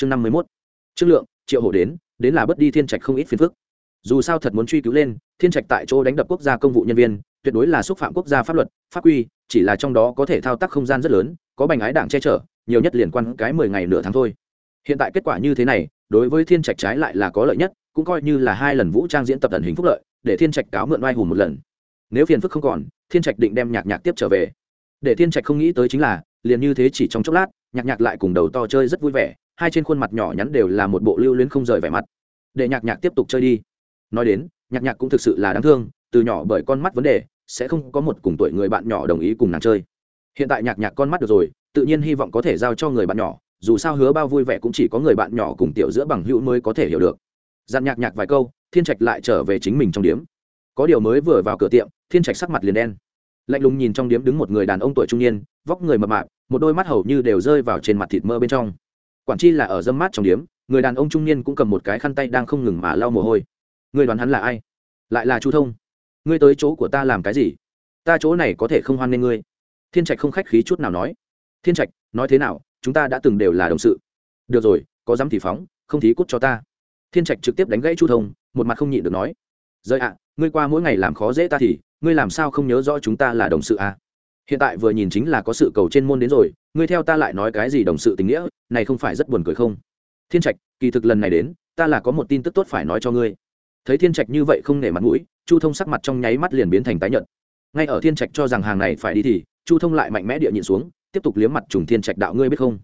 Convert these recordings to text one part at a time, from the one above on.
chương năm mươi mốt trương lượng triệu hổ đến đến là bất đi thiên trạch không ít phiền phức dù sao thật muốn truy cứu lên thiên trạch tại chỗ đánh đập quốc gia công vụ nhân viên tuyệt đối là xúc phạm quốc gia pháp luật pháp quy chỉ là trong đó có thể thao tác không gian rất lớn có bành ái đảng che chở nhiều nhất liền quan cái mười ngày nửa tháng thôi hiện tại kết quả như thế này đối với thiên trạch trái lại là có lợi nhất cũng coi như là hai lần vũ trang diễn tập tận hình phúc lợi để thiên trạch cáo mượn oai hùng một lần nếu phiền phức không còn thiên trạch định đem nhạc nhạc tiếp trở về để thiên trạch không nghĩ tới chính là liền như thế chỉ trong chốc lát nhạc nhạc lại cùng đầu to chơi rất vui vẻ hai trên khuôn mặt nhỏ nhắn đều là một bộ lưu luyến không rời vẻ mặt. Để nhạc nhạc tiếp tục chơi đi. Nói đến, nhạc nhạc cũng thực sự là đáng thương, từ nhỏ bởi con mắt vấn đề, sẽ không có một cùng tuổi người bạn nhỏ đồng ý cùng nàng chơi. Hiện tại nhạc nhạc con mắt được rồi, tự nhiên hy vọng có thể giao cho người bạn nhỏ, dù sao hứa bao vui vẻ cũng chỉ có người bạn nhỏ cùng tiểu giữa bằng hữu mới có thể hiểu được. Dặn nhạc nhạc vài câu, thiên trạch lại trở về chính mình trong điếm. Có điều mới vừa vào cửa tiệm, thiên trạch sắc mặt liền đen. Lạnh lùng nhìn trong điếm đứng một người đàn ông tuổi trung niên, vóc người mập mạp, một đôi mắt hầu như đều rơi vào trên mặt thịt mơ bên trong quản chi là ở dâm mát trong điếm, người đàn ông trung niên cũng cầm một cái khăn tay đang không ngừng mà lau mồ hôi. Người đoán hắn là ai? Lại là chu thông. Ngươi tới chỗ của ta làm cái gì? Ta chỗ này có thể không hoan nghênh ngươi. Thiên trạch không khách khí chút nào nói. Thiên trạch, nói thế nào? Chúng ta đã từng đều là đồng sự. Được rồi, có dám thì phóng, không thí cút cho ta. Thiên trạch trực tiếp đánh gãy chu thông, một mặt không nhịn được nói. Rơi ạ, ngươi qua mỗi ngày làm khó dễ ta thì, ngươi làm sao không nhớ rõ chúng ta là đồng sự à? Hiện tại vừa nhìn chính là có sự cầu trên môn đến rồi, ngươi theo ta lại nói cái gì đồng sự tình nghĩa, này không phải rất buồn cười không? Thiên trạch, kỳ thực lần này đến, ta là có một tin tức tốt phải nói cho ngươi. Thấy thiên trạch như vậy không nể mặt mũi, chu thông sắc mặt trong nháy mắt liền biến thành tái nhợt. Ngay ở thiên trạch cho rằng hàng này phải đi thì, chu thông lại mạnh mẽ địa nhịn xuống, tiếp tục liếm mặt trùng thiên trạch đạo ngươi biết không?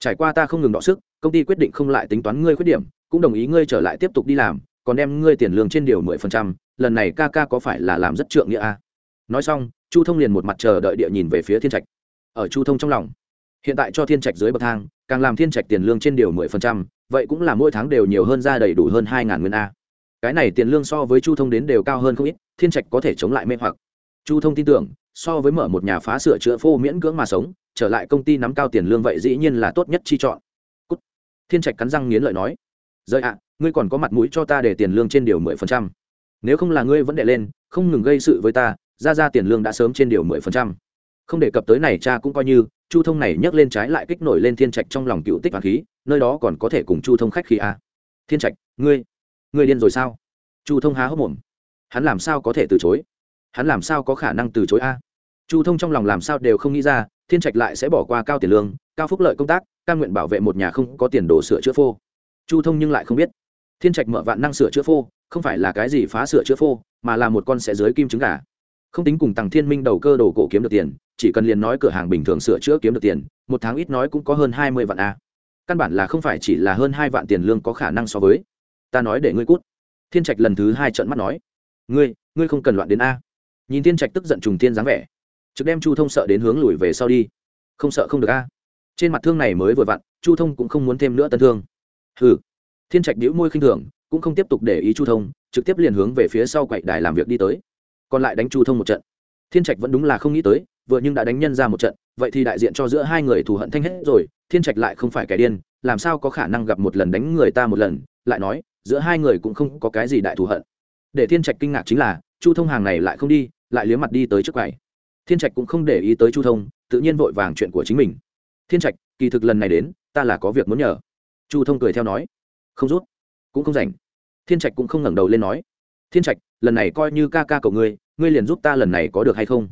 Trải qua ta không ngừng đọ sức, công ty quyết định không lại tính toán ngươi khuyết điểm, cũng đồng ý ngươi trở lại tiếp tục đi làm, còn đem ngươi tiền lương trên điều mười phần trăm, lần này ca ca có phải là làm rất trượng nghĩa a nói xong chu thông liền một mặt chờ đợi địa nhìn về phía thiên trạch. Ở chu thông trong lòng, hiện tại cho thiên trạch dưới bậc thang, càng làm thiên trạch tiền lương trên điều mười phần trăm, vậy cũng là mỗi tháng đều nhiều hơn ra đầy đủ hơn hai ngàn nguyên a. Cái này tiền lương so với chu thông đến đều cao hơn không ít, thiên trạch có thể chống lại mê hoặc. Chu thông tin tưởng, so với mở một nhà phá sửa chữa phô miễn cưỡng mà sống, trở lại công ty nắm cao tiền lương vậy dĩ nhiên là tốt nhất chi chọn. Cút. thiên trạch cắn răng nghiến lợi nói, rời ạ, ngươi còn có mặt mũi cho ta để tiền lương trên điều mười phần trăm. Nếu không là ngươi vẫn để lên, không ngừng gây sự với ta ra ra tiền lương đã sớm trên điều mười phần trăm. Không đề cập tới này cha cũng coi như, chu thông này nhấc lên trái lại kích nổi lên thiên trạch trong lòng cựu tích và khí, nơi đó còn có thể cùng chu thông khách khí a à. thiên trạch, ngươi ngươi điên rồi sao? Chu thông há hốc mồm. Hắn làm sao có thể từ chối? Hắn làm sao có khả năng từ chối a chu thông trong lòng làm sao đều không nghĩ ra, thiên trạch lại sẽ bỏ qua cao tiền lương, cao phúc lợi công tác ca nguyện bảo vệ một nhà không có tiền đồ sửa chữa phô. Chu thông nhưng lại không biết. Thiên trạch mở vạn năng sửa chữa phô, không phải là cái gì phá sửa chữa phô, mà là một con sẽ dưới kim trứng gà không tính cùng tặng thiên minh đầu cơ đồ cổ kiếm được tiền, chỉ cần liền nói cửa hàng bình thường sửa chữa kiếm được tiền, một tháng ít nói cũng có hơn hai mươi vạn a. Căn bản là không phải chỉ là hơn hai vạn tiền lương có khả năng so với. Ta nói để ngươi cút. Thiên trạch lần thứ hai trận mắt nói. Ngươi ngươi không cần loạn đến a. Nhìn thiên trạch tức giận trùng thiên dáng vẻ. Trực đem chu thông sợ đến hướng lùi về sau đi. Không sợ không được a. Trên mặt thương này mới vừa vặn, chu thông cũng không muốn thêm nữa tân thương. Hừ. Thiên trạch đĩu môi khinh thường, cũng không tiếp tục để ý chu thông, trực tiếp liền hướng về phía sau quậy đài làm việc đi tới còn lại đánh chu thông một trận. Thiên trạch vẫn đúng là không nghĩ tới, vừa nhưng đã đánh nhân ra một trận, vậy thì đại diện cho giữa hai người thù hận thanh hết rồi, thiên trạch lại không phải kẻ điên, làm sao có khả năng gặp một lần đánh người ta một lần, lại nói, giữa hai người cũng không có cái gì đại thù hận. Để thiên trạch kinh ngạc chính là, chu thông hàng này lại không đi, lại liếm mặt đi tới trước quầy. Thiên trạch cũng không để ý tới chu thông, tự nhiên vội vàng chuyện của chính mình. Thiên trạch, kỳ thực lần này đến, ta là có việc muốn nhờ. Chu thông cười theo nói, không rút, cũng không rảnh. Thiên trạch cũng không ngẩng đầu lên nói, thiên trạch lần này coi như ca ca cầu ngươi ngươi liền giúp ta lần này có được hay không?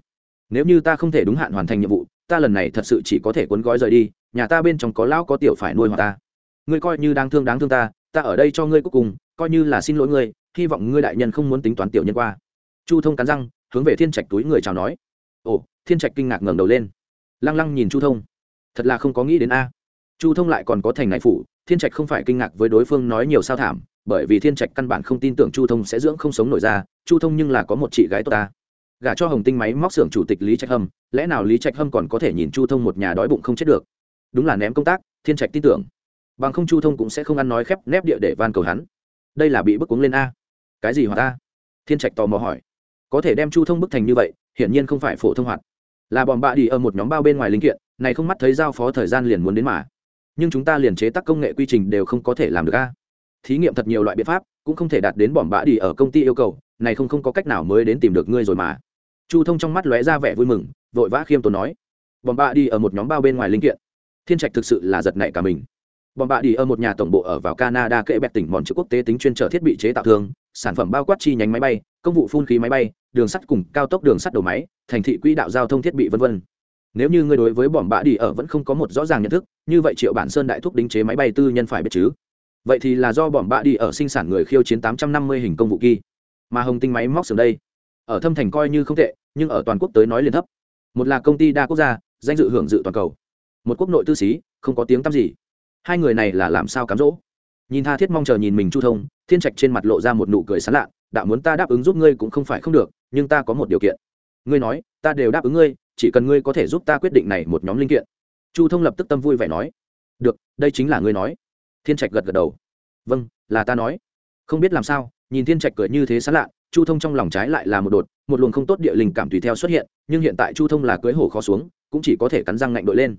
Nếu như ta không thể đúng hạn hoàn thành nhiệm vụ, ta lần này thật sự chỉ có thể cuốn gói rời đi, nhà ta bên trong có lão có tiểu phải nuôi hoặc ta. Ngươi coi như đáng thương đáng thương ta ta ở đây cho ngươi cuối cùng, coi như là xin lỗi ngươi, hy vọng ngươi đại nhân không muốn tính toán tiểu nhân qua. Chu thông cắn răng, hướng về thiên trạch túi người chào nói. Ồ, thiên trạch kinh ngạc ngẩng đầu lên. Lăng lăng nhìn chu thông. Thật là không có nghĩ đến a. Chu thông lại còn có thành ngại phủ, thiên trạch không phải kinh ngạc với đối phương nói nhiều sao thảm bởi vì thiên trạch căn bản không tin tưởng chu thông sẽ dưỡng không sống nổi ra, chu thông nhưng là có một chị gái tốt ta. Gả cho hồng tinh máy móc xưởng chủ tịch lý trạch hâm, lẽ nào lý trạch hâm còn có thể nhìn chu thông một nhà đói bụng không chết được? Đúng là ném công tác, thiên trạch tin tưởng. Bằng không chu thông cũng sẽ không ăn nói khép nép địa để van cầu hắn. Đây là bị bức cuống lên a. Cái gì hoặc ta thiên trạch tò mò hỏi. Có thể đem chu thông bức thành như vậy, hiển nhiên không phải phổ thông hoạt. Là bòm bạ đi ở một nhóm bao bên ngoài linh kiện, này không mắt thấy giao phó thời gian liền muốn đến mà. Nhưng chúng ta liền chế tác công nghệ quy trình đều không có thể làm được a thí nghiệm thật nhiều loại biện pháp, cũng không thể đạt đến bỏm bã đi ở công ty yêu cầu, này không không có cách nào mới đến tìm được ngươi rồi mà. Chu thông trong mắt lóe ra vẻ vui mừng, vội vã khiêm tốn nói, bỏm bã đi ở một nhóm bao bên ngoài linh kiện. Thiên trạch thực sự là giật nảy cả mình. Bỏm bã đi ở một nhà tổng bộ ở vào canada kệ bẹt tỉnh mòn chữ quốc tế tính chuyên trở thiết bị chế tạo thương sản phẩm bao quát chi nhánh máy bay, công vụ phun khí máy bay, đường sắt cùng cao tốc đường sắt đầu máy, thành thị quỹ đạo giao thông thiết bị v v nếu như ngươi đối với bỏm bã đi ở vẫn không có một rõ ràng nhận thức, như vậy triệu bản sơn đại thúc đính chế máy bay tư nhân phải biết chứ vậy thì là do bọn bạ đi ở sinh sản người khiêu chiến 850 hình công vụ kỳ. Mà hồng tinh máy móc xưởng đây, ở thâm thành coi như không tệ, nhưng ở toàn quốc tới nói liền thấp. Một là công ty đa quốc gia, danh dự hưởng dự toàn cầu. Một quốc nội tư xí, không có tiếng tăm gì. Hai người này là làm sao cám dỗ? Nhìn tha thiết mong chờ nhìn mình chu thông, thiên trạch trên mặt lộ ra một nụ cười sán lạ, đạo muốn ta đáp ứng giúp ngươi cũng không phải không được, nhưng ta có một điều kiện. Ngươi nói, ta đều đáp ứng ngươi, chỉ cần ngươi có thể giúp ta quyết định này một nhóm linh kiện. Chu thông lập tức tâm vui vẻ nói, được, đây chính là ngươi nói thiên trạch gật gật đầu. Vâng là ta nói. Không biết làm sao, nhìn thiên trạch cười như thế sán lạ, chu thông trong lòng trái lại là một đột, một luồng không tốt địa linh cảm tùy theo xuất hiện, nhưng hiện tại chu thông là cưới hổ khó xuống, cũng chỉ có thể cắn răng ngạnh đội lên.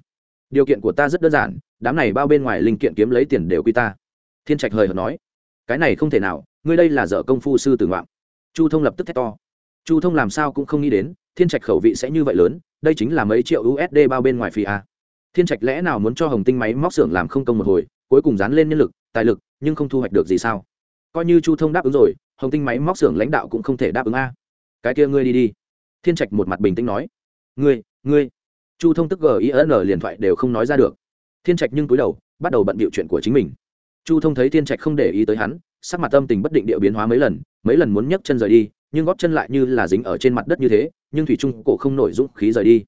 Điều kiện của ta rất đơn giản, đám này bao bên ngoài linh kiện kiếm lấy tiền đều quy ta. Thiên trạch hời hợt nói. Cái này không thể nào, ngươi đây là dở công phu sư tử ngoạm. Chu thông lập tức thét to. Chu thông làm sao cũng không nghĩ đến, thiên trạch khẩu vị sẽ như vậy lớn, đây chính là mấy triệu usd bao bên ngoài phi a. Thiên trạch lẽ nào muốn cho hồng tinh máy móc xưởng làm không công một hồi cuối cùng dán lên nhân lực, tài lực, nhưng không thu hoạch được gì sao? Coi như chu thông đáp ứng rồi, hồng tinh máy móc xưởng lãnh đạo cũng không thể đáp ứng a. Cái kia ngươi đi đi. Thiên trạch một mặt bình tĩnh nói. Ngươi ngươi. Chu thông tức gin liền thoại đều không nói ra được. Thiên trạch nhưng cúi đầu, bắt đầu bận bịu chuyện của chính mình. Chu thông thấy thiên trạch không để ý tới hắn, sắc mặt tâm tình bất định địa biến hóa mấy lần mấy lần muốn nhấc chân rời đi, nhưng góp chân lại như là dính ở trên mặt đất như thế, nhưng thủy trung cổ không nổi dũng khí rời đi.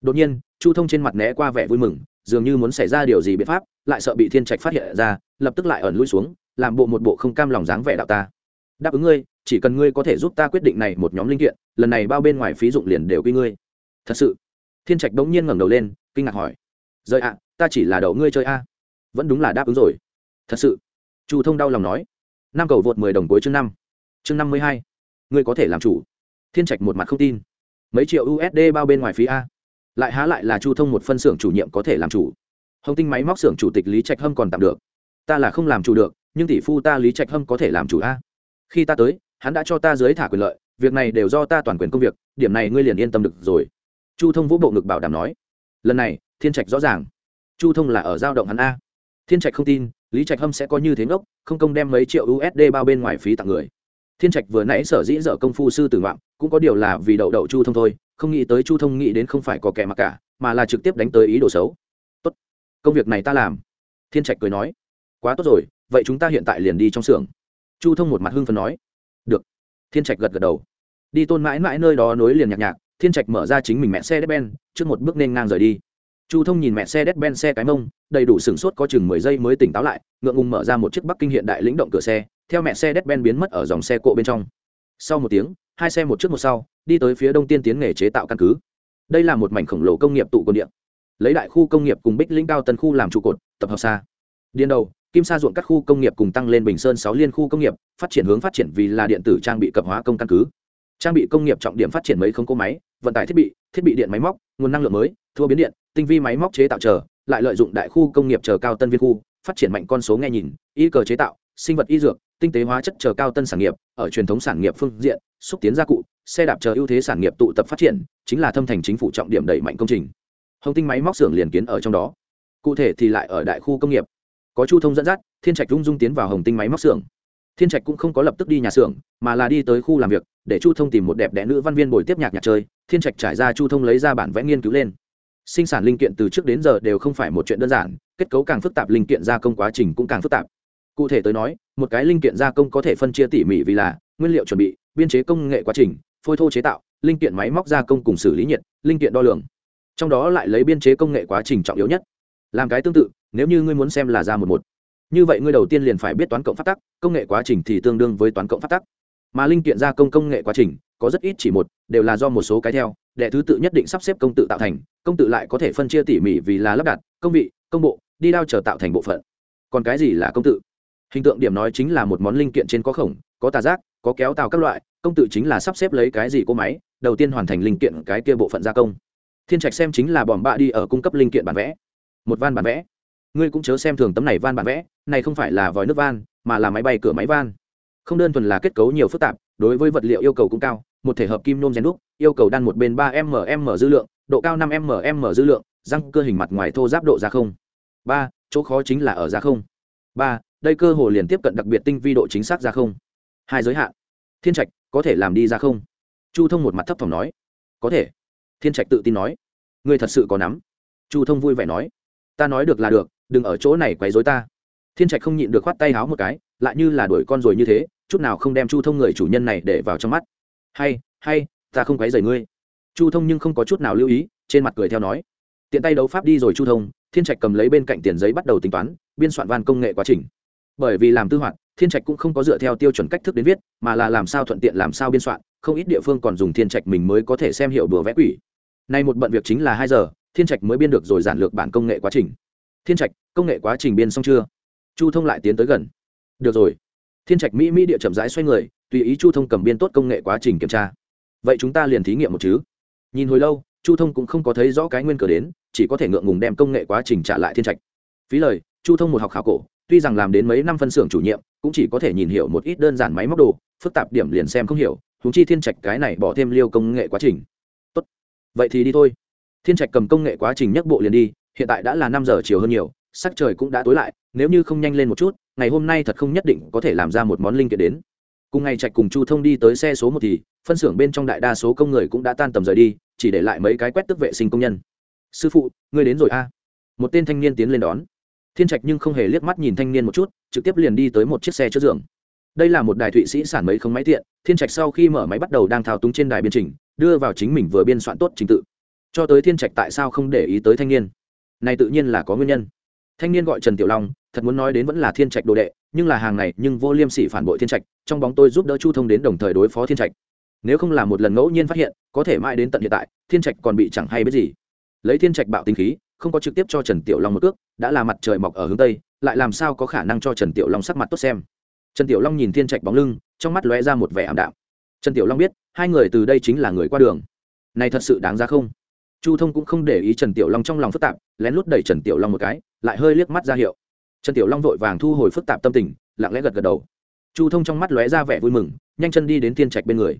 Đột nhiên, chu thông trên mặt né qua vẻ vui mừng, dường như muốn xảy ra điều gì biện pháp lại sợ bị thiên trạch phát hiện ra, lập tức lại ẩn lui xuống, làm bộ một bộ không cam lòng dáng vẻ đạo ta. Đáp ứng ngươi, chỉ cần ngươi có thể giúp ta quyết định này một nhóm linh kiện, lần này bao bên ngoài phí dụng liền đều quy ngươi. Thật sự. Thiên trạch bỗng nhiên ngẩng đầu lên, kinh ngạc hỏi. Rời ạ à, ta chỉ là đậu ngươi chơi a. Vẫn đúng là đáp ứng rồi. Thật sự. Chu thông đau lòng nói. Năm cầu vượt mười đồng cuối chương năm. Chương năm mươi hai. Ngươi có thể làm chủ. Thiên trạch một mặt không tin. Mấy triệu usd bao bên ngoài phí a. Lại há lại là chu thông một phân xưởng chủ nhiệm có thể làm chủ hồng tinh máy móc xưởng chủ tịch lý trạch hâm còn tạm được. Ta là không làm chủ được, nhưng tỷ phu ta lý trạch hâm có thể làm chủ a. Khi ta tới, hắn đã cho ta dưới thả quyền lợi, việc này đều do ta toàn quyền công việc, điểm này ngươi liền yên tâm được rồi. Chu thông vũ bộ ngực bảo đảm nói. Lần này, thiên trạch rõ ràng. Chu thông là ở giao động hắn a. Thiên trạch không tin, lý trạch hâm sẽ có như thế ngốc, không công đem mấy triệu usd bao bên ngoài phí tặng người. Thiên trạch vừa nãy sở dĩ dở công phu sư tử ngoạm, cũng có điều là vì đậu đậu chu thông thôi, không nghĩ tới chu thông nghĩ đến không phải có kẻ mặc cả, mà là trực tiếp đánh tới ý đồ xấu công việc này ta làm. Thiên trạch cười nói, quá tốt rồi, vậy chúng ta hiện tại liền đi trong xưởng. Chu thông một mặt hưng phấn nói, được. Thiên trạch gật gật đầu. Đi tôn mãi mãi nơi đó nối liền nhạc nhạc, thiên trạch mở ra chính mình mẹ xe đét ben, trước một bước nên ngang rời đi. Chu thông nhìn mẹ xe đét ben xe cái mông, đầy đủ sửng sốt có chừng mười giây mới tỉnh táo lại, ngượng ngùng mở ra một chiếc bắc kinh hiện đại lĩnh động cửa xe, theo mẹ xe đét ben biến mất ở dòng xe cộ bên trong. Sau một tiếng, hai xe một trước một sau, đi tới phía đông tiên tiến nghề chế tạo căn cứ. Đây là một mảnh khổng lồ công nghiệp tụ cồn điện lấy đại khu công nghiệp cùng bích lĩnh cao tân khu làm trụ cột, tập hợp xa. Điên đầu, kim sa ruộng các khu công nghiệp cùng tăng lên bình sơn sáu liên khu công nghiệp, phát triển hướng phát triển vì là điện tử trang bị cập hóa công căn cứ. Trang bị công nghiệp trọng điểm phát triển mấy không cỗ máy, vận tải thiết bị thiết bị điện máy móc, nguồn năng lượng mới, thua biến điện, tinh vi máy móc chế tạo chờ, lại lợi dụng đại khu công nghiệp chờ cao tân viên khu, phát triển mạnh con số nghe nhìn, y cờ chế tạo, sinh vật y dược, tinh tế hóa chất chờ cao tân sản nghiệp, ở truyền thống sản nghiệp phương diện, xúc tiến gia cụ, xe đạp chờ ưu thế sản nghiệp tụ tập phát triển, chính là thâm thành chính phủ trọng điểm đẩy mạnh công trình hồng tinh máy móc xưởng liền kiến ở trong đó cụ thể thì lại ở đại khu công nghiệp có chu thông dẫn dắt thiên trạch rung dung tiến vào hồng tinh máy móc xưởng thiên trạch cũng không có lập tức đi nhà xưởng mà là đi tới khu làm việc để chu thông tìm một đẹp đẽ nữ văn viên bồi tiếp nhạc nhạc chơi thiên trạch trải ra chu thông lấy ra bản vẽ nghiên cứu lên sinh sản linh kiện từ trước đến giờ đều không phải một chuyện đơn giản kết cấu càng phức tạp linh kiện gia công quá trình cũng càng phức tạp cụ thể tới nói một cái linh kiện gia công có thể phân chia tỉ mỉ vì là nguyên liệu chuẩn bị biên chế công nghệ quá trình phôi thô chế tạo linh kiện máy móc gia công cùng xử lý nhiệt linh kiện đo lường trong đó lại lấy biên chế công nghệ quá trình trọng yếu nhất. Làm cái tương tự, nếu như ngươi muốn xem là ra một một. Như vậy ngươi đầu tiên liền phải biết toán cộng phát tắc, công nghệ quá trình thì tương đương với toán cộng phát tắc. Mà linh kiện gia công công nghệ quá trình, có rất ít chỉ một, đều là do một số cái theo, đệ thứ tự nhất định sắp xếp công tự tạo thành, công tự lại có thể phân chia tỉ mỉ vì là lắp đặt, công vị, công bộ, đi đao chờ tạo thành bộ phận. Còn cái gì là công tự? Hình tượng điểm nói chính là một món linh kiện trên có khổng, có tà giác, có kéo tàu các loại, công tự chính là sắp xếp lấy cái gì cô máy, đầu tiên hoàn thành linh kiện cái kia bộ phận gia công thiên trạch xem chính là bòm bạ đi ở cung cấp linh kiện bản vẽ. Một van bản vẽ. Ngươi cũng chớ xem thường tấm này van bản vẽ, này không phải là vòi nước van, mà là máy bay cửa máy van. Không đơn thuần là kết cấu nhiều phức tạp, đối với vật liệu yêu cầu cũng cao, một thể hợp kim nôm rèn đúc, yêu cầu đan một bên ba mm dư lượng, độ cao năm mm dư lượng, răng cơ hình mặt ngoài thô giáp độ ra không. Ba, chỗ khó chính là ở ra không. Ba, đây cơ hồ liền tiếp cận đặc biệt tinh vi độ chính xác ra không. Hai giới hạn. Thiên trạch, có thể làm đi ra không? Chu thông một mặt thấp thỏm nói. Có thể. Thiên trạch tự tin nói ngươi thật sự có nắm. Chu thông vui vẻ nói, ta nói được là được, đừng ở chỗ này quấy dối ta. Thiên trạch không nhịn được khoát tay háo một cái, lại như là đuổi con rồi như thế, chút nào không đem chu thông người chủ nhân này để vào trong mắt. Hay hay, ta không quấy rầy ngươi. Chu thông nhưng không có chút nào lưu ý, trên mặt cười theo nói. Tiện tay đấu pháp đi rồi chu thông, thiên trạch cầm lấy bên cạnh tiền giấy bắt đầu tính toán, biên soạn van công nghệ quá trình. Bởi vì làm tư hoạt, thiên trạch cũng không có dựa theo tiêu chuẩn cách thức đến viết, mà là làm sao thuận tiện làm sao biên soạn, không ít địa phương còn dùng thiên trạch mình mới có thể xem hiệu đùa vẽ quỷ nay một bận việc chính là hai giờ, thiên trạch mới biên được rồi giản lược bản công nghệ quá trình. Thiên trạch, công nghệ quá trình biên xong chưa? Chu thông lại tiến tới gần. Được rồi. Thiên trạch mỹ mỹ địa chậm rãi xoay người, tùy ý chu thông cầm biên tốt công nghệ quá trình kiểm tra. Vậy chúng ta liền thí nghiệm một chứ? Nhìn hồi lâu, chu thông cũng không có thấy rõ cái nguyên cờ đến, chỉ có thể ngượng ngùng đem công nghệ quá trình trả lại thiên trạch. Phí lời, chu thông một học khảo cổ, tuy rằng làm đến mấy năm phân xưởng chủ nhiệm, cũng chỉ có thể nhìn hiểu một ít đơn giản máy móc đồ, phức tạp điểm liền xem không hiểu húng chi thiên trạch cái này bỏ thêm liêu công nghệ quá trình vậy thì đi thôi. Thiên trạch cầm công nghệ quá trình nhắc bộ liền đi, hiện tại đã là năm giờ chiều hơn nhiều, sắc trời cũng đã tối lại, nếu như không nhanh lên một chút, ngày hôm nay thật không nhất định có thể làm ra một món linh kiện đến. Cùng ngày trạch cùng chu thông đi tới xe số một thì, phân xưởng bên trong đại đa số công người cũng đã tan tầm rời đi, chỉ để lại mấy cái quét tức vệ sinh công nhân. Sư phụ, ngươi đến rồi a. Một tên thanh niên tiến lên đón. Thiên trạch nhưng không hề liếc mắt nhìn thanh niên một chút, trực tiếp liền đi tới một chiếc xe trước giường. Đây là một đài thụy sĩ sản mấy không máy tiện, thiên trạch sau khi mở máy bắt đầu đang thao túng trên đài biên trình đưa vào chính mình vừa biên soạn tốt trình tự. Cho tới thiên trạch tại sao không để ý tới thanh niên? Này tự nhiên là có nguyên nhân. Thanh niên gọi trần tiểu long, thật muốn nói đến vẫn là thiên trạch đồ đệ, nhưng là hàng này nhưng vô liêm sỉ phản bội thiên trạch, trong bóng tôi giúp đỡ chu thông đến đồng thời đối phó thiên trạch. Nếu không là một lần ngẫu nhiên phát hiện, có thể mãi đến tận hiện tại, thiên trạch còn bị chẳng hay biết gì. Lấy thiên trạch bạo tinh khí, không có trực tiếp cho trần tiểu long một cước, đã là mặt trời mọc ở hướng tây, lại làm sao có khả năng cho trần tiểu long sắc mặt tốt xem. Trần tiểu long nhìn thiên trạch bóng lưng, trong mắt lóe ra một vẻ ảm đạm. Trần tiểu long biết hai người từ đây chính là người qua đường. Này thật sự đáng ra không? Chu thông cũng không để ý trần tiểu long trong lòng phức tạp, lén lút đẩy trần tiểu long một cái, lại hơi liếc mắt ra hiệu. Trần tiểu long vội vàng thu hồi phức tạp tâm tình, lặng lẽ gật gật đầu. Chu thông trong mắt lóe ra vẻ vui mừng, nhanh chân đi đến thiên trạch bên người.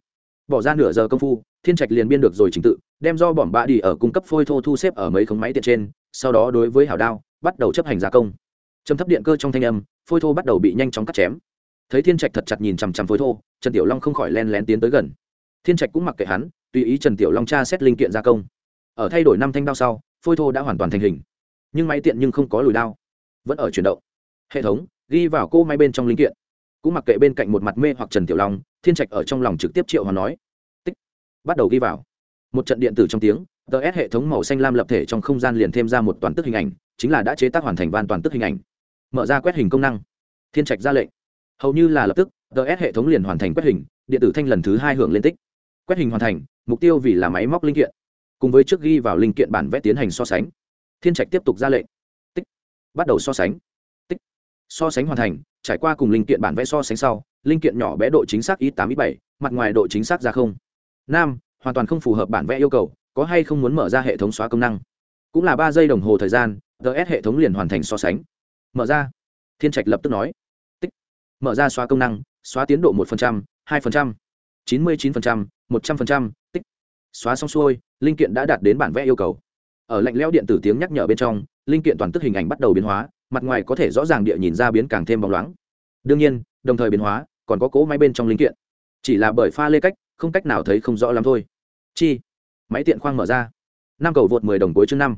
Bỏ ra nửa giờ công phu, thiên trạch liền biên được rồi trình tự, đem do bỏm bạ đi ở cung cấp phôi thô thu xếp ở mấy khống máy tiện trên, sau đó đối với hảo đao, bắt đầu chấp hành gia công. Châm thấp điện cơ trong thanh âm, phôi thô bắt đầu bị nhanh chóng cắt chém. Thấy thiên trạch thật chặt nhìn chằm chằm phôi thô, trần tiểu long không khỏi len lén tiến tới gần thiên trạch cũng mặc kệ hắn, tùy ý trần tiểu long tra xét linh kiện gia công. Ở thay đổi năm thanh đao sau, phôi thô đã hoàn toàn thành hình. Nhưng máy tiện nhưng không có lùi đao. Vẫn ở chuyển động. Hệ thống, ghi vào cô máy bên trong linh kiện. Cũng mặc kệ bên cạnh một mặt mê hoặc trần tiểu long, thiên trạch ở trong lòng trực tiếp triệu hòa nói. Tích. Bắt đầu ghi vào. Một trận điện tử trong tiếng ts hệ thống màu xanh lam lập thể trong không gian liền thêm ra một toàn tức hình ảnh, chính là đã chế tác hoàn thành van toàn tức hình ảnh. Mở ra quét hình công năng. Thiên trạch ra lệnh. Hầu như là lập tức ts hệ thống liền hoàn thành quét hình, điện tử thanh lần thứ hai hưởng lên tích quét hình hoàn thành mục tiêu vì là máy móc linh kiện. Cùng với trước ghi vào linh kiện bản vẽ tiến hành so sánh. Thiên trạch tiếp tục ra lệnh. Tích. Bắt đầu so sánh. Tích. So sánh hoàn thành trải qua cùng linh kiện bản vẽ so sánh sau linh kiện nhỏ bé độ chính xác ít tám ít bảy mặt ngoài độ chính xác ra không. Năm hoàn toàn không phù hợp bản vẽ yêu cầu có hay không muốn mở ra hệ thống xóa công năng? Cũng là ba giây đồng hồ thời gian gs hệ thống liền hoàn thành so sánh. Mở ra. Thiên trạch lập tức nói. Tích. Mở ra xóa công năng xóa tiến độ một phần trăm, hai phần trăm, chín mươi chín phần trăm một trăm linh tích. Xóa xong xuôi, linh kiện đã đạt đến bản vẽ yêu cầu. Ở lạnh lẽo điện tử tiếng nhắc nhở bên trong, linh kiện toàn tức hình ảnh bắt đầu biến hóa, mặt ngoài có thể rõ ràng địa nhìn ra biến càng thêm bóng loáng. Đương nhiên, đồng thời biến hóa, còn có cố máy bên trong linh kiện. Chỉ là bởi pha lê cách, không cách nào thấy không rõ lắm thôi. Chi? Máy tiện khoang mở ra. Năm cầu vượt mười đồng cuối chương năm.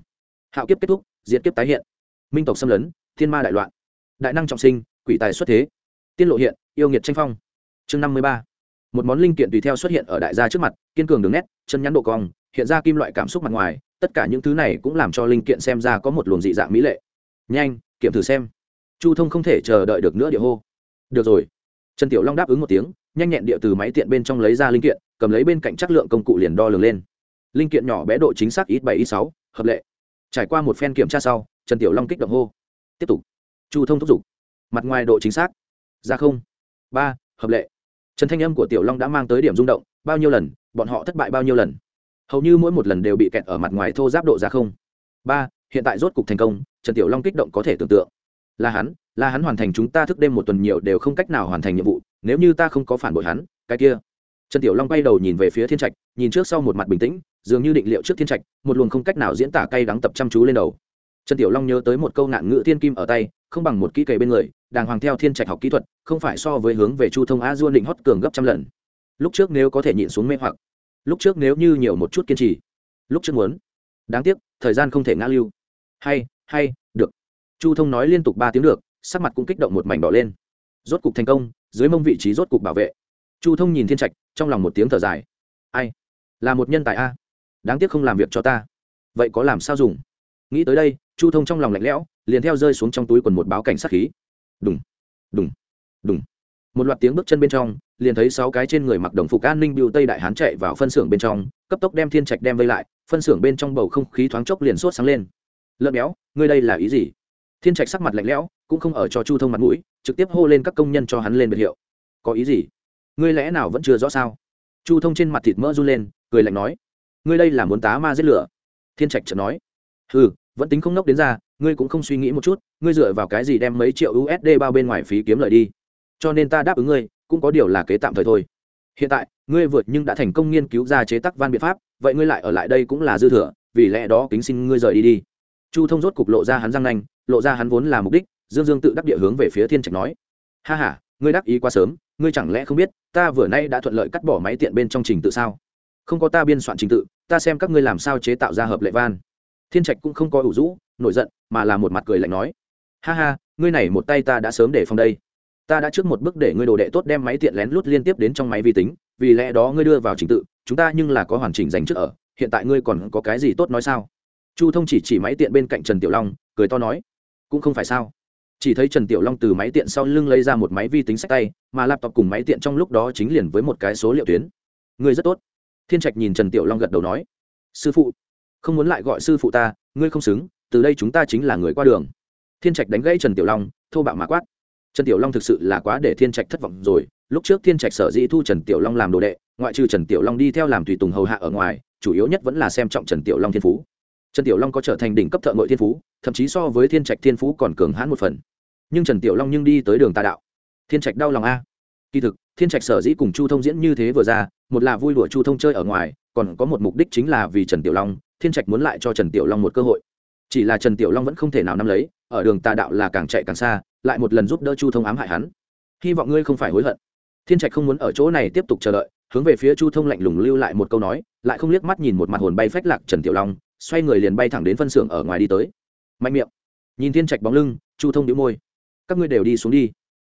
Hạo kiếp kết thúc diễn kiếp tái hiện. Minh tộc xâm lấn, thiên ma đại loạn. Đại năng trọng sinh, quỷ tài xuất thế. Tiên lộ hiện, yêu nghiệt tranh phong. Chương năm mươi ba một món linh kiện tùy theo xuất hiện ở đại gia trước mặt, kiên cường đường nét, chân nhắn độ cong, hiện ra kim loại cảm xúc mặt ngoài, tất cả những thứ này cũng làm cho linh kiện xem ra có một luồng dị dạng mỹ lệ. Nhanh, kiểm thử xem. Chu thông không thể chờ đợi được nữa địa hô. Được rồi. Trần tiểu long đáp ứng một tiếng, nhanh nhẹn địa từ máy tiện bên trong lấy ra linh kiện, cầm lấy bên cạnh chất lượng công cụ liền đo lường lên. Linh kiện nhỏ bé độ chính xác ít bảy, ít sáu, hợp lệ. Trải qua một phen kiểm tra sau, trần tiểu long kích động hô. Tiếp tục. Chu thông thúc giục. Mặt ngoài độ chính xác. Ra không. Ba, hợp lệ trần thanh âm của tiểu long đã mang tới điểm rung động, bao nhiêu lần, bọn họ thất bại bao nhiêu lần? Hầu như mỗi một lần đều bị kẹt ở mặt ngoài thô giáp độ ra không. Ba, hiện tại rốt cục thành công, trần tiểu long kích động có thể tưởng tượng. Là hắn là hắn hoàn thành chúng ta thức đêm một tuần nhiều đều không cách nào hoàn thành nhiệm vụ, nếu như ta không có phản bội hắn, cái kia. Trần tiểu long bay đầu nhìn về phía thiên trạch, nhìn trước sau một mặt bình tĩnh, dường như định liệu trước thiên trạch, một luồng không cách nào diễn tả cay đắng tập chăm chú lên đầu. Trần tiểu long nhớ tới một câu nạn ngữ thiên kim ở tay, không bằng một kỹ kề bên người đàng hoàng theo thiên trạch học kỹ thuật, không phải so với hướng về chu thông a dua định hót cường gấp trăm lần. Lúc trước nếu có thể nhịn xuống mê hoặc, lúc trước nếu như nhiều một chút kiên trì, lúc trước muốn. Đáng tiếc, thời gian không thể ngã lưu. Hay hay, được. Chu thông nói liên tục ba tiếng được, sắc mặt cũng kích động một mảnh đỏ lên. Rốt cục thành công, dưới mông vị trí rốt cục bảo vệ. Chu thông nhìn thiên trạch, trong lòng một tiếng thở dài. Ai? Là một nhân tài a. Đáng tiếc không làm việc cho ta. Vậy có làm sao dùng? Nghĩ tới đây, chu thông trong lòng lạnh lẽo, liền theo rơi xuống trong túi quần một báo cảnh sát khí đùng. Đùng. Đùng. Một loạt tiếng bước chân bên trong, liền thấy sáu cái trên người mặc đồng phục an ninh biêu tây đại hán chạy vào phân xưởng bên trong, cấp tốc đem thiên trạch đem vây lại, phân xưởng bên trong bầu không khí thoáng chốc liền sốt sáng lên. Lợn béo, ngươi đây là ý gì? Thiên trạch sắc mặt lạnh lẽo, cũng không ở cho chu thông mặt mũi, trực tiếp hô lên các công nhân cho hắn lên biệt hiệu. Có ý gì? Ngươi lẽ nào vẫn chưa rõ sao? Chu thông trên mặt thịt mỡ run lên, cười lạnh nói, ngươi đây là muốn tá ma giết lửa. Thiên trạch chợt nói ừ vẫn tính không nốc đến ra, ngươi cũng không suy nghĩ một chút, ngươi dựa vào cái gì đem mấy triệu usd bao bên ngoài phí kiếm lợi đi? Cho nên ta đáp ứng ngươi, cũng có điều là kế tạm thời thôi. Hiện tại, ngươi vượt nhưng đã thành công nghiên cứu ra chế tắc van biện pháp, vậy ngươi lại ở lại đây cũng là dư thừa, vì lẽ đó kính xin ngươi rời đi đi. Chu thông rốt cục lộ ra hắn răng nanh, lộ ra hắn vốn là mục đích, dương dương tự đắc địa hướng về phía thiên trạch nói. Ha h a ngươi đắc ý quá sớm, ngươi chẳng lẽ không biết, ta vừa nay đã thuận lợi cắt bỏ máy tiện bên trong trình tự sao? Không có ta biên soạn trình tự, ta xem các ngươi làm sao chế tạo ra hợp lệ van thiên trạch cũng không có ủ rũ, nổi giận, mà là một mặt cười lạnh nói, ha ha, ngươi này một tay ta đã sớm để phòng đây. Ta đã trước một bước để ngươi đồ đệ tốt đem máy tiện lén lút liên tiếp đến trong máy vi tính, vì lẽ đó ngươi đưa vào trình tự, chúng ta nhưng là có hoàn chỉnh dành trước ở, hiện tại ngươi còn có cái gì tốt nói sao? Chu thông chỉ chỉ máy tiện bên cạnh trần tiểu long, cười to nói, cũng không phải sao. Chỉ thấy trần tiểu long từ máy tiện sau lưng lấy ra một máy vi tính sách tay, mà laptop cùng máy tiện trong lúc đó chính liền với một cái số liệu tuyến. Ngươi rất tốt. Thiên trạch nhìn trần tiểu long gật đầu nói, sư phụ không muốn lại gọi sư phụ ta, ngươi không xứng, từ đây chúng ta chính là người qua đường. Thiên trạch đánh gãy trần tiểu long, thô bạo mà quát. Trần tiểu long thực sự là quá để thiên trạch thất vọng rồi. Lúc trước thiên trạch sở dĩ thu trần tiểu long làm đồ đệ, ngoại trừ trần tiểu long đi theo làm tùy tùng hầu hạ ở ngoài, chủ yếu nhất vẫn là xem trọng trần tiểu long thiên phú. Trần tiểu long có trở thành đỉnh cấp thợ ngội thiên phú, thậm chí so với thiên trạch thiên phú còn cường hãn một phần. Nhưng trần tiểu long nhưng đi tới đường tà đạo. Thiên trạch đau lòng a. Kỳ thực, thiên trạch sở dĩ cùng chu thông diễn như thế vừa ra, một là vui đùa chu thông chơi ở ngoài, còn có một mục đích chính là vì trần tiểu long thiên trạch muốn lại cho trần tiểu long một cơ hội. Chỉ là trần tiểu long vẫn không thể nào nắm lấy, ở đường tà đạo là càng chạy càng xa, lại một lần giúp đỡ chu thông ám hại hắn. Hy vọng ngươi không phải hối hận. Thiên trạch không muốn ở chỗ này tiếp tục chờ đợi, hướng về phía chu thông lạnh lùng lưu lại một câu nói, lại không liếc mắt nhìn một mặt hồn bay phách lạc trần tiểu long, xoay người liền bay thẳng đến phân xưởng ở ngoài đi tới. Mạnh miệng. Nhìn thiên trạch bóng lưng, chu thông đĩu môi. Các ngươi đều đi xuống đi.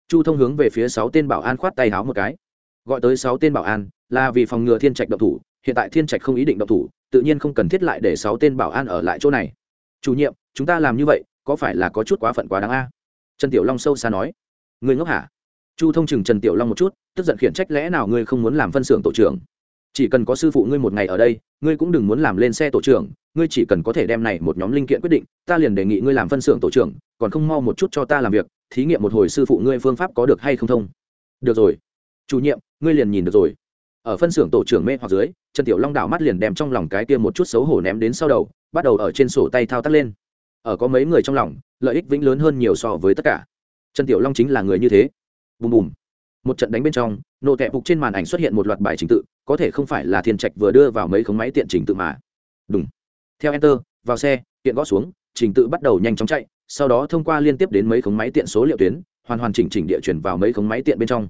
Chu thông hướng về phía sáu tên bảo an khoát tay háo một cái. Gọi tới sáu tên bảo an, là vì phòng ngừa thiên trạch động thủ, hiện tại thiên trạch không ý định động thủ tự nhiên không cần thiết lại để sáu tên bảo an ở lại chỗ này. Chủ nhiệm, chúng ta làm như vậy, có phải là có chút quá phận quá đáng a? Trần tiểu long sâu xa nói. Người ngốc hả? Chu thông chừng trần tiểu long một chút, tức giận khiển trách lẽ nào ngươi không muốn làm phân xưởng tổ trưởng? Chỉ cần có sư phụ ngươi một ngày ở đây, ngươi cũng đừng muốn làm lên xe tổ trưởng, ngươi chỉ cần có thể đem này một nhóm linh kiện quyết định, ta liền đề nghị ngươi làm phân xưởng tổ trưởng, còn không mau một chút cho ta làm việc, thí nghiệm một hồi sư phụ ngươi phương pháp có được hay không thông? Được rồi. Chủ nhiệm, ngươi liền nhìn được rồi ở phân xưởng tổ trưởng mê hoặc dưới, trần tiểu long đảo mắt liền đem trong lòng cái kia một chút xấu hổ ném đến sau đầu, bắt đầu ở trên sổ tay thao tác lên. Ở có mấy người trong lòng, lợi ích vĩnh lớn hơn nhiều so với tất cả. Trần tiểu long chính là người như thế. Bùm bùm. Một trận đánh bên trong nộ tẹp phục trên màn ảnh xuất hiện một loạt bài trình tự, có thể không phải là thiên trạch vừa đưa vào mấy khống máy tiện trình tự mà. Đúng theo enter, vào xe tiện gõ xuống, trình tự bắt đầu nhanh chóng chạy, sau đó thông qua liên tiếp đến mấy khống máy tiện số liệu tuyến, hoàn hoàn chỉnh chỉnh địa chuyển vào mấy khống máy tiện bên trong.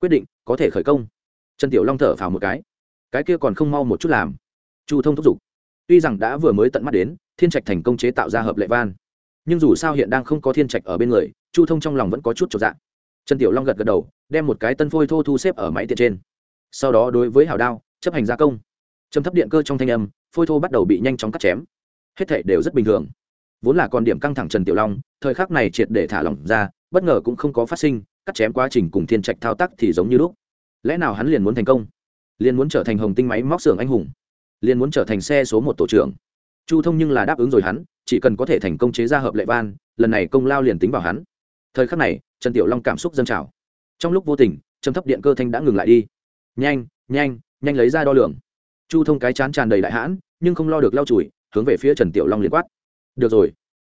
Quyết định, có thể khởi công trần tiểu long thở phào một cái. Cái kia còn không mau một chút làm. Chu thông thúc giục. Tuy rằng đã vừa mới tận mắt đến, thiên trạch thành công chế tạo ra hợp lệ van. Nhưng dù sao hiện đang không có thiên trạch ở bên người, chu thông trong lòng vẫn có chút trọn dạng trần tiểu long gật gật đầu, đem một cái tân phôi thô thu xếp ở máy tiện trên. Sau đó đối với hào đao, chấp hành gia công. Châm thấp điện cơ trong thanh âm, phôi thô bắt đầu bị nhanh chóng cắt chém. Hết thể đều rất bình thường. Vốn là còn điểm căng thẳng trần tiểu long, thời khắc này triệt để thả lỏng ra, bất ngờ cũng không có phát sinh, cắt chém quá trình cùng thiên trạch thao tác thì giống như lúc lẽ nào hắn liền muốn thành công? Liền muốn trở thành hồng tinh máy móc xưởng anh hùng? Liền muốn trở thành xe số một tổ trưởng? Chu thông nhưng là đáp ứng rồi hắn, chỉ cần có thể thành công chế ra hợp lệ van, lần này công lao liền tính vào hắn. Thời khắc này, trần tiểu long cảm xúc dâng trào. Trong lúc vô tình châm thấp điện cơ thanh đã ngừng lại đi. Nhanh nhanh nhanh lấy ra đo lường. Chu thông cái chán tràn đầy đại hãn, nhưng không lo được lau chùi, hướng về phía trần tiểu long liền quát. Được rồi.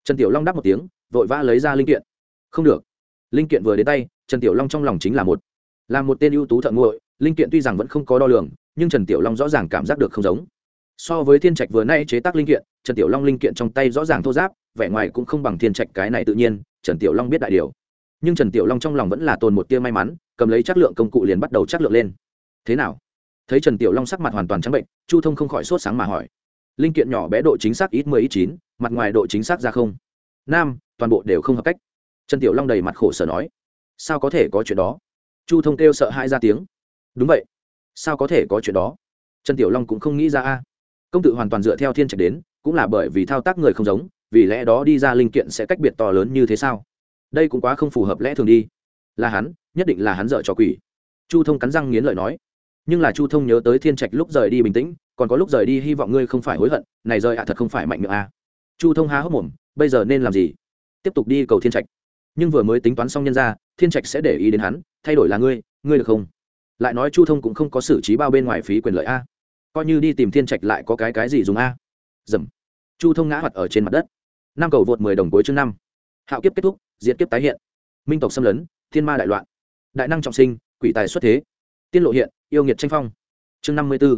Trần tiểu long đáp một tiếng, vội vã lấy ra linh kiện. Không được. Linh kiện vừa đến tay, trần tiểu long trong lòng chính là một là một tên ưu tú thợ nguội, linh kiện tuy rằng vẫn không có đo lường, nhưng trần tiểu long rõ ràng cảm giác được không giống. So với thiên trạch vừa nay chế tác linh kiện, trần tiểu long linh kiện trong tay rõ ràng thô giáp, vẻ ngoài cũng không bằng thiên trạch cái này tự nhiên, trần tiểu long biết đại điều. Nhưng trần tiểu long trong lòng vẫn là tồn một tia may mắn, cầm lấy chất lượng công cụ liền bắt đầu chất lượng lên. Thế nào? Thấy trần tiểu long sắc mặt hoàn toàn trắng bệnh, chu thông không khỏi sốt sáng mà hỏi. Linh kiện nhỏ bé độ chính xác ít mười ít chín, mặt ngoài độ chính xác ra không. Nam, toàn bộ đều không hợp cách. Trần tiểu long đầy mặt khổ sở nói. Sao có thể có chuyện đó? Chu thông kêu sợ hãi ra tiếng. Đúng vậy. Sao có thể có chuyện đó? Trần tiểu long cũng không nghĩ ra a. Công tử hoàn toàn dựa theo thiên trạch đến, cũng là bởi vì thao tác người không giống, vì lẽ đó đi ra linh kiện sẽ cách biệt to lớn như thế sao? Đây cũng quá không phù hợp lẽ thường đi. Là hắn, nhất định là hắn dợ cho quỷ. Chu thông cắn răng nghiến lợi nói. Nhưng là chu thông nhớ tới thiên trạch lúc rời đi bình tĩnh, còn có lúc rời đi hy vọng ngươi không phải hối hận, này rời ạ thật không phải mạnh miệng a. Chu thông há hốc mồm, bây giờ nên làm gì? Tiếp tục đi cầu thiên trạch. Nhưng vừa mới tính toán xong nhân ra thiên trạch sẽ để ý đến hắn, thay đổi là ngươi ngươi được không? Lại nói chu thông cũng không có xử trí bao bên ngoài phí quyền lợi a. Coi như đi tìm thiên trạch lại có cái cái gì dùng a? Dầm. Chu thông ngã hoạt ở trên mặt đất. Năm cầu vượt mười đồng cuối chương năm. Hạo kiếp kết thúc diễn kiếp tái hiện. Minh tộc xâm lấn, thiên ma đại loạn. Đại năng trọng sinh, quỷ tài xuất thế. Tiên lộ hiện, yêu nghiệt tranh phong. Chương năm mươi b ố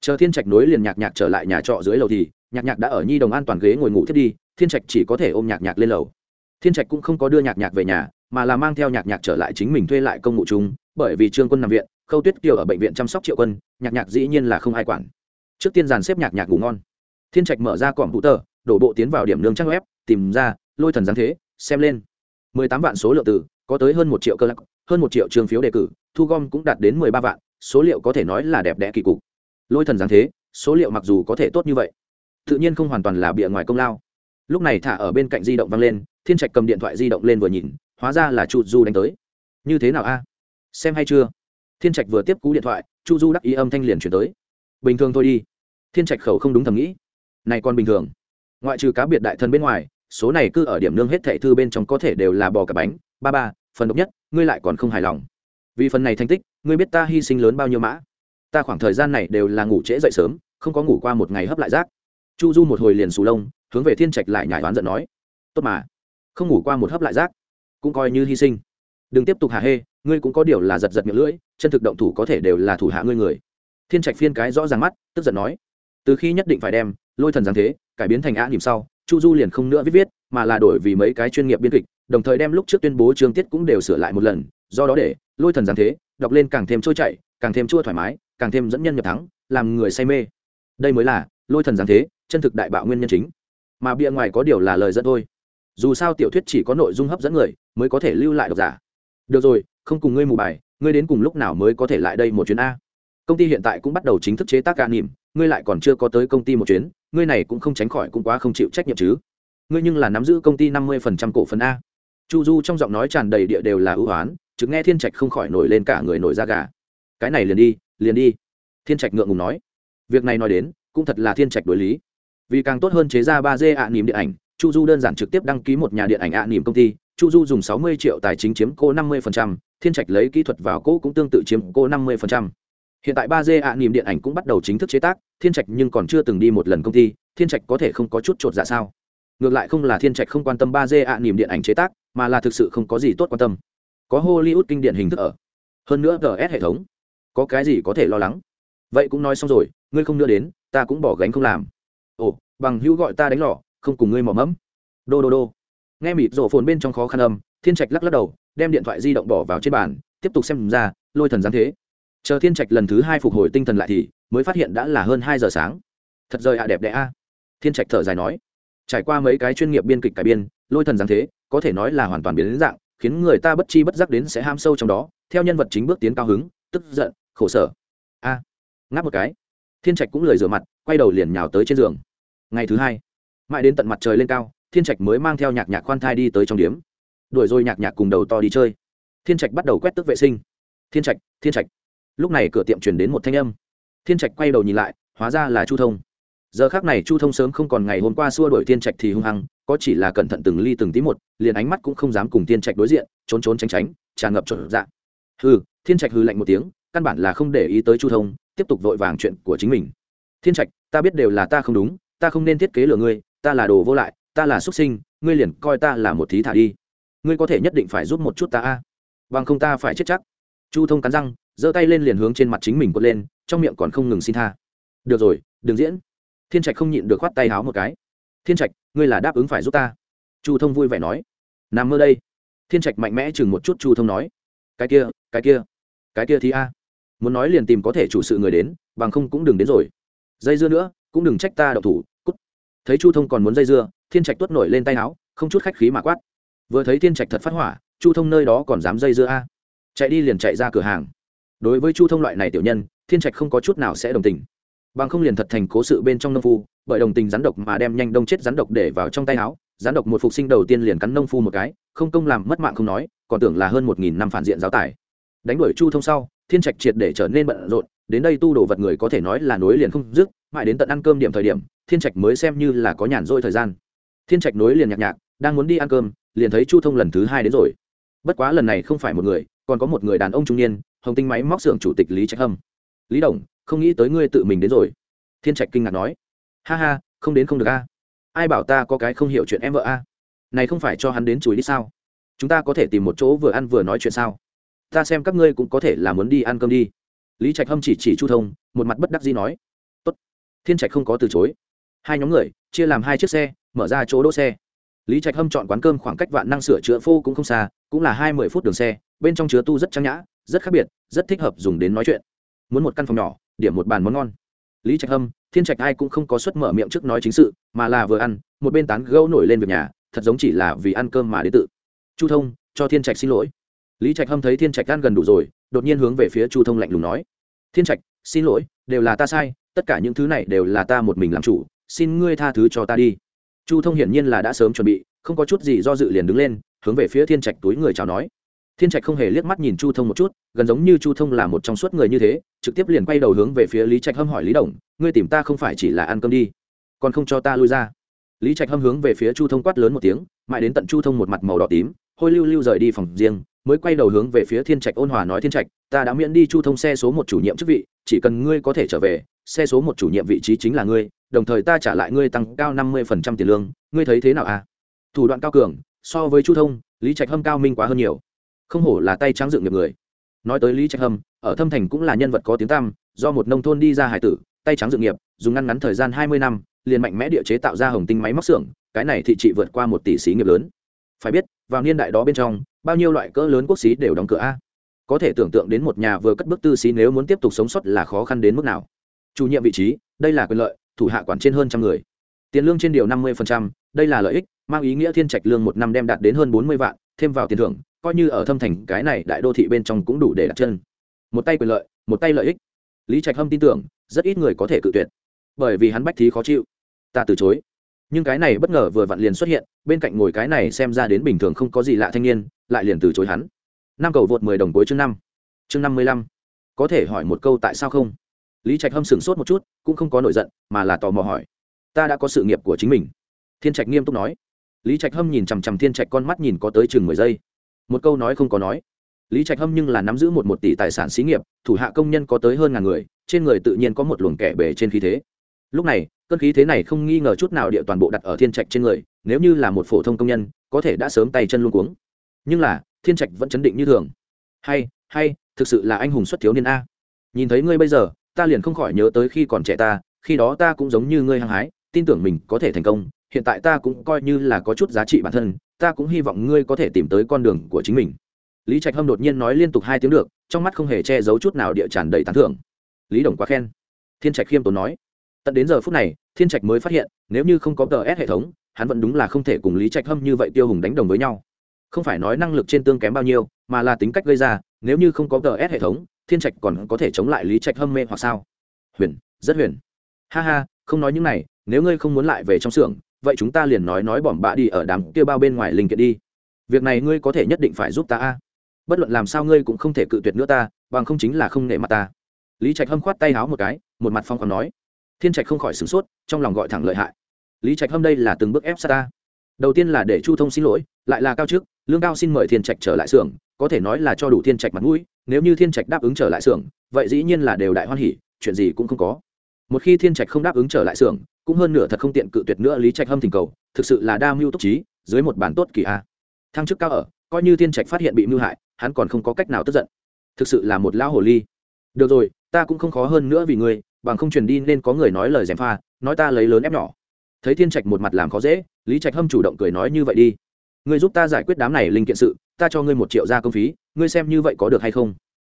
chờ thiên trạch nối liền nhạc nhạc trở lại nhà trọ dưới lầu thì, nhạc nhạc đã ở nhi đồng an toàn ghế ngồi ngủ thiết đi, thiên trạch chỉ có thể ôm nhạc nhạc lên lầu. Thiên trạch cũng không có đưa nhạc nhạc về nhà mà là mang theo nhạc nhạc trở lại chính mình thuê lại công ngụ chung, bởi vì trương quân nằm viện, khâu tuyết kiều ở bệnh viện chăm sóc triệu quân, nhạc nhạc dĩ nhiên là không ai quản. Trước tiên dàn xếp nhạc nhạc ngủ ngon. Thiên trạch mở ra cỏm vũ tờ đổ bộ tiến vào điểm nương trang web, tìm ra lôi thần giáng thế, xem lên. mười tám vạn số lượng từ, có tới hơn một triệu cơ lắc, hơn một triệu trường phiếu đề cử, thu gom cũng đạt đến mười ba vạn, số liệu có thể nói là đẹp đẽ kỳ cục. Lôi thần giáng thế, số liệu mặc dù có thể tốt như vậy, tự nhiên không hoàn toàn là bịa ngoài công lao. Lúc này thả ở bên cạnh di động văng lên, thiên trạch cầm điện thoại di động lên vừa nhìn hóa ra là chu du đánh tới. Như thế nào a? Xem hay chưa? Thiên trạch vừa tiếp cú điện thoại, chu du đắc ý âm thanh liền chuyển tới. Bình thường thôi đi. Thiên trạch khẩu không đúng thầm nghĩ. Này còn bình thường. Ngoại trừ cá biệt đại thân bên ngoài, số này cứ ở điểm nương hết thệ thư bên trong có thể đều là bò cả bánh. Ba ba, phần độc nhất, ngươi lại còn không hài lòng. Vì phần này thành tích, ngươi biết ta hy sinh lớn bao nhiêu mã? Ta khoảng thời gian này đều là ngủ trễ dậy sớm, không có ngủ qua một ngày hấp lại rác. Chu du một hồi liền xù lông, hướng về thiên trạch lại nhải oán giận nói. Tốt mà, không ngủ qua một hấp lại rác cũng coi như hy sinh. Đừng tiếp tục hạ hê, ngươi cũng có điều là giật giật miệng lưỡi, chân thực động thủ có thể đều là thủ hạ ngươi người. Thiên trạch phiên cái rõ ràng mắt, tức giận nói. Từ khi nhất định phải đem, lôi thần giáng thế, cải biến thành á niệm sau, chu du liền không nữa viết viết, mà là đổi vì mấy cái chuyên nghiệp biên kịch, đồng thời đem lúc trước tuyên bố chương tiết cũng đều sửa lại một lần, do đó để, lôi thần giáng thế, đọc lên càng thêm trôi chảy, càng thêm chua thoải mái, càng thêm dẫn nhân nhập thắng, làm người say mê. Đây mới là, lôi thần giáng thế, chân thực đại bạo nguyên nhân chính. Mà bịa ngoài có điều là lời dẫn thôi. Dù sao tiểu thuyết chỉ có nội dung hấp dẫn người mới có thể lưu lại độc giả. Được rồi, không cùng ngươi mù bài, ngươi đến cùng lúc nào mới có thể lại đây một chuyến a? Công ty hiện tại cũng bắt đầu chính thức chế tác ca nỉm, ngươi lại còn chưa có tới công ty một chuyến, ngươi này cũng không tránh khỏi cũng quá không chịu trách nhiệm chứ. Ngươi nhưng là nắm giữ công ty năm mươi phần trăm cổ phần a. Chu du trong giọng nói tràn đầy địa đều là ưu hoán chứng nghe thiên trạch không khỏi nổi lên cả người nổi da gà. Cái này liền đi liền đi. Thiên trạch ngượng ngùng nói. Việc này nói đến, cũng thật là thiên trạch đối lý. Vì càng tốt hơn chế ra ba d ạ nỉm điện ảnh, chu du đơn giản trực tiếp đăng ký một nhà điện ảnh ạ nỉm công ty chu du dùng sáu mươi triệu tài chính chiếm cô năm mươi thiên trạch lấy kỹ thuật vào cỗ cũng tương tự chiếm cô năm mươi hiện tại ba d ạ niềm điện ảnh cũng bắt đầu chính thức chế tác thiên trạch nhưng còn chưa từng đi một lần công ty thiên trạch có thể không có chút chột dạ sao? Ngược lại không là thiên trạch không quan tâm ba d ạ niềm điện ảnh chế tác mà là thực sự không có gì tốt quan tâm. Có hollywood kinh điển hình thức ở. Hơn nữa gs hệ thống. Có cái gì có thể lo lắng? Vậy cũng nói xong rồi ngươi không nữa đến ta cũng bỏ gánh không làm. Ồ bằng hữu gọi ta đánh lò, không cùng ngươi mò mẫm. Đô đô đô nghe mịt rổ phồn bên trong khó khăn âm, thiên trạch lắc lắc đầu, đem điện thoại di động bỏ vào trên bàn, tiếp tục xem ra, lôi thần giáng thế. Chờ thiên trạch lần thứ hai phục hồi tinh thần lại thì, mới phát hiện đã là hơn hai giờ sáng. Thật rời ạ, đẹp đẽ a. Thiên trạch thở dài nói. Trải qua mấy cái chuyên nghiệp biên kịch cải biên, lôi thần giáng thế, có thể nói là hoàn toàn biến đến dạng, khiến người ta bất chi bất giác đến sẽ ham sâu trong đó. Theo nhân vật chính bước tiến cao hứng, tức giận, khổ sở. A, ngáp một cái. Thiên trạch cũng lời rửa mặt, quay đầu liền nhào tới trên giường. Ngày thứ hai, mãi đến tận mặt trời lên cao thiên trạch mới mang theo nhạc nhạc khoan thai đi tới trong điếm. Đuổi rồi nhạc nhạc cùng đầu to đi chơi. Thiên trạch bắt đầu quét tức vệ sinh. Thiên trạch thiên trạch. Lúc này cửa tiệm chuyển đến một thanh âm. Thiên trạch quay đầu nhìn lại, hóa ra là chu thông. Giờ khác này chu thông sớm không còn ngày hôm qua xua đuổi thiên trạch thì hung hăng, có chỉ là cẩn thận từng ly từng tí một, liền ánh mắt cũng không dám cùng thiên trạch đối diện, trốn trốn tránh tránh, tràn ngập trộn dạ. Hừ, thiên trạch hừ lạnh một tiếng, căn bản là không để ý tới chu thông, tiếp tục vội vàng chuyện của chính mình. Thiên trạch, ta biết đều là ta không đúng, ta không nên thiết kế lừa ngươi, ta là đồ vô lại ta là xuất sinh, ngươi liền coi ta là một thí thả đi. Ngươi có thể nhất định phải giúp một chút ta a. Bằng không ta phải chết chắc. Chu thông cắn răng, giơ tay lên liền hướng trên mặt chính mình quất lên, trong miệng còn không ngừng xin tha. Được rồi, đừng diễn. Thiên trạch không nhịn được khoát tay háo một cái. Thiên trạch, ngươi là đáp ứng phải giúp ta. Chu thông vui vẻ nói. Nằm mơ đây. Thiên trạch mạnh mẽ chừng một chút chu thông nói. Cái kia cái kia cái kia thì a. Muốn nói liền tìm có thể chủ sự người đến, bằng không cũng đừng đến rồi. Dây dưa nữa, cũng đừng trách ta đậu thủ, cút. Thấy chu thông còn muốn dây dưa thiên trạch tuốt nổi lên tay áo, không chút khách khí mà quát. Vừa thấy thiên trạch thật phát hỏa, chu thông nơi đó còn dám dây dưa a? Chạy đi liền chạy ra cửa hàng. Đối với chu thông loại này tiểu nhân, thiên trạch không có chút nào sẽ đồng tình. Bằng không liền thật thành cố sự bên trong nông phu, bởi đồng tình rắn độc mà đem nhanh đông chết rắn độc để vào trong tay áo, rắn độc một phục sinh đầu tiên liền cắn nông phu một cái, không công làm mất mạng không nói, còn tưởng là hơn một nghìn năm phản diện giáo tải đánh đuổi chu thông sau, thiên trạch triệt để trở nên bận rộn, đến đây tu đồ vật người có thể nói là nối liền không dứt, mãi đến tận ăn cơm điểm thời điểm, thiên trạch mới xem như là có nhàn rỗi thời gian thiên trạch nối liền nhạc nhạc, đang muốn đi ăn cơm, liền thấy chu thông lần thứ hai đến rồi. Bất quá lần này không phải một người, còn có một người đàn ông trung niên, hồng tinh máy móc xưởng chủ tịch lý trạch hâm. Lý đồng, không nghĩ tới ngươi tự mình đến rồi. Thiên trạch kinh ngạc nói. Ha ha, không đến không được a. Ai bảo ta có cái không hiểu chuyện em vợ a? Này không phải cho hắn đến chùi đi sao? Chúng ta có thể tìm một chỗ vừa ăn vừa nói chuyện sao? Ta xem các ngươi cũng có thể là muốn đi ăn cơm đi. Lý trạch hâm chỉ chỉ chu thông, một mặt bất đắc dĩ nói. Tốt. thiên trạch không có từ chối. Hai nhóm người, chia làm hai chiếc xe mở ra chỗ đỗ xe. Lý trạch hâm chọn quán cơm khoảng cách vạn năng sửa chữa phô cũng không xa, cũng là hai mươi phút đường xe, bên trong chứa tu rất trang nhã, rất khác biệt, rất thích hợp dùng đến nói chuyện. Muốn một căn phòng nhỏ, điểm một bàn món ngon. Lý trạch hâm, thiên trạch ai cũng không có suất mở miệng trước nói chính sự, mà là vừa ăn, một bên tán gâu nổi lên việc nhà, thật giống chỉ là vì ăn cơm mà đến tự. Chu thông, cho thiên trạch xin lỗi. Lý trạch hâm thấy thiên trạch ăn gần đủ rồi, đột nhiên hướng về phía chu thông lạnh lùng nói. Thiên trạch, xin lỗi, đều là ta sai, tất cả những thứ này đều là ta một mình làm chủ, xin ngươi tha thứ cho ta đi chu thông hiển nhiên là đã sớm chuẩn bị, không có chút gì do dự liền đứng lên, hướng về phía thiên trạch túi người chào nói. Thiên trạch không hề liếc mắt nhìn chu thông một chút, gần giống như chu thông là một trong suốt người như thế, trực tiếp liền quay đầu hướng về phía lý trạch hâm hỏi lý đồng, ngươi tìm ta không phải chỉ là ăn cơm đi, còn không cho ta lui ra? Lý trạch hâm hướng về phía chu thông quát lớn một tiếng, mãi đến tận chu thông một mặt màu đỏ tím, hôi lưu lưu rời đi phòng riêng, mới quay đầu hướng về phía thiên trạch ôn hòa nói, thiên trạch, ta đã miễn đi chu thông xe số một chủ nhiệm chức vị, chỉ cần ngươi có thể trở về, xe số một chủ nhiệm vị trí chính là ngươi đồng thời ta trả lại ngươi tăng cao năm mươi phần trăm tiền lương, ngươi thấy thế nào à? Thủ đoạn cao cường, so với chu thông, lý trạch hâm cao minh quá hơn nhiều. Không hổ là tay trắng dựng nghiệp người. Nói tới lý trạch hâm, ở thâm thành cũng là nhân vật có tiếng tăm, do một nông thôn đi ra hải tử, tay trắng dựng nghiệp, dùng ngăn ngắn thời gian hai mươi năm, liền mạnh mẽ địa chế tạo ra hồng tinh máy móc xưởng, cái này thị trị vượt qua một tỷ xí nghiệp lớn. Phải biết, vào niên đại đó bên trong, bao nhiêu loại cỡ lớn quốc xí đều đóng cửa a. Có thể tưởng tượng đến một nhà vừa cất bước tư xí nếu muốn tiếp tục sống sót là khó khăn đến mức nào. Chủ nhiệm vị trí, đây là quyền lợi thủ hạ quản trên hơn trăm người. Tiền lương trên điều năm mươi đây là lợi ích, mang ý nghĩa thiên trạch lương một năm đem đạt đến hơn bốn mươi vạn, thêm vào tiền thưởng, coi như ở thâm thành, cái này đại đô thị bên trong cũng đủ để đặt chân. Một tay quyền lợi, một tay lợi ích. Lý trạch hâm tin tưởng, rất ít người có thể cự tuyệt. Bởi vì hắn bách thí khó chịu. Ta từ chối. Nhưng cái này bất ngờ vừa vặn liền xuất hiện, bên cạnh ngồi cái này xem ra đến bình thường không có gì lạ thanh niên, lại liền từ chối hắn. Năm cầu vượt mười đồng cuối chương năm. Chương năm mươi lăm. Có thể hỏi một câu tại sao không? Lý trạch hâm sửng sốt một chút, cũng không có nổi giận, mà là tò mò hỏi, ta đã có sự nghiệp của chính mình. Thiên trạch nghiêm túc nói. Lý trạch hâm nhìn chằm chằm thiên trạch con mắt nhìn có tới chừng mười giây. Một câu nói không có nói. Lý trạch hâm nhưng là nắm giữ một một tỷ tài sản xí nghiệp, thủ hạ công nhân có tới hơn ngàn người, trên người tự nhiên có một luồng kẻ bể trên khí thế. Lúc này, cơn khí thế này không nghi ngờ chút nào địa toàn bộ đặt ở thiên trạch trên người, nếu như là một phổ thông công nhân, có thể đã sớm tay chân luôn cuống. Nhưng là, thiên trạch vẫn chấn định như thường. Hay hay, thực sự là anh hùng xuất thiếu niên a. Nhìn thấy ngươi bây giờ ta liền không khỏi nhớ tới khi còn trẻ ta, khi đó ta cũng giống như ngươi hăng hái, tin tưởng mình có thể thành công, hiện tại ta cũng coi như là có chút giá trị bản thân, ta cũng hy vọng ngươi có thể tìm tới con đường của chính mình. Lý trạch hâm đột nhiên nói liên tục hai tiếng được, trong mắt không hề che giấu chút nào địa tràn đầy tán thưởng. Lý đồng quá khen. Thiên trạch khiêm tốn nói, tận đến giờ phút này, thiên trạch mới phát hiện, nếu như không có tờ s hệ thống, hắn vẫn đúng là không thể cùng lý trạch hâm như vậy tiêu hùng đánh đồng với nhau. Không phải nói năng lực trên tương kém bao nhiêu, mà là tính cách gây ra, nếu như không có tờ s hệ thống thiên trạch còn có thể chống lại lý trạch hâm mê hoặc sao? Huyền, rất huyền. Ha ha, không nói những này, nếu ngươi không muốn lại về trong xưởng, vậy chúng ta liền nói nói bỏm bạ đi ở đám kia bao bên ngoài linh kiện đi. Việc này ngươi có thể nhất định phải giúp ta a. Bất luận làm sao ngươi cũng không thể cự tuyệt nữa ta, bằng không chính là không nể mặt ta. Lý trạch hâm khoát tay háo một cái, một mặt phong còn nói. Thiên trạch không khỏi sửng sốt, trong lòng gọi thẳng lợi hại. Lý trạch hâm đây là từng bước ép sát ta. Đầu tiên là để chu thông xin lỗi, lại là cao trước lương cao xin mời thiên trạch trở lại xưởng, có thể nói là cho đủ thiên trạch mặt mũi nếu như thiên trạch đáp ứng trở lại xưởng, vậy dĩ nhiên là đều đại hoan hỉ, chuyện gì cũng không có. Một khi thiên trạch không đáp ứng trở lại xưởng, cũng hơn nửa thật không tiện cự tuyệt nữa lý trạch hâm thỉnh cầu, thực sự là đa mưu túc trí, dưới một bản tốt kỳ a. Thăng chức cao ở, coi như thiên trạch phát hiện bị mưu hại, hắn còn không có cách nào tức giận. Thực sự là một lão hồ ly. Được rồi, ta cũng không khó hơn nữa vì ngươi, bằng không truyền đi nên có người nói lời gièm pha, nói ta lấy lớn ép nhỏ. Thấy thiên trạch một mặt làm khó dễ, lý trạch hâm chủ động cười nói như vậy đi. Ngươi giúp ta giải quyết đám này linh kiện sự, ta cho ngươi một triệu ra công phí ngươi xem như vậy có được hay không?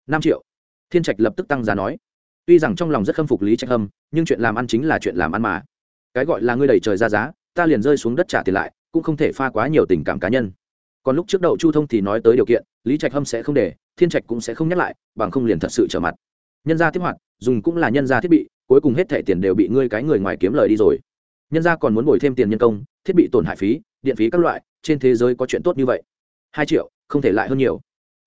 Năm triệu. Thiên trạch lập tức tăng giá nói. Tuy rằng trong lòng rất khâm phục lý trạch hâm, nhưng chuyện làm ăn chính là chuyện làm ăn mà. Cái gọi là ngươi đẩy trời ra giá, ta liền rơi xuống đất trả tiền lại, cũng không thể pha quá nhiều tình cảm cá nhân. Còn lúc trước đậu chu thông thì nói tới điều kiện, lý trạch hâm sẽ không để, thiên trạch cũng sẽ không nhắc lại, bằng không liền thật sự trở mặt. Nhân gia tiếp hoạt, dùng cũng là nhân gia thiết bị, cuối cùng hết thẻ tiền đều bị ngươi cái người ngoài kiếm lời đi rồi. Nhân gia còn muốn bồi thêm tiền nhân công, thiết bị tổn hại phí, điện phí các loại, trên thế giới có chuyện tốt như vậy. Hai triệu, không thể lại hơn nhiều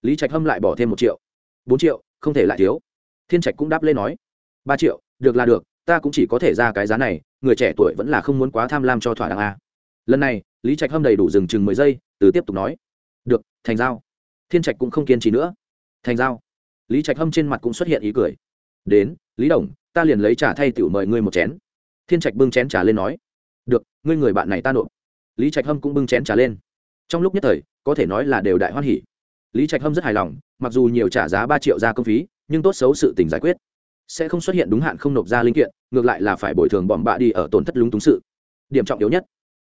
lý trạch hâm lại bỏ thêm một triệu. Bốn triệu, không thể lại thiếu. Thiên trạch cũng đáp lên nói, ba triệu, được là được, ta cũng chỉ có thể ra cái giá này, người trẻ tuổi vẫn là không muốn quá tham lam cho thỏa đáng a. Lần này, lý trạch hâm đầy đủ dừng chừng mười giây, từ tiếp tục nói, được, thành giao. Thiên trạch cũng không kiên trì nữa. Thành giao. Lý trạch hâm trên mặt cũng xuất hiện ý cười. Đến, lý đồng, ta liền lấy trà thay tiểu mời ngươi một chén. Thiên trạch bưng chén trà lên nói, được, ngươi người bạn này ta nộp. Lý trạch hâm cũng bưng chén trà lên. Trong lúc nhất thời, có thể nói là đều đại hoan hỉ lý trạch hâm rất hài lòng, mặc dù nhiều trả giá ba triệu ra công phí, nhưng tốt xấu sự tình giải quyết. Sẽ không xuất hiện đúng hạn không nộp ra linh kiện, ngược lại là phải bồi thường bỏm bạ đi ở tổn thất lúng túng sự. Điểm trọng yếu nhất,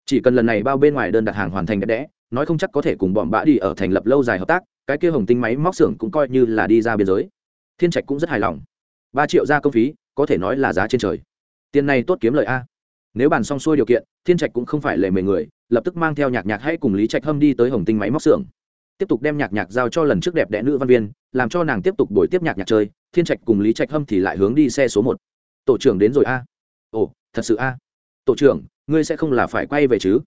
chỉ cần lần này bao bên ngoài đơn đặt hàng hoàn thành đẹp đẽ, nói không chắc có thể cùng bỏm bạ đi ở thành lập lâu dài hợp tác, cái kia hồng tinh máy móc xưởng cũng coi như là đi ra biên giới. Thiên trạch cũng rất hài lòng. Ba triệu ra công phí, có thể nói là giá trên trời. Tiền này tốt kiếm lời a. Nếu bàn xong xuôi điều kiện, thiên trạch cũng không phải lề mề người, lập tức mang theo nhạc nhạc hãy cùng lý trạch hâm đi tới hồng tinh máy móc xưởng tiếp tục đem nhạc nhạc giao cho lần trước đẹp đẽ nữ văn viên, làm cho nàng tiếp tục đổi tiếp nhạc nhạc chơi, thiên trạch cùng lý trạch hâm thì lại hướng đi xe số một. Tổ trưởng đến rồi a. Ồ, thật sự a. Tổ trưởng, ngươi sẽ không là phải quay về chứ?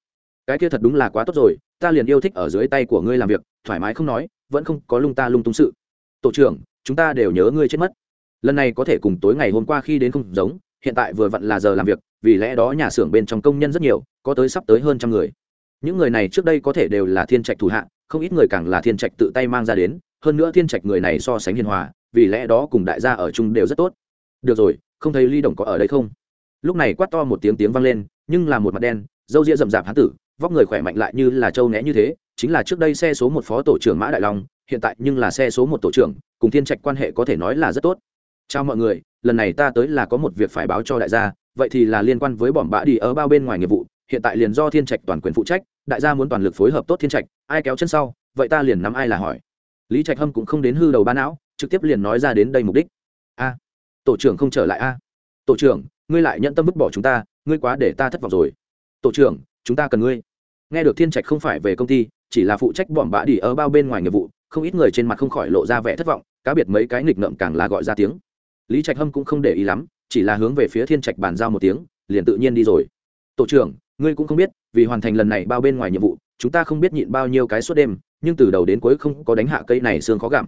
Cái kia thật đúng là quá tốt rồi, ta liền yêu thích ở dưới tay của ngươi làm việc, thoải mái không nói, vẫn không có lung ta lung tung sự. Tổ trưởng, chúng ta đều nhớ ngươi chết mất. Lần này có thể cùng tối ngày hôm qua khi đến không giống, hiện tại vừa vặn là giờ làm việc, vì lẽ đó nhà xưởng bên trong công nhân rất nhiều, có tới sắp tới hơn trăm người. Những người này trước đây có thể đều là thiên trạch thủ hạ không ít người càng là thiên trạch tự tay mang ra đến, hơn nữa thiên trạch người này so sánh hiền hòa, vì lẽ đó cùng đại gia ở chung đều rất tốt. Được rồi, không thấy ly đồng có ở đây không? Lúc này quát to một tiếng tiếng vang lên, nhưng là một mặt đen, dâu ria rậm rạp hán tử, vóc người khỏe mạnh lại như là châu né như thế, chính là trước đây xe số một phó tổ trưởng mã đại long, hiện tại nhưng là xe số một tổ trưởng, cùng thiên trạch quan hệ có thể nói là rất tốt. Chào mọi người, lần này ta tới là có một việc phải báo cho đại gia, vậy thì là liên quan với bỏm bã đi ở bao bên ngoài nghiệp vụ hiện tại liền do thiên trạch toàn quyền phụ trách, đại gia muốn toàn lực phối hợp tốt thiên trạch, ai kéo chân sau, vậy ta liền nắm ai là hỏi. Lý trạch hâm cũng không đến hư đầu ba não, trực tiếp liền nói ra đến đây mục đích. A, tổ trưởng không trở lại a. Tổ trưởng, ngươi lại nhận tâm vứt bỏ chúng ta, ngươi quá để ta thất vọng rồi. Tổ trưởng, chúng ta cần ngươi. Nghe được thiên trạch không phải về công ty, chỉ là phụ trách bỏm bã đi ở bao bên ngoài nghiệp vụ, không ít người trên mặt không khỏi lộ ra vẻ thất vọng, cá biệt mấy cái nghịch ngợm càng là gọi ra tiếng. Lý trạch hâm cũng không để ý lắm, chỉ là hướng về phía thiên trạch bàn giao một tiếng, liền tự nhiên đi rồi. Tổ trưởng ngươi cũng không biết, vì hoàn thành lần này bao bên ngoài nhiệm vụ, chúng ta không biết nhịn bao nhiêu cái suốt đêm, nhưng từ đầu đến cuối không có đánh hạ cây này xương khó gặm.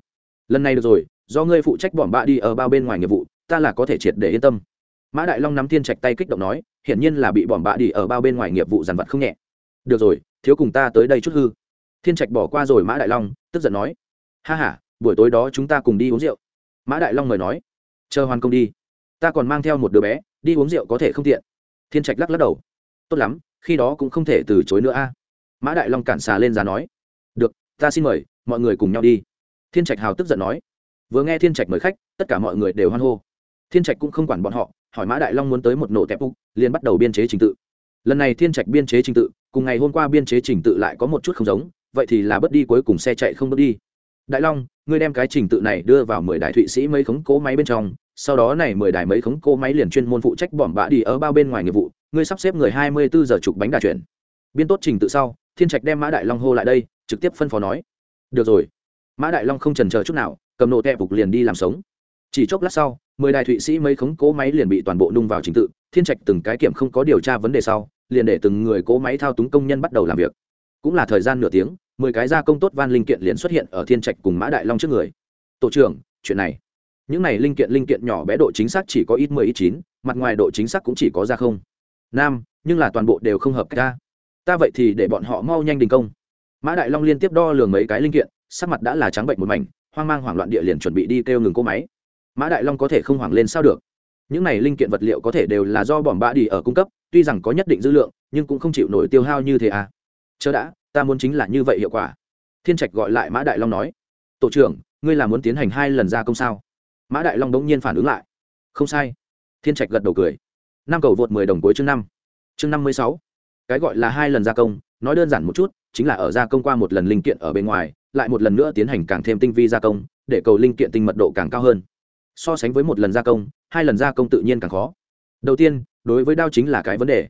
Lần này được rồi, do ngươi phụ trách bỏm bạ đi ở bao bên ngoài nghiệp vụ, ta là có thể triệt để yên tâm. Mã đại long nắm thiên trạch tay kích động nói, hiển nhiên là bị bỏm bạ đi ở bao bên ngoài nghiệp vụ dằn vặt không nhẹ. Được rồi, thiếu cùng ta tới đây chút hư. Thiên trạch bỏ qua rồi mã đại long, tức giận nói, ha h a buổi tối đó chúng ta cùng đi uống rượu. Mã đại long mời nói, chờ hoàn công đi, ta còn mang theo một đứa bé, đi uống rượu có thể không tiện. Thiên trạch lắc lắc đầu tốt lắm, khi đó cũng không thể từ chối nữa a. Mã đại long cản xà lên ra nói, được, ta xin mời, mọi người cùng nhau đi. Thiên trạch hào tức giận nói, vừa nghe thiên trạch mời khách, tất cả mọi người đều hoan hô. Thiên trạch cũng không quản bọn họ, hỏi mã đại long muốn tới một nổ tẹp úc liền bắt đầu biên chế trình tự. Lần này thiên trạch biên chế trình tự, cùng ngày hôm qua biên chế trình tự lại có một chút không giống, vậy thì là bớt đi cuối cùng xe chạy không bớt đi. Đại long, ngươi đem cái trình tự này đưa vào mười đại thụy sĩ mấy khống cố máy bên trong, sau đó này mười đài mấy khống cố máy liền chuyên môn phụ trách bỏm bã đi ở bao bên ngoài nghiệp vụ ngươi sắp xếp người hai mươi bốn giờ trục bánh đà chuyển. Biên tốt trình tự sau, thiên trạch đem mã đại long hô lại đây, trực tiếp phân phó nói. Được rồi. Mã đại long không trần chờ chút nào, cầm nổ tẹp phục liền đi làm sống. Chỉ chốc lát sau, mười đài thụy sĩ mấy khống cố máy liền bị toàn bộ nung vào trình tự, thiên trạch từng cái kiểm không có điều tra vấn đề sau, liền để từng người cố máy thao túng công nhân bắt đầu làm việc. Cũng là thời gian nửa tiếng, mười cái gia công tốt van linh kiện liền xuất hiện ở thiên trạch cùng mã đại long trước người. Tổ trưởng, chuyện này, những này linh kiện linh kiện nhỏ bé độ chính xác chỉ có ít mười ít chín, mặt ngoài độ chính xác cũng chỉ có ra không nam, nhưng là toàn bộ đều không hợp cách ta. Vậy thì để bọn họ mau nhanh đình công. Mã đại long liên tiếp đo lường mấy cái linh kiện, sắc mặt đã là trắng bệnh một mảnh, hoang mang hoảng loạn địa liền chuẩn bị đi kêu ngừng cỗ máy. Mã đại long có thể không hoảng lên sao được? Những này linh kiện vật liệu có thể đều là do bỏm bã đi ở cung cấp, tuy rằng có nhất định dư lượng, nhưng cũng không chịu nổi tiêu hao như thế à. Chớ đã, ta muốn chính là như vậy hiệu quả. Thiên trạch gọi lại mã đại long nói. Tổ trưởng, ngươi là muốn tiến hành hai lần gia công sao? Mã đại long đống nhiên phản ứng lại. Không sai. Thiên trạch gật đầu cười năm cầu vượt mười đồng cuối chương năm. Chương năm mươi sáu. Cái gọi là hai lần gia công, nói đơn giản một chút, chính là ở gia công qua một lần linh kiện ở bên ngoài, lại một lần nữa tiến hành càng thêm tinh vi gia công, để cầu linh kiện tinh mật độ càng cao hơn. So sánh với một lần gia công, hai lần gia công tự nhiên càng khó. Đầu tiên, đối với đao chính là cái vấn đề.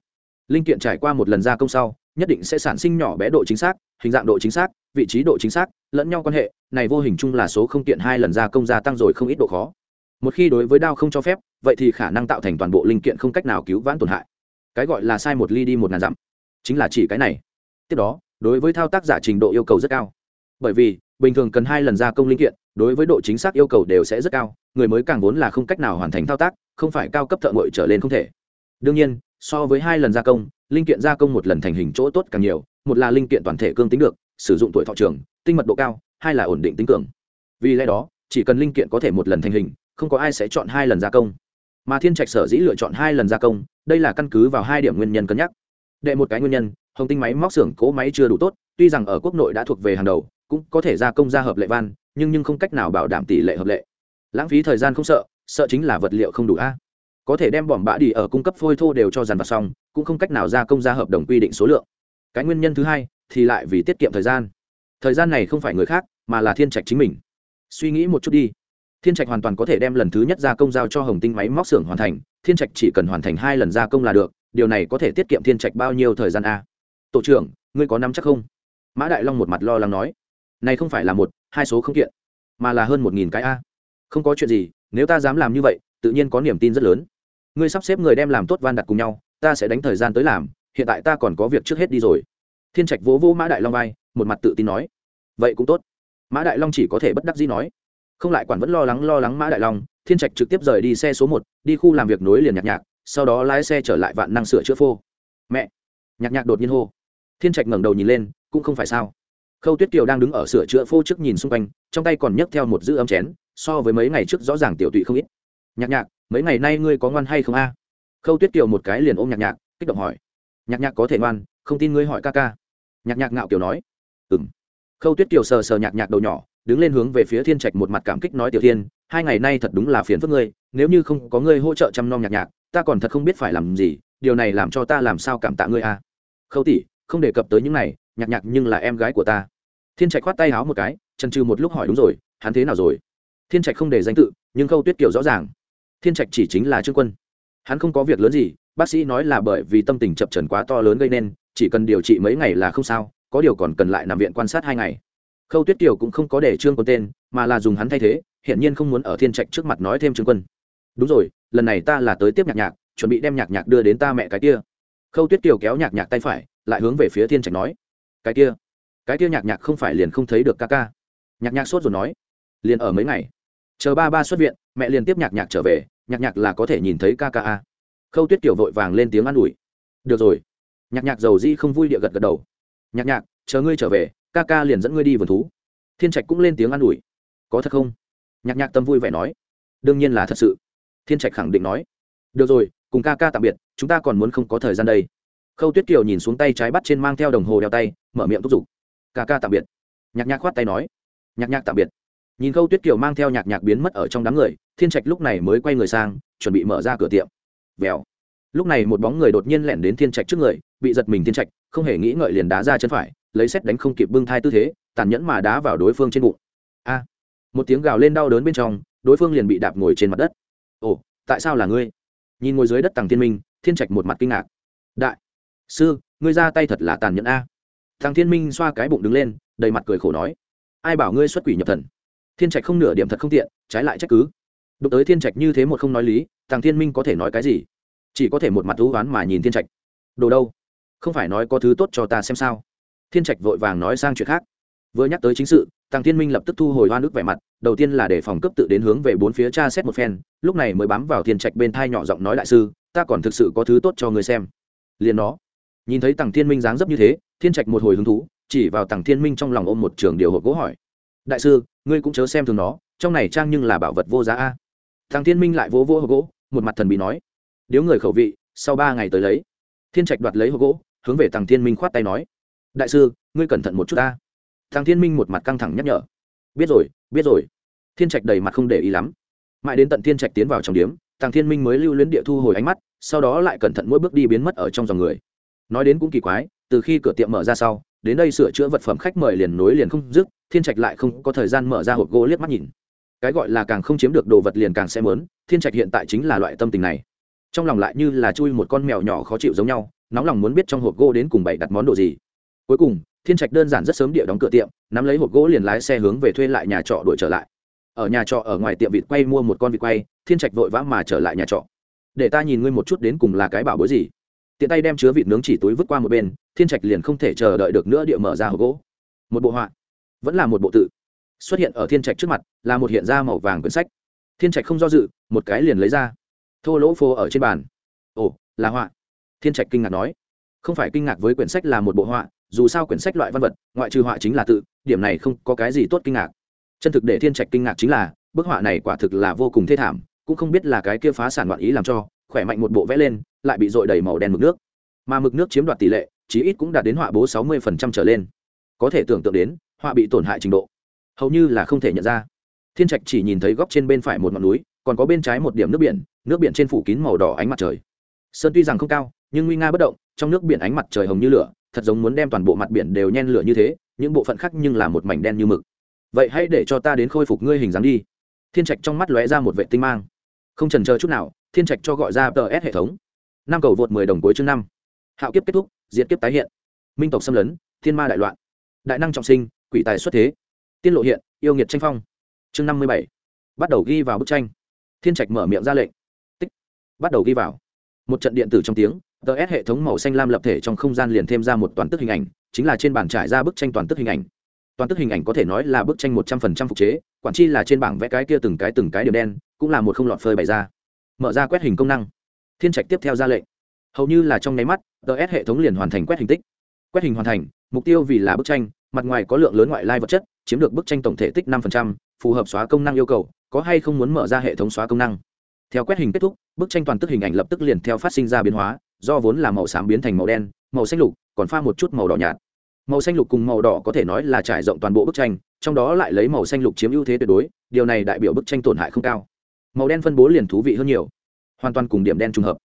Linh kiện trải qua một lần gia công sau, nhất định sẽ sản sinh nhỏ bé độ chính xác, hình dạng độ chính xác, vị trí độ chính xác, lẫn nhau quan hệ, này vô hình chung là số không kiện hai lần gia công gia tăng rồi không ít độ khó một khi đối với đao không cho phép, vậy thì khả năng tạo thành toàn bộ linh kiện không cách nào cứu vãn tổn hại. Cái gọi là sai một ly đi một ngàn dặm. Chính là chỉ cái này. Tiếp đó, đối với thao tác giả trình độ yêu cầu rất cao. Bởi vì, bình thường cần hai lần gia công linh kiện, đối với độ chính xác yêu cầu đều sẽ rất cao, người mới càng vốn là không cách nào hoàn thành thao tác, không phải cao cấp thợ ngội trở lên không thể. Đương nhiên, so với hai lần gia công, linh kiện gia công một lần thành hình chỗ tốt càng nhiều, một là linh kiện toàn thể cương tính được, sử dụng tuổi thọ trường, tinh mật độ cao, hai là ổn định tính cường. Vì lẽ đó, chỉ cần linh kiện có thể một lần thành hình không có ai sẽ chọn hai lần gia công. Mà thiên trạch sở dĩ lựa chọn hai lần gia công, đây là căn cứ vào hai điểm nguyên nhân cân nhắc. Đệ một cái nguyên nhân, hồng tinh máy móc xưởng cố máy chưa đủ tốt, tuy rằng ở quốc nội đã thuộc về hàng đầu, cũng có thể gia công ra hợp lệ van, nhưng nhưng không cách nào bảo đảm tỷ lệ hợp lệ. Lãng phí thời gian không sợ sợ chính là vật liệu không đủ a. Có thể đem bỏm bã đi ở cung cấp phôi thô đều cho dàn vào xong, cũng không cách nào gia công ra hợp đồng quy định số lượng. Cái nguyên nhân thứ hai, thì lại vì tiết kiệm thời gian. Thời gian này không phải người khác, mà là thiên trạch chính mình. Suy nghĩ một chút đi thiên trạch hoàn toàn có thể đem lần thứ nhất gia công giao cho hồng tinh máy móc xưởng hoàn thành, thiên trạch chỉ cần hoàn thành hai lần gia công là được, điều này có thể tiết kiệm thiên trạch bao nhiêu thời gian a? Tổ trưởng, ngươi có nắm chắc không? Mã đại long một mặt lo lắng nói. Này không phải là một, hai số không kiện, mà là hơn một nghìn cái a. Không có chuyện gì, nếu ta dám làm như vậy, tự nhiên có niềm tin rất lớn. Ngươi sắp xếp người đem làm tốt van đặt cùng nhau, ta sẽ đánh thời gian tới làm, hiện tại ta còn có việc trước hết đi rồi. Thiên trạch vỗ vỗ mã đại long vai, một mặt tự tin nói. Vậy cũng tốt. Mã đại long chỉ có thể bất đắc dĩ nói không lại quản vẫn lo lắng lo lắng mã đại long, thiên trạch trực tiếp rời đi xe số một, đi khu làm việc nối liền nhạc nhạc, sau đó lái xe trở lại vạn năng sửa chữa phô. Mẹ! Nhạc nhạc đột nhiên hô. Thiên trạch ngẩng đầu nhìn lên, cũng không phải sao. Khâu tuyết kiều đang đứng ở sửa chữa phô trước nhìn xung quanh, trong tay còn nhấc theo một giữ ấm chén, so với mấy ngày trước rõ ràng tiểu tụy không ít. Nhạc nhạc, mấy ngày nay ngươi có ngoan hay không a? Khâu tuyết kiều một cái liền ôm nhạc nhạc, kích động hỏi. Nhạc nhạc có thể ngoan, không tin ngươi hỏi ca ca. Nhạc nhạc ngạo kiều nói. Ừ m khâu tuyết kiều sờ sờ nhạc nhạc đầu nhỏ đứng lên hướng về phía thiên trạch một mặt cảm kích nói, tiểu thiên, hai ngày nay thật đúng là phiền phức ngươi, nếu như không có ngươi hỗ trợ chăm nom nhạc nhạc, ta còn thật không biết phải làm gì, điều này làm cho ta làm sao cảm tạ ngươi a khâu tỷ, không đề cập tới những này, nhạc nhạc nhưng là em gái của ta. Thiên trạch khoát tay háo một cái chần chừ một lúc hỏi, đúng rồi, hắn thế nào rồi? Thiên trạch không để danh tự, nhưng khâu tuyết kiều rõ ràng. Thiên trạch chỉ chính là trương quân. Hắn không có việc lớn gì, bác sĩ nói là bởi vì tâm tình chập trần quá to lớn gây nên, chỉ cần điều trị mấy ngày là không sao, có điều còn cần lại nằm viện quan sát hai ngày khâu tuyết kiều cũng không có để trương quân tên, mà là dùng hắn thay thế hiện nhiên không muốn ở thiên trạch trước mặt nói thêm trương quân. Đúng rồi, lần này ta là tới tiếp nhạc nhạc, chuẩn bị đem nhạc nhạc đưa đến ta mẹ cái kia. Khâu tuyết kiều kéo nhạc nhạc tay phải, lại hướng về phía thiên trạch nói. Cái kia? Cái kia nhạc nhạc không phải liền không thấy được ca ca. Nhạc nhạc sốt rồi nói. Liền ở mấy ngày. Chờ ba ba xuất viện, mẹ liền tiếp nhạc nhạc trở về, nhạc nhạc là có thể nhìn thấy ca ca a. Khâu tuyết kiểu vội vàng lên tiếng an ủi. Được rồi. Nhạc nhạc giàu di không vui địa gật gật đầu. Nhạc nhạc, chờ ngươi trở về ca ca liền dẫn ngươi đi vườn thú. Thiên trạch cũng lên tiếng an ủi. Có thật không? Nhạc nhạc tâm vui vẻ nói. Đương nhiên là thật sự. Thiên trạch khẳng định nói. Được rồi, cùng ca ca tạm biệt, chúng ta còn muốn không có thời gian đây. Khâu tuyết kiều nhìn xuống tay trái bắt trên mang theo đồng hồ đeo tay, mở miệng thúc giục. Ca ca tạm biệt. Nhạc nhạc khoát tay nói. Nhạc nhạc tạm biệt. Nhìn khâu tuyết kiều mang theo nhạc nhạc biến mất ở trong đám người, thiên trạch lúc này mới quay người sang, chuẩn bị mở ra cửa tiệm. Vèo. Lúc này một bóng người đột nhiên lẻn đến thiên trạch trước người, bị giật mình thiên trạch, không hề nghĩ ngợi liền đá ra chân phải lấy xét đánh không kịp bưng thai tư thế, tàn nhẫn mà đá vào đối phương trên bụng. A! Một tiếng gào lên đau đớn bên trong, đối phương liền bị đạp ngồi trên mặt đất. Ồ, tại sao là ngươi? Nhìn ngồi dưới đất tàng thiên minh, thiên trạch một mặt kinh ngạc. Đại sư, ngươi ra tay thật là tàn nhẫn a. Thằng thiên minh xoa cái bụng đứng lên, đầy mặt cười khổ nói. Ai bảo ngươi xuất quỷ nhập thần? Thiên trạch không nửa điểm thật không tiện, trái lại trách cứ. Đụng tới thiên trạch như thế một không nói lý thằng thiên minh có thể nói cái gì? Chỉ có thể một mặt thú oán mà nhìn thiên trạch. Đồ đâu? Không phải nói có thứ tốt cho ta xem sao? Thiên trạch vội vàng nói sang chuyện khác. Vừa nhắc tới chính sự thằng thiên minh lập tức thu hồi hoa nước vẻ mặt, đầu tiên là để phòng cấp tự đến hướng về bốn phía cha xét một phen, lúc này mới bám vào thiên trạch bên thai nhỏ giọng nói đại sư, ta còn thực sự có thứ tốt cho người xem. Liền nó nhìn thấy tằng thiên minh dáng dấp như thế, thiên trạch một hồi hứng thú, chỉ vào tằng thiên minh trong lòng ôm một trường điều hộp gỗ hỏi. Đại sư, ngươi cũng chớ xem thường nó, trong này trang nhưng là bảo vật vô giá a. Thằng thiên minh lại vỗ vỗ hộp gỗ, một mặt thần bị nói. Điếu người khẩu vị, sau ba ngày tới lấy. Thiên trạch đoạt lấy hộp gỗ, hướng về thằng thiên minh khoát tay nói đại sư, ngươi cẩn thận một chút ta. Thằng thiên minh một mặt căng thẳng nhắc nhở. Biết rồi biết rồi. Thiên trạch đầy mặt không để ý lắm. Mãi đến tận thiên trạch tiến vào trong điếm, thằng thiên minh mới lưu luyến địa thu hồi ánh mắt, sau đó lại cẩn thận mỗi bước đi biến mất ở trong dòng người. Nói đến cũng kỳ quái, từ khi cửa tiệm mở ra sau, đến đây sửa chữa vật phẩm khách mời liền nối liền không dứt, thiên trạch lại không có thời gian mở ra hộp gỗ liếc mắt nhìn. Cái gọi là càng không chiếm được đồ vật liền càng sẽ mớn, thiên trạch hiện tại chính là loại tâm tình này. Trong lòng lại như là chui một con mèo nhỏ khó chịu giống nhau, nóng lòng muốn biết trong hộp gỗ đến cùng bày đặt món đồ gì cuối cùng, thiên trạch đơn giản rất sớm địa đóng cửa tiệm, nắm lấy hộp gỗ liền lái xe hướng về thuê lại nhà trọ đuổi trở lại. Ở nhà trọ ở ngoài tiệm vịt quay mua một con vịt quay, thiên trạch vội vã mà trở lại nhà trọ. Để ta nhìn ngươi một chút đến cùng là cái bảo bối gì. Tiện tay đem chứa vịt nướng chỉ túi vứt qua một bên, thiên trạch liền không thể chờ đợi được nữa địa mở ra hộp gỗ. Một bộ họa, vẫn là một bộ tự, xuất hiện ở thiên trạch trước mặt, là một hiện ra màu vàng quyển sách. Thiên trạch không do dự, một cái liền lấy ra. Thô lỗ phô ở trên bàn. Ồ, là họa. Thiên trạch kinh ngạc nói. Không phải kinh ngạc với quyển sách là một bộ họa dù sao quyển sách loại văn vật, ngoại trừ họa chính là tự, điểm này không có cái gì tốt kinh ngạc. Chân thực để thiên trạch kinh ngạc chính là, bức họa này quả thực là vô cùng thê thảm, cũng không biết là cái kia phá sản loạn ý làm cho, khỏe mạnh một bộ vẽ lên, lại bị dội đầy màu đen mực nước. Mà mực nước chiếm đoạt tỷ lệ, chí ít cũng đạt đến họa bố sáu mươi trở lên. Có thể tưởng tượng đến, họa bị tổn hại trình độ. Hầu như là không thể nhận ra. Thiên trạch chỉ nhìn thấy góc trên bên phải một ngọn núi, còn có bên trái một điểm nước biển nước biển trên phủ kín màu đỏ ánh mặt trời. Sơn tuy rằng không cao, nhưng nguy nga bất động, trong nước biển ánh mặt trời hồng như lửa thật giống muốn đem toàn bộ mặt biển đều nhen lửa như thế, những bộ phận khác nhưng là một mảnh đen như mực. Vậy hãy để cho ta đến khôi phục ngươi hình dáng đi. Thiên trạch trong mắt lóe ra một vệ tinh mang. Không trần chờ chút nào, thiên trạch cho gọi ra tờ s hệ thống. Năm cầu vượt mười đồng cuối chương năm. Hạo kiếp kết thúc, diệt kiếp tái hiện. Minh tộc xâm lấn, thiên ma đại loạn. Đại năng trọng sinh, quỷ tài xuất thế. Tiên lộ hiện, yêu nghiệt tranh phong. Chương năm mươi bảy. Bắt đầu ghi vào bức tranh. Thiên trạch mở miệng ra lệnh. Tích. Bắt đầu ghi vào. Một trận điện tử trong tiếng ts hệ thống màu xanh lam lập thể trong không gian liền thêm ra một toàn tức hình ảnh, chính là trên bảng trải ra bức tranh toàn tức hình ảnh. Toàn tức hình ảnh có thể nói là bức tranh một trăm phần trăm phục chế, quản chi là trên bảng vẽ cái kia từng cái từng cái điểm đen, cũng là một không lọt phơi bày ra. Mở ra quét hình công năng. Thiên trạch tiếp theo ra lệnh. Hầu như là trong nháy mắt ts hệ thống liền hoàn thành quét hình tích. Quét hình hoàn thành, mục tiêu vì là bức tranh, mặt ngoài có lượng lớn ngoại lai vật chất, chiếm được bức tranh tổng thể tích năm phù hợp xóa công năng yêu cầu, có hay không muốn mở ra hệ thống xóa công năng. Theo quét hình kết thúc, bức tranh toàn tức hình ảnh lập tức liền theo phát sinh ra biến hóa do vốn là màu xám biến thành màu đen, màu xanh lục, còn pha một chút màu đỏ nhạt. Màu xanh lục cùng màu đỏ có thể nói là trải rộng toàn bộ bức tranh, trong đó lại lấy màu xanh lục chiếm ưu thế tuyệt đối, điều này đại biểu bức tranh tổn hại không cao. Màu đen phân bố liền thú vị hơn nhiều, hoàn toàn cùng điểm đen trùng hợp.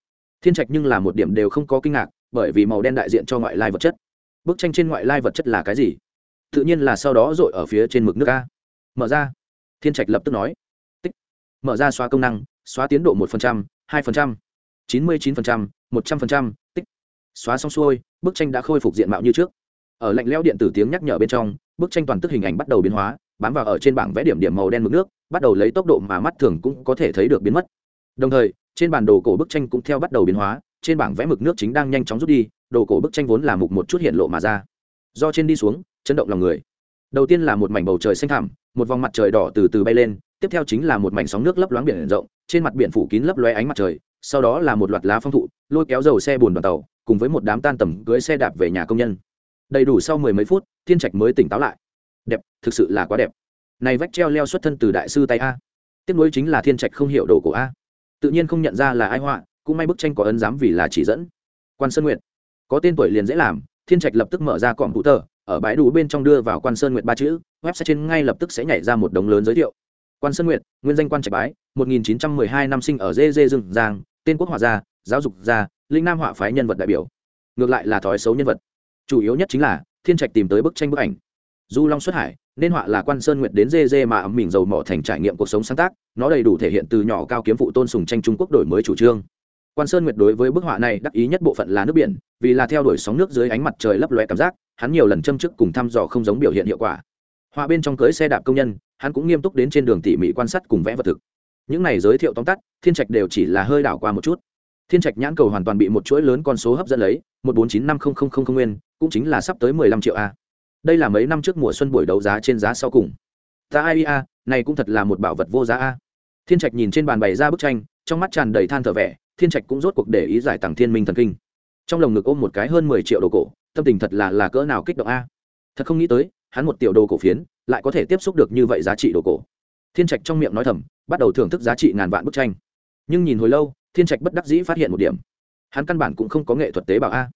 Thiên trạch nhưng là một điểm đều không có kinh ngạc, bởi vì màu đen đại diện cho ngoại lai vật chất. Bức tranh trên ngoại lai vật chất là cái gì? Tự nhiên là sau đó dội ở phía trên mực nước a. Mở ra. Thiên trạch lập tức nói. Tích. Mở ra xóa công năng, xóa tiến độ một phần trăm, hai phần trăm chín mươi chín phần trăm, một trăm phần trăm, tích. Xóa xong xuôi, bức tranh đã khôi phục diện mạo như trước. Ở lạnh lẽo điện tử tiếng nhắc nhở bên trong, bức tranh toàn tức hình ảnh bắt đầu biến hóa, bám vào ở trên bảng vẽ điểm điểm màu đen mực nước, bắt đầu lấy tốc độ mà mắt thường cũng có thể thấy được biến mất. Đồng thời, trên bản đồ cổ bức tranh cũng theo bắt đầu biến hóa, trên bảng vẽ mực nước chính đang nhanh chóng rút đi, đồ cổ bức tranh vốn là mục một chút hiện lộ mà ra. Do trên đi xuống, chấn động lòng người. Đầu tiên là một mảnh bầu trời xanh thẳm, một vòng mặt trời đỏ từ từ bay lên, tiếp theo chính là một mảnh sóng nước lấp loáng biển rộng, trên mặt biển phủ kín lấp loe ánh mặt trời sau đó là một loạt lá phong thụ, lôi kéo dầu xe bùn đoàn tàu, cùng với một đám tan tầm cưới xe đạp về nhà công nhân. Đầy đủ sau mười mấy phút, thiên trạch mới tỉnh táo lại. Đẹp, thực sự là quá đẹp. Này vách treo leo xuất thân từ đại sư tay a. Tiếp nối chính là thiên trạch không hiểu đồ của a. Tự nhiên không nhận ra là ai họa, cũng may bức tranh có ấn giám vì là chỉ dẫn. Quan sơn nguyện có tên tuổi liền dễ làm, thiên trạch lập tức mở ra cọm hữu tờ, ở bãi đủ bên trong đưa vào quan sơn nguyện ba chữ, website trên ngay lập tức sẽ nhảy ra một đống lớn giới thiệu. Quan sơn nguyện nguyên danh quan trạch bái 1912 năm sinh ở dê dê rừng giang tên quốc họa gia, giáo dục gia, linh nam họa phái nhân vật đại biểu. Ngược lại là thói xấu nhân vật. Chủ yếu nhất chính là, thiên trạch tìm tới bức tranh bức ảnh. Du long xuất hải, nên họa là quan sơn nguyệt đến dê dê mà ấm mình dầu mỏ thành trải nghiệm cuộc sống sáng tác, nó đầy đủ thể hiện từ nhỏ cao kiếm phụ tôn sùng tranh trung quốc đổi mới chủ trương. Quan sơn nguyệt đối với bức họa này đắc ý nhất bộ phận là nước biển, vì là theo đuổi sóng nước dưới ánh mặt trời lấp lóe cảm giác, hắn nhiều lần châm chức cùng thăm dò không giống biểu hiện hiệu quả. Họa bên trong cưới xe đạp công nhân, hắn cũng nghiêm túc đến trên đường tỉ mỉ quan sát cùng vẽ vật thực những này giới thiệu tóm tắt, thiên trạch đều chỉ là hơi đảo qua một chút. Thiên trạch nhãn cầu hoàn toàn bị một chuỗi lớn con số hấp dẫn lấy, một bốn chín năm không không không nguyên, cũng chính là sắp tới mười lăm triệu a. Đây là mấy năm trước mùa xuân buổi đấu giá trên giá sau cùng. Ta ai a, này cũng thật là một bảo vật vô giá a. Thiên trạch nhìn trên bàn bày ra bức tranh, trong mắt tràn đầy than thở vẻ, thiên trạch cũng rốt cuộc để ý giải tặng thiên minh thần kinh. Trong lồng ngực ôm một cái hơn mười triệu đồ cổ, tâm tình thật là là cỡ nào kích động a. Thật không nghĩ tới, hắn một tiểu đồ cổ phiến, lại có thể tiếp xúc được như vậy giá trị đồ cổ thiên trạch trong miệng nói thầm, bắt đầu thưởng thức giá trị ngàn vạn bức tranh. Nhưng nhìn hồi lâu, thiên trạch bất đắc dĩ phát hiện một điểm. Hắn căn bản cũng không có nghệ thuật tế bào a.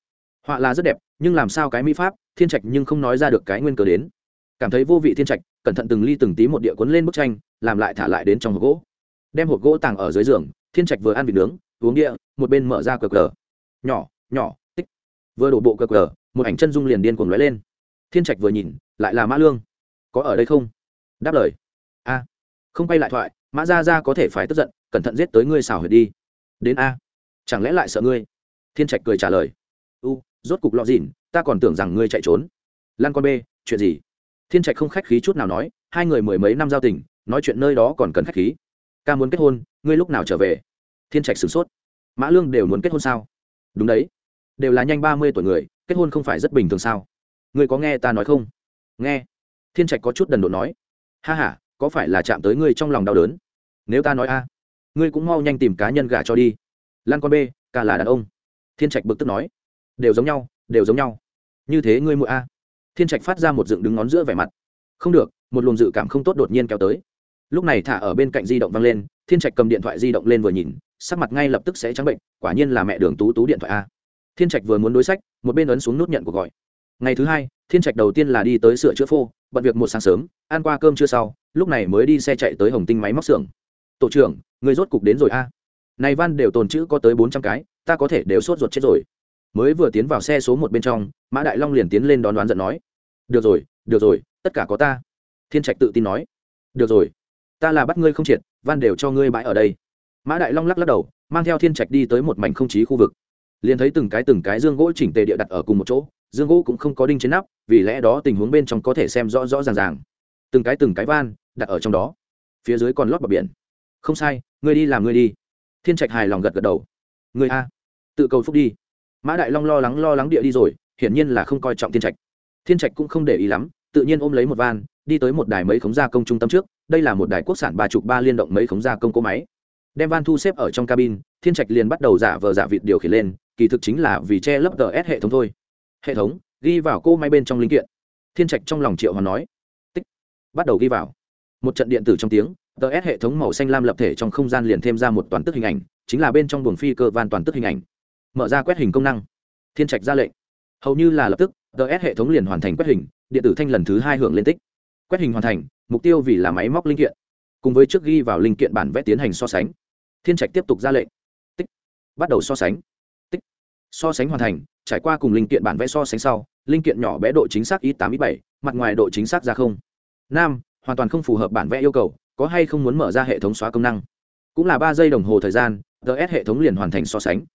Họa là rất đẹp, nhưng làm sao cái mỹ pháp, thiên trạch nhưng không nói ra được cái nguyên cớ đến. Cảm thấy vô vị thiên trạch, cẩn thận từng ly từng tí một địa cuốn lên bức tranh, làm lại thả lại đến trong hộp gỗ. Đem hộp gỗ tàng ở dưới giường, thiên trạch vừa ăn vịt nướng, uống địa, một bên mở ra cờ cờ. Nhỏ nhỏ, tích. Vừa đổ bộ cờ cờ, một ảnh chân dung liền điên cuồng lóe lên. Thiên trạch vừa nhìn, lại là mã lương. Có ở đây không? Đáp lời. A không quay lại thoại, mã ra ra có thể phải tức giận, cẩn thận giết tới ngươi xào huyệt đi. Đến a. Chẳng lẽ lại sợ ngươi? Thiên trạch cười trả lời. U, rốt cục lọ dìn ta còn tưởng rằng ngươi chạy trốn. Lan con b, chuyện gì? Thiên trạch không khách khí chút nào nói, hai người mười mấy năm giao tình, nói chuyện nơi đó còn cần khách khí. Ca muốn kết hôn, ngươi lúc nào trở về? Thiên trạch sửng sốt. Mã lương đều muốn kết hôn sao? Đúng đấy. Đều là nhanh ba mươi tuổi người, kết hôn không phải rất bình thường sao? Ngươi có nghe ta nói không? Nghe. Thiên trạch có chút đần độn nói. Ha h a có phải là chạm tới ngươi trong lòng đau đớn? Nếu ta nói a, ngươi cũng mau nhanh tìm cá nhân gả cho đi. Lan con b ca là đàn ông. Thiên trạch bực tức nói, đều giống nhau, đều giống nhau. Như thế ngươi mua a. Thiên trạch phát ra một dựng đứng ngón giữa vẻ mặt. Không được, một luồng dự cảm không tốt đột nhiên kéo tới. Lúc này thả ở bên cạnh di động văng lên, thiên trạch cầm điện thoại di động lên vừa nhìn, sắc mặt ngay lập tức sẽ trắng bệnh, quả nhiên là mẹ đường tú tú điện thoại a. Thiên trạch vừa muốn đối sách, một bên ấn xuống nút nhận cuộc gọi. Ngày thứ hai, thiên trạch đầu tiên là đi tới sửa chữa phô, bận việc một sáng sớm, ăn qua cơm chưa sau lúc này mới đi xe chạy tới hồng tinh máy móc xưởng. Tổ trưởng, người rốt cục đến rồi a. Này van đều tồn chữ có tới bốn trăm cái, ta có thể đều sốt ruột chết rồi. Mới vừa tiến vào xe số một bên trong, mã đại long liền tiến lên đón đoán giận nói, được rồi được rồi, tất cả có ta. Thiên trạch tự tin nói, được rồi, ta là bắt ngươi không triệt, van đều cho ngươi bãi ở đây. Mã đại long lắc lắc đầu, mang theo thiên trạch đi tới một mảnh không chí khu vực. Liền thấy từng cái từng cái dương gỗ chỉnh tề địa đặt ở cùng một chỗ, dương gỗ cũng không có đinh trên nắp, vì lẽ đó tình huống bên trong có thể xem rõ rõ ràng ràng từng cái từng cái van đặt ở trong đó. Phía dưới còn lót bờ biển. Không sai, ngươi đi làm ngươi đi. Thiên trạch hài lòng gật gật đầu. Người a, tự cầu phúc đi. Mã đại long lo lắng lo lắng địa đi rồi, hiển nhiên là không coi trọng thiên trạch. Thiên trạch cũng không để ý lắm, tự nhiên ôm lấy một van, đi tới một đài mấy khống gia công trung tâm trước, đây là một đài quốc sản ba chục ba liên động mấy khống gia công cỗ máy. Đem van thu xếp ở trong cabin, thiên trạch liền bắt đầu giả vờ giả vịt điều khiển lên, kỳ thực chính là vì che lấp gs hệ thống thôi. Hệ thống ghi vào cỗ máy bên trong linh kiện. Thiên trạch trong lòng triệu hoàn nói bắt đầu ghi vào. Một trận điện tử trong tiếng gs hệ thống màu xanh lam lập thể trong không gian liền thêm ra một toàn tức hình ảnh, chính là bên trong buồng phi cơ van toàn tức hình ảnh. Mở ra quét hình công năng. Thiên trạch ra lệnh. Hầu như là lập tức gs hệ thống liền hoàn thành quét hình, điện tử thanh lần thứ hai hưởng lên tích. Quét hình hoàn thành, mục tiêu vì là máy móc linh kiện. Cùng với trước ghi vào linh kiện bản vẽ tiến hành so sánh. Thiên trạch tiếp tục ra lệnh. Tích. Bắt đầu so sánh. Tích. So sánh hoàn thành, trải qua cùng linh kiện bản vẽ so sánh sau, linh kiện nhỏ bé độ chính xác ít tám ít bảy, mặt ngoài độ chính xác ra không nam, hoàn toàn không phù hợp bản vẽ yêu cầu, có hay không muốn mở ra hệ thống xóa công năng? Cũng là ba giây đồng hồ thời gian gs hệ thống liền hoàn thành so sánh.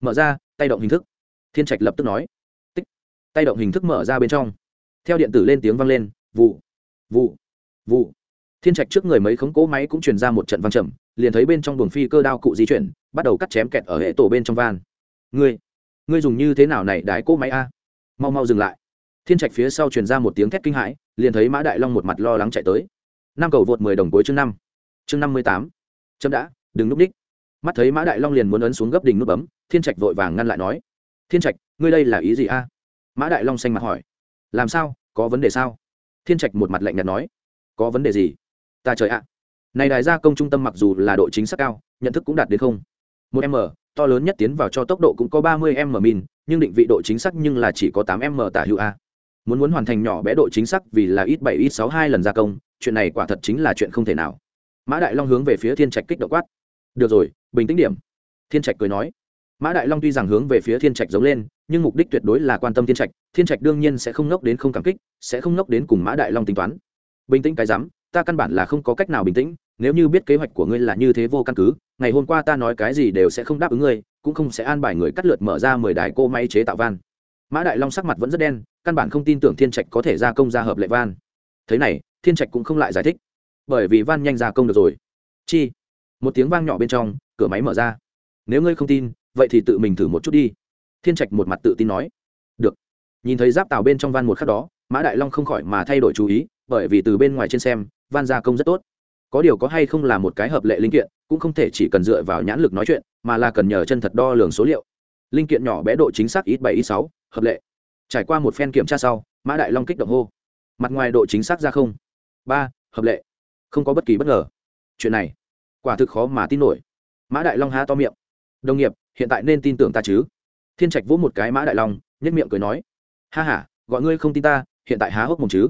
Mở ra, tay động hình thức. Thiên trạch lập tức nói. Tích. Tay động hình thức mở ra bên trong. Theo điện tử lên tiếng vang lên, vụ vụ vụ. Thiên trạch trước người mấy khống cỗ máy cũng truyền ra một trận vang trầm, liền thấy bên trong buồng phi cơ đao cụ di chuyển, bắt đầu cắt chém kẹt ở hệ tổ bên trong van. Ngươi ngươi dùng như thế nào này đái cỗ máy a? Mau mau dừng lại. Thiên trạch phía sau truyền ra một tiếng thét kinh hãi liền thấy mã đại long một mặt lo lắng chạy tới. Năm cầu vượt mười đồng cuối chương năm. Chương năm mươi tám. Chấm đã, đừng núp ních mắt thấy mã đại long liền muốn ấn xuống gấp đỉnh nút bấm, thiên trạch vội vàng ngăn lại nói, thiên trạch, ngươi đây là ý gì a? Mã đại long xanh mặt hỏi, làm sao? Có vấn đề sao? Thiên trạch một mặt lạnh nhạt nói, có vấn đề gì? Ta trời ạ. Này đài gia công trung tâm mặc dù là độ chính xác cao, nhận thức cũng đạt đến không. Một m, to lớn nhất tiến vào cho tốc độ cũng có ba mươi m min, nhưng định vị độ chính xác nhưng là chỉ có tám m tả hữu a muốn muốn hoàn thành nhỏ bé độ chính xác vì là ít bảy, ít sáu hai lần gia công, chuyện này quả thật chính là chuyện không thể nào. Mã đại long hướng về phía thiên trạch kích động quát. Được rồi, bình tĩnh điểm. Thiên trạch cười nói. Mã đại long tuy rằng hướng về phía thiên trạch giống lên, nhưng mục đích tuyệt đối là quan tâm thiên trạch. Thiên trạch đương nhiên sẽ không ngốc đến không cảm kích, sẽ không ngốc đến cùng mã đại long tính toán. Bình tĩnh cái rắm ta căn bản là không có cách nào bình tĩnh, nếu như biết kế hoạch của ngươi là như thế vô căn cứ, ngày hôm qua ta nói cái gì đều sẽ không đáp ứng ngươi, cũng không sẽ an bài người cắt lượt mở ra mười đài cô máy chế tạo van mã đại long sắc mặt vẫn rất đen, căn bản không tin tưởng thiên trạch có thể gia công ra hợp lệ van. Thế này, thiên trạch cũng không lại giải thích. Bởi vì van nhanh gia công được rồi. Chi? Một tiếng vang nhỏ bên trong, cửa máy mở ra. Nếu ngươi không tin, vậy thì tự mình thử một chút đi. Thiên trạch một mặt tự tin nói. Được. Nhìn thấy giáp tàu bên trong van một khắc đó, mã đại long không khỏi mà thay đổi chú ý, bởi vì từ bên ngoài trên xem, van gia công rất tốt. Có điều có hay không là một cái hợp lệ linh kiện, cũng không thể chỉ cần dựa vào nhãn lực nói chuyện, mà là cần nhờ chân thật đo lường số liệu. Linh kiện nhỏ bé độ chính xác ít bảy, ít sáu hợp lệ. Trải qua một phen kiểm tra sau, mã đại long kích động hô. Mặt ngoài độ chính xác ra không. Ba, hợp lệ. Không có bất kỳ bất ngờ. Chuyện này, quả thực khó mà tin nổi. Mã đại long há to miệng. Đồng nghiệp, hiện tại nên tin tưởng ta chứ? Thiên trạch vỗ một cái mã đại long nhất miệng cười nói. Ha h a gọi ngươi không tin ta, hiện tại há hốc mồm chứ?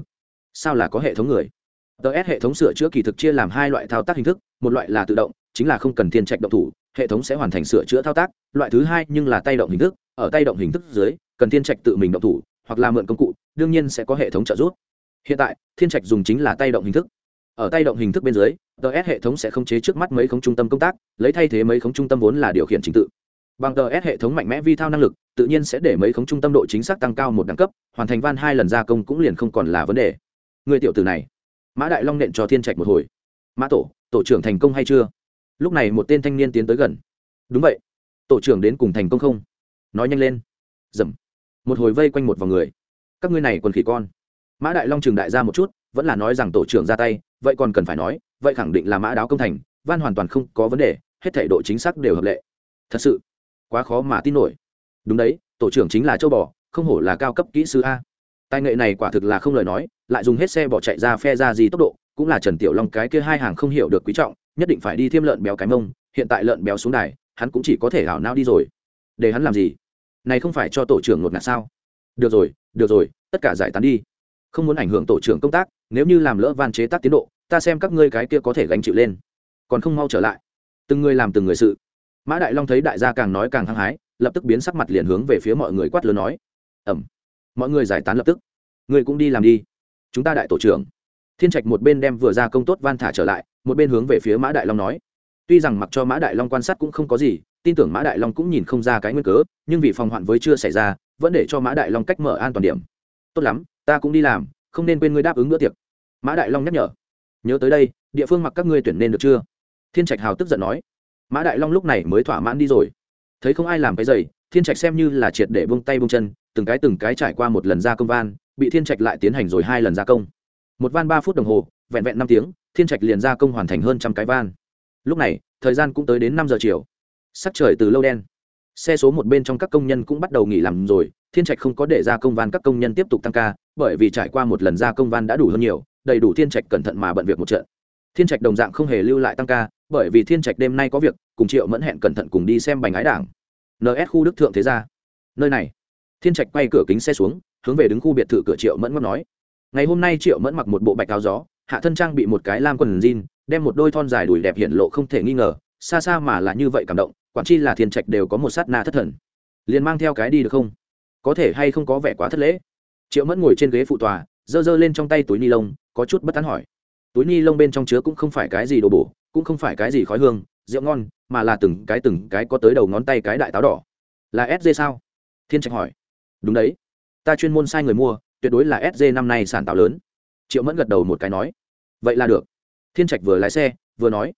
Sao là có hệ thống người? Ts hệ thống sửa chữa kỳ thực chia làm hai loại thao tác hình thức, một loại là tự động, chính là không cần thiên trạch động thủ, hệ thống sẽ hoàn thành sửa chữa thao tác, loại thứ hai nhưng là tay động hình thức ở tay động hình thức dưới, cần thiên trạch tự mình động thủ, hoặc là mượn công cụ, đương nhiên sẽ có hệ thống trợ giúp. Hiện tại, thiên trạch dùng chính là tay động hình thức. Ở tay động hình thức bên dưới ts hệ thống sẽ khống chế trước mắt mấy khống trung tâm công tác, lấy thay thế mấy khống trung tâm vốn là điều khiển trình tự. Bằng ts hệ thống mạnh mẽ vi thao năng lực, tự nhiên sẽ để mấy khống trung tâm độ chính xác tăng cao một đẳng cấp, hoàn thành van hai lần gia công cũng liền không còn là vấn đề. Người tiểu tử này, mã đại long nện cho thiên trạch một hồi. Mã tổ tổ trưởng thành công hay chưa? Lúc này một tên thanh niên tiến tới gần. Đúng vậy. Tổ trưởng đến cùng thành công không? Nói nhanh lên. Dầm. Một hồi vây quanh một vòng người. Các ngươi này còn khỉ con. Mã đại long trường đại ra một chút, vẫn là nói rằng tổ trưởng ra tay, vậy còn cần phải nói, vậy khẳng định là mã đáo công thành van hoàn toàn không có vấn đề, hết thể độ chính xác đều hợp lệ. Thật sự, quá khó mà tin nổi. Đúng đấy, tổ trưởng chính là châu bò, không hổ là cao cấp kỹ sư a. Tài nghệ này quả thực là không lời nói, lại dùng hết xe bỏ chạy ra phe ra gì tốc độ, cũng là trần tiểu long cái kia hai hàng không hiểu được quý trọng, nhất định phải đi thêm lợn béo cái mông, hiện tại lợn béo xuống đài, hắn cũng chỉ có thể hảo nao đi rồi. Để hắn làm gì? Này không phải cho tổ trưởng ngột ngạt sao? Được rồi được rồi, tất cả giải tán đi. Không muốn ảnh hưởng tổ trưởng công tác, nếu như làm lỡ van chế tác tiến độ, ta xem các ngươi cái kia có thể gánh chịu lên. Còn không mau trở lại. Từng người làm từng người sự. Mã đại long thấy đại gia càng nói càng hăng hái, lập tức biến sắc mặt liền hướng về phía mọi người quát lớn nói. Ẩm. Mọi người giải tán lập tức. Người cũng đi làm đi. Chúng ta đại tổ trưởng. Thiên trạch một bên đem vừa ra công tốt van thả trở lại, một bên hướng về phía mã đại long nói. Tuy rằng mặc cho mã đại long quan sát cũng không có gì tin tưởng mã đại long cũng nhìn không ra cái nguyên cớ, nhưng vì phòng hoạn với chưa xảy ra, vẫn để cho mã đại long cách mở an toàn điểm. Tốt lắm, ta cũng đi làm, không nên quên ngươi đáp ứng bữa tiệc. Mã đại long nhắc nhở. Nhớ tới đây, địa phương mặc các ngươi tuyển nên được chưa? Thiên trạch hào tức giận nói. Mã đại long lúc này mới thỏa mãn đi rồi. Thấy không ai làm cái giày thiên trạch xem như là triệt để bông tay bông chân, từng cái từng cái trải qua một lần gia công van bị thiên trạch lại tiến hành rồi hai lần gia công. Một van ba phút đồng hồ, vẹn vẹn năm tiếng, thiên trạch liền gia công hoàn thành hơn trăm cái van. Lúc này, thời gian cũng tới đến năm giờ chiều sắc trời từ lâu đen. Xe số một bên trong các công nhân cũng bắt đầu nghỉ làm rồi, thiên trạch không có để ra công văn các công nhân tiếp tục tăng ca, bởi vì trải qua một lần ra công văn đã đủ hơn nhiều, đầy đủ thiên trạch cẩn thận mà bận việc một trận. Thiên trạch đồng dạng không hề lưu lại tăng ca, bởi vì thiên trạch đêm nay có việc, cùng triệu mẫn hẹn cẩn thận cùng đi xem bành ái đảng. Ns khu đức thượng thế gia. Nơi này, thiên trạch quay cửa kính xe xuống, hướng về đứng khu biệt thự cửa triệu mẫn ngót nói. Ngày hôm nay triệu mẫn mặc một bộ bạch áo gió, hạ thân trang bị một cái lam quần jean, đem một đôi thon dài đùi đẹp hiện lộ không thể nghi ngờ xa xa mà là như vậy cảm động, quản chi là thiên trạch đều có một sát na thất thần. Liền mang theo cái đi được không? Có thể hay không có vẻ quá thất lễ? Triệu mẫn ngồi trên ghế phụ tòa, giơ giơ lên trong tay túi ni lông, có chút bất tán hỏi. Túi ni lông bên trong chứa cũng không phải cái gì đồ bổ, cũng không phải cái gì khói hương, rượu ngon, mà là từng cái từng cái có tới đầu ngón tay cái đại táo đỏ. Là sg sao? Thiên trạch hỏi. Đúng đấy. Ta chuyên môn sai người mua, tuyệt đối là sg năm nay sản tạo lớn. Triệu mẫn gật đầu một cái nói. Vậy là được. Thiên trạch vừa lái xe, vừa nói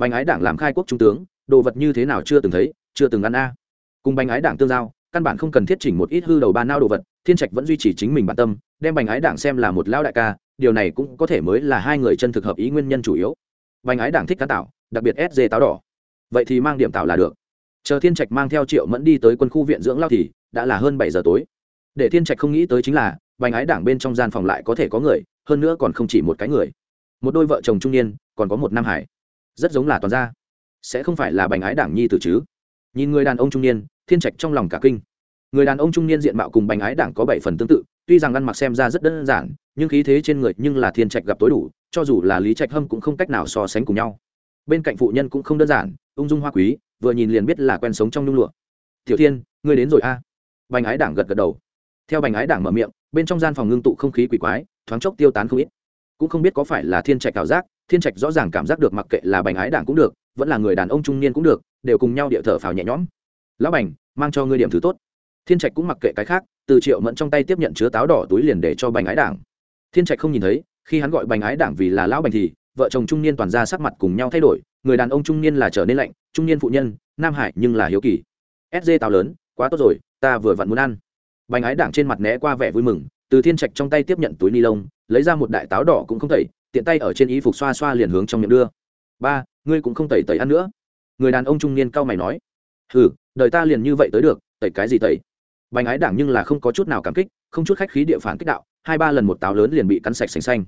bánh ái đảng làm khai quốc trung tướng, đồ vật như thế nào chưa từng thấy, chưa từng ăn a. Cùng bánh ái đảng tương giao, căn bản không cần thiết chỉnh một ít hư đầu ba nao đồ vật, thiên trạch vẫn duy trì chính mình bản tâm, đem bánh ái đảng xem là một lão đại ca, điều này cũng có thể mới là hai người chân thực hợp ý nguyên nhân chủ yếu. Bánh ái đảng thích cá tạo, đặc biệt SG táo đỏ. Vậy thì mang điểm tạo là được. Chờ thiên trạch mang theo triệu mẫn đi tới quân khu viện dưỡng lao thì, đã là hơn bảy giờ tối. Để thiên trạch không nghĩ tới chính là, bánh ái đảng bên trong gian phòng lại có thể có người, hơn nữa còn không chỉ một cái người. Một đôi vợ chồng trung niên, còn có một nam hải rất giống là toàn gia. Sẽ không phải là bành ái đảng nhi tử chứ? Nhìn người đàn ông trung niên, thiên trạch trong lòng cả kinh. Người đàn ông trung niên diện mạo cùng bành ái đảng có bảy phần tương tự, tuy rằng ăn mặc xem ra rất đơn giản, nhưng khí thế trên người nhưng là thiên trạch gặp tối đủ, cho dù là lý trạch hâm cũng không cách nào so sánh cùng nhau. Bên cạnh phụ nhân cũng không đơn giản, ung dung hoa quý, vừa nhìn liền biết là quen sống trong nhung lụa. Tiểu thiên, ngươi đến rồi a? À? ái đảng gật gật đầu. Theo bành ái đảng mở miệng, bên trong gian phòng ngưng tụ không khí quỷ quái, thoáng chốc tiêu tán không ít. Cũng không biết có phải là thiên trạch ảo giác thiên trạch rõ ràng cảm giác được mặc kệ là Bành ái đảng cũng được, vẫn là người đàn ông trung niên cũng được, đều cùng nhau địa thở phào nhẹ nhõm. Lão bành, mang cho ngươi điểm thứ tốt. Thiên trạch cũng mặc kệ cái khác, từ triệu mẫn trong tay tiếp nhận chứa táo đỏ túi liền để cho bành ái đảng. Thiên trạch không nhìn thấy, khi hắn gọi bành ái đảng vì là lão bành thì, vợ chồng trung niên toàn ra sắc mặt cùng nhau thay đổi, người đàn ông trung niên là trở nên lạnh, trung niên phụ nhân, nam hải nhưng là hiếu kỳ. Sg táo lớn, quá tốt rồi, ta vừa vặn muốn ăn. Bành ái đảng trên mặt né qua vẻ vui mừng, từ thiên trạch trong tay tiếp nhận túi ni lông, lấy ra một đại táo đỏ cũng không thầy tiện tay ở trên y phục xoa xoa liền hướng trong miệng đưa. Ba, ngươi cũng không tẩy tẩy ăn nữa. Người đàn ông trung niên cau mày nói. Hừ, đời ta liền như vậy tới được, tẩy cái gì tẩy? Bành ái đảng nhưng là không có chút nào cảm kích, không chút khách khí địa phản kích đạo, hai ba lần một táo lớn liền bị cắn sạch sành xanh.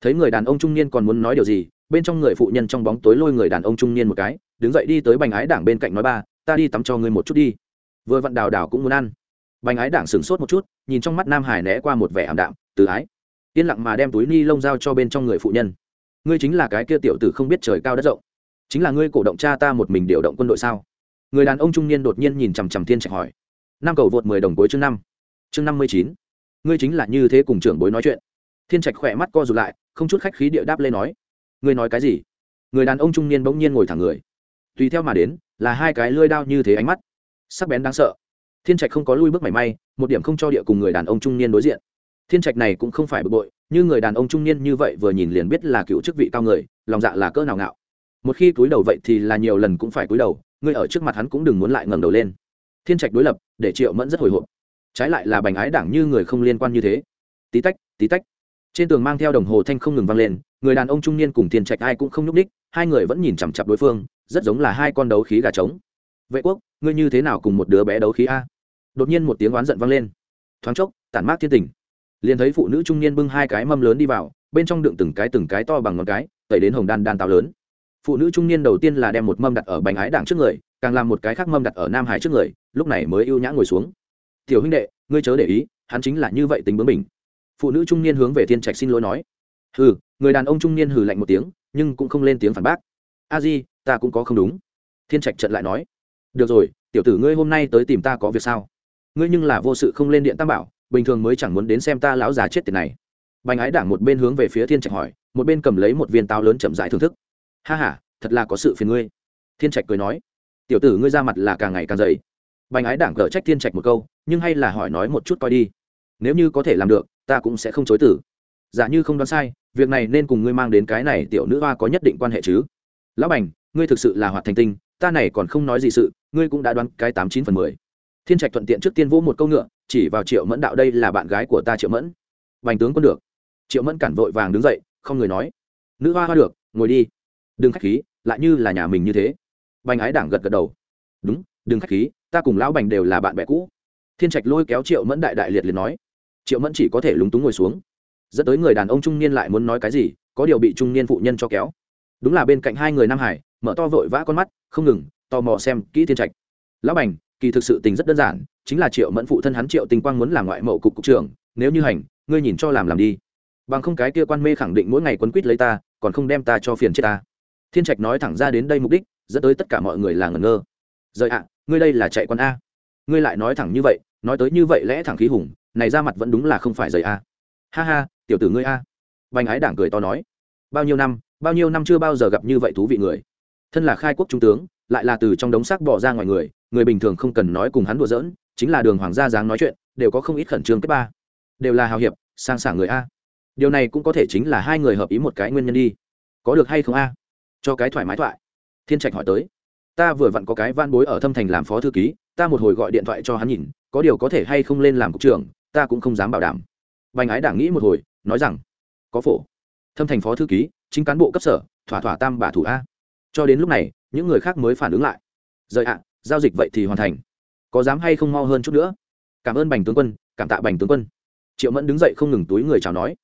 Thấy người đàn ông trung niên còn muốn nói điều gì, bên trong người phụ nhân trong bóng tối lôi người đàn ông trung niên một cái, đứng dậy đi tới bành ái đảng bên cạnh nói ba, ta đi tắm cho ngươi một chút đi. Vừa vặn đào đào cũng muốn ăn. Bành ái đảng sửng sốt một chút, nhìn trong mắt nam hải né qua một vẻ ảm đạm, từ ái yên lặng mà đem túi ni lông giao cho bên trong người phụ nhân. Ngươi chính là cái kia tiểu tử không biết trời cao đất rộng. Chính là ngươi cổ động cha ta một mình điều động quân đội sao? Người đàn ông trung niên đột nhiên nhìn chằm chằm thiên trạch hỏi. Năm cầu vượt mười đồng cuối chương năm. Chương năm mươi chín. Ngươi chính là như thế cùng trưởng bối nói chuyện. Thiên trạch khỏe mắt co rụt lại, không chút khách khí địa đáp lên nói. Ngươi nói cái gì? Người đàn ông trung niên bỗng nhiên ngồi thẳng người. Tùy theo mà đến, là hai cái lưỡi đao như thế ánh mắt. Sắc bén đáng sợ. Thiên trạch không có lui bước mảy may, một điểm không cho địa cùng người đàn ông trung niên đối diện thiên trạch này cũng không phải bực bội, như người đàn ông trung niên như vậy vừa nhìn liền biết là cựu chức vị cao người, lòng dạ là cỡ nào ngạo. Một khi cúi đầu vậy thì là nhiều lần cũng phải cúi đầu, ngươi ở trước mặt hắn cũng đừng muốn lại ngẩng đầu lên. Thiên trạch đối lập, để triệu mẫn rất hồi hộp. Trái lại là bành ái đảng như người không liên quan như thế. Tí tách tí tách. Trên tường mang theo đồng hồ thanh không ngừng vang lên, người đàn ông trung niên cùng thiên trạch ai cũng không nhúc ních hai người vẫn nhìn chằm chặp đối phương, rất giống là hai con đấu khí gà trống. Vệ quốc, ngươi như thế nào cùng một đứa bé đấu khí a? Đột nhiên một tiếng oán giận vang lên. Thoáng chốc, tản mát thiên tình liền thấy phụ nữ trung niên bưng hai cái mâm lớn đi vào, bên trong đựng từng cái từng cái to bằng ngón cái, tẩy đến hồng đan đan táo lớn. Phụ nữ trung niên đầu tiên là đem một mâm đặt ở bánh ái đảng trước người, càng làm một cái khác mâm đặt ở nam hải trước người, lúc này mới ưu nhã ngồi xuống. Tiểu huynh đệ, ngươi chớ để ý, hắn chính là như vậy tính bướng mình phụ nữ trung niên hướng về thiên trạch xin lỗi nói. Hừ, người đàn ông trung niên hừ lạnh một tiếng, nhưng cũng không lên tiếng phản bác. A di, ta cũng có không đúng. Thiên trạch trận lại nói. Được rồi, tiểu tử ngươi hôm nay tới tìm ta có việc sao? Ngươi nhưng là vô sự không lên điện tam bảo bình thường mới chẳng muốn đến xem ta lão già chết tiền này. Bành ái đảng một bên hướng về phía thiên trạch hỏi, một bên cầm lấy một viên táo lớn chậm rãi thưởng thức. Ha h a thật là có sự phiền ngươi. Thiên trạch cười nói, tiểu tử ngươi ra mặt là càng ngày càng dày. Bành ái đảng gỡ trách thiên trạch một câu, nhưng hay là hỏi nói một chút coi đi. Nếu như có thể làm được, ta cũng sẽ không chối tử giả như không đoán sai, việc này nên cùng ngươi mang đến cái này tiểu nữ hoa có nhất định quan hệ chứ. Lão bành, ngươi thực sự là hoạt thành tinh, ta này còn không nói gì sự, ngươi cũng đã đoán cái tám chín phần mười. Thiên trạch thuận tiện trước tiên vỗ một câu ngựa chỉ vào triệu mẫn đạo, đây là bạn gái của ta triệu mẫn. Bành tướng quân được. Triệu mẫn cản vội vàng đứng dậy, không người nói. Nữ hoa hoa được, ngồi đi. Đừng k h á c h khí, lại như là nhà mình như thế. Bành ái đảng gật gật đầu. Đúng, đừng k h á c h khí, ta cùng lão bành đều là bạn bè cũ. Thiên trạch lôi kéo triệu mẫn đại đại liệt liệt nói. Triệu mẫn chỉ có thể lúng túng ngồi xuống. Dẫn tới người đàn ông trung niên lại muốn nói cái gì, có điều bị trung niên phụ nhân cho kéo. Đúng là bên cạnh hai người nam hải, mở to vội vã con mắt, không ngừng, tò mò xem kỹ thiên trạch. Lão bành, kỳ thực sự tình rất đơn giản chính là triệu mẫn phụ thân hắn triệu tình quang muốn làm ngoại mậu cục cục trưởng, nếu như hành, ngươi nhìn cho làm làm đi. Bằng không cái kia quan mê khẳng định mỗi ngày quấn quýt lấy ta, còn không đem ta cho phiền chết ta. Thiên trạch nói thẳng ra đến đây mục đích, dẫn tới tất cả mọi người là ngẩn ngơ. Rời ạ, ngươi đây là chạy con a. Ngươi lại nói thẳng như vậy, nói tới như vậy lẽ thẳng khí hùng, này ra mặt vẫn đúng là không phải rời a. Ha ha, tiểu tử ngươi a. Vành ái đảng cười to nói. Bao nhiêu năm, bao nhiêu năm chưa bao giờ gặp như vậy thú vị người. Thân là khai quốc trung tướng, lại là từ trong đống xác bỏ ra ngoài người người bình thường không cần nói cùng hắn đùa giỡn chính là đường hoàng gia dáng nói chuyện, đều có không ít khẩn trương kết ba. Đều là hào hiệp, sang sảng người a. Điều này cũng có thể chính là hai người hợp ý một cái nguyên nhân đi. Có được hay không a? Cho cái thoải mái thoại. Thiên trạch hỏi tới. Ta vừa vặn có cái van bối ở thâm thành làm phó thư ký, ta một hồi gọi điện thoại cho hắn nhìn, có điều có thể hay không lên làm cục trưởng, ta cũng không dám bảo đảm. Bành ái đảng nghĩ một hồi, nói rằng, có phổ. Thâm thành phó thư ký, chính cán bộ cấp sở, thỏa thỏa tam bà thủ a. Cho đến lúc này, những người khác mới phản ứng lại. Rời ạ, giao dịch vậy thì hoàn thành có dám hay không mau hơn chút nữa. Cảm ơn bành tướng quân, cảm tạ bành tướng quân. Triệu mẫn đứng dậy không ngừng túi người chào nói.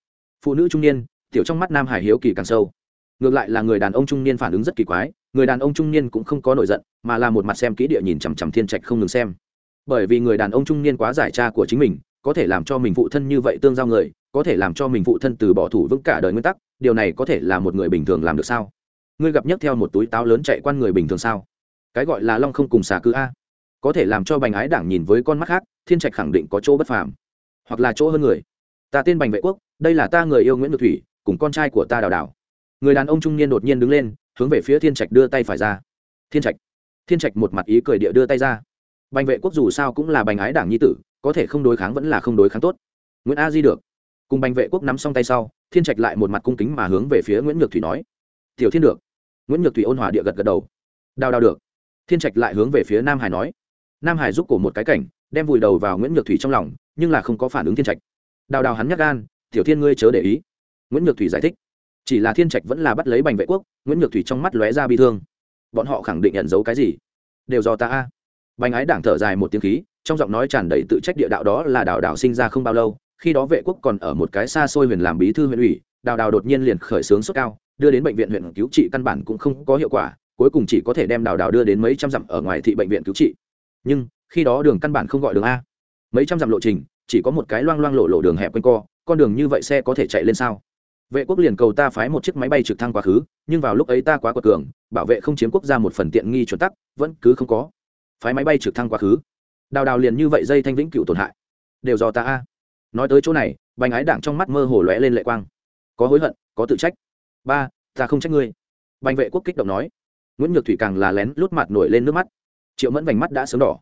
Phụ nữ trung niên, tiểu trong mắt nam hải hiếu kỳ càng sâu. Ngược lại là người đàn ông trung niên phản ứng rất kỳ quái, người đàn ông trung niên cũng không có nổi giận, mà là một mặt xem kỹ địa nhìn chằm chằm thiên trạch không ngừng xem. Bởi vì người đàn ông trung niên quá giải tra của chính mình, có thể làm cho mình phụ thân như vậy tương giao người, có thể làm cho mình phụ thân từ bỏ thủ vững cả đời nguyên tắc, điều này có thể là một người bình thường làm được sao? Ngươi gặp nhất theo một túi táo lớn chạy quan người bình thường sao? Cái gọi là long không cùng xà cứ a có thể làm cho bành ái đảng nhìn với con mắt khác, thiên trạch khẳng định có chỗ bất phàm. Hoặc là chỗ hơn người. Ta tên bành vệ quốc, đây là ta người yêu nguyễn ngược thủy, cùng con trai của ta đào đào. Người đàn ông trung niên đột nhiên đứng lên, hướng về phía thiên trạch đưa tay phải ra. Thiên trạch. Thiên trạch một mặt ý cười địa đưa tay ra. Bành vệ quốc dù sao cũng là bành ái đảng nhi tử, có thể không đối kháng vẫn là không đối kháng tốt. Nguyễn a di được. Cùng bành vệ quốc nắm xong tay sau, thiên trạch lại một mặt cung kính mà hướng về phía nguyễn nhược thủy nói. Tiểu thiên được. Nguyễn nhược thủy ôn hòa địa gật gật đầu. Đào đào được. Thiên trạch lại hướng về phía nam hải nói nam hải giúp cổ một cái cảnh, đem vùi đầu vào nguyễn nhược thủy trong lòng, nhưng là không có phản ứng thiên trạch. Đào đào hắn nhắc gan, tiểu thiên ngươi chớ để ý. Nguyễn nhược thủy giải thích. Chỉ là thiên trạch vẫn là bắt lấy bành vệ quốc, nguyễn nhược thủy trong mắt lóe ra bi thương. Bọn họ khẳng định nhận dấu cái gì? Đều do ta a. Bành ái đảng thở dài một tiếng khí, trong giọng nói tràn đầy tự trách địa đạo đó là đào đào sinh ra không bao lâu, khi đó vệ quốc còn ở một cái xa xôi huyền làm bí thư huyện ủy, đào đào đột nhiên liền khởi xướng sốt cao, đưa đến bệnh viện huyện cứu trị căn bản cũng không có hiệu quả, cuối cùng chỉ có thể đem đào đào đưa đến mấy trăm dặm ở ngoài thị bệnh viện cứu trị nhưng khi đó đường căn bản không gọi đường a. Mấy trăm dặm lộ trình, chỉ có một cái loang loang lộ lộ đường hẹp quanh co, con đường như vậy xe có thể chạy lên sao? Vệ quốc liền cầu ta phái một chiếc máy bay trực thăng quá khứ, nhưng vào lúc ấy ta quá quật cường, bảo vệ không chiếm quốc gia một phần tiện nghi chuẩn tắc, vẫn cứ không có. Phái máy bay trực thăng quá khứ. Đào đào liền như vậy dây thanh vĩnh cựu tổn hại. Đều do ta a. Nói tới chỗ này, bành ái đảng trong mắt mơ hồ lóe lên lệ quang. Có hối hận, có tự trách. Ba, ta không trách ngươi. Bành vệ quốc kích động nói. Nguyễn nhược thủy càng là lén lút mặt nổi lên nước mắt triệu mẫn vành mắt đã sớm đỏ.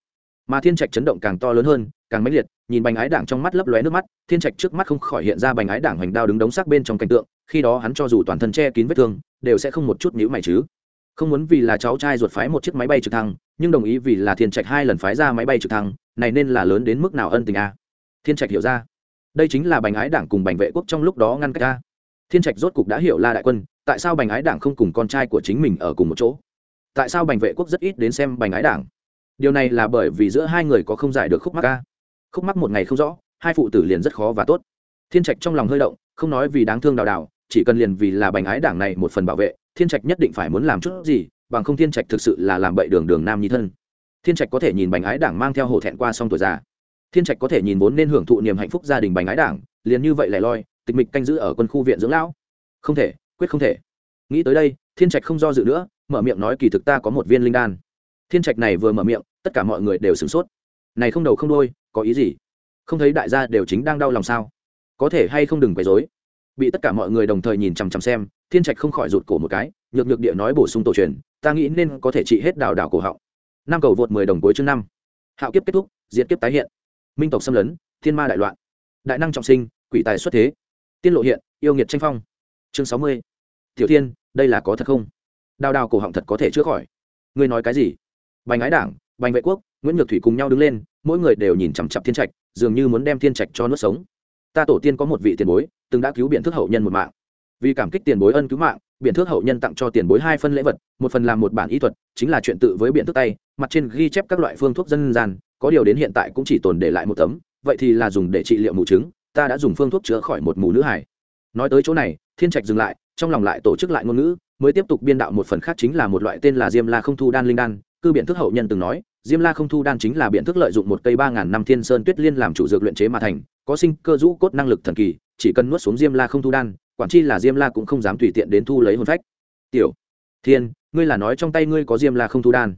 Mà thiên trạch chấn động càng to lớn hơn, càng mãnh liệt, nhìn bành ái đảng trong mắt lấp lóe nước mắt, thiên trạch trước mắt không khỏi hiện ra bành ái đảng hoành đao đứng đống xác bên trong cảnh tượng, khi đó hắn cho dù toàn thân che kín vết thương, đều sẽ không một chút nhữ mày chứ. Không muốn vì là cháu trai ruột phái một chiếc máy bay trực thăng, nhưng đồng ý vì là thiên trạch hai lần phái ra máy bay trực thăng, này nên là lớn đến mức nào ân tình a? Thiên trạch hiểu ra. Đây chính là bành ái đảng cùng bành vệ quốc trong lúc đó ngăn cách a. Thiên trạch rốt cục đã hiểu la đại quân, tại sao bành ái đảng không cùng con trai của chính mình ở cùng một chỗ? Tại sao bành vệ quốc rất ít đến xem bành ái đảng? Điều này là bởi vì giữa hai người có không giải được khúc mắc ca khúc mắc một ngày không rõ, hai phụ tử liền rất khó và tốt. Thiên trạch trong lòng hơi động, không nói vì đáng thương đào đào, chỉ cần liền vì là bành ái đảng này một phần bảo vệ, thiên trạch nhất định phải muốn làm chút gì, bằng không thiên trạch thực sự là làm bậy đường đường nam nhi thân. Thiên trạch có thể nhìn bành ái đảng mang theo hổ thẹn qua xong tuổi già. Thiên trạch có thể nhìn vốn nên hưởng thụ niềm hạnh phúc gia đình bành ái đảng, liền như vậy lẻ loi, tịch mịch canh giữ ở quân khu viện dưỡng lão. Không thể, quyết không thể. Nghĩ tới đây, thiên trạch không do dự nữa mở miệng nói kỳ thực ta có một viên linh đan. Thiên trạch này vừa mở miệng, tất cả mọi người đều sửng sốt. Này không đầu không đôi có ý gì? Không thấy đại gia đều chính đang đau lòng sao? Có thể hay không đừng quấy dối bị tất cả mọi người đồng thời nhìn chằm chằm xem, thiên trạch không khỏi rụt cổ một cái, nhược nhược địa nói bổ sung tổ truyền, ta nghĩ nên có thể trị hết đào đảo cổ họng. Năm cầu vượt mười đồng cuối chương năm. Hạo kiếp kết thúc, Diệt kiếp tái hiện. Minh tộc xâm lấn, thiên ma đại loạn. Đại năng trọng sinh, quỷ tài xuất thế. Tiên lộ hiện, yêu nghiệt tranh phong. Chương sáu mươi. Tiểu thiên, đây là có thật không? Đào đào cổ họng thật có thể chữa khỏi. Ngươi nói cái gì? Bành ái đảng, bành vệ quốc, nguyễn nhược thủy cùng nhau đứng lên, mỗi người đều nhìn chằm chặp thiên trạch, dường như muốn đem thiên trạch cho nuốt sống. Ta tổ tiên có một vị tiền bối, từng đã cứu biện thức hậu nhân một mạng. Vì cảm kích tiền bối ân cứu mạng biện thước hậu nhân tặng cho tiền bối hai phân lễ vật, một phần làm một bản y thuật, chính là chuyện tự với biện thước tay, mặt trên ghi chép các loại phương thuốc dân gian, có điều đến hiện tại cũng chỉ tồn để lại một tấm, vậy thì là dùng để trị liệu mù trứng. ta đã dùng phương thuốc chữa khỏi một mù nữ hải nói tới chỗ này, thiên trạch dừng lại, trong lòng lại tổ chức lại ngôn ngữ mới tiếp tục biên đạo một phần khác chính là một loại tên là diêm la không thu đan linh đan. Cư biện thức hậu nhân từng nói, diêm la không thu đan chính là biện thức lợi dụng một cây ba ngàn năm thiên sơn tuyết liên làm chủ dược luyện chế mà thành, có sinh cơ rũ cốt năng lực thần kỳ, chỉ cần nuốt xuống diêm la không thu đan, quản chi là diêm la cũng không dám tùy tiện đến thu lấy hồn phách. Tiểu thiên, ngươi là nói trong tay ngươi có diêm la không thu đan?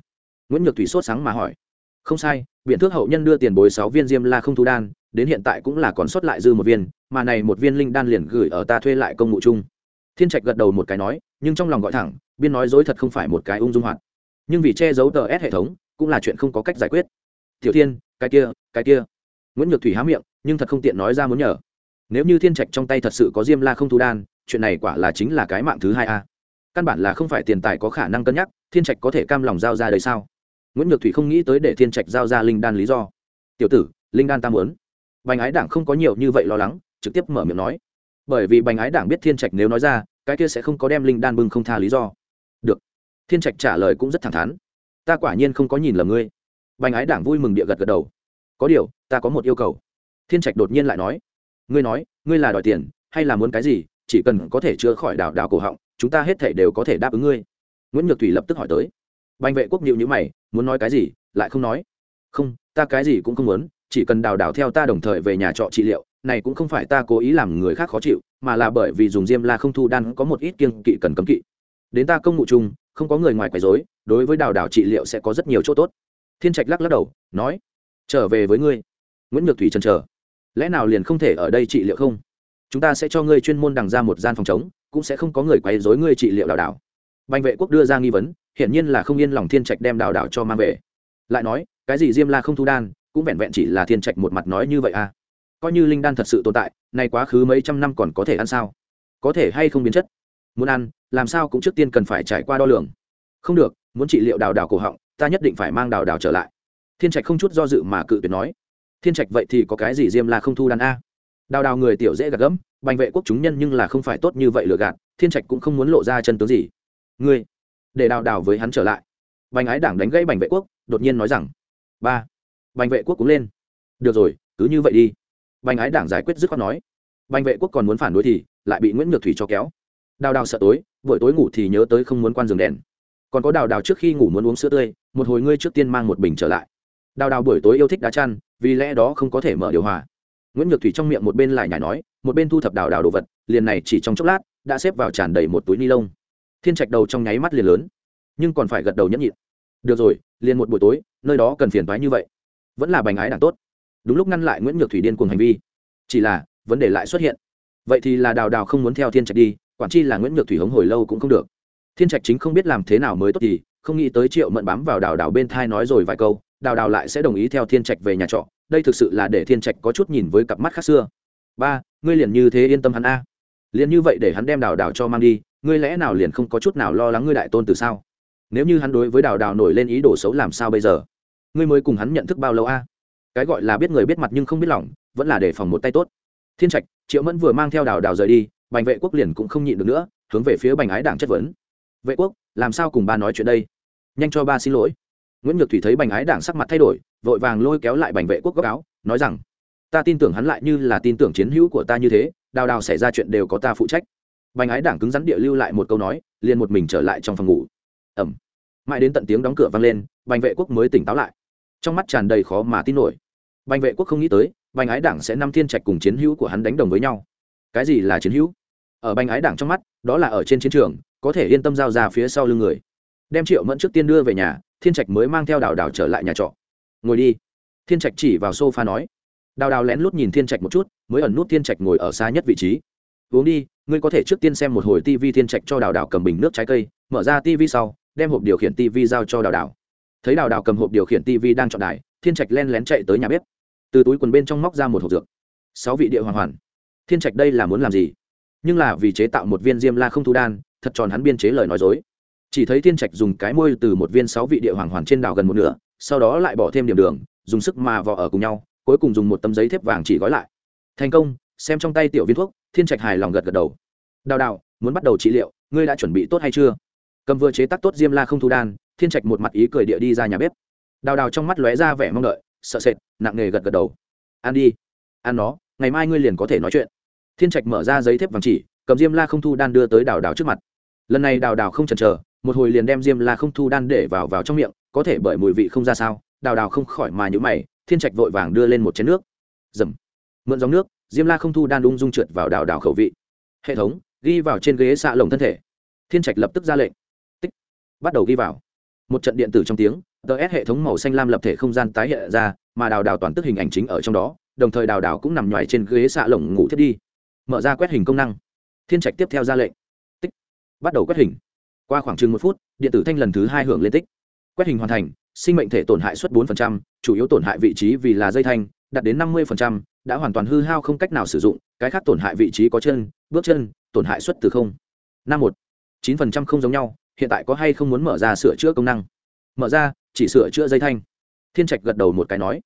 Nguyễn nhược thủy sốt sáng mà hỏi. Không sai, biện thước hậu nhân đưa tiền bối sáu viên diêm la không thu đan, đến hiện tại cũng là còn sót lại dư một viên, mà này một viên linh đan liền gửi ở ta thuê lại công ngụ chung. Thiên trạch gật đầu một cái nói nhưng trong lòng gọi thẳng, biên nói dối thật không phải một cái ung dung hoạt. Nhưng vì che giấu tờ s hệ thống, cũng là chuyện không có cách giải quyết. Tiểu thiên, cái kia cái kia. Nguyễn nhược thủy há miệng, nhưng thật không tiện nói ra muốn nhờ. Nếu như thiên trạch trong tay thật sự có diêm la không thu đan, chuyện này quả là chính là cái mạng thứ hai a. Căn bản là không phải tiền tài có khả năng cân nhắc, thiên trạch có thể cam lòng giao ra đấy sao? Nguyễn nhược thủy không nghĩ tới để thiên trạch giao ra linh đan lý do. Tiểu tử, linh đan ta muốn. Bành ái đảng không có nhiều như vậy lo lắng, trực tiếp mở miệng nói. Bởi vì bành ái đảng biết thiên trạch nếu nói ra cái kia sẽ không có đem linh đan bưng không tha lý do. Được. Thiên trạch trả lời cũng rất thẳng thắn. Ta quả nhiên không có nhìn lầm ngươi. Bành ái đảng vui mừng địa gật gật đầu. Có điều, ta có một yêu cầu. Thiên trạch đột nhiên lại nói. Ngươi nói, ngươi là đòi tiền, hay là muốn cái gì, chỉ cần có thể chữa khỏi đào đào cổ họng, chúng ta hết thể đều có thể đáp ứng ngươi. Nguyễn nhược thủy lập tức hỏi tới. Bành vệ quốc nhịu nhữ mày, muốn nói cái gì, lại không nói. Không, ta cái gì cũng không muốn, chỉ cần đào đào theo ta đồng thời về nhà trọ trị liệu này cũng không phải ta cố ý làm người khác khó chịu, mà là bởi vì dùng diêm la không thu đan có một ít kiêng kỵ cần cấm kỵ. Đến ta công ngụ chung, không có người ngoài quấy rối, đối với đào đào trị liệu sẽ có rất nhiều chỗ tốt. Thiên trạch lắc lắc đầu, nói, trở về với ngươi. Nguyễn nhược thủy trần chờ, lẽ nào liền không thể ở đây trị liệu không? Chúng ta sẽ cho ngươi chuyên môn đằng ra một gian phòng chống cũng sẽ không có người quấy rối ngươi trị liệu đào đào bành vệ quốc đưa ra nghi vấn, hiển nhiên là không yên lòng thiên trạch đem đào đào cho mang về. Lại nói, cái gì diêm la không thu đan, cũng vẹn vẹn chỉ là thiên trạch một mặt nói như vậy à? Coi như linh đan thật sự tồn tại, nay quá khứ mấy trăm năm còn có thể ăn sao? Có thể hay không biến chất? Muốn ăn, làm sao cũng trước tiên cần phải trải qua đo lường. Không được, muốn trị liệu đào đào cổ họng, ta nhất định phải mang đào đào trở lại. Thiên trạch không chút do dự mà cự tuyệt nói. Thiên trạch vậy thì có cái gì diêm la không thu đàn a? Đào đào người tiểu dễ gạt gẫm, bành vệ quốc chúng nhân nhưng là không phải tốt như vậy lừa gạt, thiên trạch cũng không muốn lộ ra chân tướng gì. Ngươi, để đào đào với hắn trở lại. Bành ái đảng đánh gãy bành vệ quốc, đột nhiên nói rằng. Ba, bành vệ quốc cũng lên. Được rồi, cứ như vậy đi bành ái đảng giải quyết dứt khoát nói. Bành vệ quốc còn muốn phản đối thì lại bị nguyễn nhược thủy cho kéo. Đào đào sợ tối, buổi tối ngủ thì nhớ tới không muốn quan giường đèn. Còn có đào đào trước khi ngủ muốn uống sữa tươi, một hồi ngươi trước tiên mang một bình trở lại. Đào đào buổi tối yêu thích đá chăn, vì lẽ đó không có thể mở điều hòa. Nguyễn nhược thủy trong miệng một bên lại nhảy nói, một bên thu thập đào đào đồ vật, liền này chỉ trong chốc lát, đã xếp vào tràn đầy một túi ni lông. Thiên trạch đầu trong nháy mắt liền lớn, nhưng còn phải gật đầu nhẫn nhịn. Được rồi, liền một buổi tối, nơi đó cần phiền thoái như vậy. Vẫn là bành ái đảng tốt đúng lúc ngăn lại nguyễn nhược thủy điên cùng hành vi. Chỉ là, vấn đề lại xuất hiện. Vậy thì là đào đào không muốn theo thiên trạch đi, quản chi là nguyễn nhược thủy hống hồi lâu cũng không được. Thiên trạch chính không biết làm thế nào mới tốt thì, không nghĩ tới triệu mận bám vào đào đào bên thai nói rồi vài câu, đào đào lại sẽ đồng ý theo thiên trạch về nhà trọ. Đây thực sự là để thiên trạch có chút nhìn với cặp mắt khác xưa. Ba, ngươi liền như thế yên tâm hắn a. Liền như vậy để hắn đem đào đào cho mang đi, ngươi lẽ nào liền không có chút nào lo lắng ngươi đại tôn từ sao? Nếu như hắn đối với đào đào nổi lên ý đồ xấu làm sao bây giờ? Ngươi mới cùng hắn nhận thức bao lâu a? Cái gọi là biết người biết mặt nhưng không biết lòng, vẫn là để phòng một tay tốt. Thiên trạch, triệu mẫn vừa mang theo đào đào rời đi, bành vệ quốc liền cũng không nhịn được nữa, hướng về phía bành ái đảng chất vấn. Vệ quốc, làm sao cùng ba nói chuyện đây? Nhanh cho ba xin lỗi. Nguyễn nhược thủy thấy bành ái đảng sắc mặt thay đổi, vội vàng lôi kéo lại bành vệ quốc góc áo, nói rằng, ta tin tưởng hắn lại như là tin tưởng chiến hữu của ta như thế, đào đào xảy ra chuyện đều có ta phụ trách. Bành ái đảng cứng rắn địa lưu lại một câu nói, liền một mình trở lại trong phòng ngủ. Ẩm. Mãi đến tận tiếng đóng cửa vang lên, bành vệ quốc mới tỉnh táo lại. Trong mắt tràn đầy khó mà tin nổi bành vệ quốc không nghĩ tới, bành ái đảng sẽ năm thiên trạch cùng chiến hữu của hắn đánh đồng với nhau. Cái gì là chiến hữu? Ở bành ái đảng trong mắt, đó là ở trên chiến trường, có thể yên tâm giao ra phía sau lưng người. Đem triệu mẫn trước tiên đưa về nhà, thiên trạch mới mang theo đào đào trở lại nhà trọ. Ngồi đi. Thiên trạch chỉ vào s o f a nói. Đào đào lén lút nhìn thiên trạch một chút, mới ẩn nút thiên trạch ngồi ở xa nhất vị trí. Uống đi, ngươi có thể trước tiên xem một hồi tv thiên trạch cho đào đào cầm bình nước trái cây, mở ra tv sau, đem hộp điều khiển tv giao cho đào đào. Thấy đào đào cầm hộp điều khiển tv đang chọn đài, thiên trạch len lén chạy tới nhà bếp từ túi quần bên trong móc ra một hộp dược. Sáu vị địa hoàng hoàn. Thiên trạch đây là muốn làm gì? Nhưng là vì chế tạo một viên diêm la không thu đan, thật tròn hắn biên chế lời nói dối. Chỉ thấy thiên trạch dùng cái môi từ một viên sáu vị địa hoàng hoàn trên đảo gần một nửa, sau đó lại bỏ thêm điểm đường, dùng sức mà vò ở cùng nhau, cuối cùng dùng một tấm giấy thép vàng chỉ gói lại. Thành công, xem trong tay tiểu viên thuốc, thiên trạch hài lòng gật gật đầu. Đào đào, muốn bắt đầu trị liệu, ngươi đã chuẩn bị tốt hay chưa? Cầm vừa chế tác tốt diêm la không thu đan, thiên trạch một mặt ý cười địa đi ra nhà bếp. Đào đào trong mắt lóe ra vẻ mong đợi sợ sệt, nặng nề gật gật đầu. Ăn đi, ăn nó, ngày mai ngươi liền có thể nói chuyện. Thiên trạch mở ra giấy thép vàng chỉ, cầm diêm la không thu đan đưa tới đào đào trước mặt. Lần này đào đào không chần chờ, một hồi liền đem diêm la không thu đan để vào vào trong miệng, có thể bởi mùi vị không ra sao, đào đào không khỏi mà nhữ mày, thiên trạch vội vàng đưa lên một chén nước. Dầm. Mượn dòng nước, diêm la không thu đan ung dung trượt vào đào đào khẩu vị. Hệ thống, ghi vào trên ghế xạ lồng thân thể. Thiên trạch lập tức ra lệnh. Tích. Bắt đầu ghi vào. Một trận điện tử trong tiếng ts hệ thống màu xanh lam lập thể không gian tái hiện ra, mà đào đào toàn tức hình ảnh chính ở trong đó, đồng thời đào đào cũng nằm nhoài trên ghế xạ lồng ngủ thiết đi. Mở ra quét hình công năng. Thiên trạch tiếp theo ra lệnh. Tích. Bắt đầu quét hình. Qua khoảng chừng một phút, điện tử thanh lần thứ hai hưởng lên tích. Quét hình hoàn thành, sinh mệnh thể tổn hại suất bốn chủ yếu tổn hại vị trí vì là dây thanh, đạt đến năm mươi đã hoàn toàn hư hao không cách nào sử dụng, cái khác tổn hại vị trí có chân, bước chân, tổn hại suất từ không. Năm một. chín không giống nhau, hiện tại có hay không muốn mở ra sửa chữa công năng? Mở ra, chỉ sửa chữa dây thanh. Thiên trạch gật đầu một cái nói,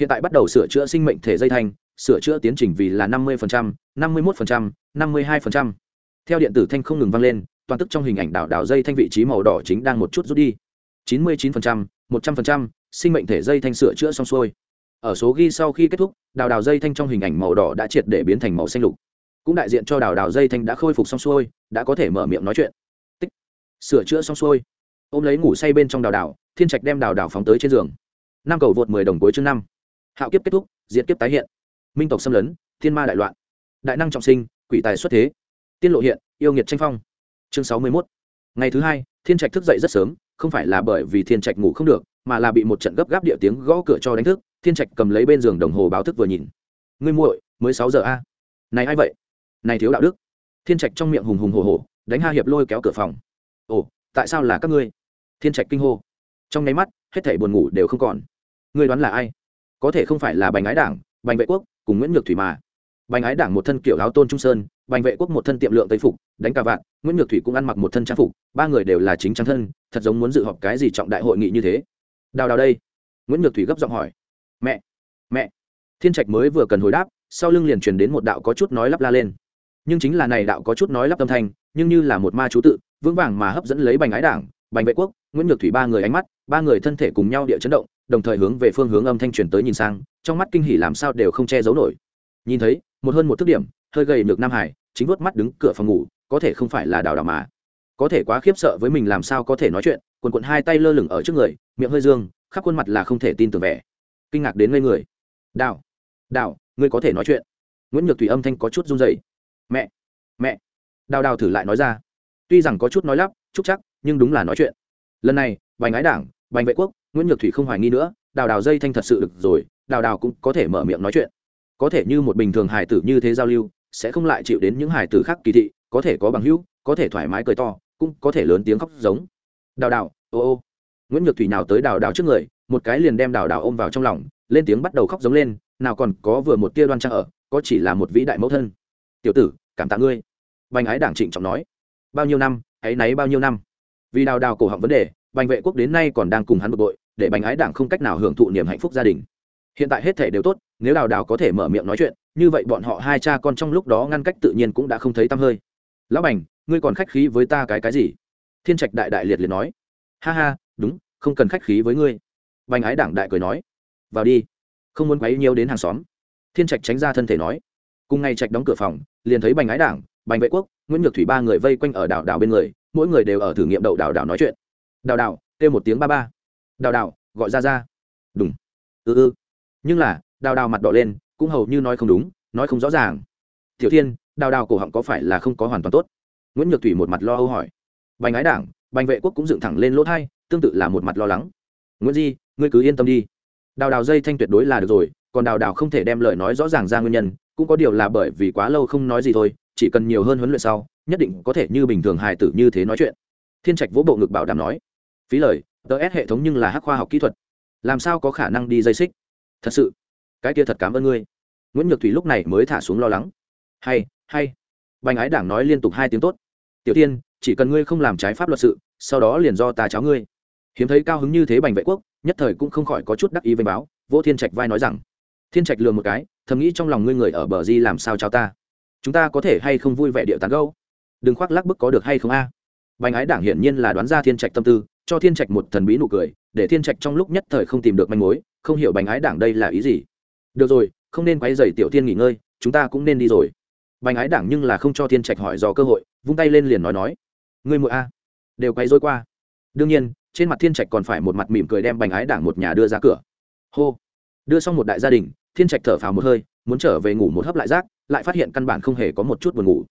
hiện tại bắt đầu sửa chữa sinh mệnh thể dây thanh, sửa chữa tiến trình vì là năm mươi năm mươi một năm mươi hai theo điện tử thanh không ngừng vang lên, toàn tức trong hình ảnh đảo đảo dây thanh vị trí màu đỏ chính đang một chút rút đi. chín mươi chín một trăm linh sinh mệnh thể dây thanh sửa chữa xong xuôi. Ở số ghi sau khi kết thúc đào đào dây thanh trong hình ảnh màu đỏ đã triệt để biến thành màu xanh lục. Cũng đại diện cho đào đào dây thanh đã khôi phục xong xuôi, đã có thể mở miệng nói chuyện. Tích. Sửa chữa xong xuôi ôm lấy ngủ say bên trong đào đào, thiên trạch đem đào đào phóng tới trên giường. Năm cầu vượt mười đồng cuối chương năm. Hạo kiếp kết thúc diễn kiếp tái hiện. Minh tộc xâm lấn, thiên ma đại loạn. Đại năng trọng sinh, quỷ tài xuất thế. Tiên lộ hiện, yêu nghiệt tranh phong. Chương sáu mươi mốt. Ngày thứ hai, thiên trạch thức dậy rất sớm, không phải là bởi vì thiên trạch ngủ không được, mà là bị một trận gấp gáp địa tiếng gõ cửa cho đánh thức, thiên trạch cầm lấy bên giường đồng hồ báo thức vừa nhìn. Ngươi muội, mới sáu giờ a. Này ai vậy? Này thiếu đạo đức. Thiên trạch trong miệng hùng hùng hồ hồ đánh ha hiệp lôi kéo cửa phòng. Ồ, tại sao là các ngươi? Thiên trạch kinh hô. Trong nháy mắt, hết thảy buồn ngủ đều không còn. Ngươi đoán là ai? Có thể không phải là bành ái đảng, bành vệ quốc cùng nguyễn nhược thủy mà. Bành ái đảng một thân kiểu áo tôn trung sơn, bành vệ quốc một thân tiệm lượng tây phục, đánh cả vạn nguyễn nhược thủy cũng ăn mặc một thân trang phục, ba người đều là chính trang thân, thật giống muốn dự họp cái gì trọng đại hội nghị như thế. Đào đào đây. Nguyễn nhược thủy gấp giọng hỏi. Mẹ mẹ. Thiên trạch mới vừa cần hồi đáp, sau lưng liền truyền đến một đạo có chút nói lắp la lên. Nhưng chính là này đạo có chút nói lắp tâm thanh, nhưng như là một ma chú tự, vững vàng mà hấp dẫn lấy bành ái đảng bành vệ quốc, nguyễn nhược thủy ba người ánh mắt, ba người thân thể cùng nhau địa chấn động, đồng thời hướng về phương hướng âm thanh truyền tới nhìn sang, trong mắt kinh hỉ làm sao đều không che giấu nổi. Nhìn thấy, một hơn một thức điểm, hơi gầy được nam hải, chính vuốt mắt đứng cửa phòng ngủ, có thể không phải là đào đào mà. Có thể quá khiếp sợ với mình làm sao có thể nói chuyện, quần quần hai tay lơ lửng ở trước người, miệng hơi dương, khắp khuôn mặt là không thể tin tưởng vẻ. Kinh ngạc đến ngây người. Đào đào, ngươi có thể nói chuyện. Nguyễn nhược thủy âm thanh có chút run dày mẹ mẹ. Đào đào thử lại nói ra. Tuy rằng có chút nói lắp chúc chắc, nhưng đúng là nói chuyện. Lần này bành ái đảng bành vệ quốc, nguyễn nhược thủy không hoài nghi nữa, đào đào dây thanh thật sự được rồi, đào đào cũng có thể mở miệng nói chuyện. Có thể như một bình thường hài tử như thế giao lưu, sẽ không lại chịu đến những hài tử khác kỳ thị, có thể có bằng hữu, có thể thoải mái cười to, cũng có thể lớn tiếng khóc giống. Đào đào, ô ô. Nguyễn nhược thủy nào tới đào đào trước người, một cái liền đem đào đào ôm vào trong lòng, lên tiếng bắt đầu khóc giống lên, nào còn có vừa một tia đoan trang ở, có chỉ là một vĩ đại mẫu thân. Tiểu tử, cảm tạ ngươi. Bành ái đảng trịnh trọng nói. Bao nhiêu năm ấy nấy bao nhiêu năm. Vì đào đào cổ họng vấn đề, bành vệ quốc đến nay còn đang cùng hắn bực bội, để bành ái đảng không cách nào hưởng thụ niềm hạnh phúc gia đình. Hiện tại hết thể đều tốt, nếu đào đào có thể mở miệng nói chuyện, như vậy bọn họ hai cha con trong lúc đó ngăn cách tự nhiên cũng đã không thấy tăm hơi. Lão bành, ngươi còn khách khí với ta cái cái gì? Thiên trạch đại đại liệt liệt nói. Ha ha, đúng, không cần khách khí với ngươi. Bành ái đảng đại cười nói. Vào đi, không muốn quấy nhiều đến hàng xóm. Thiên trạch tránh ra thân thể nói. Cùng ngày trạch đóng cửa phòng, liền thấy bành ái đảng bành vệ quốc nguyễn nhược thủy ba người vây quanh ở đảo đảo bên người mỗi người đều ở thử nghiệm đậu đảo đảo nói chuyện. Đào đào kêu một tiếng ba ba. Đào đào gọi ra ra. Đúng ư ừ, ư nhưng là đào đào mặt đỏ lên cũng hầu như nói không đúng nói không rõ ràng. Tiểu thiên đào đào cổ họng có phải là không có hoàn toàn tốt? Nguyễn nhược thủy một mặt lo âu hỏi. Bành ái đảng bành vệ quốc cũng dựng thẳng lên lỗ thai tương tự là một mặt lo lắng. Nguyễn di ngươi cứ yên tâm đi. Đào đào dây thanh tuyệt đối là được rồi còn đào đào không thể đem lời nói rõ ràng ra nguyên nhân cũng có điều là bởi vì quá lâu không nói gì thôi chỉ cần nhiều hơn huấn luyện sau, nhất định có thể như bình thường hài tử như thế nói chuyện. Thiên trạch vỗ bộ ngực bảo đảm nói. Phí lời tờ s hệ thống nhưng là hắc khoa học kỹ thuật. Làm sao có khả năng đi dây xích? Thật sự, cái kia thật cảm ơn ngươi. Nguyễn nhược thủy lúc này mới thả xuống lo lắng. Hay hay. Bành ái đảng nói liên tục hai tiếng tốt. Tiểu tiên, chỉ cần ngươi không làm trái pháp luật sự, sau đó liền do ta cháu ngươi. Hiếm thấy cao hứng như thế bành vệ quốc, nhất thời cũng không khỏi có chút đắc ý với báo vô thiên trạch vai nói rằng. Thiên trạch lừa một cái, thầm nghĩ trong lòng ngươi người ở bờ di làm sao cháu ta? Chúng ta có thể hay không vui vẻ điệu tán gâu đừng khoác lắc bức có được hay không a? Bành ái đảng hiển nhiên là đoán ra thiên trạch tâm tư, cho thiên trạch một thần bí nụ cười, để thiên trạch trong lúc nhất thời không tìm được manh mối, không hiểu bành ái đảng đây là ý gì. Được rồi, không nên quay dày tiểu tiên nghỉ ngơi, chúng ta cũng nên đi rồi. Bành ái đảng nhưng là không cho thiên trạch hỏi dò cơ hội, vung tay lên liền nói nói. Ngươi muội a, đều quay dối qua. Đương nhiên, trên mặt thiên trạch còn phải một mặt mỉm cười đem bành ái đảng một nhà đưa ra cửa. Hô. Đưa xong một đại gia đình, thiên trạch thở phào một hơi, muốn trở về ngủ một hấp lại rác lại phát hiện căn bản không hề có một chút buồn ngủ.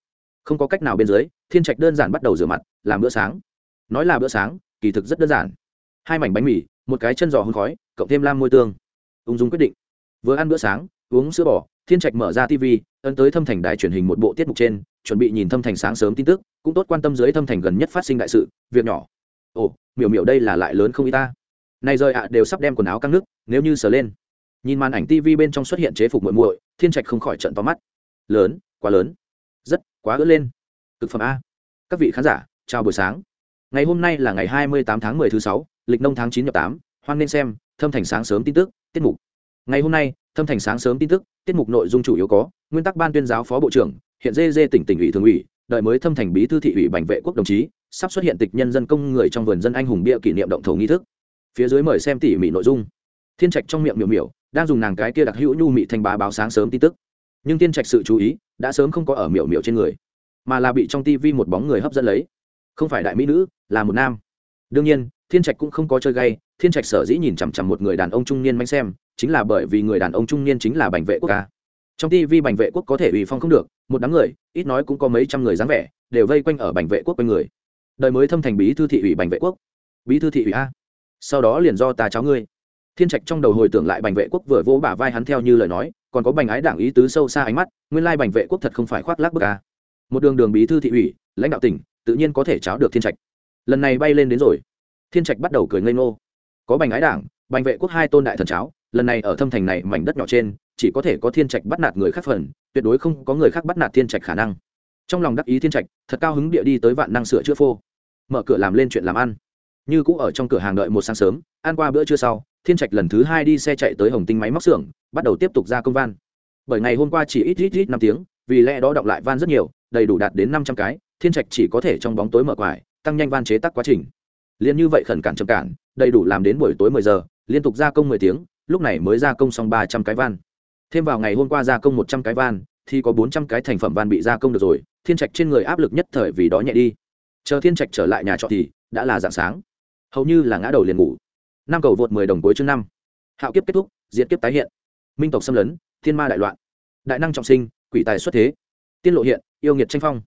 Không có cách nào bên dưới, thiên trạch đơn giản bắt đầu rửa mặt, làm bữa sáng. Nói là bữa sáng, kỳ thực rất đơn giản. Hai mảnh bánh mì, một cái chân giò hôn khói, cộng thêm lam môi tương. Ung dung quyết định. Vừa ăn bữa sáng, uống sữa bò, thiên trạch mở ra tv ấn tới thâm thành đài truyền hình một bộ tiết mục trên, chuẩn bị nhìn thâm thành sáng sớm tin tức, cũng tốt quan tâm dưới thâm thành gần nhất phát sinh đại sự, việc nhỏ. Ồ, miểu miểu đây là lại lớn không y ta. Này rời ạ, đều sắp đem quần áo căng nước, nếu như sờ lên. Nhìn màn ảnh tv bên trong xuất hiện chế phục muội muội, thiên trạch không khỏi trận to mắt lớn, quá lớn. Rất, quá ớt lên. Cực phẩm a. Các vị khán giả, chào buổi sáng. Ngày hôm nay là ngày hai mươi tám tháng 10 thứ sáu, lịch nông tháng chín nhập tám, hoan nên xem, thâm thành sáng sớm tin tức, tiết mục. Ngày hôm nay, thâm thành sáng sớm tin tức, tiết mục nội dung chủ yếu có, nguyên tắc ban tuyên giáo phó bộ trưởng, hiện dê dê tỉnh tỉnh ủy thường ủy, đợi mới thâm thành bí thư thị ủy bành vệ quốc đồng chí, sắp xuất hiện tịch nhân dân công người trong vườn dân anh hùng bia kỷ niệm động thổ nghi thức. Phía dưới mời xem tỉ mỉ nội dung. Thiên trạch trong miệng miểu miểu, đang dùng nàng cái kia đặc hữu nhu mị thanh bá báo sáng sớm tin tức nhưng thiên trạch sự chú ý đã sớm không có ở miểu miểu trên người, mà là bị trong tivi một bóng người hấp dẫn lấy. Không phải đại mỹ nữ, là một nam. Đương nhiên, thiên trạch cũng không có chơi gay, thiên trạch sở dĩ nhìn chằm chằm một người đàn ông trung niên manh xem, chính là bởi vì người đàn ông trung niên chính là bành vệ quốc ca. Trong tivi bành vệ quốc có thể ủy phong không được, một đám người, ít nói cũng có mấy trăm người dáng vẻ, đều vây quanh ở bành vệ quốc quanh người. Đời mới thâm thành bí thư thị ủy bành vệ quốc. Bí thư thị ủy a. Sau đó liền do ta cháu ngươi. Thiên trạch trong đầu hồi tưởng lại bành vệ quốc vừa vỗ bả vai hắn theo như lời nói còn có bành ái đảng ý tứ sâu xa ánh mắt, nguyên lai bành vệ quốc thật không phải khoác lác bức a. Một đường đường bí thư thị ủy, lãnh đạo tỉnh, tự nhiên có thể cháo được thiên trạch. Lần này bay lên đến rồi. Thiên trạch bắt đầu cười ngây ngô. Có bành ái đảng, bành vệ quốc hai tôn đại thần cháo, lần này ở thâm thành này mảnh đất nhỏ trên, chỉ có thể có thiên trạch bắt nạt người khác phần, tuyệt đối không có người khác bắt nạt thiên trạch khả năng. Trong lòng đắc ý thiên trạch, thật cao hứng địa đi tới vạn năng sửa chữa phô. Mở cửa làm lên chuyện làm ăn. Như cũ ở trong cửa hàng đợi một sáng sớm, ăn qua bữa trưa sau, thiên trạch lần thứ hai đi xe chạy tới hồng tinh máy móc xưởng bắt đầu tiếp tục ra công van bởi ngày hôm qua chỉ ít ít ít năm tiếng, vì lẽ đó động lại van rất nhiều, đầy đủ đạt đến năm trăm cái, thiên trạch chỉ có thể trong bóng tối mở quải, tăng nhanh van chế tác quá trình. Liền như vậy khẩn cản chậm cản, đầy đủ làm đến buổi tối mười giờ, liên tục gia công mười tiếng, lúc này mới gia công xong ba trăm cái van thêm vào ngày hôm qua gia công một trăm cái van thì có bốn trăm cái thành phẩm van bị gia công được rồi, thiên trạch trên người áp lực nhất thời vì đó nhẹ đi. Chờ thiên trạch trở lại nhà trọ thì, đã là dạng sáng. Hầu như là ngã đầu liền ngủ. Năm cầu vượt mười đồng cuối chương năm. Hạo kiếp kết thúc diễn kiếp tái hiện minh tộc xâm lấn, thiên ma đại loạn, đại năng trọng sinh, quỷ tài xuất thế, tiên lộ hiện, yêu nghiệt tranh phong.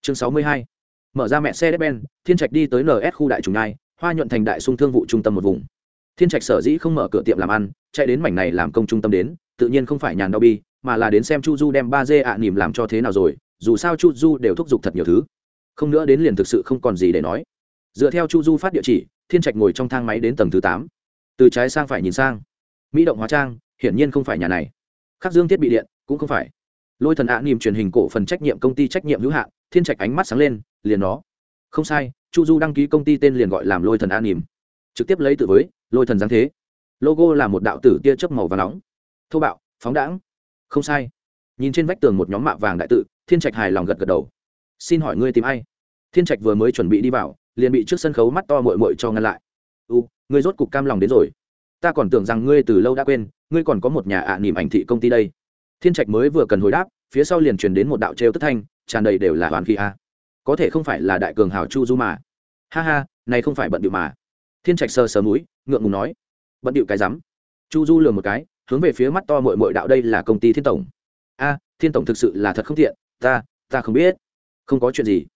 Chương sáu mươi hai, mở ra mẹ xe đép ben, thiên trạch đi tới ns khu đại trùng nai hoa nhuận thành đại sung thương vụ trung tâm một vùng. Thiên trạch sở dĩ không mở cửa tiệm làm ăn, chạy đến mảnh này làm công trung tâm đến, tự nhiên không phải nhàn đau bi, mà là đến xem chu du đem ba dê ạ nỉm làm cho thế nào rồi, dù sao chu du đều thúc giục thật nhiều thứ. Không nữa đến liền thực sự không còn gì để nói. Dựa theo chu du phát địa chỉ, thiên trạch ngồi trong thang máy đến tầng thứ tám. Từ trái sang phải nhìn sang. Mỹ động hóa trang hiển nhiên không phải nhà này. Khắc dương thiết bị điện, cũng không phải. Lôi thần ạ à truyền hình cổ phần trách nhiệm công ty trách nhiệm hữu hạn, thiên trạch ánh mắt sáng lên, liền nó. Không sai, chu du đăng ký công ty tên liền gọi làm lôi thần an niềm trực tiếp lấy tự với, lôi thần giáng thế. Logo là một đạo tử tia chớp màu và nóng. Thô bạo, phóng đãng. Không sai. Nhìn trên vách tường một nhóm mạ vàng đại tự, thiên trạch hài lòng gật gật đầu. Xin hỏi ngươi tìm ai? Thiên trạch vừa mới chuẩn bị đi vào, liền bị trước sân khấu mắt to mội mội cho ngăn lại. U, ngươi rốt cục cam lòng đến rồi. Ta còn tưởng rằng ngươi từ lâu đã quên ngươi còn có một nhà ạ à nỉm ảnh thị công ty đây. Thiên trạch mới vừa cần hồi đáp, phía sau liền truyền đến một đạo trêu tức thanh, tràn đầy đều là hoàn khí a. Có thể không phải là đại cường hào chu du mà. Ha ha, này không phải bận điệu mà. Thiên trạch sờ sờ mũi, ngượng ngùng nói, bận điệu cái rắm. Chu du lừa một cái, hướng về phía mắt to mội mội đạo, đây là công ty thiên tổng. A, thiên tổng thực sự là thật không thiện ta ta không biết. Không có chuyện gì.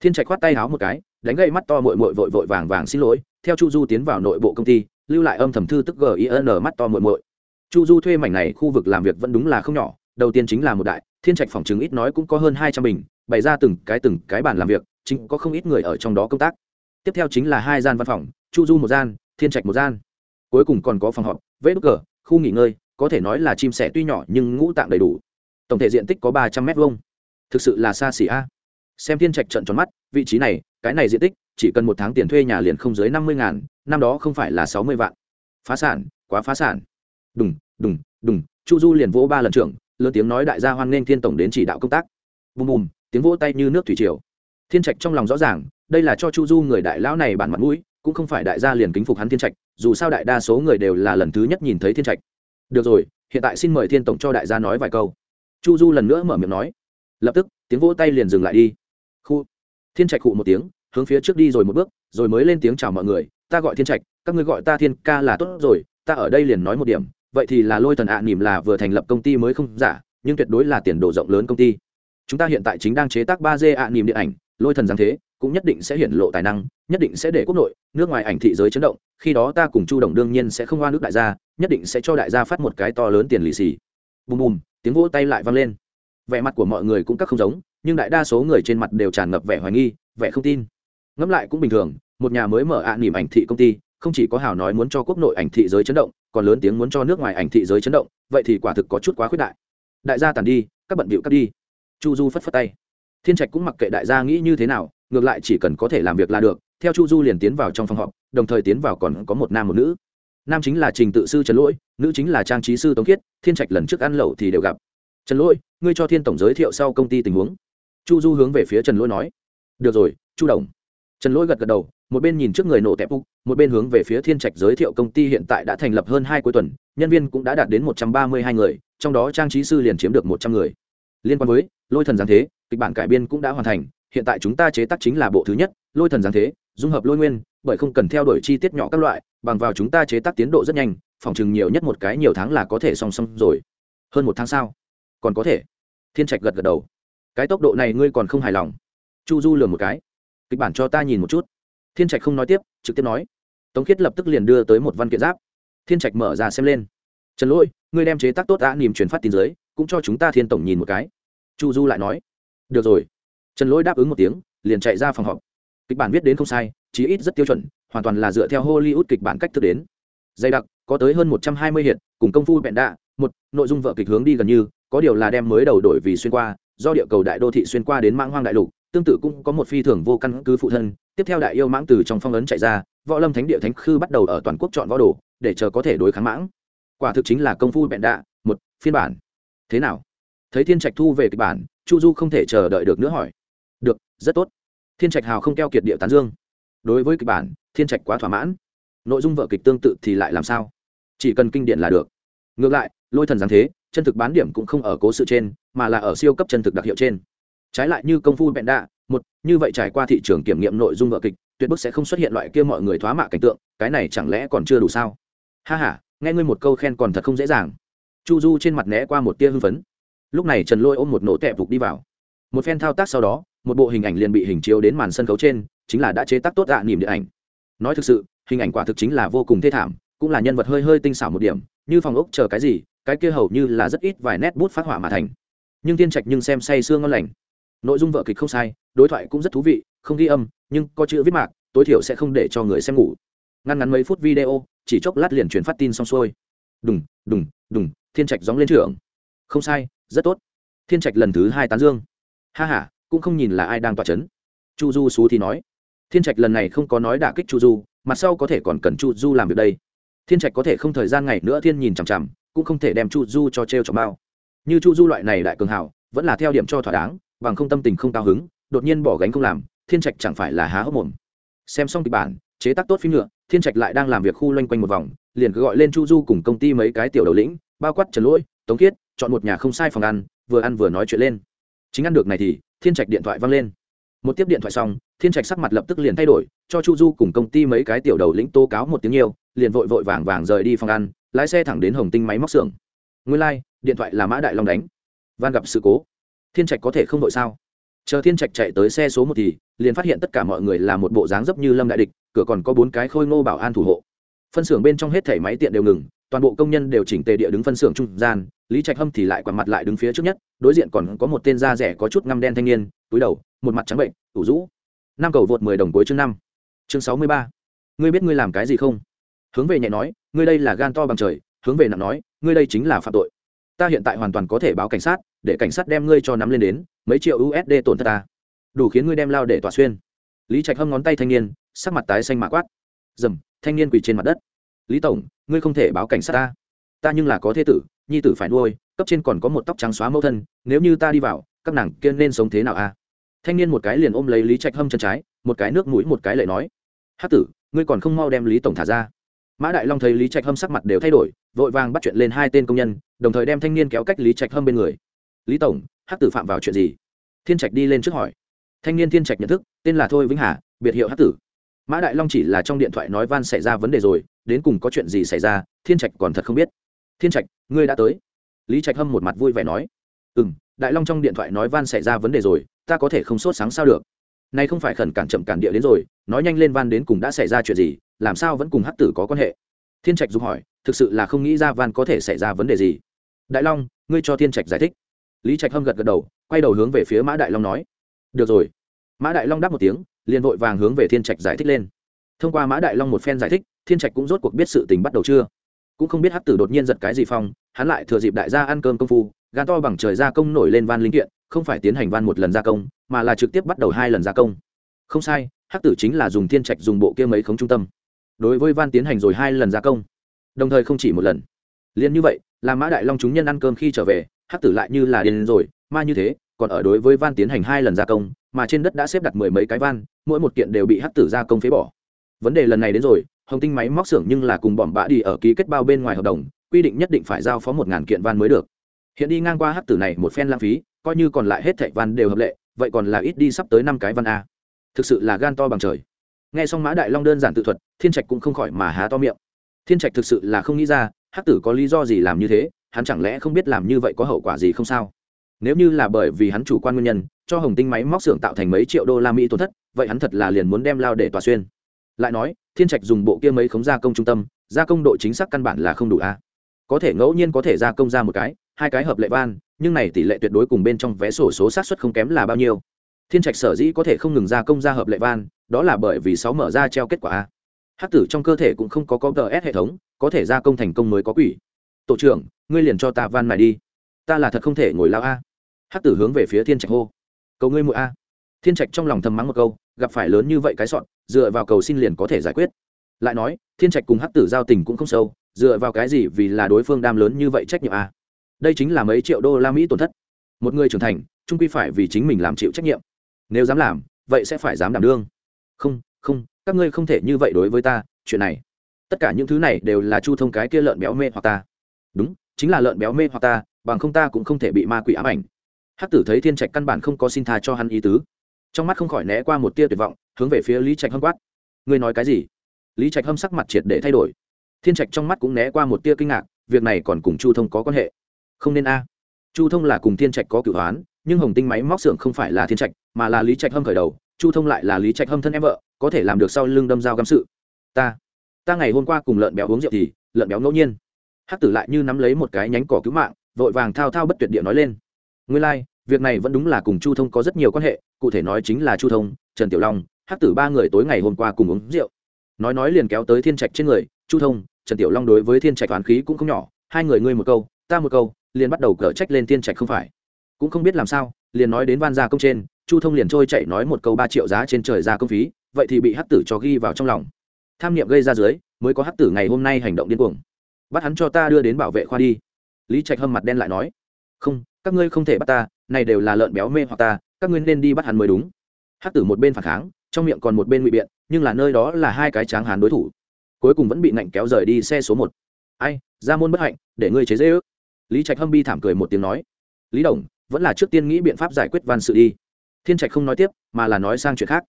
Thiên trạch khoát tay háo một cái, đánh gậy mắt to mội mội vội vội vàng vàng xin lỗi, theo chu du tiến vào nội bộ công ty, lưu lại âm thầm thư tức gin mắt to mội mội chu du thuê mảnh này khu vực làm việc vẫn đúng là không nhỏ, đầu tiên chính là một đại, thiên trạch phòng chứng ít nói cũng có hơn hai trăm bình, bày ra từng cái từng cái bàn làm việc, chính có không ít người ở trong đó công tác. Tiếp theo chính là hai gian văn phòng, chu du một gian, thiên trạch một gian. Cuối cùng còn có phòng họp vết đúc cờ, khu nghỉ ngơi, có thể nói là chim sẻ tuy nhỏ nhưng ngũ tạng đầy đủ. Tổng thể diện tích có ba trăm m hai thực sự là xa xỉ a. Xem thiên trạch trận tròn mắt, vị trí này, cái này diện tích, chỉ cần một tháng tiền thuê nhà liền không dưới năm mươi ngàn, năm đó không phải là sáu mươi vạn. Phá sản, quá phá sản đùng đùng đùng, chu du liền vỗ ba lần trưởng, lớn tiếng nói đại gia hoan nghênh thiên tổng đến chỉ đạo công tác. Bùm bùm, tiếng vỗ tay như nước thủy triều. Thiên trạch trong lòng rõ ràng, đây là cho chu du người đại lão này bản mặt mũi, cũng không phải đại gia liền kính phục hắn thiên trạch, dù sao đại đa số người đều là lần thứ nhất nhìn thấy thiên trạch. Được rồi, hiện tại xin mời thiên tổng cho đại gia nói vài câu. Chu du lần nữa mở miệng nói. Lập tức, tiếng vỗ tay liền dừng lại đi. Khu. Thiên trạch cụ một tiếng, hướng phía trước đi rồi một bước, rồi mới lên tiếng chào mọi người, ta gọi thiên trạch, các ngươi gọi ta thiên ca là tốt rồi, ta ở đây liền nói một điểm vậy thì là lôi thần ạ à nỉm là vừa thành lập công ty mới không? Giả nhưng tuyệt đối là tiền đồ rộng lớn công ty. Chúng ta hiện tại chính đang chế tác ba d ạ nỉm điện ảnh, lôi thần giáng thế, cũng nhất định sẽ hiển lộ tài năng, nhất định sẽ để quốc nội, nước ngoài ảnh thị giới chấn động, khi đó ta cùng chu đồng đương nhiên sẽ không oan nước đại gia, nhất định sẽ cho đại gia phát một cái to lớn tiền lì xì. Bùm bùm, tiếng vỗ tay lại vang lên. Vẻ mặt của mọi người cũng các không giống, nhưng đại đa số người trên mặt đều tràn ngập vẻ hoài nghi, vẻ không tin. Ngẫm lại cũng bình thường, một nhà mới mở ạ à nỉm ảnh thị công ty, không chỉ có hào nói muốn cho quốc nội ảnh thị giới chấn động còn lớn tiếng muốn cho nước ngoài ảnh thị giới chấn động, vậy thì quả thực có chút quá khuyết đại. Đại gia tàn đi, các bận bịu cắt đi. Chu du phất phất tay. Thiên trạch cũng mặc kệ đại gia nghĩ như thế nào, ngược lại chỉ cần có thể làm việc là được. Theo chu du liền tiến vào trong phòng họp, đồng thời tiến vào còn có một nam một nữ. Nam chính là trình tự sư trần lỗi, nữ chính là trang trí sư tống Kiết. thiên trạch lần trước ăn lẩu thì đều gặp. Trần lỗi, ngươi cho thiên tổng giới thiệu sau công ty tình huống. Chu du hướng về phía trần lỗi nói. Được rồi, chu đồng. Trần lỗi gật gật đầu một bên nhìn trước người nổ tẹp úc, một bên hướng về phía thiên trạch giới thiệu công ty hiện tại đã thành lập hơn hai cuối tuần, nhân viên cũng đã đạt đến một trăm ba mươi hai người, trong đó trang trí sư liền chiếm được một trăm người. Liên quan với lôi thần giáng thế, kịch bản cải biên cũng đã hoàn thành, hiện tại chúng ta chế tác chính là bộ thứ nhất, lôi thần giáng thế, dung hợp lôi nguyên, bởi không cần theo đuổi chi tiết nhỏ các loại, bằng vào chúng ta chế tác tiến độ rất nhanh, phòng chừng nhiều nhất một cái nhiều tháng là có thể song song rồi. Hơn một tháng sau, còn có thể. Thiên trạch gật gật đầu. Cái tốc độ này ngươi còn không hài lòng. Chu du lừa một cái. Kịch bản cho ta nhìn một chút thiên trạch không nói tiếp trực tiếp nói. Tống khiết lập tức liền đưa tới một văn kiện giáp. Thiên trạch mở ra xem lên. Trần lỗi ngươi đem chế tác tốt đã niềm truyền phát tin giới, cũng cho chúng ta thiên tổng nhìn một cái. Chu du lại nói. Được rồi. Trần lỗi đáp ứng một tiếng liền chạy ra phòng họp. Kịch bản viết đến không sai chí ít rất tiêu chuẩn hoàn toàn là dựa theo hollywood kịch bản cách thức đến. Dày đặc có tới hơn một trăm hai mươi hiện cùng công phu bẹn đạ một nội dung vợ kịch hướng đi gần như có điều là đem mới đầu đổi vì xuyên qua do địa cầu đại đô thị xuyên qua đến mãng hoang đại lục tương tự cũng có một phi thường vô căn cứ phụ thân. Tiếp theo đại yêu mãng từ trong phong ấn chạy ra, võ lâm thánh địa thánh khư bắt đầu ở toàn quốc chọn võ đồ, để chờ có thể đối kháng mãng. Quả thực chính là công phu bẹn đạ, một, phiên bản. Thế nào? Thấy thiên trạch thu về kịch bản, chu du không thể chờ đợi được nữa hỏi. Được, rất tốt. Thiên trạch hào không keo kiệt địa tán dương. Đối với kịch bản, thiên trạch quá thỏa mãn. Nội dung vợ kịch tương tự thì lại làm sao? Chỉ cần kinh điển là được. Ngược lại, lôi thần giáng thế, chân thực bán điểm cũng không ở cố sự trên, mà là ở siêu cấp chân thực đặc hiệu trên trái lại như công phu bẹn đạ, một, như vậy trải qua thị trường kiểm nghiệm nội dung vợ kịch, tuyệt bức sẽ không xuất hiện loại kia mọi người thoá mạ cảnh tượng, cái này chẳng lẽ còn chưa đủ sao? Ha h a nghe ngươi một câu khen còn thật không dễ dàng. Chu du trên mặt né qua một tia hưng phấn. Lúc này trần lôi ôm một nổ tẹp vục đi vào. Một phen thao tác sau đó, một bộ hình ảnh liền bị hình chiếu đến màn sân khấu trên, chính là đã chế tác tốt dạ niềm điện ảnh. Nói thực sự, hình ảnh quả thực chính là vô cùng thê thảm, cũng là nhân vật hơi hơi tinh xảo một điểm, như phòng ốc chờ cái gì, cái kia hầu như là rất ít vài nét bút phát họa mà thành. Nhưng tiên trạch nhưng xem say sương ngon lành nội dung vợ kịch không sai, đối thoại cũng rất thú vị, không ghi âm, nhưng có chữ viết mạc, tối thiểu sẽ không để cho người xem ngủ. Ngăn ngắn mấy phút video, chỉ chốc lát liền truyền phát tin xong xuôi. Đùng đùng đùng, thiên trạch gióng lên trưởng. Không sai, rất tốt. Thiên trạch lần thứ hai tán dương. Ha h a cũng không nhìn là ai đang tỏa c h ấ n chu du xú thì nói. Thiên trạch lần này không có nói đả kích chu du mặt sau có thể còn cần chu du làm việc đây. Thiên trạch có thể không thời gian ngày nữa thiên nhìn chằm chằm, cũng không thể đem chu du cho t r e o trọng bao. Như chu du loại này đại cường hảo vẫn là theo điểm cho thỏa đáng bằng không tâm tình không cao hứng đột nhiên bỏ gánh không làm thiên trạch chẳng phải là há hốc mồm. Xem xong kịch bản chế tác tốt phim nhựa thiên trạch lại đang làm việc khu loanh quanh một vòng liền cứ gọi lên chu du cùng công ty mấy cái tiểu đầu lĩnh bao quát trần lỗi tống khiết chọn một nhà không sai phòng ăn vừa ăn vừa nói chuyện lên. Chính ăn được này thì thiên trạch điện thoại văng lên. Một tiếp điện thoại xong thiên trạch sắc mặt lập tức liền thay đổi cho chu du cùng công ty mấy cái tiểu đầu lĩnh tố cáo một tiếng nhiều liền vội vội vàng vàng rời đi phòng ăn lái xe thẳng đến hồng tinh máy móc xưởng. Nguyên lai、like, điện thoại là mã đại long đánh. Van gặp sự cố thiên trạch có thể không đội sao? Chờ thiên trạch chạy tới xe số một thì, liền phát hiện tất cả mọi người là một bộ dáng dấp như lâm đại địch, cửa còn có bốn cái khôi ngô bảo an thủ hộ. Phân xưởng bên trong hết thẻ máy tiện đều ngừng, toàn bộ công nhân đều chỉnh tề địa đứng phân xưởng trung gian, lý trạch hâm thì lại quằn mặt lại đứng phía trước nhất, đối diện còn có một tên da rẻ có chút ngăm đen thanh niên, túi đầu, một mặt trắng bệnh tủ rũ. Năm cầu vượt mười đồng cuối chương năm. Chương sáu mươi ba. Ngươi biết ngươi làm cái gì không? Hướng về nhẹ nói, ngươi đây là gan to bằng trời, hướng về nặng nói, ngươi đây chính là phạm tội. Ta hiện tại hoàn toàn có thể báo cảnh sát để cảnh sát đem ngươi cho nắm lên đến, mấy triệu usd tổn thất ta. Đủ khiến ngươi đem lao để tỏa xuyên. Lý trạch hâm ngón tay thanh niên, sắc mặt tái xanh mạ quát. Dầm, thanh niên quỳ trên mặt đất. Lý tổng, ngươi không thể báo cảnh sát ta. Ta nhưng là có thế tử, nhi tử phải nuôi, cấp trên còn có một tóc trắng xóa mẫu thân, nếu như ta đi vào, các nàng kia nên sống thế nào a? Thanh niên một cái liền ôm lấy lý trạch hâm chân trái, một cái nước mũi một cái lại nói. Hát tử, ngươi còn không mau đem lý tổng thả ra. Mã đại long thấy lý trạch hâm sắc mặt đều thay đổi, vội vàng bắt chuyện lên hai tên công nhân, đồng thời đem thanh niên kéo cách lý trạch hâm bên người lý tổng, hát tử phạm vào chuyện gì? Thiên trạch đi lên trước hỏi. Thanh niên thiên trạch nhận thức, tên là thôi vĩnh hà, biệt hiệu hát tử. Mã đại long chỉ là trong điện thoại nói van xảy ra vấn đề rồi, đến cùng có chuyện gì xảy ra, thiên trạch còn thật không biết. Thiên trạch, ngươi đã tới. Lý trạch hâm một mặt vui vẻ nói. Ừ m đại long trong điện thoại nói van xảy ra vấn đề rồi, ta có thể không sốt sáng sao được. Nay không phải khẩn cản chậm cản địa đến rồi, nói nhanh lên van đến cùng đã xảy ra chuyện gì, làm sao vẫn cùng hắc tử có quan hệ? Thiên trạch dùng hỏi, thực sự là không nghĩ ra van có thể xảy ra vấn đề gì. Đại long, ngươi cho thiên trạch giải thích lý trạch hâm gật gật đầu, quay đầu hướng về phía mã đại long nói, được rồi. Mã đại long đáp một tiếng, liền vội vàng hướng về thiên trạch giải thích lên. Thông qua mã đại long một phen giải thích, thiên trạch cũng rốt cuộc biết sự tình bắt đầu chưa? Cũng không biết hắc tử đột nhiên giật cái gì phong, hắn lại thừa dịp đại gia ăn cơm công phu gan to bằng trời gia công nổi lên van linh kiện, không phải tiến hành van một lần gia công, mà là trực tiếp bắt đầu hai lần gia công. Không sai, hắc tử chính là dùng thiên trạch dùng bộ kia mấy khống trung tâm. Đối với van tiến hành rồi hai lần gia công, đồng thời không chỉ một lần. Liền như vậy, là mã đại long chúng nhân ăn cơm khi trở về hắc tử lại như là điên rồi, ma như thế, còn ở đối với van tiến hành hai lần gia công, mà trên đất đã xếp đặt mười mấy cái van, mỗi một kiện đều bị hắc tử gia công phế bỏ. Vấn đề lần này đến rồi, hồng tinh máy móc xưởng nhưng là cùng bỏm bã đi ở ký kết bao bên ngoài hợp đồng, quy định nhất định phải giao phó một ngàn kiện van mới được. Hiện đi ngang qua hắc tử này một phen lãng phí, coi như còn lại hết thảy van đều hợp lệ, vậy còn là ít đi sắp tới năm cái van a. Thực sự là gan to bằng trời. Nghe xong mã đại long đơn giản tự thuật, thiên trạch cũng không khỏi mà há to miệng. Thiên trạch thực sự là không nghĩ ra, hắc tử có lý do gì làm như thế hắn chẳng lẽ không biết làm như vậy có hậu quả gì không sao? Nếu như là bởi vì hắn chủ quan nguyên nhân, cho hồng tinh máy móc xưởng tạo thành mấy triệu đô la mỹ tổn thất, vậy hắn thật là liền muốn đem lao để tòa xuyên. Lại nói, thiên trạch dùng bộ kia mấy khống gia công trung tâm, gia công độ chính xác căn bản là không đủ a. Có thể ngẫu nhiên có thể gia công ra một cái, hai cái hợp lệ van, nhưng này tỷ lệ tuyệt đối cùng bên trong vé sổ số sát suất không kém là bao nhiêu. Thiên trạch sở dĩ có thể không ngừng gia công ra hợp lệ van, đó là bởi vì sáu mở ra treo kết quả a. Hắc tử trong cơ thể cũng không có có ts hệ thống, có thể gia công thành công mới có quỷ. Tổ trưởng ngươi liền cho ta van này đi. Ta là thật không thể ngồi lao a. Hắc tử hướng về phía thiên trạch hô. Cầu ngươi mũi a. Thiên trạch trong lòng thầm mắng một câu, gặp phải lớn như vậy cái sọn, dựa vào cầu xin liền có thể giải quyết. Lại nói, thiên trạch cùng hắc tử giao tình cũng không sâu, dựa vào cái gì vì là đối phương đam lớn như vậy trách nhiệm a? Đây chính là mấy triệu đô la mỹ tổn thất. Một người trưởng thành, trung quy phải vì chính mình làm chịu trách nhiệm. Nếu dám làm, vậy sẽ phải dám đảm đương. Không không, các ngươi không thể như vậy đối với ta, chuyện này. Tất cả những thứ này đều là chu thông cái kia lợn béo mê hoặc ta. Đúng chính là lợn béo mê hoặc ta, bằng không ta cũng không thể bị ma quỷ ám ảnh. Hắc tử thấy thiên trạch căn bản không có xin tha cho hắn ý tứ. Trong mắt không khỏi né qua một tia tuyệt vọng, hướng về phía lý trạch hâm quát. Ngươi nói cái gì? Lý trạch hâm sắc mặt triệt để thay đổi. Thiên trạch trong mắt cũng né qua một tia kinh ngạc, việc này còn cùng chu thông có quan hệ? Không nên a. Chu thông là cùng thiên trạch có cửu hoán, nhưng hồng tinh máy móc xưởng không phải là thiên trạch, mà là lý trạch hâm khởi đầu. Chu thông lại là lý trạch hâm thân em vợ, có thể làm được sau lưng đâm dao găm sự. Ta ta ngày hôm qua cùng lợn béo uống rượu thì, lợn béo ngẫu nhiên hắc tử lại như nắm lấy một cái nhánh cỏ cứu mạng vội vàng thao thao bất tuyệt địa nói lên. Nguyên lai、like, việc này vẫn đúng là cùng chu thông có rất nhiều quan hệ cụ thể nói chính là chu thông trần tiểu long hắc tử ba người tối ngày hôm qua cùng uống rượu. Nói nói liền kéo tới thiên trạch trên người chu thông trần tiểu long đối với thiên trạch toán khí cũng không nhỏ hai người ngươi một câu ta một câu liền bắt đầu cở trách lên thiên trạch không phải. Cũng không biết làm sao liền nói đến van gia công trên chu thông liền trôi chạy nói một câu ba triệu giá trên trời ra công phí vậy thì bị hắc tử cho ghi vào trong lòng. Tham niệm gây ra dưới mới có hắc tử ngày hôm nay hành động điên cuồng bắt hắn cho ta đưa đến bảo vệ khoa đi. Lý trạch hâm mặt đen lại nói, không, các ngươi không thể bắt ta, này đều là lợn béo mê hoặc ta, các ngươi nên đi bắt hắn mới đúng. Hát tử một bên phản kháng, trong miệng còn một bên ngụy biện, nhưng là nơi đó là hai cái tráng hán đối thủ. Cuối cùng vẫn bị nạnh kéo rời đi xe số một. Ai, ra môn bất hạnh, để ngươi chế dễ ước. Lý trạch hâm bi thảm cười một tiếng nói, lý đồng, vẫn là trước tiên nghĩ biện pháp giải quyết văn sự đi. Thiên trạch không nói tiếp, mà là nói sang chuyện khác.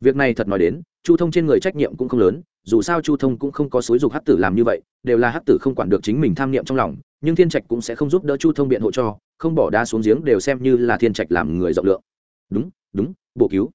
Việc này thật nói đến, chu thông trên người trách nhiệm cũng không lớn dù sao chu thông cũng không có xúi dục hắc tử làm như vậy đều là hắc tử không quản được chính mình tham niệm trong lòng nhưng thiên trạch cũng sẽ không giúp đỡ chu thông biện hộ cho không bỏ đá xuống giếng đều xem như là thiên trạch làm người rộng lượng. Đúng đúng bổ cứu.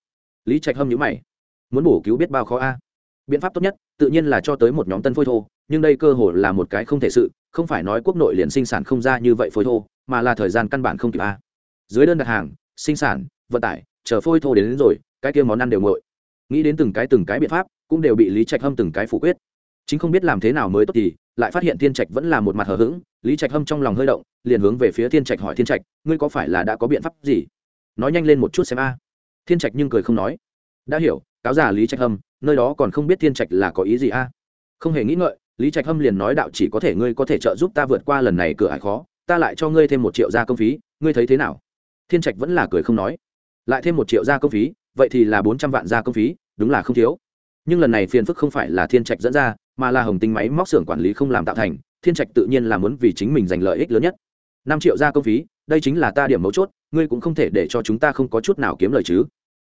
Lý trạch hâm nhữ mày. Muốn bổ cứu biết bao khó a? Biện pháp tốt nhất tự nhiên là cho tới một nhóm tân phôi thô nhưng đây cơ hội là một cái không thể sự không phải nói quốc nội liền sinh sản không ra như vậy phôi thô mà là thời gian căn bản không kịp a. Dưới đơn đặt hàng sinh sản vận tải chờ phôi thô đến, đến rồi cái kia món ăn đều nguội. Nghĩ đến từng cái từng cái biện pháp cũng đều bị lý trạch hâm từng cái phủ quyết. Chính không biết làm thế nào mới tốt thì, lại phát hiện thiên trạch vẫn là một mặt hờ hững. Lý trạch hâm trong lòng hơi động, liền hướng về phía thiên trạch hỏi thiên trạch, ngươi có phải là đã có biện pháp gì? Nói nhanh lên một chút xem a. Thiên trạch nhưng cười không nói. Đã hiểu, cáo giả lý trạch hâm, nơi đó còn không biết thiên trạch là có ý gì a. Không hề nghĩ ngợi, lý trạch hâm liền nói đạo chỉ có thể ngươi có thể trợ giúp ta vượt qua lần này cửa ải khó, ta lại cho ngươi thêm một triệu gia công phí, ngươi thấy thế nào? Thiên trạch vẫn là cười không nói. Lại thêm một triệu gia công phí, vậy thì là bốn trăm vạn gia công phí, đúng là không thiếu nhưng lần này phiền phức không phải là thiên trạch dẫn ra, mà là hồng tinh máy móc xưởng quản lý không làm tạo thành, thiên trạch tự nhiên là muốn vì chính mình giành lợi ích lớn nhất. Năm triệu gia công phí, đây chính là ta điểm mấu chốt, ngươi cũng không thể để cho chúng ta không có chút nào kiếm lời chứ.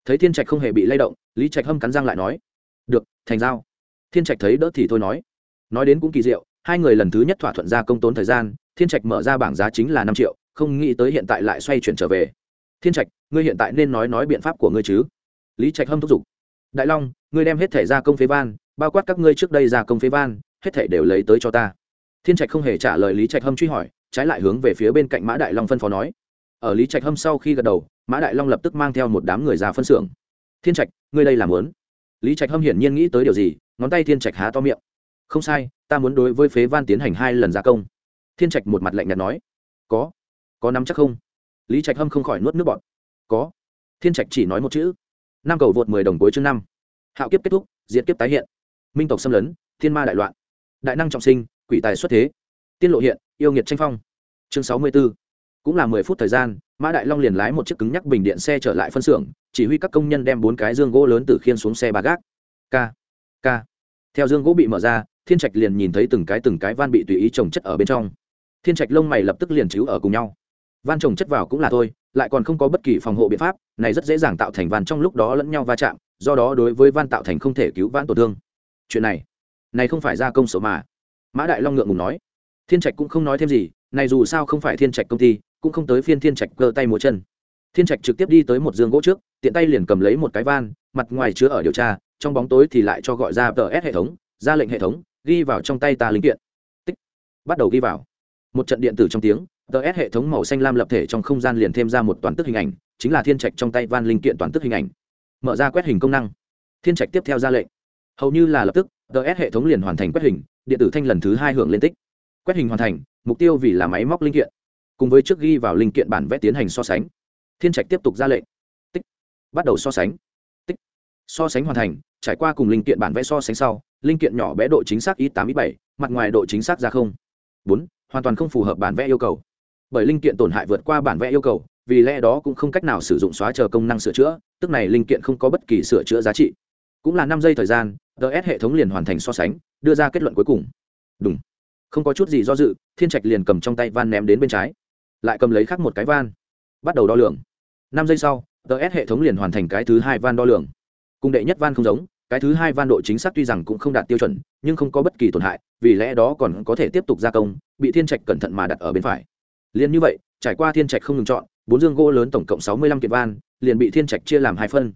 Thấy thiên trạch không hề bị lay động, lý trạch hâm cắn răng lại nói, được, thành giao. Thiên trạch thấy đỡ thì thôi nói. Nói đến cũng kỳ diệu, hai người lần thứ nhất thỏa thuận ra công tốn thời gian, thiên trạch mở ra bảng giá chính là năm triệu, không nghĩ tới hiện tại lại xoay chuyển trở về. Thiên trạch, ngươi hiện tại nên nói nói biện pháp của ngươi chứ. Lý trạch hâm thúc giục đại long, ngươi đem hết thẻ ra công phế van, bao quát các ngươi trước đây ra công phế van, hết thẻ đều lấy tới cho ta. Thiên trạch không hề trả lời lý trạch hâm truy hỏi, trái lại hướng về phía bên cạnh mã đại long phân phó nói. Ở lý trạch hâm sau khi gật đầu, mã đại long lập tức mang theo một đám người ra phân xưởng. Thiên trạch, ngươi đây làm lớn lý trạch hâm hiển nhiên nghĩ tới điều gì, ngón tay thiên trạch há to miệng. Không sai, ta muốn đối với phế van tiến hành hai lần gia công. Thiên trạch một mặt lạnh nhạt nói. Có. Có nắm chắc không? Lý trạch hâm không khỏi nuốt nước bọt. Có. Thiên trạch chỉ nói một chữ năm cầu vượt mười đồng cuối chương năm. Hạo kiếp kết thúc diễn kiếp tái hiện. Minh tộc xâm lấn, thiên ma đại loạn. Đại năng trọng sinh, quỷ tài xuất thế. Tiên lộ hiện, yêu nghiệt tranh phong. Chương sáu mươi b ố cũng là mười phút thời gian, mã đại long liền lái một chiếc cứng nhắc bình điện xe trở lại phân xưởng, chỉ huy các công nhân đem bốn cái dương gỗ lớn từ khiên xuống xe ba gác. K k theo dương gỗ bị mở ra, thiên trạch liền nhìn thấy từng cái từng cái van bị tùy ý trồng chất ở bên trong. Thiên trạch lông mày lập tức liền chiếu ở cùng nhau van trồng chất vào cũng là thôi, lại còn không có bất kỳ phòng hộ biện pháp, này rất dễ dàng tạo thành van trong lúc đó lẫn nhau va chạm, do đó đối với van tạo thành không thể cứu vãn tổn thương. Chuyện này này không phải gia công số mà. Mã đại long ngượng ngùng nói. Thiên trạch cũng không nói thêm gì, này dù sao không phải thiên trạch công ty, cũng không tới phiên thiên trạch cơ tay múa chân. Thiên trạch trực tiếp đi tới một giường gỗ trước, tiện tay liền cầm lấy một cái van, mặt ngoài chứa ở điều tra, trong bóng tối thì lại cho gọi ra tờ s hệ thống, ra lệnh hệ thống, ghi vào trong tay ta linh kiện. Tích. Bắt đầu ghi vào. Một trận điện tử trong tiếng tờ s hệ thống màu xanh lam lập thể trong không gian liền thêm ra một toàn tức hình ảnh, chính là thiên trạch trong tay van linh kiện toàn tức hình ảnh. Mở ra quét hình công năng. Thiên trạch tiếp theo ra lệnh. Hầu như là lập tức ts hệ thống liền hoàn thành quét hình, điện tử thanh lần thứ hai hưởng lên tích. Quét hình hoàn thành, mục tiêu vì là máy móc linh kiện. Cùng với trước ghi vào linh kiện bản vẽ tiến hành so sánh. Thiên trạch tiếp tục ra lệnh. Tích. Bắt đầu so sánh. Tích. So sánh hoàn thành, trải qua cùng linh kiện bản vẽ so sánh sau, linh kiện nhỏ bé độ chính xác ít tám ít bảy, mặt ngoài độ chính xác ra không. Bốn, hoàn toàn không phù hợp bản vẽ yêu cầu bởi linh kiện tổn hại vượt qua bản vẽ yêu cầu, vì lẽ đó cũng không cách nào sử dụng xóa chờ công năng sửa chữa, tức này linh kiện không có bất kỳ sửa chữa giá trị. Cũng là năm giây thời gian ts hệ thống liền hoàn thành so sánh, đưa ra kết luận cuối cùng. Đúng không có chút gì do dự, thiên trạch liền cầm trong tay van ném đến bên trái. Lại cầm lấy khác một cái van. Bắt đầu đo lường. Năm giây sau ts hệ thống liền hoàn thành cái thứ hai van đo lường. Cùng đệ nhất van không giống, cái thứ hai van độ chính xác tuy rằng cũng không đạt tiêu chuẩn, nhưng không có bất kỳ tổn hại, vì lẽ đó còn có thể tiếp tục gia công, bị thiên trạch cẩn thận mà đặt ở bên phải liền như vậy, trải qua thiên trạch không ngừng chọn, bốn dương gỗ lớn tổng cộng sáu mươi lăm kiện van, liền bị thiên trạch chia làm hai phân.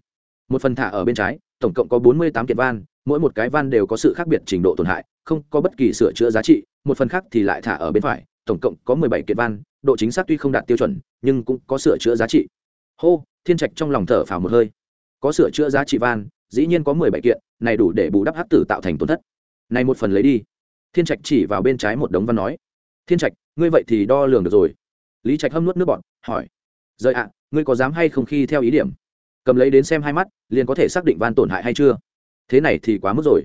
Một phần thả ở bên trái, tổng cộng có bốn mươi tám kiện van, mỗi một cái van đều có sự khác biệt trình độ tổn hại, không có bất kỳ sửa chữa giá trị, một phần khác thì lại thả ở bên phải, tổng cộng có mười bảy kiện van, độ chính xác tuy không đạt tiêu chuẩn, nhưng cũng có sửa chữa giá trị. Hô, thiên trạch trong lòng thở phào một hơi. Có sửa chữa giá trị van, dĩ nhiên có mười bảy kiện, này đủ để bù đắp hắc tử tạo thành tổn thất. Này một phần lấy đi. Thiên trạch chỉ vào bên trái một đống văn nói thiên trạch, ngươi vậy thì đo lường được rồi. Lý trạch hâm nuốt nước bọn hỏi. Rời ạ, ngươi có dám hay không khi theo ý điểm? Cầm lấy đến xem hai mắt, liền có thể xác định van tổn hại hay chưa. Thế này thì quá mức rồi.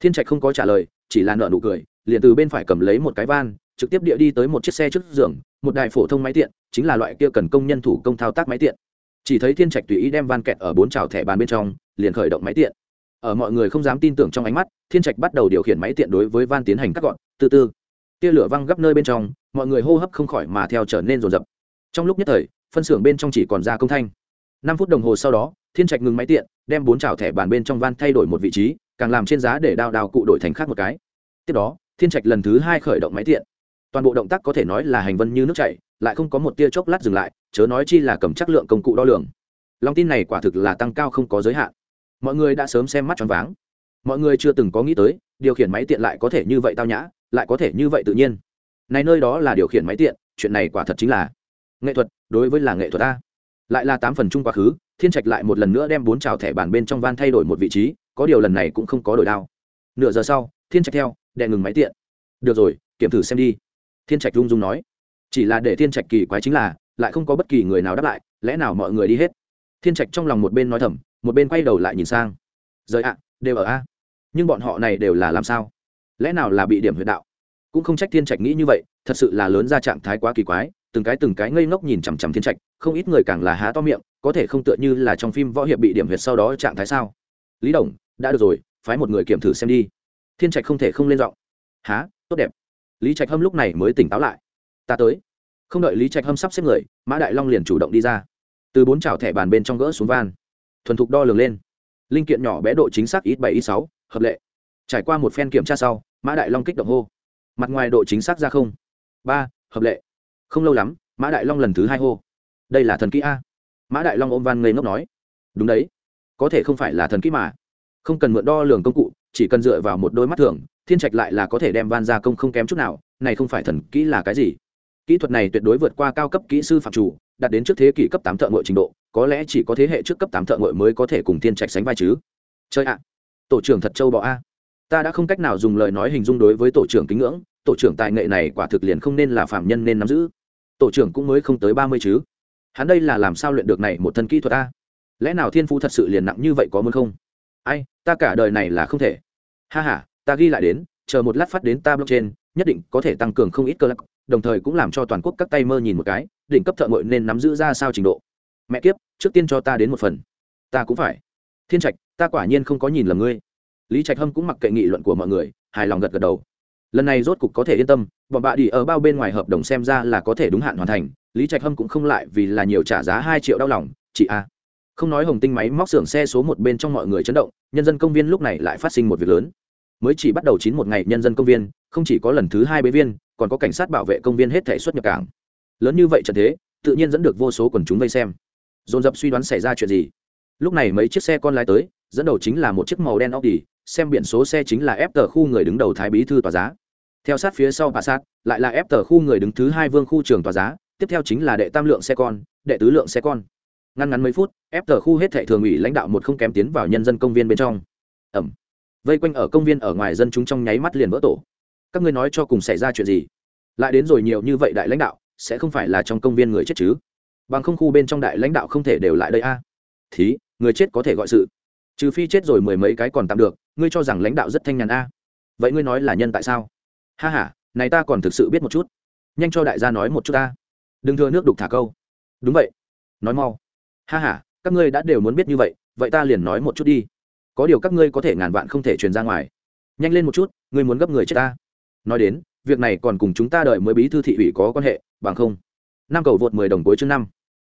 Thiên trạch không có trả lời, chỉ là nợ nụ cười, liền từ bên phải cầm lấy một cái van, trực tiếp địa đi tới một chiếc xe trước giường, một đài phổ thông máy tiện, chính là loại kia cần công nhân thủ công thao tác máy tiện. Chỉ thấy thiên trạch tùy ý đem van kẹt ở bốn trào thẻ bàn bên trong, liền khởi động máy tiện. Ở mọi người không dám tin tưởng trong ánh mắt, thiên trạch bắt đầu điều khiển máy tiện đối với van tiến hành cắt gọn, từ từ tia lửa văng gấp nơi bên trong, mọi người hô hấp không khỏi mà theo trở nên rồn rập. Trong lúc nhất thời, phân xưởng bên trong chỉ còn ra công thanh. Năm phút đồng hồ sau đó, thiên trạch ngừng máy tiện, đem bốn chảo thẻ bàn bên trong van thay đổi một vị trí, càng làm trên giá để đao đào cụ đổi thành khác một cái. Tiếp đó, thiên trạch lần thứ hai khởi động máy tiện. Toàn bộ động tác có thể nói là hành vân như nước chảy, lại không có một tia chốc lát dừng lại, chớ nói chi là cầm chắc lượng công cụ đo lường. Lòng tin này quả thực là tăng cao không có giới hạn. Mọi người đã sớm xem mắt tròn váng. Mọi người chưa từng có nghĩ tới, điều khiển máy tiện lại có thể như vậy tao nhã lại có thể như vậy tự nhiên. Này nơi đó là điều khiển máy tiện chuyện này quả thật chính là nghệ thuật đối với là nghệ thuật ta, lại là tám phần chung quá khứ thiên trạch lại một lần nữa đem bốn trào thẻ bàn bên trong van thay đổi một vị trí có điều lần này cũng không có đổi đao. Nửa giờ sau thiên trạch theo đè ngừng máy tiện. Được rồi kiểm thử xem đi. Thiên trạch rung rung nói. Chỉ là để thiên trạch kỳ quái chính là lại không có bất kỳ người nào đáp lại lẽ nào mọi người đi hết? Thiên trạch trong lòng một bên nói thầm một bên quay đầu lại nhìn sang. Rời ạ đều ở a. Nhưng bọn họ này đều là làm sao? Lẽ nào là bị điểm huyệt đạo? Cũng không trách thiên trạch nghĩ như vậy, thật sự là lớn ra trạng thái quá kỳ quái, từng cái từng cái ngây ngốc nhìn chằm chằm thiên trạch, không ít người càng là há to miệng, có thể không tựa như là trong phim võ hiệp bị điểm huyệt sau đó trạng thái sao? Lý đồng, đã được rồi, phái một người kiểm thử xem đi. Thiên trạch không thể không lên giọng. Há tốt đẹp. Lý trạch hâm lúc này mới tỉnh táo lại. Ta tới. Không đợi lý trạch hâm sắp xếp người, mã đại long liền chủ động đi ra. Từ bốn chảo thẻ bàn bên trong gỡ xuống van. Thuần thục đo lường lên. Linh kiện nhỏ bé độ chính xác ít bảy, ít sáu, hợp lệ trải qua một phen kiểm tra sau, mã đại long kích động hô. Mặt ngoài độ chính xác ra không. Ba, hợp lệ. Không lâu lắm, mã đại long lần thứ hai hô. Đây là thần kỹ a. Mã đại long ôm van ngây ngốc nói. Đúng đấy. Có thể không phải là thần kỹ mà. Không cần mượn đo lường công cụ, chỉ cần dựa vào một đôi mắt thường, thiên trạch lại là có thể đem van ra công không kém chút nào, này không phải thần kỹ là cái gì? Kỹ thuật này tuyệt đối vượt qua cao cấp kỹ sư phạm chủ, đạt đến trước thế kỷ cấp tám thợ ngội trình độ, có lẽ chỉ có thế hệ trước cấp tám thợ ngội mới có thể cùng thiên trạch sánh vai chứ. Chơi ạ. Tổ trưởng thật châu bọ a ta đã không cách nào dùng lời nói hình dung đối với tổ trưởng kính ngưỡng, tổ trưởng tài nghệ này quả thực liền không nên là phạm nhân nên nắm giữ. Tổ trưởng cũng mới không tới ba mươi chứ. Hắn đây là làm sao luyện được này một thân kỹ thuật a? Lẽ nào thiên phú thật sự liền nặng như vậy có muốn không? Ai, ta cả đời này là không thể. Ha h a ta ghi lại đến, chờ một lát phát đến ta blockchain nhất định có thể tăng cường không ít cơ lắc đồng thời cũng làm cho toàn quốc các tay mơ nhìn một cái, đỉnh cấp thợ ngội nên nắm giữ ra sao trình độ. Mẹ kiếp, trước tiên cho ta đến một phần. Ta cũng phải. Thiên trạch, ta quả nhiên không có nhìn lầm ngươi lý trạch hâm cũng mặc kệ nghị luận của mọi người, hài lòng gật gật đầu. Lần này rốt cục có thể yên tâm, bọn bạ đi ở bao bên ngoài hợp đồng xem ra là có thể đúng hạn hoàn thành, lý trạch hâm cũng không lại vì là nhiều trả giá hai triệu đau lòng, chị a. Không nói hồng tinh máy móc xưởng xe số một bên trong mọi người chấn động, nhân dân công viên lúc này lại phát sinh một việc lớn. Mới chỉ bắt đầu chín một ngày nhân dân công viên, không chỉ có lần thứ hai bế viên, còn có cảnh sát bảo vệ công viên hết thể xuất nhập cảng. Lớn như vậy trận thế, tự nhiên dẫn được vô số quần chúng vây xem. Dồn dập suy đoán xảy ra chuyện gì. Lúc này mấy chiếc xe con lái tới, dẫn đầu chính là một chiếc màu đen audi xem biển số xe chính là ép tờ khu người đứng đầu thái bí thư tòa giá. Theo sát phía sau bà sát lại là ép tờ khu người đứng thứ hai vương khu trường tòa giá, tiếp theo chính là đệ tam lượng xe con, đệ tứ lượng xe con. Ngăn ngắn mấy phút ép tờ khu hết thệ thường ủy lãnh đạo một không kém tiến vào nhân dân công viên bên trong. Ẩm. Vây quanh ở công viên ở ngoài dân chúng trong nháy mắt liền vỡ tổ. Các ngươi nói cho cùng xảy ra chuyện gì? Lại đến rồi nhiều như vậy đại lãnh đạo, sẽ không phải là trong công viên người chết chứ? Bằng không khu bên trong đại lãnh đạo không thể đều lại đây a. À? thí, người chết có thể gọi sự. Trừ phi chết rồi mười mấy cái còn tạm được ngươi cho rằng lãnh đạo rất thanh nhàn a? Vậy ngươi nói là nhân tại sao? Ha h a này ta còn thực sự biết một chút. Nhanh cho đại gia nói một chút ta. Đừng thừa nước đục thả câu. Đúng vậy. Nói mau. Ha h a các ngươi đã đều muốn biết như vậy vậy ta liền nói một chút đi. Có điều các ngươi có thể ngàn vạn không thể truyền ra ngoài. Nhanh lên một chút, ngươi muốn gấp người chết ta. Nói đến, việc này còn cùng chúng ta đợi mới bí thư thị ủy có quan hệ, bằng không. Năm cầu vượt mười đồng cuối chương năm.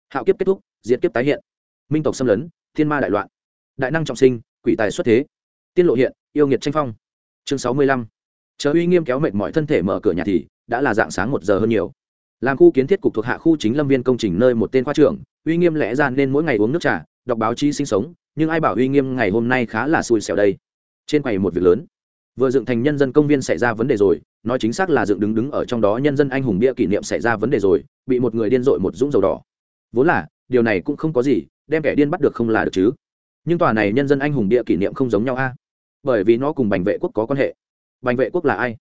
Hạo kiếp kết thúc diễn kiếp tái hiện. Minh tộc xâm lấn, thiên ma đại loạn. Đại năng trọng sinh, quỷ tài xuất thế tiên lộ hiện, yêu nghiệt tranh phong. Chương sáu mươi lăm. Chờ uy nghiêm kéo mệt mọi thân thể mở cửa nhà thì, đã là dạng sáng một giờ hơn nhiều. Làm khu kiến thiết cục thuộc hạ khu chính lâm viên công trình nơi một tên khoa trưởng, uy nghiêm lẽ ra nên mỗi ngày uống nước trà, đọc báo chí sinh sống, nhưng ai bảo uy nghiêm ngày hôm nay khá là xui xẻo đây. Trên quầy một việc lớn. Vừa dựng thành nhân dân công viên xảy ra vấn đề rồi, nói chính xác là dựng đứng đứng ở trong đó nhân dân anh hùng bia kỷ niệm xảy ra vấn đề rồi, bị một người điên dội một dũng dầu đỏ. Vốn là, điều này cũng không có gì, đem kẻ điên bắt được không là được chứ. Nhưng tòa này nhân dân anh hùng bia kỷ niệm không giống nhau a bởi vì nó cùng bành vệ quốc có quan hệ. Bành vệ quốc là ai?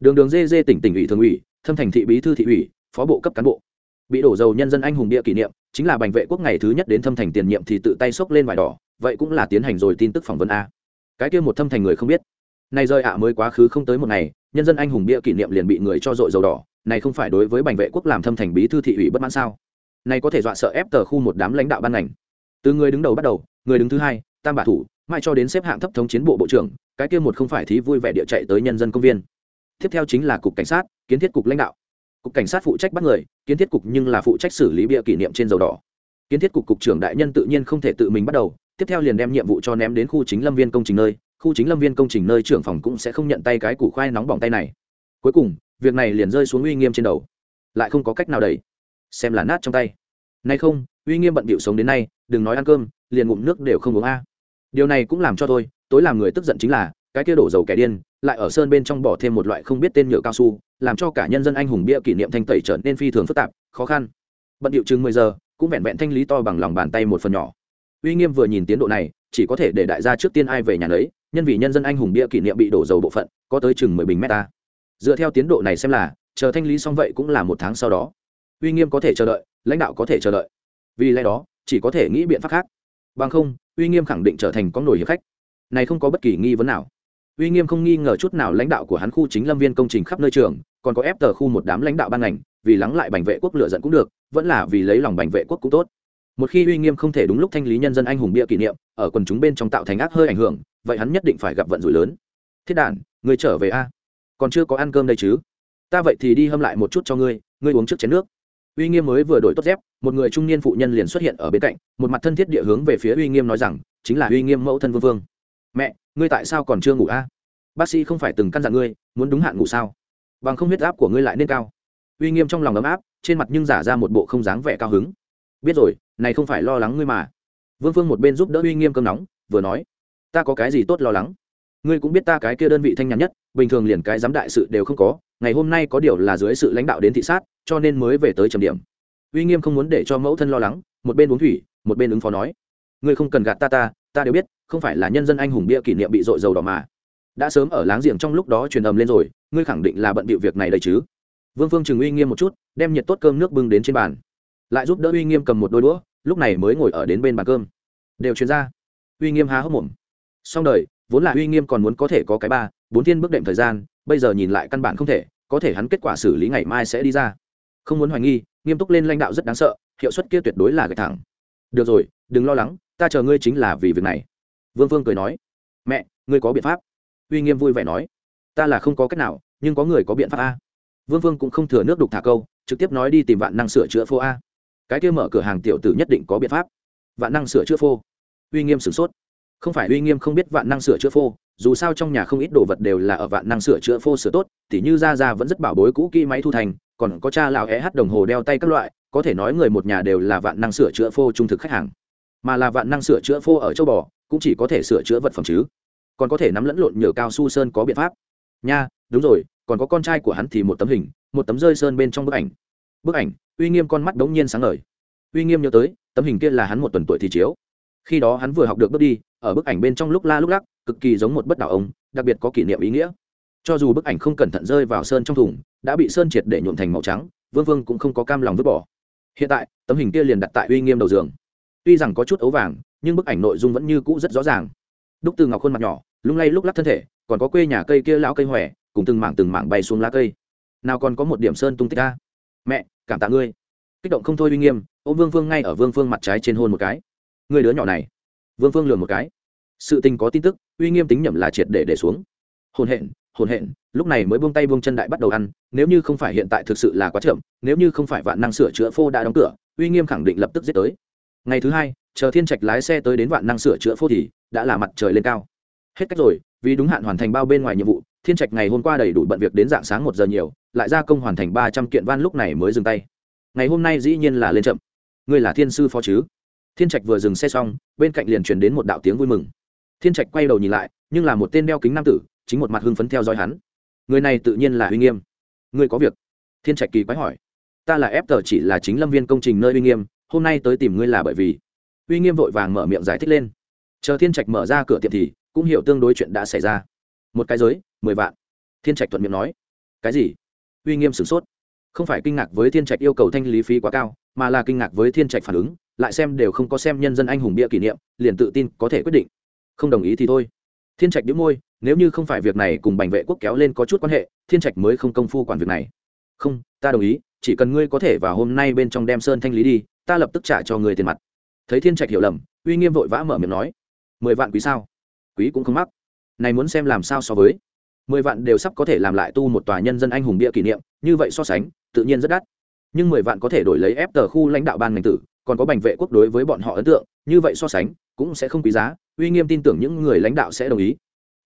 Đường đường dê dê tỉnh tỉnh ủy thường ủy, thâm thành thị bí thư thị ủy, phó bộ cấp cán bộ. Bị đổ dầu nhân dân anh hùng địa kỷ niệm, chính là bành vệ quốc ngày thứ nhất đến thâm thành tiền nhiệm thì tự tay xốc lên vải đỏ, vậy cũng là tiến hành rồi tin tức phỏng vấn a. Cái kia một thâm thành người không biết. Này rơi ạ mới quá khứ không tới một ngày, nhân dân anh hùng bia kỷ niệm liền bị người cho dội dầu đỏ, này không phải đối với bành vệ quốc làm thâm thành bí thư thị ủy bất mãn sao? Này có thể dọa sợ ép tờ khu một đám lãnh đạo ban ngành. Từ người đứng đầu bắt đầu, người đứng thứ hai, tam bả thủ mai cho đến xếp hạng thấp thống chiến bộ bộ trưởng, cái kia một không phải thí vui vẻ địa chạy tới nhân dân công viên. Tiếp theo chính là cục cảnh sát, kiến thiết cục lãnh đạo. Cục cảnh sát phụ trách bắt người, kiến thiết cục nhưng là phụ trách xử lý bia kỷ niệm trên dầu đỏ. Kiến thiết cục cục trưởng đại nhân tự nhiên không thể tự mình bắt đầu, tiếp theo liền đem nhiệm vụ cho ném đến khu chính lâm viên công trình nơi, khu chính lâm viên công trình nơi trưởng phòng cũng sẽ không nhận tay cái củ khoai nóng bỏng tay này. Cuối cùng, việc này liền rơi xuống uy nghiêm trên đầu. Lại không có cách nào đẩy. Xem là nát trong tay. Nay không, uy nghiêm bận bịu sống đến nay, đừng nói ăn cơm, liền ngụm nước đều không uống a điều này cũng làm cho tôi, tối làm người tức giận chính là, cái kia đổ dầu kẻ điên, lại ở sơn bên trong bỏ thêm một loại không biết tên nhựa cao su, làm cho cả nhân dân anh hùng bia kỷ niệm thanh tẩy trở nên phi thường phức tạp, khó khăn. Bận điệu chừng mười giờ, cũng vẹn vẹn thanh lý to bằng lòng bàn tay một phần nhỏ. Uy nghiêm vừa nhìn tiến độ này, chỉ có thể để đại gia trước tiên ai về nhà lấy nhân vì nhân dân anh hùng bia kỷ niệm bị đổ dầu bộ phận, có tới chừng mười bình mét ta. Dựa theo tiến độ này xem là, chờ thanh lý xong vậy cũng là một tháng sau đó. Uy nghiêm có thể chờ đợi, lãnh đạo có thể chờ đợi. Vì lẽ đó, chỉ có thể nghĩ biện pháp khác. Bằng không uy nghiêm khẳng định trở thành con nổi hiệp khách. Này không có bất kỳ nghi vấn nào. Uy nghiêm không nghi ngờ chút nào lãnh đạo của hắn khu chính lâm viên công trình khắp nơi trường, còn có ép tờ khu một đám lãnh đạo ban ngành, vì lắng lại bành vệ quốc lựa giận cũng được, vẫn là vì lấy lòng bành vệ quốc cũng tốt. Một khi uy nghiêm không thể đúng lúc thanh lý nhân dân anh hùng bia kỷ niệm, ở quần chúng bên trong tạo thành ác hơi ảnh hưởng, vậy hắn nhất định phải gặp vận rủi lớn. Thiết đản người trở về a. Còn chưa có ăn cơm đây chứ? Ta vậy thì đi hâm lại một chút cho ngươi ngươi uống trước chén nước. Uy nghiêm mới vừa đổi tốt dép một người trung niên phụ nhân liền xuất hiện ở bên cạnh, một mặt thân thiết địa hướng về phía uy nghiêm nói rằng, chính là uy nghiêm mẫu thân vương vương. Mẹ, ngươi tại sao còn chưa ngủ a? Bác sĩ không phải từng căn dặn ngươi, muốn đúng hạn ngủ sao? Bằng không huyết áp của ngươi lại nên cao. Uy nghiêm trong lòng ấm áp, trên mặt nhưng giả ra một bộ không dáng vẻ cao hứng. Biết rồi, này không phải lo lắng ngươi mà. Vương phương một bên giúp đỡ uy nghiêm cơm nóng, vừa nói, ta có cái gì tốt lo lắng? Ngươi cũng biết ta cái kia đơn vị thanh nhàn nhất, bình thường liền cái giám đại sự đều không có, ngày hôm nay có điều là dưới sự lãnh đạo đến thị sát, cho nên mới về tới trầm điểm uy nghiêm không muốn để cho mẫu thân lo lắng, một bên uống thủy, một bên ứng phó nói, ngươi không cần gạt ta ta ta đều biết, không phải là nhân dân anh hùng bia kỷ niệm bị dội dầu đỏ mà. Đã sớm ở láng giềng trong lúc đó truyền ầm lên rồi, ngươi khẳng định là bận bịu việc này đấy chứ? Vương phương chừng uy nghiêm một chút, đem nhiệt tốt cơm nước bưng đến trên bàn. Lại giúp đỡ uy nghiêm cầm một đôi đũa, lúc này mới ngồi ở đến bên bàn cơm. Đều chuyên ra. Uy nghiêm há hốc mồm. Xong đời, vốn là uy nghiêm còn muốn có thể có cái ba, bốn thiên bước đệm thời gian, bây giờ nhìn lại căn bản không thể, có thể hắn kết quả xử lý ngày mai sẽ đi ra không muốn hoài nghi, nghiêm túc lên lãnh đạo rất đáng sợ, hiệu suất kia tuyệt đối là gạch thẳng. Được rồi, đừng lo lắng, ta chờ ngươi chính là vì việc này. Vương vương cười nói, mẹ, ngươi có biện pháp. Uy nghiêm vui vẻ nói, ta là không có cách nào, nhưng có người có biện pháp a. Vương vương cũng không thừa nước đục thả câu, trực tiếp nói đi tìm vạn năng sửa chữa phô a. Cái kia mở cửa hàng tiểu tử nhất định có biện pháp. Vạn năng sửa chữa phô. Uy nghiêm sửng sốt. Không phải uy nghiêm không biết vạn năng sửa chữa phô, dù sao trong nhà không ít đồ vật đều là ở vạn năng sửa chữa phô sửa tốt, tỉ như ra ra vẫn rất bảo bối cũ kỹ máy thu thành còn có cha lão é hát đồng hồ đeo tay các loại, có thể nói người một nhà đều là vạn năng sửa chữa phô trung thực khách hàng. Mà là vạn năng sửa chữa phô ở châu bò, cũng chỉ có thể sửa chữa vật phẩm chứ. Còn có thể nắm lẫn lộn nhờ cao su sơn có biện pháp. Nha, đúng rồi, còn có con trai của hắn thì một tấm hình, một tấm rơi sơn bên trong bức ảnh. Bức ảnh, uy nghiêm con mắt đống nhiên sáng ngời. Uy nghiêm nhớ tới, tấm hình kia là hắn một tuần tuổi thì chiếu. Khi đó hắn vừa học được bước đi, ở bức ảnh bên trong lúc la lúc lắc, cực kỳ giống một bất đảo ông, đặc biệt có kỷ niệm ý nghĩa. Cho dù bức ảnh không cẩn thận rơi vào sơn trong thùng đã bị sơn triệt để nhuộm thành màu trắng, vương vương cũng không có cam lòng vứt bỏ. Hiện tại, tấm hình kia liền đặt tại uy nghiêm đầu giường. Tuy rằng có chút ấu vàng, nhưng bức ảnh nội dung vẫn như cũ rất rõ ràng. Đúc từ ngọc khuôn mặt nhỏ, lung lay lúc lắc thân thể, còn có quê nhà cây kia lão cây hòe, cùng từng mảng từng mảng bay xuống lá cây. Nào còn có một điểm sơn tung tích ra. Mẹ, cảm tạ ngươi. Kích động không thôi uy nghiêm ô vương vương ngay ở vương phương mặt trái trên hôn một cái. Người đứa nhỏ này. Vương phương lừa một cái. Sự tình có tin tức, uy nghiêm tính nhầm là triệt để để xuống. Hồn hện hồn hện, lúc này mới buông tay buông chân đại bắt đầu ăn, nếu như không phải hiện tại thực sự là quá chậm, nếu như không phải vạn năng sửa chữa phô đã đóng cửa, uy nghiêm khẳng định lập tức giết tới. Ngày thứ hai, chờ thiên trạch lái xe tới đến vạn năng sửa chữa phô thì đã là mặt trời lên cao. Hết cách rồi, vì đúng hạn hoàn thành bao bên ngoài nhiệm vụ, thiên trạch ngày hôm qua đầy đủ bận việc đến dạng sáng một giờ nhiều, lại ra công hoàn thành ba trăm kiện van lúc này mới dừng tay. Ngày hôm nay dĩ nhiên là lên chậm. Ngươi là thiên sư phó chứ? Thiên trạch vừa dừng xe xong, bên cạnh liền truyền đến một đạo tiếng vui mừng. Thiên trạch quay đầu nhìn lại, nhưng là một tên đeo kính nam tử chính một mặt hưng phấn theo dõi hắn. Người này tự nhiên là uy nghiêm. Ngươi có việc? Thiên trạch kỳ quái hỏi. Ta là ép tờ chỉ là chính lâm viên công trình nơi uy nghiêm, hôm nay tới tìm ngươi là bởi vì. Uy nghiêm vội vàng mở miệng giải thích lên. Chờ thiên trạch mở ra cửa tiệm thì, cũng hiểu tương đối chuyện đã xảy ra. Một cái giới, mười vạn. Thiên trạch thuận miệng nói. Cái gì? Uy nghiêm sửng sốt. Không phải kinh ngạc với thiên trạch yêu cầu thanh lý phí quá cao, mà là kinh ngạc với thiên trạch phản ứng, lại xem đều không có xem nhân dân anh hùng bia kỷ niệm, liền tự tin có thể quyết định. Không đồng ý thì thôi. Thiên trạch đĩu môi nếu như không phải việc này cùng bành vệ quốc kéo lên có chút quan hệ, thiên trạch mới không công phu quản việc này. Không, ta đồng ý, chỉ cần ngươi có thể vào hôm nay bên trong đem sơn thanh lý đi, ta lập tức trả cho người tiền mặt. Thấy thiên trạch hiểu lầm, uy nghiêm vội vã mở miệng nói, mười vạn quý sao? Quý cũng không mắc. Này muốn xem làm sao so với. Mười vạn đều sắp có thể làm lại tu một tòa nhân dân anh hùng bia kỷ niệm, như vậy so sánh, tự nhiên rất đắt. Nhưng mười vạn có thể đổi lấy ép tờ khu lãnh đạo ban ngành tử, còn có bành vệ quốc đối với bọn họ ấn tượng, như vậy so sánh, cũng sẽ không quý giá. Uy nghiêm tin tưởng những người lãnh đạo sẽ đồng ý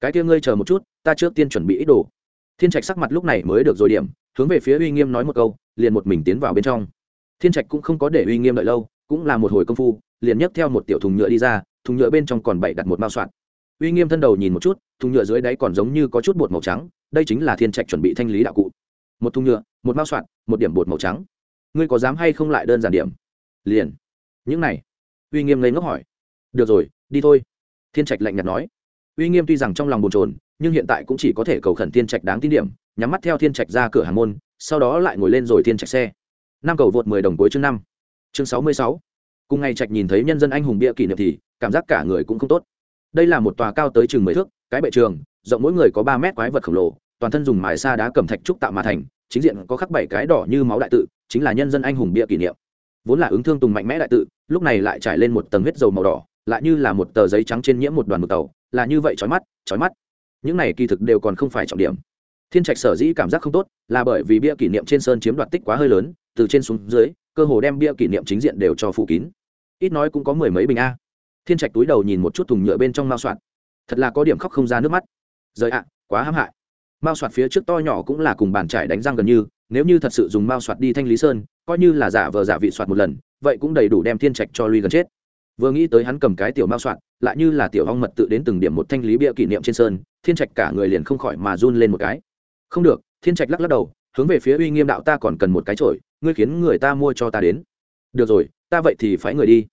cái kia ngươi chờ một chút, ta trước tiên chuẩn bị ít đồ. Thiên trạch sắc mặt lúc này mới được rồi điểm, hướng về phía uy nghiêm nói một câu, liền một mình tiến vào bên trong. Thiên trạch cũng không có để uy nghiêm đợi lâu, cũng là một hồi công phu, liền nhấc theo một tiểu thùng nhựa đi ra, thùng nhựa bên trong còn bảy đặt một mao soạn. Uy nghiêm thân đầu nhìn một chút, thùng nhựa dưới đáy còn giống như có chút bột màu trắng, đây chính là thiên trạch chuẩn bị thanh lý đạo cụ. Một thùng nhựa, một mao soạn, một điểm bột màu trắng. Ngươi có dám hay không lại đơn giản điểm? Liền. Những này. Uy nghiêm lấy ngốc hỏi. Được rồi, đi thôi. Thiên trạch lạnh nhạt nói uy nghiêm tuy rằng trong lòng bồn trồn nhưng hiện tại cũng chỉ có thể cầu khẩn thiên trạch đáng tin điểm, nhắm mắt theo thiên trạch ra cửa hàng môn, sau đó lại ngồi lên rồi thiên trạch xe. Năm cầu vượt mười đồng cuối chương năm. Chương sáu mươi sáu. Cùng ngày trạch nhìn thấy nhân dân anh hùng bia kỷ niệm thì cảm giác cả người cũng không tốt. Đây là một tòa cao tới chừng mười thước, cái bệ trường, rộng mỗi người có ba mét quái vật khổng lồ, toàn thân dùng mài sa đá cẩm thạch trúc tạo mà thành, chính diện có khắc bảy cái đỏ như máu đại tự, chính là nhân dân anh hùng bia kỷ niệm. Vốn là ứng thương tùng mạnh mẽ đại tự, lúc này lại trải lên một tầng huyết dầu màu đỏ lại như là một tờ giấy trắng trên nhiễm một đoàn mực tàu, là như vậy trói mắt trói mắt. Những này kỳ thực đều còn không phải trọng điểm. Thiên trạch sở dĩ cảm giác không tốt, là bởi vì bia kỷ niệm trên sơn chiếm đoạt tích quá hơi lớn, từ trên xuống dưới, cơ hồ đem bia kỷ niệm chính diện đều cho phủ kín. Ít nói cũng có mười mấy bình a. Thiên trạch túi đầu nhìn một chút thùng nhựa bên trong mao soạn. Thật là có điểm khóc không ra nước mắt. Rời ạ, quá hãm hại. Mao soạt phía trước to nhỏ cũng là cùng bàn trải đánh răng gần như, nếu như thật sự dùng mao soạt đi thanh lý sơn, coi như là giả vờ giả vị soạt một lần, vậy cũng đầy đủ đem thiên trạch cho lui gần chết vừa nghĩ tới hắn cầm cái tiểu mao soạn, lại như là tiểu hong mật tự đến từng điểm một thanh lý bia kỷ niệm trên sơn, thiên trạch cả người liền không khỏi mà run lên một cái. Không được, thiên trạch lắc lắc đầu, hướng về phía uy nghiêm đạo ta còn cần một cái trội ngươi khiến người ta mua cho ta đến. Được rồi, ta vậy thì phải người đi.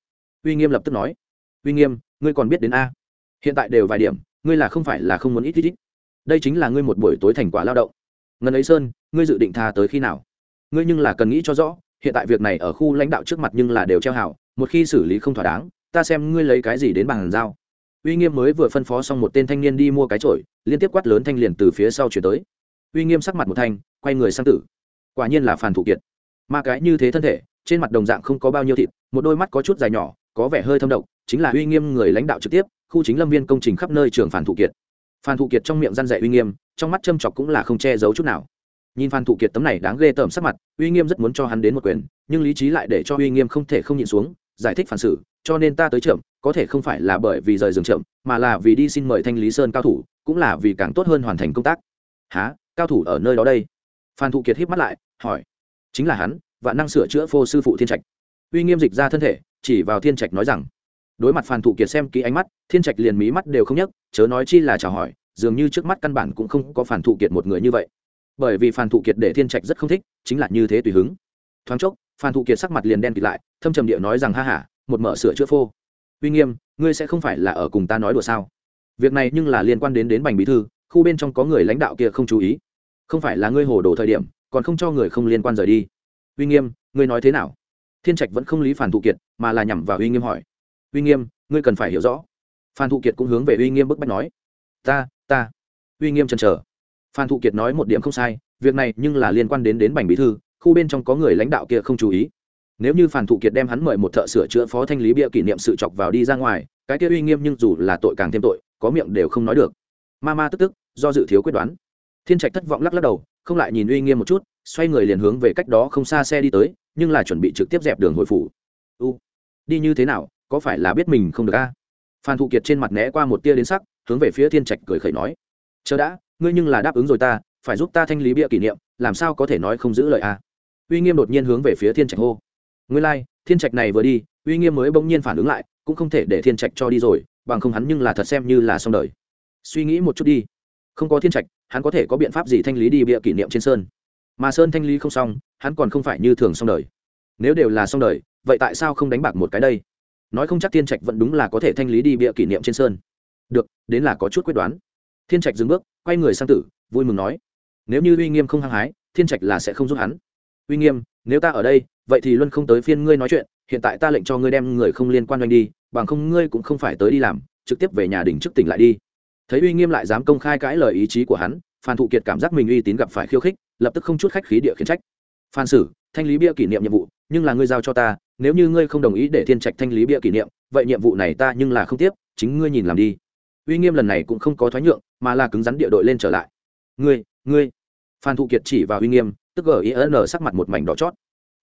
Uy nghiêm lập tức nói. Uy nghiêm, ngươi còn biết đến a. Hiện tại đều vài điểm, ngươi là không phải là không muốn ít ít ít. Đây chính là ngươi một buổi tối thành quả lao động. Ngân ấy sơn, ngươi dự định tha tới khi nào? Ngươi nhưng là cần nghĩ cho rõ, hiện tại việc này ở khu lãnh đạo trước mặt nhưng là đều treo hảo, một khi xử lý không thỏa đáng ta xem ngươi lấy cái gì đến bàn giao. Uy nghiêm mới vừa phân phó xong một tên thanh niên đi mua cái trội liên tiếp quát lớn thanh liền từ phía sau chuyển tới. Uy nghiêm sắc mặt một thanh, quay người sang tử. Quả nhiên là phản thủ kiệt. Ma cái như thế thân thể, trên mặt đồng dạng không có bao nhiêu thịt, một đôi mắt có chút dài nhỏ, có vẻ hơi thâm độc, chính là uy nghiêm người lãnh đạo trực tiếp, khu chính lâm viên công trình khắp nơi trường phản thủ kiệt. Phan thụ kiệt trong miệng răn dạy uy nghiêm, trong mắt châm chọc cũng là không che giấu chút nào. Nhìn phan thụ kiệt tấm này đáng ghê tởm sắc mặt, uy nghiêm rất muốn cho hắn đến một quyền, nhưng lý trí lại để cho uy nghiêm không thể không nhịn xuống giải thích phản xử, cho nên ta tới chậm, có thể không phải là bởi vì rời giường chậm, mà là vì đi xin mời thanh lý sơn cao thủ, cũng là vì càng tốt hơn hoàn thành công tác. Há cao thủ ở nơi đó đây? Phan thụ kiệt híp mắt lại, hỏi. Chính là hắn và năng sửa chữa phô sư phụ thiên trạch. Uy nghiêm dịch ra thân thể, chỉ vào thiên trạch nói rằng. Đối mặt phan thụ kiệt xem kỹ ánh mắt, thiên trạch liền mí mắt đều không nhấc, chớ nói chi là chào hỏi, dường như trước mắt căn bản cũng không có phản thụ kiệt một người như vậy. Bởi vì phản thụ kiệt để thiên trạch rất không thích, chính là như thế tùy hứng. Thoáng chốc phan thụ kiệt sắc mặt liền đen kịt lại, thâm trầm địa nói rằng, ha hả một mở sửa chữa phô. Uy nghiêm, ngươi sẽ không phải là ở cùng ta nói đùa sao? Việc này nhưng là liên quan đến đến bành bí thư, khu bên trong có người lãnh đạo kia không chú ý. Không phải là ngươi hồ đồ thời điểm, còn không cho người không liên quan rời đi. Uy nghiêm, ngươi nói thế nào? Thiên trạch vẫn không lý phản thụ kiệt, mà là nhằm vào uy nghiêm hỏi. Uy nghiêm, ngươi cần phải hiểu rõ. Phan thụ kiệt cũng hướng về uy nghiêm bức bách nói. Ta ta. Uy nghiêm chần chờ. Phan thụ kiệt nói một điểm không sai, việc này nhưng là liên quan đến đến bành bí thư khu bên trong có người lãnh đạo kia không chú ý. Nếu như phản thụ kiệt đem hắn mời một thợ sửa chữa phó thanh lý bia kỷ niệm sự chọc vào đi ra ngoài, cái kia uy nghiêm nhưng dù là tội càng thêm tội, có miệng đều không nói được. Ma ma tức tức, do dự thiếu quyết đoán. Thiên trạch thất vọng lắc lắc đầu, không lại nhìn uy nghiêm một chút, xoay người liền hướng về cách đó không xa xe đi tới, nhưng là chuẩn bị trực tiếp dẹp đường hội phủ. U, đi như thế nào, có phải là biết mình không được a? Phan thụ kiệt trên mặt né qua một tia đến sắc, hướng về phía thiên trạch cười khẩy nói, chờ đã, ngươi nhưng là đáp ứng rồi ta, phải giúp ta thanh lý bia kỷ niệm, làm sao có thể nói không giữ lời a? Uy nghiêm đột nhiên hướng về phía thiên trạch hô. Nguyên lai、like, thiên trạch này vừa đi uy nghiêm mới bỗng nhiên phản ứng lại cũng không thể để thiên trạch cho đi rồi bằng không hắn nhưng là thật xem như là xong đời. Suy nghĩ một chút đi. Không có thiên trạch hắn có thể có biện pháp gì thanh lý đi bịa kỷ niệm trên sơn? Mà sơn thanh lý không xong hắn còn không phải như thường xong đời. Nếu đều là xong đời vậy tại sao không đánh bạc một cái đây? Nói không chắc thiên trạch vẫn đúng là có thể thanh lý đi bịa kỷ niệm trên sơn. Được đến là có chút quyết đoán. Thiên trạch dừng bước quay người sang tử vui mừng nói. Nếu như uy nghiêm không hăng hái thiên trạch là sẽ không giúp hắn uy nghiêm, nếu ta ở đây, vậy thì luân không tới phiên ngươi nói chuyện, hiện tại ta lệnh cho ngươi đem người không liên quan doanh đi, bằng không ngươi cũng không phải tới đi làm, trực tiếp về nhà đỉnh trước tỉnh lại đi. Thấy uy nghiêm lại dám công khai cãi lời ý chí của hắn, phan thụ kiệt cảm giác mình uy tín gặp phải khiêu khích, lập tức không chút khách khí địa khiển trách. Phan sử, thanh lý bia kỷ niệm nhiệm vụ, nhưng là ngươi giao cho ta, nếu như ngươi không đồng ý để thiên trạch thanh lý bia kỷ niệm, vậy nhiệm vụ này ta nhưng là không tiếp, chính ngươi nhìn làm đi. Uy nghiêm lần này cũng không có thoái nhượng, mà là cứng rắn địa đội lên trở lại. Ngươi ngươi. Phan thụ kiệt chỉ vào uy nghiêm tức gin sắc mặt một mảnh đỏ chót.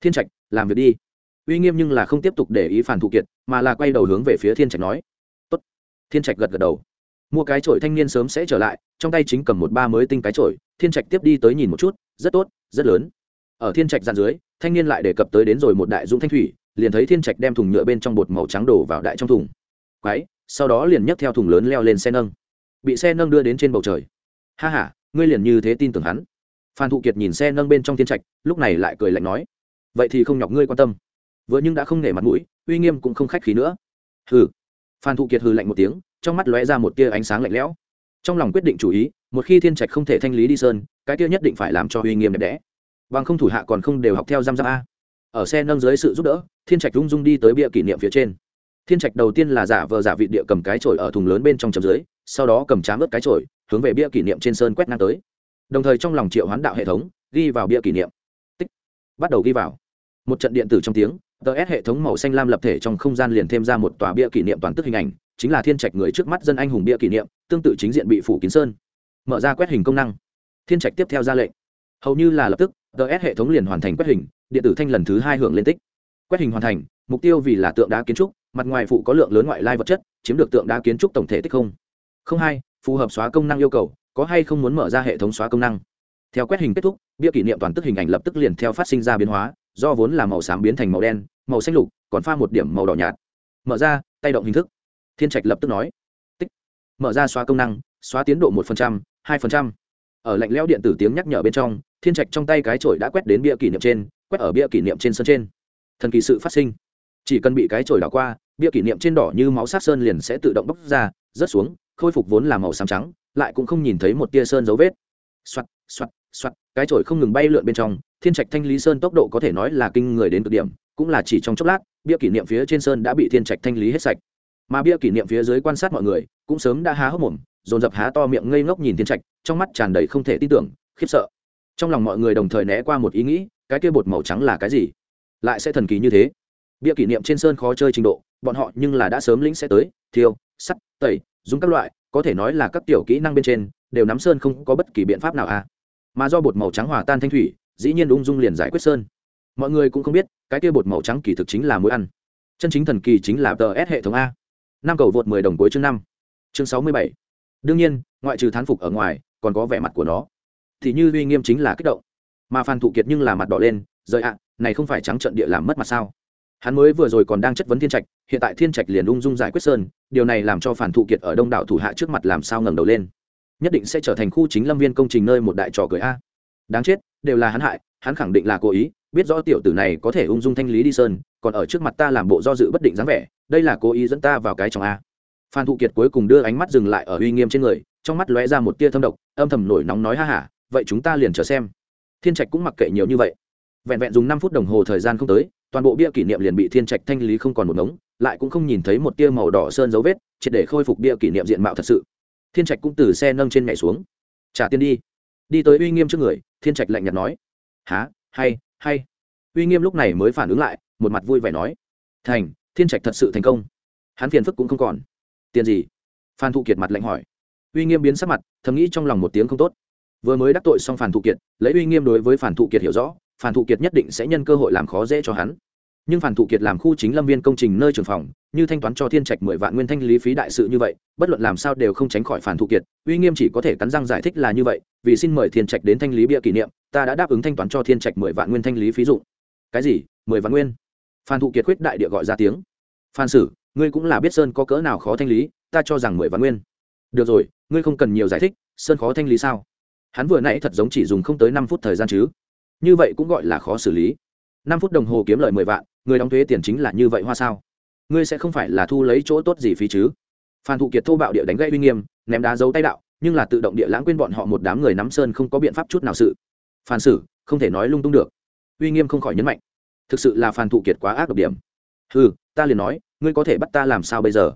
Thiên trạch, làm việc đi. Uy nghiêm nhưng là không tiếp tục để ý phản thụ kiệt, mà là quay đầu hướng về phía thiên trạch nói. Tốt. Thiên trạch gật gật đầu. Mua cái chổi thanh niên sớm sẽ trở lại, trong tay chính cầm một ba mới tinh cái chổi, thiên trạch tiếp đi tới nhìn một chút, rất tốt, rất lớn. Ở thiên trạch dàn dưới, thanh niên lại đề cập tới đến rồi một đại dũng thanh thủy, liền thấy thiên trạch đem thùng nhựa bên trong bột màu trắng đổ vào đại trong thùng. Quái, sau đó liền nhấc theo thùng lớn leo lên xe nâng. Bị xe nâng đưa đến trên bầu trời. Ha h a ngươi liền như thế tin tưởng hắn phan thụ kiệt nhìn xe nâng bên trong thiên trạch, lúc này lại cười lạnh nói, vậy thì không nhọc ngươi quan tâm. Vừa nhưng đã không nể mặt mũi, uy nghiêm cũng không khách khí nữa. Hừ. Phan thụ kiệt hừ lạnh một tiếng, trong mắt lóe ra một tia ánh sáng lạnh lẽo. Trong lòng quyết định chủ ý, một khi thiên trạch không thể thanh lý đi sơn, cái tia nhất định phải làm cho uy nghiêm đẹp đẽ. Bằng không thủ hạ còn không đều học theo giam giam a. Ở xe nâng dưới sự giúp đỡ, thiên trạch rung rung đi tới bia kỷ niệm phía trên. Thiên trạch đầu tiên là giả vờ giả vị địa cầm cái chổi ở thùng lớn bên trong chấm dưới, sau đó cầm chám ớt cái chổi, hướng về bia kỷ niệm trên sơn quét ngang tới đồng thời trong lòng triệu hoán đạo hệ thống, ghi vào bia kỷ niệm. Tích. Bắt đầu ghi vào. Một trận điện tử trong tiếng ts hệ thống màu xanh lam lập thể trong không gian liền thêm ra một tòa bia kỷ niệm toàn tức hình ảnh, chính là thiên trạch người trước mắt dân anh hùng bia kỷ niệm, tương tự chính diện bị phủ kín sơn. Mở ra quét hình công năng. Thiên trạch tiếp theo ra lệnh. Hầu như là lập tức ts hệ thống liền hoàn thành quét hình, điện tử thanh lần thứ hai hưởng lên tích. Quét hình hoàn thành, mục tiêu vì là tượng đá kiến trúc, mặt ngoài phụ có lượng lớn ngoại lai vật chất, chiếm được tượng đá kiến trúc tổng thể tích không. Không hai, phù hợp xóa công năng yêu cầu có hay không muốn mở ra hệ thống xóa công năng? Theo quét hình kết thúc, bia kỷ niệm toàn tức hình ảnh lập tức liền theo phát sinh ra biến hóa, do vốn là màu xám biến thành màu đen, màu xanh lục, còn pha một điểm màu đỏ nhạt. Mở ra, tay động hình thức. Thiên trạch lập tức nói. Tích. Mở ra xóa công năng, xóa tiến độ một hai ở lạnh leo điện tử tiếng nhắc nhở bên trong, thiên trạch trong tay cái chổi đã quét đến bia kỷ niệm trên, quét ở bia kỷ niệm trên sân trên. Thần kỳ sự phát sinh. Chỉ cần bị cái chổi đảo qua, bia kỷ niệm trên đỏ như máu sát sơn liền sẽ tự động bốc ra, rớt xuống, khôi phục vốn là màu xám trắng lại cũng không nhìn thấy một tia sơn dấu vết. Xoặt xoặt xoặt cái chổi không ngừng bay lượn bên trong, thiên trạch thanh lý sơn tốc độ có thể nói là kinh người đến cực điểm, cũng là chỉ trong chốc lát, bia kỷ niệm phía trên sơn đã bị thiên trạch thanh lý hết sạch. Mà bia kỷ niệm phía dưới quan sát mọi người, cũng sớm đã há hốc mồm, dồn dập há to miệng ngây ngốc nhìn thiên trạch, trong mắt tràn đầy không thể tin tưởng, khiếp sợ. Trong lòng mọi người đồng thời né qua một ý nghĩ, cái kia bột màu trắng là cái gì? Lại sẽ thần kỳ như thế. Bia kỷ niệm trên sơn khó chơi trình độ, bọn họ nhưng là đã sớm lĩnh sẽ tới, thiêu, sắt, tẩy, dùng các loại có thể nói là các tiểu kỹ năng bên trên, đều nắm sơn không có bất kỳ biện pháp nào à. Mà do bột màu trắng hòa tan thanh thủy, dĩ nhiên ung dung liền giải quyết sơn. Mọi người cũng không biết, cái kia bột màu trắng kỳ thực chính là mũi ăn. Chân chính thần kỳ chính là tờ s hệ thống a. Năm cầu vượt mười đồng cuối chương năm. Chương sáu mươi bảy. Đương nhiên, ngoại trừ thán phục ở ngoài, còn có vẻ mặt của nó. Thì như uy nghiêm chính là kích động. Mà phan thụ kiệt nhưng là mặt đỏ lên, rời ạ, này không phải trắng trận địa làm mất mặt sao? Hắn mới vừa rồi còn đang chất vấn thiên trạch, hiện tại thiên trạch liền ung dung giải quyết sơn, điều này làm cho phản thụ kiệt ở đông đảo thủ hạ trước mặt làm sao ngẩng đầu lên. Nhất định sẽ trở thành khu chính lâm viên công trình nơi một đại trò cười a. Đáng chết, đều là hắn hại, hắn khẳng định là cố ý, biết rõ tiểu tử này có thể ung dung thanh lý đi sơn, còn ở trước mặt ta làm bộ do dự bất định dáng vẻ, đây là cố ý dẫn ta vào cái trong a. Phan thụ kiệt cuối cùng đưa ánh mắt dừng lại ở uy nghiêm trên người, trong mắt lóe ra một tia thâm độc, âm thầm nổi nóng nói ha hả vậy chúng ta liền chờ xem. Thiên trạch cũng mặc kệ nhiều như vậy. Vẹn vẹn dùng năm phút đồng hồ thời gian không tới toàn bộ bia kỷ niệm liền bị thiên trạch thanh lý không còn một ngống, lại cũng không nhìn thấy một tia màu đỏ sơn dấu vết, triệt để khôi phục bia kỷ niệm diện mạo thật sự. Thiên trạch cũng từ xe nâng trên nhảy xuống. Trả tiền đi. Đi tới uy nghiêm trước người, thiên trạch lạnh nhạt nói. Há hay hay. Uy nghiêm lúc này mới phản ứng lại, một mặt vui vẻ nói. Thành, thiên trạch thật sự thành công. Hắn phiền phức cũng không còn. Tiền gì? Phan thụ kiệt mặt lạnh hỏi. Uy nghiêm biến sắc mặt, thầm nghĩ trong lòng một tiếng không tốt. Vừa mới đắc tội xong phản thụ kiệt, lấy uy nghiêm đối với phản thụ kiệt hiểu rõ phản thụ kiệt nhất định sẽ nhân cơ hội làm khó dễ cho hắn. Nhưng phản thụ kiệt làm khu chính lâm viên công trình nơi trường phòng, như thanh toán cho thiên trạch mười vạn nguyên thanh lý phí đại sự như vậy, bất luận làm sao đều không tránh khỏi phản thụ kiệt, uy nghiêm chỉ có thể cắn răng giải thích là như vậy, vì xin mời thiên trạch đến thanh lý bia kỷ niệm, ta đã đáp ứng thanh toán cho thiên trạch mười vạn nguyên thanh lý phí dụng. Cái gì? Mười vạn nguyên? Phan thụ kiệt quyết đại địa gọi ra tiếng. Phan sử, ngươi cũng là biết sơn có cỡ nào khó thanh lý, ta cho rằng mười vạn nguyên. Được rồi, ngươi không cần nhiều giải thích, sơn khó thanh lý sao? Hắn vừa nãy thật giống chỉ dùng không tới năm phút thời gian chứ như vậy cũng gọi là khó xử lý. Năm phút đồng hồ kiếm lợi mười vạn, người đóng thuế tiền chính là như vậy hoa sao? Ngươi sẽ không phải là thu lấy chỗ tốt gì phí chứ? Phan thụ kiệt thô bạo địa đánh gây uy nghiêm, ném đá dấu tay đạo, nhưng là tự động địa lãng quên bọn họ một đám người nắm sơn không có biện pháp chút nào sự. Phan sử, không thể nói lung tung được. Uy nghiêm không khỏi nhấn mạnh. Thực sự là phan thụ kiệt quá ác độc điểm. Ừ ta liền nói, ngươi có thể bắt ta làm sao bây giờ?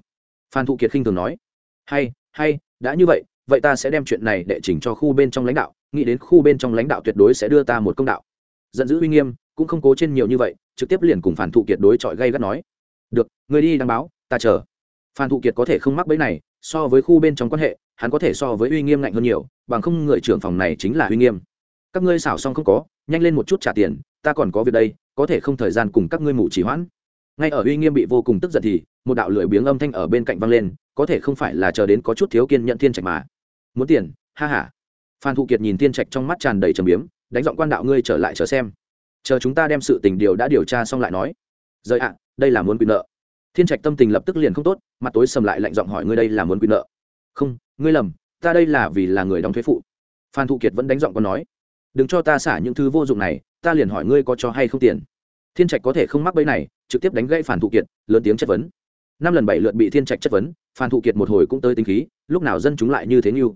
Phan thụ kiệt khinh thường nói. Hay hay, đã như vậy vậy ta sẽ đem chuyện này đệ trình cho khu bên trong lãnh đạo nghĩ đến khu bên trong lãnh đạo tuyệt đối sẽ đưa ta một công đạo. Giận dữ uy nghiêm, cũng không cố trên nhiều như vậy, trực tiếp liền cùng phản thụ kiệt đối chọi gây gắt nói. Được, người đi đăng báo, ta chờ. Phản thụ kiệt có thể không mắc bẫy này, so với khu bên trong quan hệ, hắn có thể so với uy nghiêm ngạnh hơn nhiều, bằng không người trưởng phòng này chính là uy nghiêm. Các ngươi xảo xong không có, nhanh lên một chút trả tiền, ta còn có việc đây, có thể không thời gian cùng các ngươi mù chỉ hoãn. Ngay ở uy nghiêm bị vô cùng tức giận thì, một đạo lưỡi biếng âm thanh ở bên cạnh vang lên, có thể không phải là chờ đến có chút thiếu kiên nhận thiên trạch mà. Muốn tiền, ha ha phan thụ kiệt nhìn thiên trạch trong mắt tràn đầy trầm biếm, đánh giọng quan đạo ngươi trở lại chờ xem. Chờ chúng ta đem sự tình điều đã điều tra xong lại nói. Rời ạ, đây là muốn quyền nợ. Thiên trạch tâm tình lập tức liền không tốt, mặt tối sầm lại lạnh giọng hỏi ngươi đây là muốn quyền nợ. Không, ngươi lầm, ta đây là vì là người đóng thuế phụ. Phan thụ kiệt vẫn đánh giọng còn nói. Đừng cho ta xả những thứ vô dụng này, ta liền hỏi ngươi có cho hay không tiền. Thiên trạch có thể không mắc bẫy này, trực tiếp đánh gãy phản thụ kiệt, lớn tiếng chất vấn. Năm lần bảy lượt bị thiên trạch chất vấn, phan thụ kiệt một hồi cũng tới tính khí, lúc nào dân chúng lại như thế như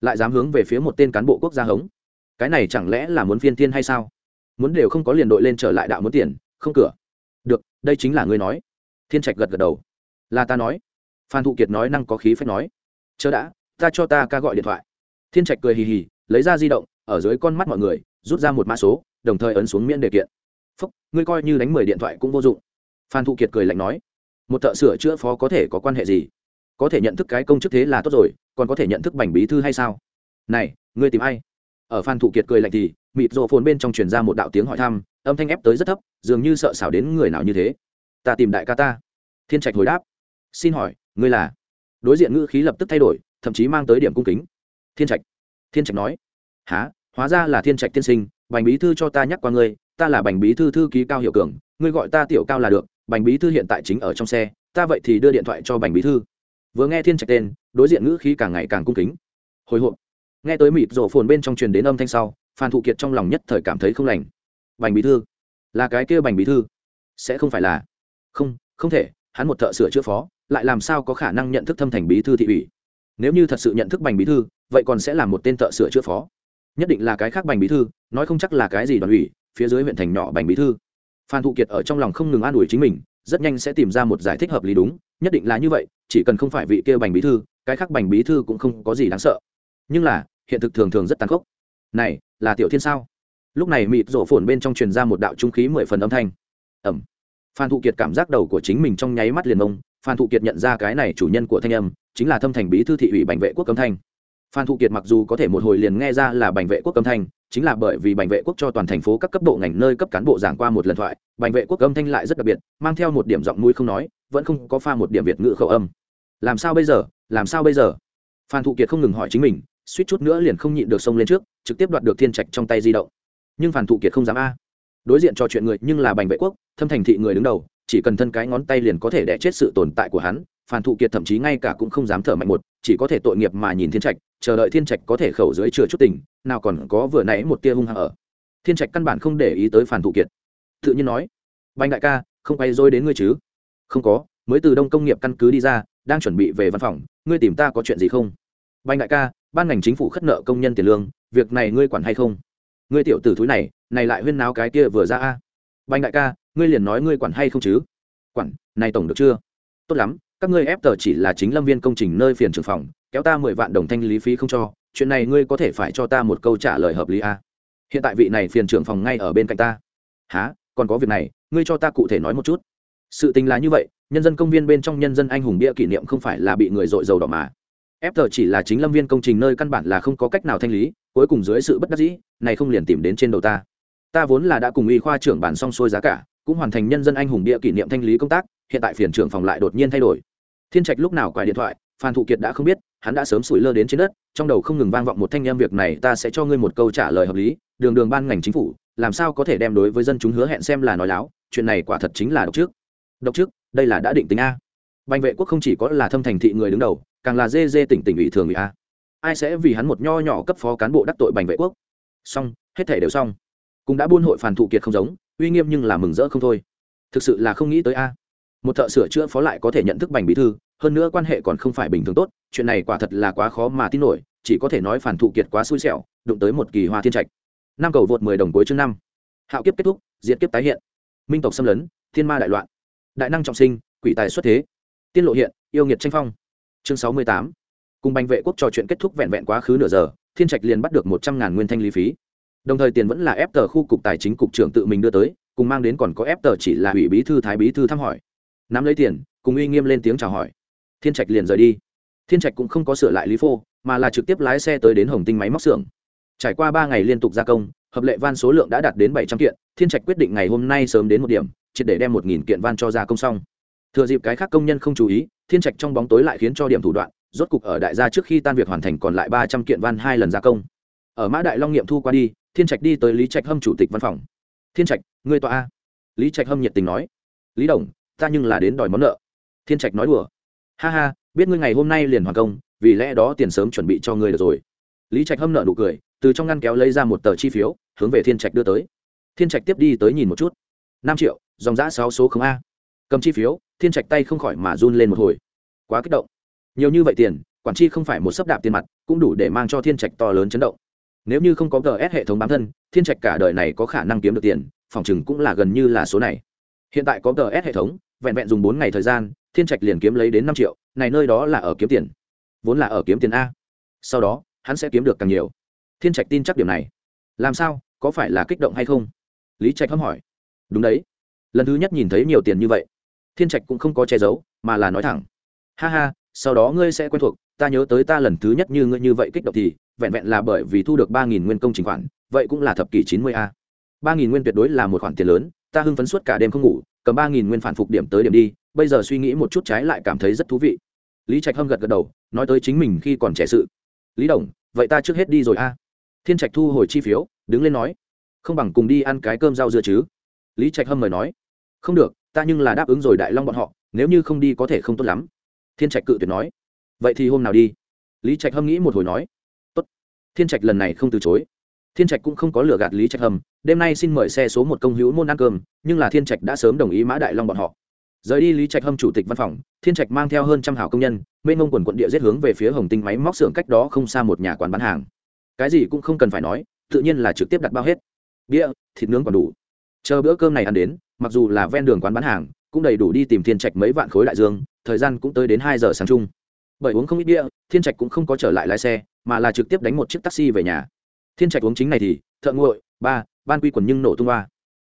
lại dám hướng về phía một tên cán bộ quốc gia hống. Cái này chẳng lẽ là muốn phiên tiên hay sao? Muốn đều không có liền đội lên trở lại đạo muốn tiền, không cửa. Được, đây chính là ngươi nói. Thiên trạch gật gật đầu. Là ta nói. Phan thụ kiệt nói năng có khí phép nói. Chớ đã, ta cho ta ca gọi điện thoại. Thiên trạch cười hì hì, lấy ra di động, ở dưới con mắt mọi người, rút ra một mã số, đồng thời ấn xuống miễn đề kiện. Phúc, ngươi coi như đánh mười điện thoại cũng vô dụng. Phan thụ kiệt cười lạnh nói. Một thợ sửa chữa phó có thể có quan hệ gì? Có thể nhận thức cái công chức thế là tốt rồi, còn có thể nhận thức bành bí thư hay sao? Này, ngươi tìm ai? Ở phan thụ kiệt cười lạnh thì, mịt rộ phồn bên trong truyền ra một đạo tiếng hỏi thăm, âm thanh ép tới rất thấp, dường như sợ xảo đến người nào như thế. Ta tìm đại ca ta. Thiên trạch hồi đáp. Xin hỏi, ngươi là? Đối diện ngữ khí lập tức thay đổi, thậm chí mang tới điểm cung kính. Thiên trạch. Thiên trạch nói. Há hóa ra là thiên trạch tiên sinh, bành bí thư cho ta nhắc qua ngươi, ta là bành bí thư thư ký cao hiệu cường, ngươi gọi ta tiểu cao là được, bành bí thư hiện tại chính ở trong xe, ta vậy thì đưa điện thoại cho bành bí thư vừa nghe thiên trạch tên, đối diện ngữ khí càng ngày càng cung kính. Hồi hộp. Nghe tới mịt rổ phồn bên trong truyền đến âm thanh sau, phan thụ kiệt trong lòng nhất thời cảm thấy không lành. Bành bí thư. Là cái kia bành bí thư? Sẽ không phải là? Không không thể, hắn một thợ sửa chữa phó, lại làm sao có khả năng nhận thức thâm thành bí thư thị ủy? Nếu như thật sự nhận thức bành bí thư, vậy còn sẽ là một tên thợ sửa chữa phó. Nhất định là cái khác bành bí thư, nói không chắc là cái gì đoàn ủy, phía dưới huyện thành nhỏ bành bí thư. Phan thụ kiệt ở trong lòng không ngừng an ủi chính mình rất nhanh sẽ tìm ra một giải thích hợp lý đúng, nhất định là như vậy, chỉ cần không phải vị kia bành bí thư, cái khác bành bí thư cũng không có gì đáng sợ. Nhưng là, hiện thực thường thường rất tàn khốc. Này, là tiểu thiên sao? Lúc này mịt rổ phồn bên trong truyền ra một đạo trung khí mười phần âm thanh. Ẩm. Phan thụ kiệt cảm giác đầu của chính mình trong nháy mắt liền mông, phan thụ kiệt nhận ra cái này chủ nhân của thanh âm, chính là thâm thành bí thư thị ủy bành vệ quốc âm thanh phan thụ kiệt mặc dù có thể một hồi liền nghe ra là bành vệ quốc âm thanh, chính là bởi vì bành vệ quốc cho toàn thành phố các cấp bộ ngành nơi cấp cán bộ giảng qua một lần thoại, bành vệ quốc âm thanh lại rất đặc biệt, mang theo một điểm giọng mũi không nói, vẫn không có pha một điểm việt ngữ khẩu âm. Làm sao bây giờ? Làm sao bây giờ? Phan thụ kiệt không ngừng hỏi chính mình, suýt chút nữa liền không nhịn được sông lên trước, trực tiếp đoạt được thiên trạch trong tay di động. Nhưng phan thụ kiệt không dám a. Đối diện trò chuyện người nhưng là bành vệ quốc, thâm thành thị người đứng đầu, chỉ cần thân cái ngón tay liền có thể đẻ chết sự tồn tại của hắn Phản thụ kiệt thậm chí ngay cả cũng không dám thở mạnh một, chỉ có thể tội nghiệp mà nhìn thiên trạch, chờ đợi thiên trạch có thể khẩu dưới chừa chút tình, nào còn có vừa nãy một tia hung hăng ở. Thiên trạch căn bản không để ý tới phản thụ kiệt. Tự nhiên nói banh đại ca, không quay dối đến ngươi chứ? Không có, mới từ đông công nghiệp căn cứ đi ra, đang chuẩn bị về văn phòng, ngươi tìm ta có chuyện gì không? Banh đại ca, ban ngành chính phủ khất nợ công nhân tiền lương, việc này ngươi quản hay không? Ngươi tiểu tử thúi này này lại huyên náo cái kia vừa ra a. Banh đại ca, ngươi liền nói ngươi quản hay không chứ? Quản, này tổng được chưa? Tốt lắm các ngươi ép tờ chỉ là chính lâm viên công trình nơi phiền trường phòng, kéo ta mười vạn đồng thanh lý phí không cho, chuyện này ngươi có thể phải cho ta một câu trả lời hợp lý a. Hiện tại vị này phiền trưởng phòng ngay ở bên cạnh ta. Há còn có việc này, ngươi cho ta cụ thể nói một chút. Sự tình là như vậy, nhân dân công viên bên trong nhân dân anh hùng bia kỷ niệm không phải là bị người dội dầu đỏ mà. Ép tờ chỉ là chính lâm viên công trình nơi căn bản là không có cách nào thanh lý, cuối cùng dưới sự bất đắc dĩ, này không liền tìm đến trên đầu ta. Ta vốn là đã cùng y khoa trưởng bản xong xuôi giá cả, cũng hoàn thành nhân dân anh hùng bia kỷ niệm thanh lý công tác, hiện tại phiền trưởng phòng lại đột nhiên thay đổi thiên trạch lúc nào quài điện thoại, phan thụ kiệt đã không biết, hắn đã sớm sủi lơ đến trên đất, trong đầu không ngừng vang vọng một thanh em việc này ta sẽ cho ngươi một câu trả lời hợp lý, đường đường ban ngành chính phủ, làm sao có thể đem đối với dân chúng hứa hẹn xem là nói láo, chuyện này quả thật chính là độc trước. Độc trước? Đây là đã định tính a. Bành vệ quốc không chỉ có là thâm thành thị người đứng đầu, càng là dê dê tỉnh tỉnh ủy thường ủy a. Ai sẽ vì hắn một nho nhỏ cấp phó cán bộ đắc tội bành vệ quốc? Xong, hết thể đều xong. Cũng đã buôn hội phản thụ kiệt không giống, uy nghiêm nhưng là mừng rỡ không thôi. Thực sự là không nghĩ tới a. Một thợ sửa chữa phó lại có thể nhận thức bành bí thư hơn nữa quan hệ còn không phải bình thường tốt, chuyện này quả thật là quá khó mà tin nổi, chỉ có thể nói phản thụ kiệt quá xui xẻo, đụng tới một kỳ hoa thiên trạch. Năm cầu vượt mười đồng cuối chương năm. Hạo kiếp kết thúc, diệt kiếp tái hiện. Minh tộc xâm lấn, thiên ma đại loạn. Đại năng trọng sinh, quỷ tài xuất thế. Tiên lộ hiện, yêu nghiệt tranh phong. Chương sáu mươi tám. Cùng bành vệ quốc trò chuyện kết thúc vẹn vẹn quá khứ nửa giờ, thiên trạch liền bắt được một trăm ngàn nguyên thanh lý phí. Đồng thời tiền vẫn là ép tờ khu cục tài chính cục trưởng tự mình đưa tới, cùng mang đến còn có ép tờ chỉ là ủy bí thư, thái bí thư thăm hỏi. Nắm lấy tiền, cùng uy nghiêm lên tiếng chào hỏi thiên trạch liền rời đi. Thiên trạch cũng không có sửa lại lý phô, mà là trực tiếp lái xe tới đến hồng tinh máy móc xưởng. Trải qua ba ngày liên tục gia công, hợp lệ van số lượng đã đạt đến bảy trăm kiện, thiên trạch quyết định ngày hôm nay sớm đến một điểm, triệt để đem một nghìn kiện van cho gia công xong. Thừa dịp cái khác công nhân không chú ý, thiên trạch trong bóng tối lại khiến cho điểm thủ đoạn, rốt cục ở đại gia trước khi tan việc hoàn thành còn lại ba trăm kiện van hai lần gia công. Ở mã đại long nghiệm thu qua đi, thiên trạch đi tới lý trạch hâm chủ tịch văn phòng. Thiên trạch, ngươi tọa a. Lý trạch hâm nhiệt tình nói. Lý đồng, ta nhưng là đến đòi món nợ. Thiên trạch nói đùa ha ha, biết ngươi ngày hôm nay liền hoàn công, vì lẽ đó tiền sớm chuẩn bị cho ngươi được rồi. Lý trạch hâm nợ nụ cười, từ trong ngăn kéo lấy ra một tờ chi phiếu, hướng về thiên trạch đưa tới. Thiên trạch tiếp đi tới nhìn một chút. Năm triệu, dòng giã sáu số không a. Cầm chi phiếu, thiên trạch tay không khỏi mà run lên một hồi. Quá kích động. Nhiều như vậy tiền, quản chi không phải một sấp đạp tiền mặt, cũng đủ để mang cho thiên trạch to lớn chấn động. Nếu như không có gs hệ thống bám thân, thiên trạch cả đời này có khả năng kiếm được tiền, phòng chừng cũng là gần như là số này. Hiện tại có gs hệ thống, vẹn vẹn dùng bốn ngày thời gian thiên trạch liền kiếm lấy đến năm triệu, này nơi đó là ở kiếm tiền. Vốn là ở kiếm tiền a. Sau đó, hắn sẽ kiếm được càng nhiều. Thiên trạch tin chắc điểm này. Làm sao, có phải là kích động hay không? Lý trạch hâm hỏi. Đúng đấy. Lần thứ nhất nhìn thấy nhiều tiền như vậy, thiên trạch cũng không có che giấu, mà là nói thẳng. Ha ha, sau đó ngươi sẽ quen thuộc, ta nhớ tới ta lần thứ nhất như ngươi như vậy kích động thì, vẹn vẹn là bởi vì thu được ba nghìn nguyên công trình khoản, vậy cũng là thập kỷ chín mươi a. ba nghìn nguyên tuyệt đối là một khoản tiền lớn, ta hưng phấn suốt cả đêm không ngủ, cầm ba nghìn nguyên phản phục điểm tới điểm đi bây giờ suy nghĩ một chút trái lại cảm thấy rất thú vị. Lý trạch hâm gật gật đầu, nói tới chính mình khi còn trẻ sự. Lý đồng, vậy ta trước hết đi rồi a. Thiên trạch thu hồi chi phiếu, đứng lên nói, không bằng cùng đi ăn cái cơm rau dưa chứ. Lý trạch hâm mời nói, không được, ta nhưng là đáp ứng rồi đại long bọn họ, nếu như không đi có thể không tốt lắm. Thiên trạch cự tuyệt nói, vậy thì hôm nào đi? Lý trạch hâm nghĩ một hồi nói, tốt. Thiên trạch lần này không từ chối. Thiên trạch cũng không có lừa gạt lý trạch hâm, đêm nay xin mời xe số một công hữu môn ăn cơm, nhưng là thiên trạch đã sớm đồng ý mã đại long bọn họ rời đi lý trạch hâm chủ tịch văn phòng, thiên trạch mang theo hơn trăm hảo công nhân, mênh mông quần quận địa giết hướng về phía hồng tinh máy móc xưởng cách đó không xa một nhà quán bán hàng. Cái gì cũng không cần phải nói, tự nhiên là trực tiếp đặt bao hết. Bia, thịt nướng còn đủ. Chờ bữa cơm này ăn đến, mặc dù là ven đường quán bán hàng, cũng đầy đủ đi tìm thiên trạch mấy vạn khối đại dương, thời gian cũng tới đến hai giờ sáng chung. Bởi uống không ít bia, thiên trạch cũng không có trở lại lái xe, mà là trực tiếp đánh một chiếc taxi về nhà. Thiên trạch uống chính này thì, thợ nguội, ba, ban quy quần nhưng nổ tung ba.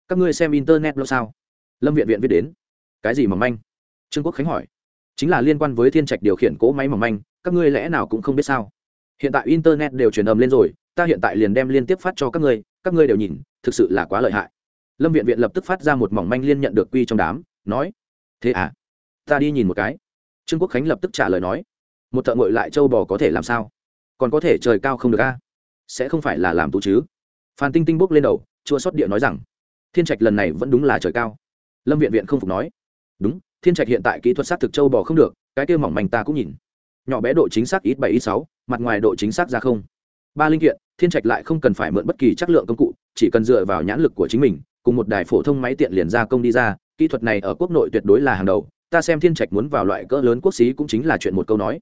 Các ngươi xem internet lâu sao? Lâm viện viện viết đến cái gì mỏng manh? Trương quốc khánh hỏi. Chính là liên quan với thiên trạch điều khiển cỗ máy mỏng manh, các ngươi lẽ nào cũng không biết sao? Hiện tại internet đều truyền ầm lên rồi, ta hiện tại liền đem liên tiếp phát cho các ngươi các ngươi đều nhìn, thực sự là quá lợi hại. Lâm viện viện lập tức phát ra một mỏng manh liên nhận được quy trong đám, nói, thế à ta đi nhìn một cái. Trương quốc khánh lập tức trả lời nói, một thợ ngội lại châu bò có thể làm sao? Còn có thể trời cao không được a? Sẽ không phải là làm tú chứ? Phan tinh tinh bốc lên đầu, chua xót địa nói rằng, thiên trạch lần này vẫn đúng là trời cao. Lâm viện viện không phục nói đúng, thiên trạch hiện tại kỹ thuật xác thực châu bò không được, cái kia mỏng manh ta cũng nhìn. Nhỏ bé độ chính xác ít bảy ít sáu, mặt ngoài độ chính xác ra không. Ba linh kiện, thiên trạch lại không cần phải mượn bất kỳ chất lượng công cụ, chỉ cần dựa vào nhãn lực của chính mình, cùng một đài phổ thông máy tiện liền ra công đi ra, kỹ thuật này ở quốc nội tuyệt đối là hàng đầu, ta xem thiên trạch muốn vào loại cỡ lớn quốc xí cũng chính là chuyện một câu nói.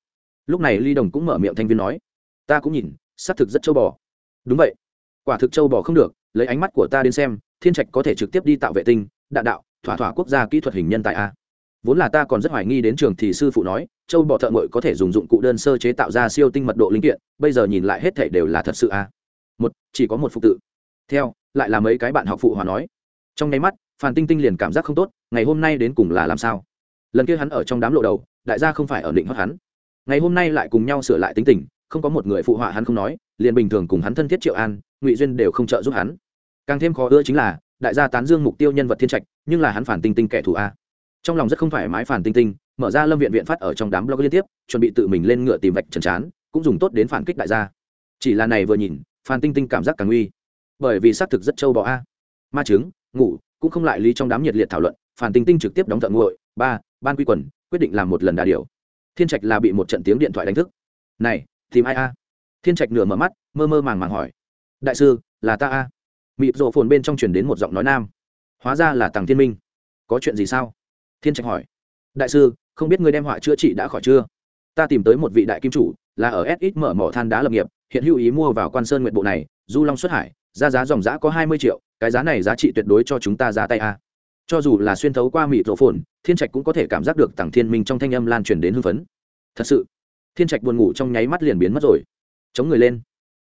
Lúc này ly đồng cũng mở miệng thanh viên nói, ta cũng nhìn, xác thực rất châu bò. Đúng vậy. Quả thực châu bò không được, lấy ánh mắt của ta đến xem, thiên trạch có thể trực tiếp đi tạo vệ tinh, đạn đạo thỏa thỏa quốc gia kỹ thuật hình nhân tại a. Vốn là ta còn rất hoài nghi đến trường thì sư phụ nói, châu bọ thợ ngội có thể dùng dụng cụ đơn sơ chế tạo ra siêu tinh mật độ linh kiện, bây giờ nhìn lại hết thể đều là thật sự a. Một, chỉ có một phục tự. Theo, lại là mấy cái bạn học phụ hòa nói. Trong nháy mắt phan tinh tinh liền cảm giác không tốt, ngày hôm nay đến cùng là làm sao? Lần kia hắn ở trong đám lộ đầu, đại gia không phải ở định hót hắn. Ngày hôm nay lại cùng nhau sửa lại tính tình, không có một người phụ họa hắn không nói, liền bình thường cùng hắn thân thiết triệu an, ngụy duyên đều không trợ giúp hắn. Càng thêm khó ưa chính là, đại gia tán dương mục tiêu nhân vật thiên trạch nhưng là hắn phản tinh tinh kẻ thù a. Trong lòng rất không thoải mái phản tinh tinh, mở ra lâm viện viện phát ở trong đám blog liên tiếp, chuẩn bị tự mình lên ngựa tìm vạch trần chán, cũng dùng tốt đến phản kích đại gia. Chỉ là này vừa nhìn phan tinh tinh cảm giác càng nguy. Bởi vì xác thực rất trâu bò a. Ma trứng ngủ, cũng không lại lý trong đám nhiệt liệt thảo luận, phản tinh tinh trực tiếp đóng thợ nguội, ba, ban quy quần, quyết định làm một lần đà điều. Thiên trạch là bị một trận tiếng điện thoại đánh thức. Này, tìm ai a? Thiên trạch nửa mở mắt, mơ mơ màng màng hỏi. Đại sư, là ta a. Mịp rộ phồn bên trong truyền đến một giọng nói nam hóa ra là tàng thiên minh. Có chuyện gì sao? Thiên trạch hỏi. Đại sư, không biết người đem họa chữa trị đã khỏi chưa? Ta tìm tới một vị đại kim chủ, là ở sx mở mỏ than đá lập nghiệp, hiện hữu ý mua vào quan sơn nguyện bộ này, du long xuất hải ra giá dòng giã có hai mươi triệu, cái giá này giá trị tuyệt đối cho chúng ta ra tay a. Cho dù là xuyên thấu qua mịt rổ phồn, thiên trạch cũng có thể cảm giác được Tàng thiên minh trong thanh âm lan truyền đến hưng phấn. Thật sự, thiên trạch buồn ngủ trong nháy mắt liền biến mất rồi. Chống người lên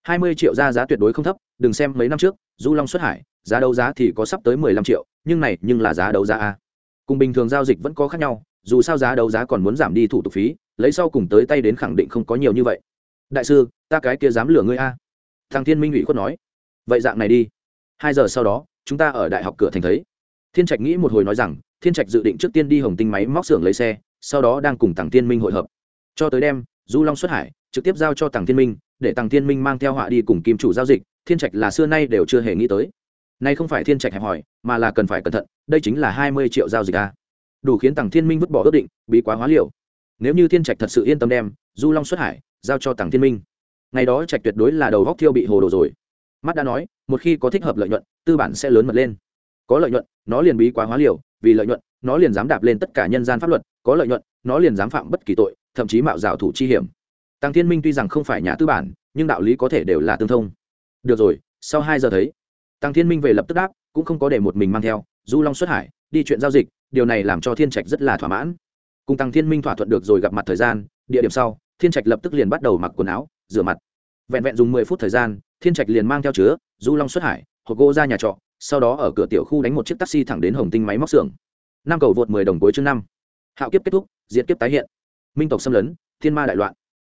hai mươi triệu ra giá tuyệt đối không thấp, đừng xem mấy năm trước, du long xuất hải, giá đấu giá thì có sắp tới mười lăm triệu, nhưng này, nhưng là giá đấu giá a. Cùng bình thường giao dịch vẫn có khác nhau, dù sao giá đấu giá còn muốn giảm đi thủ tục phí, lấy sau cùng tới tay đến khẳng định không có nhiều như vậy. Đại sư, ta cái kia dám lừa ngươi a. Thằng thiên minh ủy khuất nói. Vậy dạng này đi. Hai giờ sau đó, chúng ta ở đại học cửa thành thấy. Thiên trạch nghĩ một hồi nói rằng, thiên trạch dự định trước tiên đi hồng tinh máy móc xưởng lấy xe, sau đó đang cùng tàng thiên minh hội hợp. Cho tới đêm, du long xuất hải, trực tiếp giao cho tàng thiên minh để tàng thiên minh mang theo họa đi cùng kim chủ giao dịch, thiên trạch là xưa nay đều chưa hề nghĩ tới. Nay không phải thiên trạch hẹp hỏi, mà là cần phải cẩn thận, đây chính là hai mươi triệu giao dịch a. Đủ khiến tàng thiên minh vứt bỏ ước định, bí quá hóa liệu nếu như thiên trạch thật sự yên tâm đem du long xuất hải, giao cho tàng thiên minh, ngày đó trạch tuyệt đối là đầu góc thiêu bị hồ đồ rồi. Mắt đã nói, một khi có thích hợp lợi nhuận, tư bản sẽ lớn mật lên. Có lợi nhuận, nó liền bí quá hóa liều, vì lợi nhuận, nó liền dám đạp lên tất cả nhân gian pháp luật, có lợi nhuận, nó liền dám phạm bất kỳ tội, thậm chí mạo rào thủ chi hiểm tăng thiên minh tuy rằng không phải nhà tư bản, nhưng đạo lý có thể đều là tương thông. Được rồi, sau hai giờ thấy. Tăng thiên minh về lập tức đáp, cũng không có để một mình mang theo, du long xuất hải, đi chuyện giao dịch, điều này làm cho thiên trạch rất là thỏa mãn. Cùng tăng thiên minh thỏa thuận được rồi gặp mặt thời gian, địa điểm sau, thiên trạch lập tức liền bắt đầu mặc quần áo, rửa mặt. Vẹn vẹn dùng mười phút thời gian, thiên trạch liền mang theo chứa, du long xuất hải, hộp gỗ ra nhà trọ, sau đó ở cửa tiểu khu đánh một chiếc taxi thẳng đến hồng tinh máy móc xưởng. Năm cầu vượt mười đồng cuối chương năm. Hạo kiếp kết thúc diễn kiếp tái hiện. Minh tộc xâm lấn, thiên ma đại loạn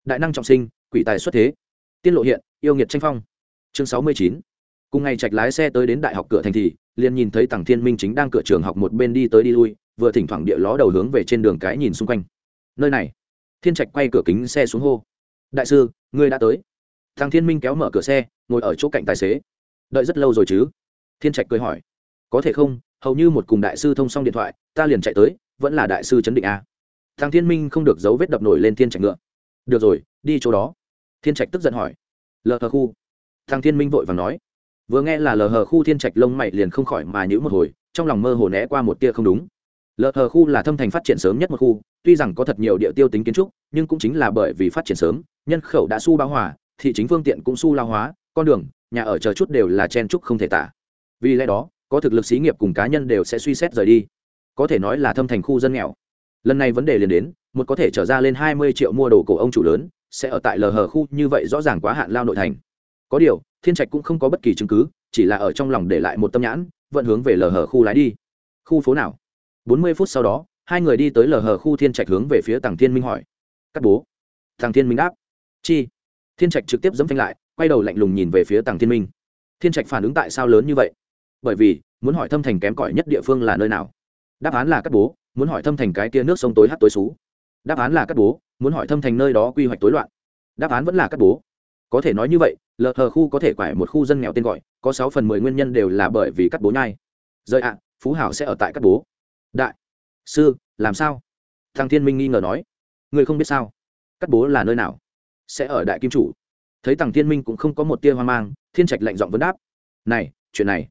đại năng trọng sinh, quỷ tài xuất thế. Tiên lộ hiện, yêu nghiệt tranh phong. Chương sáu mươi chín. Cùng ngày trạch lái xe tới đến đại học cửa thành thị liền nhìn thấy tằng thiên minh chính đang cửa trường học một bên đi tới đi lui, vừa thỉnh thoảng địa ló đầu hướng về trên đường cái nhìn xung quanh. Nơi này. Thiên trạch quay cửa kính xe xuống hô. Đại sư, ngươi đã tới. Thằng thiên minh kéo mở cửa xe, ngồi ở chỗ cạnh tài xế. Đợi rất lâu rồi chứ? Thiên trạch cười hỏi. Có thể không, hầu như một cùng đại sư thông xong điện thoại, ta liền chạy tới, vẫn là đại sư chấn định a. Thằng thiên minh không được dấu vết đập nổi lên thiên trạch ngựa được rồi, đi chỗ đó. Thiên trạch tức giận hỏi. Lờ hờ khu. Thằng thiên minh vội và nói. Vừa nghe là lờ hờ khu, thiên trạch lông mày liền không khỏi mà nhữ một hồi, trong lòng mơ hồ né qua một tia không đúng. Lờ hờ khu là thâm thành phát triển sớm nhất một khu, tuy rằng có thật nhiều địa tiêu tính kiến trúc, nhưng cũng chính là bởi vì phát triển sớm, nhân khẩu đã su bao hòa, thị chính phương tiện cũng su lao hóa, con đường, nhà ở chờ chút đều là chen trúc không thể tả. Vì lẽ đó, có thực lực xí nghiệp cùng cá nhân đều sẽ suy xét rời đi. Có thể nói là thâm thành khu dân nghèo. Lần này vấn đề liền đến một có thể trở ra lên hai mươi triệu mua đồ cổ ông chủ lớn, sẽ ở tại lờ hờ khu như vậy rõ ràng quá hạn lao nội thành. Có điều, thiên trạch cũng không có bất kỳ chứng cứ, chỉ là ở trong lòng để lại một tâm nhãn, vận hướng về lờ hờ khu lái đi. Khu phố nào? Bốn mươi phút sau đó, hai người đi tới lờ hờ khu thiên trạch hướng về phía tàng thiên minh hỏi. Cắt bố. Tàng thiên minh đáp. Chi. Thiên trạch trực tiếp dẫm phanh lại, quay đầu lạnh lùng nhìn về phía tàng thiên minh. Thiên trạch phản ứng tại sao lớn như vậy? Bởi vì, muốn hỏi thâm thành kém cỏi nhất địa phương là nơi nào? Đáp án là cắt bố, muốn hỏi thâm thành cái kia nước sông tối hát tối xú đáp án là cắt bố, muốn hỏi thâm thành nơi đó quy hoạch tối loạn. Đáp án vẫn là cắt bố. Có thể nói như vậy, lờ hờ khu có thể quải một khu dân nghèo tên gọi, có sáu phần mười nguyên nhân đều là bởi vì cắt bố nhai. Rời ạ, phú hảo sẽ ở tại cắt bố. Đại sư, làm sao? Thằng thiên minh nghi ngờ nói. Người không biết sao. Cắt bố là nơi nào? Sẽ ở đại kim chủ. Thấy thằng thiên minh cũng không có một tia hoang mang, thiên trạch lạnh giọng vấn đáp. Này, chuyện này.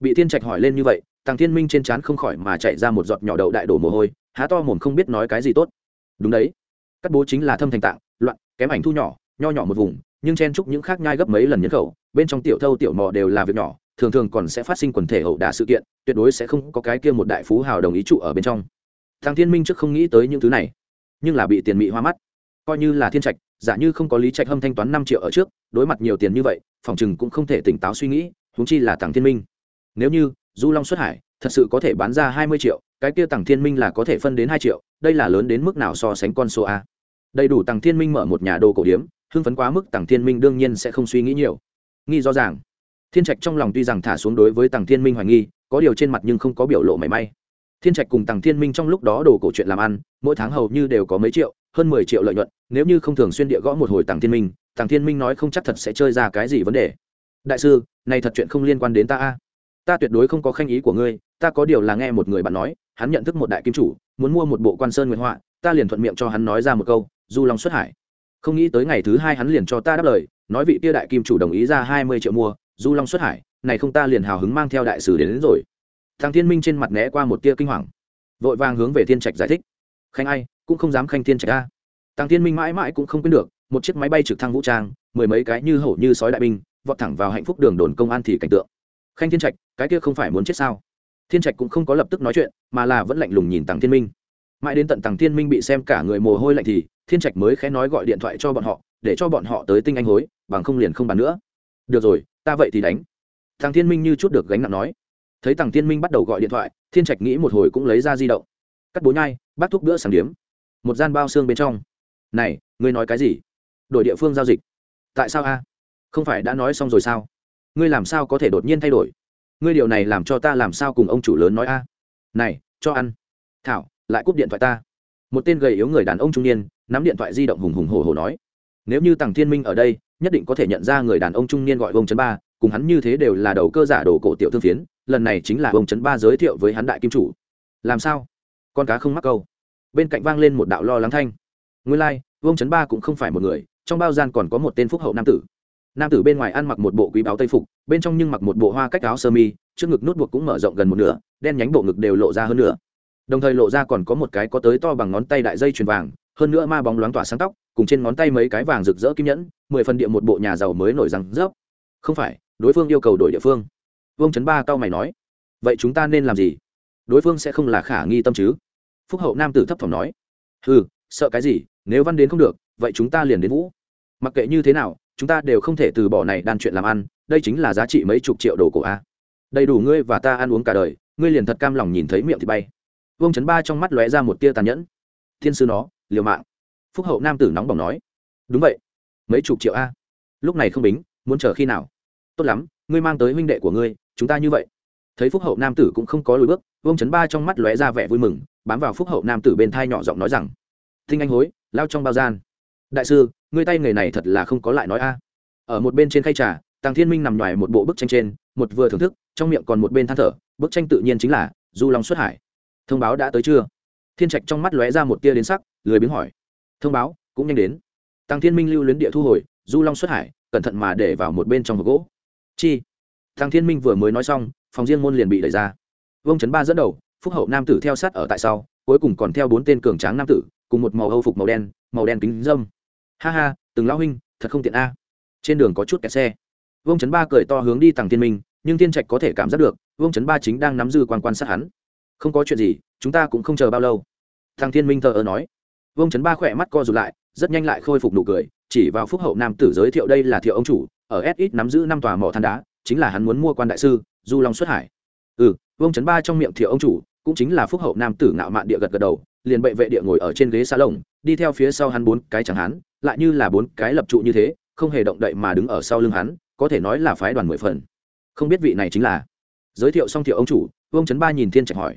Bị thiên trạch hỏi lên như vậy, thằng thiên minh trên trán không khỏi mà chạy ra một giọt nhỏ đậu đại đổ mồ hôi, há to mồm không biết nói cái gì tốt đúng đấy. Cắt bố chính là thâm thành tạng, loạn, kém ảnh thu nhỏ, nho nhỏ một vùng, nhưng chen chúc những khác nhai gấp mấy lần nhân khẩu, bên trong tiểu thâu tiểu mò đều là việc nhỏ, thường thường còn sẽ phát sinh quần thể hậu đả sự kiện, tuyệt đối sẽ không có cái kia một đại phú hào đồng ý trụ ở bên trong. Thằng thiên minh trước không nghĩ tới những thứ này, nhưng là bị tiền mị hoa mắt. Coi như là thiên trạch, giả như không có lý trạch hâm thanh toán năm triệu ở trước, đối mặt nhiều tiền như vậy, phòng chừng cũng không thể tỉnh táo suy nghĩ, huống chi là thằng thiên minh. Nếu như, du long xuất hải, thật sự có thể bán ra hai mươi triệu cái kia tặng thiên minh là có thể phân đến hai triệu, đây là lớn đến mức nào so sánh con số a? Đầy đủ tặng thiên minh mở một nhà đồ cổ điếm, hưng phấn quá mức tặng thiên minh đương nhiên sẽ không suy nghĩ nhiều. Nghi rõ ràng. Thiên trạch trong lòng tuy rằng thả xuống đối với tặng thiên minh hoài nghi, có điều trên mặt nhưng không có biểu lộ mảy may. Thiên trạch cùng tặng thiên minh trong lúc đó đồ cổ chuyện làm ăn, mỗi tháng hầu như đều có mấy triệu, hơn mười triệu lợi nhuận, nếu như không thường xuyên địa gõ một hồi tặng thiên minh tặng thiên minh nói không chắc thật sẽ chơi ra cái gì vấn đề. Đại sư, này thật chuyện không liên quan đến ta a ta tuyệt đối không có khanh ý của ngươi ta có điều là nghe một người bạn nói hắn nhận thức một đại kim chủ muốn mua một bộ quan sơn nguyện họa ta liền thuận miệng cho hắn nói ra một câu du long xuất hải. Không nghĩ tới ngày thứ hai hắn liền cho ta đáp lời nói vị kia đại kim chủ đồng ý ra hai mươi triệu mua du long xuất hải này không ta liền hào hứng mang theo đại sử đến, đến rồi. Thằng thiên minh trên mặt né qua một tia kinh hoàng vội vàng hướng về thiên trạch giải thích. Khanh ai cũng không dám khanh thiên trạch ra thằng thiên minh mãi mãi cũng không quên được một chiếc máy bay trực thăng vũ trang mười mấy cái như hổ như sói đại binh vọt thẳng vào hạnh phúc đường đồn công an thì cảnh tượng khanh thiên trạch, cái kia không phải muốn chết sao? Thiên trạch cũng không có lập tức nói chuyện, mà là vẫn lạnh lùng nhìn tằng thiên minh. Mãi đến tận tằng thiên minh bị xem cả người mồ hôi lạnh thì, thiên trạch mới khẽ nói gọi điện thoại cho bọn họ, để cho bọn họ tới tinh anh hối, bằng không liền không bàn nữa. Được rồi, ta vậy thì đánh. Thằng thiên minh như chút được gánh nặng nói. Thấy tằng thiên minh bắt đầu gọi điện thoại, thiên trạch nghĩ một hồi cũng lấy ra di động. Cắt bố nhai bắt thuốc bữa sáng điếm. Một gian bao xương bên trong. Này, ngươi nói cái gì? Đổi địa phương giao dịch. Tại sao a? Không phải đã nói xong rồi sao? Ngươi làm sao có thể đột nhiên thay đổi? Ngươi điều này làm cho ta làm sao cùng ông chủ lớn nói a? Này cho ăn. Thảo lại cúp điện thoại ta. Một tên gầy yếu người đàn ông trung niên nắm điện thoại di động hùng hùng hổ hổ nói. Nếu như tằng thiên minh ở đây nhất định có thể nhận ra người đàn ông trung niên gọi vông chấn ba cùng hắn như thế đều là đầu cơ giả đồ cổ tiểu thương phiến lần này chính là vông chấn ba giới thiệu với hắn đại kim chủ. Làm sao? Con cá không mắc câu. Bên cạnh vang lên một đạo lo lắng thanh. Nguyên lai、like, vông chấn ba cũng không phải một người trong bao gian còn có một tên phúc hậu nam tử nam tử bên ngoài ăn mặc một bộ quý báo tây phục, bên trong nhưng mặc một bộ hoa cách áo sơ mi, trước ngực nút buộc cũng mở rộng gần một nửa, đen nhánh bộ ngực đều lộ ra hơn nữa đồng thời lộ ra còn có một cái có tới to bằng ngón tay đại dây chuyền vàng, hơn nữa ma bóng loáng tỏa sáng tóc, cùng trên ngón tay mấy cái vàng rực rỡ kim nhẫn, mười phần địa một bộ nhà giàu mới nổi rằng rớp. Không phải, đối phương yêu cầu đổi địa phương. Vương chấn ba cao mày nói, vậy chúng ta nên làm gì? Đối phương sẽ không là khả nghi tâm chứ? Phúc hậu nam tử thấp thỏm nói ừ sợ cái gì, nếu văn đến không được, vậy chúng ta liền đến vũ. Mặc kệ như thế nào chúng ta đều không thể từ bỏ này đan chuyện làm ăn, đây chính là giá trị mấy chục triệu đồ cổ a. Đầy đủ ngươi và ta ăn uống cả đời, ngươi liền thật cam lòng nhìn thấy miệng thì bay. Vương chấn ba trong mắt lóe ra một tia tàn nhẫn. Thiên sư nó, liều mạng. Phúc hậu nam tử nóng bỏng nói. Đúng vậy. Mấy chục triệu a. Lúc này không bính, muốn chờ khi nào? Tốt lắm, ngươi mang tới huynh đệ của ngươi, chúng ta như vậy. Thấy phúc hậu nam tử cũng không có lùi bước, vương chấn ba trong mắt lóe ra vẻ vui mừng, bám vào phúc hậu nam tử bên thai nhỏ giọng nói rằng. Tinh anh hối, lao trong bao gian đại sư, ngươi tay nghề này thật là không có lại nói a. Ở một bên trên khay trà, tàng thiên minh nằm ngoài một bộ bức tranh trên, một vừa thưởng thức, trong miệng còn một bên than thở, bức tranh tự nhiên chính là du long xuất hải. Thông báo đã tới chưa? Thiên trạch trong mắt lóe ra một tia đến sắc, lười biếng hỏi. Thông báo, cũng nhanh đến. Tàng thiên minh lưu luyến địa thu hồi, du long xuất hải, cẩn thận mà để vào một bên trong hộp gỗ. Chi? Tàng thiên minh vừa mới nói xong, phòng riêng môn liền bị đẩy ra. Vông trấn ba dẫn đầu, phúc hậu nam tử theo sát ở tại sau, cuối cùng còn theo bốn tên cường tráng nam tử, cùng một màu âu phục màu đen màu đen kính dâm ha ha, từng lão huynh, thật không tiện a. Trên đường có chút kẹt xe. Vương chấn ba cười to hướng đi tàng thiên minh, nhưng thiên trạch có thể cảm giác được, vương chấn ba chính đang nắm dư quan quan sát hắn. Không có chuyện gì, chúng ta cũng không chờ bao lâu. Thằng thiên minh thờ ơ nói. Vương chấn ba khỏe mắt co rụt lại, rất nhanh lại khôi phục nụ cười, chỉ vào phúc hậu nam tử giới thiệu đây là thiệu ông chủ, ở s ít nắm giữ năm tòa mỏ than đá, chính là hắn muốn mua quan đại sư, du long xuất hải. Ừ vương chấn ba trong miệng thiệu ông chủ, cũng chính là phúc hậu nam tử ngạo mạn địa gật gật đầu, liền bệ vệ địa ngồi ở trên ghế xa lồng đi theo phía sau hắn bốn cái chẳng hắn lại như là bốn cái lập trụ như thế, không hề động đậy mà đứng ở sau lưng hắn, có thể nói là phái đoàn mười phần. Không biết vị này chính là? Giới thiệu xong thiệu ông chủ, vương chấn ba nhìn thiên trạch hỏi.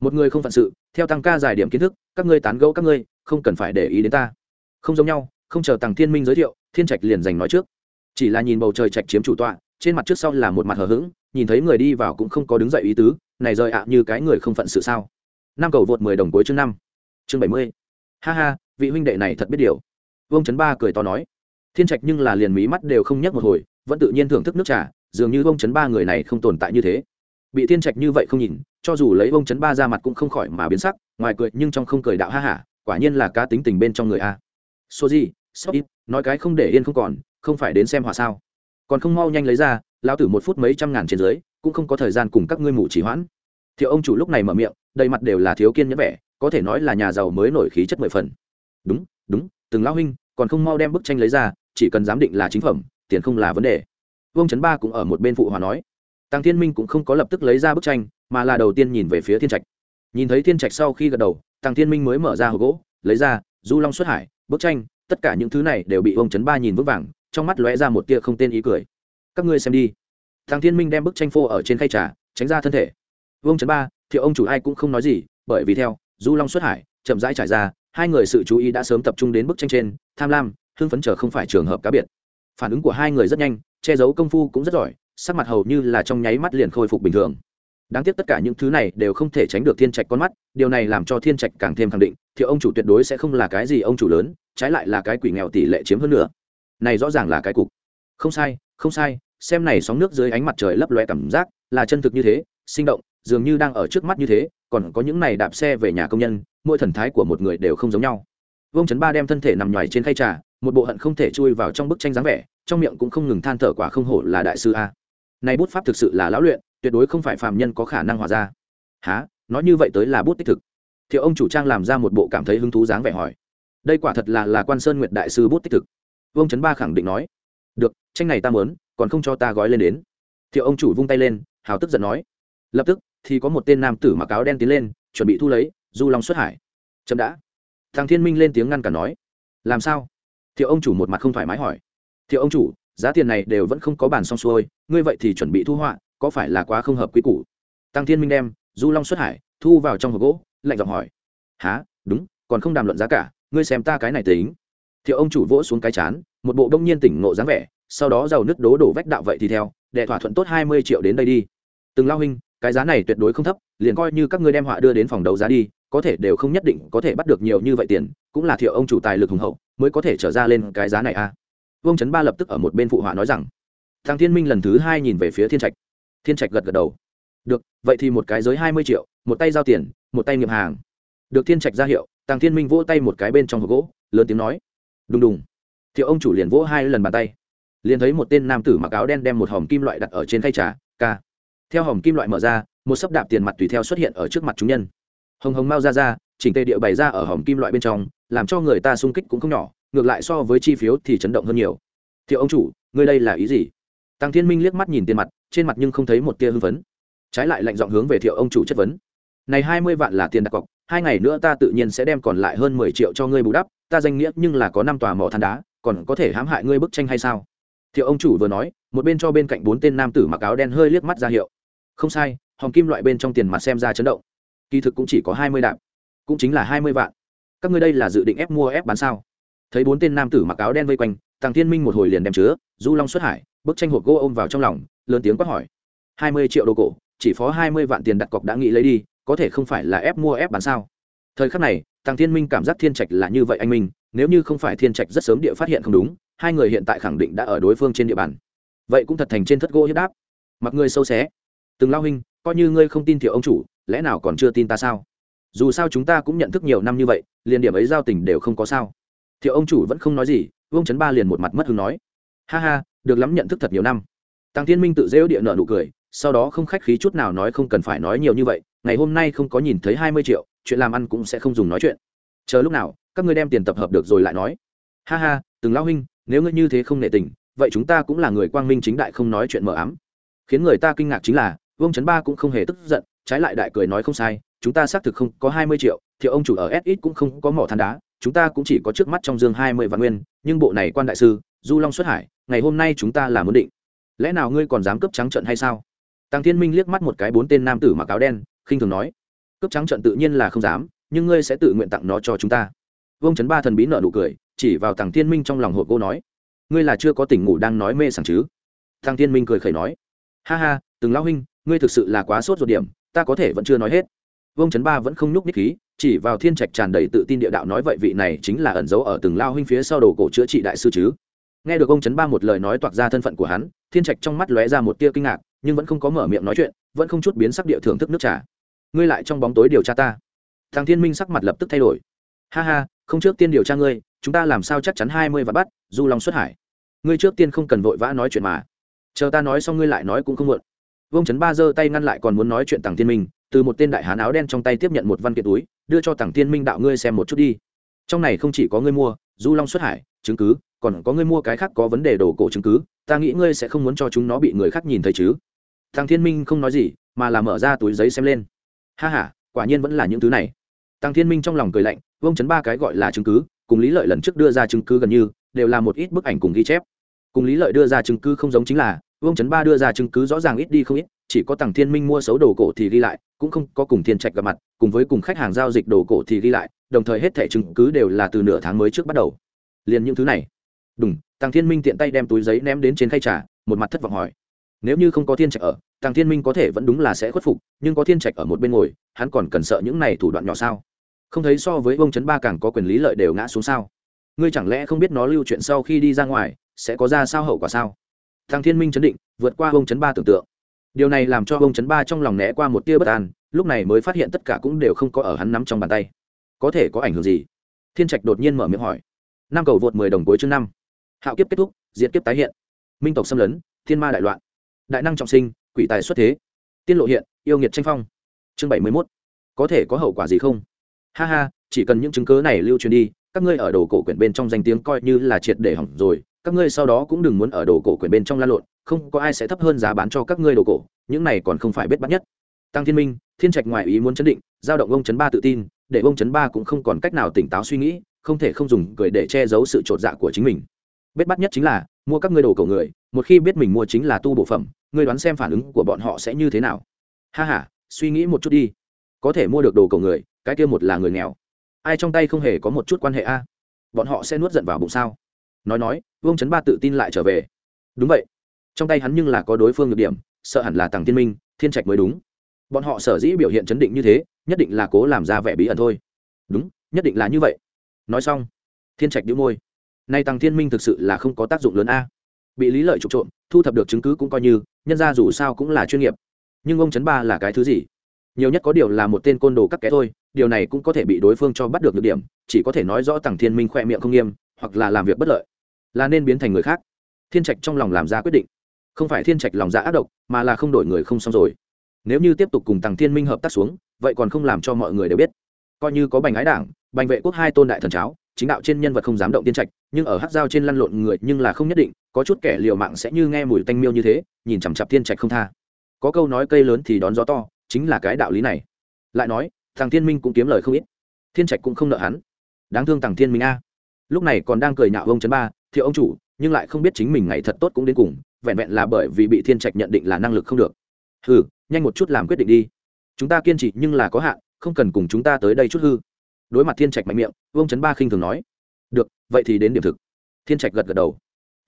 Một người không phận sự, theo tăng ca giải điểm kiến thức, các ngươi tán gẫu các ngươi, không cần phải để ý đến ta. Không giống nhau, không chờ tăng thiên minh giới thiệu, thiên trạch liền giành nói trước. Chỉ là nhìn bầu trời trạch chiếm chủ tọa, trên mặt trước sau là một mặt hờ hững, nhìn thấy người đi vào cũng không có đứng dậy ý tứ, này rời ạ, như cái người không phận sự sao? Năm cầu vượt mười đồng cuối chương năm. Chương bảy mươi. Ha ha, vị huynh đệ này thật biết điều vương chấn ba cười to nói, thiên trạch nhưng là liền mí mắt đều không nhắc một hồi, vẫn tự nhiên thưởng thức nước trà, dường như vương chấn ba người này không tồn tại như thế. Bị thiên trạch như vậy không nhìn, cho dù lấy vương chấn ba ra mặt cũng không khỏi mà biến sắc, ngoài cười nhưng trong không cười đạo ha hả, quả nhiên là cá tính tình bên trong người a. Số gì sốc ít, nói cái không để yên không còn, không phải đến xem họa sao. Còn không mau nhanh lấy ra, lão tử một phút mấy trăm ngàn trên dưới, cũng không có thời gian cùng các ngươi mù chỉ hoãn. Thiệu ông chủ lúc này mở miệng, đầy mặt đều là thiếu kiên nhẫn vẻ, có thể nói là nhà giàu mới nổi khí chất mười phần. Đúng đúng từng lão huynh, còn không mau đem bức tranh lấy ra, chỉ cần giám định là chính phẩm, tiền không là vấn đề. Vương trấn ba cũng ở một bên phụ hòa nói. Tăng thiên minh cũng không có lập tức lấy ra bức tranh, mà là đầu tiên nhìn về phía thiên trạch. Nhìn thấy thiên trạch sau khi gật đầu tăng thiên minh mới mở ra hộp gỗ, lấy ra, du long xuất hải, bức tranh, tất cả những thứ này đều bị vương trấn ba nhìn vững vàng, trong mắt lóe ra một tia không tên ý cười. Các ngươi xem đi. Tăng thiên minh đem bức tranh phô ở trên khay trà, tránh ra thân thể. Vương chấn ba, thiệu ông chủ ai cũng không nói gì, bởi vì theo, du long xuất hải, chậm rãi trải ra hai người sự chú ý đã sớm tập trung đến bức tranh trên, tham lam, hưng phấn chờ không phải trường hợp cá biệt. Phản ứng của hai người rất nhanh, che giấu công phu cũng rất giỏi, sắc mặt hầu như là trong nháy mắt liền khôi phục bình thường. Đáng tiếc tất cả những thứ này đều không thể tránh được thiên trạch con mắt, điều này làm cho thiên trạch càng thêm khẳng định thì ông chủ tuyệt đối sẽ không là cái gì ông chủ lớn, trái lại là cái quỷ nghèo tỷ lệ chiếm hơn nữa này rõ ràng là cái cục. Không sai không sai, xem này sóng nước dưới ánh mặt trời lấp loe cảm giác, là chân thực như thế, sinh động, dường như đang ở trước mắt như thế còn có những này đạp xe về nhà công nhân, mỗi thần thái của một người đều không giống nhau. Vương chấn ba đem thân thể nằm nhoài trên khay trà, một bộ hận không thể chui vào trong bức tranh dáng vẻ, trong miệng cũng không ngừng than thở quả không hổ là đại sư a. Này bút pháp thực sự là lão luyện, tuyệt đối không phải phàm nhân có khả năng hòa ra. Há nói như vậy tới là bút tích thực. Thiệu ông chủ trang làm ra một bộ cảm thấy hứng thú dáng vẻ hỏi. Đây quả thật là là quan sơn nguyệt đại sư bút tích thực. Vương chấn ba khẳng định nói. Được, tranh này ta mớn còn không cho ta gói lên đến. Thiệu ông chủ vung tay lên, hào tức giận nói. Lập tức thì có một tên nam tử mặc áo đen tiến lên, chuẩn bị thu lấy, du long xuất hải. Chậm đã. Thằng thiên minh lên tiếng ngăn cả nói. Làm sao? Thiệu ông chủ một mặt không thoải mái hỏi. Thiệu ông chủ, giá tiền này đều vẫn không có bàn xong xuôi, ngươi vậy thì chuẩn bị thu họa, có phải là quá không hợp quy củ? Tăng thiên minh đem du long xuất hải, thu vào trong hộp gỗ, lạnh giọng hỏi. Há đúng, còn không đàm luận giá cả, ngươi xem ta cái này tính. Thiệu ông chủ vỗ xuống cái chán, một bộ đông nhiên tỉnh ngộ dáng vẻ, sau đó giàu nứt đố đổ vách đạo vậy thì theo để thỏa thuận tốt hai mươi triệu đến đây đi. Từng lao huynh cái giá này tuyệt đối không thấp, liền coi như các ngươi đem họa đưa đến phòng đấu giá đi, có thể đều không nhất định có thể bắt được nhiều như vậy tiền, cũng là thiệu ông chủ tài lực hùng hậu, mới có thể trở ra lên cái giá này a à. vương trấn ba lập tức ở một bên phụ họa nói rằng, thằng thiên minh lần thứ hai nhìn về phía thiên trạch. Thiên trạch gật gật đầu. Được, vậy thì một cái giới hai mươi triệu, một tay giao tiền, một tay nghiệm hàng. Được thiên trạch ra hiệu tàng thiên minh vỗ tay một cái bên trong hộp gỗ, lớn tiếng nói, đùng đùng. Thiệu ông chủ liền vỗ hai lần bàn tay. Liền thấy một tên nam tử mặc áo đen đem một hòm kim loại đặt ở trên khay trà, ca theo hòm kim loại mở ra, một sấp đạp tiền mặt tùy theo xuất hiện ở trước mặt chúng nhân. Hồng hồng mau ra ra, chỉnh tề địa bày ra ở hòm kim loại bên trong, làm cho người ta sung kích cũng không nhỏ, ngược lại so với chi phiếu thì chấn động hơn nhiều. Thiệu ông chủ, ngươi đây là ý gì? Tăng thiên minh liếc mắt nhìn tiền mặt, trên mặt nhưng không thấy một tia hưng phấn. Trái lại lạnh giọng hướng về thiệu ông chủ chất vấn. Này hai mươi vạn là tiền đặt cọc, hai ngày nữa ta tự nhiên sẽ đem còn lại hơn mười triệu cho ngươi bù đắp, ta danh nghĩa nhưng là có năm tòa mỏ than đá, còn có thể hãm hại ngươi bức tranh hay sao? Thiệu ông chủ vừa nói, một bên cho bên cạnh bốn tên nam tử mặc áo đen hơi liếc mắt ra hiệu không sai, hòm kim loại bên trong tiền mặt xem ra chấn động. Kỳ thực cũng chỉ có hai mươi đạp cũng chính là hai mươi vạn. Các ngươi đây là dự định ép mua ép bán sao? Thấy bốn tên nam tử mặc áo đen vây quanh thằng thiên minh một hồi liền đem chứa, du long xuất hải, bức tranh hộp gỗ ôm vào trong lòng, lớn tiếng quát hỏi. Hai mươi triệu đô cổ, chỉ phó hai mươi vạn tiền đặt cọc đã nghĩ lấy đi, có thể không phải là ép mua ép bán sao? Thời khắc này thằng thiên minh cảm giác thiên trạch là như vậy anh minh, nếu như không phải thiên trạch rất sớm địa phát hiện không đúng, hai người hiện tại khẳng định đã ở đối phương trên địa bàn. Vậy cũng thật thành trên thất gỗ hiếp đáp. Mặc người sâu xé từng lao huynh, coi như ngươi không tin thiệu ông chủ, lẽ nào còn chưa tin ta sao? Dù sao chúng ta cũng nhận thức nhiều năm như vậy, liền điểm ấy giao tình đều không có sao. Thiệu ông chủ vẫn không nói gì, vương chấn ba liền một mặt mất hứng nói. Ha ha, được lắm nhận thức thật nhiều năm. Tăng thiên minh tự dễu địa nợ nụ cười, sau đó không khách khí chút nào nói không cần phải nói nhiều như vậy, ngày hôm nay không có nhìn thấy hai mươi triệu, chuyện làm ăn cũng sẽ không dùng nói chuyện. Chờ lúc nào, các ngươi đem tiền tập hợp được rồi lại nói. Ha ha, từng lao huynh, nếu ngươi như thế không nệ tình, vậy chúng ta cũng là người quang minh chính đại không nói chuyện mờ ám. Khiến người ta kinh ngạc chính là vương trấn ba cũng không hề tức giận, trái lại đại cười nói không sai, chúng ta xác thực không có hai mươi triệu thì ông chủ ở s ít cũng không có mỏ than đá, chúng ta cũng chỉ có trước mắt trong dương hai mươi vạn nguyên, nhưng bộ này quan đại sư, du long xuất hải, ngày hôm nay chúng ta là muốn định. Lẽ nào ngươi còn dám cấp trắng trận hay sao? Tăng thiên minh liếc mắt một cái bốn tên nam tử mặc áo đen, khinh thường nói cấp trắng trận tự nhiên là không dám, nhưng ngươi sẽ tự nguyện tặng nó cho chúng ta. Vương trấn ba thần bí nợ nụ cười, chỉ vào tàng thiên minh trong lòng hộp cô nói, ngươi là chưa có tỉnh ngủ đang nói mê sảng chứ? Thằng thiên minh cười khẩy nói, ha ha, từng lao huynh ngươi thực sự là quá sốt ruột điểm, ta có thể vẫn chưa nói hết. Vương chấn ba vẫn không nhúc ních khí, chỉ vào thiên trạch tràn đầy tự tin địa đạo nói vậy vị này chính là ẩn giấu ở từng lao huynh phía sau đồ cổ chữa trị đại sư chứ. Nghe được ông trấn ba một lời nói toạc ra thân phận của hắn, thiên trạch trong mắt lóe ra một tia kinh ngạc, nhưng vẫn không có mở miệng nói chuyện, vẫn không chút biến sắc địa thưởng thức nước trà. Ngươi lại trong bóng tối điều tra ta. Thằng thiên minh sắc mặt lập tức thay đổi. Ha ha, không trước tiên điều tra ngươi, chúng ta làm sao chắc chắn hai mươi và bắt, du long xuất hải. Ngươi trước tiên không cần vội vã nói chuyện mà. Chờ ta nói xong ngươi lại nói cũng không muộn vương chấn ba giơ tay ngăn lại còn muốn nói chuyện Tàng thiên minh, từ một tên đại hán áo đen trong tay tiếp nhận một văn kiện túi, đưa cho Tàng thiên minh đạo ngươi xem một chút đi. Trong này không chỉ có ngươi mua, du long xuất hải, chứng cứ, còn có ngươi mua cái khác có vấn đề đồ cổ chứng cứ, ta nghĩ ngươi sẽ không muốn cho chúng nó bị người khác nhìn thấy chứ. Thằng thiên minh không nói gì, mà là mở ra túi giấy xem lên. Ha h a quả nhiên vẫn là những thứ này. Tàng thiên minh trong lòng cười lạnh, vương chấn ba cái gọi là chứng cứ, cùng lý lợi lần trước đưa ra chứng cứ gần như, đều là một ít bức ảnh cùng ghi chép. Cùng lý lợi đưa ra chứng cứ không giống chính là vương chấn ba đưa ra chứng cứ rõ ràng ít đi không ít, chỉ có tàng thiên minh mua xấu đồ cổ thì ghi lại, cũng không có cùng thiên trạch gặp mặt, cùng với cùng khách hàng giao dịch đồ cổ thì ghi lại, đồng thời hết thẻ chứng cứ đều là từ nửa tháng mới trước bắt đầu. Liền những thứ này. Đúng tàng thiên minh tiện tay đem túi giấy ném đến trên khay trà, một mặt thất vọng hỏi. Nếu như không có thiên trạch ở tàng thiên minh có thể vẫn đúng là sẽ khuất phục, nhưng có thiên trạch ở một bên ngồi, hắn còn cần sợ những này thủ đoạn nhỏ sao? Không thấy so với ông trấn ba càng có quyền lý lợi đều ngã xuống sao? Ngươi chẳng lẽ không biết nó lưu chuyện sau khi đi ra ngoài, sẽ có ra sao hậu quả sao? Thằng thiên minh chấn định, vượt qua ông chấn ba tưởng tượng. Điều này làm cho ông chấn ba trong lòng né qua một tia bất an, lúc này mới phát hiện tất cả cũng đều không có ở hắn nắm trong bàn tay. Có thể có ảnh hưởng gì? Thiên trạch đột nhiên mở miệng hỏi. Năm cầu vượt mười đồng cuối chương năm. Hạo kiếp kết thúc, diệt kiếp tái hiện. Minh tộc xâm lấn, thiên ma đại loạn. Đại năng trọng sinh, quỷ tài xuất thế. Tiên lộ hiện, yêu nghiệt tranh phong. Chương bảy mươi mốt. Có thể có hậu quả gì không? Ha ha, chỉ cần những chứng cớ này lưu truyền đi, các ngươi ở đồ cổ quyển bên trong danh tiếng coi như là triệt để hỏng rồi các ngươi sau đó cũng đừng muốn ở đồ cổ quyển bên trong lan lộn, không có ai sẽ thấp hơn giá bán cho các ngươi đồ cổ, những này còn không phải biết bắt nhất. Tăng thiên minh, thiên trạch ngoại ý muốn chấn định, giao động ông chấn ba tự tin, để ông chấn ba cũng không còn cách nào tỉnh táo suy nghĩ, không thể không dùng cười để che giấu sự t dạ của chính mình. Biết bắt nhất chính là, mua các ngươi đồ cổ người, một khi biết mình mua chính là tu bộ phẩm, ngươi đoán xem phản ứng của bọn họ sẽ như thế nào. Ha h a suy nghĩ một chút đi. Có thể mua được đồ cổ người, cái kia một là người nghèo. Ai trong tay không hề có một chút quan hệ a? Bọn họ sẽ nuốt giận vào bụng sao? Nói nói, vương chấn ba tự tin lại trở về. Đúng vậy. Trong tay hắn nhưng là có đối phương được điểm, sợ hẳn là tàng thiên minh, thiên trạch mới đúng. Bọn họ sở dĩ biểu hiện chấn định như thế, nhất định là cố làm ra vẻ bí ẩn thôi. Đúng, nhất định là như vậy. Nói xong, thiên trạch đĩu môi. Nay tàng thiên minh thực sự là không có tác dụng lớn a. Bị lý lợi trục trộm, thu thập được chứng cứ cũng coi như, nhân ra dù sao cũng là chuyên nghiệp. Nhưng ông chấn ba là cái thứ gì? Nhiều nhất có điều là một tên côn đồ các kẻ thôi, điều này cũng có thể bị đối phương cho bắt được được điểm, chỉ có thể nói rõ tàng thiên minh khoe miệng không nghiêm, hoặc là làm việc bất lợi là nên biến thành người khác. Thiên trạch trong lòng làm ra quyết định. Không phải thiên trạch lòng dạ ác độc, mà là không đổi người không xong rồi. Nếu như tiếp tục cùng tàng thiên minh hợp tác xuống, vậy còn không làm cho mọi người đều biết. Coi như có bành ái đảng, bành vệ quốc hai tôn đại thần cháo, chính đạo trên nhân vật không dám động tiên trạch, nhưng ở hát dao trên lăn lộn người nhưng là không nhất định, có chút kẻ liều mạng sẽ như nghe mùi tanh miêu như thế, nhìn chằm chặp thiên trạch không tha. Có câu nói cây lớn thì đón gió to, chính là cái đạo lý này. Lại nói thằng thiên minh cũng kiếm lời không ít. Thiên trạch cũng không nợ hắn. Đáng thương thằng thiên minh a. Lúc này còn đang cười nhạo ông chấn ba thiệu ông chủ, nhưng lại không biết chính mình ngày thật tốt cũng đến cùng, vẹn vẹn là bởi vì bị thiên trạch nhận định là năng lực không được. Hừ, nhanh một chút làm quyết định đi. Chúng ta kiên trì nhưng là có hạn, không cần cùng chúng ta tới đây chút hư. Đối mặt thiên trạch mạnh miệng ông chấn ba khinh thường nói. Được, vậy thì đến điểm thực. Thiên trạch gật gật đầu.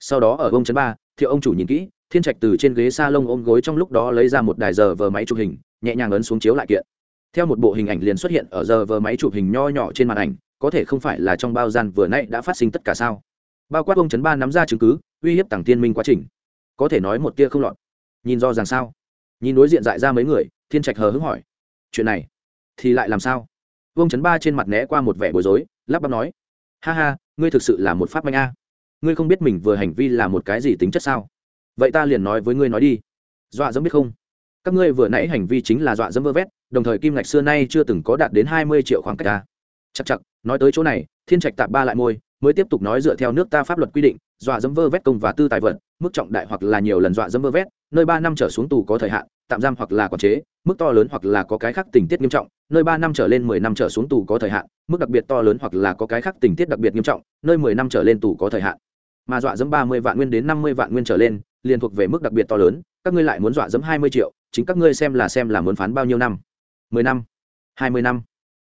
Sau đó ở ông chấn ba thiệu ông chủ nhìn kỹ, thiên trạch từ trên ghế s a lông ôm gối trong lúc đó lấy ra một đài giờ vờ máy chụp hình, nhẹ nhàng ấn xuống chiếu lại kiện. Theo một bộ hình ảnh liền xuất hiện ở giờ vờ máy chụp hình nho nhỏ trên màn ảnh, có thể không phải là trong bao gian vừa nãy đã phát sinh tất cả sao? Bao quát ông chấn ba nắm ra chứng cứ, uy hiếp tàng tiên minh quá trình. Có thể nói một tia không lọt. Nhìn do rằng sao? Nhìn đối diện dại ra mấy người, thiên trạch hờ hững hỏi. Chuyện này thì lại làm sao? Vương chấn ba trên mặt né qua một vẻ bối rối, lắp bắp nói. Ha ha, ngươi thực sự là một pháp manh a. Ngươi không biết mình vừa hành vi là một cái gì tính chất sao? Vậy ta liền nói với ngươi nói đi. Dọa dẫm biết không? Các ngươi vừa nãy hành vi chính là dọa dẫm vơ vét, đồng thời kim ngạch xưa nay chưa từng có đạt đến hai mươi triệu khoảng cách ta chắc chắc nói tới chỗ này, thiên trạch tạp ba lại môi mới tiếp tục nói dựa theo nước ta pháp luật quy định, dọa dẫm vơ vét công và tư tài vật, mức trọng đại hoặc là nhiều lần dọa dẫm vơ vét, nơi ba năm trở xuống tù có thời hạn, tạm giam hoặc là quản chế, mức to lớn hoặc là có cái khác tình tiết nghiêm trọng, nơi ba năm trở lên mười năm trở xuống tù có thời hạn, mức đặc biệt to lớn hoặc là có cái khác tình tiết đặc biệt nghiêm trọng, nơi mười năm trở lên tù có thời hạn. Mà dọa dẫm ba mươi vạn nguyên đến năm mươi vạn nguyên trở lên, liền thuộc về mức đặc biệt to lớn, các ngươi lại muốn dọa dẫm hai mươi triệu, chính các ngươi xem là xem là muốn phán bao nhiêu năm? mười năm, hai mươi năm,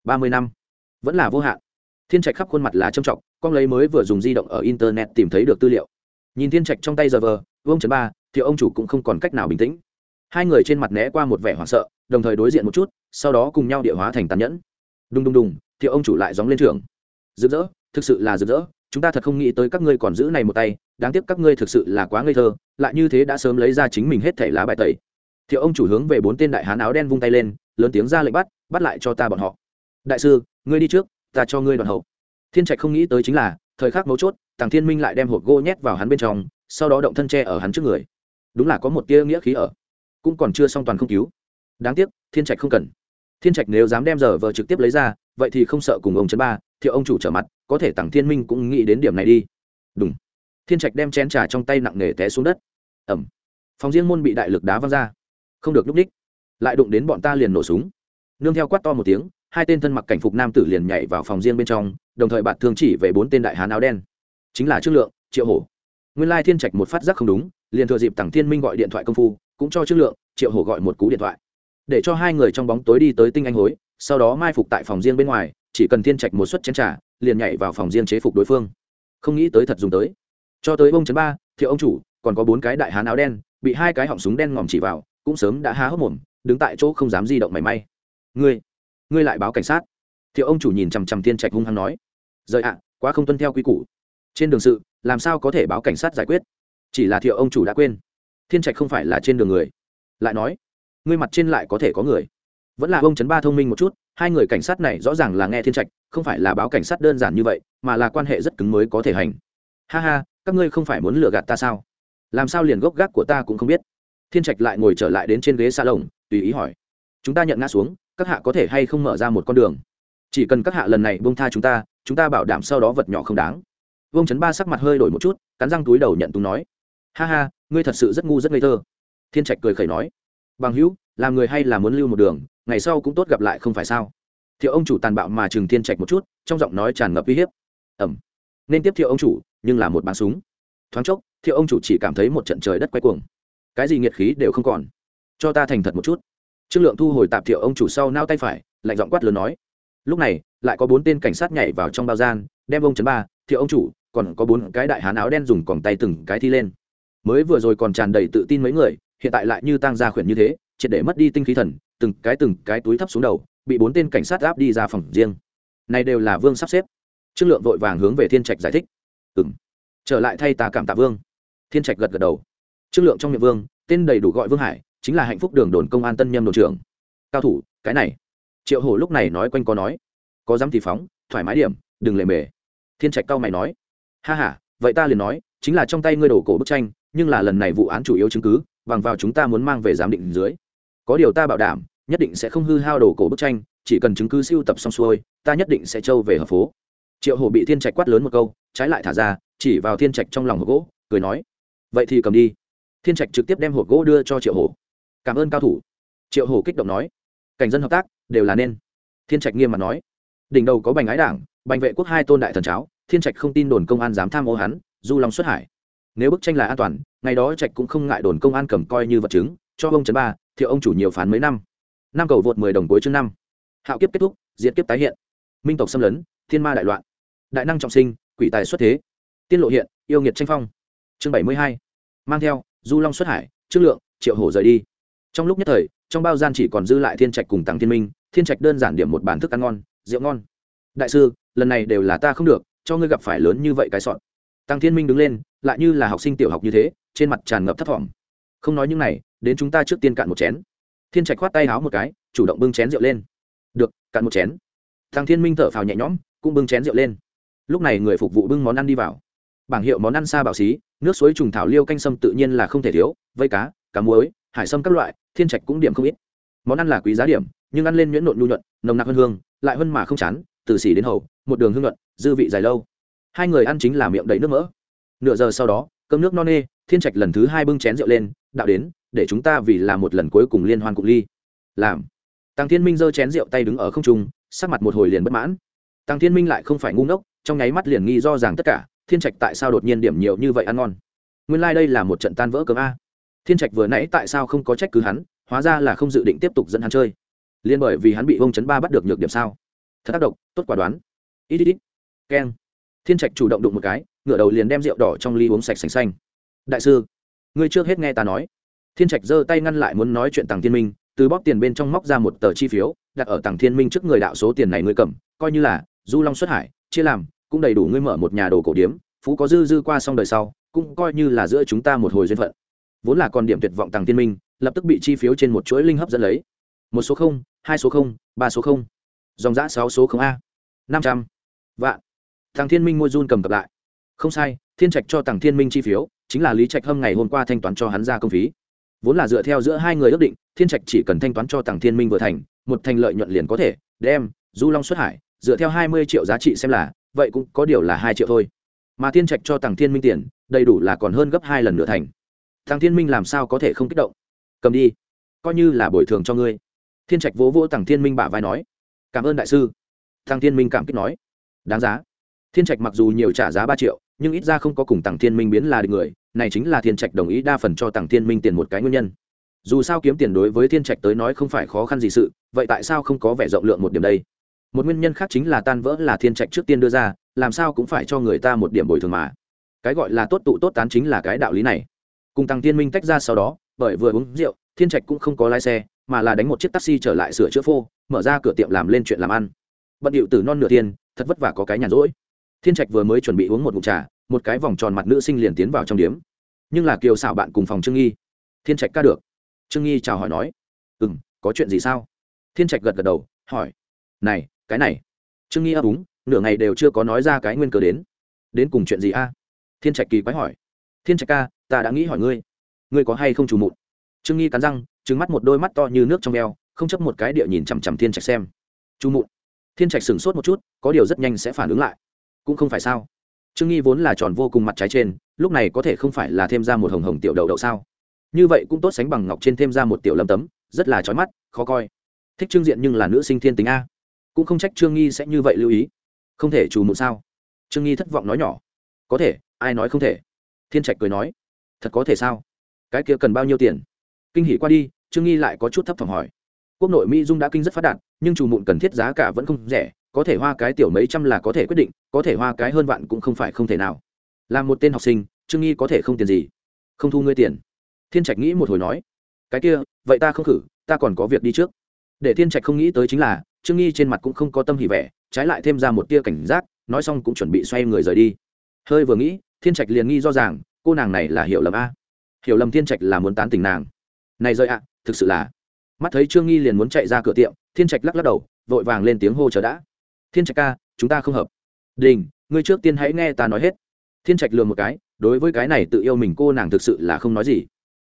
ba mươi năm, vẫn là vô hạn thiên trạch khắp khuôn mặt là trâm trọng, con lấy mới vừa dùng di động ở internet tìm thấy được tư liệu. Nhìn thiên trạch trong tay giờ vờ vương trấn ba, thì ông chủ cũng không còn cách nào bình tĩnh. Hai người trên mặt né qua một vẻ hoảng sợ, đồng thời đối diện một chút, sau đó cùng nhau địa hóa thành tàn nhẫn. Đùng đùng đùng, thì ông chủ lại gióng lên trường. Rực rỡ, thực sự là rực rỡ, chúng ta thật không nghĩ tới các ngươi còn giữ này một tay, đáng tiếc các ngươi thực sự là quá ngây thơ, lại như thế đã sớm lấy ra chính mình hết thể lá bài tẩy. Thiệu ông chủ hướng về bốn tên đại hán áo đen vung tay lên, lớn tiếng ra lệnh bắt bắt lại cho ta bọn họ. Đại sư, ngươi đi trước ta cho ngươi đoạn hậu. Thiên trạch không nghĩ tới chính là, thời khắc mấu chốt, tàng thiên minh lại đem hộp gỗ nhét vào hắn bên trong, sau đó động thân tre ở hắn trước người. Đúng là có một tia nghĩa khí ở. Cũng còn chưa xong toàn không cứu. Đáng tiếc, thiên trạch không cần. Thiên trạch nếu dám đem giờ vờ trực tiếp lấy ra, vậy thì không sợ cùng ông chấn ba, thiệu ông chủ trở mặt, có thể tàng thiên minh cũng nghĩ đến điểm này đi. Đúng. Thiên trạch đem chén trà trong tay nặng nề té xuống đất. Ẩm phòng riêng môn bị đại lực đá văng ra. Không được núp đích. Lại đụng đến bọn ta liền nổ súng. Nương theo quát to một tiếng hai tên thân mặc cảnh phục nam tử liền nhảy vào phòng riêng bên trong, đồng thời bạn thương chỉ về bốn tên đại hán áo đen. Chính là trương lượng, triệu hổ. Nguyên lai thiên trạch một phát giác không đúng, liền thừa dịp tặng thiên minh gọi điện thoại công phu, cũng cho trương lượng, triệu hổ gọi một cú điện thoại. Để cho hai người trong bóng tối đi tới tinh anh hối, sau đó mai phục tại phòng riêng bên ngoài, chỉ cần thiên trạch một suất chén trà, liền nhảy vào phòng riêng chế phục đối phương. Không nghĩ tới thật dùng tới. Cho tới ông chấn ba, thiệu ông chủ, còn có bốn cái đại hán áo đen, bị hai cái họng súng đen ngòm chỉ vào, cũng sớm đã há hốc mồm, đứng tại chỗ không dám di động mảy may. Ngươi ngươi lại báo cảnh sát. Thiệu ông chủ nhìn chằm chằm thiên trạch hung hăng nói, rời ạ, quá không tuân theo quy củ. Trên đường sự, làm sao có thể báo cảnh sát giải quyết? Chỉ là thiệu ông chủ đã quên. Thiên trạch không phải là trên đường người. Lại nói, ngươi mặt trên lại có thể có người. Vẫn là ông trấn ba thông minh một chút, hai người cảnh sát này rõ ràng là nghe thiên trạch, không phải là báo cảnh sát đơn giản như vậy, mà là quan hệ rất cứng mới có thể hành. Ha ha, các ngươi không phải muốn lừa gạt ta sao? Làm sao liền gốc gác của ta cũng không biết? Thiên trạch lại ngồi trở lại đến trên ghế xa lồng tùy ý hỏi, chúng ta nhận ngã xuống các hạ có thể hay không mở ra một con đường? Chỉ cần các hạ lần này bông tha chúng ta chúng ta bảo đảm sau đó vật nhỏ không đáng. Vương chấn ba sắc mặt hơi đổi một chút, cắn răng túi đầu nhận túng nói, ha ha, ngươi thật sự rất ngu rất ngây thơ. Thiên trạch cười khẩy nói, bằng hữu, làm người hay là muốn lưu một đường, ngày sau cũng tốt gặp lại không phải sao? Thiệu ông chủ tàn bạo mà chừng thiên trạch một chút, trong giọng nói tràn ngập uy hiếp. Ẩm nên tiếp thiệu ông chủ, nhưng là một bắn súng. Thoáng chốc, thiệu ông chủ chỉ cảm thấy một trận trời đất quay cuồng. Cái gì nghiệt khí đều không còn. Cho ta thành thật một chút trương lượng thu hồi tạp thiệu ông chủ sau nao tay phải, lạnh giọng quát lớn nói, lúc này, lại có bốn tên cảnh sát nhảy vào trong bao gian, đem ông chấn ba, thiệu ông chủ, còn có bốn cái đại hán áo đen dùng còng tay từng cái thi lên. Mới vừa rồi còn tràn đầy tự tin mấy người, hiện tại lại như tăng gia khuyển như thế, triệt để mất đi tinh khí thần, từng cái từng cái túi thấp xuống đầu, bị bốn tên cảnh sát áp đi ra phòng riêng. Này đều là vương sắp xếp. Trương lượng vội vàng hướng về thiên trạch giải thích. Ừng trở lại thay ta cảm tạ vương. Thiên trạch gật gật đầu. Trương lượng trong miệng vương, tên đầy đủ gọi vương hải chính là hạnh phúc đường đồn công an tân nhâm đồn trưởng. Cao thủ, cái này. Triệu hổ lúc này nói quanh có nói. Có dám thì phóng, thoải mái điểm, đừng lề mề. Thiên trạch cao mày nói. Ha h a vậy ta liền nói, chính là trong tay ngươi đổ cổ bức tranh, nhưng là lần này vụ án chủ yếu chứng cứ, bằng vào chúng ta muốn mang về giám định dưới. Có điều ta bảo đảm, nhất định sẽ không hư hao đổ cổ bức tranh, chỉ cần chứng cứ siêu tập xong xuôi, ta nhất định sẽ trâu về hợp phố. Triệu hổ bị thiên trạch quát lớn một câu, trái lại thả ra, chỉ vào thiên trạch trong lòng hộp gỗ, cười nói. Vậy thì cầm đi. Thiên trạch trực tiếp đem hộp gỗ đưa cho triệu hổ cảm ơn cao thủ. Triệu hổ kích động nói, cảnh dân hợp tác, đều là nên. Thiên trạch nghiêm mặt nói, đỉnh đầu có bành ái đảng, bành vệ quốc hai tôn đại thần cháo, thiên trạch không tin đồn công an dám tham ô hắn, du long xuất hải. Nếu bức tranh là an toàn, ngày đó trạch cũng không ngại đồn công an cầm coi như vật chứng, cho ông trấn ba thiệu ông chủ nhiều phán mấy năm. Năm cầu vượt mười đồng cuối chương năm. Hạo kiếp kết thúc diễn kiếp tái hiện. Minh tộc xâm lấn, thiên ma đại loạn. Đại năng trọng sinh, quỷ tài xuất thế. Tiên lộ hiện, yêu nghiệt tranh phong. Chương bảy mươi hai. Mang theo, du long xuất hải, trương lượng, triệu hổ rời đi trong lúc nhất thời, trong bao gian chỉ còn dư lại thiên trạch cùng tàng thiên minh, thiên trạch đơn giản điểm một bản thức ăn ngon, rượu ngon. Đại sư, lần này đều là ta không được, cho ngươi gặp phải lớn như vậy cái sọn tăng thiên minh đứng lên, lại như là học sinh tiểu học như thế, trên mặt tràn ngập thất vọng. Không nói những này, đến chúng ta trước tiên cạn một chén. Thiên trạch khoát tay háo một cái, chủ động bưng chén rượu lên. Được, cạn một chén. Thằng thiên minh thở phào nhẹ nhõm, cũng bưng chén rượu lên. Lúc này người phục vụ bưng món ăn đi vào. Bảng hiệu món ăn xa bảo xí, nước suối trùng thảo liêu canh sâm tự nhiên là không thể thiếu, vây cá cá muối, hải sâm các loại thiên trạch cũng điểm không ít. Món ăn là quý giá điểm, nhưng ăn lên nhuyễn nộn nhu nhuận, nồng nặc hơn hương, lại hơn mà không chán, từ xỉ đến hầu, một đường hương nhuận, dư vị dài lâu. Hai người ăn chính là miệng đầy nước mỡ. Nửa giờ sau đó, cơm nước no nê, thiên trạch lần thứ hai bưng chén rượu lên, đạo đến, để chúng ta vì là một lần cuối cùng liên hoan cục ly. Làm. Tăng thiên minh giơ chén rượu tay đứng ở không trung, sắc mặt một hồi liền bất mãn. Tăng thiên minh lại không phải ngu ngốc, trong nháy mắt liền nghi do rằng tất cả, thiên trạch tại sao đột nhiên điểm nhiều như vậy ăn ngon? Nguyên lai、like、đây là một trận tan vỡ cơm a thiên trạch vừa nãy tại sao không có trách cứ hắn, hóa ra là không dự định tiếp tục dẫn hắn chơi. Liên bởi vì hắn bị vông chấn ba bắt được nhược điểm sao? Thật tác động tốt quả đoán. Ít ít ít. Keng. Thiên trạch chủ động đụng một cái, ngửa đầu liền đem rượu đỏ trong ly uống sạch sành xanh. Đại sư, ngươi trước hết nghe ta nói. Thiên trạch giơ tay ngăn lại muốn nói chuyện tàng thiên minh, từ bóp tiền bên trong móc ra một tờ chi phiếu, đặt ở tàng thiên minh trước người đạo số tiền này ngươi cầm, coi như là, du long xuất hải, chia làm, cũng đầy đủ ngươi mở một nhà đồ cổ điếm, phú có dư dư qua xong đời sau, cũng coi như là giữa chúng ta một hồi duyên phận vốn là còn điểm tuyệt vọng tàng thiên minh, lập tức bị chi phiếu trên một chuỗi linh hấp dẫn lấy. Một số không, hai số không, ba số không. Dòng giã sáu số không a. Năm trăm. Vạn. Thằng thiên minh môi run cầm cập lại. Không sai, thiên trạch cho tàng thiên minh chi phiếu, chính là lý trạch hâm ngày hôm qua thanh toán cho hắn ra công phí. Vốn là dựa theo giữa hai người ước định, thiên trạch chỉ cần thanh toán cho tàng thiên minh vừa thành, một thành lợi nhuận liền có thể, đem, du long xuất hải, dựa theo hai mươi triệu giá trị xem là, vậy cũng có điều là hai triệu thôi. Mà thiên trạch cho tàng thiên minh tiền, đầy đủ là còn hơn gấp hai lần nửa thành thằng thiên minh làm sao có thể không kích động? Cầm đi, coi như là bồi thường cho ngươi. Thiên trạch vỗ vỗ thằng thiên minh bả vai nói, cảm ơn đại sư. Thằng thiên minh cảm kích nói, đáng giá. Thiên trạch mặc dù nhiều trả giá ba triệu, nhưng ít ra không có cùng tàng thiên minh biến là được người, này chính là thiên trạch đồng ý đa phần cho tàng thiên minh tiền một cái nguyên nhân. Dù sao kiếm tiền đối với thiên trạch tới nói không phải khó khăn gì sự, vậy tại sao không có vẻ rộng lượng một điểm đây? Một nguyên nhân khác chính là tan vỡ là thiên trạch trước tiên đưa ra, làm sao cũng phải cho người ta một điểm bồi thường mà. Cái gọi là tốt tụ tốt tán chính là cái đạo lý này cùng tăng tiên minh tách ra sau đó, bởi vừa uống rượu, thiên trạch cũng không có lái xe, mà là đánh một chiếc taxi trở lại sửa chữa phô, mở ra cửa tiệm làm lên chuyện làm ăn. Bận điệu từ non nửa tiền thật vất vả có cái nhàn rỗi. Thiên trạch vừa mới chuẩn bị uống một mụn trà, một cái vòng tròn mặt nữ sinh liền tiến vào trong điếm. Nhưng là kiều xảo bạn cùng phòng trương nghi. Thiên trạch ca được. Trương nghi chào hỏi nói ừ m có chuyện gì sao? Thiên trạch gật gật đầu, hỏi, này, cái này. Trương nghi ấp úng, nửa ngày đều chưa có nói ra cái nguyên cờ đến. Đến cùng chuyện gì a? Thiên trạch kỳ quái hỏi, thiên trạch ca ta đã nghĩ hỏi ngươi. Ngươi có hay không trù mụn trương nghi cắn răng trứng mắt một đôi mắt to như nước trong veo, không chấp một cái địa nhìn chằm chằm thiên trạch xem. Trù mụn thiên trạch sửng sốt một chút, có điều rất nhanh sẽ phản ứng lại. Cũng không phải sao. Trương nghi vốn là tròn vô cùng mặt trái trên, lúc này có thể không phải là thêm ra một hồng hồng tiểu đậu đậu sao? Như vậy cũng tốt sánh bằng ngọc trên thêm ra một tiểu lâm tấm, rất là trói mắt, khó coi. Thích trương diện nhưng là nữ sinh thiên tính a. Cũng không trách trương nghi sẽ như vậy lưu ý. Không thể trù mụn sao? Trương nghi thất vọng nói nhỏ. Có thể, ai nói không thể? Thiên trạch cười nói thật có thể sao? Cái kia cần bao nhiêu tiền? Kinh hỉ qua đi, trương nghi lại có chút thấp thỏm hỏi. Quốc nội mỹ dung đã kinh rất phát đạt, nhưng trù mụn cần thiết giá cả vẫn không rẻ, có thể hoa cái tiểu mấy trăm là có thể quyết định, có thể hoa cái hơn vạn cũng không phải không thể nào. Là một tên học sinh, trương nghi có thể không tiền gì? Không thu ngươi tiền. Thiên trạch nghĩ một hồi nói. Cái kia, vậy ta không khử, ta còn có việc đi trước. Để thiên trạch không nghĩ tới chính là, trương nghi trên mặt cũng không có tâm hỉ vẻ, trái lại thêm ra một tia cảnh giác, nói xong cũng chuẩn bị xoay người rời đi. Hơi vừa nghĩ, thiên trạch liền nghi do rằng cô nàng này là hiểu lầm a. Hiểu lầm thiên trạch là muốn tán tỉnh nàng. Này rơi ạ, thực sự là. Mắt thấy trương nghi liền muốn chạy ra cửa tiệm, thiên trạch lắc lắc đầu, vội vàng lên tiếng hô chờ đã. Thiên trạch ca, chúng ta không hợp. Đình, ngươi trước tiên hãy nghe ta nói hết. Thiên trạch lường một cái, đối với cái này tự yêu mình cô nàng thực sự là không nói gì.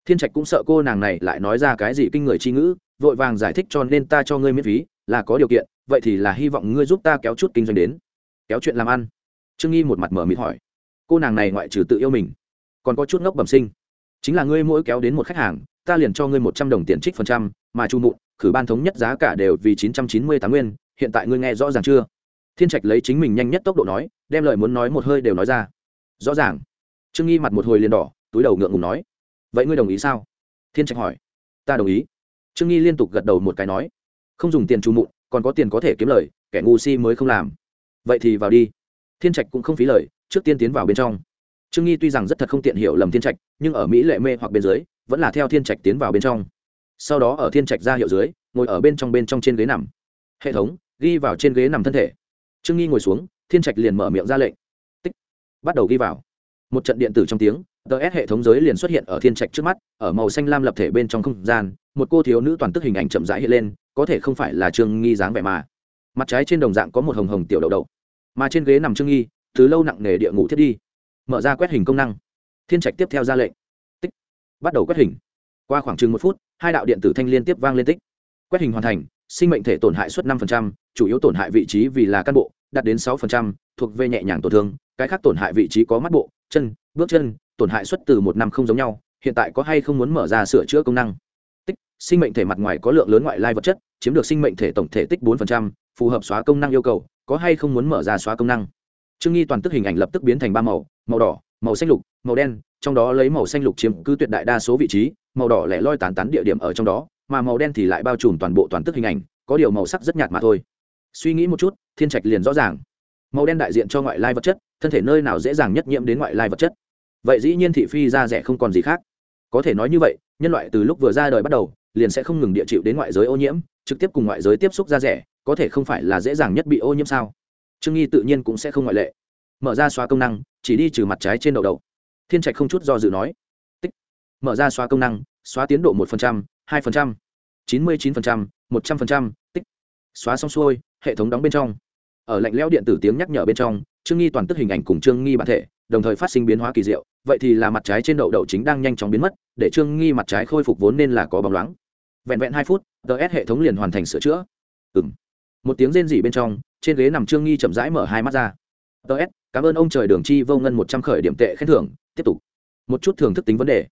Thiên trạch cũng sợ cô nàng này lại nói ra cái gì kinh người chi ngữ, vội vàng giải thích cho nên ta cho ngươi miễn phí, là có điều kiện, vậy thì là hy vọng ngươi giúp ta kéo chút kinh doanh đến. Kéo chuyện làm ăn. Trương nghi một mặt mở mịt hỏi. Cô nàng này ngoại trừ tự yêu mình còn có chút ngốc bẩm sinh. Chính là ngươi mỗi kéo đến một khách hàng, ta liền cho ngươi một trăm đồng tiền trích phần trăm, mà chu mụn khử ban thống nhất giá cả đều vì chín trăm chín mươi tám nguyên, hiện tại ngươi nghe rõ ràng chưa? Thiên trạch lấy chính mình nhanh nhất tốc độ nói, đem lời muốn nói một hơi đều nói ra. Rõ ràng. Trương nghi mặt một hồi liền đỏ, túi đầu ngượng ngùng nói. Vậy ngươi đồng ý sao? Thiên trạch hỏi. Ta đồng ý. Trương nghi liên tục gật đầu một cái nói. Không dùng tiền chu mụn còn có tiền có thể kiếm lời, kẻ ngu si mới không làm. Vậy thì vào đi. Thiên trạch cũng không phí lời, trước tiên tiến vào bên trong trương nghi tuy rằng rất thật không tiện hiểu lầm thiên trạch, nhưng ở mỹ lệ mê hoặc bên dưới, vẫn là theo thiên trạch tiến vào bên trong. Sau đó ở thiên trạch ra hiệu dưới, ngồi ở bên trong bên trong trên ghế nằm. Hệ thống, ghi vào trên ghế nằm thân thể. Trương nghi ngồi xuống, thiên trạch liền mở miệng ra lệnh. Tích. Bắt đầu ghi vào. Một trận điện tử trong tiếng ds hệ thống giới liền xuất hiện ở thiên trạch trước mắt, ở màu xanh lam lập thể bên trong không gian, một cô thiếu nữ toàn tức hình ảnh chậm rãi hiện lên, có thể không phải là trương nghi dáng vẻ mà. Mặt trái trên đồng dạng có một hồng hồng tiểu đậu đậu, mà trên ghế nằm trương nghi từ lâu nặng nề địa ngủ thiết đi mở ra quét hình công năng. Thiên trạch tiếp theo ra lệnh. Tích. Bắt đầu quét hình. Qua khoảng chừng một phút, hai đạo điện tử thanh liên tiếp vang lên tích. Quét hình hoàn thành, sinh mệnh thể tổn hại suất năm chủ yếu tổn hại vị trí vì là căn bộ, đạt đến sáu thuộc về nhẹ nhàng tổn thương. Cái khác tổn hại vị trí có mắt bộ, chân, bước chân, tổn hại suất từ một năm không giống nhau, hiện tại có hay không muốn mở ra sửa chữa công năng? Tích. Sinh mệnh thể mặt ngoài có lượng lớn ngoại lai vật chất, chiếm được sinh mệnh thể tổng thể tích bốn phù hợp xóa công năng yêu cầu, có hay không muốn mở ra xóa công năng? Trương nghi toàn tức hình ảnh lập tức biến thành ba màu màu đỏ, màu xanh lục, màu đen, trong đó lấy màu xanh lục chiếm cứ tuyệt đại đa số vị trí, màu đỏ lẻ loi tán tán địa điểm ở trong đó, mà màu đen thì lại bao trùm toàn bộ toàn tức hình ảnh, có điều màu sắc rất nhạt mà thôi. Suy nghĩ một chút, thiên trạch liền rõ ràng. Màu đen đại diện cho ngoại lai vật chất, thân thể nơi nào dễ dàng nhất nhiễm đến ngoại lai vật chất. Vậy dĩ nhiên thị phi ra rẻ không còn gì khác. Có thể nói như vậy, nhân loại từ lúc vừa ra đời bắt đầu, liền sẽ không ngừng địa chịu đến ngoại giới ô nhiễm, trực tiếp cùng ngoại giới tiếp xúc ra rẻ, có thể không phải là dễ dàng nhất bị ô nhiễm sao? Trương nghi tự nhiên cũng sẽ không ngoại lệ mở ra xóa công năng chỉ đi trừ mặt trái trên đầu đầu thiên trạch không chút do dự nói tích mở ra xóa công năng xóa tiến độ một phần trăm hai phần trăm chín mươi chín phần trăm một trăm phần trăm tích xóa xong xuôi hệ thống đóng bên trong ở lạnh lẽo điện tử tiếng nhắc nhở bên trong trương nghi toàn tức hình ảnh cùng trương nghi bản thể đồng thời phát sinh biến hóa kỳ diệu vậy thì là mặt trái trên đậu đậu chính đang nhanh chóng biến mất để trương nghi mặt trái khôi phục vốn nên là có bóng loáng vẹn vẹn hai phút ts hệ thống liền hoàn thành sửa chữa ừng một tiếng rên rỉ bên trong, trên ghế nằm trương nghi chậm rãi mở hai mắt ra. Ts cảm ơn ông trời đường chi vô ngân một trăm khởi điểm tệ khen thưởng, tiếp tục. Một chút thường thức tính vấn đề.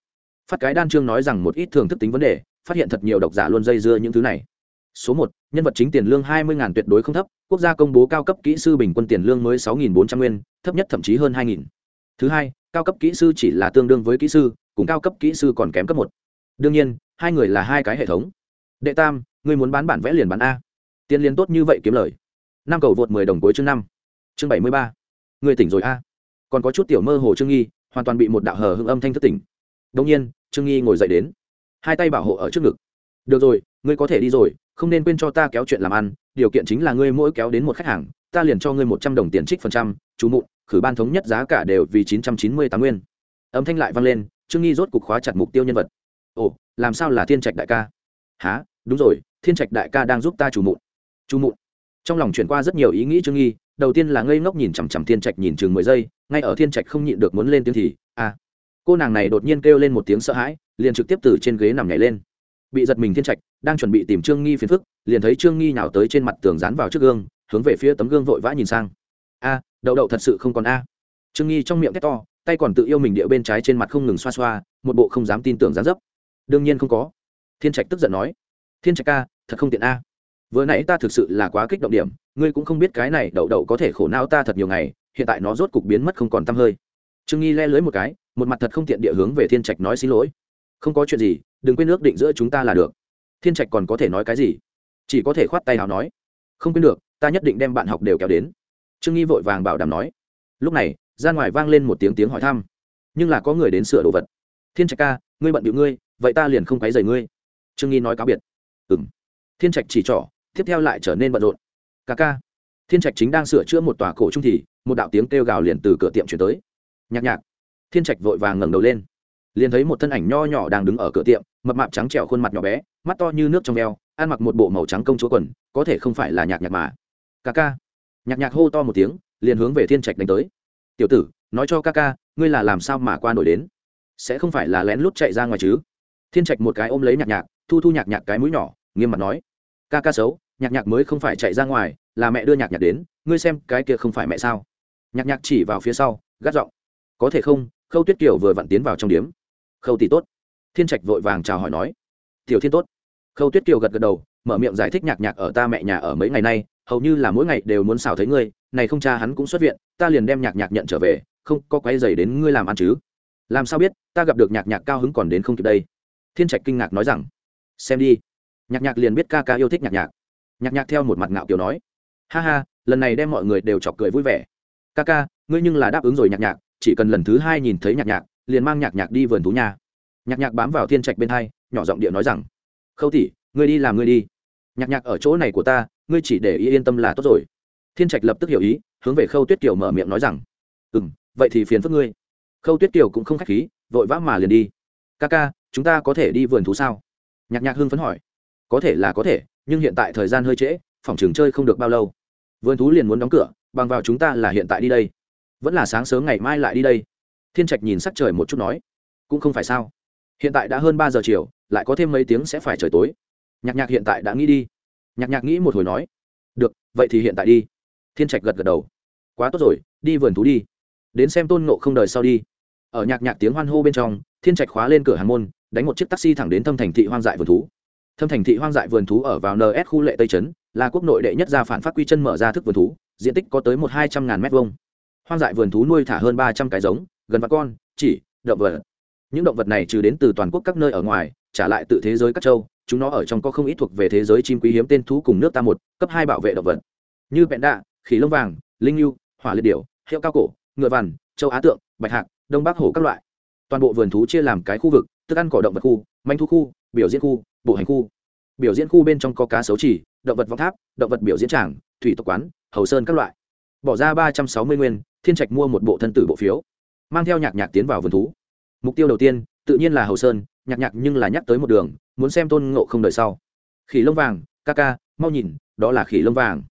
Phát cái đan trương nói rằng một ít thường thức tính vấn đề, phát hiện thật nhiều độc giả luôn dây dưa những thứ này. Số một, nhân vật chính tiền lương hai mươi tuyệt đối không thấp, quốc gia công bố cao cấp kỹ sư bình quân tiền lương mới sáu bốn trăm nguyên, thấp nhất thậm chí hơn hai thứ hai, cao cấp kỹ sư chỉ là tương đương với kỹ sư, cùng cao cấp kỹ sư còn kém cấp một. Đương nhiên, hai người là hai cái hệ thống. Đệ tam, ngươi muốn bán bản vẽ liền bán a tiền liền tốt như vậy kiếm lời. Năm cầu vượt mười đồng cuối chương năm. Chương bảy mươi ba. Ngươi tỉnh rồi a. Còn có chút tiểu mơ hồ trương nghi, hoàn toàn bị một đạo hờ hưng âm thanh thất tỉnh. Đông nhiên, trương nghi ngồi dậy đến. Hai tay bảo hộ ở trước ngực. Được rồi, ngươi có thể đi rồi, không nên quên cho ta kéo chuyện làm ăn, điều kiện chính là ngươi mỗi kéo đến một khách hàng, ta liền cho ngươi một trăm đồng tiền trích phần trăm, chú mụn khử ban thống nhất giá cả đều vì chín trăm chín mươi tám nguyên. Âm thanh lại vang lên, trương nghi rốt cục khóa chặt mục tiêu nhân vật. Ồ, làm sao là thiên trạch đại ca? Há đúng rồi, thiên trạch đại ca đang giúp ta chủ mụn chu mụn. Trong lòng chuyển qua rất nhiều ý nghĩ trương nghi, đầu tiên là ngây ngốc nhìn chằm chằm thiên trạch nhìn chừng mười giây, ngay ở thiên trạch không nhịn được muốn lên tiếng thì à. Cô nàng này đột nhiên kêu lên một tiếng sợ hãi, liền trực tiếp từ trên ghế nằm nhảy lên. Bị giật mình thiên trạch, đang chuẩn bị tìm trương nghi phiền phức, liền thấy trương nghi nào tới trên mặt tường dán vào trước gương, hướng về phía tấm gương vội vã nhìn sang. A, đậu đậu thật sự không còn a. Trương nghi trong miệng thét to, tay còn tự yêu mình địa bên trái trên mặt không ngừng xoa xoa, một bộ không dám tin tưởng dán dấp. Đương nhiên không có. Thiên trạch tức giận nói. Thiên trạch ca, thật không tiện a vừa nãy ta thực sự là quá kích động điểm, ngươi cũng không biết cái này đậu đậu có thể khổ não ta thật nhiều ngày, hiện tại nó rốt cục biến mất không còn t hơi. Trương nghi le lưới một cái, một mặt thật không tiện địa hướng về thiên trạch nói xin lỗi. Không có chuyện gì, đừng quên ước định giữa chúng ta là được. Thiên trạch còn có thể nói cái gì? Chỉ có thể khoát tay nào nói. Không quên được, ta nhất định đem bạn học đều kéo đến. Trương nghi vội vàng bảo đảm nói. Lúc này, ra ngoài vang lên một tiếng tiếng hỏi thăm. Nhưng là có người đến sửa đồ vật. Thiên trạch ca, ngươi bận điệu ngươi, vậy ta liền không quấy dày ngươi. Trương nghi nói cáo biệt. Ừ m thiên trạch chỉ trỏ tiếp theo lại trở nên bận rộn. Ca ca. Thiên trạch chính đang sửa chữa một tòa cổ trung thì, một đạo tiếng kêu gào liền từ cửa tiệm chuyển tới. Nhạc nhạc. Thiên trạch vội vàng ngẩng đầu lên. Liền thấy một thân ảnh nho nhỏ đang đứng ở cửa tiệm, mập mạp trắng trẻo khuôn mặt nhỏ bé, mắt to như nước trong veo, ăn mặc một bộ màu trắng công chúa quần, có thể không phải là nhạc nhạc mà. Ca ca. Nhạc nhạc hô to một tiếng, liền hướng về thiên trạch đánh tới. Tiểu tử, nói cho ca ca, ngươi là làm sao mà qua nổi đến? Sẽ không phải là lén lút chạy ra ngoài chứ? Thiên trạch một cái ôm lấy nhạc nhạc, thu thu nhạc nhạc cái mũi nhỏ, nghiêm mặt nói. Ca ca xấu nhạc nhạc mới không phải chạy ra ngoài, là mẹ đưa nhạc nhạc đến, ngươi xem cái kia không phải mẹ sao? Nhạc nhạc chỉ vào phía sau, gắt giọng, có thể không, khâu tuyết kiều vừa vặn tiến vào trong điếm. Khâu tỷ tốt. Thiên trạch vội vàng chào hỏi nói. Tiểu thiên tốt. Khâu tuyết kiều gật gật đầu, mở miệng giải thích nhạc nhạc ở ta mẹ nhà ở mấy ngày nay, hầu như là mỗi ngày đều muốn xào thấy ngươi, này không cha hắn cũng xuất viện, ta liền đem nhạc nhạc nhận trở về, không có quay dày đến ngươi làm ăn chứ. Làm sao biết, ta gặp được nhạc nhạc cao hứng còn đến không kịp đây. Thiên trạch kinh ngạc nói rằng, xem đi. Nhạc nhạc liền biết ca ca yêu thích nhạc nhạc nhạc nhạc theo một mặt ngạo kiểu nói. Ha ha, lần này đem mọi người đều chọc cười vui vẻ. Ca ca, ngươi nhưng là đáp ứng rồi nhạc nhạc, chỉ cần lần thứ hai nhìn thấy nhạc nhạc, liền mang nhạc nhạc đi vườn thú nhà. Nhạc nhạc bám vào thiên trạch bên hai, nhỏ giọng địa nói rằng, khâu tỉ ngươi đi làm ngươi đi. Nhạc nhạc ở chỗ này của ta, ngươi chỉ để ý yên tâm là tốt rồi. Thiên trạch lập tức hiểu ý, hướng về khâu tuyết kiều mở miệng nói rằng ừ m vậy thì phiền phức ngươi. Khâu tuyết kiều cũng không k h á c h khí, vội vã mà liền đi. Ca ca, chúng ta có thể đi vườn thú sao? Nhạc nhạc hưng phấn hỏi. Có thể là có thể nhưng hiện tại thời gian hơi trễ, phòng trường chơi không được bao lâu. Vườn thú liền muốn đóng cửa, bằng vào chúng ta là hiện tại đi đây. Vẫn là sáng sớm ngày mai lại đi đây. Thiên trạch nhìn sắc trời một chút nói. Cũng không phải sao. Hiện tại đã hơn ba giờ chiều, lại có thêm mấy tiếng sẽ phải trời tối. Nhạc nhạc hiện tại đã nghĩ đi. Nhạc nhạc nghĩ một hồi nói. Được, vậy thì hiện tại đi. Thiên trạch gật gật đầu. Quá tốt rồi, đi vườn thú đi. Đến xem tôn nộ không đời sau đi. Ở nhạc nhạc tiếng hoan hô bên trong, thiên trạch khóa lên cửa hàng môn, đánh một chiếc taxi thẳng đến thâm thành thị hoang dại vườn thú thâm thành thị hoang dại vườn thú ở vào ns khu lệ tây trấn, là quốc nội đệ nhất gia phản phát quy chân mở ra thức vườn thú, diện tích có tới một hai trăm ngàn mét vuông. Hoang dại vườn thú nuôi thả hơn ba trăm cái giống, gần và con, chỉ, động vật. Những động vật này trừ đến từ toàn quốc các nơi ở ngoài, trả lại từ thế giới các châu, chúng nó ở trong có không ít thuộc về thế giới chim quý hiếm tên thú cùng nước ta một, cấp hai bảo vệ động vật. Như bẹn đạ, khỉ lông vàng, linh lưu hỏa liệt điểu, hiệu cao cổ, ngựa vằn, châu á tượng, bạch hạc, đông bắc hổ các loại. Toàn bộ vườn thú chia làm cái khu vực, thức ăn cỏ động vật khu, manh thu khu, biểu diễn khu bộ hành khu. Biểu diễn khu bên trong có cá sấu chỉ động vật vong tháp, động vật biểu diễn tràng, thủy tộc quán, hầu sơn các loại. Bỏ ra ba trăm sáu mươi nguyên, thiên trạch mua một bộ thân tử bộ phiếu. Mang theo nhạc nhạc tiến vào vườn thú. Mục tiêu đầu tiên, tự nhiên là hầu sơn, nhạc nhạc nhưng là nhắc tới một đường, muốn xem tôn ngộ không đời sau. Khỉ lông vàng, ca ca, mau nhìn, đó là khỉ lông vàng.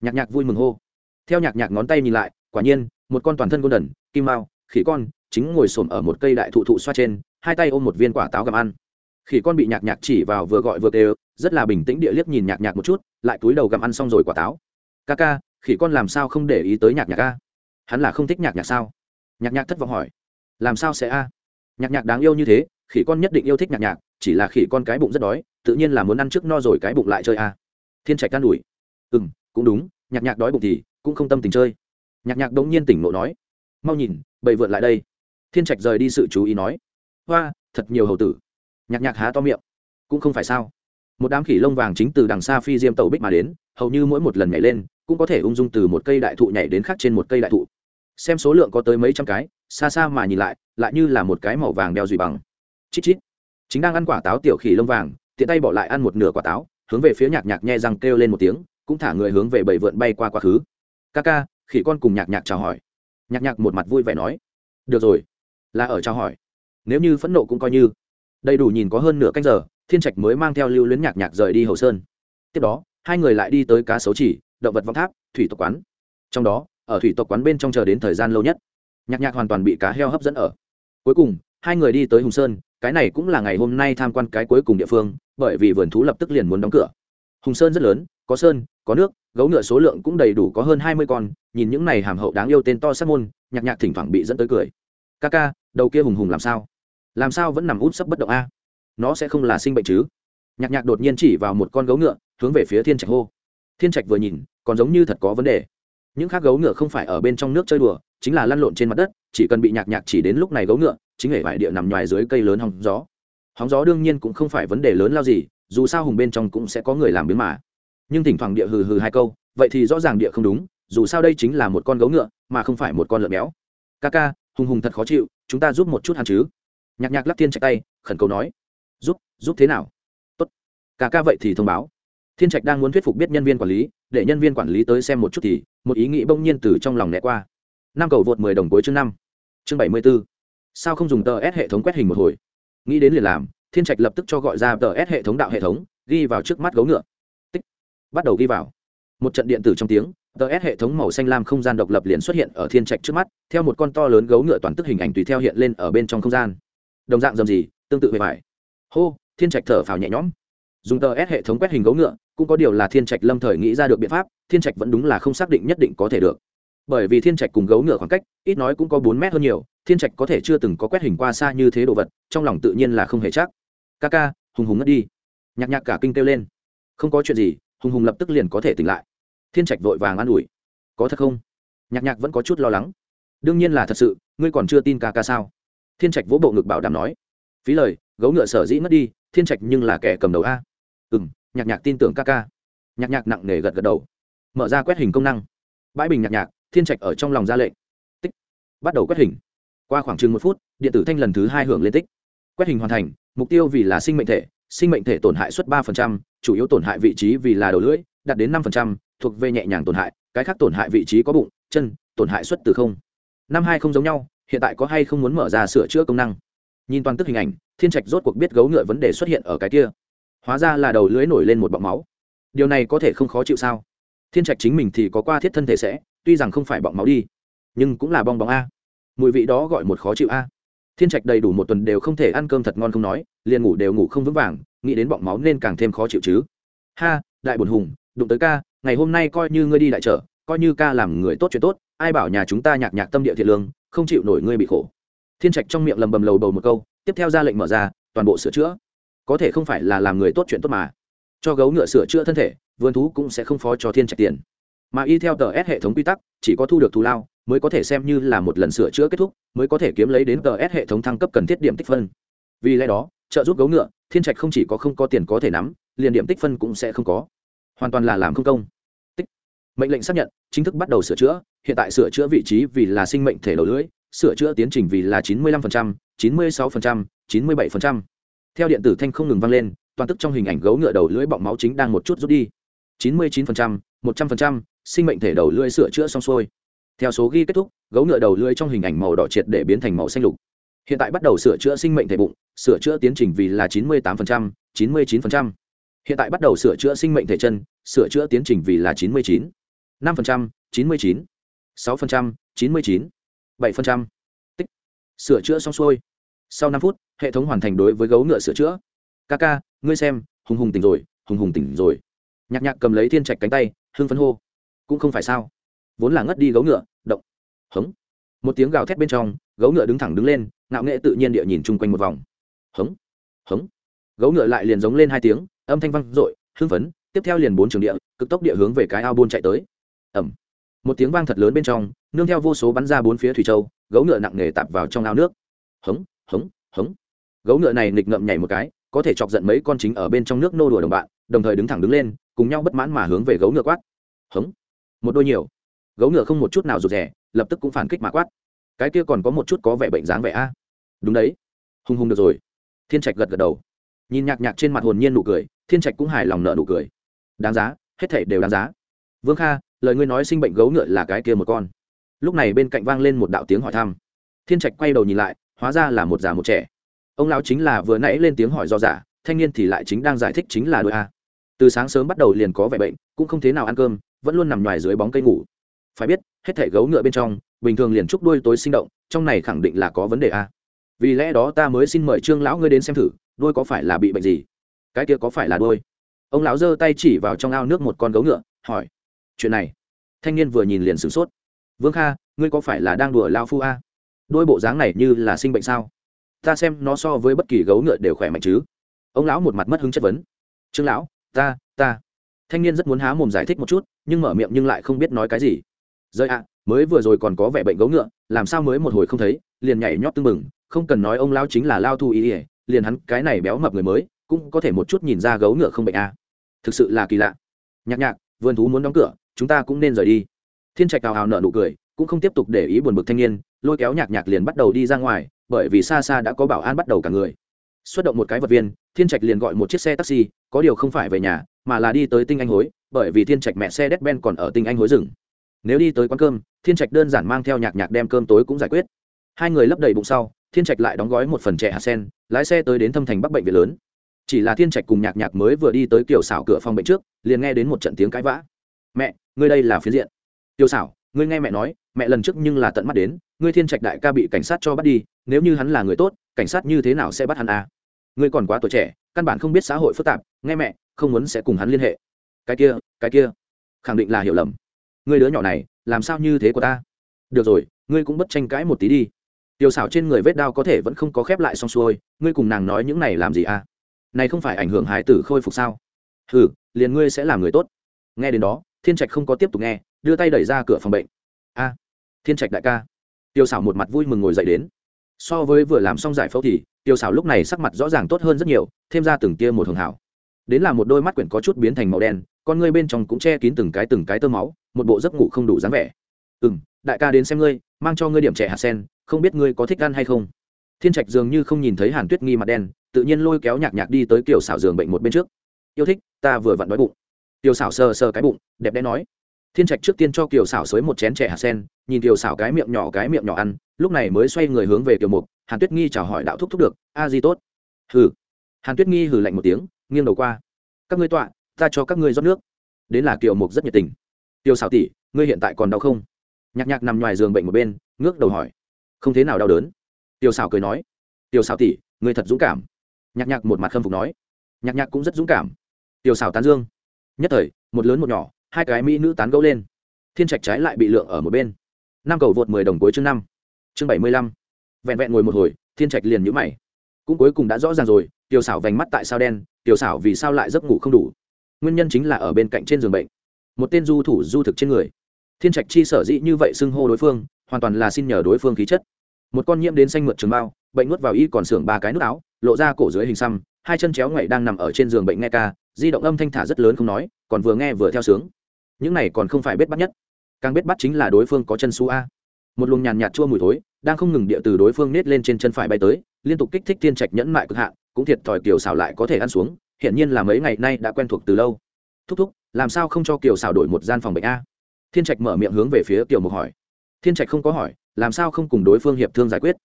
Nhạc nhạc vui mừng hô. Theo nhạc nhạc ngón tay nhìn lại, quả nhiên, một con toàn thân gôn đần kim mao, khỉ con, chính ngồi xổm ở một cây đại thụ thụ xoa trên, hai tay ôm một viên quả táo gặm ăn khỉ con bị nhạc nhạc chỉ vào vừa gọi vừa kêu, rất là bình tĩnh địa liếc nhìn nhạc nhạc một chút, lại túi đầu gặm ăn xong rồi quả táo. Ca ca, khỉ con làm sao không để ý tới nhạc nhạc ca hắn là không thích nhạc nhạc sao? Nhạc nhạc thất vọng hỏi. Làm sao sẽ a? Nhạc nhạc đáng yêu như thế, khỉ con nhất định yêu thích nhạc nhạc, chỉ là khỉ con cái bụng rất đói, tự nhiên là muốn ăn trước no rồi cái bụng lại chơi a. Thiên trạch can đuổi. ừ m cũng đúng, nhạc nhạc đói bụng thì cũng không tâm tình chơi. Nhạc nhạc đống nhiên tỉnh nộ nói. Mau nhìn bậy vượn lại đây. Thiên trạch rời đi sự chú ý nói. Hoa, thật nhiều hầu tử nhạc nhạc há to miệng. Cũng không phải sao. Một đám khỉ lông vàng chính từ đằng xa phi diêm tàu bích mà đến, hầu như mỗi một lần nhảy lên, cũng có thể ung dung từ một cây đại thụ nhảy đến khác trên một cây đại thụ. Xem số lượng có tới mấy trăm cái, xa xa mà nhìn lại lại như là một cái màu vàng đeo dùy bằng. Chít chít. Chính đang ăn quả táo tiểu khỉ lông vàng, tiện tay bỏ lại ăn một nửa quả táo, hướng về phía nhạc nhạc nhẹ răng kêu lên một tiếng, cũng thả người hướng về bảy vượn bay qua quá khứ. Ca ca, khỉ con cùng nhạc nhạc chào hỏi. Nhạc nhạc một mặt vui vẻ nói. Được rồi. Là ở chào hỏi. Nếu như phẫn nộ cũng coi như đầy đủ nhìn có hơn nửa canh giờ, thiên trạch mới mang theo lưu luyến nhạc nhạc rời đi hậu sơn. Tiếp đó, hai người lại đi tới cá sấu chỉ, động vật vong tháp, thủy tộc quán. Trong đó, ở thủy tộc quán bên trong chờ đến thời gian lâu nhất, nhạc nhạc hoàn toàn bị cá heo hấp dẫn ở. Cuối cùng, hai người đi tới hùng sơn, cái này cũng là ngày hôm nay tham quan cái cuối cùng địa phương, bởi vì vườn thú lập tức liền muốn đóng cửa. Hùng sơn rất lớn, có sơn, có nước, gấu ngựa số lượng cũng đầy đủ có hơn hai mươi con, nhìn những này hàm hậu đáng yêu tên to sát môn, nhạc nhạc thỉnh thoảng bị dẫn tới cười. Ca ca, đầu kia hùng hùng làm sao? Làm sao vẫn nằm út sấp bất động a? Nó sẽ không là sinh bệnh chứ? Nhạc nhạc đột nhiên chỉ vào một con gấu ngựa, hướng về phía thiên trạch hô. Thiên trạch vừa nhìn, còn giống như thật có vấn đề. Những khác gấu ngựa không phải ở bên trong nước chơi đùa, chính là lăn lộn trên mặt đất, chỉ cần bị nhạc nhạc chỉ đến lúc này gấu ngựa, chính hệ vải địa nằm ngoài dưới cây lớn hóng gió. Hóng gió đương nhiên cũng không phải vấn đề lớn lao gì, dù sao hùng bên trong cũng sẽ có người làm biến mà. Nhưng thỉnh thoảng địa hừ hừ hai câu, vậy thì rõ ràng địa không đúng, dù sao đây chính là một con gấu ngựa, mà không phải một con lợn béo. Ca ca hùng hùng thật khó chịu, chúng ta giúp một chút hắn chứ nhạc nhạc lắc thiên trạch tay, khẩn cầu nói, giúp giúp thế nào? Tốt. Cả ca vậy thì thông báo. Thiên trạch đang muốn thuyết phục biết nhân viên quản lý, để nhân viên quản lý tới xem một chút thì, một ý nghĩ bỗng nhiên từ trong lòng né qua. Năm cầu vượt mười đồng cuối chương năm. Chương bảy mươi b ố sao không dùng tờ s hệ thống quét hình một hồi? Nghĩ đến liền làm, thiên trạch lập tức cho gọi ra tờ s hệ thống đạo hệ thống, ghi vào trước mắt gấu ngựa. Tích. Bắt đầu ghi vào. Một trận điện tử trong tiếng, tờ s hệ thống màu xanh lam không gian độc lập liền xuất hiện ở thiên trạch trước mắt, theo một con to lớn gấu ngựa toàn tức hình ảnh tùy theo hiện lên ở bên trong không gian đồng dạng dầm gì, tương tự về phải hô, thiên trạch thở phào nhẹ nhõm. Dùng tờ s hệ thống quét hình gấu ngựa, cũng có điều là thiên trạch lâm thời nghĩ ra được biện pháp, thiên trạch vẫn đúng là không xác định nhất định có thể được. Bởi vì thiên trạch cùng gấu ngựa khoảng cách, ít nói cũng có bốn mét hơn nhiều, thiên trạch có thể chưa từng có quét hình qua xa như thế đồ vật, trong lòng tự nhiên là không hề chắc. Ca ca, hùng hùng ngất đi. Nhạc nhạc cả kinh kêu lên. Không có chuyện gì, hùng hùng lập tức liền có thể tỉnh lại. Thiên trạch vội vàng an ủi. Có thật không? Nhạc nhạc vẫn có chút lo lắng. Đương nhiên là thật sự, ngươi còn chưa tin ca ca sao? Thiên trạch vỗ bộ ngực bảo đảm nói, phí lời, gấu ngựa sở dĩ mất đi, thiên trạch nhưng là kẻ cầm đầu a. Ừ m nhạc nhạc tin tưởng ca ca. Nhạc nhạc nặng nề gật gật đầu, mở ra quét hình công năng. Bãi bình nhạc nhạc, thiên trạch ở trong lòng ra lệnh. Tích. Bắt đầu quét hình. Qua khoảng chừng một phút, điện tử thanh lần thứ hai hưởng lên tích. Quét hình hoàn thành, mục tiêu vì là sinh mệnh thể, sinh mệnh thể tổn hại suất ba chủ yếu tổn hại vị trí vì là đầu lưỡi, đạt đến năm thuộc về nhẹ nhàng tổn hại, cái khác tổn hại vị trí có bụng, chân, tổn hại suất từ không. Năm hai không giống nhau hiện tại có hay không muốn mở ra sửa chữa công năng? Nhìn toàn tức hình ảnh, thiên trạch rốt cuộc biết gấu ngựa vấn đề xuất hiện ở cái kia. Hóa ra là đầu lưới nổi lên một bọng máu. Điều này có thể không khó chịu sao? Thiên trạch chính mình thì có qua thiết thân thể sẽ, tuy rằng không phải bọng máu đi, nhưng cũng là bong bóng a. Mùi vị đó gọi một khó chịu a. Thiên trạch đầy đủ một tuần đều không thể ăn cơm thật ngon không nói, liền ngủ đều ngủ không vững vàng, nghĩ đến bọng máu nên càng thêm khó chịu chứ. Ha, đại bồn hùng, đụng tới ca, ngày hôm nay coi như ngươi đi đại trở, coi như ca làm người tốt chuyện tốt, ai bảo nhà chúng ta nhạc nhạc tâm địa thiện lương không chịu nổi ngươi bị khổ. Thiên trạch trong miệng lầm bầm lầu bầu một câu, tiếp theo ra lệnh mở ra, toàn bộ sửa chữa. Có thể không phải là làm người tốt chuyện tốt mà. Cho gấu ngựa sửa chữa thân thể, vườn thú cũng sẽ không phó cho thiên trạch tiền. Mà y theo tờ s hệ thống quy tắc, chỉ có thu được thù lao, mới có thể xem như là một lần sửa chữa kết thúc, mới có thể kiếm lấy đến tờ s hệ thống thăng cấp cần thiết điểm tích phân. Vì lẽ đó, trợ giúp gấu ngựa, thiên trạch không chỉ có không có tiền có thể nắm, liền điểm tích phân cũng sẽ không có. Hoàn toàn là làm không công. Tích. Mệnh lệnh xác nhận, chính thức bắt đầu sửa chữa hiện tại sửa chữa vị trí vì là sinh mệnh thể đầu lưỡi sửa chữa tiến trình vì là 95%, 96%, 97%. Theo điện tử thanh không ngừng vang lên, toàn tức trong hình ảnh gấu ngựa đầu lưỡi bọng máu chính đang một chút rút đi. 99%, 100%, sinh mệnh thể đầu lưỡi sửa chữa xong xuôi. Theo số ghi kết thúc, gấu ngựa đầu lưỡi trong hình ảnh màu đỏ triệt để biến thành màu xanh lục. Hiện tại bắt đầu sửa chữa sinh mệnh thể bụng, sửa chữa tiến trình vì là 98%, 99%. Hiện tại bắt đầu sửa chữa sinh mệnh thể chân, sửa chữa tiến trình vì là 99, 5%, 99 sáu phần trăm, chín mươi chín, bảy phần trăm. Tích. Sửa chữa xong xuôi. Sau năm phút, hệ thống hoàn thành đối với gấu ngựa sửa chữa. Ca ca, ngươi xem, hùng hùng tỉnh rồi, hùng hùng tỉnh rồi. Nhạc nhạc cầm lấy thiên trạch cánh tay hương phấn hô. Cũng không phải sao. Vốn là ngất đi gấu ngựa, động. Hống. Một tiếng gào thét bên trong, gấu ngựa đứng thẳng đứng lên, ngạo nghệ tự nhiên địa nhìn chung quanh một vòng. Hống. Hống. Gấu ngựa lại liền giống lên hai tiếng, âm thanh văng r ộ i hưng phấn, tiếp theo liền bốn trường địa, cực tốc địa hướng về cái ao buôn chạy tới. Ẩm một tiếng vang thật lớn bên trong, nương theo vô số bắn ra bốn phía thủy châu, gấu ngựa nặng nề tạp vào trong ao nước. Hống hống hống. Gấu ngựa này nghịch ngậm nhảy một cái, có thể chọc giận mấy con chính ở bên trong nước nô đùa đồng bạn, đồng thời đứng thẳng đứng lên, cùng nhau bất mãn mà hướng về gấu ngựa quát. Hống. Một đôi nhiều. Gấu ngựa không một chút nào rụt rè, lập tức cũng phản kích mà quát. Cái kia còn có một chút có vẻ bệnh dáng vẻ a. Đúng đấy. Hùng hùng được rồi. Thiên trạch gật gật đầu. Nhìn nhạc nhạc trên mặt hồn nhiên nụ cười, thiên trạch cũng hài lòng nợ nụ cười. Đáng giá, hết thể đều đáng giá. Vương kha lời ngươi nói sinh bệnh gấu ngựa là cái kia một con. Lúc này bên cạnh vang lên một đạo tiếng hỏi thăm. Thiên trạch quay đầu nhìn lại, hóa ra là một già một trẻ. Ông lão chính là vừa nãy lên tiếng hỏi do giả, thanh niên thì lại chính đang giải thích chính là đôi a. Từ sáng sớm bắt đầu liền có vẻ bệnh, cũng không thế nào ăn cơm, vẫn luôn nằm ngoài dưới bóng cây ngủ. Phải biết, hết thể gấu ngựa bên trong, bình thường liền trúc đuôi tối sinh động, trong này khẳng định là có vấn đề a. Vì lẽ đó ta mới xin mời trương lão ngươi đến xem thử, đuôi có phải là bị bệnh gì? Cái kia có phải là đuôi? Ông lão giơ tay chỉ vào trong ao nước một con gấu ngựa, hỏi chuyện này. Thanh niên vừa nhìn liền sửng sốt. Vương kha, ngươi có phải là đang đùa lao phu a? Đôi bộ dáng này như là sinh bệnh sao? Ta xem nó so với bất kỳ gấu ngựa đều khỏe mạnh chứ. Ông lão một mặt mất hứng chất vấn. Trương lão, ta ta. Thanh niên rất muốn há mồm giải thích một chút, nhưng mở miệng nhưng lại không biết nói cái gì. Rơi ạ, mới vừa rồi còn có vẻ bệnh gấu ngựa, làm sao mới một hồi không thấy, liền nhảy nhót tưng mừng không cần nói ông lão chính là lao thu ý ỉa liền hắn cái này béo mập người mới, cũng có thể một chút nhìn ra gấu ngựa không bệnh a. Thực sự là kỳ lạ. Nhạc nhạc, vườn thú muốn đóng cửa chúng ta cũng nên rời đi. Thiên trạch hào hào nở nụ cười, cũng không tiếp tục để ý buồn bực thanh niên, lôi kéo nhạc nhạc liền bắt đầu đi ra ngoài, bởi vì xa xa đã có bảo an bắt đầu cả người. Xuất động một cái vật viên, thiên trạch liền gọi một chiếc xe taxi, có điều không phải về nhà, mà là đi tới tinh anh hối, bởi vì thiên trạch mẹ xe đét ben còn ở tinh anh hối rừng. Nếu đi tới quán cơm, thiên trạch đơn giản mang theo nhạc nhạc đem cơm tối cũng giải quyết. Hai người lấp đầy bụng sau, thiên trạch lại đóng gói một phần trẻ hạt sen, lái xe tới đến thâm thành bắc bệnh viện lớn. Chỉ là thiên trạch cùng nhạc nhạc mới vừa đi tới kiểu xảo cửa phòng bệnh trước, liền nghe đến một trận tiếng cãi vã mẹ, ngươi đây là phiến diện. Tiêu xảo, ngươi nghe mẹ nói, mẹ lần trước nhưng là tận mắt đến, ngươi thiên trạch đại ca bị cảnh sát cho bắt đi, nếu như hắn là người tốt, cảnh sát như thế nào sẽ bắt hắn à? ngươi còn quá tuổi trẻ, căn bản không biết xã hội phức tạp, nghe mẹ, không muốn sẽ cùng hắn liên hệ. Cái kia cái kia, khẳng định là hiểu lầm. Ngươi đứa nhỏ này, làm sao như thế của ta? Được rồi, ngươi cũng bất tranh cãi một tí đi. Tiểu xảo trên người vết đao có thể vẫn không có khép lại xong xuôi, ngươi cùng nàng nói những này làm gì à? Này không phải ảnh hưởng hải tử khôi phục sao? Ừ liền ngươi sẽ làm người tốt. Nghe đến đó thiên trạch không có tiếp tục nghe, đưa tay đẩy ra cửa phòng bệnh. A, thiên trạch đại ca. Tiêu xảo một mặt vui mừng ngồi dậy đến. So với vừa làm xong giải phẫu thì, tiêu xảo lúc này sắc mặt rõ ràng tốt hơn rất nhiều, thêm ra từng tia một hưởng hảo. Đến là một đôi mắt quyển có chút biến thành màu đen, con ngươi bên trong cũng che kín từng cái từng cái tơ máu, một bộ giấc ngủ không đủ dáng vẻ. Ừ m đại ca đến xem ngươi, mang cho ngươi điểm trẻ hạt sen, không biết ngươi có thích ăn hay không? Thiên trạch dường như không nhìn thấy hàn tuyết nghi mặt đen, tự nhiên lôi kéo nhạc nhạc đi tới kiểu xảo giường bệnh một bên trước. Yêu thích, ta vừa vặn đói bụng tiểu xảo sờ sờ cái bụng, đẹp đẽ nói. Thiên trạch trước tiên cho kiều xảo xới một chén trẻ hạt sen, nhìn kiều xảo cái miệng nhỏ cái miệng nhỏ ăn, lúc này mới xoay người hướng về kiều mục, hàn tuyết nghi chào hỏi đạo thúc thúc được, a di tốt. Hừ. Hàn tuyết nghi hừ lạnh một tiếng, nghiêng đầu qua. Các ngươi tọa, ta cho các ngươi rót nước. Đến là kiều mục rất nhiệt tình. Tiểu xảo tỷ, ngươi hiện tại còn đau không? Nhạc nhạc nằm ngoài giường bệnh một bên, ngước đầu hỏi. Không thế nào đau đớn. Tiểu xảo cười nói. Tiểu xảo tỷ, ngươi thật dũng cảm. Nhạc nhạc một mặt khâm phục nói. Nhạc nhạc cũng rất dũng cảm. Tiểu xảo tán dương nhất thời, một lớn một nhỏ, hai cái mỹ nữ tán gẫu lên. Thiên trạch trái lại bị lượng ở một bên. Năm cầu vượt mười đồng cuối chương năm. Chương bảy mươi lăm. Vẹn vẹn ngồi một hồi, thiên trạch liền nhũ mày. Cũng cuối cùng đã rõ ràng rồi, tiểu xảo vành mắt tại sao đen, tiểu xảo vì sao lại giấc ngủ không đủ? Nguyên nhân chính là ở bên cạnh trên giường bệnh. Một tên du thủ du thực trên người. Thiên trạch chi sở dĩ như vậy xưng hô đối phương, hoàn toàn là xin nhờ đối phương khí chất. Một con nhiễm đến xanh mượt trường bao, bệnh nuốt vào y còn xưởng ba cái nút áo, lộ ra cổ dưới hình xăm, hai chân chéo ngoại đang nằm ở trên giường bệnh nghe ca di động âm thanh thả rất lớn không nói, còn vừa nghe vừa theo sướng. Những này còn không phải biết bắt nhất. Càng biết bắt chính là đối phương có chân su a. Một luồng nhàn nhạt chua mùi thối, đang không ngừng địa từ đối phương nết lên trên chân phải bay tới, liên tục kích thích thiên trạch nhẫn mại cực hạn, cũng thiệt thòi kiều xảo lại có thể ăn xuống, hiển nhiên là mấy ngày nay đã quen thuộc từ lâu. Thúc thúc, làm sao không cho kiều xảo đổi một gian phòng bệnh a? Thiên trạch mở miệng hướng về phía kiều mục hỏi. Thiên trạch không có hỏi, làm sao không cùng đối phương hiệp thương giải quyết?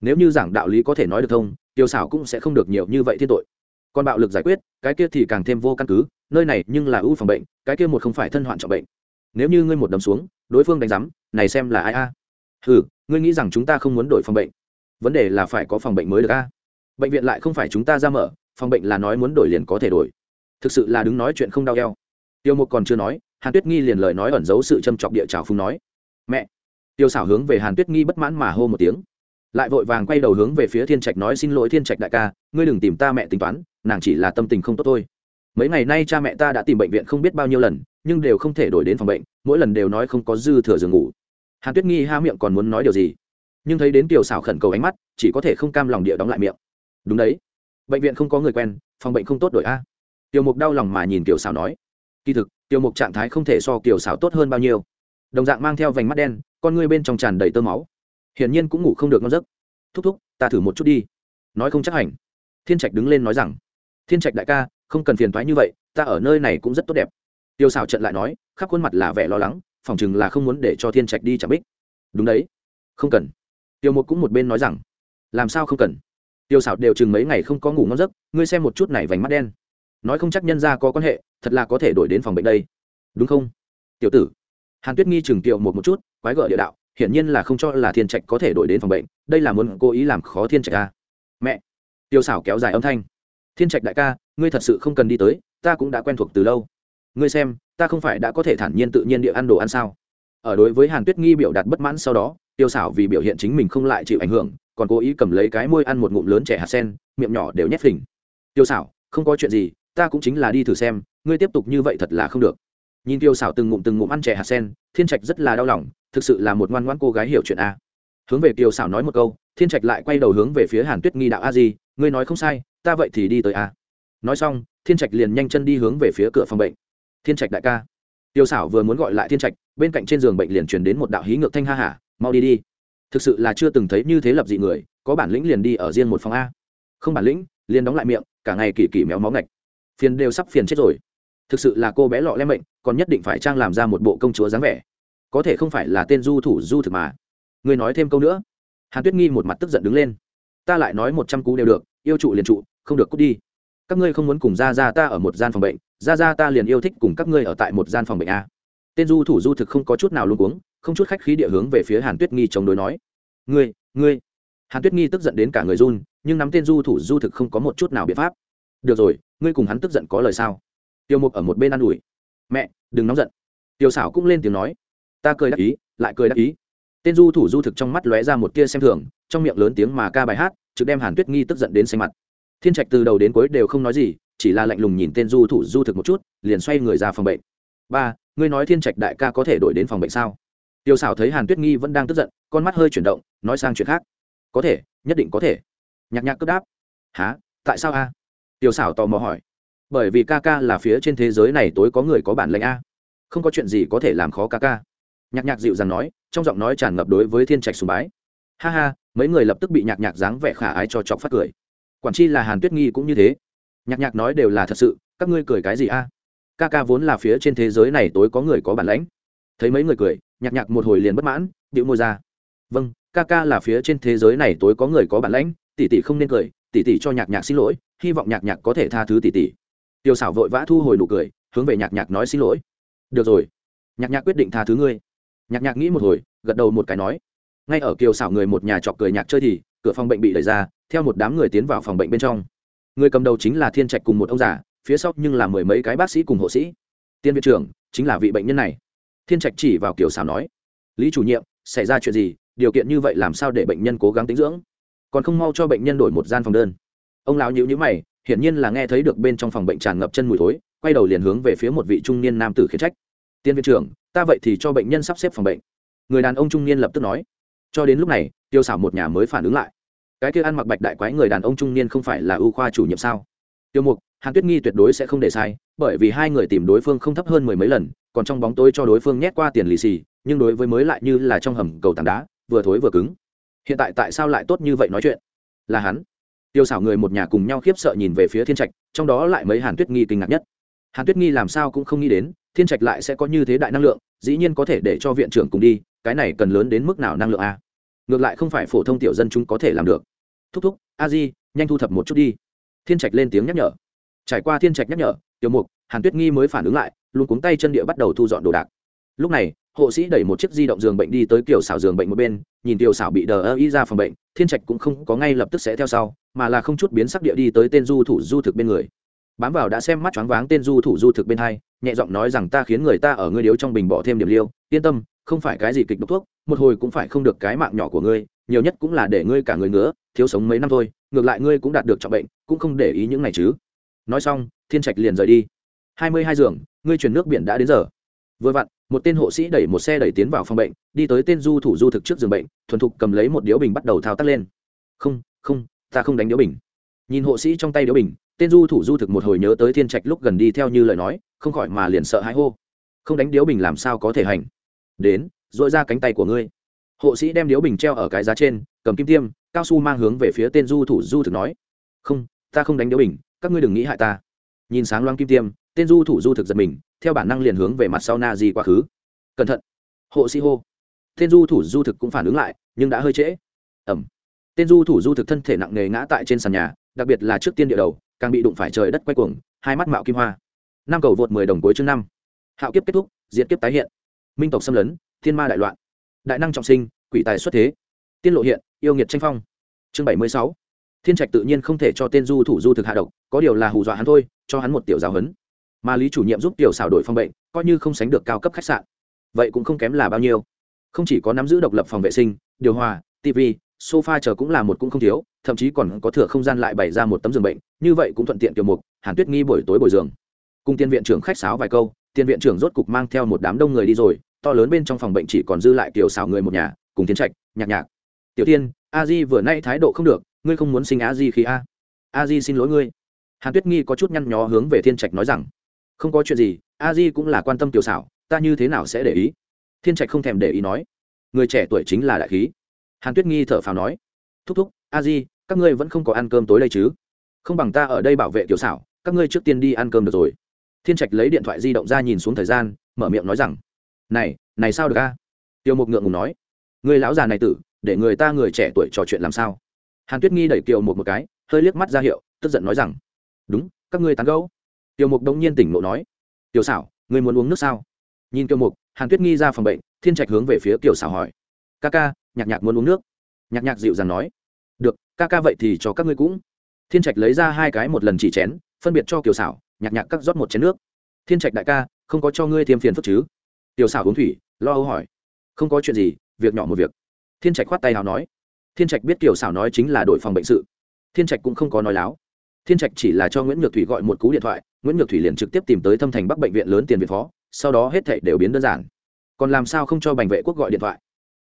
Nếu như giảng đạo lý có thể nói được thông kiều xảo cũng sẽ không được nhiều như vậy thiên tội còn bạo lực giải quyết, cái kia thì càng thêm vô căn cứ, nơi này nhưng là ưu phòng bệnh, cái kia một không phải thân hoạn trọng bệnh. Nếu như ngươi một đấm xuống, đối phương đánh giám, này xem là ai a? À? ừ ngươi nghĩ rằng chúng ta không muốn đổi phòng bệnh? Vấn đề là phải có phòng bệnh mới được a? Bệnh viện lại không phải chúng ta ra mở, phòng bệnh là nói muốn đổi liền có thể đổi. Thực sự là đứng nói chuyện không đau eo. Tiêu mục còn chưa nói, hàn tuyết nghi liền lời nói ẩn giấu sự châm chọc địa trào phung nói. Mẹ! Tiêu xảo hướng về hàn tuyết nghi bất mãn mà hô một tiếng. Lại vội vàng quay đầu hướng về phía thiên trạch nói xin lỗi thiên trạch đại ca, ngươi đừng tìm ta mẹ tính toán nàng chỉ là tâm tình không tốt thôi. Mấy ngày nay cha mẹ ta đã tìm bệnh viện không biết bao nhiêu lần, nhưng đều không thể đổi đến phòng bệnh, mỗi lần đều nói không có dư thừa giường ngủ. Hàn tuyết nghi ha miệng còn muốn nói điều gì? Nhưng thấy đến tiểu xảo khẩn cầu ánh mắt, chỉ có thể không cam lòng địa đóng lại miệng. Đúng đấy, bệnh viện không có người quen, phòng bệnh không tốt đổi a. Tiểu mục đau lòng mà nhìn tiểu xảo nói. Kỳ thực, tiểu mục trạng thái không thể so tiểu xảo tốt hơn bao nhiêu. Đồng dạng mang theo vành mắt đen, con ngươi bên trong tràn đầy tơ máu. Hiển nhiên cũng ngủ không được ngon giấc. Thúc thúc, ta thử một chút đi. Nói không chắc hành. Thiên trạch đứng lên nói rằng thiên trạch đại ca, không cần phiền thoái như vậy, ta ở nơi này cũng rất tốt đẹp. Tiêu xào trận lại nói, khắp khuôn mặt là vẻ lo lắng phỏng chừng là không muốn để cho thiên trạch đi chạm bích. Đúng đấy. Không cần. Tiêu một cũng một bên nói rằng, làm sao không cần? Tiêu xảo đều chừng mấy ngày không có ngủ ngon giấc, ngươi xem một chút này vành mắt đen. Nói không chắc nhân ra có quan hệ, thật là có thể đổi đến phòng bệnh đây. Đúng không? Tiểu tử. Hàn tuyết nghi chừng tiệu một một chút, quái gở địa đạo, hiển nhiên là không cho là thiên trạch có thể đổi đến phòng bệnh, đây là muốn cố ý làm khó thiên trạch à? mẹ. Tiêu xảo kéo dài âm thanh thiên trạch đại ca, ngươi thật sự không cần đi tới, ta cũng đã quen thuộc từ lâu. Ngươi xem, ta không phải đã có thể thản nhiên tự nhiên địa ăn đồ ăn sao? Ở đối với hàn tuyết nghi biểu đạt bất mãn sau đó, tiêu xảo vì biểu hiện chính mình không lại chịu ảnh hưởng, còn cố ý cầm lấy cái môi ăn một ngụm lớn trẻ hạt sen, miệng nhỏ đều nhét phình. Tiêu xảo không có chuyện gì, ta cũng chính là đi thử xem, ngươi tiếp tục như vậy thật là không được. Nhìn tiêu xảo từng ngụm từng ngụm ăn trẻ hạt sen, thiên trạch rất là đau lòng, thực sự là một ngoan ngoãn cô gái hiểu chuyện a. Hướng về tiêu xảo nói một câu, thiên trạch lại quay đầu hướng về phía hàn tuyết nghi đạo a di, ngươi nói không sai ta vậy thì đi tới a. Nói xong, thiên trạch liền nhanh chân đi hướng về phía cửa phòng bệnh. Thiên trạch đại ca. Tiêu xảo vừa muốn gọi lại thiên trạch, bên cạnh trên giường bệnh liền truyền đến một đạo hí ngược thanh ha hả mau đi đi. Thực sự là chưa từng thấy như thế lập dị người, có bản lĩnh liền đi ở riêng một phòng a. Không bản lĩnh, liền đóng lại miệng, cả ngày kỳ kỳ méo mó ngạch. Phiền đều sắp phiền chết rồi. Thực sự là cô bé lọ lem mệnh, còn nhất định phải trang làm ra một bộ công chúa dáng vẻ. Có thể không phải là tên du thủ du thực mà. Người nói thêm câu nữa. Hàn tuyết nghi một mặt tức giận đứng lên. Ta lại nói một trăm cú đều được, yêu trụ liền trụ không được cút đi. Các ngươi không muốn cùng ra ra ta ở một gian phòng bệnh ra ra ta liền yêu thích cùng các ngươi ở tại một gian phòng bệnh a. Tên du thủ du thực không có chút nào luôn cuống, không chút khách khí địa hướng về phía hàn tuyết nghi chống đối nói. Ngươi ngươi. Hàn tuyết nghi tức giận đến cả người run, nhưng nắm tên du thủ du thực không có một chút nào biện pháp. Được rồi, ngươi cùng hắn tức giận có lời sao? Tiêu mục ở một bên ă n ủi. Mẹ, đừng nóng giận. Tiêu xảo cũng lên tiếng nói. Ta cười đắc ý, lại cười đắc ý. Tên du thủ du thực trong mắt lóe ra một tia xem thường, trong miệng lớn tiếng mà ca bài hát, trực đem hàn tuyết nghi tức giận đến xanh mặt thiên trạch từ đầu đến cuối đều không nói gì, chỉ là lạnh lùng nhìn tên du thủ du thực một chút, liền xoay người ra phòng bệnh. Ba, ngươi nói thiên trạch đại ca có thể đổi đến phòng bệnh sao? Tiêu xảo thấy hàn tuyết nghi vẫn đang tức giận, con mắt hơi chuyển động, nói sang chuyện khác. Có thể, nhất định có thể. Nhạc nhạc cướp đáp. Há tại sao a? Tiêu xảo tò mò hỏi. Bởi vì ca ca là phía trên thế giới này tối có người có bản lệnh a. Không có chuyện gì có thể làm khó ca ca. Nhạc nhạc dịu dàng nói, trong giọng nói tràn ngập đối với thiên trạch sùng bái. Ha ha, mấy người lập tức bị nhạc nhạc dáng vẻ khả ái cho chọc phát cười quản chi là hàn tuyết nghi cũng như thế. Nhạc nhạc nói đều là thật sự, các ngươi cười cái gì a? Ca ca vốn là phía trên thế giới này tối có người có bản lãnh. Thấy mấy người cười, nhạc nhạc một hồi liền bất mãn, điệu môi ra. Vâng ca ca là phía trên thế giới này tối có người có bản lãnh, tỷ tỷ không nên cười, tỷ tỷ cho nhạc nhạc xin lỗi, hy vọng nhạc nhạc có thể tha thứ tỷ tỷ. Tiêu xảo vội vã thu hồi nụ cười, hướng về nhạc nhạc nói xin lỗi. Được rồi, nhạc nhạc quyết định tha thứ ngươi. Nhạc nhạc nghĩ một hồi, gật đầu một cái nói. Ngay ở kiều xảo người một nhà chọc cười nhạc chơi thì cửa phòng bệnh bị đẩy ra, theo một đám người tiến vào phòng bệnh bên trong. Người cầm đầu chính là thiên trạch cùng một ông già, phía sau nhưng là mười mấy cái bác sĩ cùng hộ sĩ. Tiên viện trưởng, chính là vị bệnh nhân này. Thiên trạch chỉ vào kiểu xảo nói, lý chủ nhiệm, xảy ra chuyện gì? Điều kiện như vậy làm sao để bệnh nhân cố gắng tính dưỡng? Còn không mau cho bệnh nhân đổi một gian phòng đơn. Ông lão nhíu nhíu mày, hiển nhiên là nghe thấy được bên trong phòng bệnh tràn ngập chân mùi thối, quay đầu liền hướng về phía một vị trung niên nam tử khiển trách. Tiên viện trưởng, ta vậy thì cho bệnh nhân sắp xếp phòng bệnh. Người đàn ông trung niên lập tức nói cho đến lúc này, tiêu xảo một nhà mới phản ứng lại. Cái kia ăn mặc bạch đại quái người đàn ông trung niên không phải là ưu khoa chủ nhiệm sao? Tiêu mục, hàn tuyết nghi tuyệt đối sẽ không để sai, bởi vì hai người tìm đối phương không thấp hơn mười mấy lần, còn trong bóng tối cho đối phương nhét qua tiền lì xì, nhưng đối với mới lại như là trong hầm cầu tảng đá, vừa thối vừa cứng. Hiện tại tại sao lại tốt như vậy nói chuyện? Là hắn. Tiêu xảo người một nhà cùng nhau khiếp sợ nhìn về phía thiên trạch, trong đó lại mấy hàn tuyết nghi kinh ngạc nhất. Hàn tuyết nghi làm sao cũng không nghĩ đến, thiên trạch lại sẽ có như thế đại năng lượng, dĩ nhiên có thể để cho viện trưởng cùng đi, cái này cần lớn đến mức nào năng lượng a? Ngược lại không phải phổ thông tiểu dân chúng có thể làm được. Thúc thúc, a di, nhanh thu thập một chút đi. Thiên trạch lên tiếng nhắc nhở. Trải qua thiên trạch nhắc nhở, tiểu mục, hàn tuyết nghi mới phản ứng lại, luôn cuống tay chân địa bắt đầu thu dọn đồ đạc. Lúc này, hộ sĩ đẩy một chiếc di động giường bệnh đi tới kiểu xảo giường bệnh một bên, nhìn tiểu xảo bị đờ ơ y ra phòng bệnh, thiên trạch cũng không có ngay lập tức sẽ theo sau, mà là không chút biến sắc địa đi tới tên du thủ du thực bên người. Bám vào đã xem mắt choáng váng tên du thủ du thực bên hai, nhẹ giọng nói rằng ta khiến người ta ở ngươi điếu trong bình bỏ thêm điểm liêu, yên tâm không phải cái gì kịch độc thuốc, một hồi cũng phải không được cái mạng nhỏ của ngươi, nhiều nhất cũng là để ngươi cả người ngứa, thiếu sống mấy năm thôi, ngược lại ngươi cũng đạt được trọng bệnh, cũng không để ý những này chứ. Nói xong, thiên trạch liền rời đi. Hai mươi hai giường, ngươi chuyển nước biển đã đến giờ. Vừa vặn, một tên hộ sĩ đẩy một xe đẩy tiến vào phòng bệnh, đi tới tên du thủ du thực trước giường bệnh, thuần thục cầm lấy một điếu bình bắt đầu thao tác lên. Không không, ta không đánh điếu bình. Nhìn hộ sĩ trong tay điếu bình, tên du thủ du thực một hồi nhớ tới thiên trạch lúc gần đi theo như lời nói, không khỏi mà liền sợ hãi hô. Không đánh điếu bình làm sao có thể hành? Đến, dội ra cánh tay của ngươi. Hộ sĩ đem điếu bình treo ở cái giá trên, cầm kim tiêm, cao su mang hướng về phía tên du thủ du thực nói. Không, ta không đánh điếu bình, các ngươi đừng nghĩ hại ta. Nhìn sáng loáng kim tiêm, tên du thủ du thực giật mình, theo bản năng liền hướng về mặt sau na di quá khứ. Cẩn thận. Hộ sĩ hô. Tên du thủ du thực cũng phản ứng lại, nhưng đã hơi trễ. Ẩm tên du thủ du thực thân thể nặng nề ngã tại trên sàn nhà, đặc biệt là trước tiên địa đầu, càng bị đụng phải trời đất quay cuồng, hai mắt mạo kim hoa. Năm cầu vượt mười đồng cuối chương năm. Hạo kiếp kết thúc diễn kiếp tái hiện minh tộc xâm lấn, thiên ma đại loạn, đại năng trọng sinh, quỷ tài xuất thế. Tiên lộ hiện, yêu nghiệt tranh phong. Chương bảy mươi sáu. Thiên trạch tự nhiên không thể cho tên du thủ du thực hạ độc, có điều là hù dọa hắn thôi, cho hắn một tiểu giáo huấn. Mà lý chủ nhiệm giúp tiểu xảo đổi phòng bệnh, coi như không sánh được cao cấp khách sạn. Vậy cũng không kém là bao nhiêu. Không chỉ có nắm giữ độc lập phòng vệ sinh, điều hòa tv sofa chờ cũng là một cũng không thiếu, thậm chí còn có thừa không gian lại bày ra một tấm giường bệnh, như vậy cũng thuận tiện kiểu mục, hàn tuyết nghi buổi tối bồi giường. Cùng tiên viện trưởng khách sáo vài câu Tiền viện trưởng rốt cục mang theo một đám đông người đi rồi, to lớn bên trong phòng bệnh chỉ còn dư lại kiểu xảo người một nhà, cùng tiến trạch, nhạc nhạc. Tiểu tiên a di vừa nay thái độ không được, ngươi không muốn sinh a di khi a? A di xin lỗi ngươi. Hàn tuyết nghi có chút nhăn nhó hướng về thiên trạch nói rằng, không có chuyện gì, a di cũng là quan tâm tiểu xảo ta như thế nào sẽ để ý? Thiên trạch không thèm để ý nói, người trẻ tuổi chính là đại khí. Hàn tuyết nghi thở phào nói, thúc thúc, a di, các ngươi vẫn không có ăn cơm tối đây chứ? Không bằng ta ở đây bảo vệ tiểu xảo các ngươi trước tiên đi ăn cơm được rồi thiên trạch lấy điện thoại di động ra nhìn xuống thời gian, mở miệng nói rằng, này này sao được a? Tiêu mục ngượng ngùng nói, người lão già này tử, để người ta người trẻ tuổi trò chuyện làm sao? Hàn tuyết nghi đẩy kiều Mục một cái, hơi liếc mắt ra hiệu, tức giận nói rằng, đúng, các ngươi tán gẫu. Tiêu mục đông nhiên tỉnh ngộ nói, tiểu xảo, ngươi muốn uống nước sao? Nhìn kiều mục, hàn tuyết nghi ra phòng bệnh, thiên trạch hướng về phía tiểu xảo hỏi, ca ca, nhạc nhạc muốn uống nước? Nhạc nhạc dịu dàng nói, được, ca ca vậy thì cho các ngươi cũng. Thiên trạch lấy ra hai cái một lần chỉ chén, phân biệt cho kiều xảo nhạc nhạc cắt rót một chén nước. Thiên trạch đại ca không có cho ngươi thêm phiền phức chứ? Tiểu xảo uống thủy lo âu hỏi. Không có chuyện gì việc nhỏ một việc. Thiên trạch khoát tay nào nói. Thiên trạch biết tiểu xảo nói chính là đội phòng bệnh sự. Thiên trạch cũng không có nói láo. Thiên trạch chỉ là cho nguyễn nhược thủy gọi một cú điện thoại nguyễn nhược thủy liền trực tiếp tìm tới thâm thành bắc bệnh viện lớn tiền viện phó sau đó hết thảy đều biến đơn giản. Còn làm sao không cho bành vệ quốc gọi điện thoại?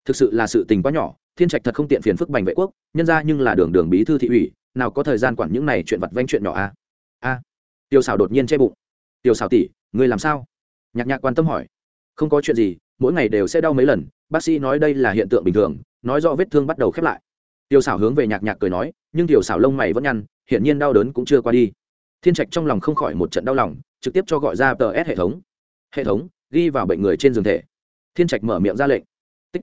Thực sự là sự tình quá nhỏ thiên trạch thật không tiện phiền phức bành vệ quốc nhân ra nhưng là đường đường bí thư thị ủy nào có thời gian quản những này chuyện vặt vanh chuyện nhỏ a à? a à, tiêu xảo đột nhiên che bụng. Tiêu xảo tỉ người làm sao? Nhạc nhạc quan tâm hỏi. Không có chuyện gì, mỗi ngày đều sẽ đau mấy lần, bác sĩ nói đây là hiện tượng bình thường, nói rõ vết thương bắt đầu khép lại. Tiêu xảo hướng về nhạc nhạc cười nói, nhưng tiểu xảo lông mày vẫn nhăn, hiển nhiên đau đớn cũng chưa qua đi. Thiên trạch trong lòng không khỏi một trận đau lòng, trực tiếp cho gọi ra tờ s hệ thống. Hệ thống, ghi vào bệnh người trên giường thể. Thiên trạch mở miệng ra lệnh. Tích.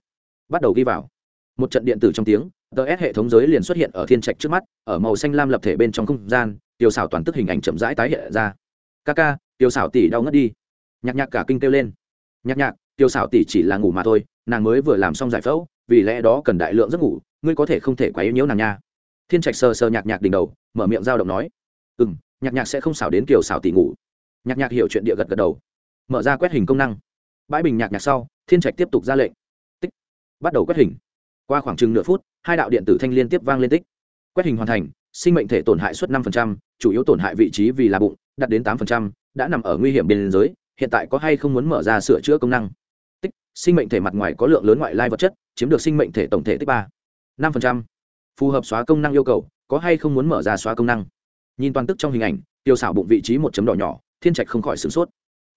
Bắt đầu ghi vào. Một trận điện tử trong tiếng ts hệ thống giới liền xuất hiện ở thiên trạch trước mắt, ở màu xanh lam lập thể bên trong không gian tiểu xảo toàn tức hình ảnh chậm rãi tái hiện ra. Ca ca, tiểu xảo tỷ đau ngất đi. Nhạc nhạc cả kinh kêu lên. Nhạc nhạc, tiểu xảo tỷ chỉ là ngủ mà thôi, nàng mới vừa làm xong giải phẫu, vì lẽ đó cần đại lượng giấc ngủ, ngươi có thể không thể quá yếu nhiễu nàng nha. Thiên trạch sờ sờ nhạc nhạc đỉnh đầu, mở miệng giao động nói. Ừ m nhạc nhạc sẽ không xảo đến kiểu xảo tỷ ngủ. Nhạc nhạc hiểu chuyện địa gật gật đầu. Mở ra quét hình công năng. Bãi bình nhạc nhạc sau, thiên trạch tiếp tục ra lệnh. Tích. Bắt đầu quét hình. Qua khoảng chừng nửa phút, hai đạo điện tử thanh liên tiếp vang lên tích. Quét hình hoàn thành sinh mệnh thể tổn hại suất 5%, chủ yếu tổn hại vị trí vì là bụng đạt đến 8%, đã nằm ở nguy hiểm biên giới hiện tại có hay không muốn mở ra sửa chữa công năng? Tích sinh mệnh thể mặt ngoài có lượng lớn ngoại lai vật chất chiếm được sinh mệnh thể tổng thể tích ba năm phù hợp xóa công năng yêu cầu có hay không muốn mở ra xóa công năng? Nhìn toàn tức trong hình ảnh tiêu xảo bụng vị trí một chấm đỏ nhỏ thiên trạch không khỏi sửng sốt.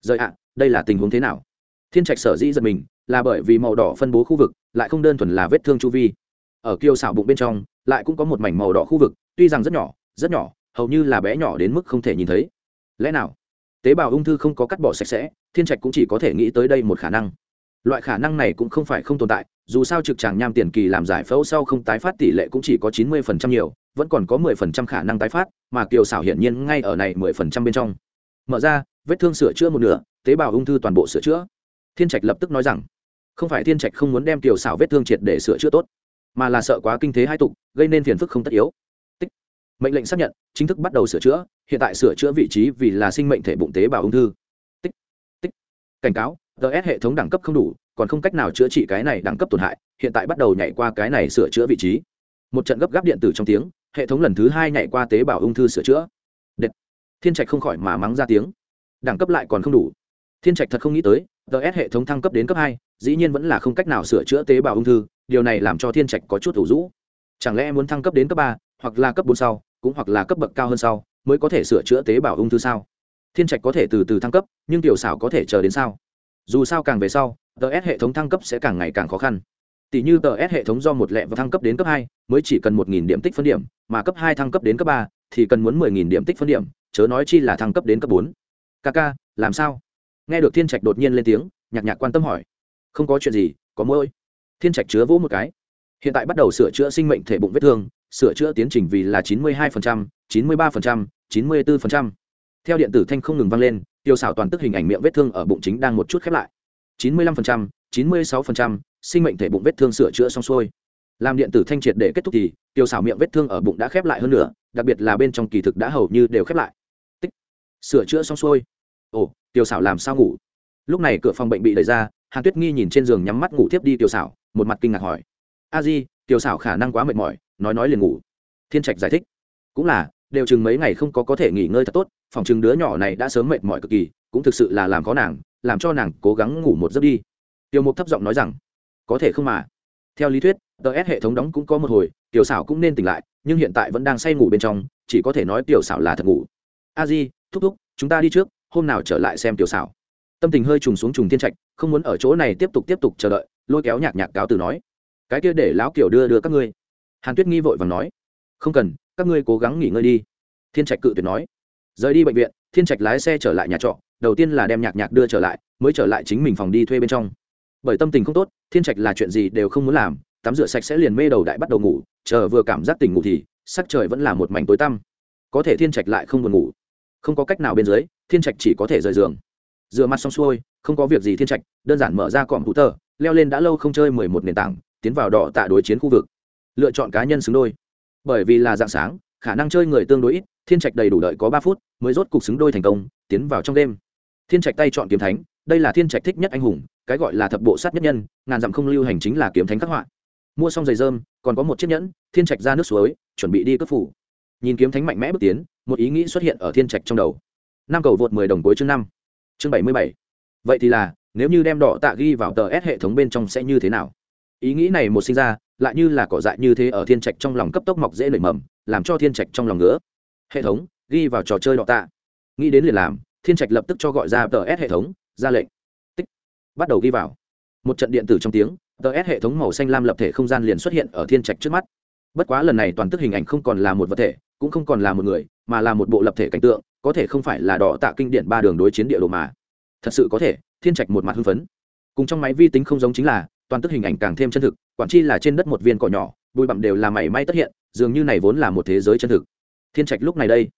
Giời ạ đây là tình huống thế nào? Thiên trạch sở dĩ giật mình là bởi vì màu đỏ phân bố khu vực lại không đơn thuần là vết thương chu vi. Ở kiêu xảo bụng bên trong lại cũng có một mảnh màu đỏ khu vực tuy rằng rất nhỏ rất nhỏ, hầu như là bé nhỏ đến mức không thể nhìn thấy. Lẽ nào? Tế bào ung thư không có cắt bỏ sạch sẽ, thiên trạch cũng chỉ có thể nghĩ tới đây một khả năng. Loại khả năng này cũng không phải không tồn tại, dù sao trực tràng nham tiền kỳ làm giải phẫu sau không tái phát tỷ lệ cũng chỉ có chín mươi phần trăm nhiều, vẫn còn có mười phần trăm khả năng tái phát, mà kiều xảo hiển nhiên ngay ở này mười phần trăm bên trong. Mở ra, vết thương sửa chữa một nửa, tế bào ung thư toàn bộ sửa chữa. Thiên trạch lập tức nói rằng, không phải thiên trạch không muốn đem kiều xảo vết thương triệt để sửa chữa tốt, mà là sợ quá kinh thế hai tục, gây nên phiền phức không tất yếu mệnh lệnh xác nhận, chính thức bắt đầu sửa chữa, hiện tại sửa chữa vị trí vì là sinh mệnh thể bụng tế bào ung thư Tích. Tích. cảnh cáo ts hệ thống đẳng cấp không đủ, còn không cách nào chữa trị cái này đẳng cấp tổn hại, hiện tại bắt đầu nhảy qua cái này sửa chữa vị trí một trận gấp gáp điện tử trong tiếng, hệ thống lần thứ hai nhảy qua tế bào ung thư sửa chữa Đệt. thiên trạch không khỏi mà mắng ra tiếng đẳng cấp lại còn không đủ thiên trạch thật không nghĩ tới ts hệ thống thăng cấp đến cấp hai, dĩ nhiên vẫn là không cách nào sửa chữa tế bào ung thư, điều này làm cho thiên trạch có chút thủ rũ chẳng lẽ muốn thăng cấp đến cấp ba, hoặc là cấp bốn sau cũng hoặc là cấp bậc cao hơn sau, mới có thể sửa chữa tế bào ung thư sao? Thiên trạch có thể từ từ thăng cấp, nhưng tiểu xảo có thể chờ đến sao? Dù sao càng về sau ts hệ thống thăng cấp sẽ càng ngày càng khó khăn. Tỷ như ts hệ thống do một lẹ và thăng cấp đến cấp hai, mới chỉ cần một nghìn điểm tích phân điểm, mà cấp hai thăng cấp đến cấp ba, thì cần muốn mười nghìn điểm tích phân điểm, chớ nói chi là thăng cấp đến cấp bốn. Kk làm sao? Nghe được thiên trạch đột nhiên lên tiếng, nhạc nhạc quan tâm hỏi. Không có chuyện gì, có mỗi thiên trạch chứa vỗ một cái. Hiện tại bắt đầu sửa chữa sinh mệnh thể bụng vết thương sửa chữa tiến trình vì là chín mươi hai chín mươi ba chín mươi bốn theo điện tử thanh không ngừng vang lên, tiêu xảo toàn tức hình ảnh miệng vết thương ở bụng chính đang một chút khép lại. chín mươi lăm chín mươi sáu sinh mệnh thể bụng vết thương sửa chữa xong xuôi. Làm điện tử thanh triệt để kết thúc thì, tiêu xảo miệng vết thương ở bụng đã khép lại hơn nữa đặc biệt là bên trong kỳ thực đã hầu như đều khép lại. Tích. Sửa chữa xong xuôi. Ồ, tiêu xảo làm sao ngủ? Lúc này cửa phòng bệnh bị đẩy ra, hàn tuyết nghi nhìn trên giường nhắm mắt ngủ tiếp đi, tiêu xảo, một mặt kinh ngạc hỏi. A di, tiêu xảo khả năng quá mệt mỏi nói nói liền ngủ. Thiên trạch giải thích. Cũng là, đều chừng mấy ngày không có có thể nghỉ ngơi thật tốt, phòng chừng đứa nhỏ này đã sớm mệt mỏi cực kỳ, cũng thực sự là làm có nàng, làm cho nàng cố gắng ngủ một giấc đi. Tiêu mục thấp giọng nói rằng, có thể không mà. Theo lý thuyết ts hệ thống đóng cũng có một hồi, tiểu xảo cũng nên tỉnh lại, nhưng hiện tại vẫn đang say ngủ bên trong, chỉ có thể nói tiểu xảo là thật ngủ. A di, thúc thúc, chúng ta đi trước, hôm nào trở lại xem tiểu xảo tâm tình hơi trùng xuống trùng thiên trạch, không muốn ở chỗ này tiếp tục tiếp tục chờ đợi, lôi kéo nhạc nhạc cáo từ nói, cái kia để lão kiểu đưa đưa các ngươi hàn tuyết nghi vội và nói, không cần, các ngươi cố gắng nghỉ ngơi đi. Thiên trạch cự tuyệt nói, rời đi bệnh viện, thiên trạch lái xe trở lại nhà trọ, đầu tiên là đem nhạc nhạc đưa trở lại, mới trở lại chính mình phòng đi thuê bên trong. Bởi tâm tình không tốt, thiên trạch là chuyện gì đều không muốn làm, tắm rửa sạch sẽ liền mê đầu đại bắt đầu ngủ, chờ vừa cảm giác tỉnh ngủ thì, sắc trời vẫn là một mảnh tối tăm. Có thể thiên trạch lại không buồn ngủ. Không có cách nào bên dưới, thiên trạch chỉ có thể rời giường. Rửa mặt xong xuôi, không có việc gì thiên trạch, đơn giản mở ra cọm hữu tờ leo lên đã lâu không chơi mười một nền tảng, tiến vào đỏ tạ đối chiến khu vực lựa chọn cá nhân xứng đôi. Bởi vì là dạng sáng, khả năng chơi người tương đối ít, thiên trạch đầy đủ đợi có ba phút mới rốt cục xứng đôi thành công, tiến vào trong đêm. Thiên trạch tay chọn kiếm thánh, đây là thiên trạch thích nhất anh hùng, cái gọi là thập bộ sát nhất nhân, ngàn dặm không lưu hành chính là kiếm thánh khắc họa. Mua xong giày dơm còn có một chiếc nhẫn, thiên trạch ra nước suối, chuẩn bị đi cấp phủ. Nhìn kiếm thánh mạnh mẽ bước tiến, một ý nghĩ xuất hiện ở thiên trạch trong đầu. Năm cầu vượt mười đồng cuối chương năm, chương bảy mươi bảy. Vậy thì là, nếu như đem đỏ tạ ghi vào tờ s hệ thống bên trong sẽ như thế nào? Ý nghĩ này một sinh ra, lại như là cỏ dại như thế ở thiên trạch trong lòng cấp tốc mọc dễ nảy mầm, làm cho thiên trạch trong lòng ngứa. Hệ thống, ghi vào trò chơi đọ tạ. Nghĩ đến liền làm, thiên trạch lập tức cho gọi ra tờ s hệ thống, ra lệnh. Tích. Bắt đầu ghi vào. Một trận điện tử trong tiếng, tờ s hệ thống màu xanh lam lập thể không gian liền xuất hiện ở thiên trạch trước mắt. Bất quá lần này toàn tức hình ảnh không còn là một vật thể, cũng không còn là một người, mà là một bộ lập thể cảnh tượng, có thể không phải là đỏ tạ kinh điển ba đường đối chiến địa đồ mà. Thật sự có thể, thiên trạch một mặt hưng phấn. Cùng trong máy vi tính không giống chính là toàn tức hình ảnh càng thêm chân thực, quản chi là trên đất một viên cỏ nhỏ, bụi bặm đều là mảy may tất hiện, dường như này vốn là một thế giới chân thực. Thiên trạch lúc này đây,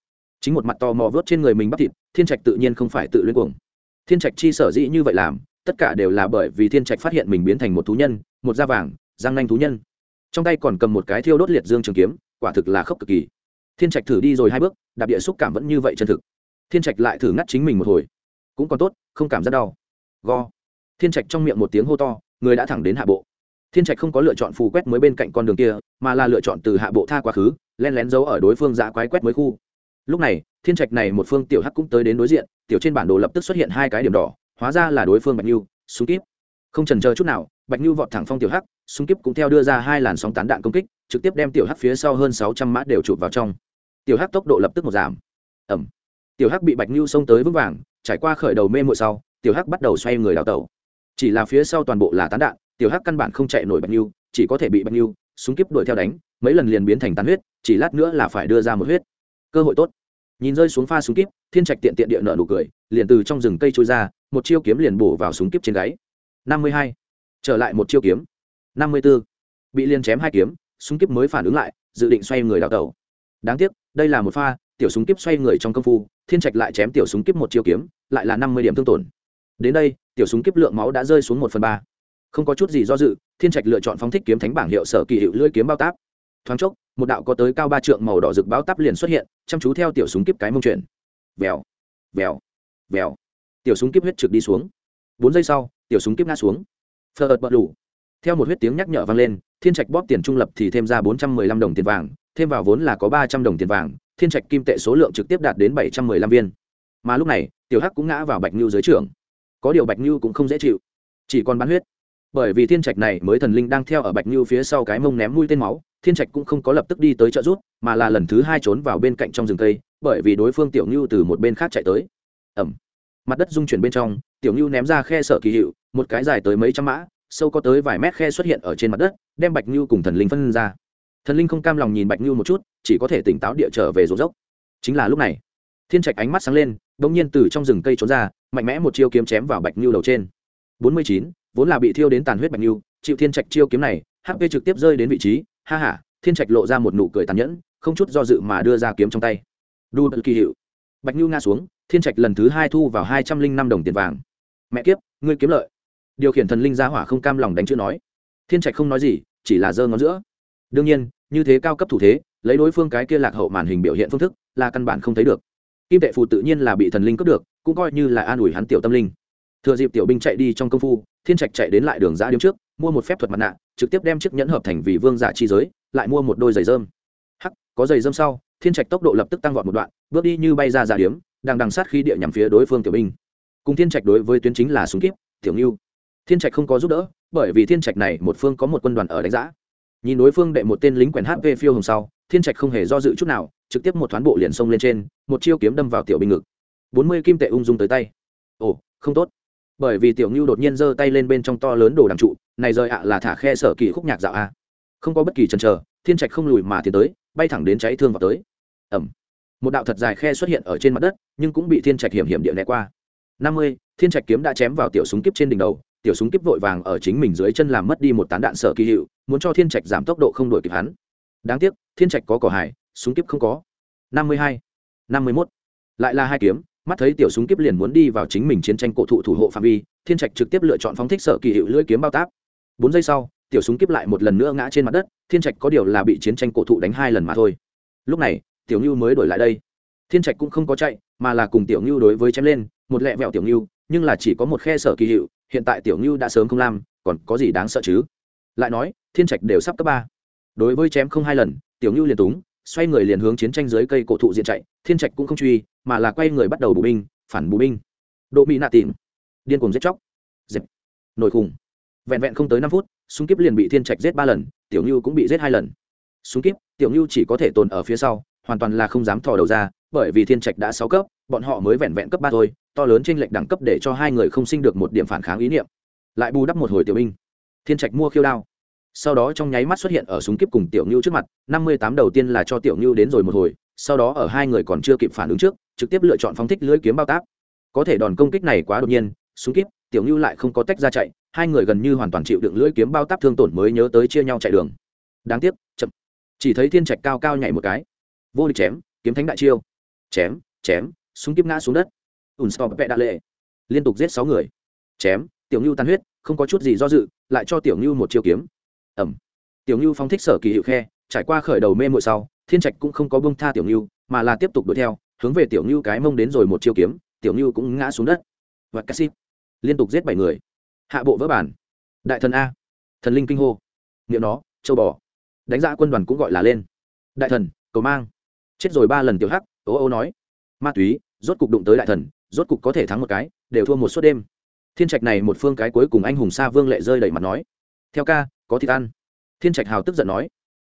chính một mặt to mò vớt trên người mình bắp thịt, thiên trạch tự nhiên không phải tự luyến cuồng. Thiên trạch chi sở dĩ như vậy làm, tất cả đều là bởi vì thiên trạch phát hiện mình biến thành một thú nhân, một da vàng giang nanh thú nhân. Trong tay còn cầm một cái thiêu đốt liệt dương trường kiếm, quả thực là khốc cực kỳ. Thiên trạch thử đi rồi hai bước, đạp địa xúc cảm vẫn như vậy chân thực. Thiên trạch lại thử ngắt chính mình một hồi. Cũng còn tốt, không cảm giác đau. Go. Thiên trạch trong miệng một tiếng hô to người đã thẳng đến hạ bộ. Thiên trạch không có lựa chọn phù quét mới bên cạnh con đường kia, mà là lựa chọn từ hạ bộ tha quá khứ, len lén giấu ở đối phương giã quái quét mới khu. Lúc này, thiên trạch này một phương tiểu hắc cũng tới đến đối diện, tiểu trên bản đồ lập tức xuất hiện hai cái điểm đỏ, hóa ra là đối phương bạch nhu súng kíp. Không trần chờ chút nào, bạch nhu vọt thẳng phong tiểu hắc, súng kíp cũng theo đưa ra hai làn sóng tán đạn công kích, trực tiếp đem tiểu hắc phía sau hơn sáu trăm mã đều chụp vào trong. Tiểu hắc tốc độ lập tức một giảm. Ẩm tiểu hắc bị bạch nhu xông tới vững vàng, trải qua khởi đầu mê mội sau, tiểu hắc bắt đầu xoay người đào tẩu chỉ là phía sau toàn bộ là tán đạn, tiểu hắc căn bản không chạy nổi bạch nhu chỉ có thể bị bạch nhu súng kíp đuổi theo đánh, mấy lần liền biến thành tán huyết, chỉ lát nữa là phải đưa ra một huyết. Cơ hội tốt. Nhìn rơi xuống pha súng kíp, thiên trạch tiện tiện địa nợ nụ cười, liền từ trong rừng cây trôi ra, một chiêu kiếm liền bổ vào súng kíp trên gáy. Năm mươi hai. Trở lại một chiêu kiếm. Năm mươi b ố bị liên chém hai kiếm, súng kíp mới phản ứng lại, dự định xoay người đào tẩu. Đáng tiếc, đây là một pha, tiểu súng kíp xoay người trong công phu, thiên trạch lại chém tiểu súng kíp một chiêu kiếm, lại là năm mươi điểm thương tổn. Đến đây tiểu súng Kiếp lượng máu đã rơi xuống một phần ba. Không có chút gì do dự, thiên trạch lựa chọn phóng thích kiếm thánh bảng hiệu sở kỳ hiệu lưỡi kiếm bao táp. Thoáng chốc, một đạo có tới cao ba trượng màu đỏ rực báo táp liền xuất hiện, chăm chú theo tiểu súng Kiếp cái mông chuyển. Vèo vèo vèo. Tiểu súng Kiếp huyết trực đi xuống. Bốn giây sau, tiểu súng Kiếp ngã xuống. Phờ ợt bật lủ theo một huyết tiếng nhắc nhở vang lên, thiên trạch bóp tiền trung lập thì thêm ra bốn trăm mười lăm đồng tiền vàng, thêm vào vốn là có ba trăm đồng tiền vàng, thiên trạch kim tệ số lượng trực tiếp đạt đến bảy trăm mười lăm viên. Mà lúc này, tiểu hắc cũng ngã vào bạch ngưu dưới trưởng có điều bạch như cũng không dễ chịu. Chỉ còn bán huyết. Bởi vì thiên trạch này mới thần linh đang theo ở bạch như phía sau cái mông ném mũi tên máu, thiên trạch cũng không có lập tức đi tới trợ rút mà là lần thứ hai trốn vào bên cạnh trong rừng cây, bởi vì đối phương tiểu như từ một bên khác chạy tới. Ẩm mặt đất rung chuyển bên trong, tiểu như ném ra khe sợ kỳ hiệu, một cái dài tới mấy trăm mã, sâu có tới vài mét khe xuất hiện ở trên mặt đất, đem bạch như cùng thần linh phân ra. Thần linh không cam lòng nhìn bạch như một chút, chỉ có thể tỉnh táo địa trở về rốn dốc. Chính là lúc này, thiên trạch ánh mắt sáng lên đ ỗ n g nhiên từ trong rừng cây trốn ra, mạnh mẽ một chiêu kiếm chém vào bạch ngưu đầu trên. Bốn mươi chín, vốn là bị thiêu đến tàn huyết bạch ngưu chịu thiên trạch chiêu kiếm này hp trực tiếp rơi đến vị trí, ha h a thiên trạch lộ ra một nụ cười tàn nhẫn, không chút do dự mà đưa ra kiếm trong tay. Đu kỳ hiệu. Bạch ngưu nga xuống, thiên trạch lần thứ hai thu vào hai trăm linh năm đồng tiền vàng. Mẹ kiếp, ngươi kiếm lợi. Điều khiển thần linh ra hỏa không cam lòng đánh chữ nói. Thiên trạch không nói gì, chỉ là giơ ngón giữa. Đương nhiên, như thế cao cấp thủ thế, lấy đối phương cái kia lạc hậu màn hình biểu hiện phương thức, là căn bản không thấy được kim tệ phù tự nhiên là bị thần linh cướp được, cũng coi như là an ủi hắn tiểu tâm linh. Thừa dịp tiểu binh chạy đi trong công phu, thiên trạch chạy đến lại đường giã điếm trước, mua một phép thuật mặt nạ, trực tiếp đem chiếc nhẫn hợp thành vì vương giả chi giới, lại mua một đôi giày dơm. Hắc, có giày dơm sau, thiên trạch tốc độ lập tức tăng vọt một đoạn, bước đi như bay ra giả điếm, đang đằng sát khi địa nhằm phía đối phương tiểu binh. Cùng thiên trạch đối với tuyến chính là súng kíp, tiểu ngưu. Thiên trạch không có giúp đỡ, bởi vì thiên trạch này một phương có một quân đoàn ở đánh giã. Nhìn đối phương đệ một tên lính quèn hp phiêu hồng sau, thiên trạch không hề do dự chút nào trực tiếp một thoáng bộ liền xông lên trên, một chiêu kiếm đâm vào tiểu binh ngực. Bốn mươi kim tệ ung dung tới tay. Ồ, không tốt. Bởi vì tiểu ngưu đột nhiên giơ tay lên bên trong to lớn đồ đằng trụ, này rơi ạ là thả khe sở kỳ khúc nhạc dạo a. Không có bất kỳ chần chờ, thiên trạch không lùi mà tiến tới, bay thẳng đến cháy thương vào tới. Ẩm. Một đạo thật dài khe xuất hiện ở trên mặt đất, nhưng cũng bị thiên trạch hiểm hiểm địa lẻ qua. Năm mươi, thiên trạch kiếm đã chém vào tiểu súng kiếp trên đỉnh đầu, tiểu súng kiếp vội vàng ở chính mình dưới chân làm mất đi một tán đạn sở kỳ hiệu, muốn cho thiên trạch giảm tốc độ không đổi kịp hắn. Đáng tiếc, thiên trạch có cỏ hải súng kiếp không có. Năm mươi hai, năm mươi mốt. Lại là hai kiếm, mắt thấy tiểu súng kiếp liền muốn đi vào chính mình chiến tranh cổ thụ thủ hộ phạm vi, thiên trạch trực tiếp lựa chọn phóng thích sở kỳ hiệu lưỡi kiếm bao táp. Bốn giây sau, tiểu súng kiếp lại một lần nữa ngã trên mặt đất, thiên trạch có điều là bị chiến tranh cổ thụ đánh hai lần mà thôi. Lúc này, tiểu ngưu mới đổi lại đây. Thiên trạch cũng không có chạy, mà là cùng tiểu ngưu đối với chém lên, một lẹ vẹo tiểu ngưu nhưng là chỉ có một khe sở kỳ hiệu, hiện tại tiểu ngưu đã sớm không làm, còn có gì đáng sợ chứ? Lại nói, thiên trạch đều sắp cấp ba. Đối với chém không hai lần, tiểu ngưu liền túng xoay người liền hướng chiến tranh dưới cây cổ thụ diện chạy, thiên trạch cũng không truy, mà là quay người bắt đầu bù binh, phản bù binh. Độ mỹ nạ tìm. Điên cuồng giết chóc. Dẹp nổi khủng vẹn vẹn không tới năm phút, súng kíp liền bị thiên trạch giết ba lần, tiểu như cũng bị giết hai lần. Súng kíp, tiểu như chỉ có thể tồn ở phía sau, hoàn toàn là không dám thò đầu ra, bởi vì thiên trạch đã sáu cấp, bọn họ mới vẹn vẹn cấp ba thôi, to lớn trên lệnh đẳng cấp để cho hai người không sinh được một điểm phản kháng ý niệm. Lại bù đắp một hồi tiểu binh. Thiên trạch mua khiêu đao sau đó trong nháy mắt xuất hiện ở súng kíp cùng tiểu ngưu trước mặt, năm mươi tám đầu tiên là cho tiểu ngưu đến rồi một hồi, sau đó ở hai người còn chưa kịp phản ứng trước, trực tiếp lựa chọn phóng thích lưỡi kiếm bao tác có thể đòn công kích này quá đột nhiên, súng kíp, tiểu ngưu lại không có tách ra chạy, hai người gần như hoàn toàn chịu đựng lưỡi kiếm bao tác thương tổn mới nhớ tới chia nhau chạy đường. Đáng tiếc, chậm. Chỉ thấy thiên trạch cao cao nhảy một cái. Vô địch chém, kiếm thánh đại chiêu. Chém chém, súng kíp ngã xuống đất. Ùn stop vẹ đạ lệ. Liên tục giết sáu người. Chém, tiểu ngưu tan huyết, không có chút gì do dự, lại cho tiểu ngưu một chiêu kiếm ẩm. Tiểu ngưu phóng thích sở kỳ hiệu khe, trải qua khởi đầu mê mội sau, thiên trạch cũng không có bông tha tiểu ngưu, mà là tiếp tục đuổi theo, hướng về tiểu ngưu cái mông đến rồi một chiêu kiếm, tiểu ngưu cũng ngã xuống đất. Và cắt xít. Liên tục giết bảy người. Hạ bộ vỡ bản. Đại thần a. Thần linh kinh hô. Nghiệm nó, châu bò. Đánh giá quân đoàn cũng gọi là lên. Đại thần, cầu mang. Chết rồi ba lần tiểu hắc, ố ô nói. Ma túy, rốt cục đụng tới đại thần, rốt cục có thể thắng một cái, đều thua một suốt đêm. Thiên trạch này một phương cái cuối cùng anh hùng sa vương lệ rơi đầy mặt nói. Theo ca có thịt ăn. Thiên trạch hào tức giận nói.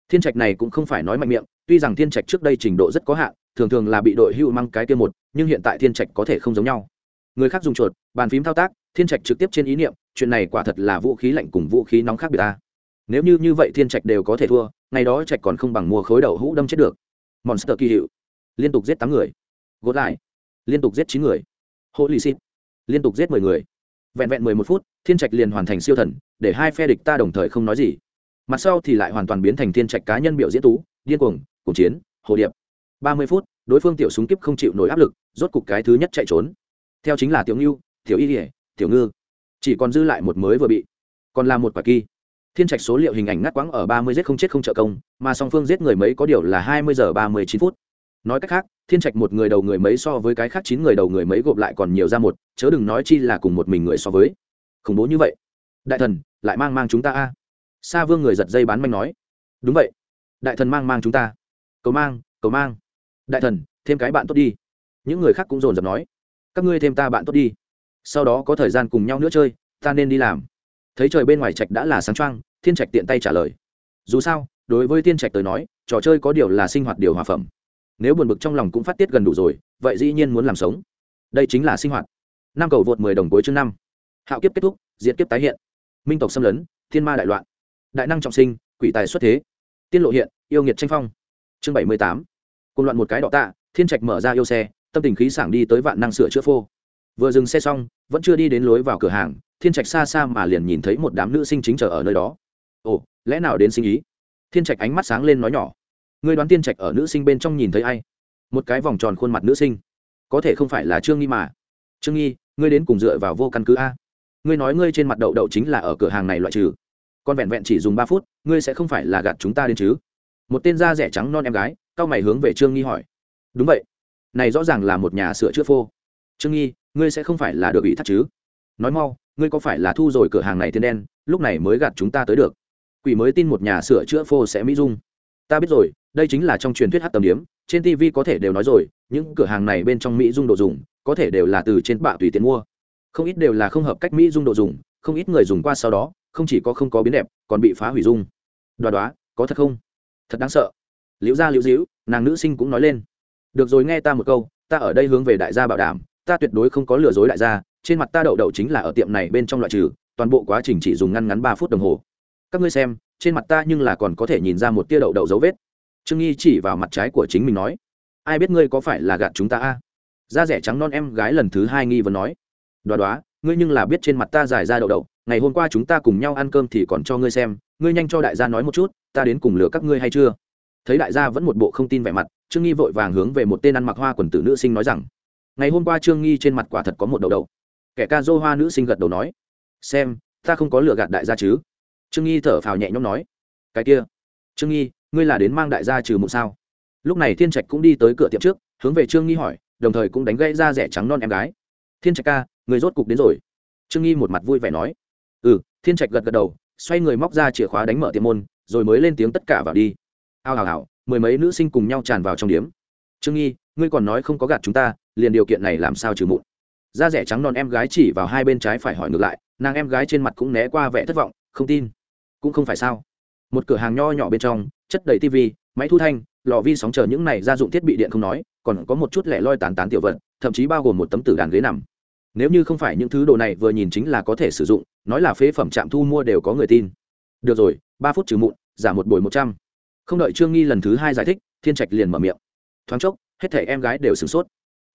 Thiên trạch này cũng không phải nói mạnh miệng, tuy rằng thiên trạch trước đây trình độ rất có hạn, thường thường là bị đội hưu mang cái kia một, nhưng hiện tại thiên trạch có thể không giống nhau. Người khác dùng chuột, bàn phím thao tác, thiên trạch trực tiếp trên ý niệm, chuyện này quả thật là vũ khí lạnh cùng vũ khí nóng khác biệt ta. Nếu như như vậy thiên trạch đều có thể thua, ngày đó trạch còn không bằng mua khối đầu hũ đâm chết được. Monster kỳ hiệu. Liên tục giết tám người. Gốt lại. Liên tục giết chín người. Holy shit. Liên tục giết mười người vẹn vẹn mười một phút, thiên trạch liền hoàn thành siêu thần, để hai phe địch ta đồng thời không nói gì. Mặt sau thì lại hoàn toàn biến thành thiên trạch cá nhân biểu diễn tú, điên cuồng cùng chiến, hồ điệp. Ba mươi phút, đối phương tiểu súng kíp không chịu nổi áp lực, rốt cục cái thứ nhất chạy trốn. Theo chính là tiểu ngưu, tiểu y ỉa tiểu ngư. Chỉ còn dư lại một mới vừa bị. Còn là một quả kỳ. Thiên trạch số liệu hình ảnh ngắt quãng ở ba mươi giết không chết không trợ công, mà song phương giết người mấy có điều là hai mươi giờ ba mươi chín phút. Nói cách khác thiên trạch một người đầu người mấy so với cái khác chín người đầu người mấy gộp lại còn nhiều ra một, chớ đừng nói chi là cùng một mình người so với. Khủng bố như vậy. Đại thần, lại mang mang chúng ta a. Sa vương người giật dây bán manh nói. Đúng vậy. Đại thần mang mang chúng ta. Cầu mang cầu mang. Đại thần, thêm cái bạn tốt đi. Những người khác cũng dồn dập nói. Các ngươi thêm ta bạn tốt đi. Sau đó có thời gian cùng nhau nữa chơi, ta nên đi làm. Thấy trời bên ngoài trạch đã là sáng trăng thiên trạch tiện tay trả lời. Dù sao, đối với thiên trạch tới nói, trò chơi có điều là sinh hoạt điều hòa phẩm nếu buồn bực trong lòng cũng phát tiết gần đủ rồi, vậy dĩ nhiên muốn làm sống. Đây chính là sinh hoạt. Năm cầu vượt mười đồng cuối chương năm. Hạo kiếp kết thúc diễn kiếp tái hiện. Minh tộc xâm lấn, thiên ma đại loạn. Đại năng trọng sinh, quỷ tài xuất thế. Tiên lộ hiện, yêu nghiệt tranh phong. Chương bảy mươi tám. Cùng loạn một cái đỏ tạ, thiên trạch mở ra yêu xe, tâm tình khí sảng đi tới vạn năng sửa chữa phô. Vừa dừng xe xong, vẫn chưa đi đến lối vào cửa hàng, thiên trạch xa xa mà liền nhìn thấy một đám nữ sinh chính chờ ở nơi đó. Ồ, lẽ nào đến sinh ý? Thiên trạch ánh mắt sáng lên nói nhỏ ngươi đoán tiên trạch ở nữ sinh bên trong nhìn thấy ai? Một cái vòng tròn khuôn mặt nữ sinh. Có thể không phải là trương nghi mà. Trương nghi, ngươi đến cùng dựa vào vô căn cứ a. Ngươi nói ngươi trên mặt đậu đậu chính là ở cửa hàng này loại trừ. Con vẹn vẹn chỉ dùng ba phút, ngươi sẽ không phải là gạt chúng ta đến chứ? Một tên da rẻ trắng non em gái, cao mày hướng về trương nghi hỏi. Đúng vậy. Này rõ ràng là một nhà sửa chữa phô. Trương nghi, ngươi sẽ không phải là được ủy thác chứ? Nói mau, ngươi có phải là thu rồi cửa hàng này tiền đen, lúc này mới gạt chúng ta tới được? Quỷ mới tin một nhà sửa chữa phô sẽ mỹ dung. Ta biết rồi đây chính là trong truyền thuyết hát tầm điếm, trên tv có thể đều nói rồi, những cửa hàng này bên trong mỹ dung đồ dùng, có thể đều là từ trên bạ tùy tiền mua. Không ít đều là không hợp cách mỹ dung đồ dùng, không ít người dùng qua sau đó, không chỉ có không có biến đẹp, còn bị phá hủy dung. Đoá đoá, có thật không? Thật đáng sợ. Liễu gia liễu dĩu nàng nữ sinh cũng nói lên. Được rồi nghe ta một câu, ta ở đây hướng về đại gia bảo đảm, ta tuyệt đối không có lừa dối đại gia, trên mặt ta đậu đậu chính là ở tiệm này bên trong loại trừ, toàn bộ quá trình chỉ dùng ngăn ngắn ba phút đồng hồ. Các ngươi xem, trên mặt ta nhưng là còn có thể nhìn ra một tia đậu đậu dấu vết trương nghi chỉ vào mặt trái của chính mình nói, ai biết ngươi có phải là gạt chúng ta a? Da rẻ trắng non em gái lần thứ hai nghi vừa nói, đoá đoá, ngươi nhưng là biết trên mặt ta dài ra đậu đậu, ngày hôm qua chúng ta cùng nhau ăn cơm thì còn cho ngươi xem, ngươi nhanh cho đại gia nói một chút, ta đến cùng lừa các ngươi hay chưa? Thấy đại gia vẫn một bộ không tin vẻ mặt, trương nghi vội vàng hướng về một tên ăn mặc hoa quần tử nữ sinh nói rằng, ngày hôm qua trương nghi trên mặt quả thật có một đầu đầu kẻ ca dô hoa nữ sinh gật đầu nói, xem, ta không có lừa gạt đại gia chứ. Trương nghi thở phào nhẹ nhõm nói, cái kia. Trương nghi ngươi là đến mang đại gia trừ mụ sao? Lúc này thiên trạch cũng đi tới cửa tiệm trước, hướng về trương nghi hỏi, đồng thời cũng đánh gây ra rẻ trắng non em gái. Thiên trạch ca, người rốt cục đến rồi. Trương nghi một mặt vui vẻ nói. Ừ thiên trạch gật gật đầu, xoay người móc ra chìa khóa đánh mở tiệm môn, rồi mới lên tiếng tất cả vào đi. Ao hào hào, mười mấy nữ sinh cùng nhau tràn vào trong điếm. Trương nghi, ngươi còn nói không có gạt chúng ta, liền điều kiện này làm sao trừ mụn? Da rẻ trắng non em gái chỉ vào hai bên trái phải hỏi ngược lại, nàng em gái trên mặt cũng né qua vẻ thất vọng, không tin. Cũng không phải sao? Một cửa hàng nho nhỏ bên trong, chất đầy tv máy thu thanh, lò vi sóng chờ những này gia dụng thiết bị điện không nói, còn có một chút lẻ loi tán tán tiểu vật, thậm chí bao gồm một tấm tử đàn ghế nằm. Nếu như không phải những thứ đồ này vừa nhìn chính là có thể sử dụng, nói là phế phẩm trạm thu mua đều có người tin. Được rồi, ba phút trừ mụn, giả một buổi một trăm. Không đợi trương nghi lần thứ hai giải thích, thiên trạch liền mở miệng. Thoáng chốc, hết thể em gái đều sửng sốt.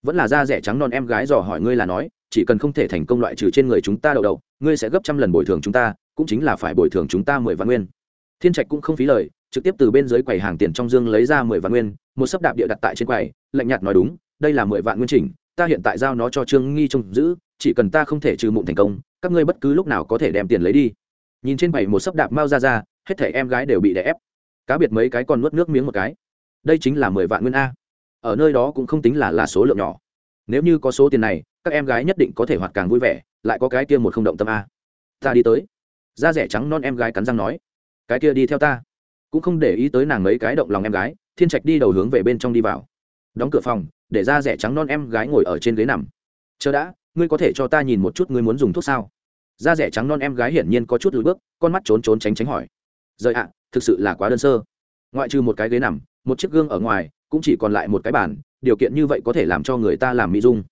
Vẫn là da rẻ trắng non em gái dò hỏi ngươi là nói, chỉ cần không thể thành công loại trừ trên người chúng ta đậu đậu, ngươi sẽ gấp trăm lần bồi thường chúng ta, cũng chính là phải bồi thường chúng ta mười vạn nguyên thiên trạch cũng không phí lời, trực tiếp từ bên dưới quầy hàng tiền trong dương lấy ra mười vạn nguyên, một sấp đạp địa đặt tại trên quầy, lạnh nhạt nói đúng, đây là mười vạn nguyên chỉnh, ta hiện tại giao nó cho trương nghi trông giữ, chỉ cần ta không thể trừ mụn thành công, các ngươi bất cứ lúc nào có thể đem tiền lấy đi. Nhìn trên bảy một sấp đạp mau ra ra, hết thể em gái đều bị đè ép. Cá biệt mấy cái còn nuốt nước miếng một cái. Đây chính là mười vạn nguyên a. Ở nơi đó cũng không tính là là số lượng nhỏ. Nếu như có số tiền này, các em gái nhất định có thể hoạt càng vui vẻ, lại có cái kia một không động tâm a. Ta đi tới. Da rẻ trắng non em gái cắn răng nói cái kia đi theo ta. Cũng không để ý tới nàng mấy cái động lòng em gái, thiên trạch đi đầu hướng về bên trong đi vào. Đóng cửa phòng, để da rẻ trắng non em gái ngồi ở trên ghế nằm. Chờ đã, ngươi có thể cho ta nhìn một chút ngươi muốn dùng thuốc sao? Da rẻ trắng non em gái hiển nhiên có chút lùi bước, con mắt trốn trốn tránh tránh hỏi. Rời ạ, thực sự là quá đơn sơ. Ngoại trừ một cái ghế nằm, một chiếc gương ở ngoài, cũng chỉ còn lại một cái bàn, điều kiện như vậy có thể làm cho người ta làm mỹ dung.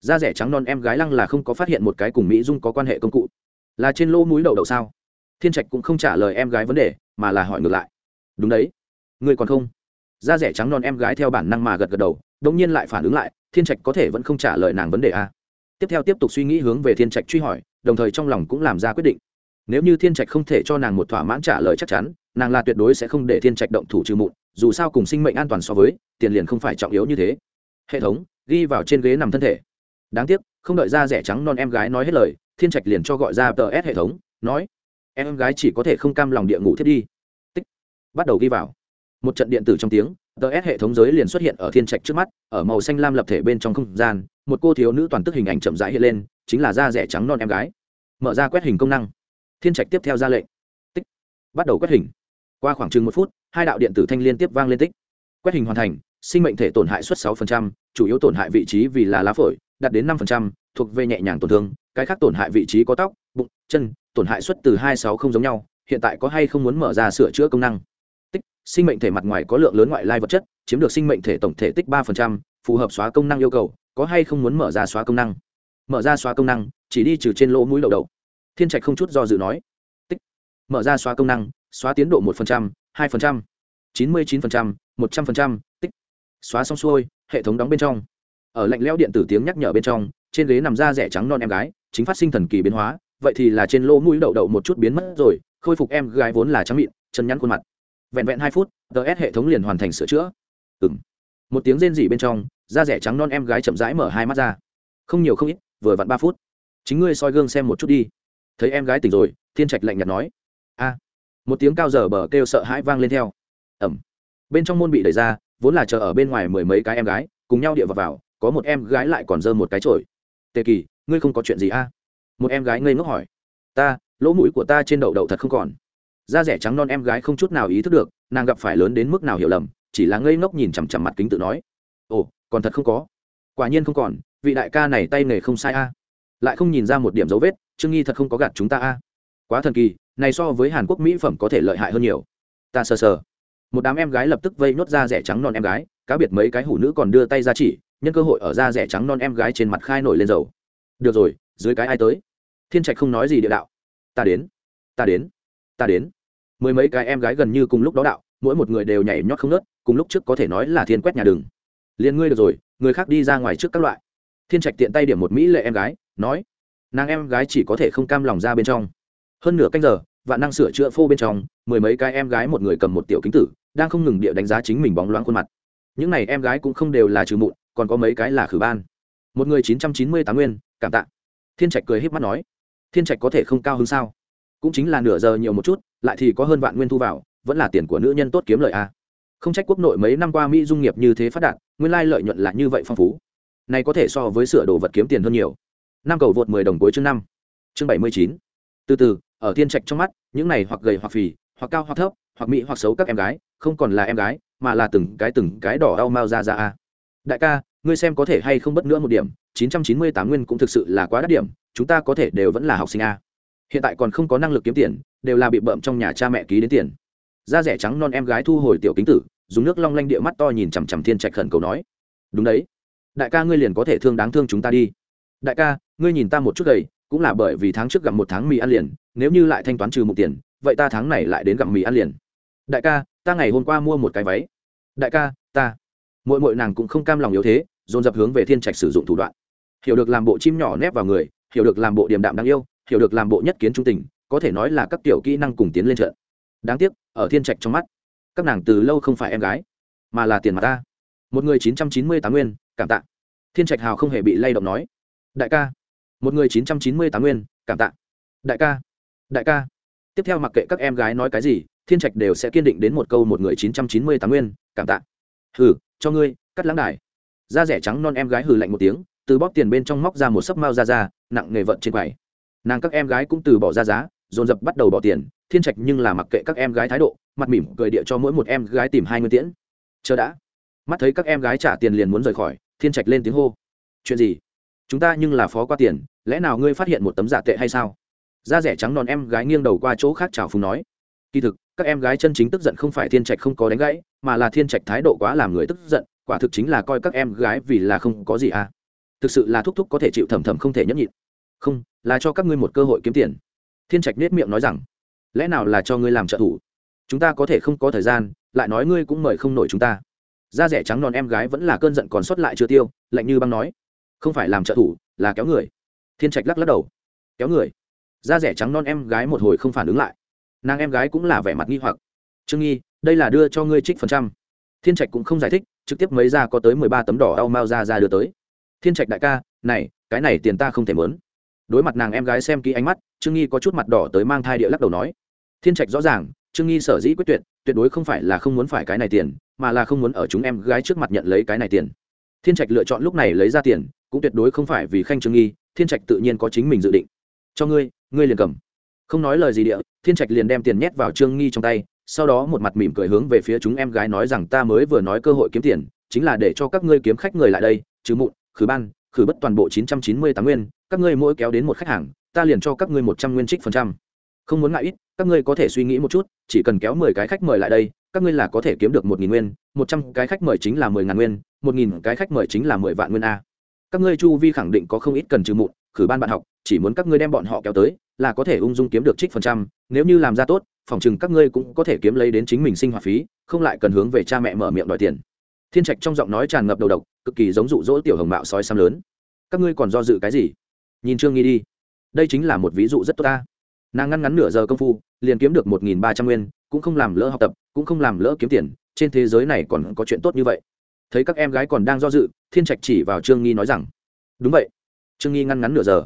Da rẻ trắng non em gái lăng là không có phát hiện một cái cùng mỹ dung có quan hệ công cụ. Là trên lô múi đậu đậu sao? Thiên trạch cũng không trả lời em gái vấn đề, mà là hỏi ngược lại. Đúng đấy. Ngươi còn không? Da rẻ trắng non em gái theo bản năng mà gật gật đầu đông nhiên lại phản ứng lại, thiên trạch có thể vẫn không trả lời nàng vấn đề a à. tiếp theo tiếp tục suy nghĩ hướng về thiên trạch truy hỏi, đồng thời trong lòng cũng làm ra quyết định. Nếu như thiên trạch không thể cho nàng một thỏa mãn trả lời chắc chắn, nàng là tuyệt đối sẽ không để thiên trạch động thủ trừ mụn, dù sao cùng sinh mệnh an toàn so với, tiền liền không phải trọng yếu như thế. Hệ thống, ghi vào trên ghế nằm thân thể. Đáng tiếc, không đợi ra rẻ trắng non em gái nói hết lời, thiên trạch liền cho gọi ra tờ s hệ thống, nói em gái chỉ có thể không cam lòng địa ngủ thiết đi. Tích. Bắt đầu ghi vào. Một trận điện tử trong tiếng tờ s hệ thống giới liền xuất hiện ở thiên trạch trước mắt ở màu xanh lam lập thể bên trong không gian một cô thiếu nữ toàn tức hình ảnh chậm rãi hiện lên chính là da rẻ trắng non em gái. Mở ra quét hình công năng. Thiên trạch tiếp theo ra lệnh. Tích. Bắt đầu quét hình. Qua khoảng chừng một phút hai đạo điện tử thanh liên tiếp vang lên tích. Quét hình hoàn thành sinh mệnh thể tổn hại suất 6%, chủ yếu tổn hại vị trí vì là lá phổi đạt đến 5%, thuộc về nhẹ nhàng tổn thương cái khác tổn hại vị trí có tóc bụng chân tổn hại suất từ hai sáu không giống nhau, hiện tại có hay không muốn mở ra sửa chữa công năng? Tích, sinh mệnh thể mặt ngoài có lượng lớn ngoại lai vật chất, chiếm được sinh mệnh thể tổng thể tích ba phù hợp xóa công năng yêu cầu, có hay không muốn mở ra xóa công năng? Mở ra xóa công năng, chỉ đi trừ trên lỗ mũi đầu đậu thiên trạch không chút do dự nói. Tích, mở ra xóa công năng, xóa tiến độ một hai chín mươi chín một trăm linh tích. Xóa xong xuôi, hệ thống đóng bên trong. Ở lạnh lẽo điện tử tiếng nhắc nhở bên trong, trên ghế nằm da rẻ trắng non em gái, chính phát sinh thần kỳ biến hóa vậy thì là trên lỗ mũi đậu đậu một chút biến mất rồi khôi phục em gái vốn là trắng mịn chân nhăn khuôn mặt. Vẹn vẹn hai phút ts hệ thống liền hoàn thành sửa chữa. Ừng một tiếng rên rỉ bên trong da rẻ trắng non em gái chậm rãi mở hai mắt ra. Không nhiều không ít vừa vặn ba phút. Chính ngươi soi gương xem một chút đi. Thấy em gái tỉnh rồi thiên trạch lạnh nhạt nói. A. Một tiếng cao dở bờ kêu sợ hãi vang lên theo. Ẩm. Bên trong môn bị đẩy ra vốn là chờ ở bên ngoài mười mấy cái em gái cùng nhau địa vào, vào có một em gái lại còn dơ một cái trội tề kỳ ngươi không có chuyện gì a? Một em gái ngây ngốc hỏi, ta, lỗ mũi của ta trên đậu đậu thật không còn. Da rẻ trắng non em gái không chút nào ý thức được, nàng gặp phải lớn đến mức nào hiểu lầm, chỉ là ngây ngốc nhìn chằm chằm mặt kính tự nói, ồ, còn thật không có. Quả nhiên không còn, vị đại ca này tay nghề không sai a. Lại không nhìn ra một điểm dấu vết, trương nghi thật không có gạt chúng ta a. Quá thần kỳ, này so với hàn quốc mỹ phẩm có thể lợi hại hơn nhiều. Ta sờ sờ. Một đám em gái lập tức vây nhốt da rẻ trắng non em gái, cá biệt mấy cái hủ nữ còn đưa tay ra chỉ, nhân cơ hội ở da rẻ trắng non em gái trên mặt khai nổi lên dầu. Được rồi dưới cái ai tới? Thiên trạch không nói gì địa đạo. Ta đến ta đến ta đến. Mười mấy cái em gái gần như cùng lúc đó đạo, mỗi một người đều nhảy nhót không nớt cùng lúc trước có thể nói là thiên quét nhà đường. Liền ngươi được rồi, người khác đi ra ngoài trước các loại. Thiên trạch tiện tay điểm một mỹ lệ em gái, nói, nàng em gái chỉ có thể không cam lòng ra bên trong. Hơn nửa canh giờ, vạn năng sửa chữa phô bên trong, mười mấy cái em gái một người cầm một tiểu kính tử, đang không ngừng địa đánh giá chính mình bóng loáng khuôn mặt. Những này em gái cũng không đều là trừ mụn, còn có mấy cái là khử ban. Một người chín trăm chín mươi tám nguyên, cảm tạ thiên trạch cười h í p mắt nói, thiên trạch có thể không cao hơn sao? Cũng chính là nửa giờ nhiều một chút, lại thì có hơn vạn nguyên thu vào, vẫn là tiền của nữ nhân tốt kiếm lợi a không trách quốc nội mấy năm qua mỹ dung nghiệp như thế phát đạt, nguyên lai lợi nhuận là như vậy phong phú. Này có thể so với sửa đồ vật kiếm tiền hơn nhiều. Năm cầu vượt mười đồng cuối chương năm, chương bảy mươi chín. Từ từ, ở thiên trạch trong mắt, những này hoặc gầy hoặc phì, hoặc cao hoặc thấp, hoặc mỹ hoặc xấu các em gái, không còn là em gái, mà là từng cái từng cái đỏ đau mau ra ra a. Đại ca ngươi xem có thể hay không bất nữa một điểm, chín trăm chín mươi tám nguyên cũng thực sự là quá đắt điểm, chúng ta có thể đều vẫn là học sinh a. Hiện tại còn không có năng lực kiếm tiền, đều là bị bợm trong nhà cha mẹ ký đến tiền. Da rẻ trắng non em gái thu hồi tiểu kính tử, dùng nước long lanh địa mắt to nhìn chằm chằm thiên trạch khẩn cầu nói. Đúng đấy. Đại ca ngươi liền có thể thương đáng thương chúng ta đi. Đại ca, ngươi nhìn ta một chút gầy, cũng là bởi vì tháng trước gặp một tháng mì ăn liền, nếu như lại thanh toán trừ một tiền, vậy ta tháng này lại đến gặp mì ăn liền. Đại ca, ta ngày hôm qua mua một cái váy. Đại ca, ta. Mỗi mỗi nàng cũng không cam lòng yếu thế dồn dập hướng về thiên trạch sử dụng thủ đoạn. Hiểu được làm bộ chim nhỏ nép vào người, hiểu được làm bộ điềm đạm đáng yêu, hiểu được làm bộ nhất kiến trung tình, có thể nói là các tiểu kỹ năng cùng tiến lên trận. Đáng tiếc, ở thiên trạch trong mắt, các nàng từ lâu không phải em gái, mà là tiền mà ta. Một người chín trăm chín mươi tám nguyên, cảm tạ. Thiên trạch hào không hề bị lay động nói. Đại ca. Một người chín trăm chín mươi tám nguyên, cảm tạ. Đại ca. Đại ca. Tiếp theo mặc kệ các em gái nói cái gì, thiên trạch đều sẽ kiên định đến một câu một người chín trăm chín mươi tám nguyên, cảm tạ. Hừ, cho ngươi, cắt lãng đài da rẻ trắng non em gái hừ lạnh một tiếng, từ bóp tiền bên trong móc ra một sấp mao ra ra nặng nghề vận trên quầy. Nàng các em gái cũng từ bỏ ra giá, dồn dập bắt đầu bỏ tiền, thiên trạch nhưng là mặc kệ các em gái thái độ, mặt mỉm cười địa cho mỗi một em gái tìm hai mươi tiễn. Chờ đã. Mắt thấy các em gái trả tiền liền muốn rời khỏi, thiên trạch lên tiếng hô. Chuyện gì? Chúng ta nhưng là phó qua tiền, lẽ nào ngươi phát hiện một tấm giả tệ hay sao? Da rẻ trắng non em gái nghiêng đầu qua chỗ khác chào phùng nói. Kỳ thực, các em gái chân chính tức giận không phải thiên trạch không có đánh gãy, mà là thiên trạch thái độ quá làm người tức giận quả thực chính là coi các em gái vì là không có gì à. Thực sự là thúc thúc có thể chịu thầm thầm không thể nhẫn nhịn. Không, là cho các ngươi một cơ hội kiếm tiền. Thiên trạch nết miệng nói rằng, lẽ nào là cho ngươi làm trợ thủ? Chúng ta có thể không có thời gian, lại nói ngươi cũng mời không nổi chúng ta. Da rẻ trắng non em gái vẫn là cơn giận còn sót lại chưa tiêu, lạnh như băng nói, không phải làm trợ thủ, là kéo người. Thiên trạch lắc lắc đầu, kéo người. Da rẻ trắng non em gái một hồi không phản ứng lại. Nàng em gái cũng là vẻ mặt nghi hoặc. Trương nghi, đây là đưa cho ngươi trích phần trăm thiên trạch cũng không giải thích, trực tiếp mấy ra có tới mười ba tấm đỏ đau mao ra ra đưa tới. Thiên trạch đại ca, này, cái này tiền ta không thể mớn đối mặt nàng em gái xem kỹ ánh mắt, trương nghi có chút mặt đỏ tới mang thai địa lắc đầu nói. Thiên trạch rõ ràng, trương nghi sở dĩ quyết tuyệt tuyệt đối không phải là không muốn phải cái này tiền, mà là không muốn ở chúng em gái trước mặt nhận lấy cái này tiền. Thiên trạch lựa chọn lúc này lấy ra tiền, cũng tuyệt đối không phải vì khanh trương nghi, thiên trạch tự nhiên có chính mình dự định. Cho ngươi ngươi liền cầm. Không nói lời gì địa, thiên trạch liền đem tiền nhét vào trương nghi trong tay sau đó một mặt mỉm cười hướng về phía chúng em gái nói rằng ta mới vừa nói cơ hội kiếm tiền, chính là để cho các ngươi kiếm khách người lại đây chứ mụn, khử ban, khử bất toàn bộ chín trăm chín mươi tám nguyên, các ngươi mỗi kéo đến một khách hàng, ta liền cho các ngươi một trăm nguyên trích phần trăm. Không muốn ngại ít, các ngươi có thể suy nghĩ một chút, chỉ cần kéo mười cái khách mời lại đây, các ngươi là có thể kiếm được một nghìn nguyên, một trăm cái khách mời chính là mười ngàn nguyên, một nghìn cái khách mời chính là mười vạn nguyên a. Các ngươi chu vi khẳng định có không ít cần trừ mụn, khử ban bạn học, chỉ muốn các ngươi đem bọn họ kéo tới là có thể ung dung kiếm được trích phần trăm, nếu như làm ra tốt, phòng chừng các ngươi cũng có thể kiếm lấy đến chính mình sinh hoạt phí, không lại cần hướng về cha mẹ mở miệng đòi tiền. Thiên trạch trong giọng nói tràn ngập đầu độc, cực kỳ giống dụ dỗ tiểu hồng mạo sói xăm lớn. Các ngươi còn do dự cái gì? Nhìn trương nghi đi. Đây chính là một ví dụ rất tốt ta. Nàng ngăn ngắn nửa giờ công phu, liền kiếm được một nghìn ba trăm nguyên, cũng không làm lỡ học tập, cũng không làm lỡ kiếm tiền, trên thế giới này còn có chuyện tốt như vậy. Thấy các em gái còn đang do dự, thiên trạch chỉ vào trương nghi nói rằng, đúng vậy. Trương nghi ngăn ngắn nửa giờ,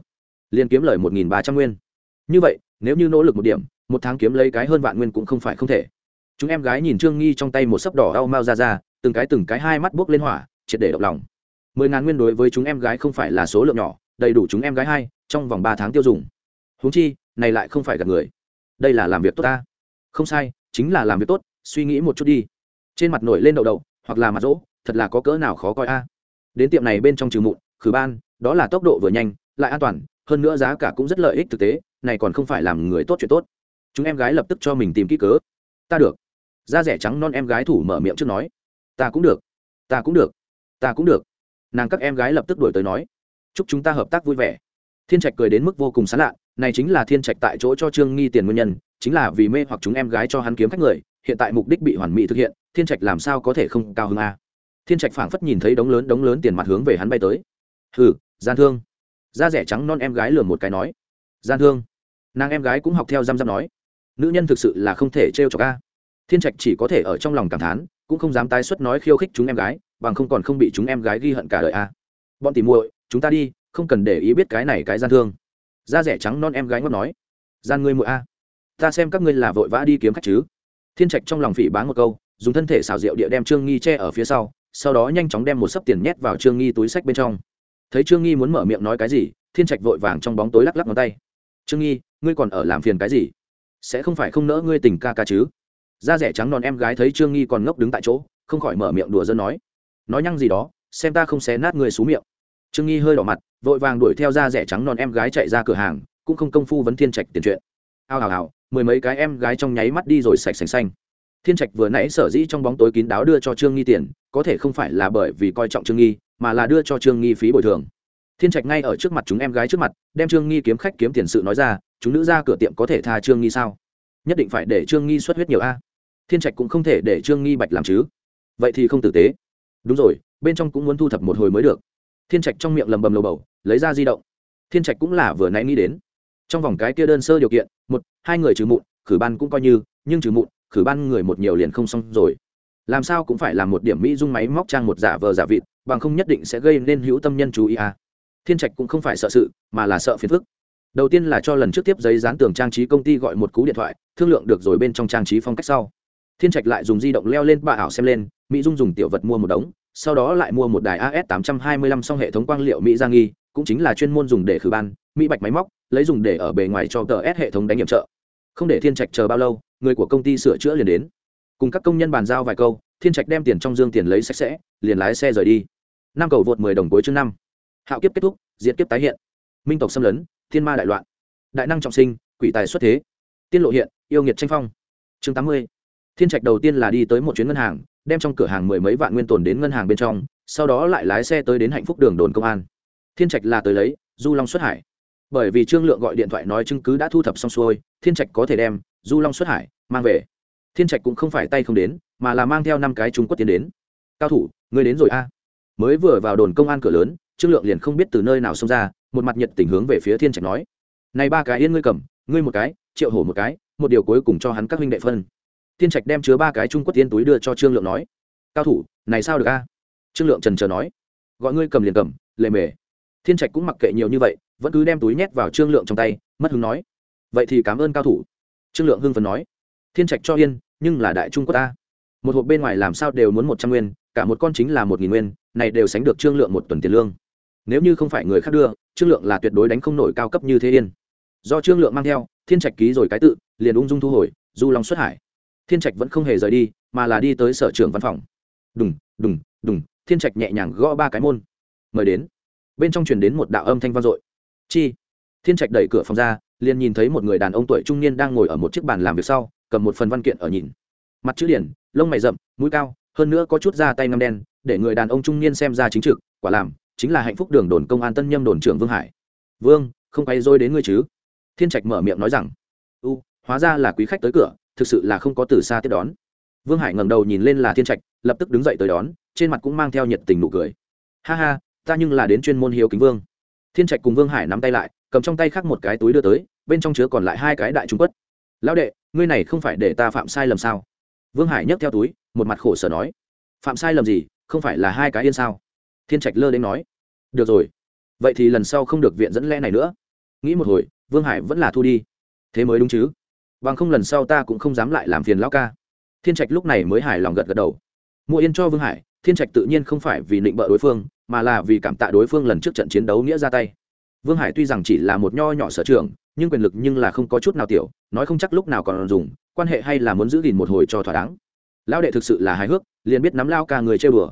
liền kiếm lời một nghìn ba trăm nguyên như vậy, nếu như nỗ lực một điểm, một tháng kiếm lấy cái hơn vạn nguyên cũng không phải không thể. Chúng em gái nhìn trương nghi trong tay một sấp đỏ đau mau ra ra, từng cái từng cái hai mắt buốc lên hỏa, triệt để động lòng. Mười ngàn nguyên đối với chúng em gái không phải là số lượng nhỏ, đầy đủ chúng em gái hai, trong vòng ba tháng tiêu dùng. Huống chi, này lại không phải gặp người. Đây là làm việc tốt ta. Không sai, chính là làm việc tốt, suy nghĩ một chút đi. Trên mặt nổi lên đậu đậu, hoặc là mặt rỗ, thật là có cỡ nào khó coi a. Đến tiệm này bên trong trừ mụn, khử ban, đó là tốc độ vừa nhanh, lại an toàn hơn nữa giá cả cũng rất lợi ích thực tế, này còn không phải làm người tốt chuyện tốt. Chúng em gái lập tức cho mình tìm kỹ cớ. Ta được. Da rẻ trắng non em gái thủ mở miệng trước nói. Ta cũng được. Ta cũng được. Ta cũng được. Nàng các em gái lập tức đổi tới nói. Chúc chúng ta hợp tác vui vẻ. Thiên trạch cười đến mức vô cùng sán lạ, này chính là thiên trạch tại chỗ cho trương nghi tiền nguyên nhân, chính là vì mê hoặc chúng em gái cho hắn kiếm khách người, hiện tại mục đích bị hoàn mỹ thực hiện, thiên trạch làm sao có thể không cao hơn a à? thiên trạch phảng phất nhìn thấy đống lớn đống lớn tiền mặt hướng về hắn bay tới. Hừ, gian thương da rẻ trắng non em gái lừa một cái nói. Gian thương. Nàng em gái cũng học theo răm răm nói. Nữ nhân thực sự là không thể trêu chọc ca thiên trạch chỉ có thể ở trong lòng cảm thán, cũng không dám tái xuất nói khiêu khích chúng em gái, bằng không còn không bị chúng em gái ghi hận cả đời a. Bọn tìm muội, chúng ta đi, không cần để ý biết cái này cái gian thương. Da rẻ trắng non em gái ngót nói. Gian ngươi muội a. Ta xem các ngươi là vội vã đi kiếm khách chứ. Thiên trạch trong lòng phỉ báng một câu, dùng thân thể xào rượu địa đem trương nghi che ở phía sau sau đó nhanh chóng đem một sấp tiền nhét vào trương nghi túi sách bên trong thấy trương nghi muốn mở miệng nói cái gì, thiên trạch vội vàng trong bóng tối lắc lắc ngón tay. Trương nghi, ngươi còn ở làm phiền cái gì? Sẽ không phải không nỡ ngươi tình ca ca chứ? Da rẻ trắng non em gái thấy trương nghi còn ngốc đứng tại chỗ, không khỏi mở miệng đùa dân nói nói nhăng gì đó, xem ta không xé nát người xú miệng. Trương nghi hơi đỏ mặt, vội vàng đuổi theo da rẻ trắng non em gái chạy ra cửa hàng, cũng không công phu vấn thiên trạch tiền chuyện. Ao hào hào, mười mấy cái em gái trong nháy mắt đi rồi sạch sành xanh. Thiên trạch vừa nãy sở dĩ trong bóng tối kín đáo đưa cho trương nghi tiền, có thể không phải là bởi vì coi trọng trương nghi mà là đưa cho trương nghi phí bồi thường. Thiên trạch ngay ở trước mặt chúng em gái trước mặt, đem trương nghi kiếm khách kiếm tiền sự nói ra, chúng nữ ra cửa tiệm có thể tha trương nghi sao? Nhất định phải để trương nghi xuất huyết nhiều a. Thiên trạch cũng không thể để trương nghi bạch làm chứ. Vậy thì không tử tế. Đúng rồi, bên trong cũng muốn thu thập một hồi mới được. Thiên trạch trong miệng lầm bầm lầu bầu, lấy ra di động. Thiên trạch cũng là vừa nãy nghĩ đến. Trong vòng cái kia đơn sơ điều kiện, một, hai người trừ mụn, khử ban cũng coi như, nhưng trừ mụn, khử ban người một nhiều liền không xong rồi làm sao cũng phải làm một điểm mỹ dung máy móc trang một giả vờ giả vịt, bằng không nhất định sẽ gây nên hữu tâm nhân chú ý à. thiên trạch cũng không phải sợ sự, mà là sợ phiền phức. Đầu tiên là cho lần trước tiếp giấy dán tường trang trí công ty gọi một cú điện thoại, thương lượng được rồi bên trong trang trí phong cách sau. Thiên trạch lại dùng di động leo lên bà ảo xem lên, mỹ dung dùng tiểu vật mua một đống, sau đó lại mua một đài as 825 song hệ thống quang liệu mỹ giang nghi, cũng chính là chuyên môn dùng để khử ban, mỹ bạch máy móc, lấy dùng để ở bề ngoài cho tờ s hệ thống đánh nhiệm trợ. Không để thiên trạch chờ bao lâu, người của công ty sửa chữa liền đến cùng các công nhân bàn giao vài câu, thiên trạch đem tiền trong dương tiền lấy sạch sẽ, liền lái xe rời đi. Năm cầu vượt mười đồng cuối chương năm. Hạo kiếp kết thúc, diệt kiếp tái hiện. Minh tộc xâm lấn, thiên ma đại loạn. Đại năng trọng sinh, quỷ tài xuất thế. Tiên lộ hiện, yêu nghiệt tranh phong. Chương tám mươi. Thiên trạch đầu tiên là đi tới một chuyến ngân hàng, đem trong cửa hàng mười mấy vạn nguyên tồn đến ngân hàng bên trong, sau đó lại lái xe tới đến hạnh phúc đường đồn công an. Thiên trạch là tới lấy, du long xuất hải. Bởi vì trương lượng gọi điện thoại nói chứng cứ đã thu thập xong xuôi, thiên trạch có thể đem du long xuất hải, mang về thiên trạch cũng không phải tay không đến, mà là mang theo năm cái trung quốc tiến đến. Cao thủ người đến rồi a. Mới vừa vào đồn công an cửa lớn, trương lượng liền không biết từ nơi nào xông ra, một mặt nhiệt tình hướng về phía thiên trạch nói. Này ba cái yên ngươi cầm, ngươi một cái, triệu hổ một cái, một điều cuối cùng cho hắn các huynh đệ phân. Thiên trạch đem chứa ba cái trung quốc tiên túi đưa cho trương lượng nói. Cao thủ, này sao được a? Trương lượng trần chờ nói. Gọi ngươi cầm liền cầm lề mề. Thiên trạch cũng mặc kệ nhiều như vậy, vẫn cứ đem túi nhét vào trương lượng trong tay, mất hứng nói. Vậy thì cảm ơn cao thủ. Trương lượng hưng phấn nói. Thiên trạch cho yên nhưng là đại trung quốc ta. Một hộp bên ngoài làm sao đều muốn một trăm nguyên, cả một con chính là một nghìn nguyên, này đều sánh được trương lượng một tuần tiền lương. Nếu như không phải người khác đưa, trương lượng là tuyệt đối đánh không nổi cao cấp như thế yên. Do trương lượng mang theo, thiên trạch ký rồi cái tự, liền ung dung thu hồi, du long xuất hải. Thiên trạch vẫn không hề rời đi, mà là đi tới sở trưởng văn phòng. Đùng đùng đùng, thiên trạch nhẹ nhàng gõ ba cái môn. Mời đến. Bên trong truyền đến một đạo âm thanh vang dội. Chi? Thiên trạch đẩy cửa phòng ra, liền nhìn thấy một người đàn ông tuổi trung niên đang ngồi ở một chiếc bàn làm việc sau cầm một phần văn kiện ở nhìn. Mặt chữ điển, lông mày rậm, mũi cao, hơn nữa có chút da tay ngâm đen, để người đàn ông trung niên xem ra chính trực, quả làm, chính là hạnh phúc đường đồn công an tân nhâm đồn trưởng vương hải. Vương, không quay dôi đến ngươi chứ? Thiên trạch mở miệng nói rằng. U, hóa ra là quý khách tới cửa, thực sự là không có từ xa tiếp đón. Vương hải ngẩng đầu nhìn lên là thiên trạch, lập tức đứng dậy tới đón, trên mặt cũng mang theo nhiệt tình nụ cười. Ha ha, ta nhưng là đến chuyên môn hiếu kính vương. Thiên trạch cùng vương hải nắm tay lại, cầm trong tay khác một cái túi đưa tới, bên trong chứa còn lại hai cái đại trung quất. Lão đệ ngươi này không phải để ta phạm sai lầm sao? Vương hải nhấc theo túi, một mặt khổ sở nói. Phạm sai lầm gì? Không phải là hai cái yên sao? Thiên trạch lơ đến nói. Được rồi. Vậy thì lần sau không được viện dẫn lẽ này nữa. Nghĩ một hồi, vương hải vẫn là thu đi. Thế mới đúng chứ? Bằng không lần sau ta cũng không dám lại làm phiền lão ca. Thiên trạch lúc này mới hài lòng gật gật đầu. Mua yên cho vương hải, thiên trạch tự nhiên không phải vì định bợ đối phương, mà là vì cảm tạ đối phương lần trước trận chiến đấu nghĩa ra tay. Vương hải tuy rằng chỉ là một nho nhỏ sở trường nhưng quyền lực nhưng là không có chút nào tiểu, nói không chắc lúc nào còn dùng, quan hệ hay là muốn giữ gìn một hồi cho thỏa đáng. Lao đệ thực sự là hài hước, liền biết nắm lao ca người chơi bừa.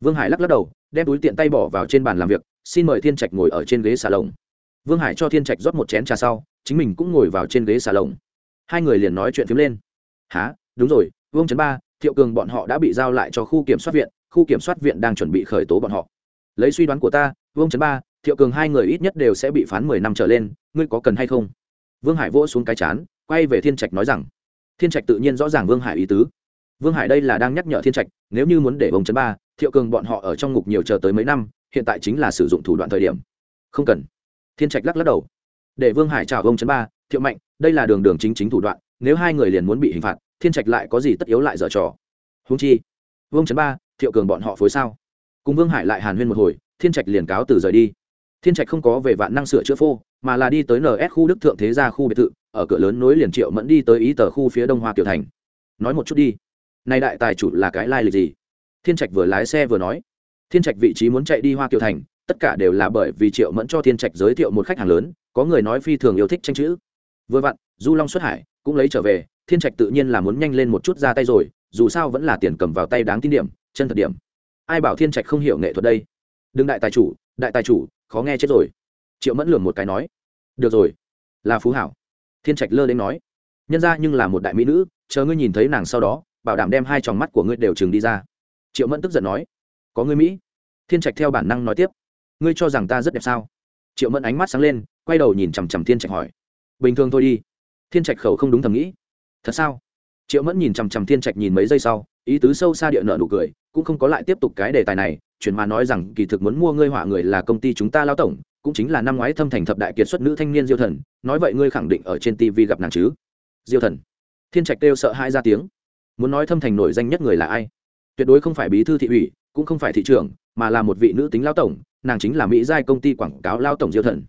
Vương hải lắc lắc đầu, đem túi tiện tay bỏ vào trên bàn làm việc, xin mời thiên trạch ngồi ở trên ghế xà lồng. Vương hải cho thiên trạch rót một chén trà sau, chính mình cũng ngồi vào trên ghế xà lồng. Hai người liền nói chuyện phím lên. Há đúng rồi, vương chấn ba, thiệu cường bọn họ đã bị giao lại cho khu kiểm soát viện, khu kiểm soát viện đang chuẩn bị khởi tố bọn họ. Lấy suy đoán của ta, vương chấn ba thiệu cường hai người ít nhất đều sẽ bị phán mười năm trở lên, ngươi có cần hay không? Vương hải vỗ xuống cái chán, quay về thiên trạch nói rằng, thiên trạch tự nhiên rõ ràng vương hải ý tứ. Vương hải đây là đang nhắc nhở thiên trạch, nếu như muốn để ông chấn ba, thiệu cường bọn họ ở trong ngục nhiều chờ tới mấy năm, hiện tại chính là sử dụng thủ đoạn thời điểm. Không cần. Thiên trạch lắc lắc đầu. Để vương hải chào ông chấn ba, thiệu mạnh, đây là đường đường chính chính thủ đoạn, nếu hai người liền muốn bị hình phạt, thiên trạch lại có gì tất yếu lại dở trò. Húng chi, vương chấn ba, thiệu cường bọn họ phối sao? Cùng vương hải lại hàn huyên một hồi, thiên trạch liền cáo từ rời đi thiên trạch không có về vạn năng sửa chữa phô, mà là đi tới ns khu đức thượng thế gia khu biệt thự, ở cửa lớn nối liền triệu mẫn đi tới ý tờ khu phía đông hoa kiểu thành. Nói một chút đi nay đại tài chủ là cái lai lịch gì? Thiên trạch vừa lái xe vừa nói. Thiên trạch vị trí muốn chạy đi hoa kiểu thành, tất cả đều là bởi vì triệu mẫn cho thiên trạch giới thiệu một khách hàng lớn, có người nói phi thường yêu thích tranh chữ. Vừa vặn, du long xuất hải, cũng lấy trở về, thiên trạch tự nhiên là muốn nhanh lên một chút ra tay rồi, dù sao vẫn là tiền cầm vào tay đáng tin điểm, chân thật điểm. Ai bảo thiên trạch không hiểu nghệ thuật đây? Đừng đại tài chủ, đại tài chủ khó nghe chết rồi. Triệu mẫn lường một cái nói, được rồi, là phú hảo. Thiên trạch lơ đến nói, nhân ra nhưng là một đại mỹ nữ, chờ ngươi nhìn thấy nàng sau đó, bảo đảm đem hai tròng mắt của ngươi đều chừng đi ra. Triệu mẫn tức giận nói, có ngươi mỹ. Thiên trạch theo bản năng nói tiếp, ngươi cho rằng ta rất đẹp sao? Triệu mẫn ánh mắt sáng lên, quay đầu nhìn chằm chằm thiên trạch hỏi, bình thường thôi đi. Thiên trạch khẩu không đúng thầm nghĩ, thật sao? Triệu mẫn nhìn chằm chằm thiên trạch nhìn mấy giây sau, ý tứ sâu xa địa nợ nụ cười, cũng không có lại tiếp tục cái đề tài này chuyển mà nói rằng kỳ thực muốn mua ngươi họa người là công ty chúng ta lao tổng, cũng chính là năm ngoái thâm thành thập đại kiệt xuất nữ thanh niên diêu thần, nói vậy ngươi khẳng định ở trên tv gặp nàng chứ? Diêu thần. Thiên trạch kêu sợ hai ra tiếng. Muốn nói thâm thành nổi danh nhất người là ai? Tuyệt đối không phải bí thư thị ủy, cũng không phải thị trưởng, mà là một vị nữ tính lao tổng, nàng chính là mỹ giai công ty quảng cáo lao tổng diêu thần.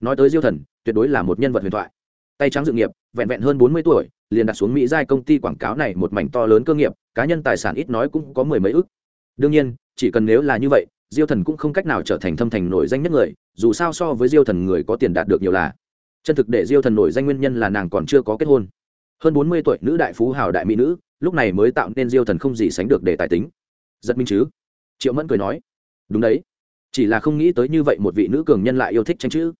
Nói tới diêu thần, tuyệt đối là một nhân vật huyền thoại. Tay trắng dự nghiệp, vẹn vẹn hơn bốn mươi tuổi, liền đặt xuống mỹ giai công ty quảng cáo này một mảnh to lớn cơ nghiệp, cá nhân tài sản ít nói cũng có mười mấy ức đương nhiên, chỉ cần nếu là như vậy, diêu thần cũng không cách nào trở thành thâm thành nổi danh nhất người, dù sao so với diêu thần người có tiền đạt được nhiều là. Chân thực để diêu thần nổi danh nguyên nhân là nàng còn chưa có kết hôn. Hơn bốn mươi tuổi, nữ đại phú hào đại mỹ nữ, lúc này mới tạo nên diêu thần không gì sánh được để tài tính. Giật minh chứ? Triệu mẫn cười nói. Đúng đấy. Chỉ là không nghĩ tới như vậy một vị nữ cường nhân lại yêu thích tranh chữ.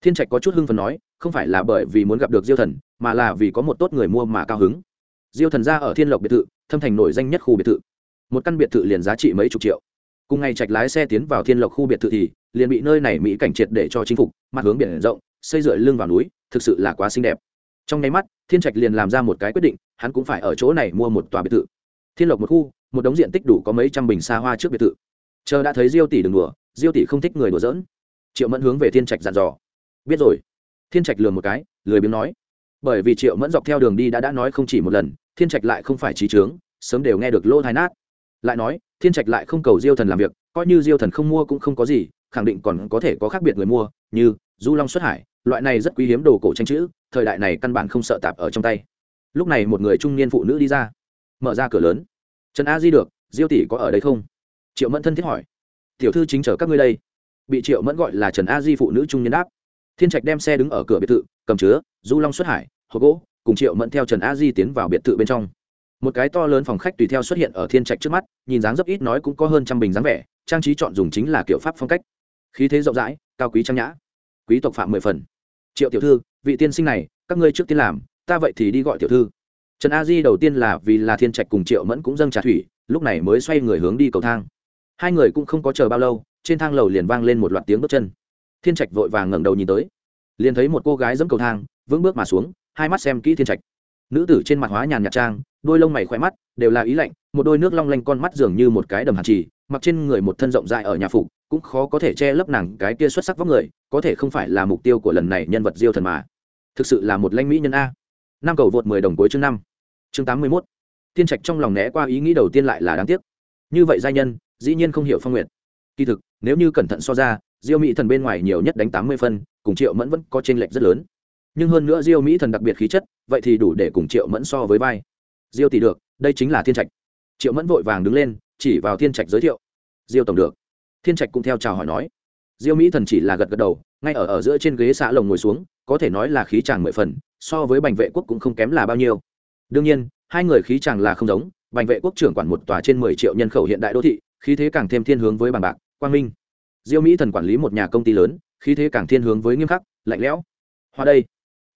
Thiên trạch có chút hưng phần nói, không phải là bởi vì muốn gặp được diêu thần, mà là vì có một tốt người mua mà cao hứng. Diêu thần ra ở thiên lộc biệt thự, thâm thành nổi danh nhất khu biệt thự một căn biệt thự liền giá trị mấy chục triệu. Cùng ngày trạch lái xe tiến vào thiên lộc khu biệt thự thì liền bị nơi này mỹ cảnh triệt để cho chinh phục, mặt hướng biển rộng, xây dựa lưng vào núi, thực sự là quá xinh đẹp. Trong nháy mắt, thiên trạch liền làm ra một cái quyết định, hắn cũng phải ở chỗ này mua một tòa biệt thự. Thiên lộc một khu, một đống diện tích đủ có mấy trăm bình xa hoa trước biệt thự. Chờ đã thấy diêu tỷ đừng đùa, diêu tỷ không thích người đùa giỡn. Triệu mẫn hướng về thiên trạch dặn dò. Biết rồi. Thiên trạch lừa một cái, lười biếng nói. Bởi vì triệu mẫn dọc theo đường đi đã đã nói không chỉ một lần, thiên trạch lại không phải trí trướng sớm đều nghe được lô thái nát lại nói, thiên trạch lại không cầu diêu thần làm việc, coi như diêu thần không mua cũng không có gì, khẳng định còn có thể có khác biệt người mua, như du long xuất hải, loại này rất quý hiếm đồ cổ tranh chữ, thời đại này căn bản không sợ tạp ở trong tay. Lúc này một người trung niên phụ nữ đi ra, mở ra cửa lớn. Trần a di được, diêu tỷ có ở đây không? Triệu mẫn thân thiết hỏi. Tiểu thư chính chở các ngươi đây. Bị triệu mẫn gọi là trần a di phụ nữ trung niên đáp. Thiên trạch đem xe đứng ở cửa biệt thự, cầm chứa du long xuất hải, hộp gỗ, cùng triệu mẫn theo trần a di tiến vào biệt thự bên trong một cái to lớn phòng khách tùy theo xuất hiện ở thiên trạch trước mắt, nhìn dáng dấp ít nói cũng có hơn trăm bình dáng vẻ, trang trí chọn dùng chính là kiểu pháp phong cách. Khí thế rộng rãi, cao quý trang nhã. Quý tộc phạm mười phần. Triệu tiểu thư, vị tiên sinh này, các ngươi trước tiên làm, ta vậy thì đi gọi tiểu thư. Trần a di đầu tiên là vì là thiên trạch cùng triệu mẫn cũng dâng trà thủy, lúc này mới xoay người hướng đi cầu thang. Hai người cũng không có chờ bao lâu, trên thang lầu liền vang lên một loạt tiếng bước chân. Thiên trạch vội vàng ngẩng đầu nhìn tới. Liền thấy một cô gái dẫm cầu thang, vững bước mà xuống, hai mắt xem kỹ thiên trạch nữ tử trên mặt hóa nhàn nhạt trang, đôi lông mày khỏe mắt đều là ý lạnh, một đôi nước long lanh con mắt dường như một cái đầm hạt trì, mặc trên người một thân rộng rãi ở nhà phục, cũng khó có thể che lấp nàng cái kia xuất sắc vóc người, có thể không phải là mục tiêu của lần này nhân vật diêu thần mà. Thực sự là một lãnh mỹ nhân a. Năm cầu vượt mười đồng cuối chương năm. Chương tám mươi mốt. Tiên trạch trong lòng né qua ý nghĩ đầu tiên lại là đáng tiếc. Như vậy giai nhân, dĩ nhiên không hiểu phong nguyện. Kỳ thực, nếu như cẩn thận so ra, diêu mỹ thần bên ngoài nhiều nhất đánh tám mươi phân, cùng triệu mẫn vẫn có t r ê n lệch rất lớn nhưng hơn nữa diêu mỹ thần đặc biệt khí chất, vậy thì đủ để cùng triệu mẫn so với vai. Diêu tỷ được, đây chính là thiên trạch. Triệu mẫn vội vàng đứng lên, chỉ vào thiên trạch giới thiệu. Diêu tổng được. Thiên trạch cũng theo chào hỏi nói. Diêu mỹ thần chỉ là gật gật đầu, ngay ở ở giữa trên ghế xã lồng ngồi xuống, có thể nói là khí chàng mười phần, so với bành vệ quốc cũng không kém là bao nhiêu. Đương nhiên, hai người khí chàng là không giống, bành vệ quốc trưởng quản một tòa trên mười triệu nhân khẩu hiện đại đô thị, khí thế càng thêm thiên hướng với bằng bạc, quang minh. Diêu mỹ thần quản lý một nhà công ty lớn, khí thế càng thiên hướng với nghiêm khắc, lạnh lẽo. Hoa đây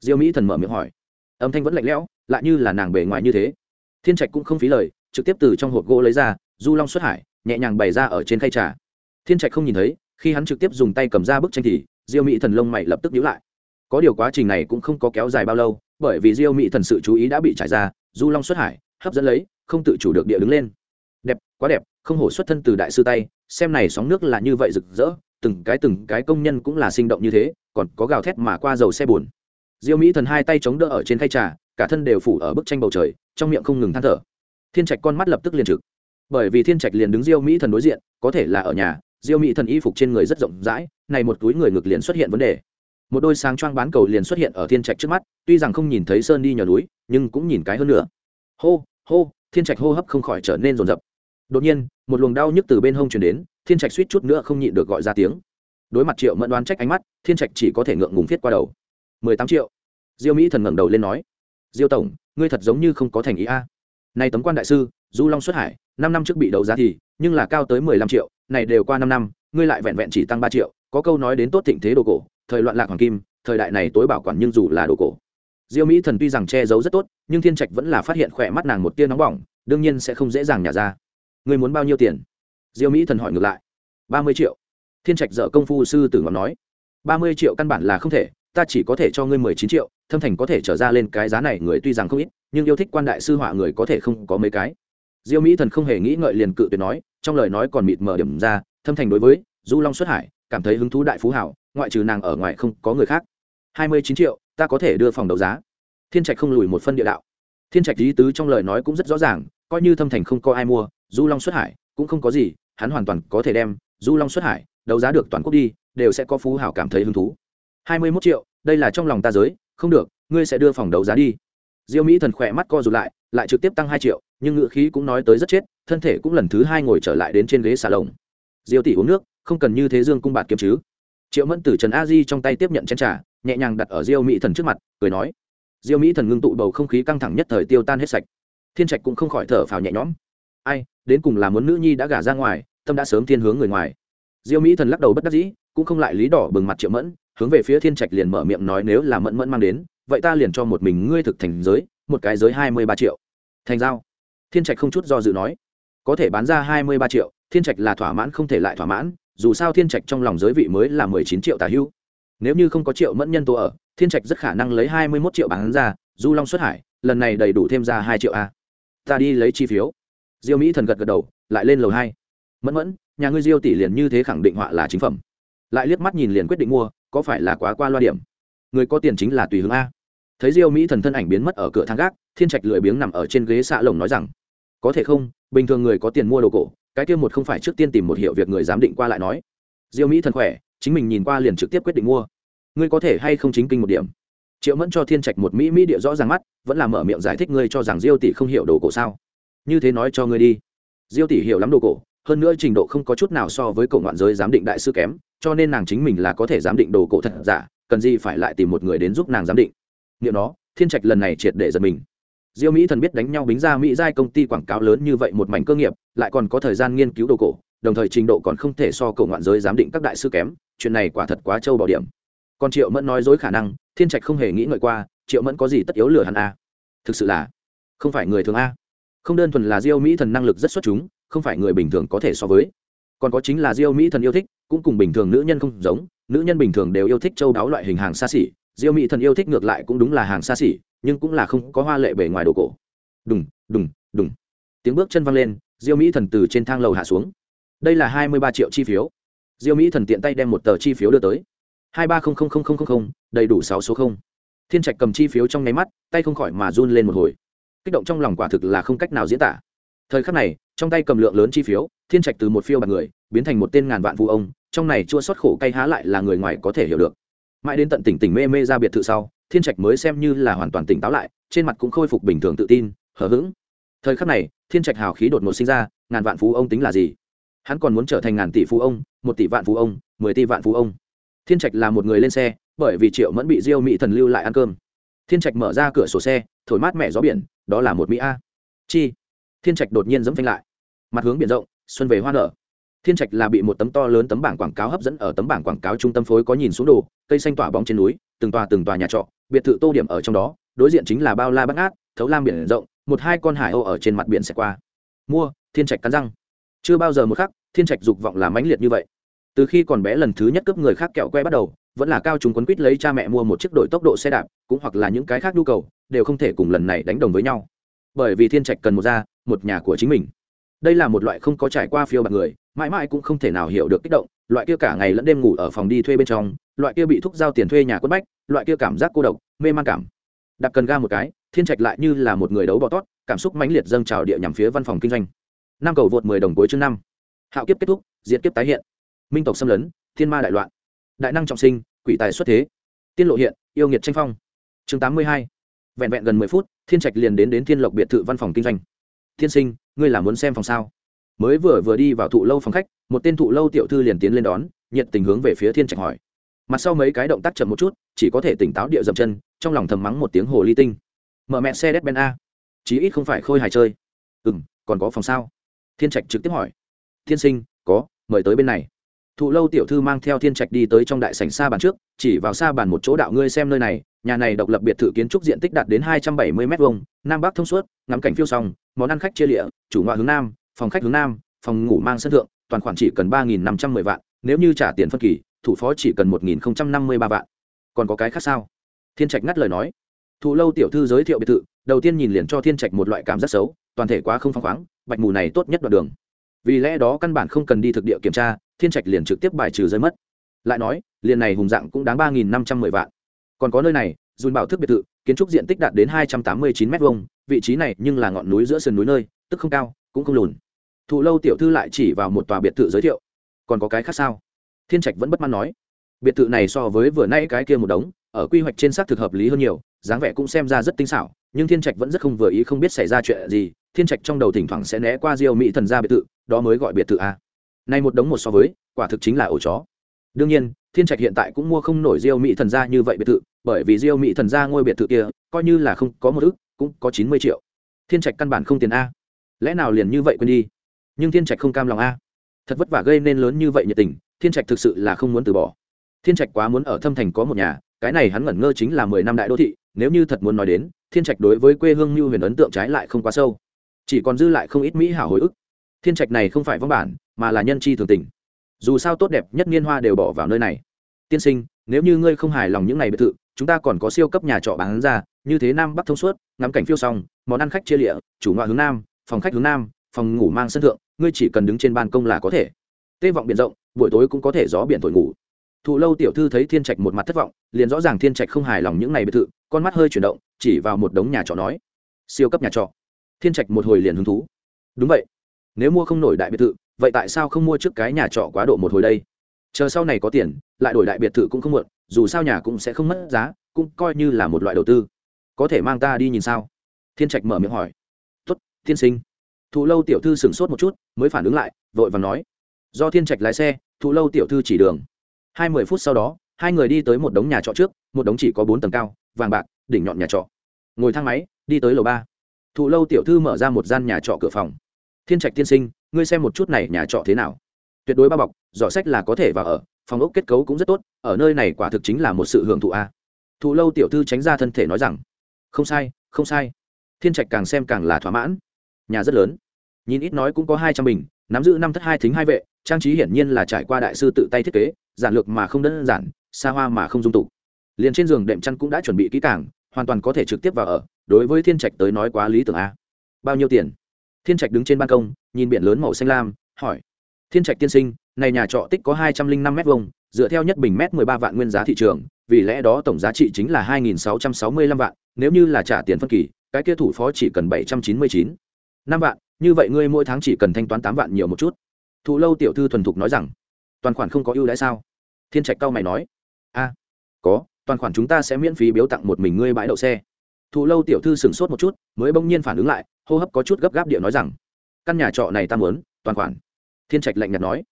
diêu mỹ thần mở miệng hỏi. Âm thanh vẫn lạnh lẽo, lại như là nàng bề ngoài như thế. Thiên trạch cũng không phí lời, trực tiếp từ trong hộp gỗ lấy ra, du long xuất hải, nhẹ nhàng bày ra ở trên khay trà. Thiên trạch không nhìn thấy, khi hắn trực tiếp dùng tay cầm ra bức tranh thì, diêu mỹ thần lông mày lập tức nhíu lại. Có điều quá trình này cũng không có kéo dài bao lâu, bởi vì diêu mỹ thần sự chú ý đã bị trải ra, du long xuất hải, hấp dẫn lấy, không tự chủ được địa đứng lên. Đẹp, quá đẹp, không hổ xuất thân từ đại sư tay, xem này sóng nước là như vậy rực rỡ, từng cái từng cái công nhân cũng là sinh động như thế, còn có gào thét mà qua dầu xe buồn diêu mỹ thần hai tay chống đỡ ở trên khay trà, cả thân đều phủ ở bức tranh bầu trời, trong miệng không ngừng than thở. Thiên trạch con mắt lập tức liền trực. Bởi vì thiên trạch liền đứng diêu mỹ thần đối diện, có thể là ở nhà, diêu mỹ thần y phục trên người rất rộng rãi, này một túi người ngực liền xuất hiện vấn đề. Một đôi sáng choang bán cầu liền xuất hiện ở thiên trạch trước mắt, tuy rằng không nhìn thấy sơn đi nhờ núi, nhưng cũng nhìn cái hơn nữa. Hô hô, thiên trạch hô hấp không khỏi trở nên rồn rập đột nhiên, một luồng đau nhức từ bên hông chuyển đến, thiên trạch suýt chút nữa không nhịn được gọi ra tiếng. Đối mặt triệu mẫn đoán trách ánh mắt, thiên trạch chỉ có thể ngượng ngùng viết qua đầu mười tám triệu. Diêu mỹ thần ngẩng đầu lên nói, diêu tổng, ngươi thật giống như không có thành ý a. Này tấm quan đại sư, du long xuất hải, năm năm trước bị đấu giá thì, nhưng là cao tới mười lăm triệu, này đều qua năm năm, ngươi lại vẹn vẹn chỉ tăng ba triệu, có câu nói đến tốt thịnh thế đồ cổ, thời loạn lạc hoàng kim, thời đại này tối bảo quản nhưng dù là đồ cổ. Diêu mỹ thần tuy rằng che giấu rất tốt, nhưng thiên trạch vẫn là phát hiện khỏe mắt nàng một tia nóng bỏng, đương nhiên sẽ không dễ dàng nhả ra. Ngươi muốn bao nhiêu tiền? Diêu mỹ thần hỏi ngược lại. Ba mươi triệu. Thiên trạch dợ công phu sư tử ngọc nói. Ba mươi triệu căn bản là không thể ta chỉ có thể cho ngươi mười chín triệu, thâm thành có thể trở ra lên cái giá này, người tuy rằng không ít, nhưng yêu thích quan đại sư họa người có thể không có mấy cái. Diêu mỹ thần không hề nghĩ ngợi liền cự tuyệt nói, trong lời nói còn mịt mờ điểm ra, thâm thành đối với du long xuất hải, cảm thấy hứng thú đại phú hảo, ngoại trừ nàng ở ngoài không có người khác. Hai mươi chín triệu, ta có thể đưa phòng đấu giá. Thiên trạch không lùi một phân địa đạo. Thiên trạch lý tứ trong lời nói cũng rất rõ ràng, coi như thâm thành không có ai mua, du long xuất hải cũng không có gì, hắn hoàn toàn có thể đem du long xuất hải, đấu giá được toàn quốc đi, đều sẽ có phú hảo cảm thấy hứng thú hai mươi mốt triệu, đây là trong lòng ta giới, không được, ngươi sẽ đưa phòng đấu giá đi. Diêu mỹ thần khỏe mắt co rụt lại lại trực tiếp tăng hai triệu, nhưng ngựa khí cũng nói tới rất chết, thân thể cũng lần thứ hai ngồi trở lại đến trên ghế xà lồng. Diêu tỷ uống nước, không cần như thế dương cung bạt kiếm chứ. Triệu mẫn Tử trần a di trong tay tiếp nhận chén trà, nhẹ nhàng đặt ở diêu mỹ thần trước mặt, cười nói. Diêu mỹ thần ngưng tụ bầu không khí căng thẳng nhất thời tiêu tan hết sạch. Thiên trạch cũng không khỏi thở phào nhẹ nhõm. Ai, đến cùng là muốn nữ nhi đã gả ra ngoài, tâm đã sớm thiên hướng người ngoài. Diêu mỹ thần lắc đầu bất đắc dĩ, cũng không lại lý đỏ bừng mặt triệu mẫn hướng về phía thiên trạch liền mở miệng nói nếu là mẫn mẫn mang đến, vậy ta liền cho một mình ngươi thực thành giới, một cái giới hai mươi ba triệu. Thành giao. Thiên trạch không chút do dự nói. Có thể bán ra hai mươi ba triệu, thiên trạch là thỏa mãn không thể lại thỏa mãn, dù sao thiên trạch trong lòng giới vị mới là mười chín triệu tà hưu. Nếu như không có triệu mẫn nhân tố ở, thiên trạch rất khả năng lấy hai mươi mốt triệu bán ra, du long xuất hải, lần này đầy đủ thêm ra hai triệu a. Ta đi lấy chi phiếu. Diêu mỹ thần gật gật đầu, lại lên lầu hai. Mẫn mẫn, nhà ngươi diêu tỷ liền như thế khẳng định họa là chính phẩm lại liếc mắt nhìn liền quyết định mua, có phải là quá qua loa điểm? Người có tiền chính là tùy hướng a. Thấy diêu mỹ thần thân ảnh biến mất ở cửa thang gác, thiên trạch lười biếng nằm ở trên ghế xạ lồng nói rằng, có thể không, bình thường người có tiền mua đồ cổ, cái kia một không phải trước tiên tìm một hiệu việc người giám định qua lại nói. Diêu mỹ thần khỏe, chính mình nhìn qua liền trực tiếp quyết định mua. Ngươi có thể hay không chính kinh một điểm? Triệu mẫn cho thiên trạch một mỹ mỹ địa rõ ràng mắt, vẫn là mở miệng giải thích ngươi cho rằng diêu tỷ không hiểu đồ cổ sao. Như thế nói cho ngươi đi. Diêu tỷ hiểu lắm đồ cổ, hơn nữa trình độ không có chút nào so với cổ ngoạn giới giám định đại sư kém cho nên nàng chính mình là có thể giám định đồ cổ thật giả, cần gì phải lại tìm một người đến giúp nàng giám định. Nghiệm nó thiên trạch lần này triệt để giật mình. Diêu mỹ thần biết đánh nhau bính ra mỹ giai công ty quảng cáo lớn như vậy một mảnh cơ nghiệp, lại còn có thời gian nghiên cứu đồ cổ, đồng thời trình độ còn không thể so cổ ngoạn giới giám định các đại sư kém, chuyện này quả thật quá trâu bảo điểm. Còn triệu mẫn nói dối khả năng, thiên trạch không hề nghĩ ngợi qua, triệu mẫn có gì tất yếu lừa hắn à. thực sự là, không phải người thường a. Không đơn thuần là diêu mỹ thần năng lực rất xuất chúng, không phải người bình thường có thể so với. Còn có chính là diêu mỹ thần yêu thích cũng cùng bình thường nữ nhân không giống, nữ nhân bình thường đều yêu thích châu đáo loại hình hàng xa xỉ, diêu mỹ thần yêu thích ngược lại cũng đúng là hàng xa xỉ, nhưng cũng là không có hoa lệ bề ngoài đồ cổ. Đùng đùng đùng. Tiếng bước chân văng lên, diêu mỹ thần từ trên thang lầu hạ xuống. Đây là hai mươi ba triệu chi phiếu. Diêu mỹ thần tiện tay đem một tờ chi phiếu đưa tới. hai ba không không không không không đầy đủ sáu số không. Thiên trạch cầm chi phiếu trong nháy mắt, tay không khỏi mà run lên một hồi. Kích động trong lòng quả thực là không cách nào diễn tả. Thời khắc này, trong tay cầm lượng lớn chi phiếu, thiên trạch từ một phiêu bạc người, biến thành một tên ngàn vạn phụ ông trong này chua xót khổ cay há lại là người ngoài có thể hiểu được. Mãi đến tận tỉnh tỉnh mê mê ra biệt thự sau, thiên trạch mới xem như là hoàn toàn tỉnh táo lại, trên mặt cũng khôi phục bình thường tự tin, hờ hững. Thời khắc này, thiên trạch hào khí đột ngột sinh ra, ngàn vạn phú ông tính là gì? Hắn còn muốn trở thành ngàn tỷ phú ông, một tỷ vạn phú ông, mười tỷ vạn phú ông. Thiên trạch là một người lên xe, bởi vì triệu mẫn bị diêu mỹ thần lưu lại ăn cơm. Thiên trạch mở ra cửa sổ xe, thổi mát mẻ gió biển, đó là một mỹ a. Chi? Thiên trạch đột nhiên dẫm phanh lại. Mặt hướng biển rộng, xuân về hoa nở thiên trạch là bị một tấm to lớn tấm bảng quảng cáo hấp dẫn ở tấm bảng quảng cáo trung tâm phối có nhìn xuống đồ, cây xanh tỏa bóng trên núi, từng tòa từng tòa nhà trọ, biệt thự tô điểm ở trong đó, đối diện chính là bao la bắt ngát, thấu lam biển rộng, một hai con hải âu ở trên mặt biển sẽ qua. Mua, thiên trạch cắn răng. Chưa bao giờ một khắc, thiên trạch dục vọng là mãnh liệt như vậy. Từ khi còn bé lần thứ nhất cướp người khác kẹo que bắt đầu, vẫn là cao chúng quấn quýt lấy cha mẹ mua một chiếc đổi tốc độ xe đạp, cũng hoặc là những cái khác nhu cầu, đều không thể cùng lần này đánh đồng với nhau. Bởi vì thiên trạch cần một gia, một nhà của chính mình đây là một loại không có trải qua phiêu bạc người, mãi mãi cũng không thể nào hiểu được kích động, loại kia cả ngày lẫn đêm ngủ ở phòng đi thuê bên trong, loại kia bị thúc giao tiền thuê nhà quất bách, loại kia cảm giác cô độc, mê man cảm. Đặt cần ga một cái, thiên trạch lại như là một người đấu bọ tót, cảm xúc mãnh liệt dâng trào địa nhằm phía văn phòng kinh doanh. Năm cầu vượt mười đồng cuối chương năm. Hạo kiếp kết thúc diễn kiếp tái hiện. Minh tộc xâm lấn, thiên ma đại loạn. Đại năng trọng sinh, quỷ tài xuất thế. Tiên lộ hiện, yêu nghiệt tranh phong. Chương tám mươi hai. Vẹn vẹn gần mười phút, thiên trạch liền đến đến thiên lộc biệt thự văn phòng kinh doanh. Thiên sinh ngươi là muốn xem phòng sao? Mới vừa vừa đi vào thụ lâu phòng khách, một tên thụ lâu tiểu thư liền tiến lên đón, nhiệt tình hướng về phía thiên trạch hỏi. Mặt sau mấy cái động tác chậm một chút, chỉ có thể tỉnh táo địa dậm chân, trong lòng thầm mắng một tiếng hồ ly tinh. Mở mẹ xe đét ben a. Chí ít không phải khôi hài chơi. Ừ m còn có phòng sao? Thiên trạch trực tiếp hỏi. Thiên sinh, có, mời tới bên này. Thụ lâu tiểu thư mang theo thiên trạch đi tới trong đại sảnh xa bàn trước, chỉ vào xa bàn một chỗ đạo ngươi xem nơi này, nhà này độc lập biệt thự kiến trúc diện tích đạt đến hai trăm bảy mươi m hai nam bắc thông suốt, ngắm cảnh phiêu song món ăn khách chia lịa, chủ ngoại hướng nam, phòng khách hướng nam, phòng ngủ mang sân thượng, toàn khoản chỉ cần ba nghìn năm trăm mười vạn, nếu như trả tiền phân kỳ, thủ phó chỉ cần một nghìn năm mươi ba vạn. Còn có cái khác sao? Thiên trạch ngắt lời nói. Thụ lâu tiểu thư giới thiệu biệt thự, đầu tiên nhìn liền cho thiên trạch một loại cảm giác xấu, toàn thể quá không phăng khoáng, bạch mù này tốt nhất đoạn đường. Vì lẽ đó căn bản không cần đi thực địa kiểm tra, thiên trạch liền trực tiếp bài trừ rơi mất. Lại nói, liền này hùng dạng cũng đáng ba nghìn năm trăm mười vạn. Còn có nơi này, dùn bảo thức biệt thự kiến trúc diện tích đạt đến hai trăm tám mươi chín m hai vị trí này nhưng là ngọn núi giữa sườn núi nơi, tức không cao, cũng không lùn. Thụ lâu tiểu thư lại chỉ vào một tòa biệt thự giới thiệu. Còn có cái khác sao? Thiên trạch vẫn bất mãn nói. Biệt thự này so với vừa nay cái kia một đống, ở quy hoạch trên xác thực hợp lý hơn nhiều, dáng vẻ cũng xem ra rất tinh xảo, nhưng thiên trạch vẫn rất không vừa ý không biết xảy ra chuyện gì, thiên trạch trong đầu thỉnh thoảng sẽ né qua diêu mỹ thần gia biệt thự, đó mới gọi biệt thự a. Nay một đống một so với, quả thực chính là ổ chó. Đương nhiên, thiên trạch hiện tại cũng mua không nổi diêu mỹ thần gia như vậy biệt thự bởi vì diêu mỹ thần ra ngôi biệt thự kia, coi như là không có một ức, cũng có chín mươi triệu. Thiên trạch căn bản không tiền a. Lẽ nào liền như vậy quên đi? Nhưng thiên trạch không cam lòng a. Thật vất vả gây nên lớn như vậy nhiệt tình, thiên trạch thực sự là không muốn từ bỏ. Thiên trạch quá muốn ở thâm thành có một nhà, cái này hắn ngẩn ngơ chính là mười năm đại đô thị, nếu như thật muốn nói đến, thiên trạch đối với quê hương như huyền ấn tượng trái lại không quá sâu. Chỉ còn dư lại không ít mỹ hảo hồi ức. Thiên trạch này không phải văn bản, mà là nhân chi thường tình. Dù sao tốt đẹp nhất niên hoa đều bỏ vào nơi này. Tiên sinh, nếu như ngươi không hài lòng những ngày biệt thự chúng ta còn có siêu cấp nhà trọ bán ra, như thế nam bắc thông suốt, ngắm cảnh phiêu xong món ăn khách chia lịa, chủ ngoại hướng nam, phòng khách hướng nam, phòng ngủ mang sân thượng, ngươi chỉ cần đứng trên ban công là có thể. Tê vọng biển rộng, buổi tối cũng có thể gió biển thổi ngủ. Thụ lâu tiểu thư thấy thiên trạch một mặt thất vọng, liền rõ ràng thiên trạch không hài lòng những ngày biệt thự, con mắt hơi chuyển động, chỉ vào một đống nhà trọ nói, siêu cấp nhà trọ. Thiên trạch một hồi liền hứng thú. Đúng vậy, nếu mua không nổi đại biệt thự, vậy tại sao không mua trước cái nhà trọ quá độ một hồi đây? Chờ sau này có tiền, lại đổi đại biệt thự cũng không muộn dù sao nhà cũng sẽ không mất giá, cũng coi như là một loại đầu tư. Có thể mang ta đi nhìn sao? Thiên trạch mở miệng hỏi. Tuất thiên sinh. Thụ lâu tiểu thư sửng sốt một chút, mới phản ứng lại, vội và nói. Do thiên trạch lái xe, thụ lâu tiểu thư chỉ đường. Hai mươi phút sau đó, hai người đi tới một đống nhà trọ trước, một đống chỉ có bốn tầng cao, vàng bạc, đỉnh nhọn nhà trọ. Ngồi thang máy, đi tới lầu ba. Thụ lâu tiểu thư mở ra một gian nhà trọ cửa phòng. Thiên trạch tiên sinh, ngươi xem một chút này nhà trọ thế nào? Tuyệt đối bao bọc giỏ sách là có thể vào ở, phòng ốc kết cấu cũng rất tốt, ở nơi này quả thực chính là một sự hưởng thụ a. Thụ lâu tiểu thư tránh ra thân thể nói rằng, không sai không sai. Thiên trạch càng xem càng là thỏa mãn. Nhà rất lớn. Nhìn ít nói cũng có hai trăm bình, nắm giữ năm thất hai thính hai vệ, trang trí hiển nhiên là trải qua đại sư tự tay thiết kế, giản lược mà không đơn giản, xa hoa mà không dung tục. Liền trên giường đệm chăn cũng đã chuẩn bị kỹ càng, hoàn toàn có thể trực tiếp vào ở, đối với thiên trạch tới nói quá lý tưởng a. Bao nhiêu tiền? Thiên trạch đứng trên ban công, nhìn biển lớn màu xanh lam, hỏi. Thiên trạch tiên sinh này nhà trọ tích có hai trăm linh năm m hai dựa theo nhất bình mét mười ba vạn nguyên giá thị trường, vì lẽ đó tổng giá trị chính là hai nghìn sáu trăm sáu mươi lăm vạn, nếu như là trả tiền phân kỳ, cái kia thủ phó chỉ cần bảy trăm chín mươi chín. Năm vạn, như vậy ngươi mỗi tháng chỉ cần thanh toán tám vạn nhiều một chút. Thụ lâu tiểu thư thuần thục nói rằng, toàn khoản không có ưu đãi sao? Thiên trạch cao mày nói, a, có, toàn khoản chúng ta sẽ miễn phí biếu tặng một mình ngươi bãi đậu xe. Thụ lâu tiểu thư sửng sốt một chút, mới bỗng nhiên phản ứng lại, hô hấp có chút gấp gáp địa nói rằng, căn nhà trọ này ta muốn, toàn khoản. Thiên trạch lạnh nhạt nói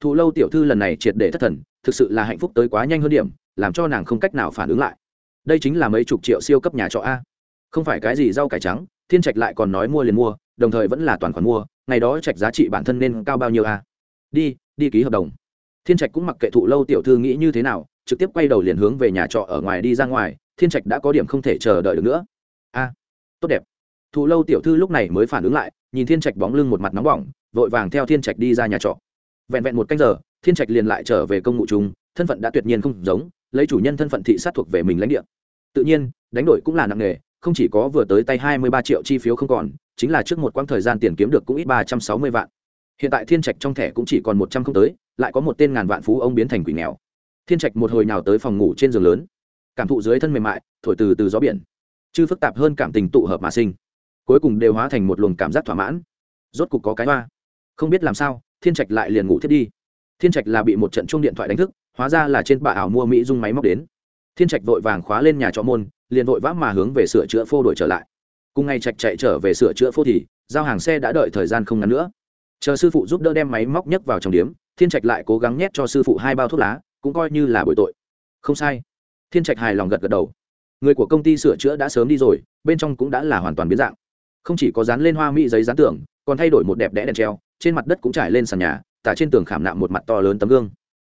thụ lâu tiểu thư lần này triệt để thất thần, thực sự là hạnh phúc tới quá nhanh hơn điểm, làm cho nàng không cách nào phản ứng lại. Đây chính là mấy chục triệu siêu cấp nhà trọ a. Không phải cái gì rau cải trắng, thiên trạch lại còn nói mua liền mua, đồng thời vẫn là toàn khoản mua, ngày đó trạch giá trị bản thân nên cao bao nhiêu a? Đi đi ký hợp đồng. Thiên trạch cũng mặc kệ thụ lâu tiểu thư nghĩ như thế nào, trực tiếp quay đầu liền hướng về nhà trọ ở ngoài đi ra ngoài, thiên trạch đã có điểm không thể chờ đợi được nữa. A, tốt đẹp. Thụ lâu tiểu thư lúc này mới phản ứng lại, nhìn thiên trạch bóng lưng một mặt nóng bỏng, vội vàng theo thiên trạch đi ra nhà trọ vẹn vẹn một canh giờ, thiên trạch liền lại trở về công ngụ chúng thân phận đã tuyệt nhiên không giống, lấy chủ nhân thân phận thị sát thuộc về mình lãnh địa. Tự nhiên, đánh đổi cũng là nặng nề, không chỉ có vừa tới tay hai mươi ba triệu chi phiếu không còn, chính là trước một quãng thời gian tiền kiếm được cũng ít ba trăm sáu mươi vạn. Hiện tại thiên trạch trong thẻ cũng chỉ còn một trăm không tới, lại có một tên ngàn vạn phú ông biến thành quỷ nghèo. Thiên trạch một hồi nào tới phòng ngủ trên giường lớn, cảm thụ dưới thân mềm mại, thổi từ từ gió biển. Chứ phức tạp hơn cảm tình tụ hợp mà sinh, cuối cùng đều hóa thành một luồng cảm giác thỏa mãn. Rốt cục có cái hoa. Không biết làm sao thiên trạch lại liền ngủ thiết đi. Thiên trạch là bị một trận chung điện thoại đánh thức, hóa ra là trên bà ảo mua mỹ dung máy móc đến. Thiên trạch vội vàng khóa lên nhà trọ môn, liền vội vã mà hướng về sửa chữa phô đổi trở lại. Cùng ngày trạch chạy trở về sửa chữa phô thì, giao hàng xe đã đợi thời gian không ngắn nữa. Chờ sư phụ giúp đỡ đem máy móc nhấc vào trong điếm, thiên trạch lại cố gắng nhét cho sư phụ hai bao thuốc lá, cũng coi như là bội tội. Không sai. Thiên trạch hài lòng gật gật đầu. Người của công ty sửa chữa đã sớm đi rồi, bên trong cũng đã là hoàn toàn biến dạng. Không chỉ có dán lên hoa mỹ giấy dán tưởng còn thay đổi một đẹp đẽ đèn treo, trên mặt đất cũng trải lên sàn nhà, tả trên tường khảm nạm một mặt to lớn tấm gương.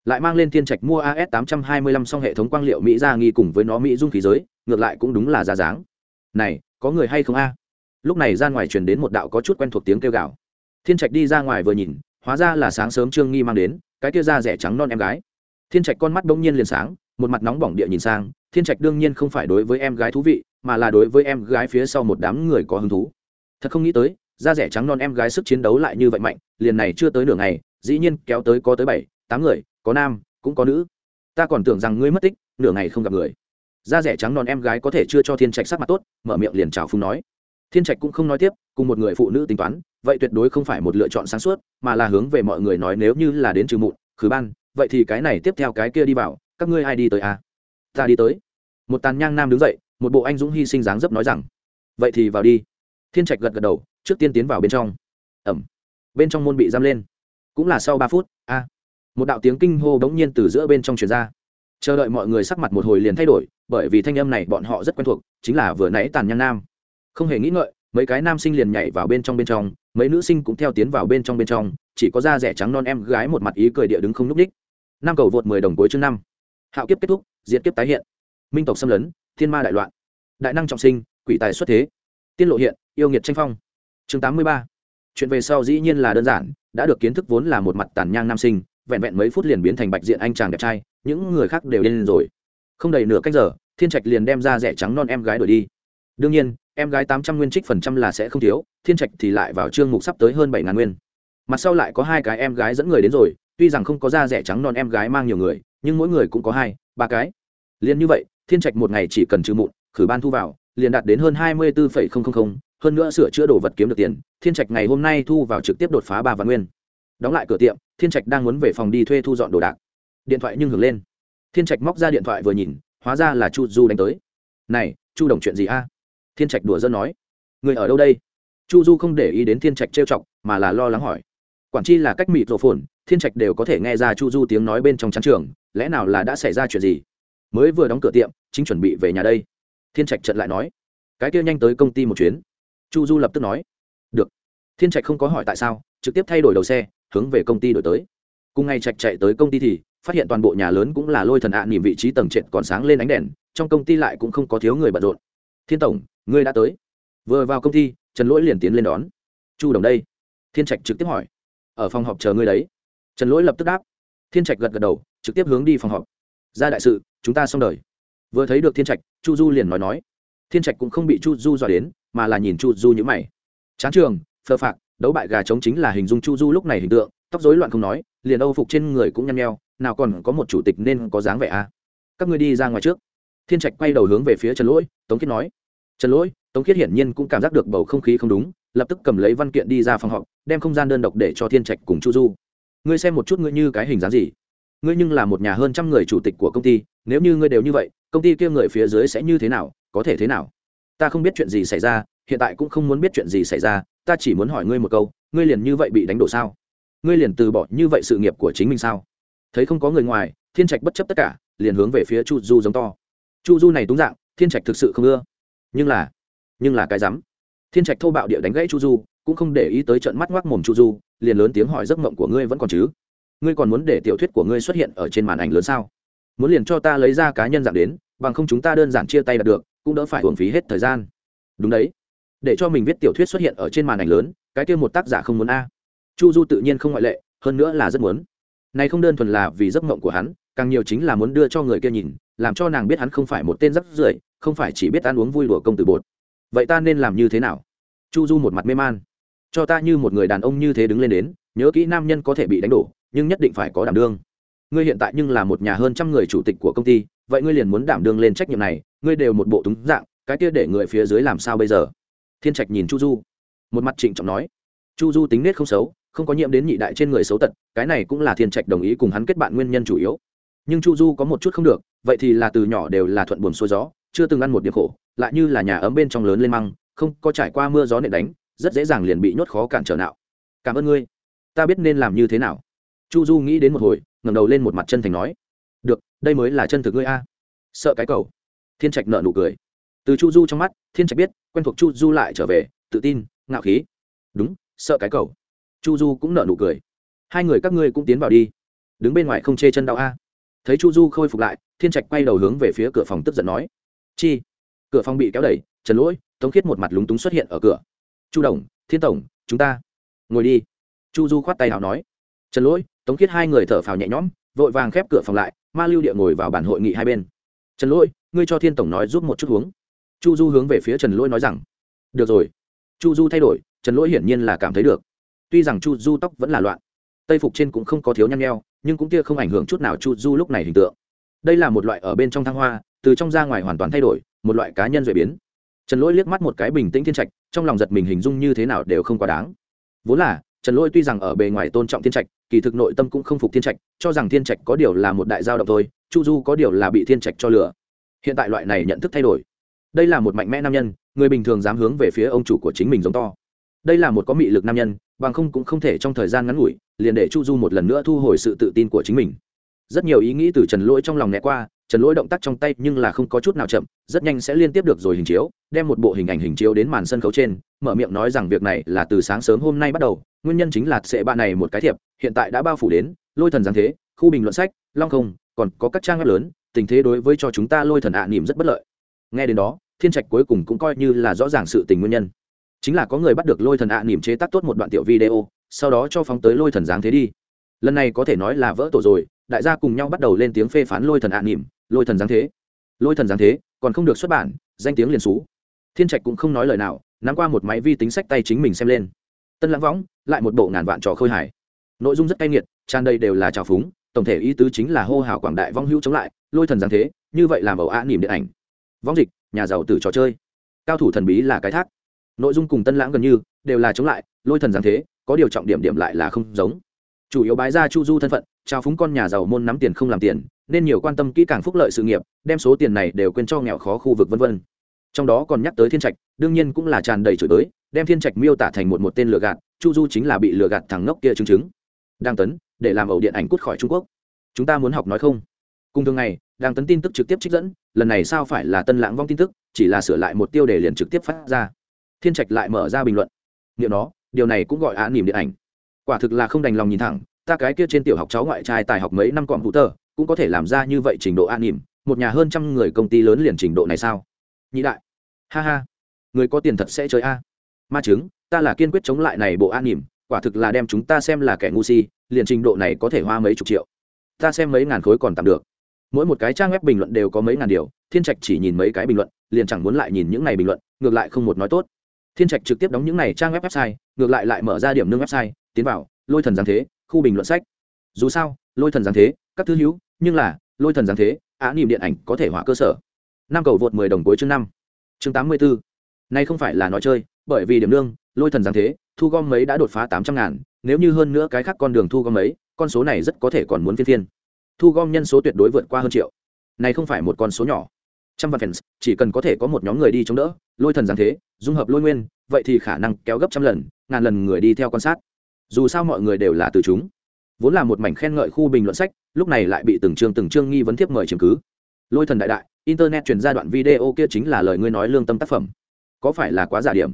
Lại mang lên thiên trạch mua as 825 song hệ thống quang liệu mỹ ra nghi cùng với nó mỹ dung khí giới, ngược lại cũng đúng là ra dáng. Này, có người hay không a? Lúc này ra ngoài truyền đến một đạo có chút quen thuộc tiếng kêu gào. Thiên trạch đi ra ngoài vừa nhìn, hóa ra là sáng sớm trương nghi mang đến, cái kia da rẻ trắng non em gái. Thiên trạch con mắt bỗng nhiên liền sáng, một mặt nóng bỏng địa nhìn sang, thiên trạch đương nhiên không phải đối với em gái thú vị, mà là đối với em gái phía sau một đám người có hứng thú. Thật không nghĩ tới da rẻ trắng non em gái sức chiến đấu lại như vậy mạnh, liền này chưa tới nửa ngày, dĩ nhiên kéo tới có tới bảy, tám người, có nam, cũng có nữ. Ta còn tưởng rằng ngươi mất tích, nửa ngày không gặp người. Da rẻ trắng non em gái có thể chưa cho thiên trạch sắc mặt tốt, mở miệng liền chào phung nói. Thiên trạch cũng không nói tiếp, cùng một người phụ nữ tính toán, vậy tuyệt đối không phải một lựa chọn sáng suốt, mà là hướng về mọi người nói nếu như là đến trừ mụn khứ ban, vậy thì cái này tiếp theo cái kia đi vào, các ngươi ai đi tới à? ta đi tới. Một tàn nhang nam đứng dậy, một bộ anh dũng hy sinh dáng dấp nói rằng, vậy thì vào đi. Thiên trạch gật gật đầu trước tiên tiến vào bên trong. Ẩm. Bên trong môn bị giam lên. Cũng là sau ba phút, a. Một đạo tiếng kinh hô bỗng nhiên từ giữa bên trong truyền ra. Chờ đợi mọi người sắc mặt một hồi liền thay đổi, bởi vì thanh âm này bọn họ rất quen thuộc, chính là vừa nãy tàn nhang nam. Không hề nghĩ ngợi, mấy cái nam sinh liền nhảy vào bên trong bên trong, mấy nữ sinh cũng theo tiến vào bên trong bên trong, chỉ có da rẻ trắng non em gái một mặt ý cười địa đứng không n ú c ních năm cầu vượt mười đồng cuối chương năm. Hạo kiếp kết thúc diễn kiếp tái hiện. Minh tộc xâm lấn, thiên ma đại loạn. Đại năng trọng sinh, quỷ tài xuất thế. Tiên lộ hiện, yêu nghiệt tranh phong chương tám mươi ba. Chuyện về sau dĩ nhiên là đơn giản, đã được kiến thức vốn là một mặt tàn nhang nam sinh, vẹn vẹn mấy phút liền biến thành bạch diện anh chàng đẹp trai, những người khác đều lên rồi. Không đầy nửa cách giờ, thiên trạch liền đem ra rẻ trắng non em gái đổi đi. Đương nhiên, em gái tám trăm nguyên trích phần trăm là sẽ không thiếu, thiên trạch thì lại vào chương mục sắp tới hơn bảy ngàn nguyên. Mặt sau lại có hai cái em gái dẫn người đến rồi, tuy rằng không có da rẻ trắng non em gái mang nhiều người, nhưng mỗi người cũng có hai, ba cái. Liền như vậy, thiên trạch một ngày chỉ cần trừ mụn, khử ban thu vào, liền đạt đến hơn hai mươi bốn hơn nữa sửa chữa đồ vật kiếm được tiền, thiên trạch ngày hôm nay thu vào trực tiếp đột phá ba vạn nguyên. Đóng lại cửa tiệm, thiên trạch đang muốn về phòng đi thuê thu dọn đồ đạc. Điện thoại nhưng hưởng lên. Thiên trạch móc ra điện thoại vừa nhìn, hóa ra là chu du đánh tới. Này, chu đồng chuyện gì a? Thiên trạch đùa dân nói. Người ở đâu đây? Chu du không để ý đến thiên trạch trêu chọc, mà là lo lắng hỏi. Quản chi là cách mịt rộ phồn, thiên trạch đều có thể nghe ra chu du tiếng nói bên trong trắng trường, lẽ nào là đã xảy ra chuyện gì? Mới vừa đóng cửa tiệm, chính chuẩn bị về nhà đây. Thiên trạch trận lại nói. Cái kia nhanh tới công ty một chuyến chu du lập tức nói được. Thiên trạch không có hỏi tại sao trực tiếp thay đổi đầu xe hướng về công ty đổi tới. Cùng ngày trạch chạy tới công ty thì phát hiện toàn bộ nhà lớn cũng là lôi thần ạ à, nỉm vị trí tầng trệt còn sáng lên ánh đèn trong công ty lại cũng không có thiếu người bận rộn. Thiên tổng ngươi đã tới. Vừa vào công ty trần lỗi liền tiến lên đón. Chu đồng đây. Thiên trạch trực tiếp hỏi ở phòng họp chờ ngươi đấy. Trần lỗi lập tức đáp. Thiên trạch gật gật đầu trực tiếp hướng đi phòng họp. Ra đại sự chúng ta xong đời. Vừa thấy được thiên trạch chu du liền nói nói thiên trạch cũng không bị chu du dọa đến, mà là nhìn chu du nhữ mày. Chán trường, phờ phạc, đấu bại gà trống chính là hình dung chu du lúc này hình tượng, tóc rối loạn không nói, liền âu phục trên người cũng nhăn nheo, nào còn có một chủ tịch nên có dáng vẻ à. các ngươi đi ra ngoài trước. Thiên trạch quay đầu hướng về phía trần lỗi, tống kiết nói. Trần lỗi, tống kiết hiển nhiên cũng cảm giác được bầu không khí không đúng, lập tức cầm lấy văn kiện đi ra phòng họp, đem không gian đơn độc để cho thiên trạch cùng chu du. Ngươi xem một chút ngươi như cái hình dáng gì? Ngươi nhưng là một nhà hơn trăm người chủ tịch của công ty, nếu như ngươi đều như vậy, công ty kia người phía dưới sẽ như thế nào? Có thể thế nào? Ta không biết chuyện gì xảy ra, hiện tại cũng không muốn biết chuyện gì xảy ra, ta chỉ muốn hỏi ngươi một câu, ngươi liền như vậy bị đánh đổ sao? Ngươi liền từ bỏ như vậy sự nghiệp của chính mình sao? Thấy không có người ngoài, thiên trạch bất chấp tất cả, liền hướng về phía chu du giống to. Chu du này túng dạng, thiên trạch thực sự không ưa. Nhưng là nhưng là cái rắm. Thiên trạch thô bạo địa đánh gãy chu du, cũng không để ý tới trận mắt ngoác mồm chu du, liền lớn tiếng hỏi giấc mộng của ngươi vẫn còn chứ? Ngươi còn muốn để tiểu thuyết của ngươi xuất hiện ở trên màn ảnh lớn sao? Muốn liền cho ta lấy ra cá nhân dạng đến, bằng không chúng ta đơn giản chia tay đạt được cũng đỡ phải hưởng phí hết thời gian. Đúng đấy. Để cho mình viết tiểu thuyết xuất hiện ở trên màn ảnh lớn, cái kia một tác giả không muốn a. Chu du tự nhiên không ngoại lệ, hơn nữa là rất muốn. Này không đơn thuần là vì giấc mộng của hắn, càng nhiều chính là muốn đưa cho người kia nhìn, làm cho nàng biết hắn không phải một tên rắc rưởi, không phải chỉ biết ăn uống vui đùa công tử bột. Vậy ta nên làm như thế nào? Chu du một mặt mê man. Cho ta như một người đàn ông như thế đứng lên đến, nhớ kỹ nam nhân có thể bị đánh đổ, nhưng nhất định phải có đảm đương. Ngươi hiện tại nhưng là một nhà hơn trăm người chủ tịch của công ty, vậy ngươi liền muốn đảm đương lên trách nhiệm này ngươi đều một bộ túng dạng, cái kia để người phía dưới làm sao bây giờ? Thiên trạch nhìn chu du. Một mặt trịnh trọng nói. Chu du tính nết không xấu, không có nhiễm đến nhị đại trên người xấu tật, cái này cũng là thiên trạch đồng ý cùng hắn kết bạn nguyên nhân chủ yếu. Nhưng chu du có một chút không được, vậy thì là từ nhỏ đều là thuận buồn xuôi gió, chưa từng ăn một điểm khổ, lại như là nhà ấm bên trong lớn lên măng, không có trải qua mưa gió nện đánh, rất dễ dàng liền bị nhốt khó cản trở nào cảm ơn ngươi. Ta biết nên làm như thế nào. Chu du nghĩ đến một hồi, ngẩng đầu lên một mặt chân thành nói. Được, đây mới là chân thực ngươi a. Sợ cái cầu thiên trạch nợ nụ cười. Từ chu du trong mắt, thiên trạch biết, quen thuộc chu du lại trở về, tự tin, ngạo khí. Đúng, sợ cái cầu. Chu du cũng nợ nụ cười. Hai người các ngươi cũng tiến vào đi. Đứng bên ngoài không chê chân đau a. Thấy chu du khôi phục lại, thiên trạch quay đầu hướng về phía cửa phòng tức giận nói. Chi? Cửa phòng bị kéo đẩy, trần lỗi, tống khiết một mặt lúng túng xuất hiện ở cửa. Chu đồng, thiên tổng, chúng ta. Ngồi đi. Chu du khoát tay nào nói. Trần lỗi, tống khiết hai người thở phào nhẹ nhõm, vội vàng khép cửa phòng lại, ma lưu địa ngồi vào bản hội nghị hai bên. Trần lỗi ngươi cho thiên tổng nói giúp một chút huống chu du hướng về phía trần lỗi nói rằng, được rồi. Chu du thay đổi, trần lỗi hiển nhiên là cảm thấy được. Tuy rằng chu du tóc vẫn là loạn, tây phục trên cũng không có thiếu nhăn nheo, nhưng cũng kia không ảnh hưởng chút nào chu du lúc này hình tượng. Đây là một loại ở bên trong thăng hoa, từ trong ra ngoài hoàn toàn thay đổi, một loại cá nhân dễ biến. Trần lỗi liếc mắt một cái bình tĩnh thiên trạch, trong lòng giật mình hình dung như thế nào đều không quá đáng. Vốn là, trần lỗi tuy rằng ở bề ngoài tôn trọng thiên trạch, kỳ thực nội tâm cũng không phục thiên trạch, cho rằng thiên trạch có điều là một đại giao động thôi, chu du có điều là bị thiên trạch cho lừa hiện tại loại này nhận thức thay đổi. Đây là một mạnh mẽ nam nhân, người bình thường dám hướng về phía ông chủ của chính mình giống to. Đây là một có mị lực nam nhân, bằng không cũng không thể trong thời gian ngắn ngủi, liền để chu du một lần nữa thu hồi sự tự tin của chính mình. Rất nhiều ý nghĩ từ trần lỗi trong lòng né qua, trần lỗi động tác trong tay nhưng là không có chút nào chậm, rất nhanh sẽ liên tiếp được rồi hình chiếu, đem một bộ hình ảnh hình chiếu đến màn sân khấu trên, mở miệng nói rằng việc này là từ sáng sớm hôm nay bắt đầu, nguyên nhân chính là sệ bạ này một cái thiệp, hiện tại đã bao phủ đến, lôi thần giáng thế, khu bình luận sách, long không, còn có các trang web lớn tình thế đối với cho chúng ta lôi thần ạ à rất bất lợi. Nghe đến đó, thiên trạch cuối cùng cũng coi như là rõ ràng sự tình nguyên nhân. Chính là có người bắt được lôi thần ạ à chế tác tốt một đoạn tiểu video, sau đó cho phóng tới lôi thần giáng thế đi. Lần này có thể nói là vỡ tổ rồi, đại gia cùng nhau bắt đầu lên tiếng phê phán lôi thần ạ à lôi thần giáng thế. Lôi thần giáng thế, còn không được xuất bản, danh tiếng liền xú. Thiên trạch cũng không nói lời nào, nắm qua một máy vi tính sách tay chính mình xem lên. Tân lãng võng, lại một bộ ngàn vạn trò khơi hải nội dung rất cay nghiệt, tràn đầy đều là trào phúng tổng thể ý tứ chính là hô hào quảng đại vong hữu chống lại, lôi thần giáng thế, như vậy làm ẩu ạ nỉm điện ảnh. Vong dịch, nhà giàu từ trò chơi. Cao thủ thần bí là cái thác. Nội dung cùng tân lãng gần như, đều là chống lại, lôi thần giáng thế, có điều trọng điểm điểm lại là không giống. Chủ yếu bái ra chu du thân phận, trao phúng con nhà giàu môn nắm tiền không làm tiền, nên nhiều quan tâm kỹ càng phúc lợi sự nghiệp, đem số tiền này đều quên cho nghèo khó khu vực vân vân. Trong đó còn nhắc tới thiên trạch, đương nhiên cũng là tràn đầy chửi tới đem thiên trạch miêu tả thành một một tên lừa gạt, chu du chính là bị lừa gạt thằng ngốc kia chứng chứng. Đang tấn để làm ẩu điện ảnh cút khỏi trung quốc. Chúng ta muốn học nói không? Cùng thường ngày, đang tấn tin tức trực tiếp trích dẫn, lần này sao phải là tân lãng vong tin tức, chỉ là sửa lại một tiêu đề liền trực tiếp phát ra. Thiên trạch lại mở ra bình luận. Nghiệm nó, điều này cũng gọi á nỉm điện ảnh. Quả thực là không đành lòng nhìn thẳng, ta cái kia trên tiểu học cháu ngoại trai tài học mấy năm cọm vũ tờ, cũng có thể làm ra như vậy trình độ an nỉm một nhà hơn trăm người công ty lớn liền trình độ này sao? Nhị đại. Ha ha. Người có tiền thật sẽ chơi a. Ma chứng, ta là kiên quyết chống lại này bộ an nỉm quả thực là đem chúng ta xem là kẻ ngu si, liền trình độ này có thể hoa mấy chục triệu. Ta xem mấy ngàn khối còn tạm được. Mỗi một cái trang web bình luận đều có mấy ngàn điều, thiên trạch chỉ nhìn mấy cái bình luận, liền chẳng muốn lại nhìn những này bình luận, ngược lại không một nói tốt. Thiên trạch trực tiếp đóng những này trang web website, ngược lại lại mở ra điểm nương website, tiến vào, lôi thần giáng thế, khu bình luận sách. Dù sao, lôi thần giáng thế, các thứ hữu, nhưng là, lôi thần giáng thế, á niệm điện ảnh có thể hỏa cơ sở. Năm cầu vượt mười đồng cuối chương năm. Chương tám mươi bốn nay không phải là nói chơi, bởi vì điểm nương, lôi thần giáng thế thu gom mấy đã đột phá tám trăm ngàn, nếu như hơn nữa cái khác con đường thu gom mấy, con số này rất có thể còn muốn phiên phiên. Thu gom nhân số tuyệt đối vượt qua hơn triệu. Này không phải một con số nhỏ. Trăm vạn fans, chỉ cần có thể có một nhóm người đi chống đỡ, lôi thần giáng thế, dung hợp lôi nguyên, vậy thì khả năng kéo gấp trăm lần, ngàn lần người đi theo quan sát. Dù sao mọi người đều là từ chúng. Vốn là một mảnh khen ngợi khu bình luận sách, lúc này lại bị từng chương từng chương nghi vấn tiếp mời chứng cứ. Lôi thần đại đại, internet truyền ra đoạn video kia chính là lời ngươi nói lương tâm tác phẩm. Có phải là quá giả điểm?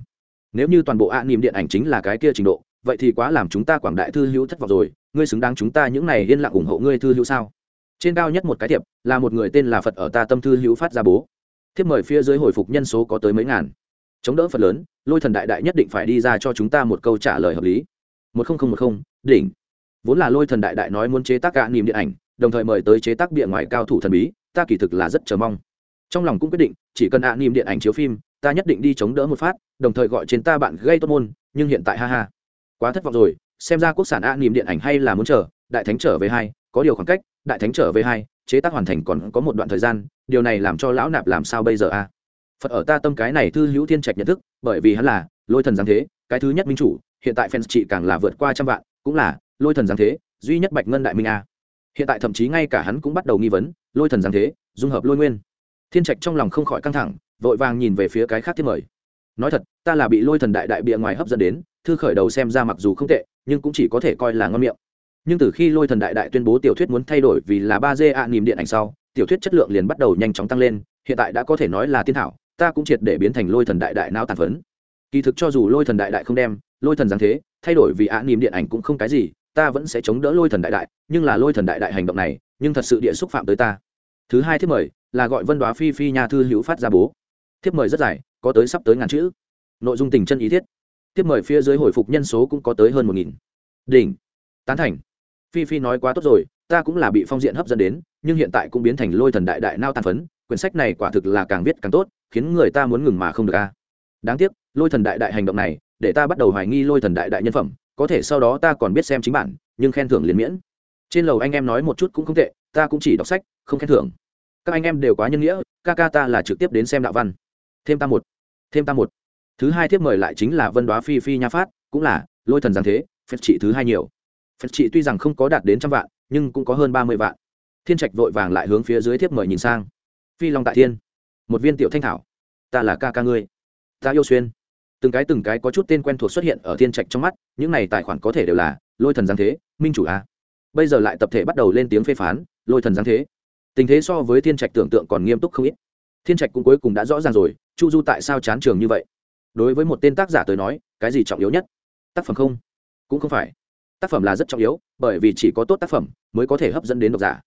Nếu như toàn bộ ạ niềm điện ảnh chính là cái kia trình độ, vậy thì quá làm chúng ta quảng đại thư hữu thất vọng rồi. Ngươi xứng đáng chúng ta những này yên lặng ủng hộ ngươi thư hữu sao? Trên cao nhất một cái thiệp, là một người tên là phật ở ta tâm thư hữu phát ra bố. Thiếp mời phía dưới hồi phục nhân số có tới mấy ngàn. Chống đỡ phật lớn, lôi thần đại đại nhất định phải đi ra cho chúng ta một câu trả lời hợp lý. Một nghìn một mươi đỉnh. Vốn là lôi thần đại đại nói muốn chế tác cả niềm điện ảnh, đồng thời mời tới chế tác bịa ngoài cao thủ thần bí, ta kỳ thực là rất chờ mong. Trong lòng cũng quyết định, chỉ cần ạ niềm điện ảnh chiếu phim ta nhất định đi chống đỡ một phát, đồng thời gọi trên ta bạn gây tốt môn, nhưng hiện tại ha ha. Quá thất vọng rồi, xem ra quốc sản a niềm điện ảnh hay là muốn chờ, đại thánh trở về hai, có điều khoảng cách, đại thánh trở về hai, chế tác hoàn thành còn có một đoạn thời gian, điều này làm cho lão nạp làm sao bây giờ a? Phật ở ta tâm cái này thư hữu thiên trạch nhận thức, bởi vì hắn là lôi thần giáng thế, cái thứ nhất minh chủ, hiện tại fans chị càng là vượt qua trăm vạn, cũng là lôi thần giáng thế, duy nhất bạch ngân đại minh a. Hiện tại thậm chí ngay cả hắn cũng bắt đầu nghi vấn, lôi thần giáng thế, dung hợp lôi nguyên. Thiên trạch trong lòng không khỏi căng thẳng vội vàng nhìn về phía cái khác thiết mời. Nói thật, ta là bị lôi thần đại đại bịa ngoài hấp dẫn đến, thư khởi đầu xem ra mặc dù không tệ, nhưng cũng chỉ có thể coi là ngon miệng. Nhưng từ khi lôi thần đại đại tuyên bố tiểu thuyết muốn thay đổi vì là ba d ạ Niềm điện ảnh sau, tiểu thuyết chất lượng liền bắt đầu nhanh chóng tăng lên, hiện tại đã có thể nói là tiên thảo, ta cũng triệt để biến thành lôi thần đại đại não tàn phấn. Kỳ thực cho dù lôi thần đại đại không đem, lôi thần giáng thế, thay đổi vì ạ Niềm điện ảnh cũng không cái gì, ta vẫn sẽ chống đỡ lôi thần đại đại, nhưng là lôi thần đại đại hành động này, nhưng thật sự địa xúc phạm tới ta. Thứ hai thứ mời, là gọi vân đoá phi phi nhà thư hữu phát ra bố thiếp mời rất dài, có tới sắp tới ngàn chữ. Nội dung tình chân ý thiết. Thiếp mời phía dưới hồi phục nhân số cũng có tới hơn một nghìn. Đỉnh. Tán thành. Phi phi nói quá tốt rồi, ta cũng là bị phong diện hấp dẫn đến, nhưng hiện tại cũng biến thành lôi thần đại đại nao tàn phấn, quyển sách này quả thực là càng viết càng tốt, khiến người ta muốn ngừng mà không được a. Đáng tiếc, lôi thần đại đại hành động này, để ta bắt đầu hoài nghi lôi thần đại đại nhân phẩm, có thể sau đó ta còn biết xem chính bản, nhưng khen thưởng liền miễn. Trên lầu anh em nói một chút cũng không tệ, ta cũng chỉ đọc sách, không khen thưởng. Các anh em đều quá nhân nghĩa, ca ca ta là trực tiếp đến xem đạo văn thêm ta một, thêm ta một. Thứ hai tiếp mời lại chính là vân đoá phi phi nha phát, cũng là lôi thần giáng thế, phép trị thứ hai nhiều. Phật trị tuy rằng không có đạt đến trăm vạn, nhưng cũng có hơn ba mươi vạn. Thiên trạch vội vàng lại hướng phía dưới thiếp mời nhìn sang. Phi long tại thiên, một viên tiểu thanh thảo. Ta là ca ca ngươi. Ta yêu xuyên. Từng cái từng cái có chút tên quen thuộc xuất hiện ở thiên trạch trong mắt, những này tài khoản có thể đều là lôi thần giáng thế, minh chủ a. Bây giờ lại tập thể bắt đầu lên tiếng phê phán, lôi thần giáng thế. Tình thế so với thiên trạch tưởng tượng còn nghiêm túc không ít. Thiên trạch cũng cuối cùng đã rõ ràng rồi chu du tại sao chán trường như vậy? Đối với một tên tác giả tới nói, cái gì trọng yếu nhất? Tác phẩm không? Cũng không phải. Tác phẩm là rất trọng yếu, bởi vì chỉ có tốt tác phẩm mới có thể hấp dẫn đến độc giả.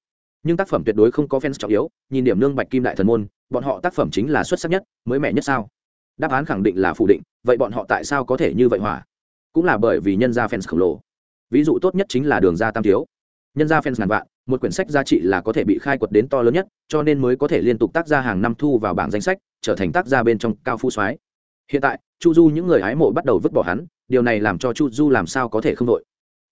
Nhưng tác phẩm tuyệt đối không có fans trọng yếu, nhìn điểm nương bạch kim đại thần môn, bọn họ tác phẩm chính là xuất sắc nhất, mới mẻ nhất sao? Đáp án khẳng định là phủ định, vậy bọn họ tại sao có thể như vậy hỏa? Cũng là bởi vì nhân gia fans khổng lồ. Ví dụ tốt nhất chính là đường ra tam thiếu. Nhân gia fans ngàn vạn một quyển sách giá trị là có thể bị khai quật đến to lớn nhất, cho nên mới có thể liên tục tác ra hàng năm thu vào bảng danh sách, trở thành tác gia bên trong cao phu soái. Hiện tại, chu du những người hái mộ bắt đầu vứt bỏ hắn, điều này làm cho chu du làm sao có thể không đội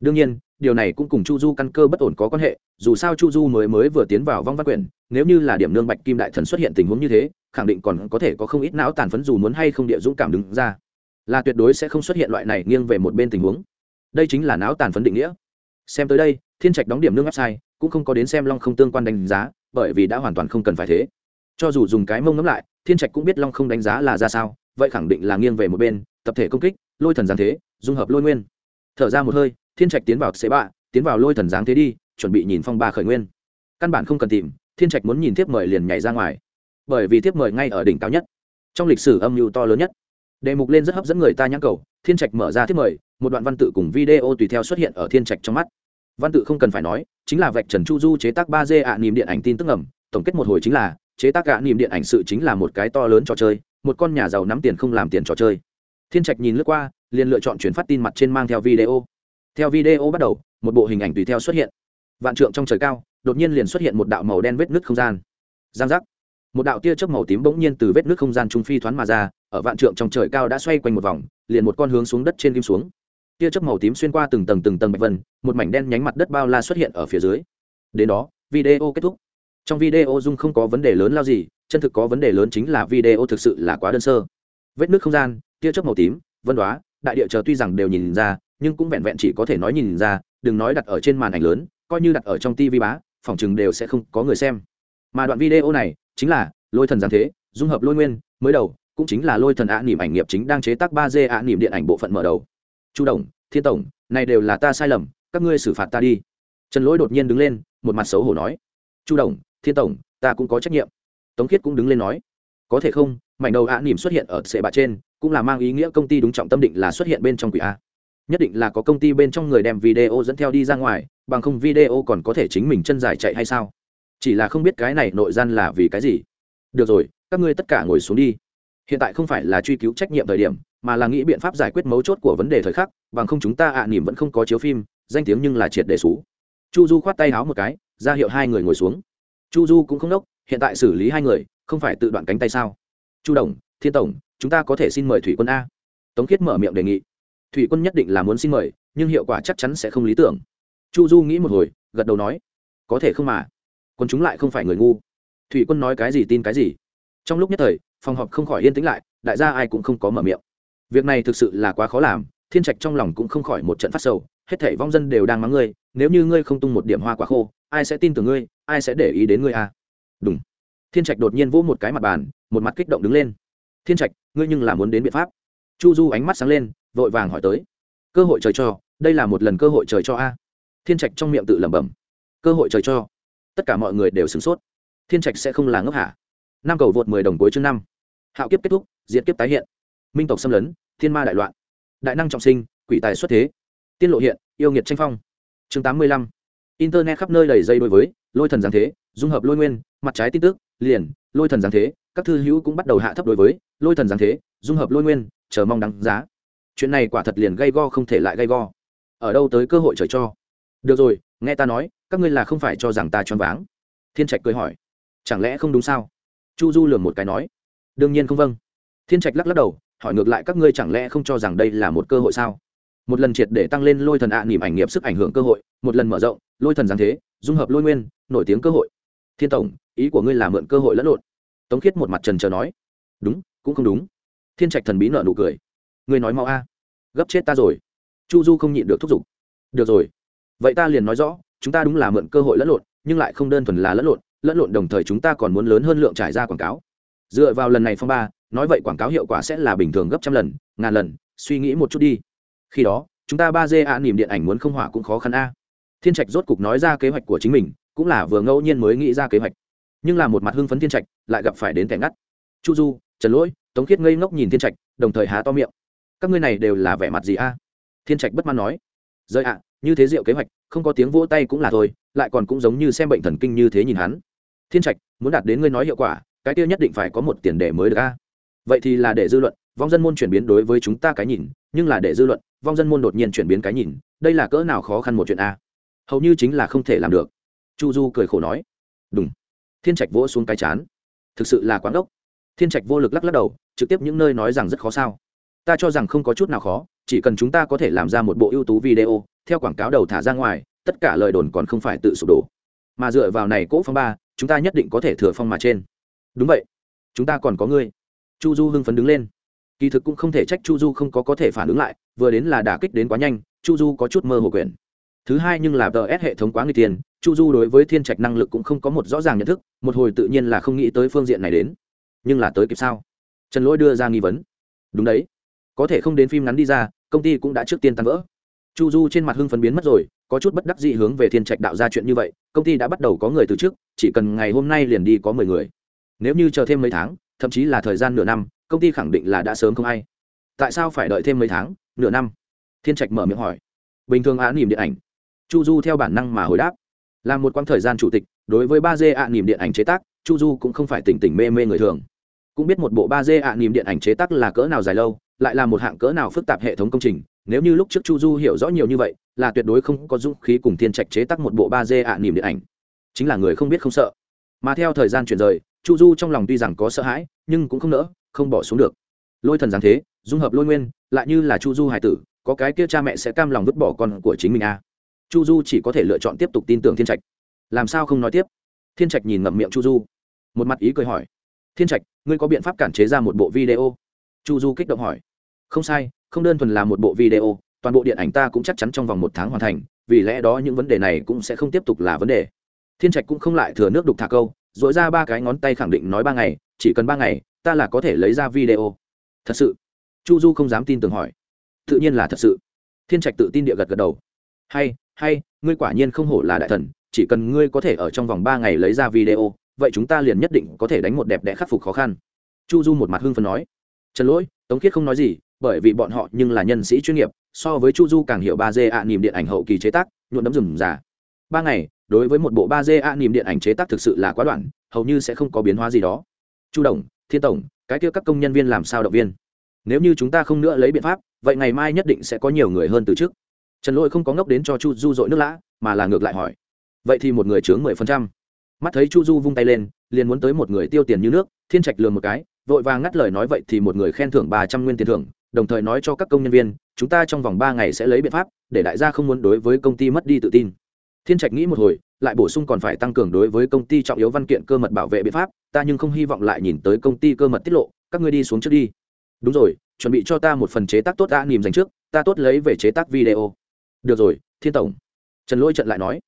đương nhiên, điều này cũng cùng chu du căn cơ bất ổn có quan hệ, dù sao chu du mới mới vừa tiến vào vong văn quyển, nếu như là điểm nương bạch kim đại thần xuất hiện tình huống như thế, khẳng định còn có thể có không ít não tàn phấn dù muốn hay không địa dũng cảm đứng ra. Là tuyệt đối sẽ không xuất hiện loại này nghiêng về một bên tình huống. Đây chính là não tàn phấn định nghĩa. Xem tới đây, thiên trạch đóng điểm nương website cũng không có đến xem long không tương quan đánh giá, bởi vì đã hoàn toàn không cần phải thế. Cho dù dùng cái mông ngấm lại, thiên trạch cũng biết long không đánh giá là ra sao, vậy khẳng định là nghiêng về một bên, tập thể công kích, lôi thần giáng thế, dung hợp lôi nguyên. Thở ra một hơi, thiên trạch tiến vào xế bạ, tiến vào lôi thần giáng thế đi, chuẩn bị nhìn phong ba khởi nguyên. Căn bản không cần tìm, thiên trạch muốn nhìn thiếp mời liền nhảy ra ngoài. Bởi vì thiếp mời ngay ở đỉnh cao nhất, trong lịch sử âm mưu to lớn nhất. Đề mục lên rất hấp dẫn người ta nhãn cầu, thiên trạch mở ra thiếp mời, một đoạn văn tự cùng video tùy theo xuất hiện ở thiên trạch trong mắt văn tự không cần phải nói, chính là vạch trần chu du chế tác ba d ạ niềm điện ảnh tin tức ẩm tổng kết một hồi chính là, chế tác ạ niềm điện ảnh sự chính là một cái to lớn trò chơi, một con nhà giàu nắm tiền không làm tiền trò chơi. Thiên trạch nhìn lướt qua, liền lựa chọn chuyển phát tin mặt trên mang theo video. Theo video bắt đầu, một bộ hình ảnh tùy theo xuất hiện. Vạn trượng trong trời cao, đột nhiên liền xuất hiện một đạo màu đen vết nước không gian. Giang giác. Một đạo tia chớp màu tím bỗng nhiên từ vết nước không gian trung phi thoáng mà ra, ở vạn trượng trong trời cao đã xoay quanh một vòng, liền một con hướng xuống đất trên kim xuống tia chớp màu tím xuyên qua từng tầng từng tầng bạch vân, một mảnh đen nhánh mặt đất bao la xuất hiện ở phía dưới. Đến đó, video kết thúc. Trong video dung không có vấn đề lớn lao gì, chân thực có vấn đề lớn chính là video thực sự là quá đơn sơ. Vết nước không gian, tia chớp màu tím, vân đoá, đại địa chờ tuy rằng đều nhìn ra, nhưng cũng vẹn vẹn chỉ có thể nói nhìn ra, đừng nói đặt ở trên màn ảnh lớn, coi như đặt ở trong tv bá, phòng chừng đều sẽ không có người xem. Mà đoạn video này chính là lôi thần giáng thế, dung hợp lôi nguyên, mới đầu, cũng chính là lôi thần ạ nỉm ảnh nghiệp chính đang chế tác ba d ạ nỉm điện ảnh bộ phận mở đầu chu đồng, thiên tổng, này đều là ta sai lầm, các ngươi xử phạt ta đi. Trần lỗi đột nhiên đứng lên, một mặt xấu hổ nói. Chu đồng, thiên tổng, ta cũng có trách nhiệm. Tống khiết cũng đứng lên nói. Có thể không, mảnh đầu ạ nỉm xuất hiện ở sệ bạ trên, cũng là mang ý nghĩa công ty đúng trọng tâm định là xuất hiện bên trong quỷ a. Nhất định là có công ty bên trong người đem video dẫn theo đi ra ngoài, bằng không video còn có thể chính mình chân dài chạy hay sao? Chỉ là không biết cái này nội gian là vì cái gì. Được rồi, các ngươi tất cả ngồi xuống đi. Hiện tại không phải là truy cứu trách nhiệm thời điểm mà là nghĩ biện pháp giải quyết mấu chốt của vấn đề thời khắc, bằng không chúng ta ạ nỉm vẫn không có chiếu phim, danh tiếng nhưng là triệt để xú. Chu du khoát tay háo một cái, ra hiệu hai người ngồi xuống. Chu du cũng không đốc, hiện tại xử lý hai người, không phải tự đoạn cánh tay sao? Chu đồng, thiên tổng, chúng ta có thể xin mời thủy quân a. Tống khiết mở miệng đề nghị. Thủy quân nhất định là muốn xin mời, nhưng hiệu quả chắc chắn sẽ không lý tưởng. Chu du nghĩ một hồi, gật đầu nói. Có thể không mà. Quân chúng lại không phải người ngu. Thủy quân nói cái gì tin cái gì. Trong lúc nhất thời, phòng họp không khỏi yên tĩnh lại, đại gia ai cũng không có mở miệng việc này thực sự là quá khó làm, thiên trạch trong lòng cũng không khỏi một trận phát sầu, hết thảy vong dân đều đang mắng ngươi, nếu như ngươi không tung một điểm hoa quả khô, ai sẽ tin tưởng ngươi, ai sẽ để ý đến ngươi à? Đúng thiên trạch đột nhiên vỗ một cái mặt bàn, một mặt kích động đứng lên. Thiên trạch, ngươi nhưng là muốn đến biện pháp. Chu du ánh mắt sáng lên, vội vàng hỏi tới. Cơ hội trời cho, đây là một lần cơ hội trời cho a. Thiên trạch trong miệng tự lẩm bẩm. Cơ hội trời cho. Tất cả mọi người đều sửng sốt. Thiên trạch sẽ không là ngốc hả? Năm cầu vượt mười đồng cuối chương năm. Hạo kiếp kết thúc diễn kiếp tái hiện minh tộc xâm lấn, thiên ma đại loạn, đại năng trọng sinh, quỷ tài xuất thế, tiên lộ hiện, yêu nghiệt tranh phong. Chương tám mươi lăm. Internet khắp nơi đầy dây đối với, lôi thần giáng thế, dung hợp lôi nguyên, mặt trái tin tức, liền, lôi thần giáng thế, các thư hữu cũng bắt đầu hạ thấp đối với, lôi thần giáng thế, dung hợp lôi nguyên, chờ mong đáng giá. Chuyện này quả thật liền gây go không thể lại gây go. Ở đâu tới cơ hội trời cho? Được rồi, nghe ta nói, các ngươi là không phải cho rằng ta choáng váng. Thiên trạch cười hỏi. Chẳng lẽ không đúng sao? Chu du lường một cái nói. Đương nhiên không vâng. Thiên trạch lắc lắc đầu hỏi ngược lại các ngươi chẳng lẽ không cho rằng đây là một cơ hội sao? Một lần triệt để tăng lên lôi thần ạ à, nỉm ảnh nghiệp sức ảnh hưởng cơ hội một lần mở rộng lôi thần giáng thế dung hợp lôi nguyên nổi tiếng cơ hội. Thiên tổng ý của ngươi là mượn cơ hội lẫn lộn. Tống khiết một mặt trần trờ nói. Đúng cũng không đúng. Thiên trạch thần bí nợ nụ cười. Ngươi nói mau a. Gấp chết ta rồi. Chu du không nhịn được thúc giục. Được rồi. Vậy ta liền nói rõ chúng ta đúng là mượn cơ hội lẫn lộn nhưng lại không đơn thuần là lẫn lộn lẫn lộn đồng thời chúng ta còn muốn lớn hơn lượng trải ra quảng cáo. Dựa vào lần này phong ba nói vậy quảng cáo hiệu quả sẽ là bình thường gấp trăm lần, ngàn lần, suy nghĩ một chút đi. Khi đó, chúng ta ba d a niềm điện ảnh muốn không hỏa cũng khó khăn a. Thiên trạch rốt cục nói ra kế hoạch của chính mình, cũng là vừa ngẫu nhiên mới nghĩ ra kế hoạch. Nhưng là một mặt hưng phấn thiên trạch, lại gặp phải đến kẻ ngắt. Chu du, trần lỗi, tống khiết ngây ngốc nhìn thiên trạch, đồng thời há to miệng. Các ngươi này đều là vẻ mặt gì a? Thiên trạch bất mãn nói. Rơi ạ, như thế diệu kế hoạch, không có tiếng vỗ tay cũng là thôi, lại còn cũng giống như xem bệnh thần kinh như thế nhìn hắn. Thiên trạch, muốn đạt đến ngươi nói hiệu quả, cái kia nhất định phải có một tiền đề mới được a vậy thì là để dư luận, vong dân môn chuyển biến đối với chúng ta cái nhìn, nhưng là để dư luận, vong dân môn đột nhiên chuyển biến cái nhìn, đây là cỡ nào khó khăn một chuyện a? Hầu như chính là không thể làm được. Chu du cười khổ nói. Đúng thiên trạch vỗ xuống cái chán. Thực sự là quán ốc thiên trạch vô lực lắc lắc đầu, trực tiếp những nơi nói rằng rất khó sao. Ta cho rằng không có chút nào khó, chỉ cần chúng ta có thể làm ra một bộ ưu tú video, theo quảng cáo đầu thả ra ngoài, tất cả lời đồn còn không phải tự sụp đổ. Mà dựa vào này cỗ phong ba, chúng ta nhất định có thể thừa phong mà trên. Đúng vậy. Chúng ta còn có ngươi chu du hưng phấn đứng lên. Kỳ thực cũng không thể trách chu du không có có thể phản ứng lại, vừa đến là đả kích đến quá nhanh, chu du có chút mơ hồ quyền thứ hai nhưng là ts hệ thống quá người tiền, chu du đối với thiên trạch năng lực cũng không có một rõ ràng nhận thức, một hồi tự nhiên là không nghĩ tới phương diện này đến. Nhưng là tới kịp sao? Trần lỗi đưa ra nghi vấn. Đúng đấy. Có thể không đến phim ngắn đi ra, công ty cũng đã trước tiên tan vỡ. Chu du trên mặt hưng phấn biến mất rồi, có chút bất đắc dị hướng về thiên trạch đạo ra chuyện như vậy, công ty đã bắt đầu có người từ trước, chỉ cần ngày hôm nay liền đi có mười người. Nếu như chờ thêm mấy tháng thậm chí là thời gian nửa năm, công ty khẳng định là đã sớm không ai. Tại sao phải đợi thêm mấy tháng, nửa năm? Thiên trạch mở miệng hỏi. Bình thường án nỉm điện ảnh. Chu du theo bản năng mà hồi đáp. Là một quãng thời gian chủ tịch, đối với ba d ạ nỉm điện ảnh chế tác, chu du cũng không phải tỉnh tỉnh mê mê người thường. Cũng biết một bộ ba d ạ nỉm điện ảnh chế tác là cỡ nào dài lâu, lại là một hạng cỡ nào phức tạp hệ thống công trình. Nếu như lúc trước chu du hiểu rõ nhiều như vậy, là tuyệt đối không có dũng khí cùng thiên trạch chế tác một bộ ba d ạ nỉm điện ảnh. Chính là người không biết không sợ. Mà theo thời gian chuyển rời chu du trong lòng tuy rằng có sợ hãi, nhưng cũng không nỡ, không bỏ xuống được. Lôi thần giáng thế, dung hợp lôi nguyên, lại như là chu du hải tử, có cái kia cha mẹ sẽ cam lòng vứt bỏ con của chính mình à. chu du chỉ có thể lựa chọn tiếp tục tin tưởng thiên trạch. Làm sao không nói tiếp? Thiên trạch nhìn ngậm miệng chu du. Một mặt ý cười hỏi. Thiên trạch, ngươi có biện pháp cản chế ra một bộ video? Chu du kích động hỏi. Không sai, không đơn thuần là một bộ video, toàn bộ điện ảnh ta cũng chắc chắn trong vòng một tháng hoàn thành, vì lẽ đó những vấn đề này cũng sẽ không tiếp tục là vấn đề. Thiên trạch cũng không lại thừa nước đục thả câu dội ra ba cái ngón tay khẳng định nói ba ngày, chỉ cần ba ngày, ta là có thể lấy ra video. Thật sự? Chu du không dám tin tưởng hỏi. Tự nhiên là thật sự. Thiên trạch tự tin địa gật gật đầu. Hay hay, ngươi quả nhiên không hổ là đại thần, chỉ cần ngươi có thể ở trong vòng ba ngày lấy ra video, vậy chúng ta liền nhất định có thể đánh một đẹp đẽ khắc phục khó khăn. Chu du một mặt hưng phần nói. Trần lỗi, tống khiết không nói gì, bởi vì bọn họ nhưng là nhân sĩ chuyên nghiệp, so với chu du càng hiểu ba d ạ niềm điện ảnh hậu kỳ chế tác, nhuộm đấm rừng già. Ba ngày đối với một bộ ba d a niềm điện ảnh chế tác thực sự là quá đoạn, hầu như sẽ không có biến hóa gì đó. Chu đồng, thiên tổng, cái kia các công nhân viên làm sao động viên? Nếu như chúng ta không nữa lấy biện pháp, vậy ngày mai nhất định sẽ có nhiều người hơn từ trước. Trần lỗi không có ngốc đến cho chu du dội nước lã, mà là ngược lại hỏi. Vậy thì một người chướng mười phần trăm. Mắt thấy chu du vung tay lên, liền muốn tới một người tiêu tiền như nước, thiên trạch lừa một cái, vội vàng ngắt lời nói vậy thì một người khen thưởng ba trăm nguyên tiền thưởng, đồng thời nói cho các công nhân viên, chúng ta trong vòng ba ngày sẽ lấy biện pháp, để đại gia không muốn đối với công ty mất đi tự tin thiên trạch nghĩ một hồi, lại bổ sung còn phải tăng cường đối với công ty trọng yếu văn kiện cơ mật bảo vệ biện pháp, ta nhưng không hy vọng lại nhìn tới công ty cơ mật tiết lộ, các ngươi đi xuống trước đi. Đúng rồi, chuẩn bị cho ta một phần chế tác tốt đã nìm dành trước, ta tốt lấy về chế tác video. Được rồi, thiên tổng. Trần lỗi trận lại nói.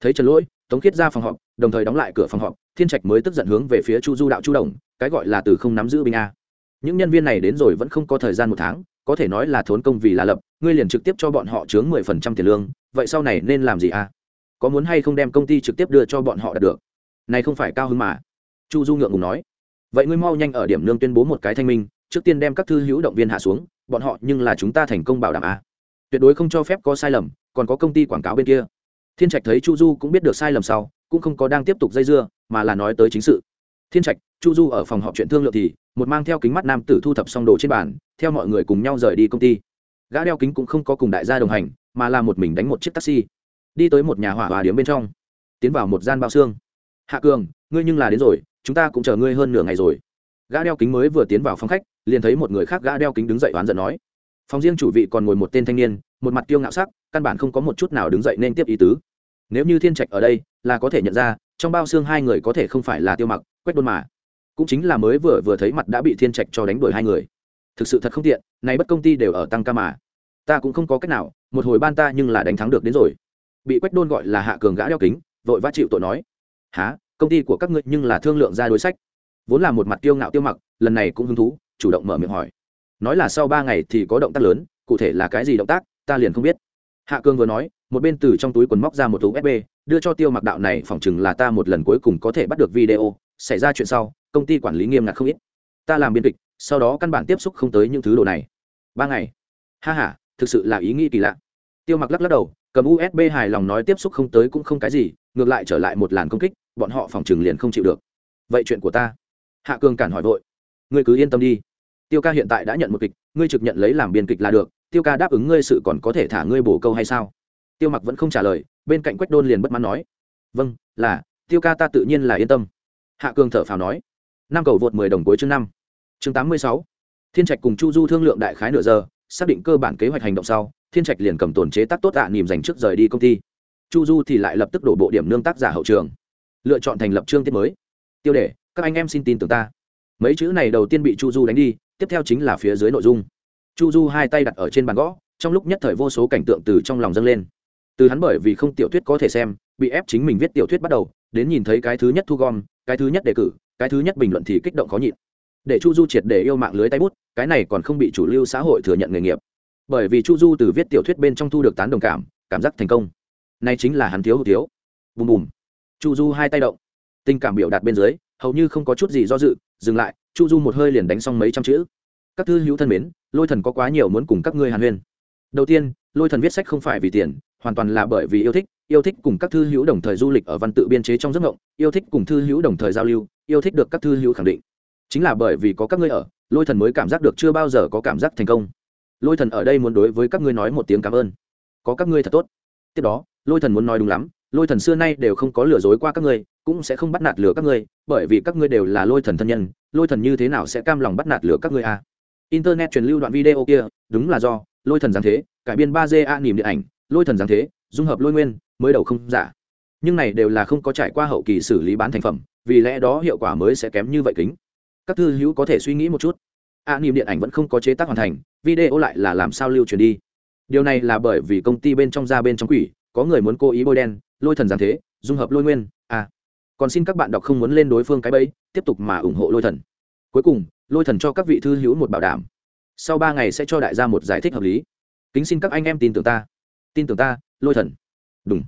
Thấy trần lỗi, tống khiết ra phòng họp, đồng thời đóng lại cửa phòng họp, thiên trạch mới tức giận hướng về phía chu du đạo chu đồng, cái gọi là từ không nắm giữ binh a. Những nhân viên này đến rồi vẫn không có thời gian một tháng, có thể nói là thốn công vì là lập, ngươi liền trực tiếp cho bọn họ chướng mười phần trăm tiền lương, vậy sau này nên làm gì a? Có muốn hay không đem công ty trực tiếp đưa cho bọn họ đạt được? Này không phải cao hơn mà. Chu du ngượng ngùng nói. Vậy ngươi mau nhanh ở điểm lương tuyên bố một cái thanh minh trước tiên đem các thư hữu động viên hạ xuống bọn họ nhưng là chúng ta thành công bảo đảm à, tuyệt đối không cho phép có sai lầm còn có công ty quảng cáo bên kia. Thiên trạch thấy chu du cũng biết được sai lầm sau cũng không có đang tiếp tục dây dưa mà là nói tới chính sự. Thiên trạch chu du ở phòng họp chuyện thương lượng thì một mang theo kính mắt nam tử thu thập xong đồ trên bàn theo mọi người cùng nhau rời đi công ty. Gã đeo kính cũng không có cùng đại gia đồng hành mà là một mình đánh một chiếc taxi đi tới một nhà hỏa hòa điếm bên trong. Tiến vào một gian bao xương. Hạ cường, ngươi nhưng là đến rồi, chúng ta cũng chờ ngươi hơn nửa ngày rồi. Gã đeo kính mới vừa tiến vào phòng khách, liền thấy một người khác gã đeo kính đứng dậy oán giận nói. Phòng riêng chủ vị còn ngồi một tên thanh niên, một mặt tiêu ngạo sắc, căn bản không có một chút nào đứng dậy nên tiếp ý tứ. Nếu như thiên trạch ở đây, là có thể nhận ra, trong bao xương hai người có thể không phải là tiêu mặc quét đôn mà. Cũng chính là mới vừa vừa thấy mặt đã bị thiên trạch cho đánh đuổi hai người. Thực sự thật không tiện, nay bất công ty đều ở tăng ca mà. Ta cũng không có cách nào, một hồi ban ta nhưng là đánh thắng được đến rồi bị quách đôn gọi là hạ cường gã đeo kính, vội vã chịu tội nói, há, công ty của các ngươi nhưng là thương lượng ra đối sách. Vốn là một mặt tiêu ngạo tiêu mặc, lần này cũng hứng thú, chủ động mở miệng hỏi. Nói là sau ba ngày thì có động tác lớn, cụ thể là cái gì động tác, ta liền không biết. Hạ cường vừa nói, một bên từ trong túi quần móc ra một túi fb đưa cho tiêu mặc đạo này, phỏng chừng là ta một lần cuối cùng có thể bắt được video, xảy ra chuyện sau, công ty quản lý nghiêm ngặt không ít. Ta làm biên kịch, sau đó căn bản tiếp xúc không tới những thứ đồ này. Ba ngày. Ha h a thực sự là ý nghĩ kỳ lạ. Tiêu mặc lắc lắc đầu cầm usb hài lòng nói tiếp xúc không tới cũng không cái gì, ngược lại trở lại một làn công kích, bọn họ phòng trừng liền không chịu được. Vậy chuyện của ta? Hạ cường cản hỏi vội. Ngươi cứ yên tâm đi. Tiêu ca hiện tại đã nhận một kịch, ngươi trực nhận lấy làm biên kịch là được, tiêu ca đáp ứng ngươi sự còn có thể thả ngươi bổ câu hay sao? Tiêu mặc vẫn không trả lời, bên cạnh quách đôn liền bất mãn nói. Vâng là, tiêu ca ta tự nhiên là yên tâm. Hạ cường thở phào nói. Năm cầu vượt mười đồng cuối chương năm. Chương tám mươi sáu. Thiên trạch cùng chu du thương lượng đại khái nửa giờ, xác định cơ bản kế hoạch hành động sau thiên trạch liền cầm tồn chế tác tốt tạ à, dành trước rời đi công ty. Chu du thì lại lập tức đổ bộ điểm nương tác giả hậu trường. Lựa chọn thành lập chương tiết mới. Tiêu đề các anh em xin tin tưởng ta. Mấy chữ này đầu tiên bị chu du đánh đi tiếp theo chính là phía dưới nội dung. Chu du hai tay đặt ở trên bàn gõ trong lúc nhất thời vô số cảnh tượng từ trong lòng dâng lên. Từ hắn bởi vì không tiểu thuyết có thể xem bị ép chính mình viết tiểu thuyết bắt đầu đến nhìn thấy cái thứ nhất thu gom cái thứ nhất đề cử cái thứ nhất bình luận thì kích động khó nhịn. Để chu du triệt để yêu mạng lưới tay bút cái này còn không bị chủ lưu xã hội thừa nhận nghề nghiệp bởi vì chu du từ viết tiểu thuyết bên trong thu được tán đồng cảm cảm giác thành công. Nay chính là hắn thiếu hụt thiếu. Bùm bùm. Chu du hai tay động. Tình cảm biểu đạt bên dưới, hầu như không có chút gì do dự, dừng lại, chu du một hơi liền đánh xong mấy trăm chữ. Các thư hữu thân mến, lôi thần có quá nhiều muốn cùng các ngươi hàn huyên. Đầu tiên, lôi thần viết sách không phải vì tiền, hoàn toàn là bởi vì yêu thích yêu thích cùng các thư hữu đồng thời du lịch ở văn tự biên chế trong giấc ngộng yêu thích cùng thư hữu đồng thời giao lưu, yêu thích được các thư hữu khẳng định. Chính là bởi vì có các ngươi ở, lôi thần mới cảm giác được chưa bao giờ có cảm giác thành công lôi thần ở đây muốn đối với các ngươi nói một tiếng cảm ơn. Có các ngươi thật tốt. Tiếp đó, lôi thần muốn nói đúng lắm, lôi thần xưa nay đều không có lừa dối qua các ngươi, cũng sẽ không bắt nạt lừa các ngươi, bởi vì các ngươi đều là lôi thần thân nhân, lôi thần như thế nào sẽ cam lòng bắt nạt lừa các ngươi à? internet truyền lưu đoạn video kia, đúng là do lôi thần giáng thế, cải biên ba d a nỉm điện ảnh, lôi thần giáng thế, dung hợp lôi nguyên, mới đầu không giả. Nhưng này đều là không có trải qua hậu kỳ xử lý bán thành phẩm, vì lẽ đó hiệu quả mới sẽ kém như vậy kính. Các thư hữu có thể suy nghĩ một chút a nỉm điện ảnh vẫn không có chế tác hoàn thành, video lại là làm sao lưu truyền đi? Điều này là bởi vì công ty bên trong ra bên trong quỷ, có người muốn cố ý bôi đen, lôi thần giáng thế, dung hợp lôi nguyên à. Còn xin các bạn đọc không muốn lên đối phương cái bẫy, tiếp tục mà ủng hộ lôi thần. Cuối cùng, lôi thần cho các vị thư hữu một bảo đảm. Sau ba ngày sẽ cho đại gia một giải thích hợp lý. Kính xin các anh em tin tưởng ta. Tin tưởng ta, lôi thần. Đúng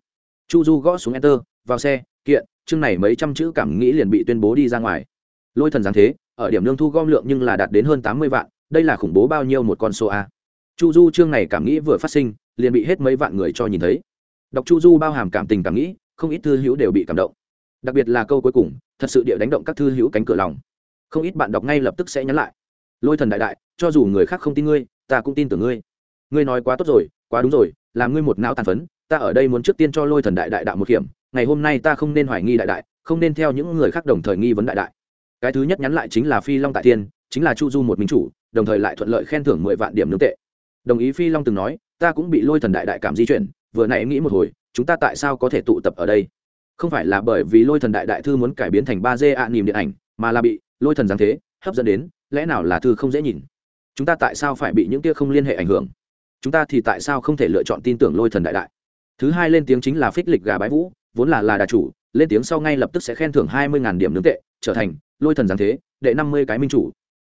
chu du gõ xuống enter, vào xe, kiện, chương này mấy trăm chữ cảm nghĩ liền bị tuyên bố đi ra ngoài. Lôi thần giáng thế ở điểm lương thu gom lượng nhưng là đạt đến hơn tám mươi vạn, đây là khủng bố bao nhiêu một con số a? Chu du chương này cảm nghĩ vừa phát sinh, liền bị hết mấy vạn người cho nhìn thấy. Đọc chu du bao hàm cảm tình cảm nghĩ, không ít thư hữu đều bị cảm động. Đặc biệt là câu cuối cùng, thật sự địa đánh động các thư hữu cánh cửa lòng. Không ít bạn đọc ngay lập tức sẽ nhắn lại. Lôi thần đại đại, cho dù người khác không tin ngươi, ta cũng tin tưởng ngươi. Ngươi nói quá tốt rồi, quá đúng rồi, làm ngươi một não tàn phấn, ta ở đây muốn trước tiên cho lôi thần đại đại đạo một hiểm, ngày hôm nay ta không nên hoài nghi đại đại, không nên theo những người khác đồng thời nghi vấn đại đại cái thứ nhất nhắn lại chính là phi long tại thiên, chính là chu du một minh chủ đồng thời lại thuận lợi khen thưởng mười vạn điểm nương tệ. Đồng ý phi long từng nói ta cũng bị lôi thần đại đại cảm di chuyển vừa nãy nghĩ một hồi chúng ta tại sao có thể tụ tập ở đây? Không phải là bởi vì lôi thần đại đại thư muốn cải biến thành ba d ạ nỉm điện ảnh mà là bị lôi thần giáng thế hấp dẫn đến lẽ nào là thư không dễ nhìn? Chúng ta tại sao phải bị những tia không liên hệ ảnh hưởng? Chúng ta thì tại sao không thể lựa chọn tin tưởng lôi thần đại đại? Thứ hai lên tiếng chính là phích lịch gà bái vũ vốn là là đà chủ lên tiếng sau ngay lập tức sẽ khen thưởng hai mươi điểm nướng tệ trở thành lôi thần giáng thế, đệ năm mươi cái minh chủ.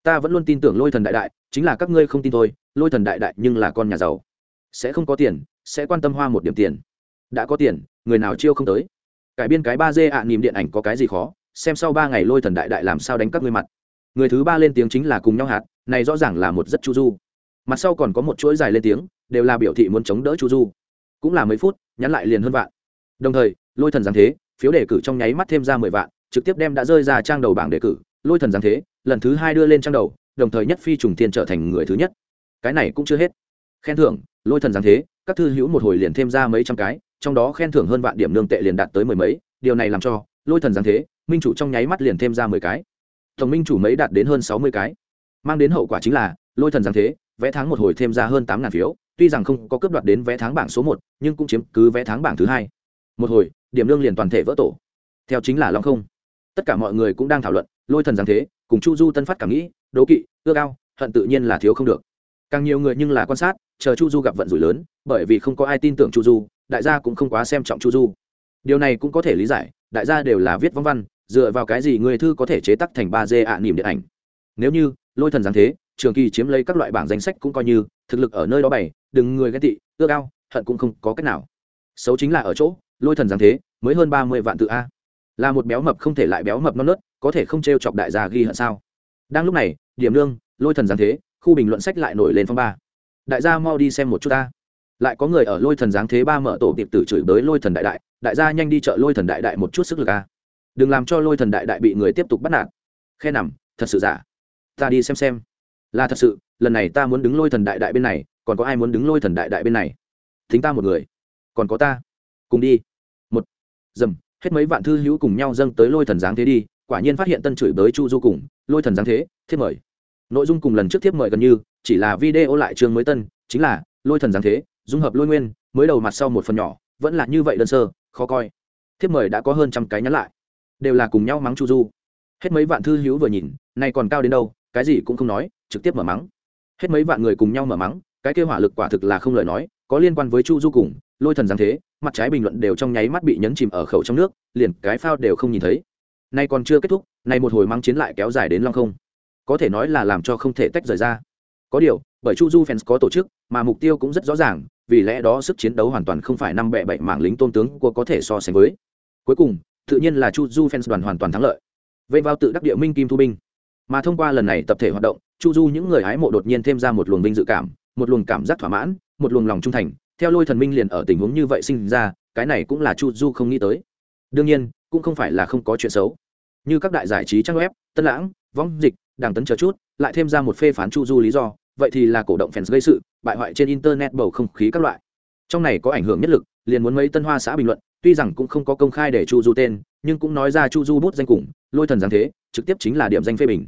Ta vẫn luôn tin tưởng lôi thần đại đại, chính là các ngươi không tin thôi, lôi thần đại đại nhưng là con nhà giàu. Sẽ không có tiền, sẽ quan tâm hoa một điểm tiền. Đã có tiền, người nào chiêu không tới. Cải biên cái ba d ạ nìm điện ảnh có cái gì khó, xem sau ba ngày lôi thần đại đại làm sao đánh các ngươi mặt. Người thứ ba lên tiếng chính là cùng nhau hạt, này rõ ràng là một rất chu du. Mặt sau còn có một chuỗi dài lên tiếng, đều là biểu thị muốn chống đỡ chu du. Cũng là mấy phút, nhắn lại liền hơn vạn. Đồng thời, lôi thần giáng thế, phiếu đề cử trong nháy mắt thêm ra mười vạn trực tiếp đem đã rơi ra trang đầu bảng đề cử, lôi thần giáng thế, lần thứ hai đưa lên trang đầu, đồng thời nhất phi trùng tiên trở thành người thứ nhất. Cái này cũng chưa hết. Khen thưởng, lôi thần giáng thế, các thư hữu một hồi liền thêm ra mấy trăm cái, trong đó khen thưởng hơn vạn điểm nương tệ liền đạt tới mười mấy, điều này làm cho, lôi thần giáng thế, minh chủ trong nháy mắt liền thêm ra mười cái. Tổng minh chủ mấy đạt đến hơn sáu mươi cái. Mang đến hậu quả chính là, lôi thần giáng thế, vé tháng một hồi thêm ra hơn tám ngàn phiếu, tuy rằng không có cướp đoạt đến vé tháng bảng số một, nhưng cũng chiếm cứ vé tháng bảng thứ hai. Một hồi, điểm lương liền toàn thể vỡ tổ. Theo chính là long không tất cả mọi người cũng đang thảo luận, lôi thần giáng thế, cùng chu du tân phát cảm nghĩ, đố kỵ, ước cao hận tự nhiên là thiếu không được. Càng nhiều người nhưng là quan sát, chờ chu du gặp vận rủi lớn, bởi vì không có ai tin tưởng chu du, đại gia cũng không quá xem trọng chu du. Điều này cũng có thể lý giải, đại gia đều là viết vong văn, dựa vào cái gì người thư có thể chế tắc thành ba d ạ nỉm điện ảnh? Nếu như, lôi thần giáng thế, trường kỳ chiếm lấy các loại bảng danh sách cũng coi như, thực lực ở nơi đó bày, đừng người ghen tị, ước cao hận cũng không có cách nào. Xấu chính là ở chỗ, lôi thần giáng thế, mới hơn ba mươi vạn tự a là một béo mập không thể lại béo mập non nớt, có thể không t r e o chọc đại gia ghi hận sao? Đang lúc này, điểm lương lôi thần giáng thế, khu bình luận sách lại nổi lên phong ba. Đại gia mau đi xem một chút ta. Lại có người ở lôi thần giáng thế ba mở tổ tiệp tử chửi bới lôi thần đại đại đại gia nhanh đi chợ lôi thần đại đại một chút sức lực a. Đừng làm cho lôi thần đại đại bị người tiếp tục bắt nạt. Khe nằm, thật sự giả. Ta đi xem xem. Là thật sự, lần này ta muốn đứng lôi thần đại đại bên này, còn có ai muốn đứng lôi thần đại đại bên này? Thính ta một người. Còn có ta. Cùng đi. Một. Dầm hết mấy vạn thư hữu cùng nhau dâng tới lôi thần giáng thế đi, quả nhiên phát hiện tân chửi bới chu du cùng, lôi thần giáng thế thiết mời. Nội dung cùng lần trước thiết mời gần như, chỉ là video lại trường mới tân, chính là, lôi thần giáng thế, dung hợp lôi nguyên, mới đầu mặt sau một phần nhỏ, vẫn là như vậy đơn sơ, khó coi. Thiếp mời đã có hơn trăm cái nhắn lại, đều là cùng nhau mắng chu du. Hết mấy vạn thư hữu vừa nhìn, nay còn cao đến đâu, cái gì cũng không nói, trực tiếp mở mắng. Hết mấy vạn người cùng nhau mở mắng, cái kêu hỏa lực quả thực là không lời nói, có liên quan với chu du cùng lôi thần giáng thế, mặt trái bình luận đều trong nháy mắt bị nhấn chìm ở khẩu trong nước, liền cái phao đều không nhìn thấy. Nay còn chưa kết thúc, nay một hồi mắng chiến lại kéo dài đến long không. Có thể nói là làm cho không thể tách rời ra. Có điều, bởi chu du fans có tổ chức, mà mục tiêu cũng rất rõ ràng, vì lẽ đó sức chiến đấu hoàn toàn không phải năm bẹ bảy mảng lính tôn tướng của có thể so sánh với. Cuối cùng, tự nhiên là chu du fans đoàn hoàn toàn thắng lợi. Vây vào tự đắc địa minh kim thu binh. Mà thông qua lần này tập thể hoạt động, chu du những người hái mộ đột nhiên thêm ra một luồng vinh dự cảm, một luồng cảm giác thỏa mãn, một luồng lòng trung thành theo lôi thần minh liền ở tình huống như vậy sinh ra, cái này cũng là chu du không nghĩ tới. Đương nhiên, cũng không phải là không có chuyện xấu. Như các đại giải trí trang web, tân lãng, vong dịch, đảng tấn chờ chút, lại thêm ra một phê phán chu du lý do, vậy thì là cổ động fans gây sự, bại hoại trên internet bầu không khí các loại. Trong này có ảnh hưởng nhất lực, liền muốn mấy tân hoa xã bình luận, tuy rằng cũng không có công khai để chu du tên, nhưng cũng nói ra chu du bút danh cùng, lôi thần giáng thế, trực tiếp chính là điểm danh phê bình.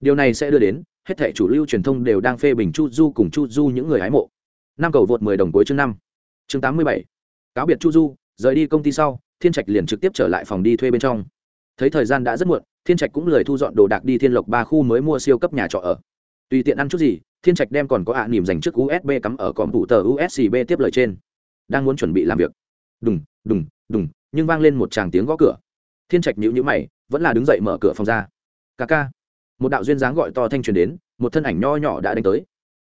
Điều này sẽ đưa đến, hết thảy chủ lưu truyền thông đều đang phê bình chu du cùng chu du những người hái mộ năm cầu vượt mười đồng cuối chương năm. Chương tám mươi bảy. Cáo biệt chu du, rời đi công ty sau, thiên trạch liền trực tiếp trở lại phòng đi thuê bên trong. Thấy thời gian đã rất muộn, thiên trạch cũng lời thu dọn đồ đạc đi thiên lộc ba khu mới mua siêu cấp nhà trọ ở. Tùy tiện ăn chút gì, thiên trạch đem còn có ạ à nỉm dành trước usb cắm ở còm tủ tờ usb tiếp lời trên. Đang muốn chuẩn bị làm việc. Đùng đùng đùng, nhưng vang lên một tràng tiếng gõ cửa. Thiên trạch nhữ nhữ mày, vẫn là đứng dậy mở cửa phòng ra. Ca ca. Một đạo duyên dáng gọi to thanh truyền đến, một thân ảnh nho nhỏ đã đánh tới.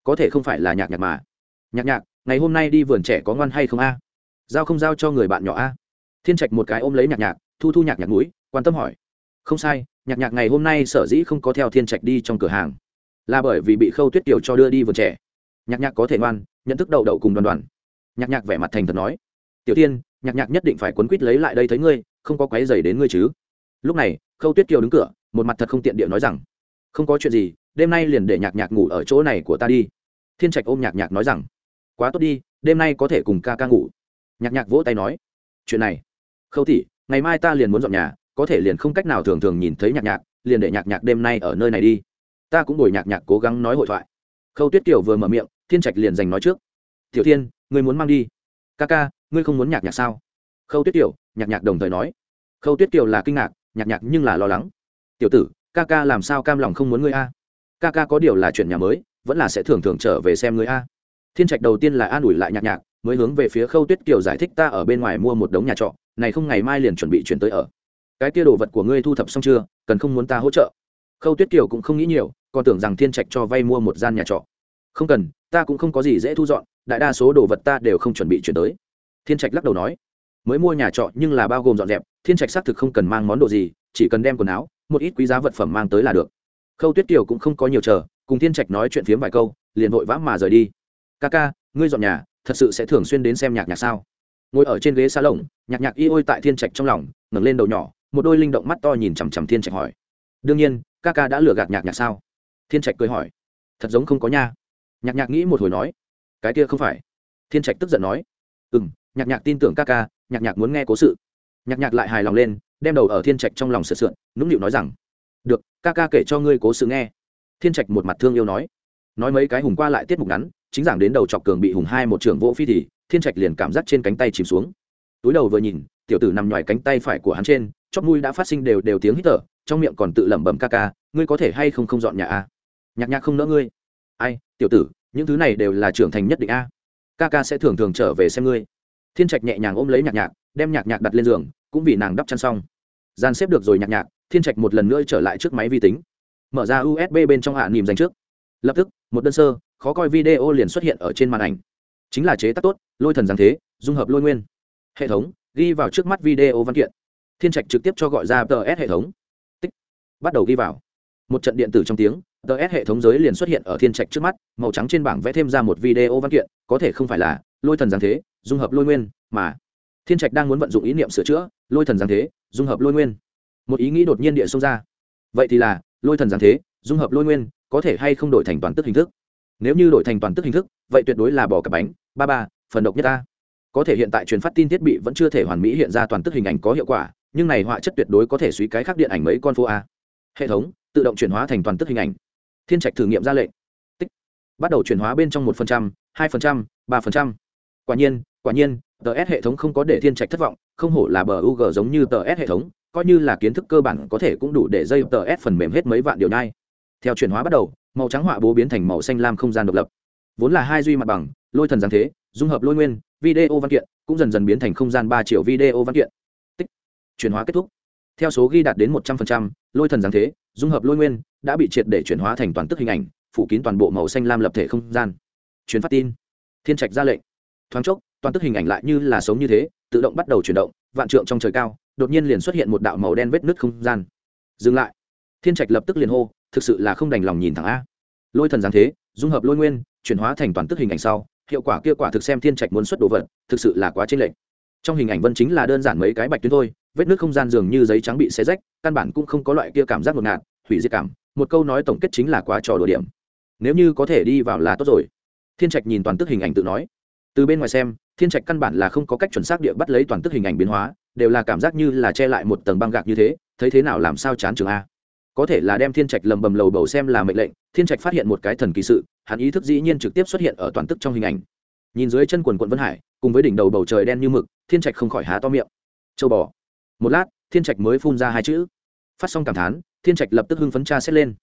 Có thể không phải là nhạc nhạc mà nhạc nhạc, ngày hôm nay đi vườn trẻ có ngoan hay không a? Giao không giao cho người bạn nhỏ a? Thiên trạch một cái ôm lấy nhạc nhạc, thu thu nhạc nhạc mũi, quan tâm hỏi. Không sai, nhạc nhạc ngày hôm nay sở dĩ không có theo thiên trạch đi trong cửa hàng. Là bởi vì bị khâu tuyết kiều cho đưa đi vườn trẻ. Nhạc nhạc có thể ngoan, nhận thức đậu đậu cùng đoàn đoàn. Nhạc nhạc vẻ mặt thành thật nói. Tiểu tiên, nhạc nhạc nhất định phải quấn quýt lấy lại đây thấy ngươi, không có quái dày đến ngươi chứ. Lúc này, khâu tuyết kiều đứng cửa, một mặt thật không tiện địa nói rằng. Không có chuyện gì, đêm nay liền để nhạc nhạc ngủ ở chỗ này của ta đi. Thiên trạch ôm nhạc nhạc nói rằng quá tốt đi đêm nay có thể cùng ca ca ngủ. Nhạc nhạc vỗ tay nói. Chuyện này khâu Thị, ngày mai ta liền muốn dọn nhà có thể liền không cách nào thường thường nhìn thấy nhạc nhạc liền để nhạc nhạc đêm nay ở nơi này đi. Ta cũng ngồi nhạc nhạc cố gắng nói hội thoại. Khâu tuyết kiều vừa mở miệng thiên trạch liền giành nói trước. Tiểu thiên ngươi muốn mang đi. Ca ca ngươi không muốn nhạc nhạc sao? Khâu tuyết kiều nhạc nhạc đồng thời nói. Khâu tuyết kiều là kinh ngạc nhạc nhạc nhưng là lo lắng. Tiểu tử ca ca làm sao cam lòng không muốn ngươi a? Ca ca có điều là chuyện nhà mới vẫn là sẽ thường thường trở về xem ngươi a thiên trạch đầu tiên là an ủi lại nhạc nhạc, mới hướng về phía khâu tuyết kiều giải thích ta ở bên ngoài mua một đống nhà trọ, này không ngày mai liền chuẩn bị chuyển tới ở. Cái kia đồ vật của ngươi thu thập xong chưa, cần không muốn ta hỗ trợ? Khâu tuyết kiều cũng không nghĩ nhiều, còn tưởng rằng thiên trạch cho vay mua một gian nhà trọ. Không cần, ta cũng không có gì dễ thu dọn, đại đa số đồ vật ta đều không chuẩn bị chuyển tới. Thiên trạch lắc đầu nói, mới mua nhà trọ nhưng là bao gồm dọn dẹp, thiên trạch xác thực không cần mang món đồ gì, chỉ cần đem quần áo, một ít quý giá vật phẩm mang tới là được. Khâu tuyết kiều cũng không có nhiều chờ, cùng thiên trạch nói chuyện phiếm vài câu, liền vội vã mà rời đi ca ca, ngươi dọn nhà, thật sự sẽ thường xuyên đến xem nhạc nhạc sao? Ngồi ở trên ghế xa lồng, nhạc nhạc y ôi tại thiên trạch trong lòng, ngẩng lên đầu nhỏ, một đôi linh động mắt to nhìn chằm chằm thiên trạch hỏi. Đương nhiên, ca ca đã lừa gạt nhạc nhạc sao? Thiên trạch cười hỏi. Thật giống không có nha. Nhạc nhạc nghĩ một hồi nói. Cái kia không phải. Thiên trạch tức giận nói. Ừ m nhạc nhạc tin tưởng ca ca, nhạc nhạc muốn nghe cố sự. Nhạc nhạc lại hài lòng lên, đem đầu ở thiên trạch trong lòng sượt sượn nũng nịu nói rằng. Được, ca ca kể cho ngươi cố sự nghe. Thiên trạch một mặt thương yêu nói. Nói mấy cái hùng qua lại tiết mục ngắn chính giảng đến đầu chọc cường bị hùng hai một trưởng vỗ phi thì, thiên trạch liền cảm giác trên cánh tay chìm xuống. Túi đầu vừa nhìn, tiểu tử nằm ngoài cánh tay phải của hắn trên, chóp mũi đã phát sinh đều đều tiếng hít thở, trong miệng còn tự lẩm bẩm ca ca, ngươi có thể hay không không dọn nhà a? Nhạc nhạc không nỡ ngươi. Ai, tiểu tử, những thứ này đều là trưởng thành nhất định a. Ca ca sẽ thường thường trở về xem ngươi. Thiên trạch nhẹ nhàng ôm lấy nhạc nhạc, đem nhạc nhạc đặt lên giường, cũng vì nàng đắp chăn xong. Gian xếp được rồi nhạc nhạc, thiên trạch một lần nữa trở lại trước máy vi tính. Mở ra usb bên trong hạ nìm dành trước. Lập tức, một đơn sơ khó coi video liền xuất hiện ở trên màn ảnh. Chính là chế tác tốt, lôi thần giáng thế, dung hợp lôi nguyên. Hệ thống, ghi vào trước mắt video văn kiện. Thiên trạch trực tiếp cho gọi ra ts hệ thống. Tích. Bắt đầu ghi vào. Một trận điện tử trong tiếng ts hệ thống giới liền xuất hiện ở thiên trạch trước mắt, màu trắng trên bảng vẽ thêm ra một video văn kiện, có thể không phải là lôi thần giáng thế, dung hợp lôi nguyên, mà thiên trạch đang muốn vận dụng ý niệm sửa chữa, lôi thần giáng thế, dung hợp lôi nguyên. Một ý nghĩ đột nhiên địa xông ra. Vậy thì là, lôi thần giáng thế, dung hợp lôi nguyên, có thể hay không đổi thành toàn tức hình thức? Nếu như đổi thành toàn tức hình thức, vậy tuyệt đối là bỏ cả bánh. Ba ba, phần độc nhất ta. Có thể hiện tại truyền phát tin thiết bị vẫn chưa thể hoàn mỹ hiện ra toàn tức hình ảnh có hiệu quả, nhưng này họa chất tuyệt đối có thể suy cái khác điện ảnh mấy con phố a. Hệ thống, tự động chuyển hóa thành toàn tức hình ảnh. Thiên trạch thử nghiệm ra lệnh. Tích. Bắt đầu chuyển hóa bên trong một phần trăm, hai phần trăm, ba phần trăm. Quả nhiên quả nhiên, tờ s hệ thống không có để thiên trạch thất vọng, không hổ là bờ u g giống như tờ s hệ thống, coi như là kiến thức cơ bản có thể cũng đủ để dây tờ s phần mềm hết mấy vạn điều này. Theo chuyển hóa bắt đầu màu trắng họa bố biến thành màu xanh lam không gian độc lập. Vốn là hai duy mặt bằng, lôi thần giáng thế, dung hợp lôi nguyên, video văn kiện, cũng dần dần biến thành không gian ba triệu video văn kiện. Tích. Chuyển hóa kết thúc. Theo số ghi đạt đến một trăm linh lôi thần giáng thế, dung hợp lôi nguyên, đã bị triệt để chuyển hóa thành toàn tức hình ảnh, phủ kín toàn bộ màu xanh lam lập thể không gian. Chuyển phát tin. Thiên trạch ra lệnh. Thoáng chốc, toàn tức hình ảnh lại như là sống như thế, tự động bắt đầu chuyển động, vạn trượng trong trời cao, đột nhiên liền xuất hiện một đạo màu đen vết nứt không gian. Dừng lại. Thiên trạch lập tức liền hô thực sự là không đành lòng nhìn thẳng a. Lôi thần giáng thế, dung hợp lôi nguyên, chuyển hóa thành toàn tức hình ảnh sau, hiệu quả kia quả thực xem thiên trạch muốn xuất đồ vật, thực sự là quá trên lệch. Trong hình ảnh vân chính là đơn giản mấy cái bạch tuyến thôi, vết nước không gian dường như giấy trắng bị xé rách, căn bản cũng không có loại kia cảm giác ngột ngạt, hủy diệt cảm. Một câu nói tổng kết chính là quá trò đồ điểm. Nếu như có thể đi vào là tốt rồi. Thiên trạch nhìn toàn tức hình ảnh tự nói. Từ bên ngoài xem, thiên trạch căn bản là không có cách chuẩn xác địa bắt lấy toàn tức hình ảnh biến hóa, đều là cảm giác như là che lại một tầng băng gạc như thế, thấy thế nào làm sao chán trường a có thể là đem thiên trạch lầm bầm lầu bầu xem là mệnh lệnh, thiên trạch phát hiện một cái thần kỳ sự, hắn ý thức dĩ nhiên trực tiếp xuất hiện ở toàn tức trong hình ảnh. Nhìn dưới chân quần quận vân hải, cùng với đỉnh đầu bầu trời đen như mực, thiên trạch không khỏi há to miệng. Châu bò. Một lát, thiên trạch mới phun ra hai chữ. Phát xong cảm thán, thiên trạch lập tức hưng phấn tra xét lên.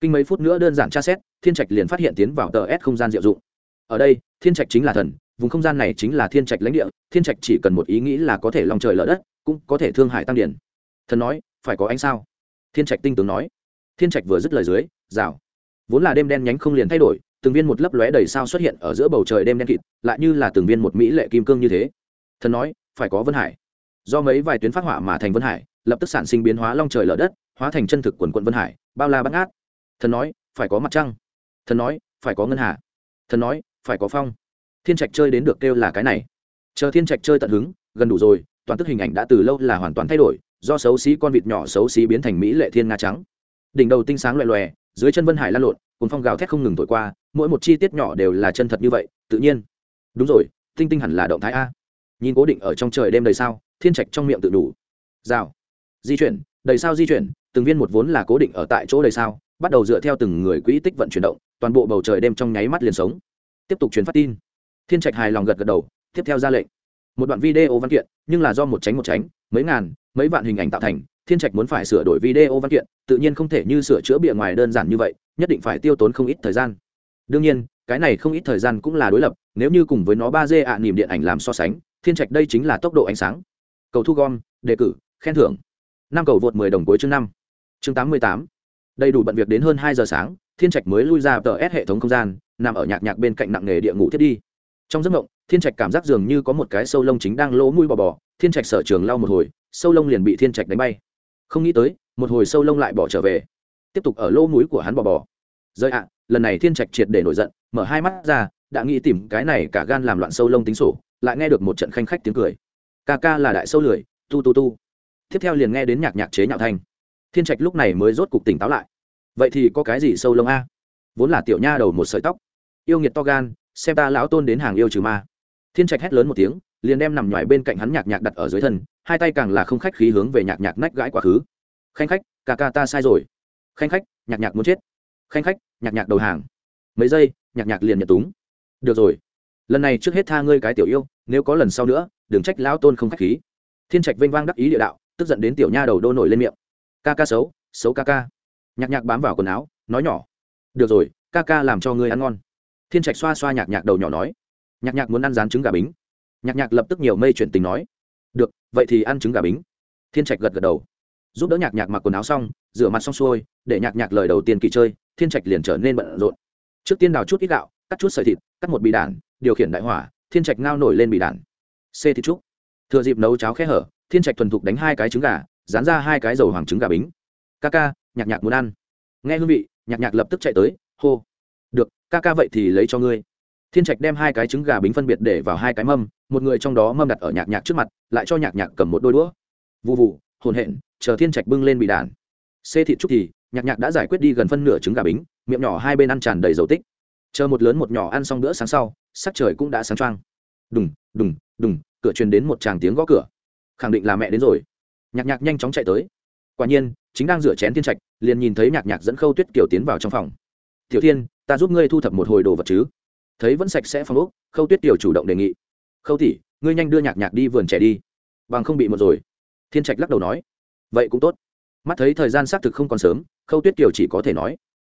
Kinh mấy phút nữa đơn giản tra xét, thiên trạch liền phát hiện tiến vào tờ s không gian diệu dụng. Ở đây, thiên trạch chính là thần, vùng không gian này chính là thiên trạch lãnh địa, thiên trạch chỉ cần một ý nghĩ là có thể lòng trời lỡ đất, cũng có thể thương hại tăng điển. Thần nói, phải có ánh sao thiên trạch tinh tướng nói. Thiên trạch vừa dứt lời dưới, rào. Vốn là đêm đen nhánh không liền thay đổi, từng viên một lấp lóe đầy sao xuất hiện ở giữa bầu trời đêm đen kịt, lại như là từng viên một mỹ lệ kim cương như thế. Thần nói, phải có vân hải. Do mấy vài tuyến phát hỏa mà thành vân hải, lập tức sản sinh biến hóa long trời lở đất, hóa thành chân thực quần quận vân hải, bao la bắt ngát. Thần nói, phải có mặt trăng. Thần nói, phải có ngân hà. Thần nói, phải có phong. Thiên trạch chơi đến được kêu là cái này. Chờ thiên trạch chơi tận hứng, gần đủ rồi, toàn tức hình ảnh đã từ lâu là hoàn toàn thay đổi do xấu xí con vịt nhỏ xấu xí biến thành mỹ lệ thiên nga trắng. Đỉnh đầu tinh sáng loẹ loẹ dưới chân vân hải lan lộn cùng phong gào thét không ngừng thổi qua, mỗi một chi tiết nhỏ đều là chân thật như vậy, tự nhiên. Đúng rồi, tinh tinh hẳn là động thái a. Nhìn cố định ở trong trời đêm đầy sao, thiên trạch trong miệng tự đủ. Rào. Di chuyển, đầy sao di chuyển, từng viên một vốn là cố định ở tại chỗ đầy sao, bắt đầu dựa theo từng người quỹ tích vận chuyển động, toàn bộ bầu trời đêm trong nháy mắt liền sống. Tiếp tục truyền phát tin. Thiên trạch hài lòng gật gật đầu, tiếp theo ra lệnh. Một đoạn video văn kiện, nhưng là do một tránh một tránh, mấy ngàn mấy vạn hình ảnh tạo thành, thiên trạch muốn phải sửa đổi video văn kiện, tự nhiên không thể như sửa chữa bìa ngoài đơn giản như vậy, nhất định phải tiêu tốn không ít thời gian. Đương nhiên, cái này không ít thời gian cũng là đối lập, nếu như cùng với nó ba d ạ niềm điện ảnh làm so sánh, thiên trạch đây chính là tốc độ ánh sáng. Cầu thu gom, đề cử, khen thưởng. Năm cầu vượt mười đồng cuối chương năm. Chương tám mươi tám. Đầy đủ bận việc đến hơn hai giờ sáng, thiên trạch mới lui ra tờ s hệ thống không gian, nằm ở nhạc nhạc bên cạnh nặng nghề địa ngủ thiết đi. Trong giấc mộng, thiên trạch cảm giác dường như có một cái sâu lông chính đang lỗ mũi bò bò, thiên trạch sở trường lau một hồi sâu lông liền bị thiên trạch đánh bay. Không nghĩ tới, một hồi sâu lông lại bỏ trở về. Tiếp tục ở lỗ mũi của hắn bò bò. Rơi ạ à, lần này thiên trạch triệt để nổi giận, mở hai mắt ra, đã nghĩ tìm cái này cả gan làm loạn sâu lông tính sổ, lại nghe được một trận khanh khách tiếng cười. Ca ca là đại sâu lười, tu tu tu. Tiếp theo liền nghe đến nhạc nhạc chế nhạo thanh. Thiên trạch lúc này mới rốt cục tỉnh táo lại. Vậy thì có cái gì sâu lông a? Vốn là tiểu nha đầu một sợi tóc. Yêu nghiệt to gan, xem ta lão tôn đến hàng yêu trừ ma. Thiên trạch hét lớn một tiếng liền đem nằm nhoài bên cạnh hắn nhạc nhạc đặt ở dưới thân, hai tay càng là không khách khí hướng về nhạc nhạc nách gãi quá khứ. Khanh khách, ca ca ta sai rồi. Khanh khách, nhạc nhạc muốn chết. Khanh khách, nhạc nhạc đầu hàng. Mấy giây, nhạc nhạc liền nhận túng. Được rồi, lần này trước hết tha ngươi cái tiểu yêu, nếu có lần sau nữa, đừng trách lão tôn không khách khí. Thiên trạch vênh vang đắc ý địa đạo, tức giận đến tiểu nha đầu đô nổi lên miệng. Ca ca xấu xấu ca ca. Nhạc nhạc bám vào quần áo, nói nhỏ. Được rồi, ca ca làm cho ngươi ăn ngon. Thiên trạch xoa xoa nhạc nhạc đầu nhỏ nói. Nhạc nhạc muốn ăn rán trứng gà bính nhạc nhạc lập tức nhiều mây chuyển tình nói, được, vậy thì ăn trứng gà bính. Thiên trạch gật gật đầu. Giúp đỡ nhạc nhạc mặc quần áo xong, rửa mặt xong xuôi, để nhạc nhạc lời đầu tiên kỳ chơi, thiên trạch liền trở nên bận rộn. Trước tiên đào chút ít gạo, cắt chút sợi thịt, cắt một bì đản điều khiển đại hỏa, thiên trạch ngao nổi lên bì đản c thịt trúc. Thừa dịp nấu cháo khẽ hở, thiên trạch thuần thục đánh hai cái trứng gà, dán ra hai cái dầu hoàng trứng gà bính. Ca ca, nhạc nhạc muốn ăn. Nghe hương vị, nhạc nhạc lập tức chạy tới, hô. Được, ca ca vậy thì lấy cho ngươi thiên trạch đem hai cái trứng gà bính phân biệt để vào hai cái mâm, một người trong đó mâm đặt ở nhạc nhạc trước mặt, lại cho nhạc nhạc cầm một đôi đũa. Vụ vụ hồn hện, chờ thiên trạch bưng lên bị đàn. Xê thịt trúc thì, nhạc nhạc đã giải quyết đi gần phân nửa trứng gà bính, miệng nhỏ hai bên ăn tràn đầy dầu tích. Chờ một lớn một nhỏ ăn xong bữa sáng sau, sắc trời cũng đã sáng trăng đùng đùng đùng, cửa truyền đến một tràng tiếng gõ cửa. Khẳng định là mẹ đến rồi. Nhạc nhạc nhanh chóng chạy tới. Quả nhiên, chính đang rửa chén thiên trạch, liền nhìn thấy nhạc nhạc dẫn khâu tuyết kiểu tiến vào trong phòng. Tiểu thiên, ta giúp ngươi thu thập một hồi đồ vật chứ? Thấy vẫn sạch sẽ phòng ốc, khâu tuyết tiểu chủ động đề nghị. Khâu tỷ, ngươi nhanh đưa nhạc nhạc đi vườn trẻ đi, bằng không bị một rồi. Thiên trạch lắc đầu nói. Vậy cũng tốt. Mắt thấy thời gian xác thực không còn sớm, khâu tuyết kiều chỉ có thể nói.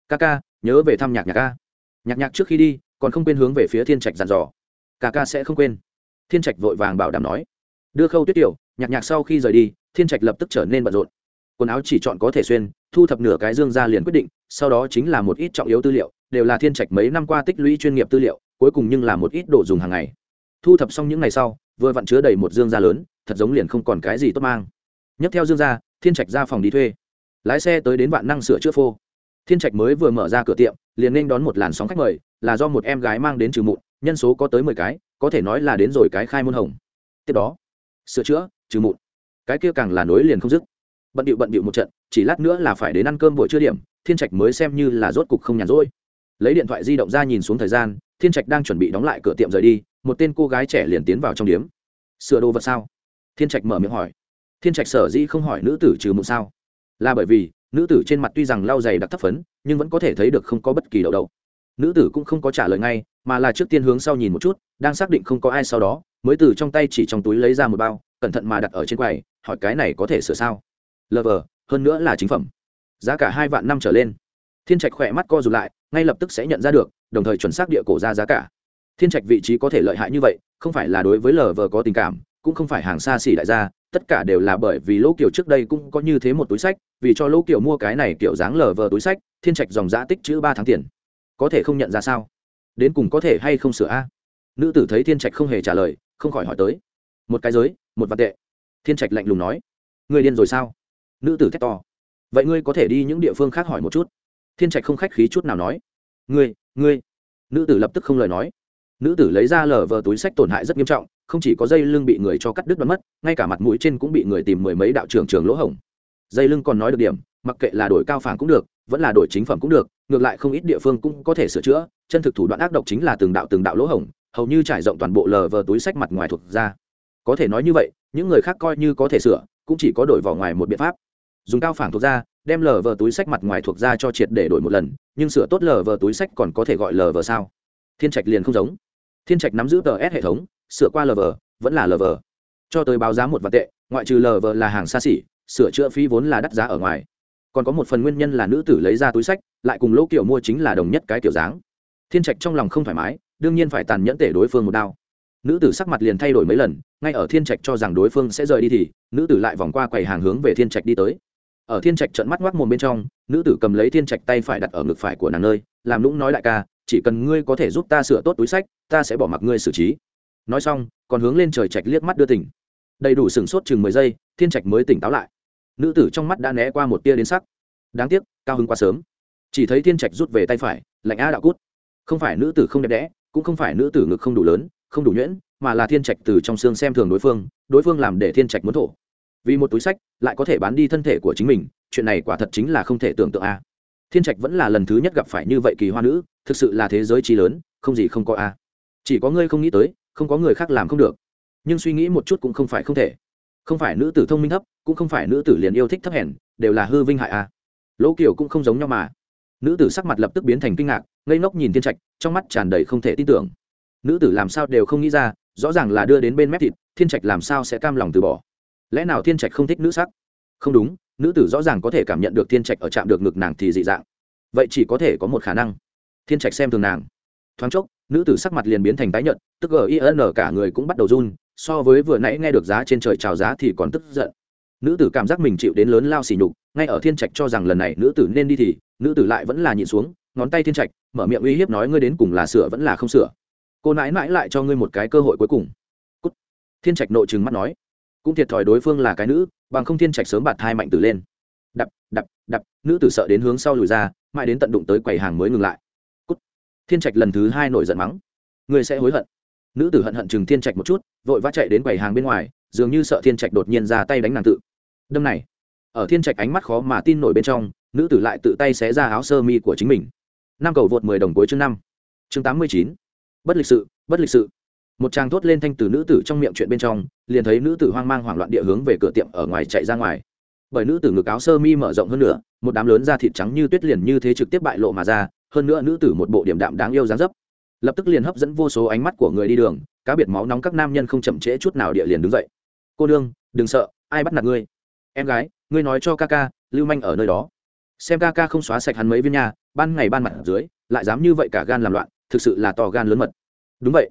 Ca ca, nhớ về thăm nhạc nhạc ca nhạc nhạc trước khi đi, còn không quên hướng về phía thiên trạch dặn dò. Ca ca sẽ không quên. Thiên trạch vội vàng bảo đảm nói. Đưa khâu tuyết kiều nhạc nhạc sau khi rời đi, thiên trạch lập tức trở nên bận rộn quần áo chỉ chọn có thể xuyên, thu thập nửa cái dương ra liền quyết định, sau đó chính là một ít trọng yếu tư liệu, đều là thiên trạch mấy năm qua tích lũy chuyên nghiệp tư liệu, cuối cùng nhưng là một ít đồ dùng hàng ngày. Thu thập xong những ngày sau, vừa vặn chứa đầy một dương da lớn, thật giống liền không còn cái gì tốt mang. Nhấc theo dương ra, thiên trạch ra phòng đi thuê. Lái xe tới đến vạn năng sửa chữa phô. Thiên trạch mới vừa mở ra cửa tiệm, liền nên đón một làn sóng khách mời, là do một em gái mang đến trừ mụn, nhân số có tới mười cái, có thể nói là đến rồi cái khai môn hồng. Tiếp đó, sửa chữa, trừ mụn. Cái kia càng là nối liền không dứt bận điệu bận điệu một trận, chỉ lát nữa là phải đến ăn cơm buổi trưa điểm, thiên trạch mới xem như là rốt cục không nhàn rỗi. Lấy điện thoại di động ra nhìn xuống thời gian, thiên trạch đang chuẩn bị đóng lại cửa tiệm rời đi, một tên cô gái trẻ liền tiến vào trong điếm. Sửa đồ vật sao? Thiên trạch mở miệng hỏi. Thiên trạch sở dĩ không hỏi nữ tử trừ mụn sao? Là bởi vì, nữ tử trên mặt tuy rằng lau dày đặc thấp phấn, nhưng vẫn có thể thấy được không có bất kỳ đậu đậu nữ tử cũng không có trả lời ngay, mà là trước tiên hướng sau nhìn một chút, đang xác định không có ai sau đó, mới từ trong tay chỉ trong túi lấy ra một bao, cẩn thận mà đặt ở trên quầy, hỏi cái này có thể sửa sao? Lờ hơn nữa là chính phẩm. Giá cả hai vạn năm trở lên. Thiên trạch khỏe mắt co rụt lại, ngay lập tức sẽ nhận ra được, đồng thời chuẩn xác địa cổ ra giá cả. Thiên trạch vị trí có thể lợi hại như vậy, không phải là đối với lờ có tình cảm, cũng không phải hàng xa xỉ đại gia, tất cả đều là bởi vì lỗ kiểu trước đây cũng có như thế một túi sách, vì cho lỗ kiểu mua cái này kiểu dáng lờ vờ túi sách, thiên trạch dòng giã tích chữ ba tháng tiền. Có thể không nhận ra sao? Đến cùng có thể hay không sửa a? Nữ tử thấy thiên trạch không hề trả lời, không khỏi hỏi tới. Một cái giới, một vạn tệ. Thiên trạch lạnh lùng nói. Người điên rồi sao? Nữ tử thét to. Vậy ngươi có thể đi những địa phương khác hỏi một chút? Thiên trạch không khách khí chút nào nói. Ngươi ngươi. Nữ tử lập tức không lời nói. Nữ tử lấy ra lờ vờ túi sách tổn hại rất nghiêm trọng, không chỉ có dây lưng bị người cho cắt đứt đoán mất, ngay cả mặt mũi trên cũng bị người tìm mười mấy đạo trưởng trường lỗ hổng. Dây lưng còn nói được điểm, mặc kệ là đổi cao phản cũng được, vẫn là đổi chính phẩm cũng được, ngược lại không ít địa phương cũng có thể sửa chữa, chân thực thủ đoạn ác độc chính là từng đạo từng đạo lỗ hổng, hầu như trải rộng toàn bộ lờ vờ túi sách mặt ngoài thuộc ra. Có thể nói như vậy, những người khác coi như có thể sửa, cũng chỉ có đổi vỏ ngoài một biện pháp dùng cao phản thuộc ra, đem lờ vờ túi sách mặt ngoài thuộc ra cho triệt để đổi một lần, nhưng sửa tốt lờ vờ túi sách còn có thể gọi lờ vờ sao? Thiên trạch liền không giống. Thiên trạch nắm giữ tờ s hệ thống, sửa qua lờ vờ, vẫn là lờ vờ. Cho tới báo giá một vạn tệ, ngoại trừ lờ vờ là hàng xa xỉ, sửa chữa phí vốn là đắt giá ở ngoài. Còn có một phần nguyên nhân là nữ tử lấy ra túi sách, lại cùng lỗ kiểu mua chính là đồng nhất cái kiểu dáng. Thiên trạch trong lòng không thoải mái, đương nhiên phải tàn nhẫn tể đối phương một đao. Nữ tử sắc mặt liền thay đổi mấy lần, ngay ở thiên trạch cho rằng đối phương sẽ rời đi thì, nữ tử lại vòng qua quầy hàng hướng về thiên trạch đi tới ở thiên trạch trận mắt ngoác mồm bên trong, nữ tử cầm lấy thiên trạch tay phải đặt ở ngực phải của nàng nơi, làm lũng nói đại ca, chỉ cần ngươi có thể giúp ta sửa tốt túi sách, ta sẽ bỏ mặc ngươi xử trí. Nói xong, còn hướng lên trời trạch liếc mắt đưa tỉnh. Đầy đủ sửng sốt chừng mười giây, thiên trạch mới tỉnh táo lại. Nữ tử trong mắt đã né qua một tia đến sắc. Đáng tiếc, cao hứng quá sớm. Chỉ thấy thiên trạch rút về tay phải, lạnh a đạo cút. Không phải nữ tử không đẹp đẽ, cũng không phải nữ tử ngực không đủ lớn, không đủ nhuyễn, mà là thiên trạch từ trong xương xem thường đối phương đối phương làm để thiên trạch muốn thổ. Vì một túi sách lại có thể bán đi thân thể của chính mình, chuyện này quả thật chính là không thể tưởng tượng a. Thiên trạch vẫn là lần thứ nhất gặp phải như vậy kỳ hoa nữ, thực sự là thế giới trí lớn, không gì không có a. Chỉ có ngươi không nghĩ tới, không có người khác làm không được. Nhưng suy nghĩ một chút cũng không phải không thể. Không phải nữ tử thông minh thấp, cũng không phải nữ tử liền yêu thích thấp hèn, đều là hư vinh hại a. Lỗ kiểu cũng không giống nhau mà. Nữ tử sắc mặt lập tức biến thành kinh ngạc, ngây ngốc nhìn thiên trạch, trong mắt tràn đầy không thể tin tưởng. Nữ tử làm sao đều không nghĩ ra, rõ ràng là đưa đến bên mép thịt, thiên trạch làm sao sẽ cam lòng từ bỏ lẽ nào thiên trạch không thích nữ sắc? Không đúng, nữ tử rõ ràng có thể cảm nhận được thiên trạch ở chạm được ngực nàng thì dị dạng. Vậy chỉ có thể có một khả năng. Thiên trạch xem thường nàng. Thoáng chốc, nữ tử sắc mặt liền biến thành tái nhợt, tức gin cả người cũng bắt đầu run, so với vừa nãy nghe được giá trên trời trào giá thì còn tức giận. Nữ tử cảm giác mình chịu đến lớn lao xỉ nhục, ngay ở thiên trạch cho rằng lần này nữ tử nên đi thì, nữ tử lại vẫn là nhịn xuống, ngón tay thiên trạch, mở miệng uy hiếp nói ngươi đến cùng là sửa vẫn là không sửa. Cô nãi mãi lại cho ngươi một cái cơ hội cuối cùng. Cút. thiên trạch nội chừng mắt nói cũng thiệt thòi đối phương là cái nữ, bằng không thiên trạch sớm bạt hai mạnh tử lên. Đập đập đập, nữ tử sợ đến hướng sau lùi ra, mãi đến tận đụng tới quầy hàng mới ngừng lại. Cút. thiên trạch lần thứ hai nổi giận mắng. Người sẽ hối hận. Nữ tử hận hận chừng thiên trạch một chút, vội vã chạy đến quầy hàng bên ngoài, dường như sợ thiên trạch đột nhiên ra tay đánh nàng tự. Đâm này. Ở thiên trạch ánh mắt khó mà tin nổi bên trong, nữ tử lại tự tay xé ra áo sơ mi của chính mình. Năm cầu vượt mười đồng cuối chương năm. Chương tám mươi chín. Bất lịch sự, bất lịch sự một chàng thốt lên thanh từ nữ tử trong miệng chuyện bên trong, liền thấy nữ tử hoang mang hoảng loạn địa hướng về cửa tiệm ở ngoài chạy ra ngoài. Bởi nữ tử ngực áo sơ mi mở rộng hơn nữa một đám lớn da thịt trắng như tuyết liền như thế trực tiếp bại lộ mà ra, hơn nữa nữ tử một bộ điểm đạm đáng yêu dáng dấp. Lập tức liền hấp dẫn vô số ánh mắt của người đi đường, cá biệt máu nóng các nam nhân không chậm trễ chút nào địa liền đứng dậy. Cô đương đừng sợ, ai bắt nạt ngươi? Em gái, ngươi nói cho ca ca, lưu manh ở nơi đó. Xem ca ca không xóa sạch hắn mấy viên nhà, ban ngày ban mặt ở dưới, lại dám như vậy cả gan làm loạn, thực sự là to gan lớn mật. Đúng vậy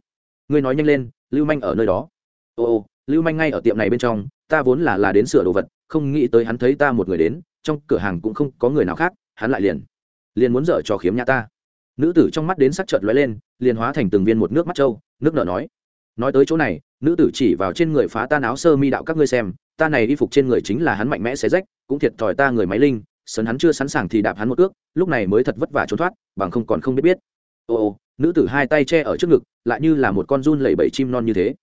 ngươi nói nhanh lên, lưu manh ở nơi đó. Ồ lưu manh ngay ở tiệm này bên trong, ta vốn là là đến sửa đồ vật, không nghĩ tới hắn thấy ta một người đến, trong cửa hàng cũng không có người nào khác, hắn lại liền liền muốn dở cho khiếm nhà ta. Nữ tử trong mắt đến sắc trợt lóe lên, liền hóa thành từng viên một nước mắt trâu, nước nở nói nói tới chỗ này, nữ tử chỉ vào trên người phá tan áo sơ mi đạo các ngươi xem, ta này y phục trên người chính là hắn mạnh mẽ xé rách, cũng thiệt thòi ta người máy linh sấn hắn chưa sẵn sàng thì đạp hắn một ước, lúc này mới thật vất vả trốn thoát, bằng không còn không biết biết. Ồ nữ tử hai tay che ở trước ngực lại như là một con run lẩy bẩy chim non như thế.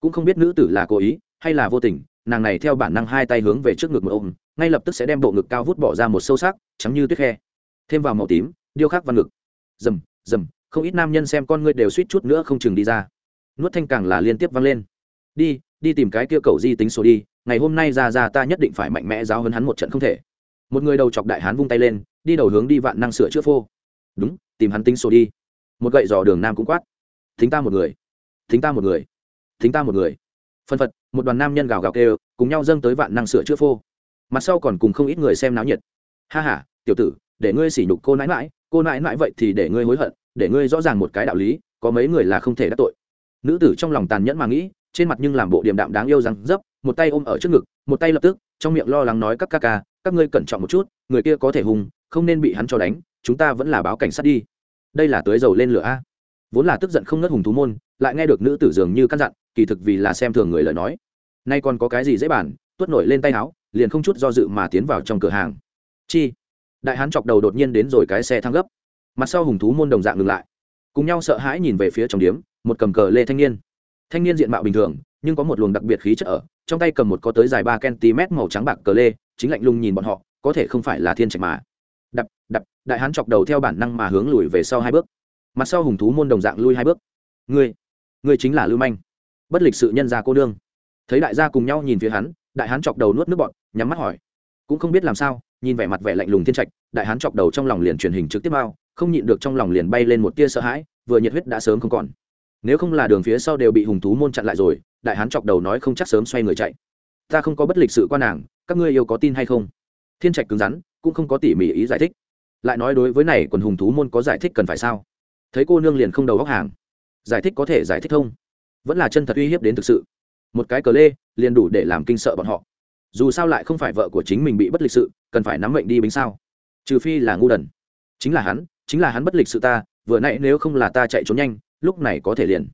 Cũng không biết nữ tử là cố ý hay là vô tình nàng này theo bản năng hai tay hướng về trước ngực một ôm ngay lập tức sẽ đem bộ ngực cao vút bỏ ra một sâu sắc trắng như tuyết khe. Thêm vào màu tím điêu khắc văn ngực. Dầm, dầm, không ít nam nhân xem con ngươi đều suýt chút nữa không chừng đi ra. Nuốt thanh càng là liên tiếp vang lên. Đi đi tìm cái kia cầu di tính số đi ngày hôm nay ra ra ta nhất định phải mạnh mẽ giáo hơn hắn một trận không thể. Một người đầu chọc đại hán vung tay lên đi đầu hướng đi vạn năng sửa chữa phô. Đúng tìm hắn tính số đi một gậy dò đường nam cũng quát, thính ta một người, thính ta một người, thính ta một người. Phân phật, một đoàn nam nhân gào gào kêu, cùng nhau dâng tới vạn năng sửa chữa phô. Mặt sau còn cùng không ít người xem náo nhiệt. Ha h a tiểu tử, để ngươi sỉ nhục cô nãi mãi cô nãi mãi vậy thì để ngươi hối hận, để ngươi rõ ràng một cái đạo lý, có mấy người là không thể đắc tội. Nữ tử trong lòng tàn nhẫn mà nghĩ, trên mặt nhưng làm bộ điềm đạm đáng yêu rằng dấp, một tay ôm ở trước ngực, một tay lập tức, trong miệng lo lắng nói, các ca ca, các ngươi cẩn trọng một chút, người kia có thể hùng, không nên bị hắn cho đánh, chúng ta vẫn là báo cảnh sát đi đây là tưới dầu lên lửa a. Vốn là tức giận không ngất hùng thú môn, lại nghe được nữ tử dường như căn dặn, kỳ thực vì là xem thường người lời nói. Nay còn có cái gì dễ bản tuất nổi lên tay áo, liền không chút do dự mà tiến vào trong cửa hàng. Chi? Đại hán chọc đầu đột nhiên đến rồi cái xe thăng gấp. Mặt sau hùng thú môn đồng dạng ngừng lại. Cùng nhau sợ hãi nhìn về phía trong điếm, một cầm cờ lê thanh niên. Thanh niên diện mạo bình thường, nhưng có một luồng đặc biệt khí chất ở, trong tay cầm một có tới dài ba cm màu trắng bạc cờ lê, chính lạnh lùng nhìn bọn họ, có thể không phải là thiên trạch mà. Đập đập đại hán chọc đầu theo bản năng mà hướng lùi về sau hai bước. Mặt sau hùng thú môn đồng dạng lui hai bước. Ngươi ngươi chính là lưu manh. Bất lịch sự nhân gia cô đương. Thấy đại gia cùng nhau nhìn phía hắn, đại hán chọc đầu nuốt nước bọn nhắm mắt hỏi. Cũng không biết làm sao, nhìn vẻ mặt vẻ lạnh lùng thiên trạch, đại hán chọc đầu trong lòng liền truyền hình trực tiếp bao, không nhịn được trong lòng liền bay lên một tia sợ hãi, vừa nhiệt huyết đã sớm không còn. Nếu không là đường phía sau đều bị hùng thú môn chặn lại rồi, đại hán chọc đầu nói không chắc sớm xoay người chạy. Ta không có bất lịch sự quan nàng, các ngươi yêu có tin hay không? Thiên trạch cứng rắn, cũng không có tỉ mỉ ý giải thích lại nói đối với này quần hùng thú môn có giải thích cần phải sao? Thấy cô nương liền không đầu góc hàng. Giải thích có thể giải thích thông vẫn là chân thật uy hiếp đến thực sự. Một cái cờ lê, liền đủ để làm kinh sợ bọn họ. Dù sao lại không phải vợ của chính mình bị bất lịch sự, cần phải nắm mệnh đi bính sao? Trừ phi là ngu đần. Chính là hắn, chính là hắn bất lịch sự ta, vừa nãy nếu không là ta chạy trốn nhanh, lúc này có thể liền.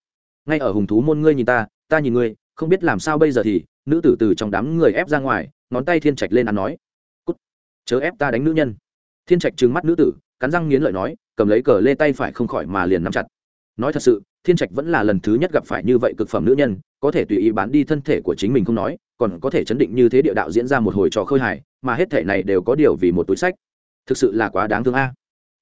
Ngay ở hùng thú môn ngươi nhìn ta ta nhìn ngươi, không biết làm sao bây giờ thì, nữ tử từ trong đám người ép ra ngoài, ngón tay thiên trạch lên ăn nói. Cút. Chớ ép ta đánh nữ nhân thiên trạch trừng mắt nữ tử, cắn răng nghiến lợi nói, cầm lấy cờ lê tay phải không khỏi mà liền nắm chặt. Nói thật sự, thiên trạch vẫn là lần thứ nhất gặp phải như vậy cực phẩm nữ nhân, có thể tùy ý bán đi thân thể của chính mình không nói, còn có thể chấn định như thế địa đạo diễn ra một hồi trò khơi hài, mà hết thể này đều có điều vì một túi sách. Thực sự là quá đáng thương a.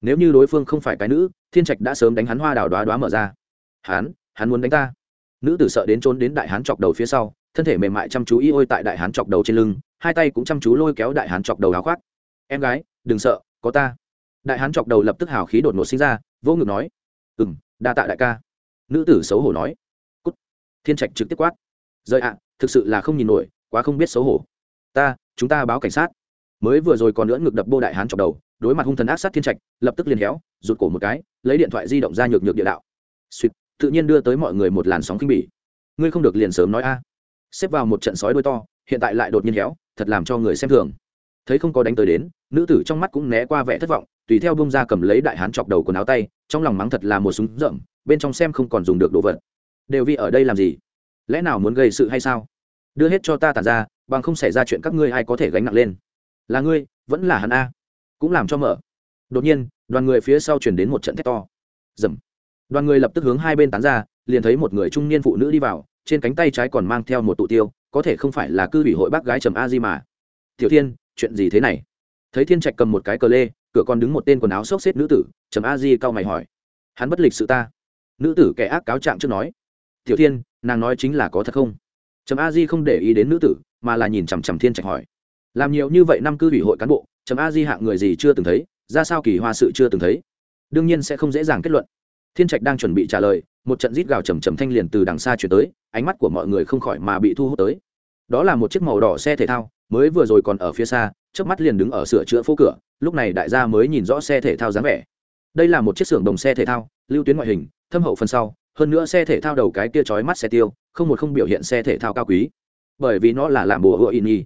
Nếu như đối phương không phải cái nữ, thiên trạch đã sớm đánh hắn hoa đào đoá đoá mở ra. Hắn hắn muốn đánh ta. Nữ tử sợ đến trốn đến đại hán chọc đầu phía sau, thân thể mềm mại chăm chú y ôi tại đại hán chọc đầu trên lưng, hai tay cũng chăm chú lôi kéo đại hán chọc đầu áo khoác. Em gái, đừng sợ có ta. Đại hán chọc đầu lập tức hào khí đột ngột sinh ra, vô ngực nói ừ m đa tạ đại ca. Nữ tử xấu hổ nói. Cút. Thiên trạch trực tiếp quát. Rời ạ, thực sự là không nhìn nổi, quá không biết xấu hổ. Ta, chúng ta báo cảnh sát. Mới vừa rồi còn nữa ngực đập bô đại hán chọc đầu, đối mặt hung thần ác sát thiên trạch, lập tức liền héo, rụt cổ một cái, lấy điện thoại di động ra nhược nhược địa đạo. Suýt, tự nhiên đưa tới mọi người một làn sóng kinh bỉ. Ngươi không được liền sớm nói a. Xếp vào một trận sói đôi to, hiện tại lại đột nhiên héo, thật làm cho người xem thường thấy không có đánh tới đến, nữ tử trong mắt cũng né qua vẻ thất vọng, tùy theo bông ra cầm lấy đại hán chọc đầu quần áo tay, trong lòng mắng thật là một súng rậm, bên trong xem không còn dùng được đồ vật. Đều vì ở đây làm gì? Lẽ nào muốn gây sự hay sao? Đưa hết cho ta tàn ra, bằng không xảy ra chuyện các ngươi ai có thể gánh nặng lên. Là ngươi, vẫn là hắn a. Cũng làm cho mở. Đột nhiên, đoàn người phía sau chuyển đến một trận thét to. Dầm đoàn người lập tức hướng hai bên tán ra, liền thấy một người trung niên phụ nữ đi vào, trên cánh tay trái còn mang theo một tụ tiêu, có thể không phải là cư ủy hội bác gái trầm a di mà. Tiểu thiên chuyện gì thế này? Thấy thiên trạch cầm một cái cờ lê, cửa còn đứng một tên quần áo xốc xếp nữ tử, trầm a di cau mày hỏi. Hắn bất lịch sự ta. Nữ tử kẻ ác cáo trạng trước nói. Tiểu thiên, nàng nói chính là có thật không? Trầm a di không để ý đến nữ tử, mà là nhìn chằm chằm thiên trạch hỏi. Làm nhiều như vậy năm cư ủy hội cán bộ, trầm a di hạng người gì chưa từng thấy, ra sao kỳ hoa sự chưa từng thấy? Đương nhiên sẽ không dễ dàng kết luận. Thiên trạch đang chuẩn bị trả lời, một trận rít gào trầm trầm thanh liền từ đằng xa chuyển tới, ánh mắt của mọi người không khỏi mà bị thu hút tới. Đó là một chiếc màu đỏ xe thể thao mới vừa rồi còn ở phía xa trước mắt liền đứng ở sửa chữa phố cửa, lúc này đại gia mới nhìn rõ xe thể thao dáng vẻ. Đây là một chiếc xưởng đồng xe thể thao, lưu tuyến ngoại hình, thâm hậu phần sau, hơn nữa xe thể thao đầu cái kia chói mắt xe tiêu, không một không biểu hiện xe thể thao cao quý. Bởi vì nó là làm bùa hựa in nhi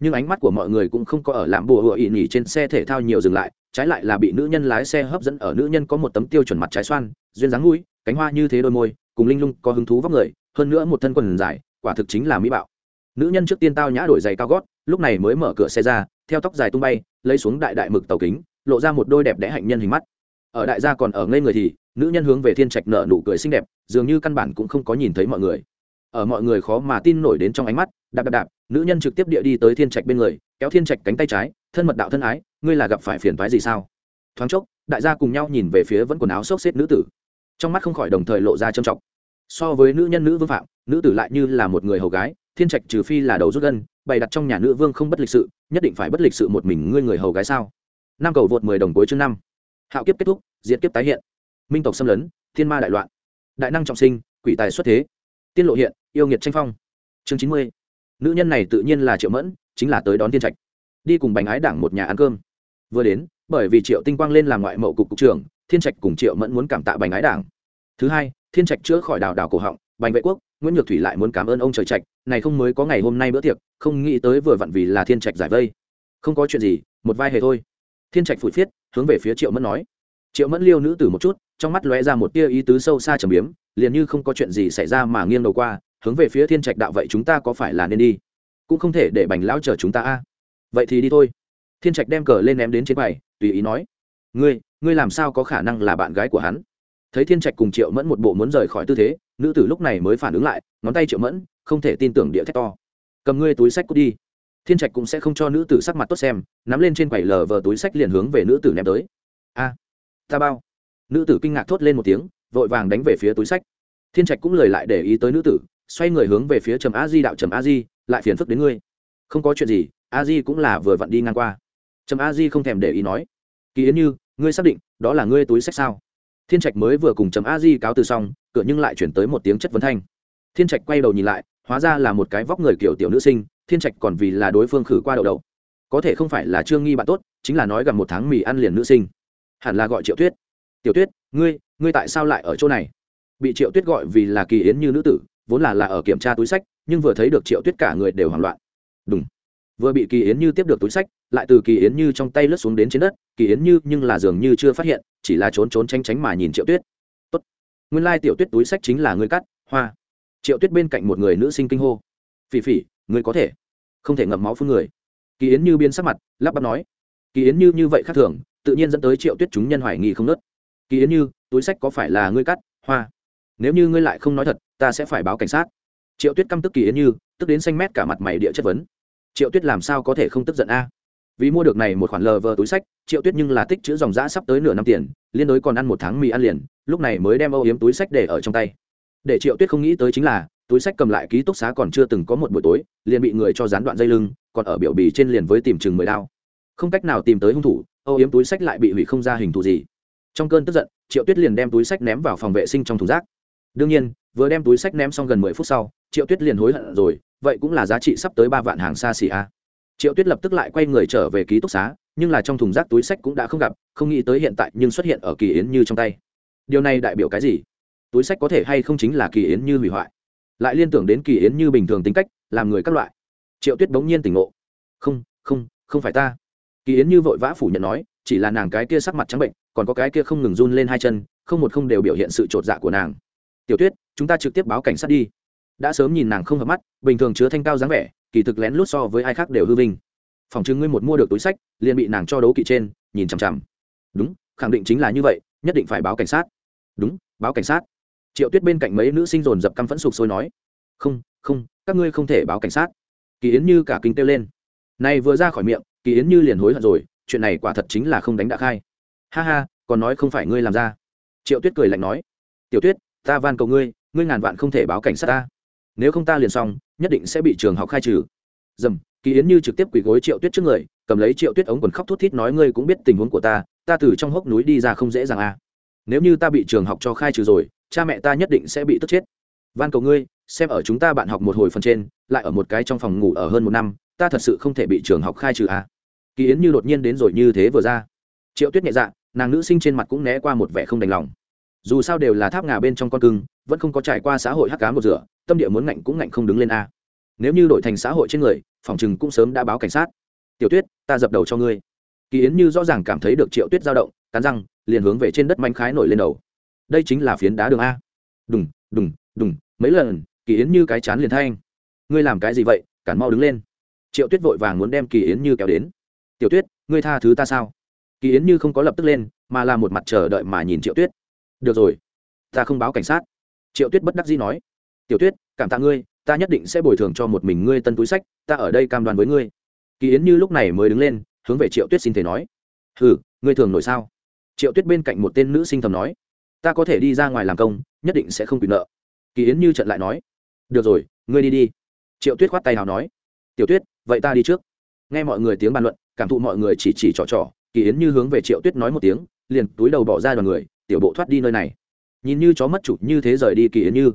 nhưng ánh mắt của mọi người cũng không có ở làm bùa hựa in nhi trên xe thể thao nhiều dừng lại, trái lại là bị nữ nhân lái xe hấp dẫn ở nữ nhân có một tấm tiêu chuẩn mặt trái xoan, duyên dáng mũi, cánh hoa như thế đôi môi, cùng linh lung có hứng thú vóc người, hơn nữa một thân quần dài, quả thực chính là mỹ bạo nữ nhân trước tiên tao nhã đổi giày cao gót, lúc này mới mở cửa xe ra, theo tóc dài tung bay, lấy xuống đại đại mực tàu kính, lộ ra một đôi đẹp đẽ hạnh nhân hình mắt. Ở đại gia còn ở ngây người thì, nữ nhân hướng về thiên trạch nợ nụ cười xinh đẹp, dường như căn bản cũng không có nhìn thấy mọi người. Ở mọi người khó mà tin nổi đến trong ánh mắt, đạp đạp đạp, nữ nhân trực tiếp địa đi tới thiên trạch bên người, kéo thiên trạch cánh tay trái, thân mật đạo thân ái, ngươi là gặp phải phiền thoái gì sao? Thoáng chốc, đại gia cùng nhau nhìn về phía vẫn quần áo xốc xếp nữ tử. Trong mắt không khỏi đồng thời lộ ra trầm trọng. So với nữ nhân nữ vương phạm, nữ tử lại như là một người hầu gái thiên trạch trừ phi là đầu rút gân, bày đặt trong nhà nữ vương không bất lịch sự, nhất định phải bất lịch sự một mình ngươi người hầu gái sao? Năm cầu vượt mười đồng cuối chương năm. Hạo kiếp kết thúc diễn kiếp tái hiện. Minh tộc xâm lấn, thiên ma đại loạn. Đại năng trọng sinh, quỷ tài xuất thế. Tiên lộ hiện, yêu nghiệt tranh phong. Chương chín mươi. Nữ nhân này tự nhiên là triệu mẫn, chính là tới đón thiên trạch. Đi cùng bành ái đảng một nhà ăn cơm. Vừa đến, bởi vì triệu tinh quang lên làm ngoại mậu cục cục trưởng, thiên trạch cùng triệu mẫn muốn cảm tạ bành ái đảng. Thứ hai, thiên trạch chữa khỏi đào đào cổ họng bành vệ quốc, nguyễn nhược thủy lại muốn cảm ơn ông trời trạch, này không mới có ngày hôm nay bữa tiệc, không nghĩ tới vừa vặn vì là thiên trạch giải vây. Không có chuyện gì, một vai hề thôi. Thiên trạch phủi phiết, hướng về phía triệu mẫn nói. Triệu mẫn liêu nữ tử một chút, trong mắt lóe ra một tia ý tứ sâu xa trầm biếm, liền như không có chuyện gì xảy ra mà nghiêng đầu qua, hướng về phía thiên trạch đạo vậy chúng ta có phải là nên đi? Cũng không thể để bành lão chờ chúng ta a. Vậy thì đi thôi. Thiên trạch đem cờ lên ném đến trên quầy, tùy ý nói. Ngươi ngươi làm sao có khả năng là bạn gái của hắn? Thấy thiên trạch cùng triệu mẫn một bộ muốn rời khỏi tư thế nữ tử lúc này mới phản ứng lại, ngón tay triệu mẫn, không thể tin tưởng địa thét to. Cầm ngươi túi sách cút đi. Thiên trạch cũng sẽ không cho nữ tử sắc mặt tốt xem, nắm lên trên quầy lờ vờ túi sách liền hướng về nữ tử ném tới. A, ta bao. Nữ tử kinh ngạc thốt lên một tiếng, vội vàng đánh về phía túi sách. Thiên trạch cũng lời lại để ý tới nữ tử, xoay người hướng về phía trầm a di đạo, trầm a di, lại phiền phức đến ngươi. Không có chuyện gì, a di cũng là vừa vặn đi ngang qua. Trầm a di không thèm để ý nói, kỳ yến như, ngươi xác định đó là ngươi túi sách sao? Thiên trạch mới vừa cùng trầm a di cáo từ xong, cửa nhưng lại chuyển tới một tiếng chất vấn thanh. Thiên trạch quay đầu nhìn lại, hóa ra là một cái vóc người kiểu tiểu nữ sinh, thiên trạch còn vì là đối phương khử qua đầu đầu có thể không phải là trương nghi bạn tốt, chính là nói gặp một tháng mì ăn liền nữ sinh. Hẳn là gọi triệu tuyết. Tiểu tuyết, ngươi ngươi tại sao lại ở chỗ này? Bị triệu tuyết gọi vì là kỳ yến như nữ tử, vốn là là ở kiểm tra túi sách, nhưng vừa thấy được triệu tuyết cả người đều hoảng loạn. Đúng vừa bị kỳ yến như tiếp được túi sách, lại từ kỳ yến như trong tay lướt xuống đến trên đất, kỳ yến như nhưng là dường như chưa phát hiện, chỉ là trốn trốn tránh tránh mà nhìn triệu tuyết. Tốt. nguyên lai tiểu tuyết túi sách chính là ngươi cắt, hoa. Triệu tuyết bên cạnh một người nữ sinh kinh hô. Phỉ phỉ, ngươi có thể. Không thể ngậm máu phun người. Kỳ yến như biên sắc mặt, lắp bắp nói. Kỳ yến như như vậy khác thường, tự nhiên dẫn tới triệu tuyết chúng nhân hoài nghi không nớt. Kỳ yến như, túi sách có phải là ngươi cắt, hoa? Nếu như ngươi lại không nói thật, ta sẽ phải báo cảnh sát. Triệu tuyết căm tức kỳ yến như, tức đến xanh mét cả mặt mày địa chất vấn triệu tuyết làm sao có thể không tức giận a? Vì mua được này một khoản lờ vờ túi sách, triệu tuyết nhưng là tích chữ dòng giã sắp tới nửa năm tiền, liên đối còn ăn một tháng mì ăn liền, lúc này mới đem âu yếm túi sách để ở trong tay. Để triệu tuyết không nghĩ tới chính là, túi sách cầm lại ký túc xá còn chưa từng có một buổi tối, liền bị người cho dán đoạn dây lưng, còn ở biểu bì trên liền với tìm chừng mười đao. Không cách nào tìm tới hung thủ, âu yếm túi sách lại bị hủy không ra hình thù gì. Trong cơn tức giận, triệu tuyết liền đem túi sách ném vào phòng vệ sinh trong thùng rác. Đương nhiên, vừa đem túi sách ném xong gần mười phút sau, triệu tuyết liền hối hận rồi vậy cũng là giá trị sắp tới ba vạn hàng xa xỉ a. Triệu tuyết lập tức lại quay người trở về ký túc xá, nhưng là trong thùng rác túi sách cũng đã không gặp, không nghĩ tới hiện tại nhưng xuất hiện ở kỳ yến như trong tay. Điều này đại biểu cái gì? Túi sách có thể hay không chính là kỳ yến như hủy hoại? Lại liên tưởng đến kỳ yến như bình thường tính cách, làm người các loại. Triệu tuyết bỗng nhiên tỉnh ngộ. Không không không phải ta. Kỳ yến như vội vã phủ nhận nói, chỉ là nàng cái kia sắc mặt trắng bệnh, còn có cái kia không ngừng run lên hai chân, không một không đều biểu hiện sự t dạ của nàng. Tiểu tuyết, chúng ta trực tiếp báo cảnh sát đi đã sớm nhìn nàng không hợp mắt, bình thường chứa thanh cao dáng vẻ, kỳ thực lén lút so với ai khác đều hư vinh. Phòng chứng ngươi một mua được túi sách, liền bị nàng cho đấu kỵ trên, nhìn chằm chằm. Đúng, khẳng định chính là như vậy, nhất định phải báo cảnh sát. Đúng, báo cảnh sát. Triệu tuyết bên cạnh mấy nữ sinh dồn dập căm phẫn sục sôi nói. Không không, các ngươi không thể báo cảnh sát. Kỳ yến như cả kinh kêu lên. Này vừa ra khỏi miệng, kỳ yến như liền hối hận rồi, chuyện này quả thật chính là không đánh đã khai. Ha ha, còn nói không phải ngươi làm ra. Triệu tuyết cười lạnh nói. Tiểu tuyết, ta van cầu ngươi ngươi ngàn vạn không thể báo cảnh sát ta nếu không ta liền xong, nhất định sẽ bị trường học khai trừ dầm, kỳ yến như trực tiếp quỳ gối triệu tuyết trước người, cầm lấy triệu tuyết ống quần khóc thút thít nói ngươi cũng biết tình huống của ta ta từ trong hốc núi đi ra không dễ dàng à. nếu như ta bị trường học cho khai trừ rồi, cha mẹ ta nhất định sẽ bị tức chết van cầu ngươi, xem ở chúng ta bạn học một hồi phần trên, lại ở một cái trong phòng ngủ ở hơn một năm, ta thật sự không thể bị trường học khai trừ à. kỳ yến như đột nhiên đến rồi như thế vừa ra triệu tuyết nhẹ dạ nàng nữ sinh trên mặt cũng né qua một vẻ không đành lòng dù sao đều là tháp ngà bên trong con cưng, vẫn không có trải qua xã hội hắc cá một rửa, tâm địa muốn ngạnh cũng ngạnh không đứng lên a. Nếu như đổi thành xã hội trên người, phòng chừng cũng sớm đã báo cảnh sát. Tiểu tuyết, ta dập đầu cho ngươi. Kỳ yến như rõ ràng cảm thấy được triệu tuyết dao động, cắn răng, liền hướng về trên đất manh khái nổi lên đầu. Đây chính là phiến đá đường a. Đùng đùng đùng, mấy lần, kỳ yến như cái chán liền thay anh ngươi làm cái gì vậy? Cản mau đứng lên. Triệu tuyết vội vàng muốn đem kỳ yến như kéo đến. Tiểu tuyết, ngươi tha thứ ta sao? Kỳ yến như không có lập tức lên, mà là một mặt chờ đợi mà nhìn triệu tuyết được rồi. Ta không báo cảnh sát. Triệu tuyết bất đắc dĩ nói. Tiểu tuyết, cảm tạ ngươi, ta nhất định sẽ bồi thường cho một mình ngươi tân túi sách, ta ở đây cam đoan với ngươi. Kỳ yến như lúc này mới đứng lên, hướng về triệu tuyết xin thể nói. Ừ ngươi thường nổi sao? Triệu tuyết bên cạnh một tên nữ sinh thầm nói. Ta có thể đi ra ngoài làm công, nhất định sẽ không bị nợ. Kỳ yến như trận lại nói. Được rồi, ngươi đi đi. Triệu tuyết khoát tay nào nói. Tiểu tuyết, vậy ta đi trước. Nghe mọi người tiếng bàn luận, cảm thụ mọi người chỉ chỉ trò trò, kỳ yến như hướng về triệu tuyết nói một tiếng, liền túi đầu bỏ ra đoàn người tiểu bộ thoát đi nơi này. Nhìn như chó mất chủ, như thế rời đi kỳ yến như.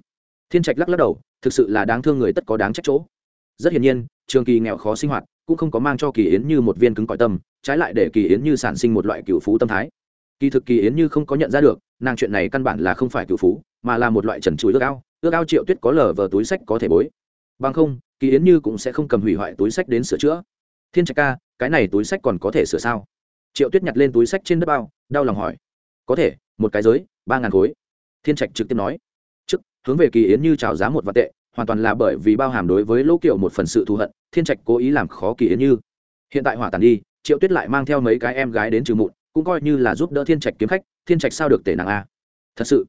Thiên trạch lắc lắc đầu, thực sự là đáng thương người tất có đáng trách chỗ. Rất hiển nhiên, trường kỳ nghèo khó sinh hoạt, cũng không có mang cho kỳ yến như một viên cứng cỏi tâm, trái lại để kỳ yến như sản sinh một loại cựu phú tâm thái. Kỳ thực kỳ yến như không có nhận ra được, nàng chuyện này căn bản là không phải cựu phú, mà là một loại trần chuối ước ao ước ao triệu tuyết có lờ vờ túi sách có thể bối. Bằng không, kỳ yến như cũng sẽ không cầm hủy hoại túi sách đến sửa chữa. Thiên trạch ca, cái này túi sách còn có thể sửa sao? Triệu tuyết nhặt lên túi sách trên đất bao, đau lòng hỏi. Có thể một cái giới, ba ngàn khối. Thiên trạch trực tiếp nói, trước, hướng về kỳ yến như trào giá một vạn tệ, hoàn toàn là bởi vì bao hàm đối với lỗ kiệu một phần sự thù hận, thiên trạch cố ý làm khó kỳ yến như. Hiện tại hỏa tàn đi, triệu tuyết lại mang theo mấy cái em gái đến trừ mụn, cũng coi như là giúp đỡ thiên trạch kiếm khách, thiên trạch sao được tể nàng a? Thật sự?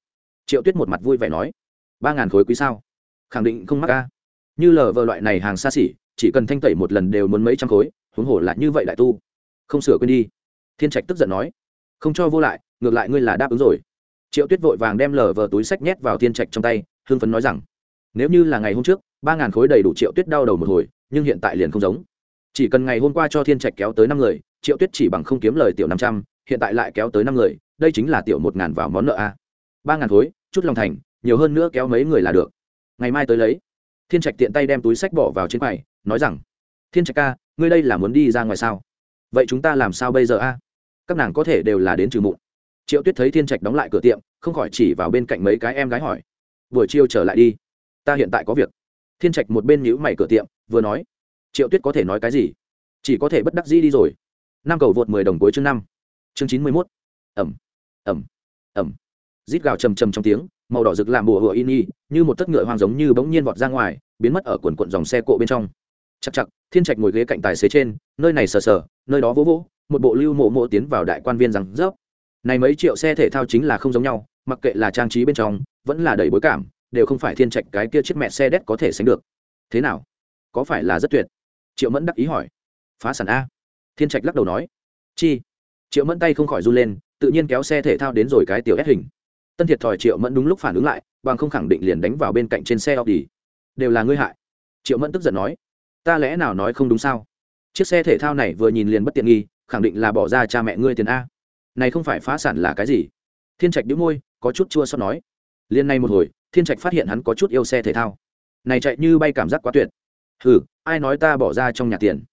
Triệu tuyết một mặt vui vẻ nói, ba ngàn khối quý sao? Khẳng định không mắc a. Như lờ vờ loại này hàng xa xỉ, chỉ cần thanh tẩy một lần đều muốn mấy trăm khối, huống hồ là như vậy đại tu. Không sửa quên đi. Thiên trạch tức giận nói, không cho vô lại ngược lại ngươi là đáp ứng rồi. Triệu tuyết vội vàng đem lờ vờ túi sách nhét vào thiên trạch trong tay hương phấn nói rằng, nếu như là ngày hôm trước, ba ngàn khối đầy đủ triệu tuyết đau đầu một hồi, nhưng hiện tại liền không giống. Chỉ cần ngày hôm qua cho thiên trạch kéo tới năm người, triệu tuyết chỉ bằng không kiếm lời tiểu năm trăm, hiện tại lại kéo tới năm người, đây chính là tiểu một ngàn vào món nợ a. Ba ngàn khối, chút lòng thành, nhiều hơn nữa kéo mấy người là được. Ngày mai tới lấy. Thiên trạch tiện tay đem túi sách bỏ vào trên quầy, nói rằng, thiên trạch ca, ngươi đây là muốn đi ra ngoài sao? Vậy chúng ta làm sao bây giờ a? Các nàng có thể đều là đến trừ mụn triệu tuyết thấy thiên trạch đóng lại cửa tiệm, không khỏi chỉ vào bên cạnh mấy cái em gái hỏi. Buổi chiều trở lại đi. Ta hiện tại có việc. Thiên trạch một bên nhữ mày cửa tiệm, vừa nói. Triệu tuyết có thể nói cái gì? Chỉ có thể bất đắc dĩ đi rồi. Năm cầu vượt mười đồng cuối chương năm. Chương chín mươi mốt. Ẩm. Ẩm. Ẩm. Rít gào trầm trầm trong tiếng, màu đỏ rực làm bùa hựa in y, như một tấc ngựa hoang giống như bỗng nhiên vọt ra ngoài, biến mất ở quần quận dòng xe cộ bên trong. Chặt chặt, thiên trạch ngồi ghế cạnh tài xế trên, nơi này sờ sờ, nơi đó vỗ vỗ, một bộ lưu mộ mộ tiến vào đại quan viên rằng rớp này mấy triệu xe thể thao chính là không giống nhau, mặc kệ là trang trí bên trong, vẫn là đầy bối cảm, đều không phải thiên trạch cái kia chiếc mẹ xe đét có thể sánh được. Thế nào? Có phải là rất tuyệt? Triệu mẫn đắc ý hỏi. Phá sản a. Thiên trạch lắc đầu nói. Chi? Triệu mẫn tay không khỏi run lên, tự nhiên kéo xe thể thao đến rồi cái tiểu ép hình. Tân thiệt thòi triệu mẫn đúng lúc phản ứng lại, bằng không khẳng định liền đánh vào bên cạnh trên xe audi. Đều là ngươi hại. Triệu mẫn tức giận nói. Ta lẽ nào nói không đúng sao? Chiếc xe thể thao này vừa nhìn liền bất tiện nghi, khẳng định là bỏ ra cha mẹ ngươi tiền a này không phải phá sản là cái gì? Thiên trạch đĩu môi, có chút chua xót nói. Liên nay một hồi, thiên trạch phát hiện hắn có chút yêu xe thể thao. Này chạy như bay cảm giác quá tuyệt. Hừ, ai nói ta bỏ ra trong nhà tiền?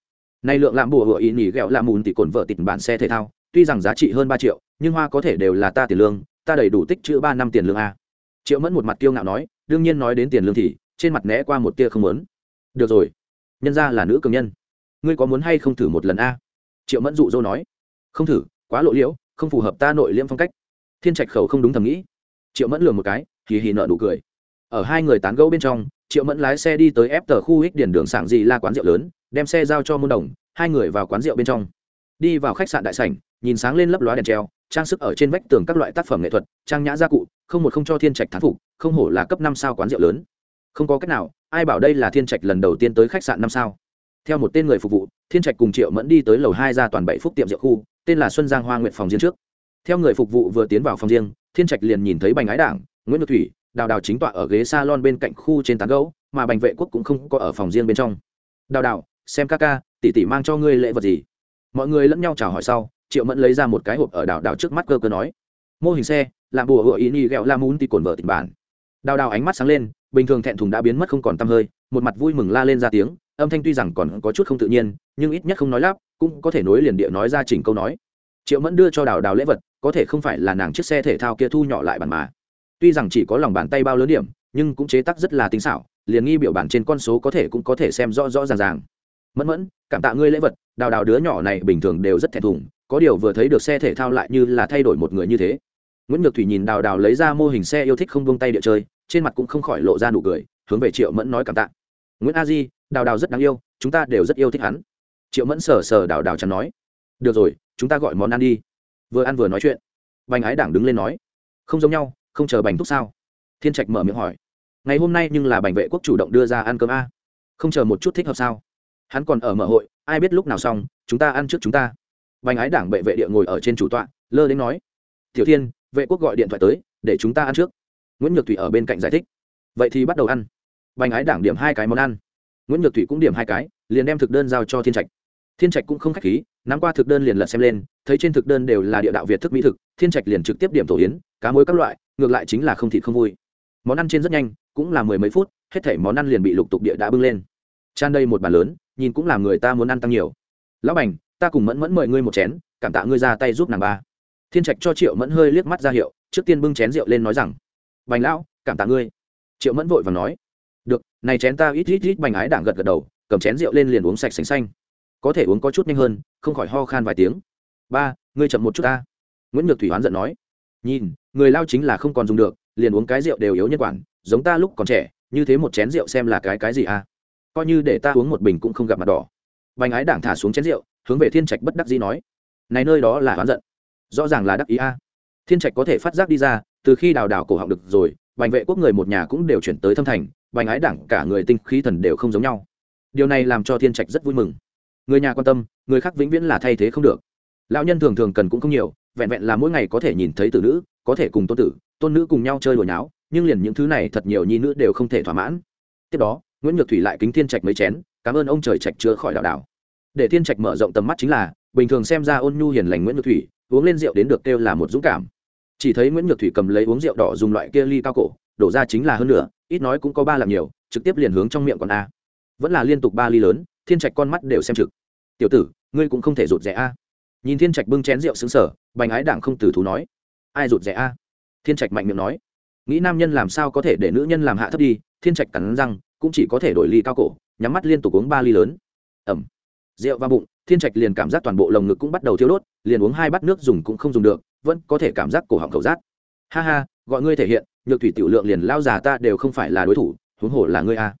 Này lượng làm bùa hựa ý nhỉ ghẹo làm mùn thì cồn vợ tịt bản xe thể thao, tuy rằng giá trị hơn ba triệu, nhưng hoa có thể đều là ta tiền lương, ta đầy đủ tích chữ ba năm tiền lương a. Triệu mẫn một mặt kiêu ngạo nói, đương nhiên nói đến tiền lương thì, trên mặt né qua một tia không muốn. Được rồi, nhân ra là nữ cường nhân. Ngươi có muốn hay không thử một lần a? Triệu mẫn dụ dỗ nói. Không thử, quá lộ liễu không phù hợp ta nội liễm phong cách. Thiên trạch khẩu không đúng thầm nghĩ. Triệu mẫn lừa một cái thì hì nợ nụ cười. Ở hai người tán gẫu bên trong, triệu mẫn lái xe đi tới ép tờ khu ích điển đường sảng dị la quán rượu lớn, đem xe giao cho môn đồng, hai người vào quán rượu bên trong. Đi vào khách sạn đại sảnh, nhìn sáng lên lấp lóa đèn treo, trang sức ở trên vách tường các loại tác phẩm nghệ thuật, trang nhã gia cụ, không một không cho thiên trạch thán phục, không hổ là cấp năm sao quán rượu lớn. Không có cách nào, ai bảo đây là thiên trạch lần đầu tiên tới khách sạn năm sao. Theo một tên người phục vụ, thiên trạch cùng triệu mẫn đi tới lầu hai ra toàn bảy phúc tiệm rượu khu tên là xuân giang hoa nguyện phòng riêng trước. Theo người phục vụ vừa tiến vào phòng riêng, thiên trạch liền nhìn thấy bành ái đảng, nguyễn ngọc thủy, đào đào chính tọa ở ghế s a lon bên cạnh khu trên tán gấu mà bành vệ quốc cũng không có ở phòng riêng bên trong. Đào đào, xem ca ca, tỷ tỷ mang cho ngươi lễ vật gì? Mọi người lẫn nhau chào hỏi sau, triệu mẫn lấy ra một cái hộp ở đào đào trước mắt cơ cơ nói. Mô hình xe làm bùa hựa ý ni ghẹo la mún thì cồn vợ tình bản. Đào đào ánh mắt sáng lên bình thường thẹn thùng đã biến mất không còn t hơi, một mặt vui mừng la lên ra tiếng, âm thanh tuy rằng còn có chút không tự nhiên, nhưng ít nhất không nói lắp, cũng có thể nối liền địa nói ra chỉnh câu nói. Triệu mẫn đưa cho đào đào lễ vật, có thể không phải là nàng chiếc xe thể thao kia thu nhỏ lại bản mà. Tuy rằng chỉ có lòng bàn tay bao lớn điểm, nhưng cũng chế tác rất là tinh xảo, liền nghi biểu bản trên con số có thể cũng có thể xem rõ rõ ràng ràng. Mẫn mẫn, cảm tạ ngươi lễ vật, đào đào đứa nhỏ này bình thường đều rất thẹn thùng, có điều vừa thấy được xe thể thao lại như là thay đổi một người như thế. Nguyễn nhược thủy nhìn đào đào lấy ra mô hình xe yêu thích không buông tay địa chơi trên mặt cũng không khỏi lộ ra nụ cười, hướng về triệu mẫn nói cảm tạ. Nguyễn a di, đào đào rất đáng yêu, chúng ta đều rất yêu thích hắn. Triệu mẫn sờ sờ đào đào chắn nói. Được rồi, chúng ta gọi món ăn đi. Vừa ăn vừa nói chuyện. Bành ái đảng đứng lên nói. Không giống nhau, không chờ bành thúc sao? Thiên trạch mở miệng hỏi. Ngày hôm nay nhưng là bành vệ quốc chủ động đưa ra ăn cơm a. Không chờ một chút thích hợp sao? Hắn còn ở mở hội, ai biết lúc nào xong, chúng ta ăn trước chúng ta. Bành ái đảng bệ vệ địa ngồi ở trên chủ tọa, lơ đến nói. Tiểu thiên, vệ quốc gọi điện thoại tới, để chúng ta ăn trước nguyễn nhược thủy ở bên cạnh giải thích vậy thì bắt đầu ăn bành ái đảng điểm hai cái món ăn nguyễn nhược thủy cũng điểm hai cái liền đem thực đơn giao cho thiên trạch thiên trạch cũng không k h á c h khí nắm qua thực đơn liền lật xem lên thấy trên thực đơn đều là địa đạo việt thức mỹ thực thiên trạch liền trực tiếp điểm tổ yến cá mối các loại ngược lại chính là không thịt không vui món ăn trên rất nhanh cũng là mười mấy phút hết thảy món ăn liền bị lục tục địa đã bưng lên tràn đây một bàn lớn nhìn cũng làm người ta muốn ăn tăng nhiều lão bành ta cùng mẫn mẫn mời ngươi một chén cảm tạ ngươi ra tay giúp nàng ba thiên trạch cho triệu mẫn hơi liếc mắt ra hiệu trước tiên bưng chén rượu lên nói rằng bành lão, cảm tạ ngươi. Triệu mẫn vội và nói, được, này chén ta ít ít ít bành ái đảng gật gật đầu, cầm chén rượu lên liền uống sạch sành xanh. Có thể uống có chút nhanh hơn, không khỏi ho khan vài tiếng. Ba, ngươi chậm một chút ta. Nguyễn nhược thủy hoán giận nói, nhìn, người lao chính là không còn dùng được, liền uống cái rượu đều yếu nhân quản, giống ta lúc còn trẻ, như thế một chén rượu xem là cái cái gì à? Coi như để ta uống một bình cũng không gặp mặt đỏ. Bành ái đảng thả xuống chén rượu, hướng về thiên trạch bất đắc dĩ nói, này nơi đó là oán giận, rõ ràng là đắc ý a. Thiên trạch có thể phát giác đi ra từ khi đào đào cổ họng được rồi, bành vệ quốc người một nhà cũng đều chuyển tới thâm thành, bành ái đảng cả người tinh khí thần đều không giống nhau. Điều này làm cho thiên trạch rất vui mừng. Người nhà quan tâm, người khác vĩnh viễn là thay thế không được. Lão nhân thường thường cần cũng không nhiều, vẹn vẹn là mỗi ngày có thể nhìn thấy tử nữ, có thể cùng tôn tử, tôn nữ cùng nhau chơi đùa nháo, nhưng liền những thứ này thật nhiều nhi nữ đều không thể thỏa mãn. Tiếp đó, nguyễn nhược thủy lại kính thiên trạch mấy chén, cảm ơn ông trời trạch chữa khỏi đạo đào. để thiên trạch mở rộng tầm mắt chính là, bình thường xem ra ôn nhu hiền lành nguyễn nhược thủy, uống lên rượu đến được kêu là một dũng cảm chỉ thấy nguyễn nhược thủy cầm lấy uống rượu đỏ dùng loại kia ly cao cổ, đổ ra chính là hơn nửa, ít nói cũng có ba làm nhiều, trực tiếp liền hướng trong miệng còn a. Vẫn là liên tục ba ly lớn, thiên trạch con mắt đều xem trực. Tiểu tử, ngươi cũng không thể rụt rẻ a. Nhìn thiên trạch bưng chén rượu xứng sở bành ái đảng không từ thú nói, ai rụt rẻ a? Thiên trạch mạnh miệng nói, nghĩ nam nhân làm sao có thể để nữ nhân làm hạ thấp đi? Thiên trạch cắn răng, cũng chỉ có thể đổi ly cao cổ, nhắm mắt liên tục uống ba ly lớn. Ẩm rượu vào bụng, thiên trạch liền cảm giác toàn bộ lồng ngực cũng bắt đầu thiêu đốt, liền uống hai bát nước dùng cũng không dùng được vẫn có thể cảm giác cổ họng khẩu rát ha ha, gọi ngươi thể hiện, nhược thủy tiểu lượng liền lao già ta đều không phải là đối thủ, huống hồ là ngươi a.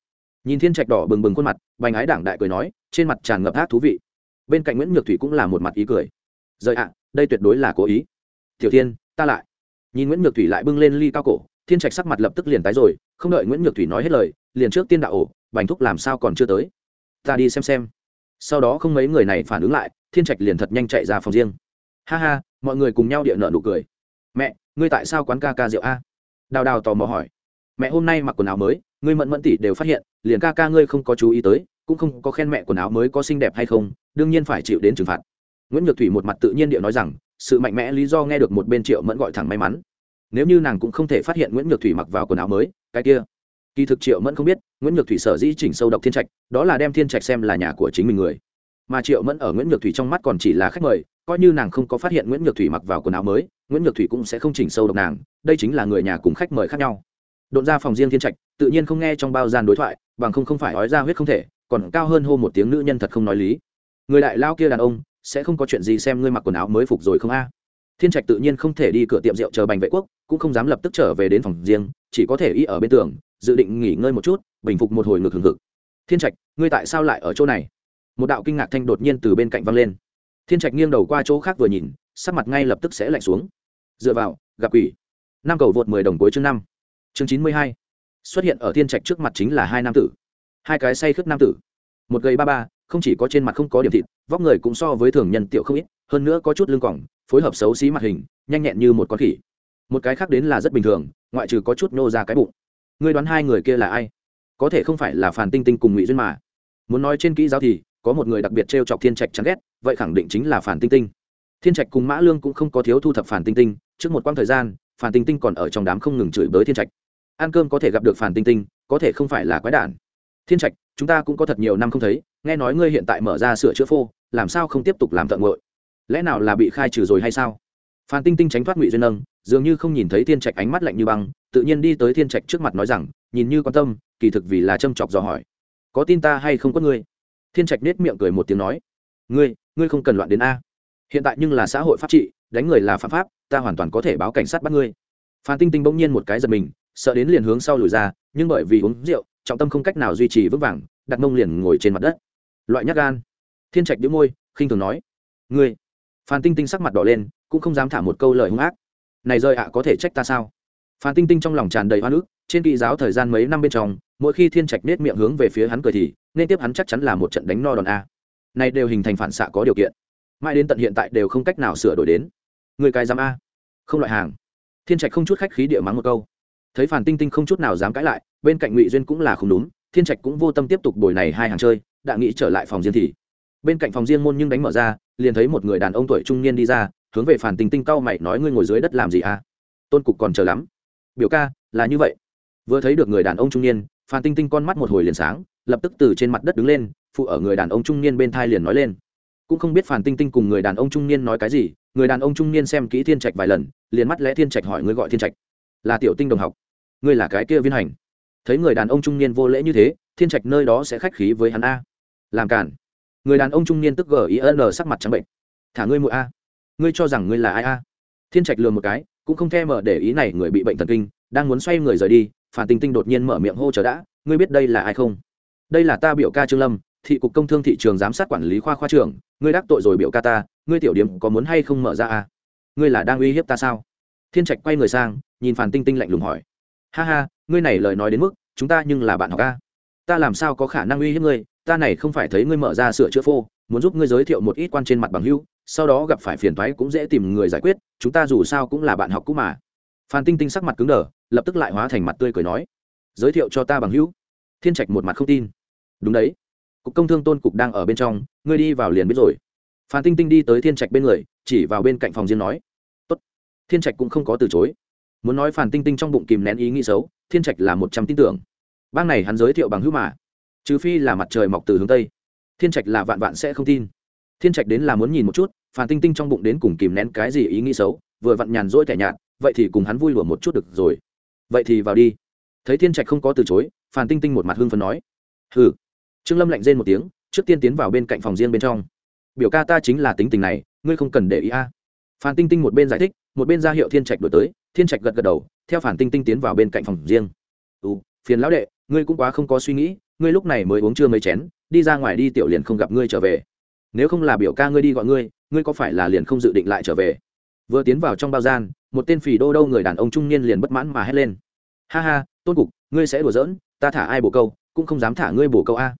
Nhìn thiên trạch đỏ bừng bừng khuôn mặt, bành ái đảng đại cười nói, trên mặt tràn ngập hát thú vị. Bên cạnh nguyễn nhược thủy cũng là một mặt ý cười. Rời ạ, đây tuyệt đối là cố ý. Tiểu thiên, ta lại. Nhìn nguyễn nhược thủy lại bưng lên ly cao cổ, thiên trạch sắc mặt lập tức liền tái rồi, không đợi nguyễn nhược thủy nói hết lời, liền trước tiên đạo ổ, bành thúc làm sao còn chưa tới? Ta đi xem xem. Sau đó không mấy người này phản ứng lại, thiên trạch liền thật nhanh chạy ra phòng riêng. Ha ha mọi người cùng nhau địa nợ nụ cười. Mẹ, ngươi tại sao quán ca ca rượu a? Đào đào tò mò hỏi. Mẹ, hôm nay mặc quần áo mới, ngươi mẫn mẫn tỷ đều phát hiện, liền ca ca ngươi không có chú ý tới, cũng không có khen mẹ quần áo mới có xinh đẹp hay không, đương nhiên phải chịu đến trừng phạt. Nguyễn nhược thủy một mặt tự nhiên địa nói rằng, sự mạnh mẽ lý do nghe được một bên triệu mẫn gọi thẳng may mắn. Nếu như nàng cũng không thể phát hiện nguyễn nhược thủy mặc vào quần áo mới, cái kia. Kỳ thực triệu mẫn không biết, nguyễn nhược thủy sở dĩ chỉnh sâu độc thiên trạch, đó là đem thiên trạch xem là nhà của chính mình người. Mà triệu mẫn ở nguyễn nhược thủy trong mắt còn chỉ là khách mời coi như nàng không có phát hiện nguyễn nhược thủy mặc vào quần áo mới, nguyễn nhược thủy cũng sẽ không chỉnh sâu độc nàng, đây chính là người nhà cùng khách mời khác nhau. Đột ra phòng riêng thiên trạch, tự nhiên không nghe trong bao gian đối thoại, bằng không không phải ói ra huyết không thể, còn cao hơn hô một tiếng nữ nhân thật không nói lý. Người đại lao kia đàn ông, sẽ không có chuyện gì xem ngươi mặc quần áo mới phục rồi không a? Thiên trạch tự nhiên không thể đi cửa tiệm rượu chờ bành vệ quốc, cũng không dám lập tức trở về đến phòng riêng, chỉ có thể y ở bên tường, dự định nghỉ ngơi một chút, bình phục một hồi ngực hừng hực. Thiên trạch, ngươi tại sao lại ở chỗ này? Một đạo kinh ngạc thanh đột nhiên từ bên cạnh văng lên thiên trạch nghiêng đầu qua chỗ khác vừa nhìn, sắc mặt ngay lập tức sẽ lạnh xuống. Dựa vào, gặp quỷ. Năm cầu vượt mười đồng cuối chương năm. Chương chín mươi hai. Xuất hiện ở thiên trạch trước mặt chính là hai nam tử. Hai cái say khướt nam tử. Một gầy ba ba, không chỉ có trên mặt không có điểm thịt, vóc người cũng so với thường nhân tiểu không ít, hơn nữa có chút lưng cỏng phối hợp xấu xí mặt hình, nhanh nhẹn như một con khỉ. Một cái khác đến là rất bình thường, ngoại trừ có chút nô ra cái bụng. Ngươi đoán hai người kia là ai? Có thể không phải là phản tinh tinh cùng ngụy duyên mà. Muốn nói trên kỹ giáo thì có một người đặc biệt t r e o chọc thiên trạch chán ghét, vậy khẳng định chính là phản tinh tinh. Thiên trạch cùng mã lương cũng không có thiếu thu thập phản tinh tinh, trước một quãng thời gian phản tinh tinh còn ở trong đám không ngừng chửi bới thiên trạch. Ăn cơm có thể gặp được phản tinh tinh, có thể không phải là quái đản. Thiên trạch, chúng ta cũng có thật nhiều năm không thấy, nghe nói ngươi hiện tại mở ra sửa chữa phô, làm sao không tiếp tục làm tận ngội lẽ nào là bị khai trừ rồi hay sao? Phan tinh tinh tránh thoát ngụy duyên nâng, dường như không nhìn thấy thiên trạch ánh mắt lạnh như băng, tự nhiên đi tới thiên trạch trước mặt nói rằng, nhìn như quan tâm, kỳ thực vì là châm chọc dò hỏi. Có tin ta hay không có ngươi? Thiên trạch nết miệng cười một tiếng nói, ngươi ngươi không cần loạn đến a. Hiện tại nhưng là xã hội pháp trị, đánh người là phạm pháp, ta hoàn toàn có thể báo cảnh sát bắt ngươi. Phan tinh tinh bỗng nhiên một cái giật mình, sợ đến liền hướng sau lùi ra, nhưng bởi vì uống rượu, trọng tâm không cách nào duy trì vững vàng, đặt mông liền ngồi trên mặt đất. Loại nhát gan. Thiên trạch đĩu môi, khinh thường nói, ngươi. Phan tinh tinh sắc mặt đỏ lên, cũng không dám thả một câu lời hung ác. Này rơi ạ, có thể trách ta sao? Phan tinh tinh trong lòng tràn đầy hoa nước trên kỵ giáo thời gian mấy năm bên trong mỗi khi thiên trạch nết miệng hướng về phía hắn cười thì, nên tiếp hắn chắc chắn là một trận đánh no đòn a. Này đều hình thành phản xạ có điều kiện. Mãi đến tận hiện tại đều không cách nào sửa đổi đến. Người cài dám a? Không loại hàng. Thiên trạch không chút khách khí địa mắng một câu. Thấy phản tinh tinh không chút nào dám cãi lại, bên cạnh ngụy duyên cũng là không đúng, thiên trạch cũng vô tâm tiếp tục bồi này hai hàng chơi, đã nghĩ trở lại phòng riêng thì. Bên cạnh phòng riêng môn nhưng đánh mở ra, liền thấy một người đàn ông tuổi trung niên đi ra, hướng về phản tinh tinh cau mày nói ngươi ngồi dưới đất làm gì à tôn cục còn chờ lắm. Biểu ca, là như vậy. Vừa thấy được người đàn ông trung niên phan tinh tinh con mắt một hồi liền sáng, lập tức từ trên mặt đất đứng lên, phụ ở người đàn ông trung niên bên thai liền nói lên. Cũng không biết phan tinh tinh cùng người đàn ông trung niên nói cái gì, người đàn ông trung niên xem kỹ thiên trạch vài lần, liền mắt lẽ thiên trạch hỏi ngươi gọi thiên trạch. Là tiểu tinh đồng học. Ngươi là cái kia viên hành. Thấy người đàn ông trung niên vô lễ như thế, thiên trạch nơi đó sẽ khách khí với hắn a. Làm cản. Người đàn ông trung niên tức gờ ý sắc mặt trắng bệnh. Thả ngươi mụi a. Ngươi cho rằng ngươi là ai a? Thiên trạch lừa một cái, cũng không thèm mở để ý này người bị bệnh thần kinh, đang muốn xoay người rời đi phản tinh tinh đột nhiên mở miệng hô chờ đã, ngươi biết đây là ai không? Đây là ta biểu ca trương lâm, thị cục công thương thị trường giám sát quản lý khoa khoa trưởng, ngươi đắc tội rồi biểu ca ta, ngươi tiểu điểm có muốn hay không mở ra à? Ngươi là đang uy hiếp ta sao? Thiên trạch quay người sang, nhìn phản tinh tinh lạnh lùng hỏi. Ha ha, ngươi này lời nói đến mức, chúng ta nhưng là bạn học ca ta làm sao có khả năng uy hiếp ngươi? Ta này không phải thấy ngươi mở ra sửa chữa phô, muốn giúp ngươi giới thiệu một ít quan trên mặt bằng hưu sau đó gặp phải phiền thoái cũng dễ tìm người giải quyết, chúng ta dù sao cũng là bạn học cũ mà. Phan tinh tinh sắc mặt cứng đờ lập tức lại hóa thành mặt tươi cười nói, giới thiệu cho ta bằng hữu. Thiên trạch một mặt không tin. Đúng đấy. Cục công thương tôn cục đang ở bên trong, ngươi đi vào liền biết rồi. Phan tinh tinh đi tới thiên trạch bên người, chỉ vào bên cạnh phòng riêng nói, Tốt. thiên trạch cũng không có từ chối. Muốn nói Phan tinh tinh trong bụng kìm nén ý nghĩ xấu, thiên trạch là một trăm tin tưởng. Bang này hắn giới thiệu bằng hữu mà. Trừ phi là mặt trời mọc từ hướng tây. Thiên trạch là vạn vạn sẽ không tin. Thiên trạch đến là muốn nhìn một chút, Phan tinh tinh trong bụng đến cùng kìm nén cái gì ý nghĩ xấu, vừa vặn nhàn rỗi tẻ nhạt, vậy thì cùng hắn vui lùa một chút được rồi vậy thì vào đi. Thấy thiên trạch không có từ chối Phan tinh tinh một mặt hưng phấn nói. Hừ. Trương lâm lạnh rên một tiếng, trước tiên tiến vào bên cạnh phòng riêng bên trong. Biểu ca ta chính là tính tình này, ngươi không cần để ý a. Phan tinh tinh một bên giải thích, một bên ra hiệu thiên trạch đổi tới. Thiên trạch gật gật đầu, theo phản tinh tinh tiến vào bên cạnh phòng riêng. Ừ phiền lão đệ, ngươi cũng quá không có suy nghĩ, ngươi lúc này mới uống trưa mấy chén, đi ra ngoài đi tiểu liền không gặp ngươi trở về. Nếu không là biểu ca ngươi đi gọi ngươi ngươi có phải là liền không dự định lại trở về? Vừa tiến vào trong bao gian, một tên phì đô đâu người đàn ông trung niên liền bất mãn mà hét lên. Ha ha, tôn cục, ngươi sẽ đùa giỡn, ta thả ai bổ câu, cũng không dám thả ngươi bổ câu a.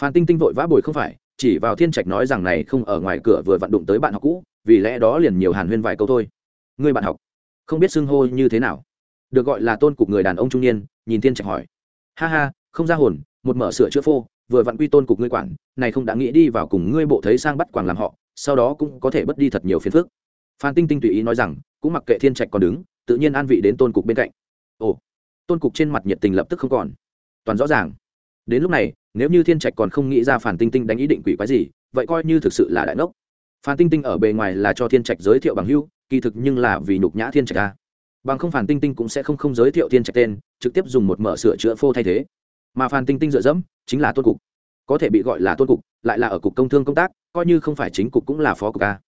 Phan tinh tinh vội vã bồi không phải, chỉ vào thiên trạch nói rằng này không ở ngoài cửa vừa vặn đụng tới bạn học cũ, vì lẽ đó liền nhiều hàn huyên vài câu thôi. Ngươi bạn học, không biết xưng hô như thế nào. Được gọi là tôn cục người đàn ông trung niên, nhìn thiên trạch hỏi. Ha ha, không ra hồn, một mở sửa chữa phô, vừa vặn quy tôn cục ngươi quản, này không đã nghĩ đi vào cùng ngươi bộ thấy sang bắt quàng làm họ, sau đó cũng có thể bất đi thật nhiều phiền phức phan tinh tinh tùy ý nói rằng, cũng mặc kệ thiên trạch còn đứng, tự nhiên an vị đến tôn cục bên cạnh. Ồ, tôn cục trên mặt nhiệt tình lập tức không còn. Toàn rõ ràng. Đến lúc này, nếu như thiên trạch còn không nghĩ ra phản tinh tinh đánh ý định quỷ quái gì, vậy coi như thực sự là đại ngốc. Phản tinh tinh ở bề ngoài là cho thiên trạch giới thiệu bằng hưu kỳ thực nhưng là vì nhục nhã thiên trạch ta bằng không phản tinh tinh cũng sẽ không không giới thiệu thiên trạch tên, trực tiếp dùng một mở sửa chữa phô thay thế. Mà phản tinh tinh dựa dẫm, chính là tôn cục. Có thể bị gọi là tôn cục, lại là ở cục công thương công tác, coi như không phải chính cục cũng là phó cục a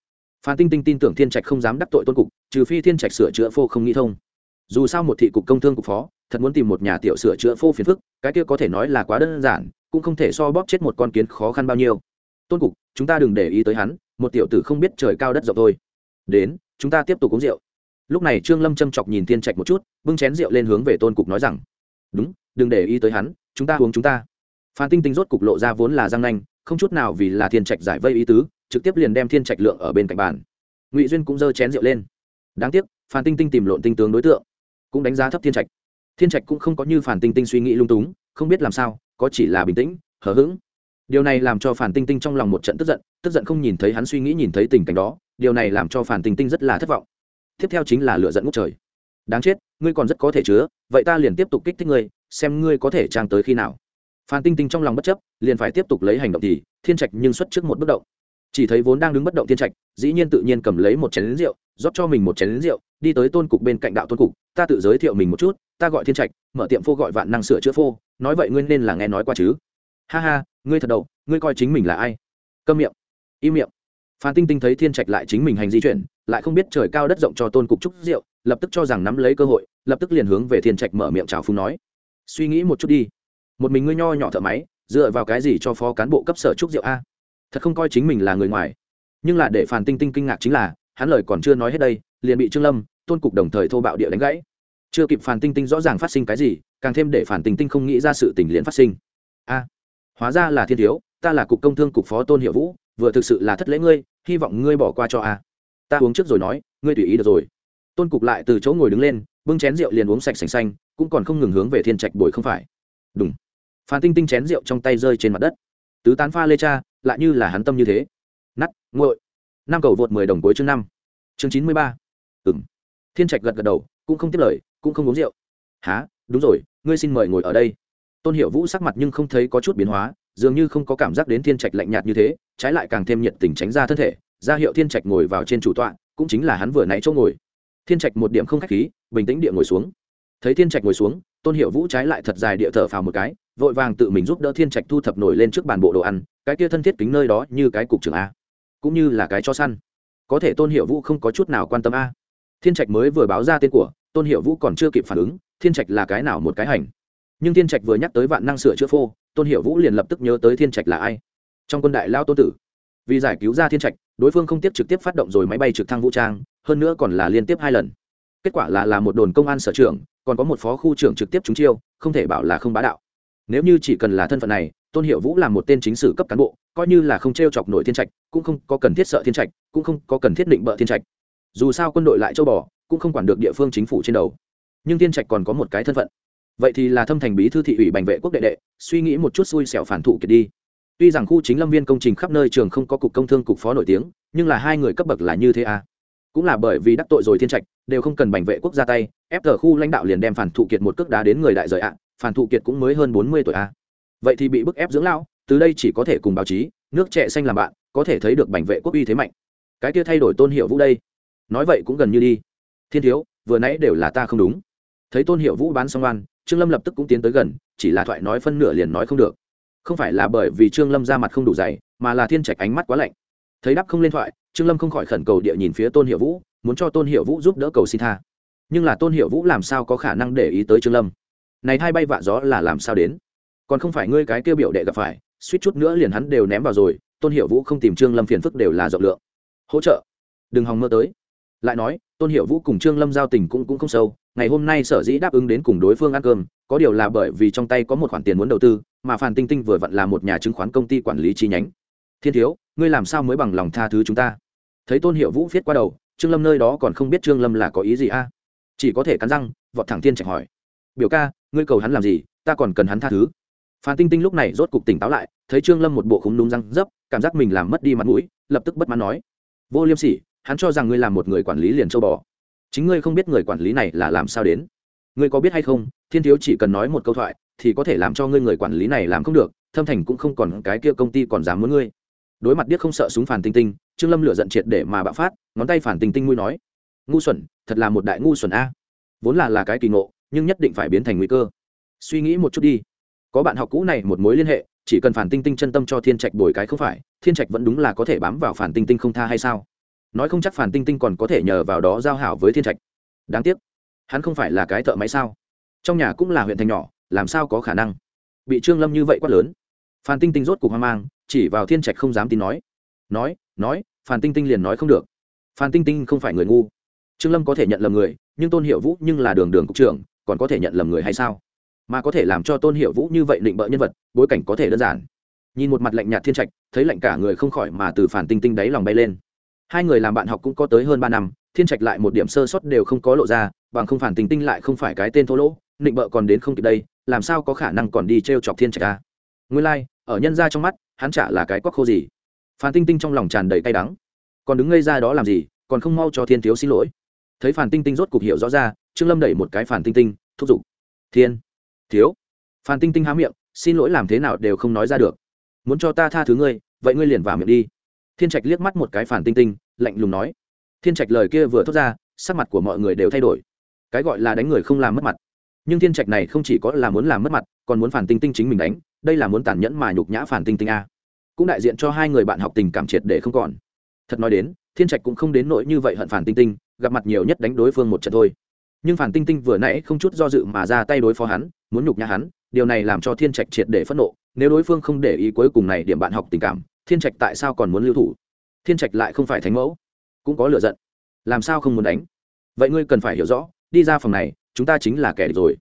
phan tinh tinh tin tưởng thiên trạch không dám đắc tội tôn cục, trừ phi thiên trạch sửa chữa phô không nghĩ thông. Dù sao một thị cục công thương cục phó, thật muốn tìm một nhà tiểu sửa chữa phô phiền phức, cái kia có thể nói là quá đơn giản, cũng không thể so bóp chết một con kiến khó khăn bao nhiêu. Tôn cục, chúng ta đừng để ý tới hắn, một tiểu tử không biết trời cao đất rộng thôi. Đến, chúng ta tiếp tục uống rượu. Lúc này trương lâm châm chọc nhìn thiên trạch một chút, bưng chén rượu lên hướng về tôn cục nói rằng, đúng, đừng để ý tới hắn, chúng ta uống chúng ta. Phan tinh tinh rốt cục lộ ra vốn là răng nanh, không chút nào vì là thiên trạch giải vây ý tứ trực tiếp liền đem thiên trạch lượng ở bên cạnh bàn. Ngụy duyên cũng giơ chén rượu lên. Đáng tiếc phan tinh tinh tìm lộn tinh tướng đối tượng, cũng đánh giá thấp thiên trạch. Thiên trạch cũng không có như phản tinh tinh suy nghĩ lung túng, không biết làm sao, có chỉ là bình tĩnh, hờ hững. Điều này làm cho phản tinh tinh trong lòng một trận tức giận tức giận không nhìn thấy hắn suy nghĩ nhìn thấy tình cảnh đó, điều này làm cho phản tinh tinh rất là thất vọng. Tiếp theo chính là lựa giận ngút trời. Đáng chết, ngươi còn rất có thể chứa, vậy ta liền tiếp tục kích thích ngươi, xem ngươi có thể trang tới khi nào. Phan tinh tinh trong lòng bất chấp, liền phải tiếp tục lấy hành động thì, thiên trạch nhưng xuất trước một bước động chỉ thấy vốn đang đứng bất động thiên trạch, dĩ nhiên tự nhiên cầm lấy một chén lính rượu, rót cho mình một chén lính rượu, đi tới tôn cục bên cạnh đạo tôn cục, ta tự giới thiệu mình một chút, ta gọi thiên trạch, mở tiệm phô gọi vạn năng sửa chữa phô, nói vậy ngươi nên là nghe nói qua chứ? Ha ha, ngươi thật đầu, ngươi coi chính mình là ai? Câm miệng, im miệng. Phan tinh tinh thấy thiên trạch lại chính mình hành di chuyển, lại không biết trời cao đất rộng cho tôn cục trúc rượu, lập tức cho rằng nắm lấy cơ hội, lập tức liền hướng về thiên trạch mở miệng chào phúng nói, suy nghĩ một chút đi, một mình ngươi nho nhỏ thợ máy, dựa vào cái gì cho phó cán bộ cấp sở trúc rượu a? Thật không coi chính mình là người ngoài. Nhưng là để phàn tinh tinh kinh ngạc chính là, hắn lời còn chưa nói hết đây, liền bị trương lâm, tôn cục đồng thời thô bạo địa đánh gãy. Chưa kịp phàn tinh tinh rõ ràng phát sinh cái gì, càng thêm để phản tinh tinh không nghĩ ra sự tình liền phát sinh. A, hóa ra là thiên thiếu, ta là cục công thương cục phó tôn hiệu vũ, vừa thực sự là thất lễ ngươi, hy vọng ngươi bỏ qua cho a. Ta uống trước rồi nói, ngươi tùy ý được rồi. Tôn cục lại từ chỗ ngồi đứng lên, bưng chén rượu liền uống sạch sành xanh, cũng còn không ngừng hướng về thiên trạch bồi không phải. Đúng phan tinh tinh chén rượu trong tay rơi trên mặt đất tứ tán pha lê cha, lại như là hắn tâm như thế. Nắt ngội năm cầu vượt mười đồng cuối chương năm. Chương chín mươi ba. Ừng thiên trạch gật gật đầu, cũng không tiếp lời, cũng không uống rượu. Há đúng rồi, ngươi xin mời ngồi ở đây. Tôn hiệu vũ sắc mặt nhưng không thấy có chút biến hóa, dường như không có cảm giác đến thiên trạch lạnh nhạt như thế, trái lại càng thêm nhiệt tình tránh ra thân thể, ra hiệu thiên trạch ngồi vào trên chủ tọa, cũng chính là hắn vừa nãy chỗ ngồi. Thiên trạch một điểm không khách khí, bình tĩnh địa ngồi xuống. Thấy thiên trạch ngồi xuống, tôn hiệu vũ trái lại thật dài địa thở phào một cái vội vàng tự mình giúp đỡ thiên trạch thu thập nổi lên trước bàn bộ đồ ăn, cái kia thân thiết kính nơi đó như cái cục trưởng a. Cũng như là cái cho săn. Có thể tôn hiệu vũ không có chút nào quan tâm a. Thiên trạch mới vừa báo ra tên của, tôn hiệu vũ còn chưa kịp phản ứng, thiên trạch là cái nào một cái hành. Nhưng thiên trạch vừa nhắc tới vạn năng sửa chữa phô, tôn hiệu vũ liền lập tức nhớ tới thiên trạch là ai. Trong quân đại lao tôn tử. Vì giải cứu ra thiên trạch, đối phương không tiếp trực tiếp phát động rồi máy bay trực thăng vũ trang, hơn nữa còn là liên tiếp hai lần. Kết quả là là một đồn công an sở trưởng, còn có một phó khu trưởng trực tiếp trúng chiêu, không thể bảo là không bá đạo nếu như chỉ cần là thân phận này, tôn hiệu vũ là một tên chính sử cấp cán bộ, coi như là không t r e o chọc nổi thiên trạch, cũng không có cần thiết sợ thiên trạch, cũng không có cần thiết định bợ thiên trạch. Dù sao quân đội lại châu bò, cũng không quản được địa phương chính phủ trên đầu. Nhưng thiên trạch còn có một cái thân phận. Vậy thì là thâm thành bí thư thị ủy bành vệ quốc đệ đệ, suy nghĩ một chút xui xẻo phản thụ kiệt đi. Tuy rằng khu chính lâm viên công trình khắp nơi trường không có cục công thương cục phó nổi tiếng, nhưng là hai người cấp bậc là như thế à? Cũng là bởi vì đắc tội rồi thiên trạch, đều không cần bành vệ quốc ra tay, ép tờ khu lãnh đạo liền đem phản thụ kiệt một cước đá đến người đại rời ạ phản thụ kiệt cũng mới hơn bốn mươi tuổi a. Vậy thì bị bức ép dưỡng lão, từ đây chỉ có thể cùng báo chí, nước trẻ xanh làm bạn, có thể thấy được bành vệ quốc uy thế mạnh. Cái kia thay đổi tôn hiệu vũ đây. Nói vậy cũng gần như đi. Thiên thiếu, vừa nãy đều là ta không đúng. Thấy tôn hiệu vũ bán xong oan, trương lâm lập tức cũng tiến tới gần, chỉ là thoại nói phân nửa liền nói không được. Không phải là bởi vì trương lâm ra mặt không đủ dày, mà là thiên trạch ánh mắt quá lạnh. Thấy đáp không lên thoại, trương lâm không khỏi khẩn cầu địa nhìn phía tôn hiệu vũ, muốn cho tôn hiệu vũ giúp đỡ cầu xin tha. Nhưng là tôn hiệu vũ làm sao có khả năng để ý tới trương lâm? Này thay bay vạ gió là làm sao đến? Còn không phải ngươi cái kêu biểu đệ gặp phải, suýt chút nữa liền hắn đều ném vào rồi, tôn hiệu vũ không tìm trương lâm phiền phức đều là rộng lượng. Hỗ trợ. Đừng hòng mơ tới. Lại nói, tôn hiệu vũ cùng trương lâm giao tình cũng cũng không sâu, ngày hôm nay sở dĩ đáp ứng đến cùng đối phương ăn cơm, có điều là bởi vì trong tay có một khoản tiền muốn đầu tư, mà phan tinh tinh vừa vặn là một nhà chứng khoán công ty quản lý chi nhánh. Thiên thiếu, ngươi làm sao mới bằng lòng tha thứ chúng ta? Thấy tôn hiệu vũ viết qua đầu, trương lâm nơi đó còn không biết trương lâm là có ý gì a? Chỉ có thể cắn răng, vọt thẳng thiên trạch hỏi. Biểu ca ngươi cầu hắn làm gì, ta còn cần hắn tha thứ. Phan tinh tinh lúc này rốt cục tỉnh táo lại, thấy trương lâm một bộ khúng đúng răng dấp, cảm giác mình làm mất đi mặt mũi, lập tức bất mãn nói. Vô liêm sỉ, hắn cho rằng ngươi là một người quản lý liền châu bò. Chính ngươi không biết người quản lý này là làm sao đến. Ngươi có biết hay không, thiên thiếu chỉ cần nói một câu thoại, thì có thể làm cho ngươi người quản lý này làm không được, thâm thành cũng không còn cái kia công ty còn dám muốn ngươi. Đối mặt điếc không sợ súng phản tinh tinh, trương lâm lửa giận triệt để mà bạo phát, ngón tay phản tinh tinh mui nói. Ngu xuẩn, thật là một đại ngu xuẩn a. Vốn là là cái kỳ ngộ nhưng nhất định phải biến thành nguy cơ. Suy nghĩ một chút đi. Có bạn học cũ này một mối liên hệ, chỉ cần phản tinh tinh chân tâm cho thiên trạch bồi cái không phải, thiên trạch vẫn đúng là có thể bám vào phản tinh tinh không tha hay sao? Nói không chắc phản tinh tinh còn có thể nhờ vào đó giao hảo với thiên trạch. Đáng tiếc, hắn không phải là cái thợ máy sao? Trong nhà cũng là huyện thành nhỏ, làm sao có khả năng? Bị trương lâm như vậy quát lớn. Phan tinh tinh rốt cục hoang mang, chỉ vào thiên trạch không dám tin nói. Nói nói phan tinh tinh liền nói không được. Phan tinh tinh không phải người ngu. Trương lâm có thể nhận lầm người, nhưng tôn hiệu vũ nhưng là đường đường cục trưởng còn có thể nhận lầm người hay sao? Mà có thể làm cho tôn hiệu vũ như vậy định bợ nhân vật bối cảnh có thể đơn giản. Nhìn một mặt lạnh nhạt thiên trạch thấy lạnh cả người không khỏi mà từ phản tinh tinh đáy lòng bay lên. Hai người làm bạn học cũng có tới hơn ba năm thiên trạch lại một điểm sơ sót đều không có lộ ra bằng không phản tinh tinh lại không phải cái tên thô lỗ định bợ còn đến không kịp đây làm sao có khả năng còn đi t r e o chọc thiên trạch ta nguyên lai、like, ở nhân ra trong mắt hắn chả là cái quắc khô gì. Phản tinh tinh trong lòng tràn đầy cay đắng. Còn đứng ngây ra đó làm gì còn không mau cho thiên thiếu xin lỗi. Thấy phản tinh tinh rốt cục hiểu rõ ra trương lâm đẩy một cái phản tinh tinh, thúc giục. Thiên, thiếu. Phản tinh tinh há miệng, xin lỗi làm thế nào đều không nói ra được. Muốn cho ta tha thứ ngươi, vậy ngươi liền vào miệng đi. Thiên trạch liếc mắt một cái phản tinh tinh, lạnh lùng nói. Thiên trạch lời kia vừa thốt ra, sắc mặt của mọi người đều thay đổi. Cái gọi là đánh người không làm mất mặt. Nhưng thiên trạch này không chỉ có là muốn làm mất mặt, còn muốn phản tinh tinh chính mình đánh, đây là muốn tàn nhẫn mà nhục nhã phản tinh tinh a. Cũng đại diện cho hai người bạn học tình cảm triệt để không còn. Thật nói đến, thiên trạch cũng không đến nỗi như vậy hận phản tinh tinh, gặp mặt nhiều nhất đánh đối phương một trận thôi nhưng phản tinh tinh vừa nãy không chút do dự mà ra tay đối phó hắn, muốn nhục nhã hắn, điều này làm cho thiên trạch triệt để phẫn nộ. Nếu đối phương không để ý cuối cùng này điểm bạn học tình cảm, thiên trạch tại sao còn muốn lưu thủ? Thiên trạch lại không phải thánh mẫu, cũng có lựa giận. Làm sao không muốn đánh? Vậy ngươi cần phải hiểu rõ, đi ra phòng này, chúng ta chính là kẻ địch rồi.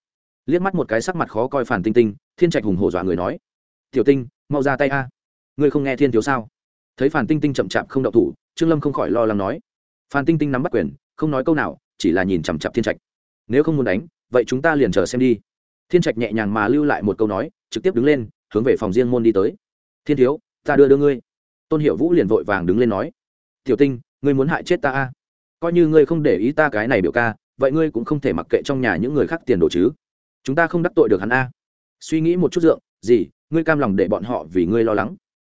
Liếc mắt một cái sắc mặt khó coi phản tinh tinh, thiên trạch hùng hổ dọa người nói, tiểu tinh, mau ra tay a. Ngươi không nghe thiên thiếu sao? Thấy phản tinh tinh chậm chạp không đậu thủ, trương lâm không khỏi lo lắng nói. Phản tinh tinh nắm bắt quyền, không nói câu nào, chỉ là nhìn chằm chặp thiên trạch nếu không muốn đánh, vậy chúng ta liền chờ xem đi. Thiên trạch nhẹ nhàng mà lưu lại một câu nói, trực tiếp đứng lên, hướng về phòng riêng môn đi tới. Thiên thiếu, ta đưa đưa ngươi. Tôn hiệu vũ liền vội vàng đứng lên nói, tiểu tinh, ngươi muốn hại chết ta a coi như ngươi không để ý ta cái này biểu ca, vậy ngươi cũng không thể mặc kệ trong nhà những người khác tiền đồ chứ. Chúng ta không đắc tội được hắn a. Suy nghĩ một chút dượng, gì, ngươi cam lòng để bọn họ vì ngươi lo lắng?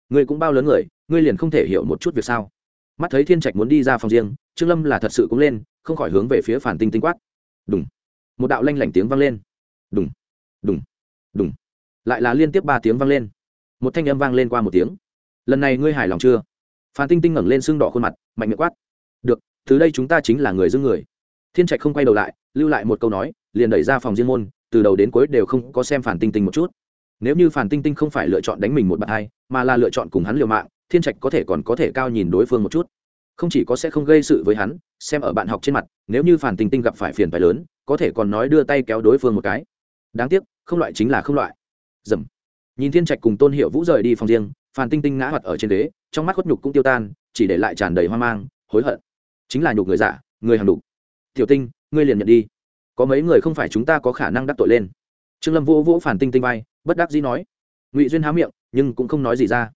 Ngươi cũng bao lớn người, ngươi liền không thể hiểu một chút việc sao? Mắt thấy thiên trạch muốn đi ra phòng riêng, trương lâm là thật sự cũng lên, không khỏi hướng về phía phản tinh tinh quát đùng. Một đạo lanh lảnh tiếng vang lên. Đùng. Đùng. Đùng. Lại là liên tiếp ba tiếng vang lên. Một thanh âm vang lên qua một tiếng. Lần này ngươi hài lòng chưa? Phan tinh tinh ngẩng lên sưng đỏ khuôn mặt, mạnh miệng quát. Được, từ đây chúng ta chính là người giữ người. Thiên trạch không quay đầu lại, lưu lại một câu nói, liền đẩy ra phòng riêng môn, từ đầu đến cuối đều không có xem phản tinh tinh một chút. Nếu như phản tinh tinh không phải lựa chọn đánh mình một bạn hai, mà là lựa chọn cùng hắn liều mạng, thiên trạch có thể còn có thể cao nhìn đối phương một chút không chỉ có sẽ không gây sự với hắn xem ở bạn học trên mặt nếu như phản tinh tinh gặp phải phiền phái lớn có thể còn nói đưa tay kéo đối phương một cái. Đáng tiếc không loại chính là không loại. Dầm. Nhìn thiên trạch cùng tôn hiệu vũ rời đi phòng riêng phản tinh tinh ngã hoạt ở trên đế trong mắt khuất nhục cũng tiêu tan chỉ để lại tràn đầy hoang mang hối hận. Chính là nhục người giả người hàng đục tiểu tinh ngươi liền nhận đi. Có mấy người không phải chúng ta có khả năng đắc tội lên. Trương lâm vô vỗ phản tinh tinh bay, bất đắc dĩ nói. Ngụy duyên há miệng nhưng cũng không nói gì ra.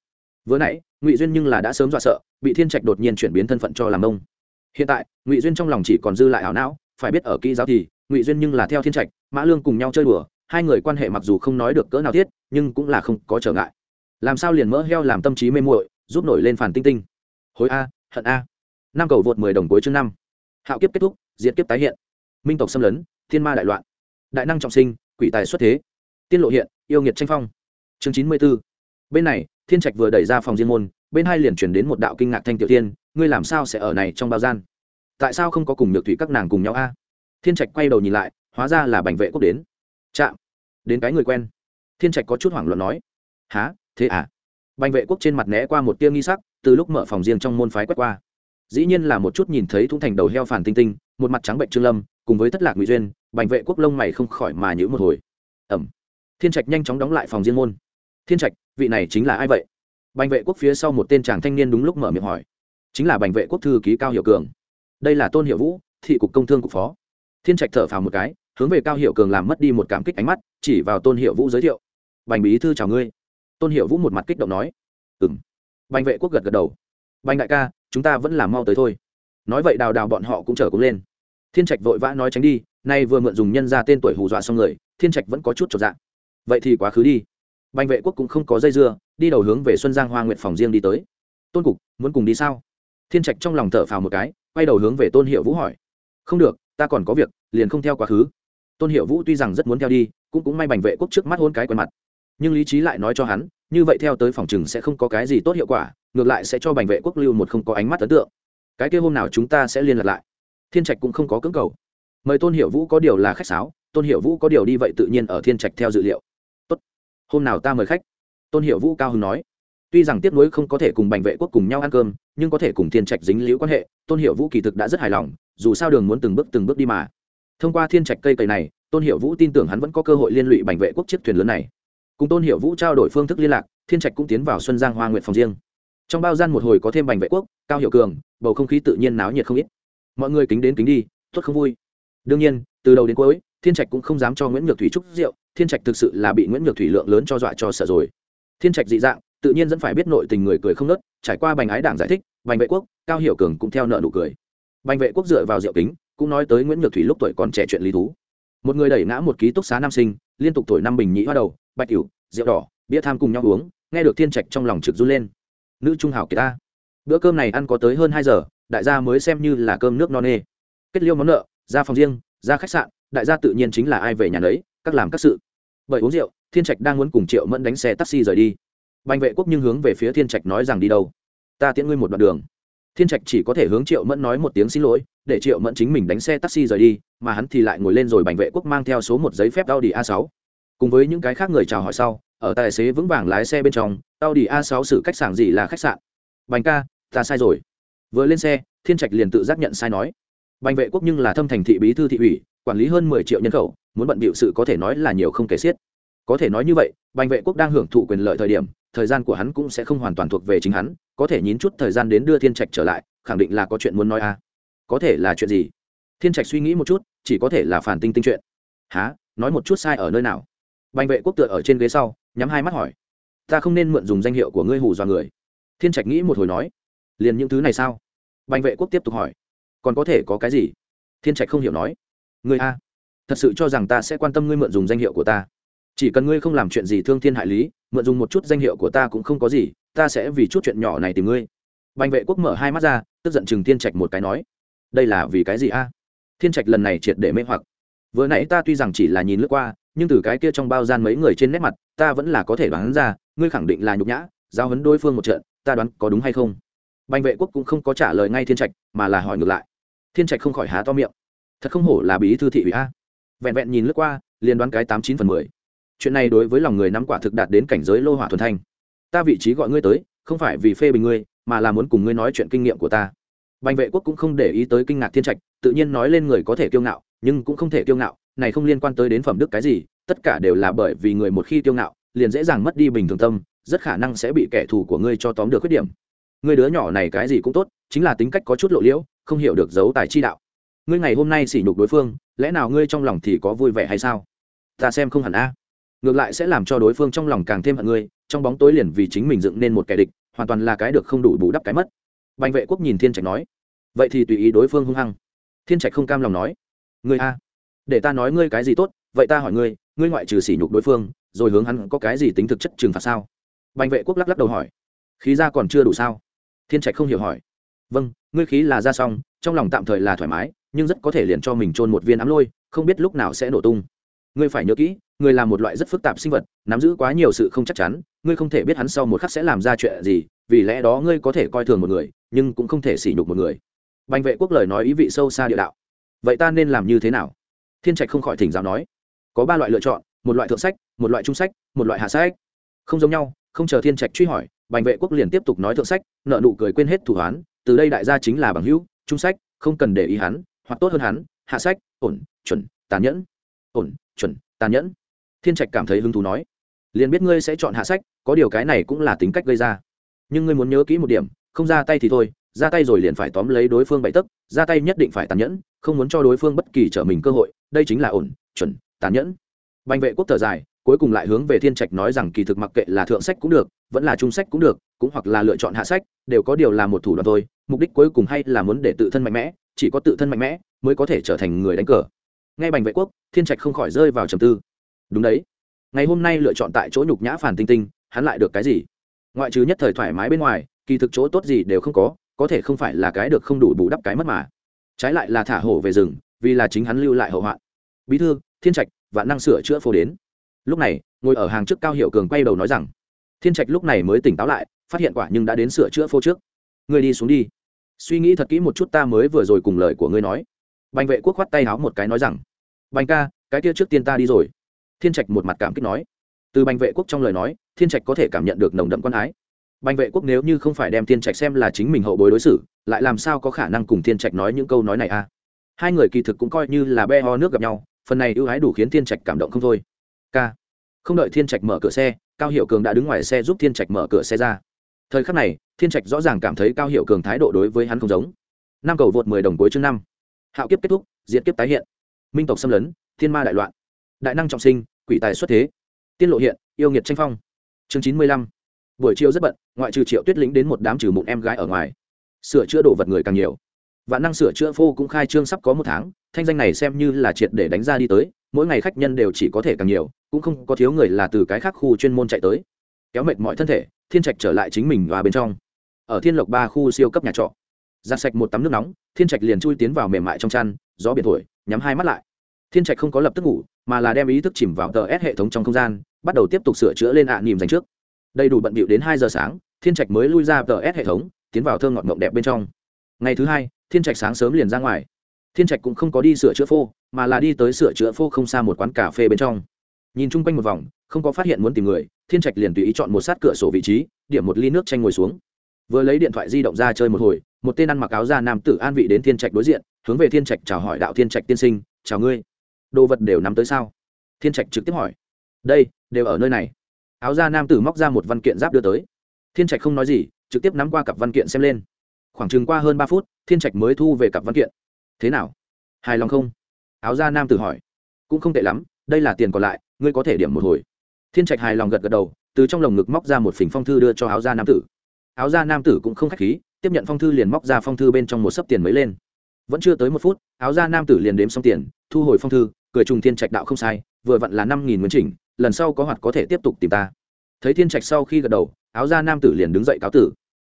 Vừa nãy ngụy duyên nhưng là đã sớm dọa sợ, bị thiên trạch đột nhiên chuyển biến thân phận cho làm ông. Hiện tại, ngụy duyên trong lòng chỉ còn dư lại ảo não, phải biết ở kỹ giáo thì, ngụy duyên nhưng là theo thiên trạch, mã lương cùng nhau chơi đùa, hai người quan hệ mặc dù không nói được cỡ nào thiết, nhưng cũng là không có trở ngại. Làm sao liền mỡ heo làm tâm trí mê muội, giúp nổi lên phản tinh tinh. Hối a, hận a. Năm cầu vượt mười đồng cuối chương năm. Hạo kiếp kết thúc, Diệt kiếp tái hiện. Minh tộc xâm lấn, thiên ma đại loạn. Đại năng trọng sinh, quỷ tài xuất thế. Tiên lộ hiện, yêu nghiệt tranh phong. Chương chín mươi b ố bên này thiên trạch vừa đẩy ra phòng diên môn, bên hai liền chuyển đến một đạo kinh ngạc thanh tiểu tiên, ngươi làm sao sẽ ở này trong bao gian? Tại sao không có cùng nhược thủy các nàng cùng nhau a? Thiên trạch quay đầu nhìn lại, hóa ra là bành vệ quốc đến. Chạm, đến cái người quen. Thiên trạch có chút hoảng loạn nói há thế à? Bành vệ quốc trên mặt né qua một tia nghi sắc, từ lúc mở phòng riêng trong môn phái quét qua. Dĩ nhiên là một chút nhìn thấy thung thành đầu heo phản tinh tinh, một mặt trắng bệnh trương lâm, cùng với thất lạc ngụy duyên, bành vệ quốc lông mày không khỏi mà nhữ một hồi. Ẩm. Thiên trạch nhanh chóng đóng lại phòng riêng môn thiên trạch, vị này chính là ai vậy? Bành vệ quốc phía sau một tên chàng thanh niên đúng lúc mở miệng hỏi. Chính là bành vệ quốc thư ký cao hiệu cường. Đây là tôn hiệu vũ, thị cục công thương cục phó. Thiên trạch thở phào một cái, hướng về cao hiệu cường làm mất đi một cảm kích ánh mắt, chỉ vào tôn hiệu vũ giới thiệu. Bành bí thư chào ngươi. Tôn hiệu vũ một mặt kích động nói. Ừ m bành vệ quốc gật gật đầu. Bành đại ca, chúng ta vẫn làm mau tới thôi. Nói vậy đào đào bọn họ cũng trở cũng lên. Thiên trạch vội vã nói tránh đi, nay vừa mượn dùng nhân ra tên tuổi hù dọa xong người, thiên trạch vẫn có chút trọn dạng vậy thì quá khứ đi bành vệ quốc cũng không có dây dưa, đi đầu hướng về xuân giang hoa nguyện phòng riêng đi tới. Tôn cục, muốn cùng đi sao? Thiên trạch trong lòng thở phào một cái, quay đầu hướng về tôn hiệu vũ hỏi. Không được, ta còn có việc, liền không theo quá khứ. Tôn hiệu vũ tuy rằng rất muốn theo đi, cũng cũng may bành vệ quốc trước mắt hôn cái quần mặt. Nhưng lý trí lại nói cho hắn, như vậy theo tới phòng chừng sẽ không có cái gì tốt hiệu quả, ngược lại sẽ cho bành vệ quốc lưu một không có ánh mắt ấn tượng. Cái kia hôm nào chúng ta sẽ liên lạc lại? Thiên trạch cũng không có cưỡng cầu. Mời tôn hiệu vũ có điều là khách sáo, tôn hiệu vũ có điều đi vậy tự nhiên ở thiên trạch theo dự liệu hôm nào ta mời khách? Tôn hiệu vũ cao hưng nói. Tuy rằng tiếp nối không có thể cùng bành vệ quốc cùng nhau ăn cơm, nhưng có thể cùng thiên trạch dính liễu quan hệ, tôn hiệu vũ kỳ thực đã rất hài lòng, dù sao đường muốn từng bước từng bước đi mà. Thông qua thiên trạch cây cầy này, tôn hiệu vũ tin tưởng hắn vẫn có cơ hội liên lụy bành vệ quốc chiếc thuyền lớn này. Cùng tôn hiệu vũ trao đổi phương thức liên lạc, thiên trạch cũng tiến vào xuân giang hoa nguyện phòng riêng. Trong bao gian một hồi có thêm bành vệ quốc, cao hiệu cường, bầu không khí tự nhiên náo nhiệt không ít. Mọi người kính đến kính đi tuất không vui. Đương nhiên, từ đầu đến cuối thiên trạch cũng không dám cho nguyễn nhược thủy trúc rượu, thiên trạch thực sự là bị nguyễn nhược thủy lượng lớn cho dọa cho sợ rồi. Thiên trạch dị dạng, tự nhiên vẫn phải biết nội tình người cười không nớt, trải qua bành ái đảng giải thích, bành vệ quốc, cao hiểu cường cũng theo nợ nụ cười. Bành vệ quốc dựa vào rượu kính, cũng nói tới nguyễn nhược thủy lúc tuổi còn trẻ chuyện lý thú. Một người đẩy ngã một ký túc xá nam sinh, liên tục thổi năm bình nhĩ hoa đầu, bạch cửu rượu đỏ, bia tham cùng nhau uống, nghe được thiên trạch trong lòng trực run lên. Nữ trung hảo kỳ ta. Bữa cơm này ăn có tới hơn hai giờ, đại gia mới xem như là cơm nước no nê. Kết liêu món nợ, ra phòng riêng, ra khách sạn đại gia tự nhiên chính là ai về nhà đấy các làm các sự. Bởi uống rượu, thiên trạch đang muốn cùng triệu mẫn đánh xe taxi rời đi. Bành vệ quốc nhưng hướng về phía thiên trạch nói rằng đi đâu? Ta tiễn ngươi một đoạn đường. Thiên trạch chỉ có thể hướng triệu mẫn nói một tiếng xin lỗi, để triệu mẫn chính mình đánh xe taxi rời đi, mà hắn thì lại ngồi lên rồi bành vệ quốc mang theo số một giấy phép audi a 6 cùng với những cái khác người chào hỏi sau, ở tài xế vững vàng lái xe bên trong, audi a 6 xử cách sảng gì là khách sạn. Bành ca, ta sai rồi. Vừa lên xe, thiên trạch liền tự giác nhận sai nói. Bành vệ quốc nhưng là thâm thành thị bí thư thị ủy quản lý hơn mười triệu nhân khẩu, muốn bận bịu sự có thể nói là nhiều không kể xiết. Có thể nói như vậy, bành vệ quốc đang hưởng thụ quyền lợi thời điểm, thời gian của hắn cũng sẽ không hoàn toàn thuộc về chính hắn, có thể nhín chút thời gian đến đưa thiên trạch trở lại, khẳng định là có chuyện muốn nói a à. có thể là chuyện gì? Thiên trạch suy nghĩ một chút, chỉ có thể là phản tinh tinh chuyện. Há nói một chút sai ở nơi nào? Bành vệ quốc tựa ở trên ghế sau, nhắm hai mắt hỏi. Ta không nên mượn dùng danh hiệu của ngươi hù dọa người. Thiên trạch nghĩ một hồi nói. Liền những thứ này sao? Bành vệ quốc tiếp tục hỏi. Còn có thể có cái gì? Thiên trạch không hiểu nói ngươi a, thật sự cho rằng ta sẽ quan tâm ngươi mượn dùng danh hiệu của ta? Chỉ cần ngươi không làm chuyện gì thương thiên hại lý, mượn dùng một chút danh hiệu của ta cũng không có gì, ta sẽ vì chút chuyện nhỏ này tìm ngươi. Bành vệ quốc mở hai mắt ra, tức giận chừng thiên trạch một cái nói, đây là vì cái gì a? Thiên trạch lần này triệt để mê hoặc. Vừa nãy ta tuy rằng chỉ là nhìn lướt qua, nhưng từ cái kia trong bao gian mấy người trên nét mặt, ta vẫn là có thể đoán ra, ngươi khẳng định là nhục nhã giao hấn đối phương một trận, ta đoán có đúng hay không? Bành vệ quốc cũng không có trả lời ngay thiên trạch, mà là hỏi ngược lại. Thiên trạch không khỏi há to miệng thật không hổ là bí thư thị ủy a. Vẹn vẹn nhìn lướt qua, liền đoán cái tám chín phần mười. Chuyện này đối với lòng người nắm quả thực đạt đến cảnh giới lô hỏa thuần thanh. Ta vị trí gọi ngươi tới, không phải vì phê bình ngươi, mà là muốn cùng ngươi nói chuyện kinh nghiệm của ta. Bành vệ quốc cũng không để ý tới kinh ngạc thiên trạch, tự nhiên nói lên người có thể kiêu ngạo, nhưng cũng không thể kiêu ngạo, này không liên quan tới đến phẩm đức cái gì, tất cả đều là bởi vì người một khi kiêu ngạo, liền dễ dàng mất đi bình thường tâm, rất khả năng sẽ bị kẻ thù của ngươi cho tóm được khuyết điểm. Người đứa nhỏ này cái gì cũng tốt, chính là tính cách có chút lộ liễu, không hiểu được giấu tài chi đạo ngươi ngày hôm nay sỉ nhục đối phương, lẽ nào ngươi trong lòng thì có vui vẻ hay sao? Ta xem không hẳn a. Ngược lại sẽ làm cho đối phương trong lòng càng thêm hận ngươi, trong bóng tối liền vì chính mình dựng nên một kẻ địch, hoàn toàn là cái được không đủ bù đắp cái mất. Bành vệ quốc nhìn thiên trạch nói. Vậy thì tùy ý đối phương hung hăng. Thiên trạch không cam lòng nói. Ngươi a, để ta nói ngươi cái gì tốt, vậy ta hỏi ngươi ngươi ngoại trừ sỉ nhục đối phương, rồi hướng hắn có cái gì tính thực chất trừng phạt sao? Bành vệ quốc lắc lắc đầu hỏi. Khí ra còn chưa đủ sao? Thiên trạch không hiểu hỏi. Vâng ngươi khí là ra xong, trong lòng tạm thời là thoải mái nhưng rất có thể liền cho mình trôn một viên ám lôi, không biết lúc nào sẽ nổ tung. Ngươi phải nhớ kỹ, ngươi là một loại rất phức tạp sinh vật, nắm giữ quá nhiều sự không chắc chắn, ngươi không thể biết hắn sau một khắc sẽ làm ra chuyện gì, vì lẽ đó ngươi có thể coi thường một người, nhưng cũng không thể sỉ nhục một người. Bành vệ quốc lời nói ý vị sâu xa địa đạo. Vậy ta nên làm như thế nào? Thiên trạch không khỏi thỉnh giáo nói. Có ba loại lựa chọn, một loại thượng sách, một loại trung sách, một loại hạ sách. Không giống nhau, không chờ thiên trạch truy hỏi, bành vệ quốc liền tiếp tục nói thượng sách, nợ nụ cười quên hết thủ hoán từ đây đại gia chính là bằng hữu, trung sách, không cần để ý hắn hoặc tốt hơn hắn, hạ sách, ổn, chuẩn, tàn nhẫn. Ổn, chuẩn, tàn nhẫn. Thiên trạch cảm thấy hứng thú nói, liền biết ngươi sẽ chọn hạ sách, có điều cái này cũng là tính cách gây ra. Nhưng ngươi muốn nhớ kỹ một điểm, không ra tay thì thôi, ra tay rồi liền phải tóm lấy đối phương bậy tấc, ra tay nhất định phải tàn nhẫn, không muốn cho đối phương bất kỳ trở mình cơ hội, đây chính là ổn, chuẩn, tàn nhẫn. Bành vệ quốc thở dài cuối cùng lại hướng về thiên trạch nói rằng kỳ thực mặc kệ là thượng sách cũng được, vẫn là trung sách cũng được, cũng hoặc là lựa chọn hạ sách, đều có điều là một thủ đoạn thôi. Mục đích cuối cùng hay là muốn để tự thân mạnh mẽ, chỉ có tự thân mạnh mẽ mới có thể trở thành người đánh cờ. Ngay bành vệ quốc, thiên trạch không khỏi rơi vào trầm tư. Đúng đấy. Ngày hôm nay lựa chọn tại chỗ nhục nhã phản tinh tinh, hắn lại được cái gì? Ngoại trừ nhất thời thoải mái bên ngoài, kỳ thực chỗ tốt gì đều không có có thể không phải là cái được không đủ bù đắp cái mất mà. Trái lại là thả hổ về rừng, vì là chính hắn lưu lại hậu hoạn bí thư, thiên trạch và năng sửa chữa phổ đến lúc này, ngồi ở hàng trước cao hiệu cường quay đầu nói rằng, thiên trạch lúc này mới tỉnh táo lại, phát hiện quả nhưng đã đến sửa chữa phô trước. Ngươi đi xuống đi. Suy nghĩ thật kỹ một chút ta mới vừa rồi cùng lời của ngươi nói. Bành vệ quốc khoát tay háo một cái nói rằng, bành ca, cái kia trước tiên ta đi rồi. Thiên trạch một mặt cảm kích nói. Từ bành vệ quốc trong lời nói, thiên trạch có thể cảm nhận được nồng đậm quan ái. Bành vệ quốc nếu như không phải đem thiên trạch xem là chính mình hậu bối đối xử, lại làm sao có khả năng cùng thiên trạch nói những câu nói này a à? hai người kỳ thực cũng coi như là be ho nước gặp nhau, phần này ưu ái đủ khiến thiên trạch cảm động không thôi k không đợi thiên trạch mở cửa xe, cao hiệu cường đã đứng ngoài xe giúp thiên trạch mở cửa xe ra. Thời khắc này, thiên trạch rõ ràng cảm thấy cao hiệu cường thái độ đối với hắn không giống. Năm cầu vượt mười đồng cuối chương năm. Hạo kiếp kết thúc diễn kiếp tái hiện. Minh tộc xâm lấn, thiên ma đại loạn. Đại năng trọng sinh, quỷ tài xuất thế. Tiên lộ hiện, yêu nghiệt tranh phong. Chương chín mươi lăm. Buổi chiều rất bận, ngoại trừ triệu tuyết lĩnh đến một đám trừ mụn em gái ở ngoài. Sửa chữa đồ vật người càng nhiều. Và năng sửa chữa phô cũng khai trương sắp có một tháng, thanh danh này xem như là triệt để đánh ra đi tới, mỗi ngày khách nhân đều chỉ có thể càng nhiều cũng không có thiếu người là từ cái khác khu chuyên môn chạy tới. Kéo mệt mọi thân thể, thiên trạch trở lại chính mình và bên trong. Ở thiên lộc ba khu siêu cấp nhà trọ. Giặt sạch một tắm nước nóng, thiên trạch liền chui tiến vào mềm mại trong chăn, gió biển thổi, nhắm hai mắt lại. Thiên trạch không có lập tức ngủ, mà là đem ý thức chìm vào tờ s hệ thống trong không gian, bắt đầu tiếp tục sửa chữa lên ạ à nỉm dành trước. Đầy đủ bận bịu đến hai giờ sáng, thiên trạch mới lui ra tờ s hệ thống, tiến vào thơ ngọt mộng đẹp bên trong. Ngày thứ hai, thiên trạch sáng sớm liền ra ngoài. Thiên trạch cũng không có đi sửa chữa phô, mà là đi tới sửa chữa phô không xa một quán cà phê bên trong nhìn chung quanh một vòng, không có phát hiện muốn tìm người, thiên trạch liền tùy ý chọn một sát cửa sổ vị trí, điểm một ly nước chanh ngồi xuống. Vừa lấy điện thoại di động ra chơi một hồi, một tên ăn mặc áo da nam tử an vị đến thiên trạch đối diện, hướng về thiên trạch chào hỏi đạo thiên trạch tiên sinh, chào ngươi, đồ vật đều nắm tới sao? Thiên trạch trực tiếp hỏi. Đây, đều ở nơi này. Áo da nam tử móc ra một văn kiện giáp đưa tới. Thiên trạch không nói gì, trực tiếp nắm qua cặp văn kiện xem lên. Khoảng chừng qua hơn ba phút, thiên trạch mới thu về cặp văn kiện. Thế nào? Hài lòng không? Áo da nam tử hỏi. Cũng không tệ lắm, đây là tiền còn lại ngươi có thể điểm một hồi. Thiên trạch hài lòng gật gật đầu, từ trong lồng ngực móc ra một phình phong thư đưa cho áo gia nam tử. Áo gia nam tử cũng không k h á c h khí, tiếp nhận phong thư liền móc ra phong thư bên trong một sấp tiền mới lên. Vẫn chưa tới một phút, áo gia nam tử liền đếm xong tiền, thu hồi phong thư, cười trùng thiên trạch đạo không sai, vừa vặn là năm nghìn nguyên chỉnh, lần sau có hoạt có thể tiếp tục tìm ta. Thấy thiên trạch sau khi gật đầu, áo gia nam tử liền đứng dậy cáo tử.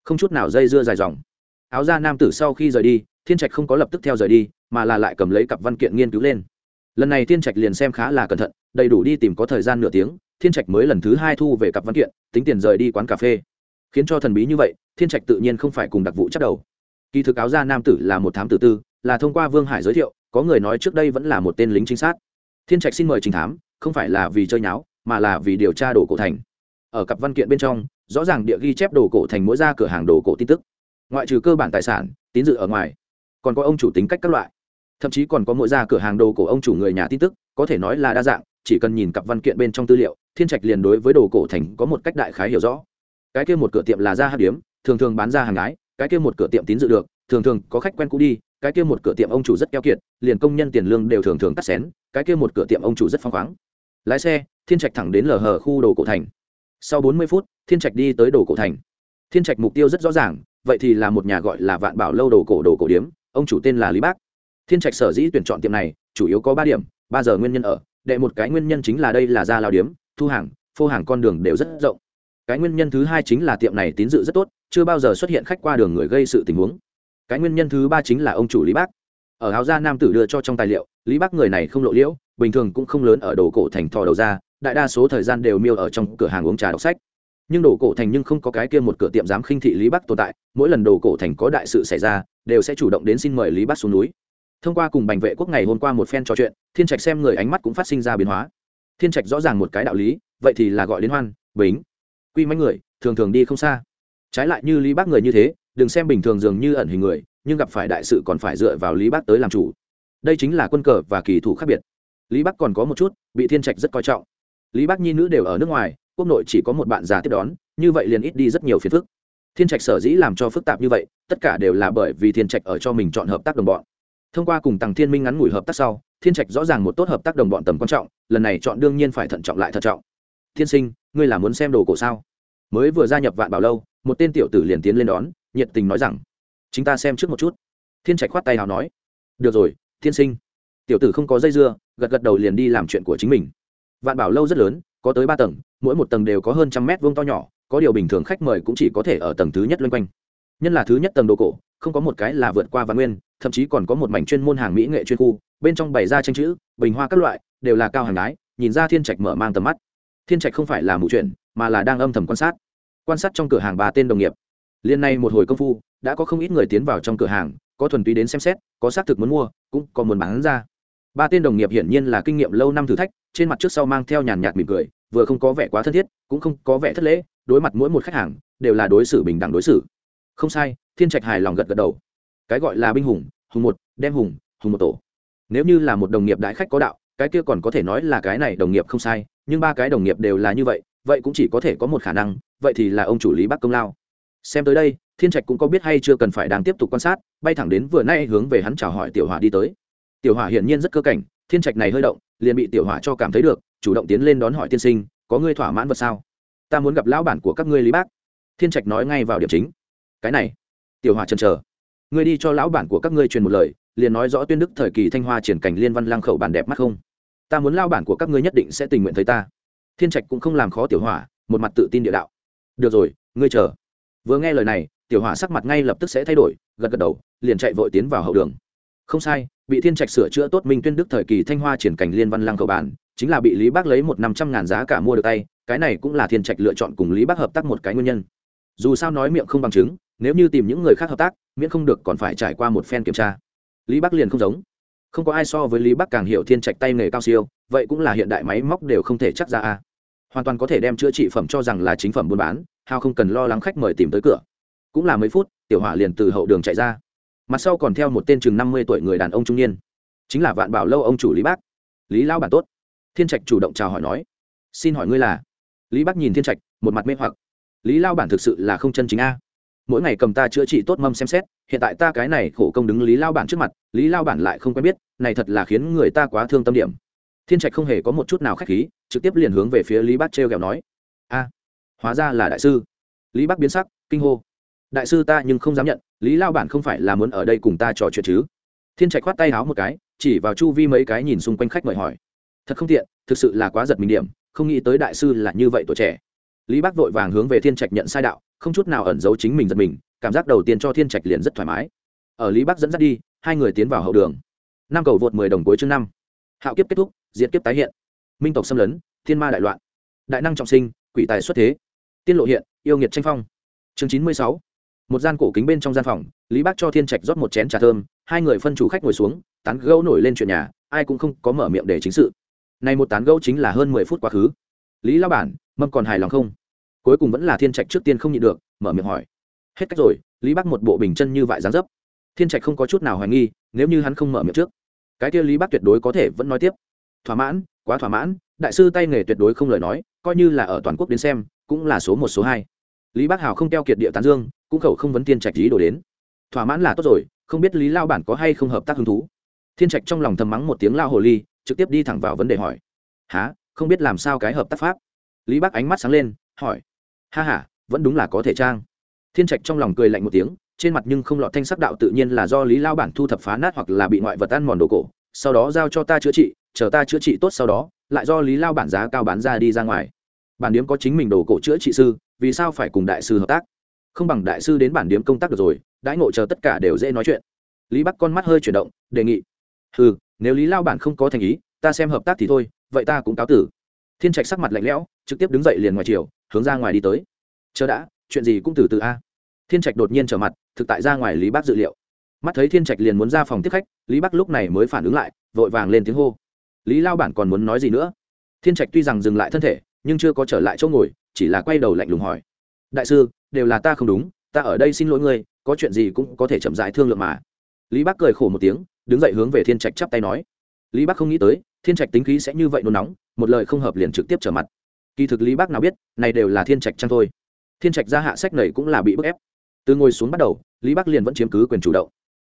Không chút nào dây dưa dài dòng. Áo gia nam tử sau khi rời đi, thiên trạch không có lập tức theo rời đi, mà là lại cầm lấy cặp văn kiện nghiên cứu lên lần này thiên trạch liền xem khá là cẩn thận, đầy đủ đi tìm có thời gian nửa tiếng, thiên trạch mới lần thứ hai thu về cặp văn kiện, tính tiền rời đi quán cà phê. Khiến cho thần bí như vậy, thiên trạch tự nhiên không phải cùng đặc vụ chắc đầu. Kỳ thực áo gia nam tử là một thám tử tư, là thông qua vương hải giới thiệu, có người nói trước đây vẫn là một tên lính trinh sát. Thiên trạch xin mời trình thám, không phải là vì chơi nháo, mà là vì điều tra đồ cổ thành. Ở cặp văn kiện bên trong, rõ ràng địa ghi chép đồ cổ thành mỗi ra cửa hàng đồ cổ tin tức. Ngoại trừ cơ bản tài sản, tín dự ở ngoài, còn có ông chủ tính cách các loại thậm chí còn có mỗi ra cửa hàng đồ cổ ông chủ người nhà tin tức, có thể nói là đa dạng, chỉ cần nhìn cặp văn kiện bên trong tư liệu, thiên trạch liền đối với đồ cổ thành có một cách đại khái hiểu rõ. Cái kia một cửa tiệm là ra hát điếm, thường thường bán ra hàng ái cái kia một cửa tiệm tín dự được, thường thường có khách quen cũ đi, cái kia một cửa tiệm ông chủ rất keo kiệt, liền công nhân tiền lương đều thường thường cắt xén, cái kia một cửa tiệm ông chủ rất phong khoáng. Lái xe, thiên trạch thẳng đến lờ hờ khu đồ cổ thành. Sau bốn mươi phút, thiên trạch đi tới đồ cổ thành. Thiên trạch mục tiêu rất rõ ràng, vậy thì là một nhà gọi là vạn bảo lâu đồ cổ đồ cổ điếm, ông chủ tên là lý bác thiên trạch sở dĩ tuyển chọn tiệm này, chủ yếu có ba điểm, ba giờ nguyên nhân ở, đệ một cái nguyên nhân chính là đây là gia lao điếm, thu hàng, phô hàng con đường đều rất rộng. Cái nguyên nhân thứ hai chính là tiệm này tín dự rất tốt, chưa bao giờ xuất hiện khách qua đường người gây sự tình huống. Cái nguyên nhân thứ ba chính là ông chủ lý bác. Ở áo gia nam tử đưa cho trong tài liệu, lý bác người này không lộ liễu, bình thường cũng không lớn ở đồ cổ thành thò đầu ra, đại đa số thời gian đều miêu ở trong cửa hàng uống trà đọc sách. Nhưng đồ cổ thành nhưng không có cái kia một cửa tiệm dám khinh thị lý bắc tồn tại, mỗi lần đồ cổ thành có đại sự xảy ra, đều sẽ chủ động đến xin mời lý bắc xuống núi thông qua cùng bành vệ quốc ngày hôm qua một phen trò chuyện, thiên trạch xem người ánh mắt cũng phát sinh ra biến hóa. Thiên trạch rõ ràng một cái đạo lý, vậy thì là gọi đến hoan, bính. Quy mấy người, thường thường đi không xa. Trái lại như lý bác người như thế, đừng xem bình thường dường như ẩn hình người, nhưng gặp phải đại sự còn phải dựa vào lý bác tới làm chủ. Đây chính là quân cờ và kỳ thủ khác biệt. Lý bắc còn có một chút, bị thiên trạch rất coi trọng. Lý bắc nhi nữ đều ở nước ngoài, quốc nội chỉ có một bạn già tiếp đón, như vậy liền ít đi rất nhiều phiền phức. Thiên trạch sở dĩ làm cho phức tạp như vậy, tất cả đều là bởi vì thiên trạch ở cho mình chọn hợp tác đồng bọn thông qua cùng tằng thiên minh ngắn ngủi hợp tác sau, thiên trạch rõ ràng một tốt hợp tác đồng bọn tầm quan trọng, lần này chọn đương nhiên phải thận trọng lại thận trọng. Thiên sinh, ngươi là muốn xem đồ cổ sao? Mới vừa gia nhập vạn bảo lâu, một tên tiểu tử liền tiến lên đón, nhiệt tình nói rằng chúng ta xem trước một chút. Thiên trạch khoát tay nào nói, được rồi, thiên sinh. Tiểu tử không có dây dưa, gật gật đầu liền đi làm chuyện của chính mình. Vạn bảo lâu rất lớn, có tới ba tầng, mỗi một tầng đều có hơn trăm mét vuông to nhỏ, có điều bình thường khách mời cũng chỉ có thể ở tầng thứ nhất loanh quanh. Nhân là thứ nhất tầng đồ cổ không có một cái là vượt qua văn nguyên, thậm chí còn có một mảnh chuyên môn hàng mỹ nghệ chuyên khu, bên trong bày ra tranh chữ, bình hoa các loại, đều là cao hàng ái nhìn ra thiên trạch mở mang tầm mắt. Thiên trạch không phải là mù chuyện, mà là đang âm thầm quan sát. Quan sát trong cửa hàng ba tên đồng nghiệp. Liên nay một hồi công phu, đã có không ít người tiến vào trong cửa hàng, có thuần túy đến xem xét, có xác thực muốn mua, cũng có muốn bán ra. Ba tên đồng nghiệp hiển nhiên là kinh nghiệm lâu năm thử thách, trên mặt trước sau mang theo nhàn nhạt mỉm cười, vừa không có vẻ quá thân thiết, cũng không có vẻ thất lễ, đối mặt mỗi một khách hàng, đều là đối xử bình đẳng đối xử. Không sai thiên trạch hài lòng gật gật đầu. Cái gọi là binh hùng hùng một, đem hùng hùng một tổ. Nếu như là một đồng nghiệp đãi khách có đạo, cái kia còn có thể nói là cái này đồng nghiệp không sai, nhưng ba cái đồng nghiệp đều là như vậy vậy cũng chỉ có thể có một khả năng, vậy thì là ông chủ lý bắc công lao. Xem tới đây, thiên trạch cũng có biết hay chưa cần phải đang tiếp tục quan sát, bay thẳng đến vừa nay hướng về hắn chào hỏi tiểu hỏa đi tới. Tiểu hỏa hiển nhiên rất cơ cảnh, thiên trạch này hơi động, liền bị tiểu hỏa cho cảm thấy được, chủ động tiến lên đón hỏi tiên sinh, có ngươi thỏa mãn vật sao? Ta muốn gặp lão bản của các ngươi lý bác thiên trạch nói ngay vào điểm chính. Cái này tiểu hòa chần chờ. Ngươi đi cho lão bản của các ngươi truyền một lời, liền nói rõ tuyên đức thời kỳ thanh hoa triển cảnh liên văn lang khẩu bản đẹp mắt không? Ta muốn lao bản của các ngươi nhất định sẽ tình nguyện thấy ta. Thiên trạch cũng không làm khó tiểu hỏa, một mặt tự tin địa đạo. Được rồi, ngươi chờ. Vừa nghe lời này, tiểu hỏa sắc mặt ngay lập tức sẽ thay đổi, gật gật đầu, liền chạy vội tiến vào hậu đường. Không sai, bị thiên trạch sửa chữa tốt minh tuyên đức thời kỳ thanh hoa triển cảnh liên văn lăng cầu bản, chính là bị lý bác lấy một năm trăm ngàn giá cả mua được tay, cái này cũng là thiên trạch lựa chọn cùng lý bác hợp tác một cái nguyên nhân. Dù sao nói miệng không bằng chứng nếu như tìm những người khác hợp tác, miễn không được còn phải trải qua một phen kiểm tra. Lý Bắc liền không giống. Không có ai so với lý Bắc càng hiểu thiên trạch tay nghề cao siêu, vậy cũng là hiện đại máy móc đều không thể chắc ra a. Hoàn toàn có thể đem chữa trị phẩm cho rằng là chính phẩm buôn bán hao không cần lo lắng khách mời tìm tới cửa. Cũng là mấy phút, tiểu hỏa liền từ hậu đường chạy ra. Mặt sau còn theo một tên chừng năm mươi tuổi người đàn ông trung niên. Chính là vạn bảo lâu ông chủ lý bác lý lao bản tốt. Thiên trạch chủ động chào hỏi nói. Xin hỏi ngươi là? Lý bắc nhìn thiên trạch, một mặt mê hoặc. Lý lao bản thực sự là không chân chính a mỗi ngày cầm ta chữa trị tốt mâm xem xét, hiện tại ta cái này khổ công đứng lý lao bản trước mặt, lý lao bản lại không quen biết, này thật là khiến người ta quá thương tâm điểm. Thiên trạch không hề có một chút nào k h á c h khí, trực tiếp liền hướng về phía lý Bát t r e o kẹo nói, a, hóa ra là đại sư. Lý bác biến sắc, kinh hô, đại sư ta nhưng không dám nhận, lý lao bản không phải là muốn ở đây cùng ta trò chuyện chứ? Thiên trạch khoát tay háo một cái, chỉ vào chu vi mấy cái nhìn xung quanh khách mời hỏi, thật không tiện, thực sự là quá giật mình điểm, không nghĩ tới đại sư là như vậy tuổi trẻ. Lý bác vội vàng hướng về thiên trạch nhận sai đạo không chút nào ẩn giấu chính mình giật mình, cảm giác đầu tiên cho thiên trạch liền rất thoải mái. Ở lý bắc dẫn dắt đi, hai người tiến vào hậu đường. Năm cầu vượt mười đồng cuối chương năm. Hạo kiếp kết thúc, diệt kiếp tái hiện. Minh tộc xâm lấn, thiên ma đại loạn. Đại năng trọng sinh, quỷ tài xuất thế. Tiên lộ hiện, yêu nghiệt tranh phong. Chương chín mươi sáu. Một gian cổ kính bên trong gian phòng, lý bắc cho thiên trạch rót một chén trà thơm, hai người phân chủ khách ngồi xuống, tán gẫu nổi lên chuyện nhà, ai cũng không có mở miệng để chính sự. Này một tán gẫu chính là hơn mười phút quá khứ. Lý lao bản, mâm còn hài lòng không? Cuối cùng vẫn là thiên trạch trước tiên không nhịn được, mở miệng hỏi. Hết cách rồi, lý bắc một bộ bình chân như vại dáng dấp. Thiên trạch không có chút nào hoài nghi, nếu như hắn không mở miệng trước, cái kia lý bắc tuyệt đối có thể vẫn nói tiếp. Thỏa mãn, quá thỏa mãn, đại sư tay nghề tuyệt đối không lời nói, coi như là ở toàn quốc đến xem, cũng là số một, số hai. Lý bắc hào không keo kiệt địa tán dương, cũng khẩu không vấn thiên trạch lý đổ đến. Thỏa mãn là tốt rồi, không biết lý lao bản có hay không hợp tác hứng thú. Thiên trạch trong lòng thầm mắng một tiếng lao hồ ly, trực tiếp đi thẳng vào vấn đề hỏi. Há không biết làm sao cái hợp tác pháp? Lý bắc ánh mắt sáng lên, hỏi ha ha, vẫn đúng là có thể trang. Thiên trạch trong lòng cười lạnh một tiếng trên mặt nhưng không lọt thanh sắc đạo tự nhiên là do lý lao bản thu thập phá nát hoặc là bị ngoại vật ăn mòn đồ cổ. Sau đó giao cho ta chữa trị chờ ta chữa trị tốt sau đó lại do lý lao bản giá cao bán ra đi ra ngoài. Bản điếm có chính mình đồ cổ chữa trị sư vì sao phải cùng đại sư hợp tác? Không bằng đại sư đến bản điếm công tác được rồi đãi ngộ chờ tất cả đều dễ nói chuyện. Lý bắc con mắt hơi chuyển động đề nghị. Ừ nếu lý lao bản không có thành ý ta xem hợp tác thì thôi vậy ta cũng cáo tử. Thiên trạch sắc mặt lạnh lẽo trực tiếp đứng dậy liền ngoài chiều hướng ra ngoài đi tới. Chờ đã, chuyện gì cũng từ từ a. Thiên trạch đột nhiên trở mặt, thực tại ra ngoài lý bác dự liệu. Mắt thấy thiên trạch liền muốn ra phòng tiếp khách, lý Bác lúc này mới phản ứng lại, vội vàng lên tiếng hô. Lý lao bản còn muốn nói gì nữa? Thiên trạch tuy rằng dừng lại thân thể, nhưng chưa có trở lại chỗ ngồi, chỉ là quay đầu lạnh lùng hỏi. Đại sư, đều là ta không đúng, ta ở đây xin lỗi ngươi, có chuyện gì cũng có thể chậm dại thương lượng mà. Lý Bác cười khổ một tiếng, đứng dậy hướng về thiên trạch chắp tay nói. Lý Bác không nghĩ tới, thiên trạch tính khí sẽ như vậy nôn nóng, một lời không hợp liền trực tiếp trở mặt kỳ thực lý bác nào biết, này đều là thiên trạch chăng thôi. Thiên trạch ra hạ sách này cũng là bị bức ép. Từ ngồi xuống bắt đầu, lý bác liền vẫn chiếm cứ quyền chủ động.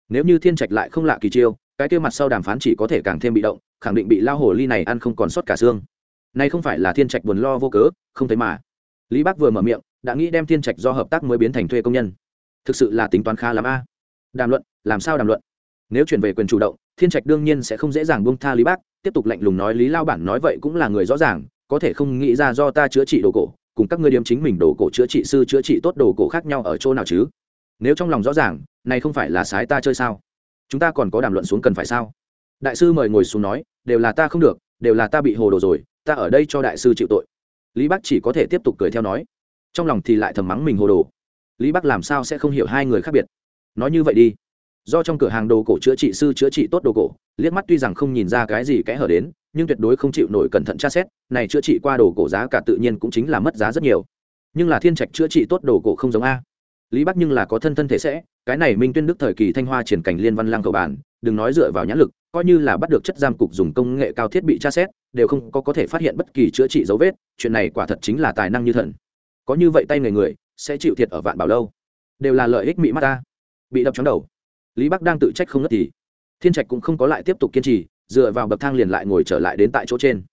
Nếu như thiên trạch lại không lạ kỳ chiêu, cái kia mặt sau đàm phán chỉ có thể càng thêm bị động, khẳng định bị lao hồ ly này ăn không còn sót cả xương. Này không phải là thiên trạch buồn lo vô cớ, không thấy mà. Lý bác vừa mở miệng, đã nghĩ đem thiên trạch do hợp tác mới biến thành thuê công nhân. Thực sự là tính toán khá lắm a. Đàm luận, làm sao đàm luận? Nếu chuyển về quyền chủ động, thiên trạch đương nhiên sẽ không dễ dàng buông tha lý bác, tiếp tục lạnh lùng nói lý lao bản nói vậy cũng là người rõ ràng có thể không nghĩ ra do ta chữa trị đồ cổ, cùng các ngươi điếm chính mình đồ cổ chữa trị sư chữa trị tốt đồ cổ khác nhau ở chỗ nào chứ? Nếu trong lòng rõ ràng, này không phải là sái ta chơi sao? Chúng ta còn có đàm luận xuống cần phải sao? Đại sư mời ngồi xuống nói, đều là ta không được, đều là ta bị hồ đồ rồi, ta ở đây cho đại sư chịu tội. Lý bắc chỉ có thể tiếp tục cười theo nói. Trong lòng thì lại thầm mắng mình hồ đồ. Lý bắc làm sao sẽ không hiểu hai người khác biệt? Nói như vậy đi. Do trong cửa hàng đồ cổ chữa trị sư chữa trị tốt đồ cổ, liếc mắt tuy rằng không nhìn ra cái gì kẽ hở đến nhưng tuyệt đối không chịu nổi cẩn thận tra xét, này chữa trị qua đồ cổ giá cả tự nhiên cũng chính là mất giá rất nhiều. Nhưng là thiên trạch chữa trị tốt đồ cổ không giống a. Lý bắc nhưng là có thân thân thể sẽ, cái này minh tuyên đức thời kỳ thanh hoa triển cảnh liên văn lang cầu bản, đừng nói dựa vào nhãn lực, coi như là bắt được chất giam cục dùng công nghệ cao thiết bị tra xét, đều không có có thể phát hiện bất kỳ chữa trị dấu vết, chuyện này quả thật chính là tài năng như thần. Có như vậy tay người người, sẽ chịu thiệt ở vạn bảo lâu. Đều là lợi ích mỹ mắt ta. Bị đập chóng đầu. Lý bắc đang tự trách không ngất thì. Thiên trạch cũng không có lại tiếp tục kiên trì dựa vào bậc thang liền lại ngồi trở lại đến tại chỗ trên.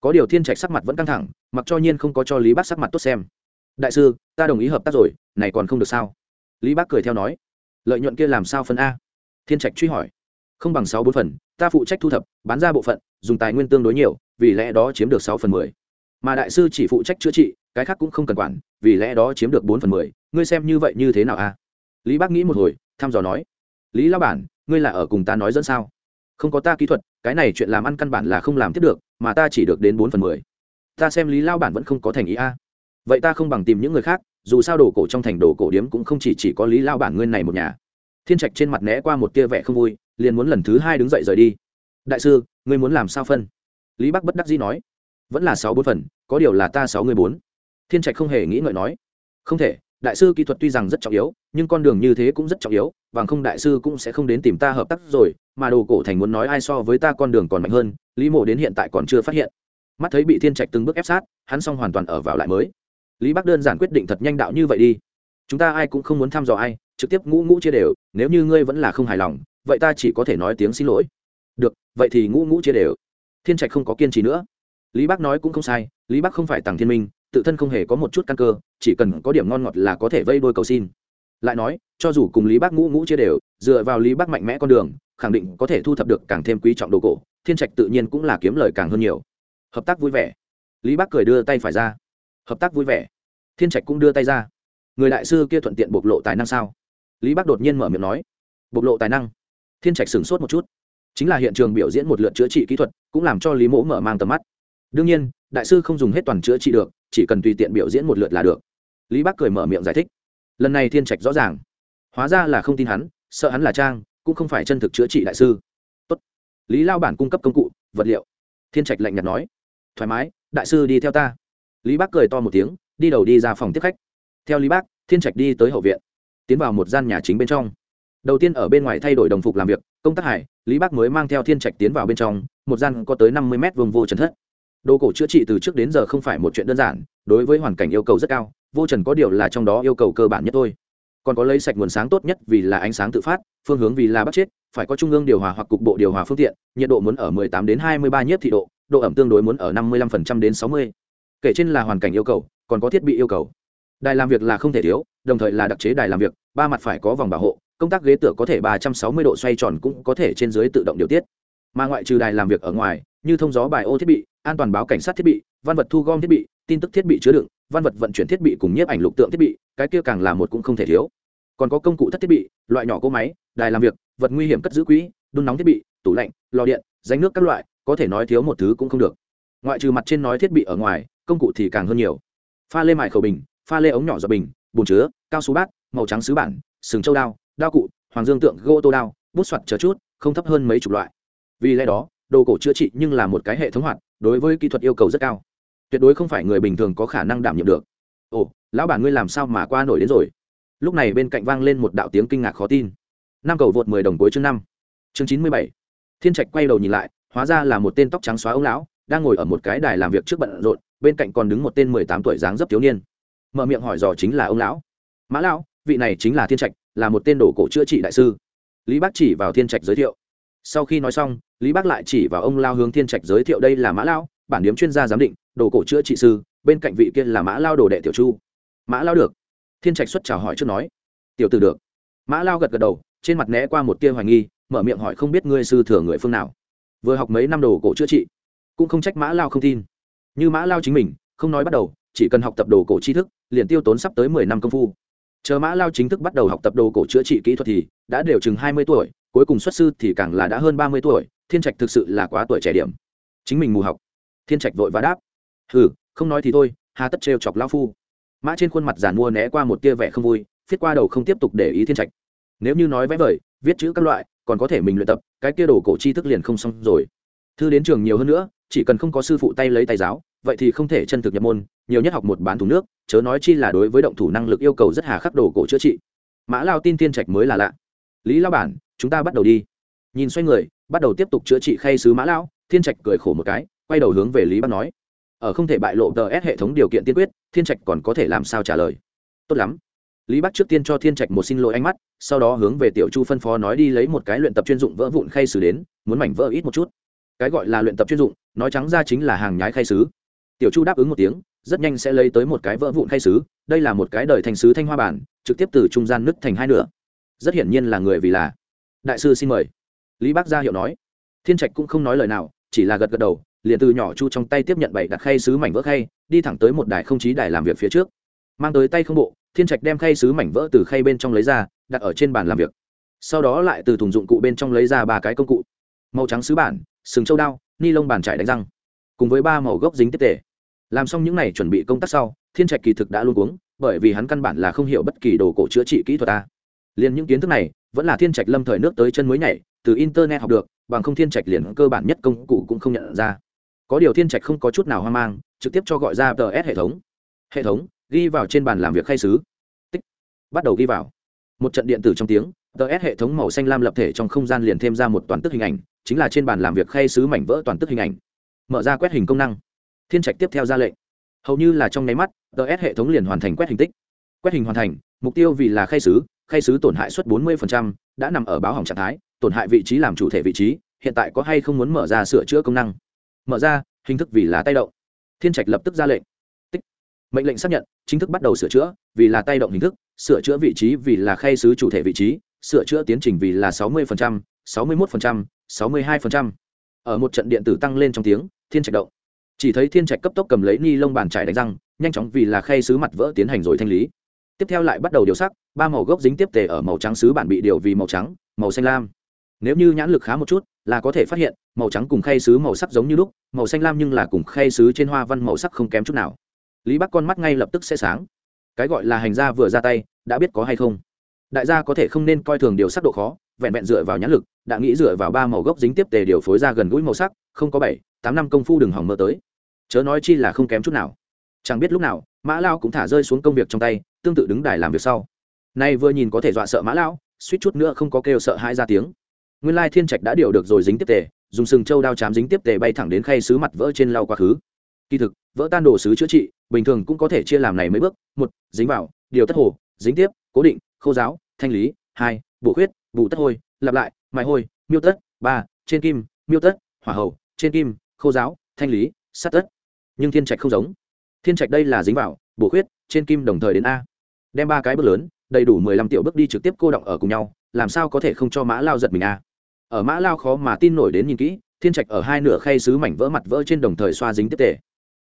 Có điều thiên trạch sắc mặt vẫn căng thẳng, mặc cho nhiên không có cho lý bác sắc mặt tốt xem. Đại sư, ta đồng ý hợp tác rồi, này còn không được sao? Lý bác cười theo nói. Lợi nhuận kia làm sao phân a? Thiên trạch truy hỏi. Không bằng sáu bốn phần, ta phụ trách thu thập, bán ra bộ phận, dùng tài nguyên tương đối nhiều, vì lẽ đó chiếm được sáu phần mười. Mà đại sư chỉ phụ trách chữa trị, cái khác cũng không cần quản, vì lẽ đó chiếm được bốn phần mười. Ngươi xem như vậy như thế nào a? Lý bác nghĩ một hồi, thăm dò nói. Lý lao bản, ngươi là ở cùng ta nói dẫn sao? Không có ta kỹ thuật cái này chuyện làm ăn căn bản là không làm tiếp được mà ta chỉ được đến bốn phần mười. Ta xem lý lao bản vẫn không có thành ý a. Vậy ta không bằng tìm những người khác dù sao đồ cổ trong thành đồ cổ điếm cũng không chỉ, chỉ có lý lao bản ngươi này một nhà. Thiên trạch trên mặt né qua một tia vẻ không vui liền muốn lần thứ hai đứng dậy rời đi. Đại sư ngươi muốn làm sao phân? Lý bắc bất đắc dĩ nói. Vẫn là sáu bốn phần có điều là ta sáu người bốn. Thiên trạch không hề nghĩ ngợi nói. Không thể đại sư kỹ thuật tuy rằng rất trọng yếu, nhưng con đường như thế cũng rất trọng yếu, bằng không đại sư cũng sẽ không đến tìm ta hợp tác rồi, mà đồ cổ thành muốn nói ai so với ta con đường còn mạnh hơn, lý mộ đến hiện tại còn chưa phát hiện. Mắt thấy bị thiên trạch từng bước ép sát, hắn xong hoàn toàn ở vào lại mới. Lý bắc đơn giản quyết định thật nhanh đạo như vậy đi. Chúng ta ai cũng không muốn thăm dò ai, trực tiếp ngũ ngũ chia đều, nếu như ngươi vẫn là không hài lòng, vậy ta chỉ có thể nói tiếng xin lỗi. Được, vậy thì ngũ ngũ chia đều. Thiên trạch không có kiên trì nữa. Lý bắc nói cũng không sai, lý bắc không phải tàng thiên minh tự thân không hề có một chút căn cơ, chỉ cần có điểm ngon ngọt là có thể vây đôi cầu xin. Lại nói, cho dù cùng lý Bác ngũ ngũ chia đều, dựa vào lý Bác mạnh mẽ con đường, khẳng định có thể thu thập được càng thêm quý trọng đồ cổ, thiên trạch tự nhiên cũng là kiếm lời càng hơn nhiều. Hợp tác vui vẻ. Lý Bác cười đưa tay phải ra. Hợp tác vui vẻ. Thiên trạch cũng đưa tay ra. Người đại sư kia thuận tiện bộc lộ tài năng sao? Lý Bác đột nhiên mở miệng nói. Bộc lộ tài năng. Thiên trạch sửng sốt một chút. Chính là hiện trường biểu diễn một lượt chữa trị kỹ thuật, cũng làm cho lý mỗ mở mang tầm mắt. Đương nhiên đại sư không dùng hết toàn chữa trị được chỉ cần tùy tiện biểu diễn một lượt là được. Lý Bác cười mở miệng giải thích. Lần này thiên trạch rõ ràng. Hóa ra là không tin hắn sợ hắn là trang cũng không phải chân thực chữa trị đại sư. Tốt. lý lao bản cung cấp công cụ vật liệu. Thiên trạch lạnh nhạt nói. Thoải mái đại sư đi theo ta. Lý Bác cười to một tiếng đi đầu đi ra phòng tiếp khách. Theo lý Bác, thiên trạch đi tới hậu viện. Tiến vào một gian nhà chính bên trong. Đầu tiên ở bên ngoài thay đổi đồng phục làm việc công tác hải lý Bác mới mang theo thiên trạch tiến vào bên trong một gian có tới năm mươi mét vuông vô trần thất đồ cổ chữa trị từ trước đến giờ không phải một chuyện đơn giản, đối với hoàn cảnh yêu cầu rất cao, vô trần có điều là trong đó yêu cầu cơ bản nhất thôi. Còn có lấy sạch nguồn sáng tốt nhất vì là ánh sáng tự phát, phương hướng vì là bắt chết, phải có trung ương điều hòa hoặc cục bộ điều hòa phương tiện, nhiệt độ muốn ở 18 đến 23 nhiếp thị độ độ ẩm tương đối muốn ở 55% đến 60. kể trên là hoàn cảnh yêu cầu, còn có thiết bị yêu cầu. Đài làm việc là không thể thiếu, đồng thời là đặc chế đài làm việc, ba mặt phải có vòng bảo hộ, công tác ghế tựa có thể 360 độ xoay tròn cũng có thể trên dưới tự động điều tiết. Mà ngoại trừ đài làm việc ở ngoài, như thông gió bài ô thiết bị an toàn báo cảnh sát thiết bị, văn vật thu gom thiết bị, tin tức thiết bị chứa đựng, văn vật vận chuyển thiết bị cùng nhiếp ảnh lục tượng thiết bị, cái kia càng là một cũng không thể thiếu. Còn có công cụ thất thiết bị, loại nhỏ cỗ máy, đài làm việc, vật nguy hiểm cất giữ quỹ, đun nóng thiết bị, tủ lạnh, lò điện danh nước các loại, có thể nói thiếu một thứ cũng không được. Ngoại trừ mặt trên nói thiết bị ở ngoài, công cụ thì càng hơn nhiều. Pha lê mại khẩu bình, pha lê ống nhỏ giọt bình, bồn chứa, cao su bát, màu trắng sứ bản, sừng châu đao đao cụ, hoàng dương tượng gỗ tô đao, bút soạt chờ chút, không thấp hơn mấy chục loại. Vì lẽ đó, đồ cổ chữa trị nhưng là một cái hệ thống hoạt đối với kỹ thuật yêu cầu rất cao. Tuyệt đối không phải người bình thường có khả năng đảm nhiệm được. Ồ, lão bản ngươi làm sao mà qua nổi đến rồi? Lúc này bên cạnh vang lên một đạo tiếng kinh ngạc khó tin. Năm cầu vượt mười đồng cuối chương năm. Chương chín mươi bảy. Thiên trạch quay đầu nhìn lại, hóa ra là một tên tóc trắng xóa ông lão, đang ngồi ở một cái đài làm việc trước bận rộn, bên cạnh còn đứng một tên mười tám tuổi dáng dấp thiếu niên. Mở miệng hỏi dò chính là ông lão. Mã lão, vị này chính là thiên trạch, là một tên đồ cổ chữa trị đại sư. Lý bác chỉ vào thiên trạch giới thiệu. Sau khi nói xong lý bác lại chỉ vào ông lao hướng thiên trạch giới thiệu đây là mã lao, bản điếm chuyên gia giám định, đồ cổ chữa trị sư, bên cạnh vị kia là mã lao đồ đệ tiểu chu. Mã lao được. Thiên trạch xuất chào hỏi trước nói, tiểu tử được. Mã lao gật gật đầu, trên mặt né qua một tia hoài nghi, mở miệng hỏi không biết ngươi sư thừa người phương nào. Vừa học mấy năm đồ cổ chữa trị, cũng không trách mã lao không tin. Như mã lao chính mình, không nói bắt đầu, chỉ cần học tập đồ cổ tri thức, liền tiêu tốn sắp tới mười năm công phu. Chờ mã lao chính thức bắt đầu học tập đồ cổ chữa trị kỹ thuật thì, đã đều chừng hai mươi tuổi, cuối cùng xuất sư thì càng là đã hơn ba mươi tuổi thiên trạch thực sự là quá tuổi trẻ điểm. Chính mình mù học. Thiên trạch vội và đáp. Hừ, không nói thì thôi, hà tất trêu chọc lao phu. Mã trên khuôn mặt giàn mua né qua một tia vẻ không vui viết qua đầu không tiếp tục để ý thiên trạch. Nếu như nói vẽ vời, viết chữ các loại, còn có thể mình luyện tập, cái kia đồ cổ chi thức liền không xong rồi. Thư đến trường nhiều hơn nữa, chỉ cần không có sư phụ tay lấy tay giáo, vậy thì không thể chân thực nhập môn, nhiều nhất học một bán thủ nước, chớ nói chi là đối với động thủ năng lực yêu cầu rất hà khắc đồ cổ chữa trị. Mã lao tin thiên trạch mới là lạ. Lý lao bản, chúng ta bắt đầu đi. Nhìn xoay người bắt đầu tiếp tục chữa trị khay sứ mã lao thiên trạch cười khổ một cái, quay đầu hướng về lý bắc nói, ở không thể bại lộ tờ s hệ thống điều kiện tiên quyết, thiên trạch còn có thể làm sao trả lời? Tốt lắm. Lý bắc trước tiên cho thiên trạch một xin lỗi ánh mắt, sau đó hướng về tiểu chu phân phó nói đi lấy một cái luyện tập chuyên dụng vỡ vụn khay sứ đến, muốn mảnh vỡ ít một chút. Cái gọi là luyện tập chuyên dụng, nói trắng ra chính là hàng nhái khay sứ. Tiểu chu đáp ứng một tiếng, rất nhanh sẽ lấy tới một cái vỡ vụn khay sứ, đây là một cái đời thành sứ thanh hoa bản, trực tiếp từ trung gian nứt thành hai nửa. Rất hiển nhiên là người vì là. Đại sư xin mời lý bác gia hiệu nói. Thiên trạch cũng không nói lời nào chỉ là gật gật đầu liền từ nhỏ chu trong tay tiếp nhận bảy đặt khay sứ mảnh vỡ khay đi thẳng tới một đài không chí đài làm việc phía trước. Mang tới tay không bộ thiên trạch đem khay sứ mảnh vỡ từ khay bên trong lấy ra đặt ở trên bàn làm việc. Sau đó lại từ thùng dụng cụ bên trong lấy ra ba cái công cụ. Màu trắng sứ bản sừng châu đao ni lông bàn trải đánh răng. Cùng với ba màu gốc dính tiếp tề, làm xong những n à y chuẩn bị công tác sau thiên trạch kỳ thực đã luôn cuống bởi vì hắn căn bản là không hiểu bất kỳ đồ cổ chữa trị kỹ thuật ta. Liền những kiến thức này vẫn là thiên trạch lâm thời nước tới chân mới nhảy từ internet học được bằng không thiên trạch liền cơ bản nhất công cụ cũng không nhận ra. Có điều thiên trạch không có chút nào hoang mang trực tiếp cho gọi ra ts hệ thống. Hệ thống ghi vào trên bàn làm việc khay xứ tích. Bắt đầu ghi vào. Một trận điện tử trong tiếng ts hệ thống màu xanh lam lập thể trong không gian liền thêm ra một toàn tức hình ảnh chính là trên bàn làm việc khay sứ mảnh vỡ toàn tức hình ảnh. Mở ra quét hình công năng. Thiên trạch tiếp theo ra lệnh. Hầu như là trong nháy mắt ts hệ thống liền hoàn thành quét hình tích. Quét hình hoàn thành mục tiêu vì là khay sứ khay sứ tổn hại suất 40%, đã nằm ở báo hỏng trạng thái tổn hại vị trí làm chủ thể vị trí hiện tại có hay không muốn mở ra sửa chữa công năng? Mở ra hình thức vì là tay động. Thiên trạch lập tức ra lệnh. Tích. Mệnh lệnh xác nhận chính thức bắt đầu sửa chữa vì là tay động hình thức sửa chữa vị trí vì là khay sứ chủ thể vị trí sửa chữa tiến trình vì là 60%, 61%, 62%. ở một trận điện tử tăng lên trong tiếng thiên trạch động. Chỉ thấy thiên trạch cấp tốc cầm lấy ni lông bàn trải đánh răng nhanh chóng vì là khay sứ mặt vỡ tiến hành rồi thanh lý. Tiếp theo lại bắt đầu điều sắc ba màu gốc dính tiếp tề ở màu trắng sứ bản bị điều vì màu trắng màu xanh lam nếu như nhãn lực khá một chút, là có thể phát hiện, màu trắng cùng khay sứ màu sắc giống như lúc, màu xanh lam nhưng là cùng khay sứ trên hoa văn màu sắc không kém chút nào. Lý bắc con mắt ngay lập tức sẽ sáng. Cái gọi là hành gia vừa ra tay, đã biết có hay không? Đại gia có thể không nên coi thường điều sắc độ khó, vẹn vẹn dựa vào nhãn lực, đã nghĩ dựa vào ba màu gốc dính tiếp tề điều phối ra gần gũi màu sắc, không có bảy, tám năm công phu đừng hỏng mơ tới. Chớ nói chi là không kém chút nào. Chẳng biết lúc nào, mã lao cũng thả rơi xuống công việc trong tay, tương tự đứng đài làm việc sau. Nay vừa nhìn có thể dọa sợ mã lao suýt chút nữa không có kêu sợ hãi ra tiếng nguyên lai thiên trạch đã điều được rồi dính tiếp tề dùng sừng châu đao chám dính tiếp tề bay thẳng đến khay sứ mặt vỡ trên lau quá khứ. Kỳ thực vỡ tan đồ sứ chữa trị bình thường cũng có thể chia làm này mấy bước. Một dính vào điều tất hồ dính tiếp cố định khô giáo thanh lý. Hai bổ khuyết bù tất hôi lặp lại mài hôi miêu tất. Ba trên kim miêu tất hỏa hầu, trên kim khô giáo thanh lý sát tất. Nhưng thiên trạch không giống. Thiên trạch đây là dính vào bổ khuyết trên kim đồng thời đến a. Đem ba cái bước lớn đầy đủ mười lăm tiểu bước đi trực tiếp cô động ở cùng nhau làm sao có thể không cho mã lao giật mình a? Ở mã lao khó mà tin nổi đến nhìn kỹ, thiên trạch ở hai nửa khay sứ mảnh vỡ mặt vỡ trên đồng thời xoa dính tiếp tề.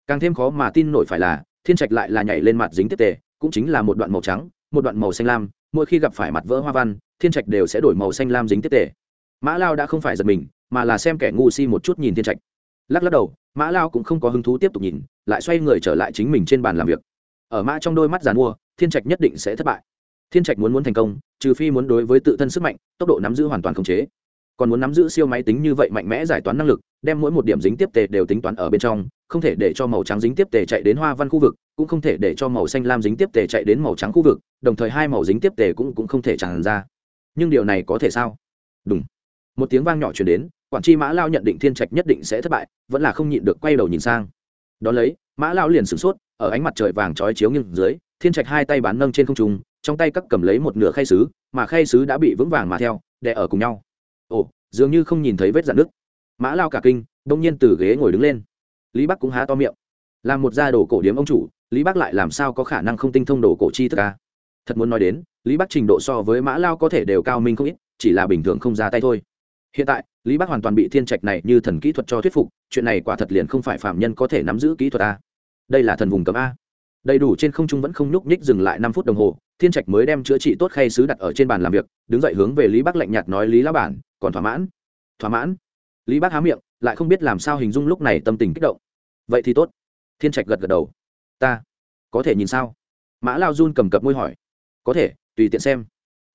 Càng thêm khó mà tin nổi phải là, thiên trạch lại là nhảy lên mặt dính tiếp tề, cũng chính là một đoạn màu trắng, một đoạn màu xanh lam, mỗi khi gặp phải mặt vỡ hoa văn, thiên trạch đều sẽ đổi màu xanh lam dính tiếp tề. Mã lao đã không phải giật mình, mà là xem kẻ ngu si một chút nhìn thiên trạch. Lắc lắc đầu, mã lao cũng không có hứng thú tiếp tục nhìn, lại xoay người trở lại chính mình trên bàn làm việc. Ở mã trong đôi mắt giàn mua, thiên trạch nhất định sẽ thất bại. Thiên trạch muốn muốn thành công, trừ phi muốn đối với tự thân sức mạnh, tốc độ nắm giữ hoàn toàn khống chế còn muốn nắm giữ siêu máy tính như vậy mạnh mẽ giải toán năng lực, đem mỗi một điểm dính tiếp tề đều tính toán ở bên trong, không thể để cho màu trắng dính tiếp tề chạy đến hoa văn khu vực, cũng không thể để cho màu xanh lam dính tiếp tề chạy đến màu trắng khu vực, đồng thời hai màu dính tiếp tề cũng cũng không thể tràn ra. Nhưng điều này có thể sao? Đúng một tiếng vang nhỏ chuyển đến, quản tri mã lao nhận định thiên trạch nhất định sẽ thất bại, vẫn là không nhịn được quay đầu nhìn sang. Đón lấy, mã lao liền sửng sốt, ở ánh mặt trời vàng trói chiếu nghiêng dưới, thiên trạch hai tay bán nâng trên không trung, trong tay cắt cầm lấy một nửa khay sứ, mà khay sứ đã bị vững vàng mà theo, đè ở cùng nhau ồ, dường như không nhìn thấy vết dạn nước mã lao cả kinh, đông nhiên từ ghế ngồi đứng lên. Lý bắc cũng há to miệng. Làm một gia đồ cổ điếm ông chủ, lý bắc lại làm sao có khả năng không tinh thông đồ cổ chi thức ca thật muốn nói đến, lý bắc trình độ so với mã lao có thể đều cao minh không ít, chỉ là bình thường không ra tay thôi. Hiện tại, lý bắc hoàn toàn bị thiên trạch này như thần kỹ thuật cho thuyết phục, chuyện này quả thật liền không phải phạm nhân có thể nắm giữ kỹ thuật a. Đây là thần vùng cấm a. Đầy đủ trên không trung vẫn không nhúc nhích dừng lại năm phút đồng hồ, thiên trạch mới đem chữa trị tốt khay sứ đặt ở trên bàn làm việc, đứng dậy hướng về lý bắc lạnh nhạt nói, lý lão bản còn thỏa mãn. Thỏa mãn. Lý Bác há miệng, lại không biết làm sao hình dung lúc này tâm tình kích động. Vậy thì tốt. Thiên trạch gật gật đầu. Ta có thể nhìn sao? Mã lao run cầm cập môi hỏi. Có thể, tùy tiện xem.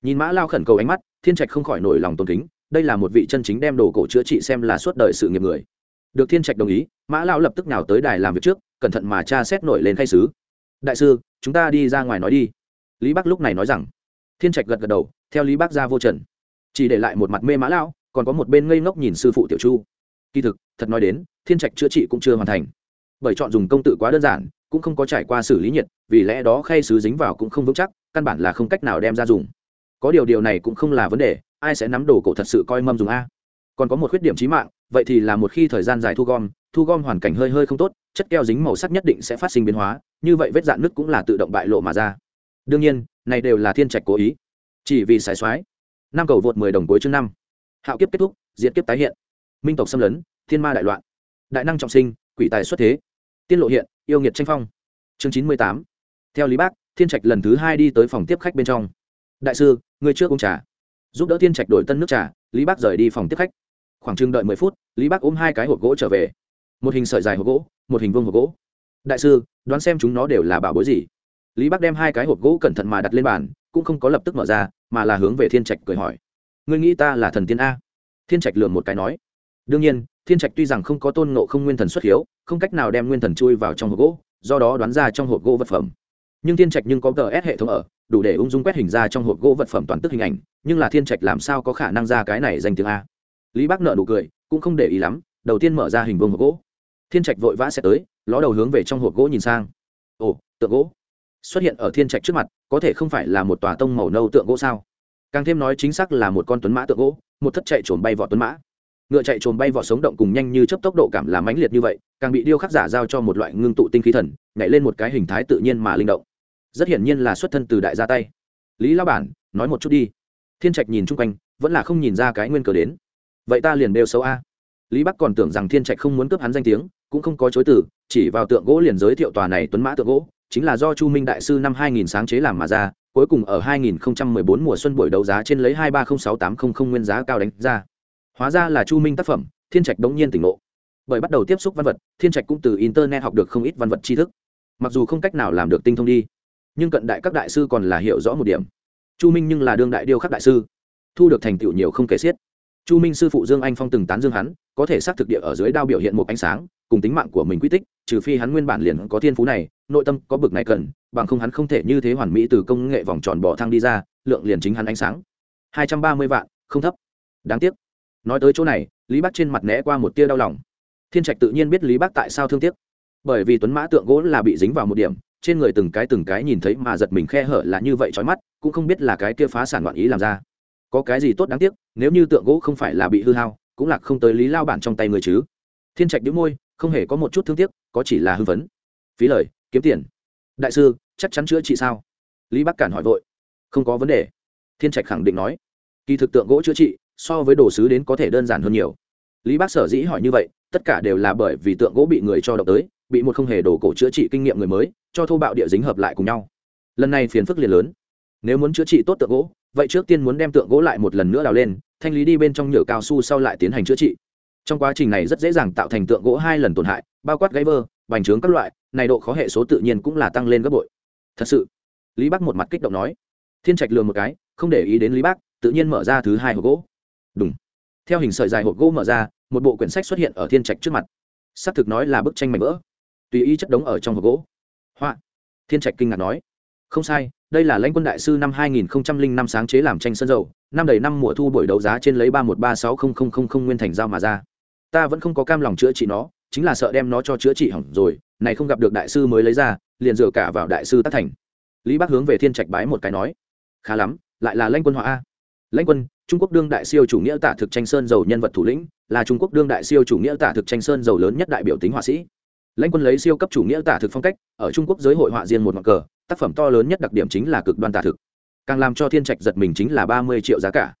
Nhìn mã lao khẩn cầu ánh mắt, thiên trạch không khỏi nổi lòng tôn kính. Đây là một vị chân chính đem đồ cổ chữa trị xem là suốt đời sự nghiệp người. Được thiên trạch đồng ý, mã lao lập tức nào tới đài làm việc trước, cẩn thận mà tra xét nổi lên khai sứ. Đại sư, chúng ta đi ra ngoài nói đi. Lý bắc lúc này nói rằng. Thiên trạch gật gật đầu, theo lý bắc ra vô trần chỉ để lại một mặt mê mã lao còn có một bên ngây ngốc nhìn sư phụ tiểu chu. Kỳ thực, thật nói đến, thiên trạch chữa trị cũng chưa hoàn thành. Bởi chọn dùng công tự quá đơn giản, cũng không có trải qua xử lý nhiệt, vì lẽ đó khay sứ dính vào cũng không vững chắc, căn bản là không cách nào đem ra dùng. Có điều điều này cũng không là vấn đề, ai sẽ nắm đồ cổ thật sự coi mâm dùng a? Còn có một khuyết điểm trí mạng, vậy thì là một khi thời gian dài thu gom thu gom hoàn cảnh hơi hơi không tốt, chất keo dính màu sắc nhất định sẽ phát sinh biến hóa, như vậy vết dạn nứt cũng là tự động bại lộ mà ra. Đương nhiên, này đều là thiên trạch cố ý. Chỉ vì xài xoái năm cầu vượt mười đồng cuối chương năm. Hạo kiếp kết thúc diễn kiếp tái hiện. Minh tộc xâm lấn, thiên ma đại loạn. Đại năng trọng sinh, quỷ tài xuất thế. Tiên lộ hiện, yêu nghiệt tranh phong. Chương chín mươi tám. Theo lý bác, thiên trạch lần thứ hai đi tới phòng tiếp khách bên trong. Đại sư người trước uống trà. Giúp đỡ thiên trạch đổi tân nước trà, lý bác rời đi phòng tiếp khách. Khoảng chừng đợi mười phút, lý bác ôm hai cái hộp gỗ trở về. Một hình sợi dài hộp gỗ, một hình vương hộp gỗ. Đại sư, đoán xem chúng nó đều là bảo bối gì? Lý bác đem hai cái hộp gỗ cẩn thận mà đặt lên bàn cũng không có lập tức mở ra, mà là hướng về thiên trạch cười hỏi. Ngươi nghĩ ta là thần tiên a? Thiên trạch lường một cái nói. Đương nhiên, thiên trạch tuy rằng không có tôn nộ không nguyên thần xuất hiếu, không cách nào đem nguyên thần chui vào trong hộp gỗ, do đó đoán ra trong hộp gỗ vật phẩm. Nhưng thiên trạch nhưng có gs hệ thống ở, đủ để ung dung quét hình ra trong hộp gỗ vật phẩm toàn tức hình ảnh, nhưng là thiên trạch làm sao có khả năng ra cái này danh tiếng a? Lý bác nợ nụ cười, cũng không để ý lắm, đầu tiên mở ra hình vương hộp gỗ. Thiên trạch vội vã sẽ tới, ló đầu hướng về trong hộp gỗ nhìn sang. Ồ, tượng gỗ xuất hiện ở thiên trạch trước mặt, có thể không phải là một tòa tông màu nâu tượng gỗ sao? Càng thêm nói chính xác là một con tuấn mã tượng gỗ, một thất chạy trồn bay vọt tuấn mã. Ngựa chạy trồn bay vọt sống động cùng nhanh như chấp tốc độ cảm là mãnh liệt như vậy, càng bị điêu khắc giả giao cho một loại ngưng tụ tinh khí thần, nhảy lên một cái hình thái tự nhiên mà linh động. Rất hiển nhiên là xuất thân từ đại gia tay. Lý lao bản, nói một chút đi. Thiên trạch nhìn chung quanh, vẫn là không nhìn ra cái nguyên cờ đến. Vậy ta liền đều xấu a. Lý bắc còn tưởng rằng thiên trạch không muốn cướp hắn danh tiếng, cũng không có chối từ, chỉ vào tượng gỗ liền giới thiệu tòa này tuấn mã tượng gỗ chính là do chu minh đại sư năm 2000 sáng chế làm mà ra, cuối cùng ở 2014 mùa xuân buổi đấu giá trên lấy 2306800 nguyên giá cao đánh ra. Hóa ra là chu minh tác phẩm, thiên trạch đống nhiên tỉnh ngộ. Bởi bắt đầu tiếp xúc văn vật, thiên trạch cũng từ internet học được không ít văn vật tri thức. Mặc dù không cách nào làm được tinh thông đi, nhưng cận đại các đại sư còn là hiểu rõ một điểm. Chu minh nhưng là đương đại điêu khắc đại sư, thu được thành tựu nhiều không kể xiết. Chu minh sư phụ dương anh phong từng tán dương hắn, có thể xác thực địa ở dưới đao biểu hiện một ánh sáng cùng tính mạng của mình quy tích, trừ phi hắn nguyên bản liền có thiên phú này, nội tâm có bực này cần, bằng không hắn không thể như thế hoàn mỹ từ công nghệ vòng tròn bỏ thang đi ra, lượng liền chính hắn ánh sáng. Hai trăm ba mươi vạn, không thấp. Đáng tiếc. Nói tới chỗ này, lý bắc trên mặt né qua một tia đau lòng. Thiên trạch tự nhiên biết lý bắc tại sao thương tiếc. Bởi vì tuấn mã tượng gỗ là bị dính vào một điểm, trên người từng cái từng cái nhìn thấy mà giật mình khe hở là như vậy trói mắt, cũng không biết là cái kia phá sản loạn ý làm ra. Có cái gì tốt đáng tiếc, nếu như tượng gỗ không phải là bị hư hao, cũng là không tới lý lao bản trong tay người chứ. Thiên trạch đĩu môi không hề có một chút thương tiếc, có chỉ là hư vấn phí lời, kiếm tiền. Đại sư, chắc chắn chữa trị sao? Lý bắc cản hỏi vội. Không có vấn đề. Thiên trạch khẳng định nói. Kỳ thực tượng gỗ chữa trị, so với đồ sứ đến có thể đơn giản hơn nhiều. Lý bác sở dĩ hỏi như vậy, tất cả đều là bởi vì tượng gỗ bị người cho độc tới, bị một không hề đồ cổ chữa trị kinh nghiệm người mới, cho thô bạo địa dính hợp lại cùng nhau. Lần này phiền phức liền lớn. Nếu muốn chữa trị tốt tượng gỗ, vậy trước tiên muốn đem tượng gỗ lại một lần nữa đào lên, thanh lý đi bên trong nhựa cao su sau lại tiến hành chữa trị trong quá trình này rất dễ dàng tạo thành tượng gỗ hai lần tổn hại, bao quát gáy vơ bành trướng các loại, này độ khó hệ số tự nhiên cũng là tăng lên gấp bội. Thật sự, lý bắc một mặt kích động nói. Thiên trạch lường một cái, không để ý đến lý bắc tự nhiên mở ra thứ hai hộp gỗ. Đúng theo hình sợi dài hộp gỗ mở ra, một bộ quyển sách xuất hiện ở thiên trạch trước mặt. Xác thực nói là bức tranh mảnh vỡ. Tùy ý chất đống ở trong hộp gỗ. Họa. Thiên trạch kinh ngạc nói. Không sai, đây là lãnh quân đại sư năm 2005 sáng chế làm tranh sơn dầu, năm đầy năm mùa thu buổi đấu giá trên lấy ba một ba sáu không không không không nguyên thành giao mà ra ta vẫn không có cam lòng chữa trị nó, chính là sợ đem nó cho chữa trị hỏng rồi, này không gặp được đại sư mới lấy ra, liền dựa cả vào đại sư tác thành. Lý bác hướng về thiên trạch bái một cái nói, khá lắm, lại là lãnh quân họa a. Lãnh quân, trung quốc đương đại siêu chủ nghĩa tả thực tranh sơn dầu nhân vật thủ lĩnh, là trung quốc đương đại siêu chủ nghĩa tả thực tranh sơn dầu lớn nhất đại biểu tính họa sĩ. Lãnh quân lấy siêu cấp chủ nghĩa tả thực phong cách, ở trung quốc giới hội họa riêng một ngọn cờ, tác phẩm to lớn nhất đặc điểm chính là cực đoan tả thực. Càng làm cho thiên trạch giật mình chính là ba mươi triệu giá cả.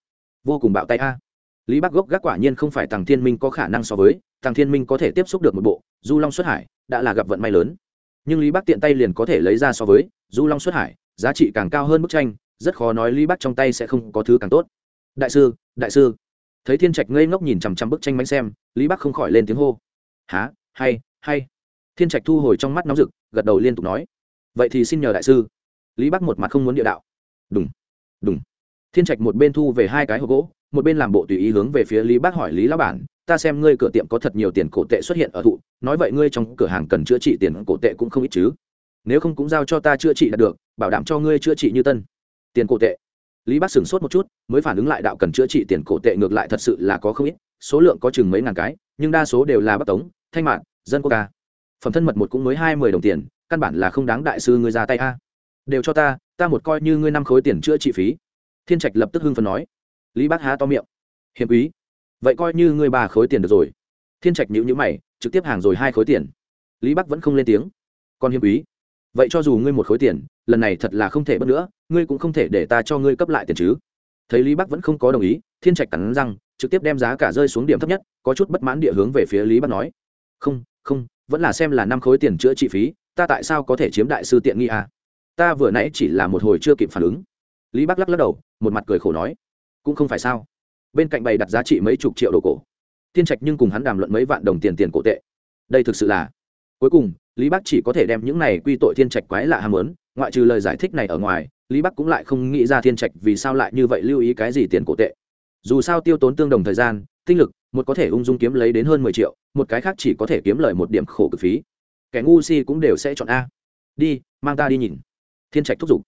Vô cùng bạo tay a lý bắc gốc gác quả nhiên không phải tàng thiên minh có khả năng so với tàng thiên minh có thể tiếp xúc được một bộ, du long xuất hải, đã là gặp vận may lớn. Nhưng lý bắc tiện tay liền có thể lấy ra so với, du long xuất hải, giá trị càng cao hơn bức tranh, rất khó nói lý bắc trong tay sẽ không có thứ càng tốt. Đại sư đại sư. Thấy thiên trạch ngây ngốc nhìn chằm chằm bức tranh bánh xem, lý bắc không khỏi lên tiếng hô. Há hay hay. Thiên trạch thu hồi trong mắt nóng rực, gật đầu liên tục nói. Vậy thì xin nhờ đại sư. Lý bắc một mặt không muốn địa đạo. Đúng đúng thiên trạch một bên thu về hai cái hộp gỗ một bên làm bộ tùy ý hướng về phía lý bác hỏi lý lão bản ta xem ngươi cửa tiệm có thật nhiều tiền cổ tệ xuất hiện ở thụ nói vậy ngươi trong cửa hàng cần chữa trị tiền cổ tệ cũng không ít chứ. Nếu không cũng giao cho ta chữa trị là được bảo đảm cho ngươi chữa trị như tân. Tiền cổ tệ? Lý bác sửng sốt một chút mới phản ứng lại đạo cần chữa trị tiền cổ tệ ngược lại thật sự là có không ít số lượng có chừng mấy ngàn cái nhưng đa số đều là bắc tống thanh mạng, dân quốc ca. Phẩm thân mật một cũng mới hai mươi đồng tiền căn bản là không đáng đại sư ngươi ra tay a. Đều cho ta ta một coi như ngươi năm khối tiền chữa trị phí. Thiên trạch lập tức hưng phần nói lý bác há to miệng. Hiểm quý. Vậy coi như ngươi ba khối tiền được rồi. Thiên trạch nhữ nhữ mày, trực tiếp hàng rồi hai khối tiền. Lý bắc vẫn không lên tiếng. Còn Hiểm quý. Vậy cho dù ngươi một khối tiền, lần này thật là không thể bất nữa, ngươi cũng không thể để ta cho ngươi cấp lại tiền chứ. Thấy lý bắc vẫn không có đồng ý, thiên trạch cắn răng, trực tiếp đem giá cả rơi xuống điểm thấp nhất, có chút bất mãn địa hướng về phía lý bắc nói. Không không, vẫn là xem là năm khối tiền chữa trị phí, ta tại sao có thể chiếm đại sư tiện nghi à? ta vừa nãy chỉ là một hồi chưa kịp phản ứng. Lý bắc lắc lắc đầu, một mặt cười khổ nói cũng không phải sao. Bên cạnh bày đặt giá trị mấy chục triệu đồ cổ, thiên trạch nhưng cùng hắn đàm luận mấy vạn đồng tiền tiền cổ tệ. Đây thực sự là cuối cùng, lý bắc chỉ có thể đem những này quy tội thiên trạch quái lạ ham muốn, ngoại trừ lời giải thích này ở ngoài, lý bắc cũng lại không nghĩ ra thiên trạch vì sao lại như vậy lưu ý cái gì tiền cổ tệ. Dù sao tiêu tốn tương đồng thời gian, tinh lực, một có thể ung dung kiếm lấy đến hơn mười triệu, một cái khác chỉ có thể kiếm lời một điểm khổ cực phí. Kẻ ngu si cũng đều sẽ chọn a. Đi, mang ta đi nhìn. Thiên trạch thúc giục.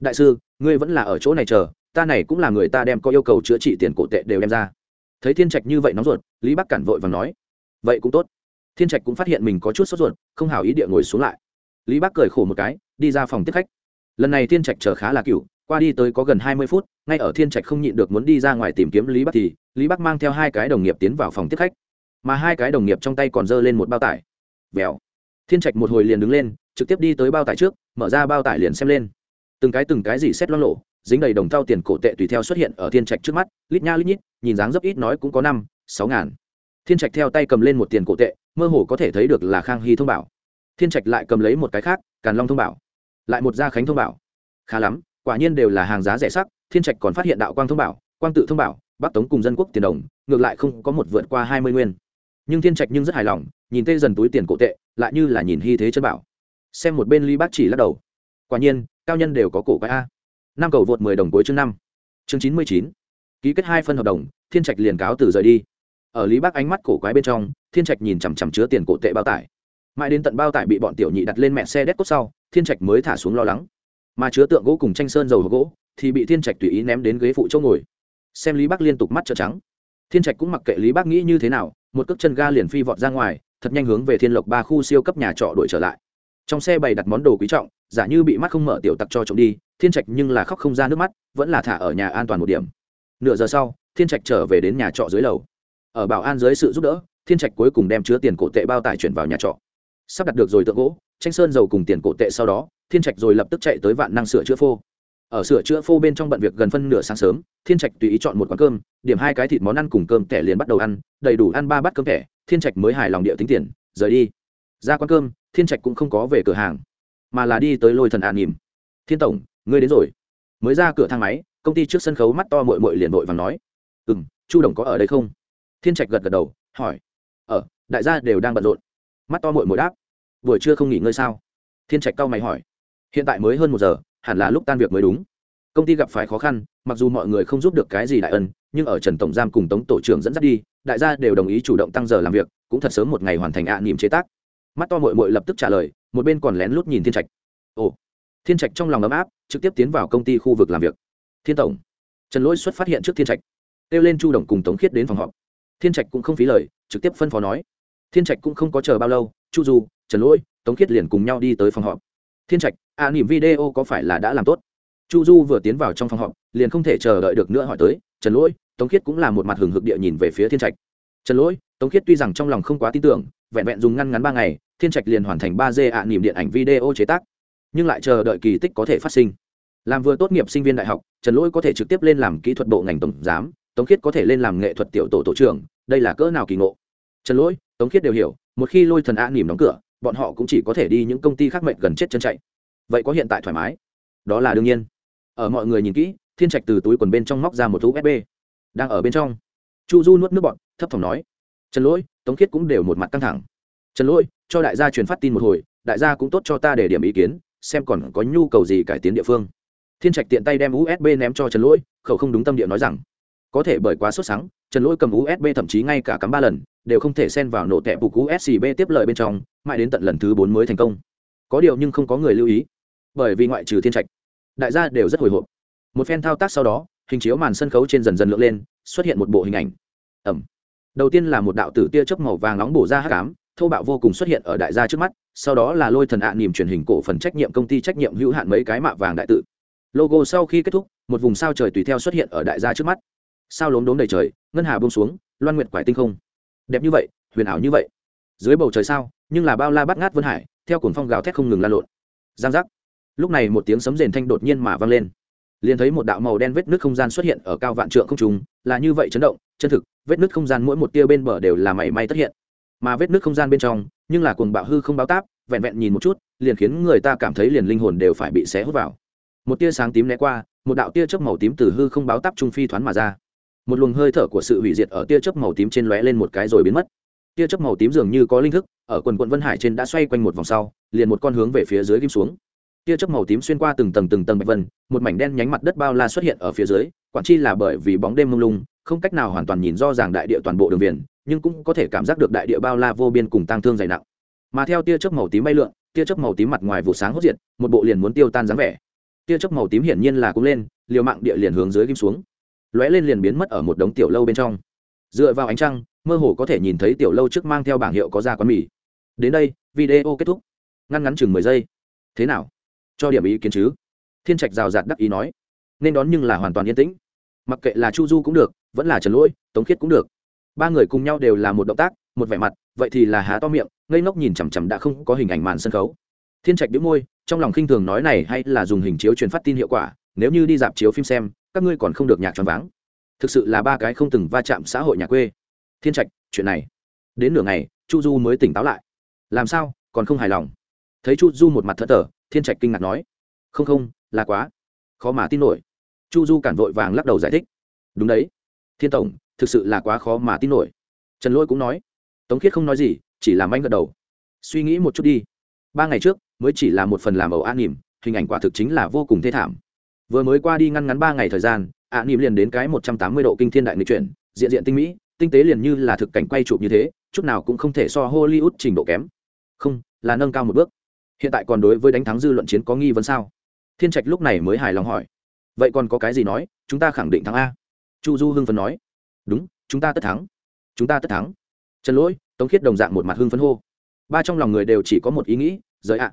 Đại sư, ngươi vẫn là ở chỗ này chờ ta này cũng là người ta đem có yêu cầu chữa trị tiền cổ tệ đều đem ra. Thấy thiên trạch như vậy nóng ruột, lý bắc cản vội và nói, vậy cũng tốt. Thiên trạch cũng phát hiện mình có chút sốt ruột, không hào ý địa ngồi xuống lại. Lý bắc cười khổ một cái, đi ra phòng tiếp khách. Lần này thiên trạch chờ khá là cựu, qua đi tới có gần hai mươi phút, ngay ở thiên trạch không nhịn được muốn đi ra ngoài tìm kiếm lý bắc thì, lý bắc mang theo hai cái đồng nghiệp tiến vào phòng tiếp khách. Mà hai cái đồng nghiệp trong tay còn giơ lên một bao tải. Vèo. Thiên trạch một hồi liền đứng lên, trực tiếp đi tới bao tải trước, mở ra bao tải liền xem lên. Từng cái từng cái gì xét lo lộ dính đầy đồng thau tiền cổ tệ tùy theo xuất hiện ở thiên trạch trước mắt, lít nha lít nhít, nhìn dáng dấp ít nói cũng có năm, sáu ngàn. Thiên trạch theo tay cầm lên một tiền cổ tệ, mơ hồ có thể thấy được là khang hy thông bảo. Thiên trạch lại cầm lấy một cái khác, càn long thông bảo. Lại một gia khánh thông bảo. Khá lắm, quả nhiên đều là hàng giá rẻ sắc, thiên trạch còn phát hiện đạo quang thông bảo, quang tự thông bảo, bắc tống cùng dân quốc tiền đồng, ngược lại không có một vượt qua hai mươi nguyên. Nhưng thiên trạch nhưng rất hài lòng, nhìn tê dần túi tiền cổ tệ, lại như là nhìn hy thế chân bảo. Xem một bên ly bác chỉ lắc đầu. Quả nhiên, cao nhân đều có cổ quái a năm cầu vượt mười đồng cuối chương năm. Chương chín mươi chín. Ký kết hai phân hợp đồng, thiên trạch liền cáo từ rời đi. Ở lý bác ánh mắt cổ quái bên trong, thiên trạch nhìn chằm chằm chứa tiền cổ tệ bao tải. Mãi đến tận bao tải bị bọn tiểu nhị đặt lên mẹ xe đét cốt sau, thiên trạch mới thả xuống lo lắng. Mà chứa tượng gỗ cùng tranh sơn dầu gỗ thì bị thiên trạch tùy ý ném đến ghế phụ chỗ ngồi. Xem lý bác liên tục mắt trợn trắng. Thiên trạch cũng mặc kệ lý bác nghĩ như thế nào, một cước chân ga liền phi vọt ra ngoài, thật nhanh hướng về thiên lộc ba khu siêu cấp nhà trọ đuổi trở lại. Trong xe bày đặt món đồ quý trọng giả như bị mắt không mở tiểu tặc cho trộm đi thiên trạch nhưng là khóc không ra nước mắt vẫn là thả ở nhà an toàn một điểm. Nửa giờ sau thiên trạch trở về đến nhà trọ dưới lầu. Ở bảo an dưới sự giúp đỡ thiên trạch cuối cùng đem chứa tiền cổ tệ bao tải chuyển vào nhà trọ. Sắp đặt được rồi tượng gỗ tranh sơn dầu cùng tiền cổ tệ sau đó thiên trạch rồi lập tức chạy tới vạn năng sửa chữa phô. Ở sửa chữa phô bên trong bận việc gần phân nửa sáng sớm thiên trạch tùy ý chọn một quán cơm điểm hai cái thịt món ăn cùng cơm tẻ liền bắt đầu ăn đầy đủ ăn ba bát cơm tẻ, thiên trạch mới hài lòng địa tính tiền rời đi. Ra quán cơm thiên trạch cũng không có về cửa hàng mà là đi tới lôi thần an nhìm thiên tổng, ngươi đến rồi. Mới ra cửa thang máy, công ty trước sân khấu mắt to mội mội liền vội và nói. Ừ m chu đồng có ở đây không? Thiên trạch gật gật đầu, hỏi. Ở, đại gia đều đang bận rộn. Mắt to mội mội đáp. Buổi trưa không nghỉ ngơi sao? Thiên trạch cau mày hỏi. Hiện tại mới hơn một giờ, hẳn là lúc tan việc mới đúng. Công ty gặp phải khó khăn, mặc dù mọi người không giúp được cái gì đại ân, nhưng ở trần tổng giam cùng tống tổ trưởng dẫn dắt đi, đại gia đều đồng ý chủ động tăng giờ làm việc, cũng thật sớm một ngày hoàn thành ạ à chế tác. Mắt to mội mội lập tức trả lời một bên còn lén lút nhìn thiên trạch. Ồ thiên trạch trong lòng ấm áp trực tiếp tiến vào công ty khu vực làm việc. Thiên tổng trần lỗi xuất phát hiện trước thiên trạch. Kêu lên chu đồng cùng tống khiết đến phòng họp. Thiên trạch cũng không phí lời trực tiếp phân phó nói. Thiên trạch cũng không có chờ bao lâu chu du trần lỗi tống khiết liền cùng nhau đi tới phòng họp. Thiên trạch à, nỉm video có phải là đã làm tốt? Chu du vừa tiến vào trong phòng họp liền không thể chờ đợi được nữa hỏi tới trần lỗi tống khiết cũng là một mặt hừng hực địa nhìn về phía thiên trạch. Trần lỗi tống khiết tuy rằng trong lòng không quá tin tưởng vẹn vẹn dùng ngăn ngắn ba ngày thiên trạch liền hoàn thành ba d ạ niềm điện ảnh video chế tác, nhưng lại chờ đợi kỳ tích có thể phát sinh. Làm vừa tốt nghiệp sinh viên đại học, trần lỗi có thể trực tiếp lên làm kỹ thuật bộ ngành tổng giám, tống khiết có thể lên làm nghệ thuật tiểu tổ tổ trưởng, đây là cỡ nào kỳ ngộ. Trần lỗi, tống khiết đều hiểu, một khi lôi thần ạ niềm đóng cửa, bọn họ cũng chỉ có thể đi những công ty khác mệnh gần chết chân chạy. Vậy có hiện tại thoải mái? Đó là đương nhiên. Ở mọi người nhìn kỹ, thiên trạch từ túi quần bên trong móc ra một thú usb đang ở bên trong. Chu du nuốt nước bọn thấp thỏm nói. Trần lỗi, tống khiết cũng đều một mặt căng thẳng trần lỗi, cho đại gia truyền phát tin một hồi, đại gia cũng tốt cho ta để điểm ý kiến, xem còn có nhu cầu gì cải tiến địa phương. Thiên trạch tiện tay đem usb ném cho trần lỗi, khẩu không đúng tâm địa nói rằng, có thể bởi quá sốt sáng, trần lỗi cầm usb thậm chí ngay cả cắm ba lần, đều không thể xen vào nổ tẹp bục usb tiếp lợi bên trong, mãi đến tận lần thứ bốn mới thành công. Có điều nhưng không có người lưu ý, bởi vì ngoại trừ thiên trạch, đại gia đều rất hồi hộp. Một phen thao tác sau đó, hình chiếu màn sân khấu trên dần dần lượn lên, xuất hiện một bộ hình ảnh. Ẩm. Đầu tiên là một đạo tử tia chớp màu vàng nóng bổ ra hát cám thô bạo vô cùng xuất hiện ở đại gia trước mắt, sau đó là lôi thần ạ à nỉm truyền hình cổ phần trách nhiệm công ty trách nhiệm hữu hạn mấy cái mạ vàng đại tự. Logo sau khi kết thúc, một vùng sao trời tùy theo xuất hiện ở đại gia trước mắt. Sao lốm đốm đầy trời, ngân hà bông xuống, loan nguyệt quải tinh không. Đẹp như vậy, huyền ảo như vậy. Dưới bầu trời sao, nhưng là bao la bắt ngát vân hải, theo cuồng phong gào thét không ngừng lan lộn. Giang giác. Lúc này một tiếng sấm rền thanh đột nhiên mà vang lên. Liền thấy một đạo màu đen vết nước không gian xuất hiện ở cao vạn trượng không trùng là như vậy chấn động, chân thực, vết nước không gian mỗi một tia bên bờ đều là mảy may tất hiện mà vết nước không gian bên trong, nhưng là cuồng bạo hư không báo táp, vẹn vẹn nhìn một chút, liền khiến người ta cảm thấy liền linh hồn đều phải bị xé hút vào. Một tia sáng tím né qua, một đạo tia chớp màu tím từ hư không báo táp trung phi thoáng mà ra. Một luồng hơi thở của sự hủy diệt ở tia chớp màu tím trên lóe lên một cái rồi biến mất. Tia chớp màu tím dường như có linh thức, ở quần quận vân hải trên đã xoay quanh một vòng sau, liền một con hướng về phía dưới kim xuống. Tia chớp màu tím xuyên qua từng tầng từng tầng bạch vân, một mảnh đen nhánh mặt đất bao la xuất hiện ở phía dưới, quản chi là bởi vì bóng đêm mông lung không cách nào hoàn toàn nhìn rõ ràng đại địa toàn bộ đường viền, nhưng cũng có thể cảm giác được đại địa bao la vô biên cùng tăng thương dày nặng. Mà theo tia chớp màu tím bay lượn, tia chớp màu tím mặt ngoài vụ sáng hốt diệt, một bộ liền muốn tiêu tan dáng vẻ. Tia chớp màu tím hiển nhiên là cũng lên, liều mạng địa liền hướng dưới kim xuống. Lóe lên liền biến mất ở một đống tiểu lâu bên trong. Dựa vào ánh trăng, mơ hồ có thể nhìn thấy tiểu lâu trước mang theo bảng hiệu có ra quán mì. Đến đây, video kết thúc. Ngăn ngắn chừng mười giây. Thế nào? Cho điểm ý kiến chứ? Thiên trạch rào rạt đắc ý nói. Nên đón nhưng là hoàn toàn yên tĩnh. Mặc kệ là chu du cũng được vẫn là trần lỗi, tống khiết cũng được. Ba người cùng nhau đều là một động tác, một vẻ mặt, vậy thì là há to miệng, ngây ngốc nhìn chằm chằm đã không có hình ảnh màn sân khấu. Thiên trạch đĩu môi, trong lòng khinh thường nói này hay là dùng hình chiếu truyền phát tin hiệu quả, nếu như đi dạp chiếu phim xem, các ngươi còn không được nhạc tròn váng. Thực sự là ba cái không từng va chạm xã hội nhà quê. Thiên trạch, chuyện này. Đến nửa ngày, chu du mới tỉnh táo lại. Làm sao, còn không hài lòng? Thấy chu du một mặt thất tờ thiên trạch kinh ngạc nói. Không không, là quá. Khó mà tin nổi. Chu du cản vội vàng lắc đầu giải thích. Đúng đấy thiên tổng, thực sự là quá khó mà tin nổi. Trần lỗi cũng nói. Tống khiết không nói gì, chỉ làm anh gật đầu. Suy nghĩ một chút đi. Ba ngày trước, mới chỉ là một phần làm ẩu an nỉm hình ảnh quả thực chính là vô cùng thê thảm. Vừa mới qua đi ngăn ngắn ba ngày thời gian ạ nỉm liền đến cái một trăm tám mươi độ kinh thiên đại nghịch chuyển, diện diện tinh mỹ, tinh tế liền như là thực cảnh quay chụp như thế, chút nào cũng không thể so hollywood trình độ kém. Không, là nâng cao một bước. Hiện tại còn đối với đánh thắng dư luận chiến có nghi vấn sao? Thiên trạch lúc này mới hài lòng hỏi. Vậy còn có cái gì nói? Chúng ta khẳng định thắng a chu du hưng phấn nói. Đúng, chúng ta tất thắng. Chúng ta tất thắng. Trần lỗi, tống khiết đồng dạng một mặt hưng phấn hô. Ba trong lòng người đều chỉ có một ý nghĩ giới ạ.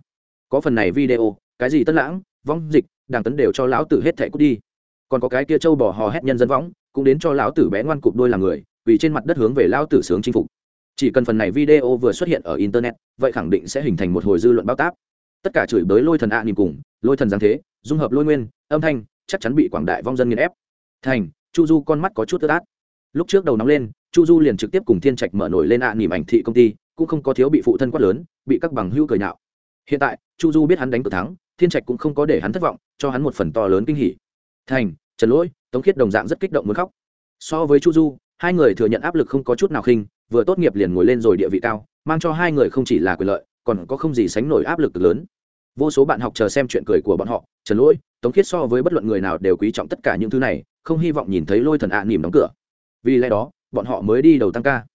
Có phần này video, cái gì tất lãng, vong dịch đàng tấn đều cho lão tử hết thẻ cút đi. Còn có cái kia trâu bỏ hò hét nhân dân võng, cũng đến cho lão tử bé ngoan cụp đôi làm người, vì trên mặt đất hướng về lão tử sướng chinh phục. Chỉ cần phần này video vừa xuất hiện ở internet, vậy khẳng định sẽ hình thành một hồi dư luận bao táp. Tất cả chửi bới lôi thần ạ à nhìn cùng, lôi thần giáng thế, dung hợp lôi nguyên, âm thanh, chắc chắn bị quảng đại vong dân nghiền ép. Thành chu du con mắt có chút tức át. Lúc trước đầu nóng lên, chu du liền trực tiếp cùng thiên trạch mở nổi lên ạ à nỉm ảnh thị công ty, cũng không có thiếu bị phụ thân quát lớn, bị các bằng hữu cười nhạo. Hiện tại, chu du biết hắn đánh cược thắng, thiên trạch cũng không có để hắn thất vọng, cho hắn một phần to lớn kinh hỉ. Thành, trần lỗi, tống khiết đồng dạng rất kích động muốn khóc. So với chu du, hai người thừa nhận áp lực không có chút nào khinh, vừa tốt nghiệp liền ngồi lên rồi địa vị cao, mang cho hai người không chỉ là quyền lợi, còn có không gì sánh nổi áp lực lớn. Vô số bạn học chờ xem chuyện cười của bọn họ, trần lỗi tống khiết so với bất luận người nào đều quý trọng tất cả những thứ này, không hy vọng nhìn thấy lôi thần ạ à nỉm đóng cửa. Vì lẽ đó, bọn họ mới đi đầu tăng ca.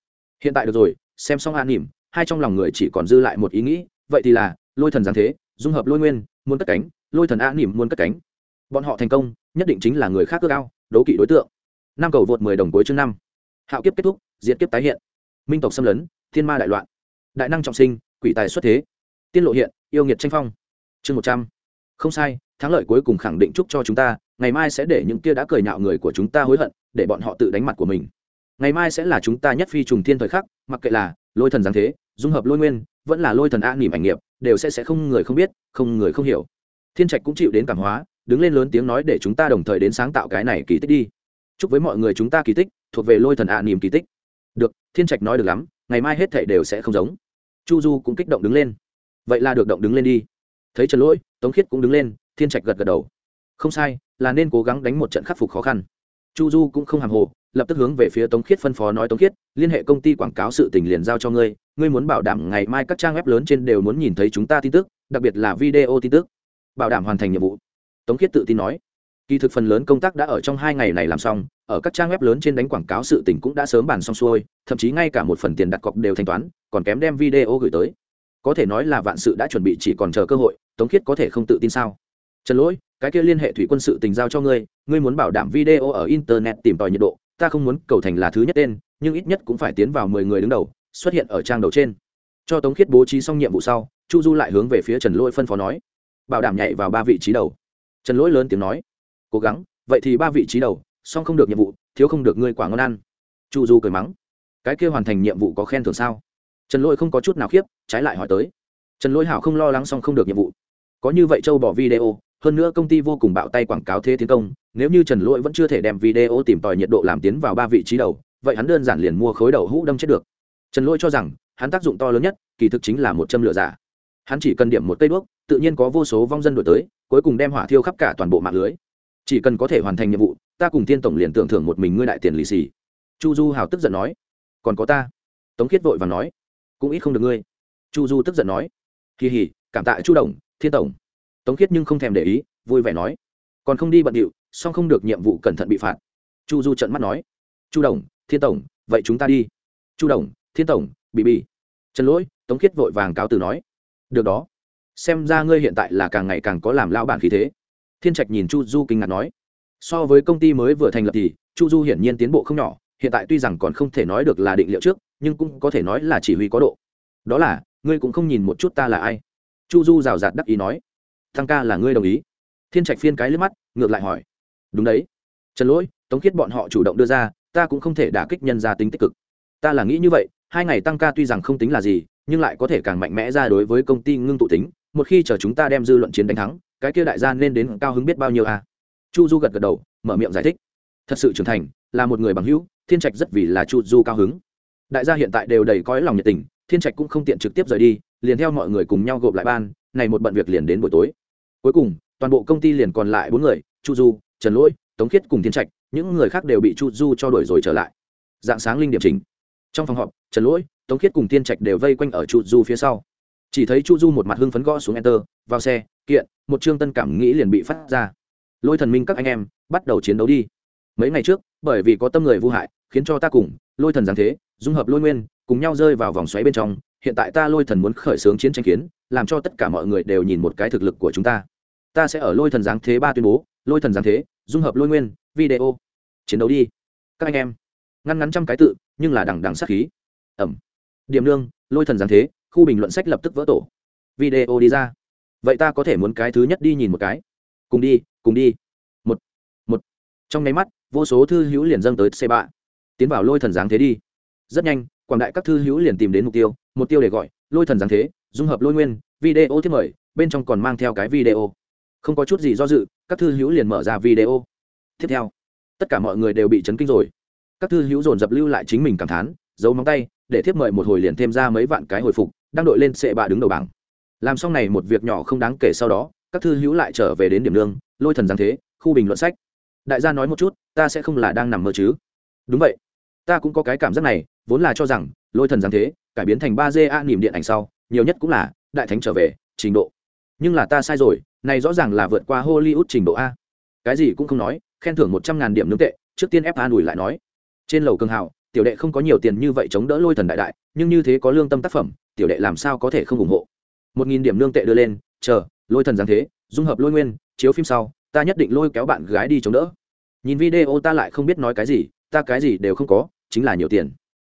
Hiện tại được rồi, xem xong ạ à nỉm, hai trong lòng người chỉ còn dư lại một ý nghĩ, vậy thì là, lôi thần giáng thế, dung hợp lôi nguyên, muốn cất cánh, lôi thần ạ nỉm muốn cất cánh. Bọn họ thành công, nhất định chính là người khác ước ao, đấu kỵ đối tượng. Năm cầu vượt mười đồng cuối chương năm. Hạo kiếp kết thúc diễn kiếp tái hiện. Minh tộc xâm lấn, thiên ma đại loạn. Đại năng trọng sinh, quỷ tài xuất thế. Tiên lộ hiện, yêu nghiệt tranh phong. Chương một trăm không sai, thắng lợi cuối cùng khẳng định chúc cho chúng ta, ngày mai sẽ để những kia đã cười nhạo người của chúng ta hối hận, để bọn họ tự đánh mặt của mình. Ngày mai sẽ là chúng ta nhất phi trùng thiên thời khắc, mặc kệ là lôi thần giáng thế, dung hợp lôi nguyên, vẫn là lôi thần a nghỉ ảnh nghiệp, đều sẽ sẽ không người không biết, không người không hiểu. Thiên trạch cũng chịu đến cảm hóa, đứng lên lớn tiếng nói để chúng ta đồng thời đến sáng tạo cái này kỳ tích đi. Chúc với mọi người chúng ta kỳ tích, thuộc về lôi thần a niềm kỳ tích. Được, thiên trạch nói được lắm, ngày mai hết thảy đều sẽ không giống. Chu du cũng kích động đứng lên. Vậy là được động đứng lên đi thấy trần lỗi, tống khiết cũng đứng lên, thiên trạch gật gật đầu. Không sai, là nên cố gắng đánh một trận khắc phục khó khăn. Chu du cũng không hàm hồ, lập tức hướng về phía tống khiết phân phó nói, tống khiết, liên hệ công ty quảng cáo sự tình liền giao cho ngươi ngươi muốn bảo đảm ngày mai các trang web lớn trên đều muốn nhìn thấy chúng ta tin tức, đặc biệt là video tin tức. Bảo đảm hoàn thành nhiệm vụ. Tống khiết tự tin nói. Kỳ thực phần lớn công tác đã ở trong hai ngày này làm xong, ở các trang web lớn trên đánh quảng cáo sự tình cũng đã sớm bàn xong xuôi, thậm chí ngay cả một phần tiền đặt cọc đều thanh toán, còn kém đem video gửi tới có thể nói là vạn sự đã chuẩn bị chỉ còn chờ cơ hội, tống khiết có thể không tự tin sao? Trần lỗi, cái kia liên hệ thủy quân sự tình giao cho ngươi ngươi muốn bảo đảm video ở internet tìm tòi nhiệt độ, ta không muốn cầu thành là thứ nhất tên, nhưng ít nhất cũng phải tiến vào mười người đứng đầu, xuất hiện ở trang đầu trên. Cho tống khiết bố trí xong nhiệm vụ sau, chu du lại hướng về phía trần lỗi phân phó nói, bảo đảm nhảy vào ba vị trí đầu. Trần lỗi lớn tiếng nói, cố gắng, vậy thì ba vị trí đầu song không được nhiệm vụ, thiếu không được ngươi quả ngon ăn. Chu du cười mắng, cái kia hoàn thành nhiệm vụ có khen thưởng sao? Trần lỗi không có chút nào khiếp, trái lại hỏi tới. Trần lỗi hảo không lo lắng song không được nhiệm vụ. Có như vậy châu bỏ video, hơn nữa công ty vô cùng bạo tay quảng cáo thế tiến công, nếu như trần lỗi vẫn chưa thể đem video tìm tòi nhiệt độ làm tiến vào ba vị trí đầu, vậy hắn đơn giản liền mua khối đầu hũ đâm chết được. Trần lỗi cho rằng, hắn tác dụng to lớn nhất, kỳ thực chính là một châm lửa giả. Hắn chỉ cần điểm một cây đuốc, tự nhiên có vô số vong dân đổi tới, cuối cùng đem hỏa thiêu khắp cả toàn bộ mạng lưới. Chỉ cần có thể hoàn thành nhiệm vụ, ta cùng tiên tổng liền tưởng thưởng một mình ngươi đại tiền lì xì. Chu du hào tức giận nói, còn có ta? Tống khiết vội và nói cũng ít không được ngươi. Chu du tức giận nói. Kỳ hỉ, cảm tạ chu đồng, thiên tổng. Tống khiết nhưng không thèm để ý, vui vẻ nói. Còn không đi bận điệu, song không được nhiệm vụ cẩn thận bị phạt. Chu du trận mắt nói. Chu đồng, thiên tổng, vậy chúng ta đi. Chu đồng, thiên tổng, bị bị. Trần lỗi, tống khiết vội vàng cáo từ nói. Được đó. Xem ra ngươi hiện tại là càng ngày càng có làm lao bản khí thế. Thiên trạch nhìn chu du kinh ngạc nói. So với công ty mới vừa thành lập thì, chu du hiển nhiên tiến bộ không nhỏ, hiện tại tuy rằng còn không thể nói được là định liệu trước nhưng cũng có thể nói là chỉ huy có độ. Đó là, ngươi cũng không nhìn một chút ta là ai. Chu du rào rạt đắc ý nói. Thăng ca là ngươi đồng ý. Thiên trạch phiên cái lướt mắt, ngược lại hỏi. Đúng đấy. Trần lỗi, tống khiết bọn họ chủ động đưa ra, ta cũng không thể đả kích nhân ra tính tích cực. Ta là nghĩ như vậy, hai ngày tăng ca tuy rằng không tính là gì, nhưng lại có thể càng mạnh mẽ ra đối với công ty ngưng tụ tính, một khi chờ chúng ta đem dư luận chiến đánh thắng, cái kia đại gia nên đến cao hứng biết bao nhiêu à? Chu du gật gật đầu, mở miệng giải thích. Thật sự trưởng thành, là một người bằng hữu, thiên trạch rất vì là chu du cao hứng đại gia hiện tại đều đầy cõi lòng nhiệt tình, thiên trạch cũng không tiện trực tiếp rời đi, liền theo mọi người cùng nhau gộp lại ban, này một bận việc liền đến buổi tối. Cuối cùng, toàn bộ công ty liền còn lại bốn người, chu du, trần lỗi, tống khiết cùng thiên trạch, những người khác đều bị chu du cho đổi rồi trở lại. Dạng sáng linh điểm chính. Trong phòng họp, trần lỗi, tống khiết cùng thiên trạch đều vây quanh ở chu du phía sau. Chỉ thấy chu du một mặt hưng phấn gõ xuống enter, vào xe, kiện, một chương tân cảm nghĩ liền bị phát ra. Lôi thần minh các anh em, bắt đầu chiến đấu đi. Mấy ngày trước, bởi vì có tâm người vô hại, khiến cho ta cùng lôi thần giáng thế dung hợp lôi nguyên cùng nhau rơi vào vòng xoáy bên trong hiện tại ta lôi thần muốn khởi xướng chiến tranh kiến làm cho tất cả mọi người đều nhìn một cái thực lực của chúng ta. Ta sẽ ở lôi thần giáng thế ba tuyên bố lôi thần giáng thế dung hợp lôi nguyên video. Chiến đấu đi. Các anh em ngăn ngắn trăm cái tự nhưng là đằng đằng sát khí. Ẩm. Điểm lương, lôi thần giáng thế khu bình luận sách lập tức vỡ tổ. Video đi ra. Vậy ta có thể muốn cái thứ nhất đi nhìn một cái. Cùng đi cùng đi. Một một. Trong nháy mắt vô số thư hữu liền dâng tới xe bạ tiến vào lôi thần giáng thế đi rất nhanh, quảng đại các thư hữu liền tìm đến mục tiêu mục tiêu để gọi, lôi thần giáng thế, dung hợp lôi nguyên, video thiết mời, bên trong còn mang theo cái video. Không có chút gì do dự, các thư hữu liền mở ra video. Tiếp theo, tất cả mọi người đều bị chấn kinh rồi. Các thư hữu dồn dập lưu lại chính mình cảm thán, giấu móng tay, để thiếp mời một hồi liền thêm ra mấy vạn cái hồi phục, đang đội lên sệ bạ đứng đầu bảng. Làm xong này một việc nhỏ không đáng kể sau đó, các thư hữu lại trở về đến điểm lương, lôi thần giáng thế, khu bình luận sách. Đại gia nói một chút, ta sẽ không là đang nằm mơ chứ. Đúng vậy, ta cũng có cái cảm giác này vốn là cho rằng, lôi thần giáng thế, cải biến thành ba d a nỉm điện ảnh sau, nhiều nhất cũng là đại thánh trở về, trình độ. Nhưng là ta sai rồi, này rõ ràng là vượt qua hollywood trình độ a. Cái gì cũng không nói, khen thưởng một trăm ngàn điểm nương tệ, trước tiên ép an ủi lại nói. Trên lầu cường hào, tiểu đệ không có nhiều tiền như vậy chống đỡ lôi thần đại đại, nhưng như thế có lương tâm tác phẩm, tiểu đệ làm sao có thể không ủng hộ? Một nghìn điểm nương tệ đưa lên, chờ, lôi thần giáng thế, dung hợp lôi nguyên, chiếu phim sau, ta nhất định lôi kéo bạn gái đi chống đỡ. Nhìn video ta lại không biết nói cái gì, ta cái gì đều không có, chính là nhiều tiền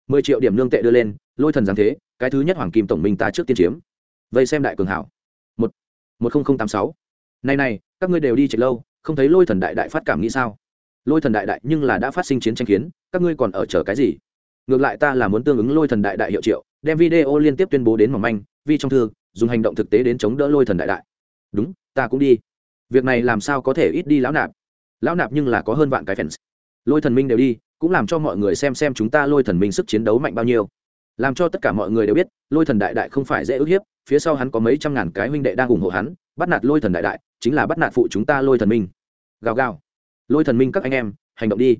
mười triệu điểm lương tệ đưa lên, lôi thần giáng thế, cái thứ nhất hoàng kim tổng minh ta trước tiên chiếm. Vây xem đại cường hảo. Một một nghìn tám sáu. Này này, các ngươi đều đi chạy lâu, không thấy lôi thần đại đại phát cảm nghĩ sao? Lôi thần đại đại nhưng là đã phát sinh chiến tranh kiến, các ngươi còn ở chờ cái gì? Ngược lại ta là muốn tương ứng lôi thần đại đại hiệu triệu, đem video liên tiếp tuyên bố đến mỏng manh vi trong thư, dùng hành động thực tế đến chống đỡ lôi thần đại đại. Đúng, ta cũng đi. Việc này làm sao có thể ít đi lão nạp? Lão nạp nhưng là có hơn vạn cái fans. Lôi thần minh đều đi cũng làm cho mọi người xem xem chúng ta lôi thần minh sức chiến đấu mạnh bao nhiêu. Làm cho tất cả mọi người đều biết, lôi thần đại đại không phải dễ ức hiếp, phía sau hắn có mấy trăm ngàn cái huynh đệ đang ủng hộ hắn, bắt nạt lôi thần đại đại, chính là bắt nạt phụ chúng ta lôi thần minh. Gào gào. Lôi thần minh các anh em, hành động đi.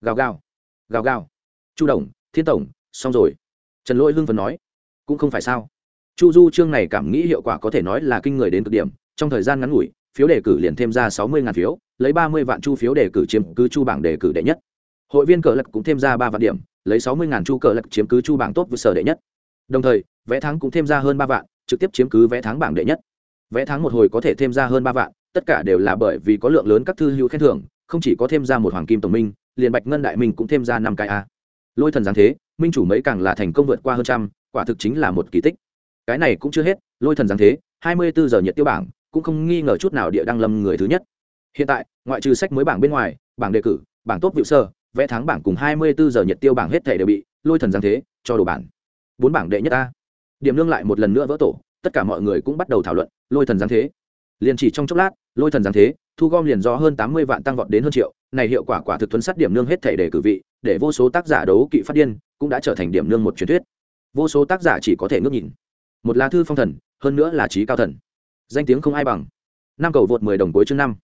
Gào gào. Gào gào. Chu đồng, thiên tổng, xong rồi. Trần lỗi hưng phần nói. Cũng không phải sao. Chu du chương này cảm nghĩ hiệu quả có thể nói là kinh người đến cực điểm, trong thời gian ngắn ngủi, phiếu đề cử liền thêm ra sáu mươi ngàn phiếu, lấy ba mươi vạn chu phiếu đề cử chiếm cứ chu bảng đề cử đệ nhất hội viên cờ lật cũng thêm ra ba vạn điểm, lấy sáu mươi ngàn chu cờ lật chiếm cứ chu bảng tốt vừa sở đệ nhất. Đồng thời, vé thắng cũng thêm ra hơn ba vạn, trực tiếp chiếm cứ vé thắng bảng đệ nhất. Vé thắng một hồi có thể thêm ra hơn ba vạn, tất cả đều là bởi vì có lượng lớn các thư hữu khen thưởng, không chỉ có thêm ra một hoàng kim tổng minh, liền bạch ngân đại minh cũng thêm ra năm cái a. Lôi thần giáng thế, minh chủ mấy càng là thành công vượt qua hơn trăm, quả thực chính là một kỳ tích. Cái này cũng chưa hết, lôi thần giáng thế, hai mươi bốn giờ nhiệt tiêu bảng, cũng không nghi ngờ chút nào địa đăng lâm người thứ nhất. Hiện tại, ngoại trừ sách mới bảng bên ngoài, bảng đề cử, bảng tốt vịu sơ vẽ thắng bảng cùng hai mươi bốn giờ nhiệt tiêu bảng hết thể đều bị lôi thần giáng thế, cho đồ bản. Bốn bảng đệ nhất a. Điểm lương lại một lần nữa vỡ tổ, tất cả mọi người cũng bắt đầu thảo luận, lôi thần giáng thế. Liền chỉ trong chốc lát, lôi thần giáng thế, thu gom liền do hơn tám mươi vạn tăng vọt đến hơn triệu. Này hiệu quả quả thực thuấn sát điểm lương hết thể để cử vị, để vô số tác giả đấu kỵ phát điên, cũng đã trở thành điểm lương một truyền thuyết. Vô số tác giả chỉ có thể ngước nhìn. Một lá thư phong thần, hơn nữa là trí cao thần. Danh tiếng không ai bằng. Năm cầu vượt mười đồng cuối chương năm.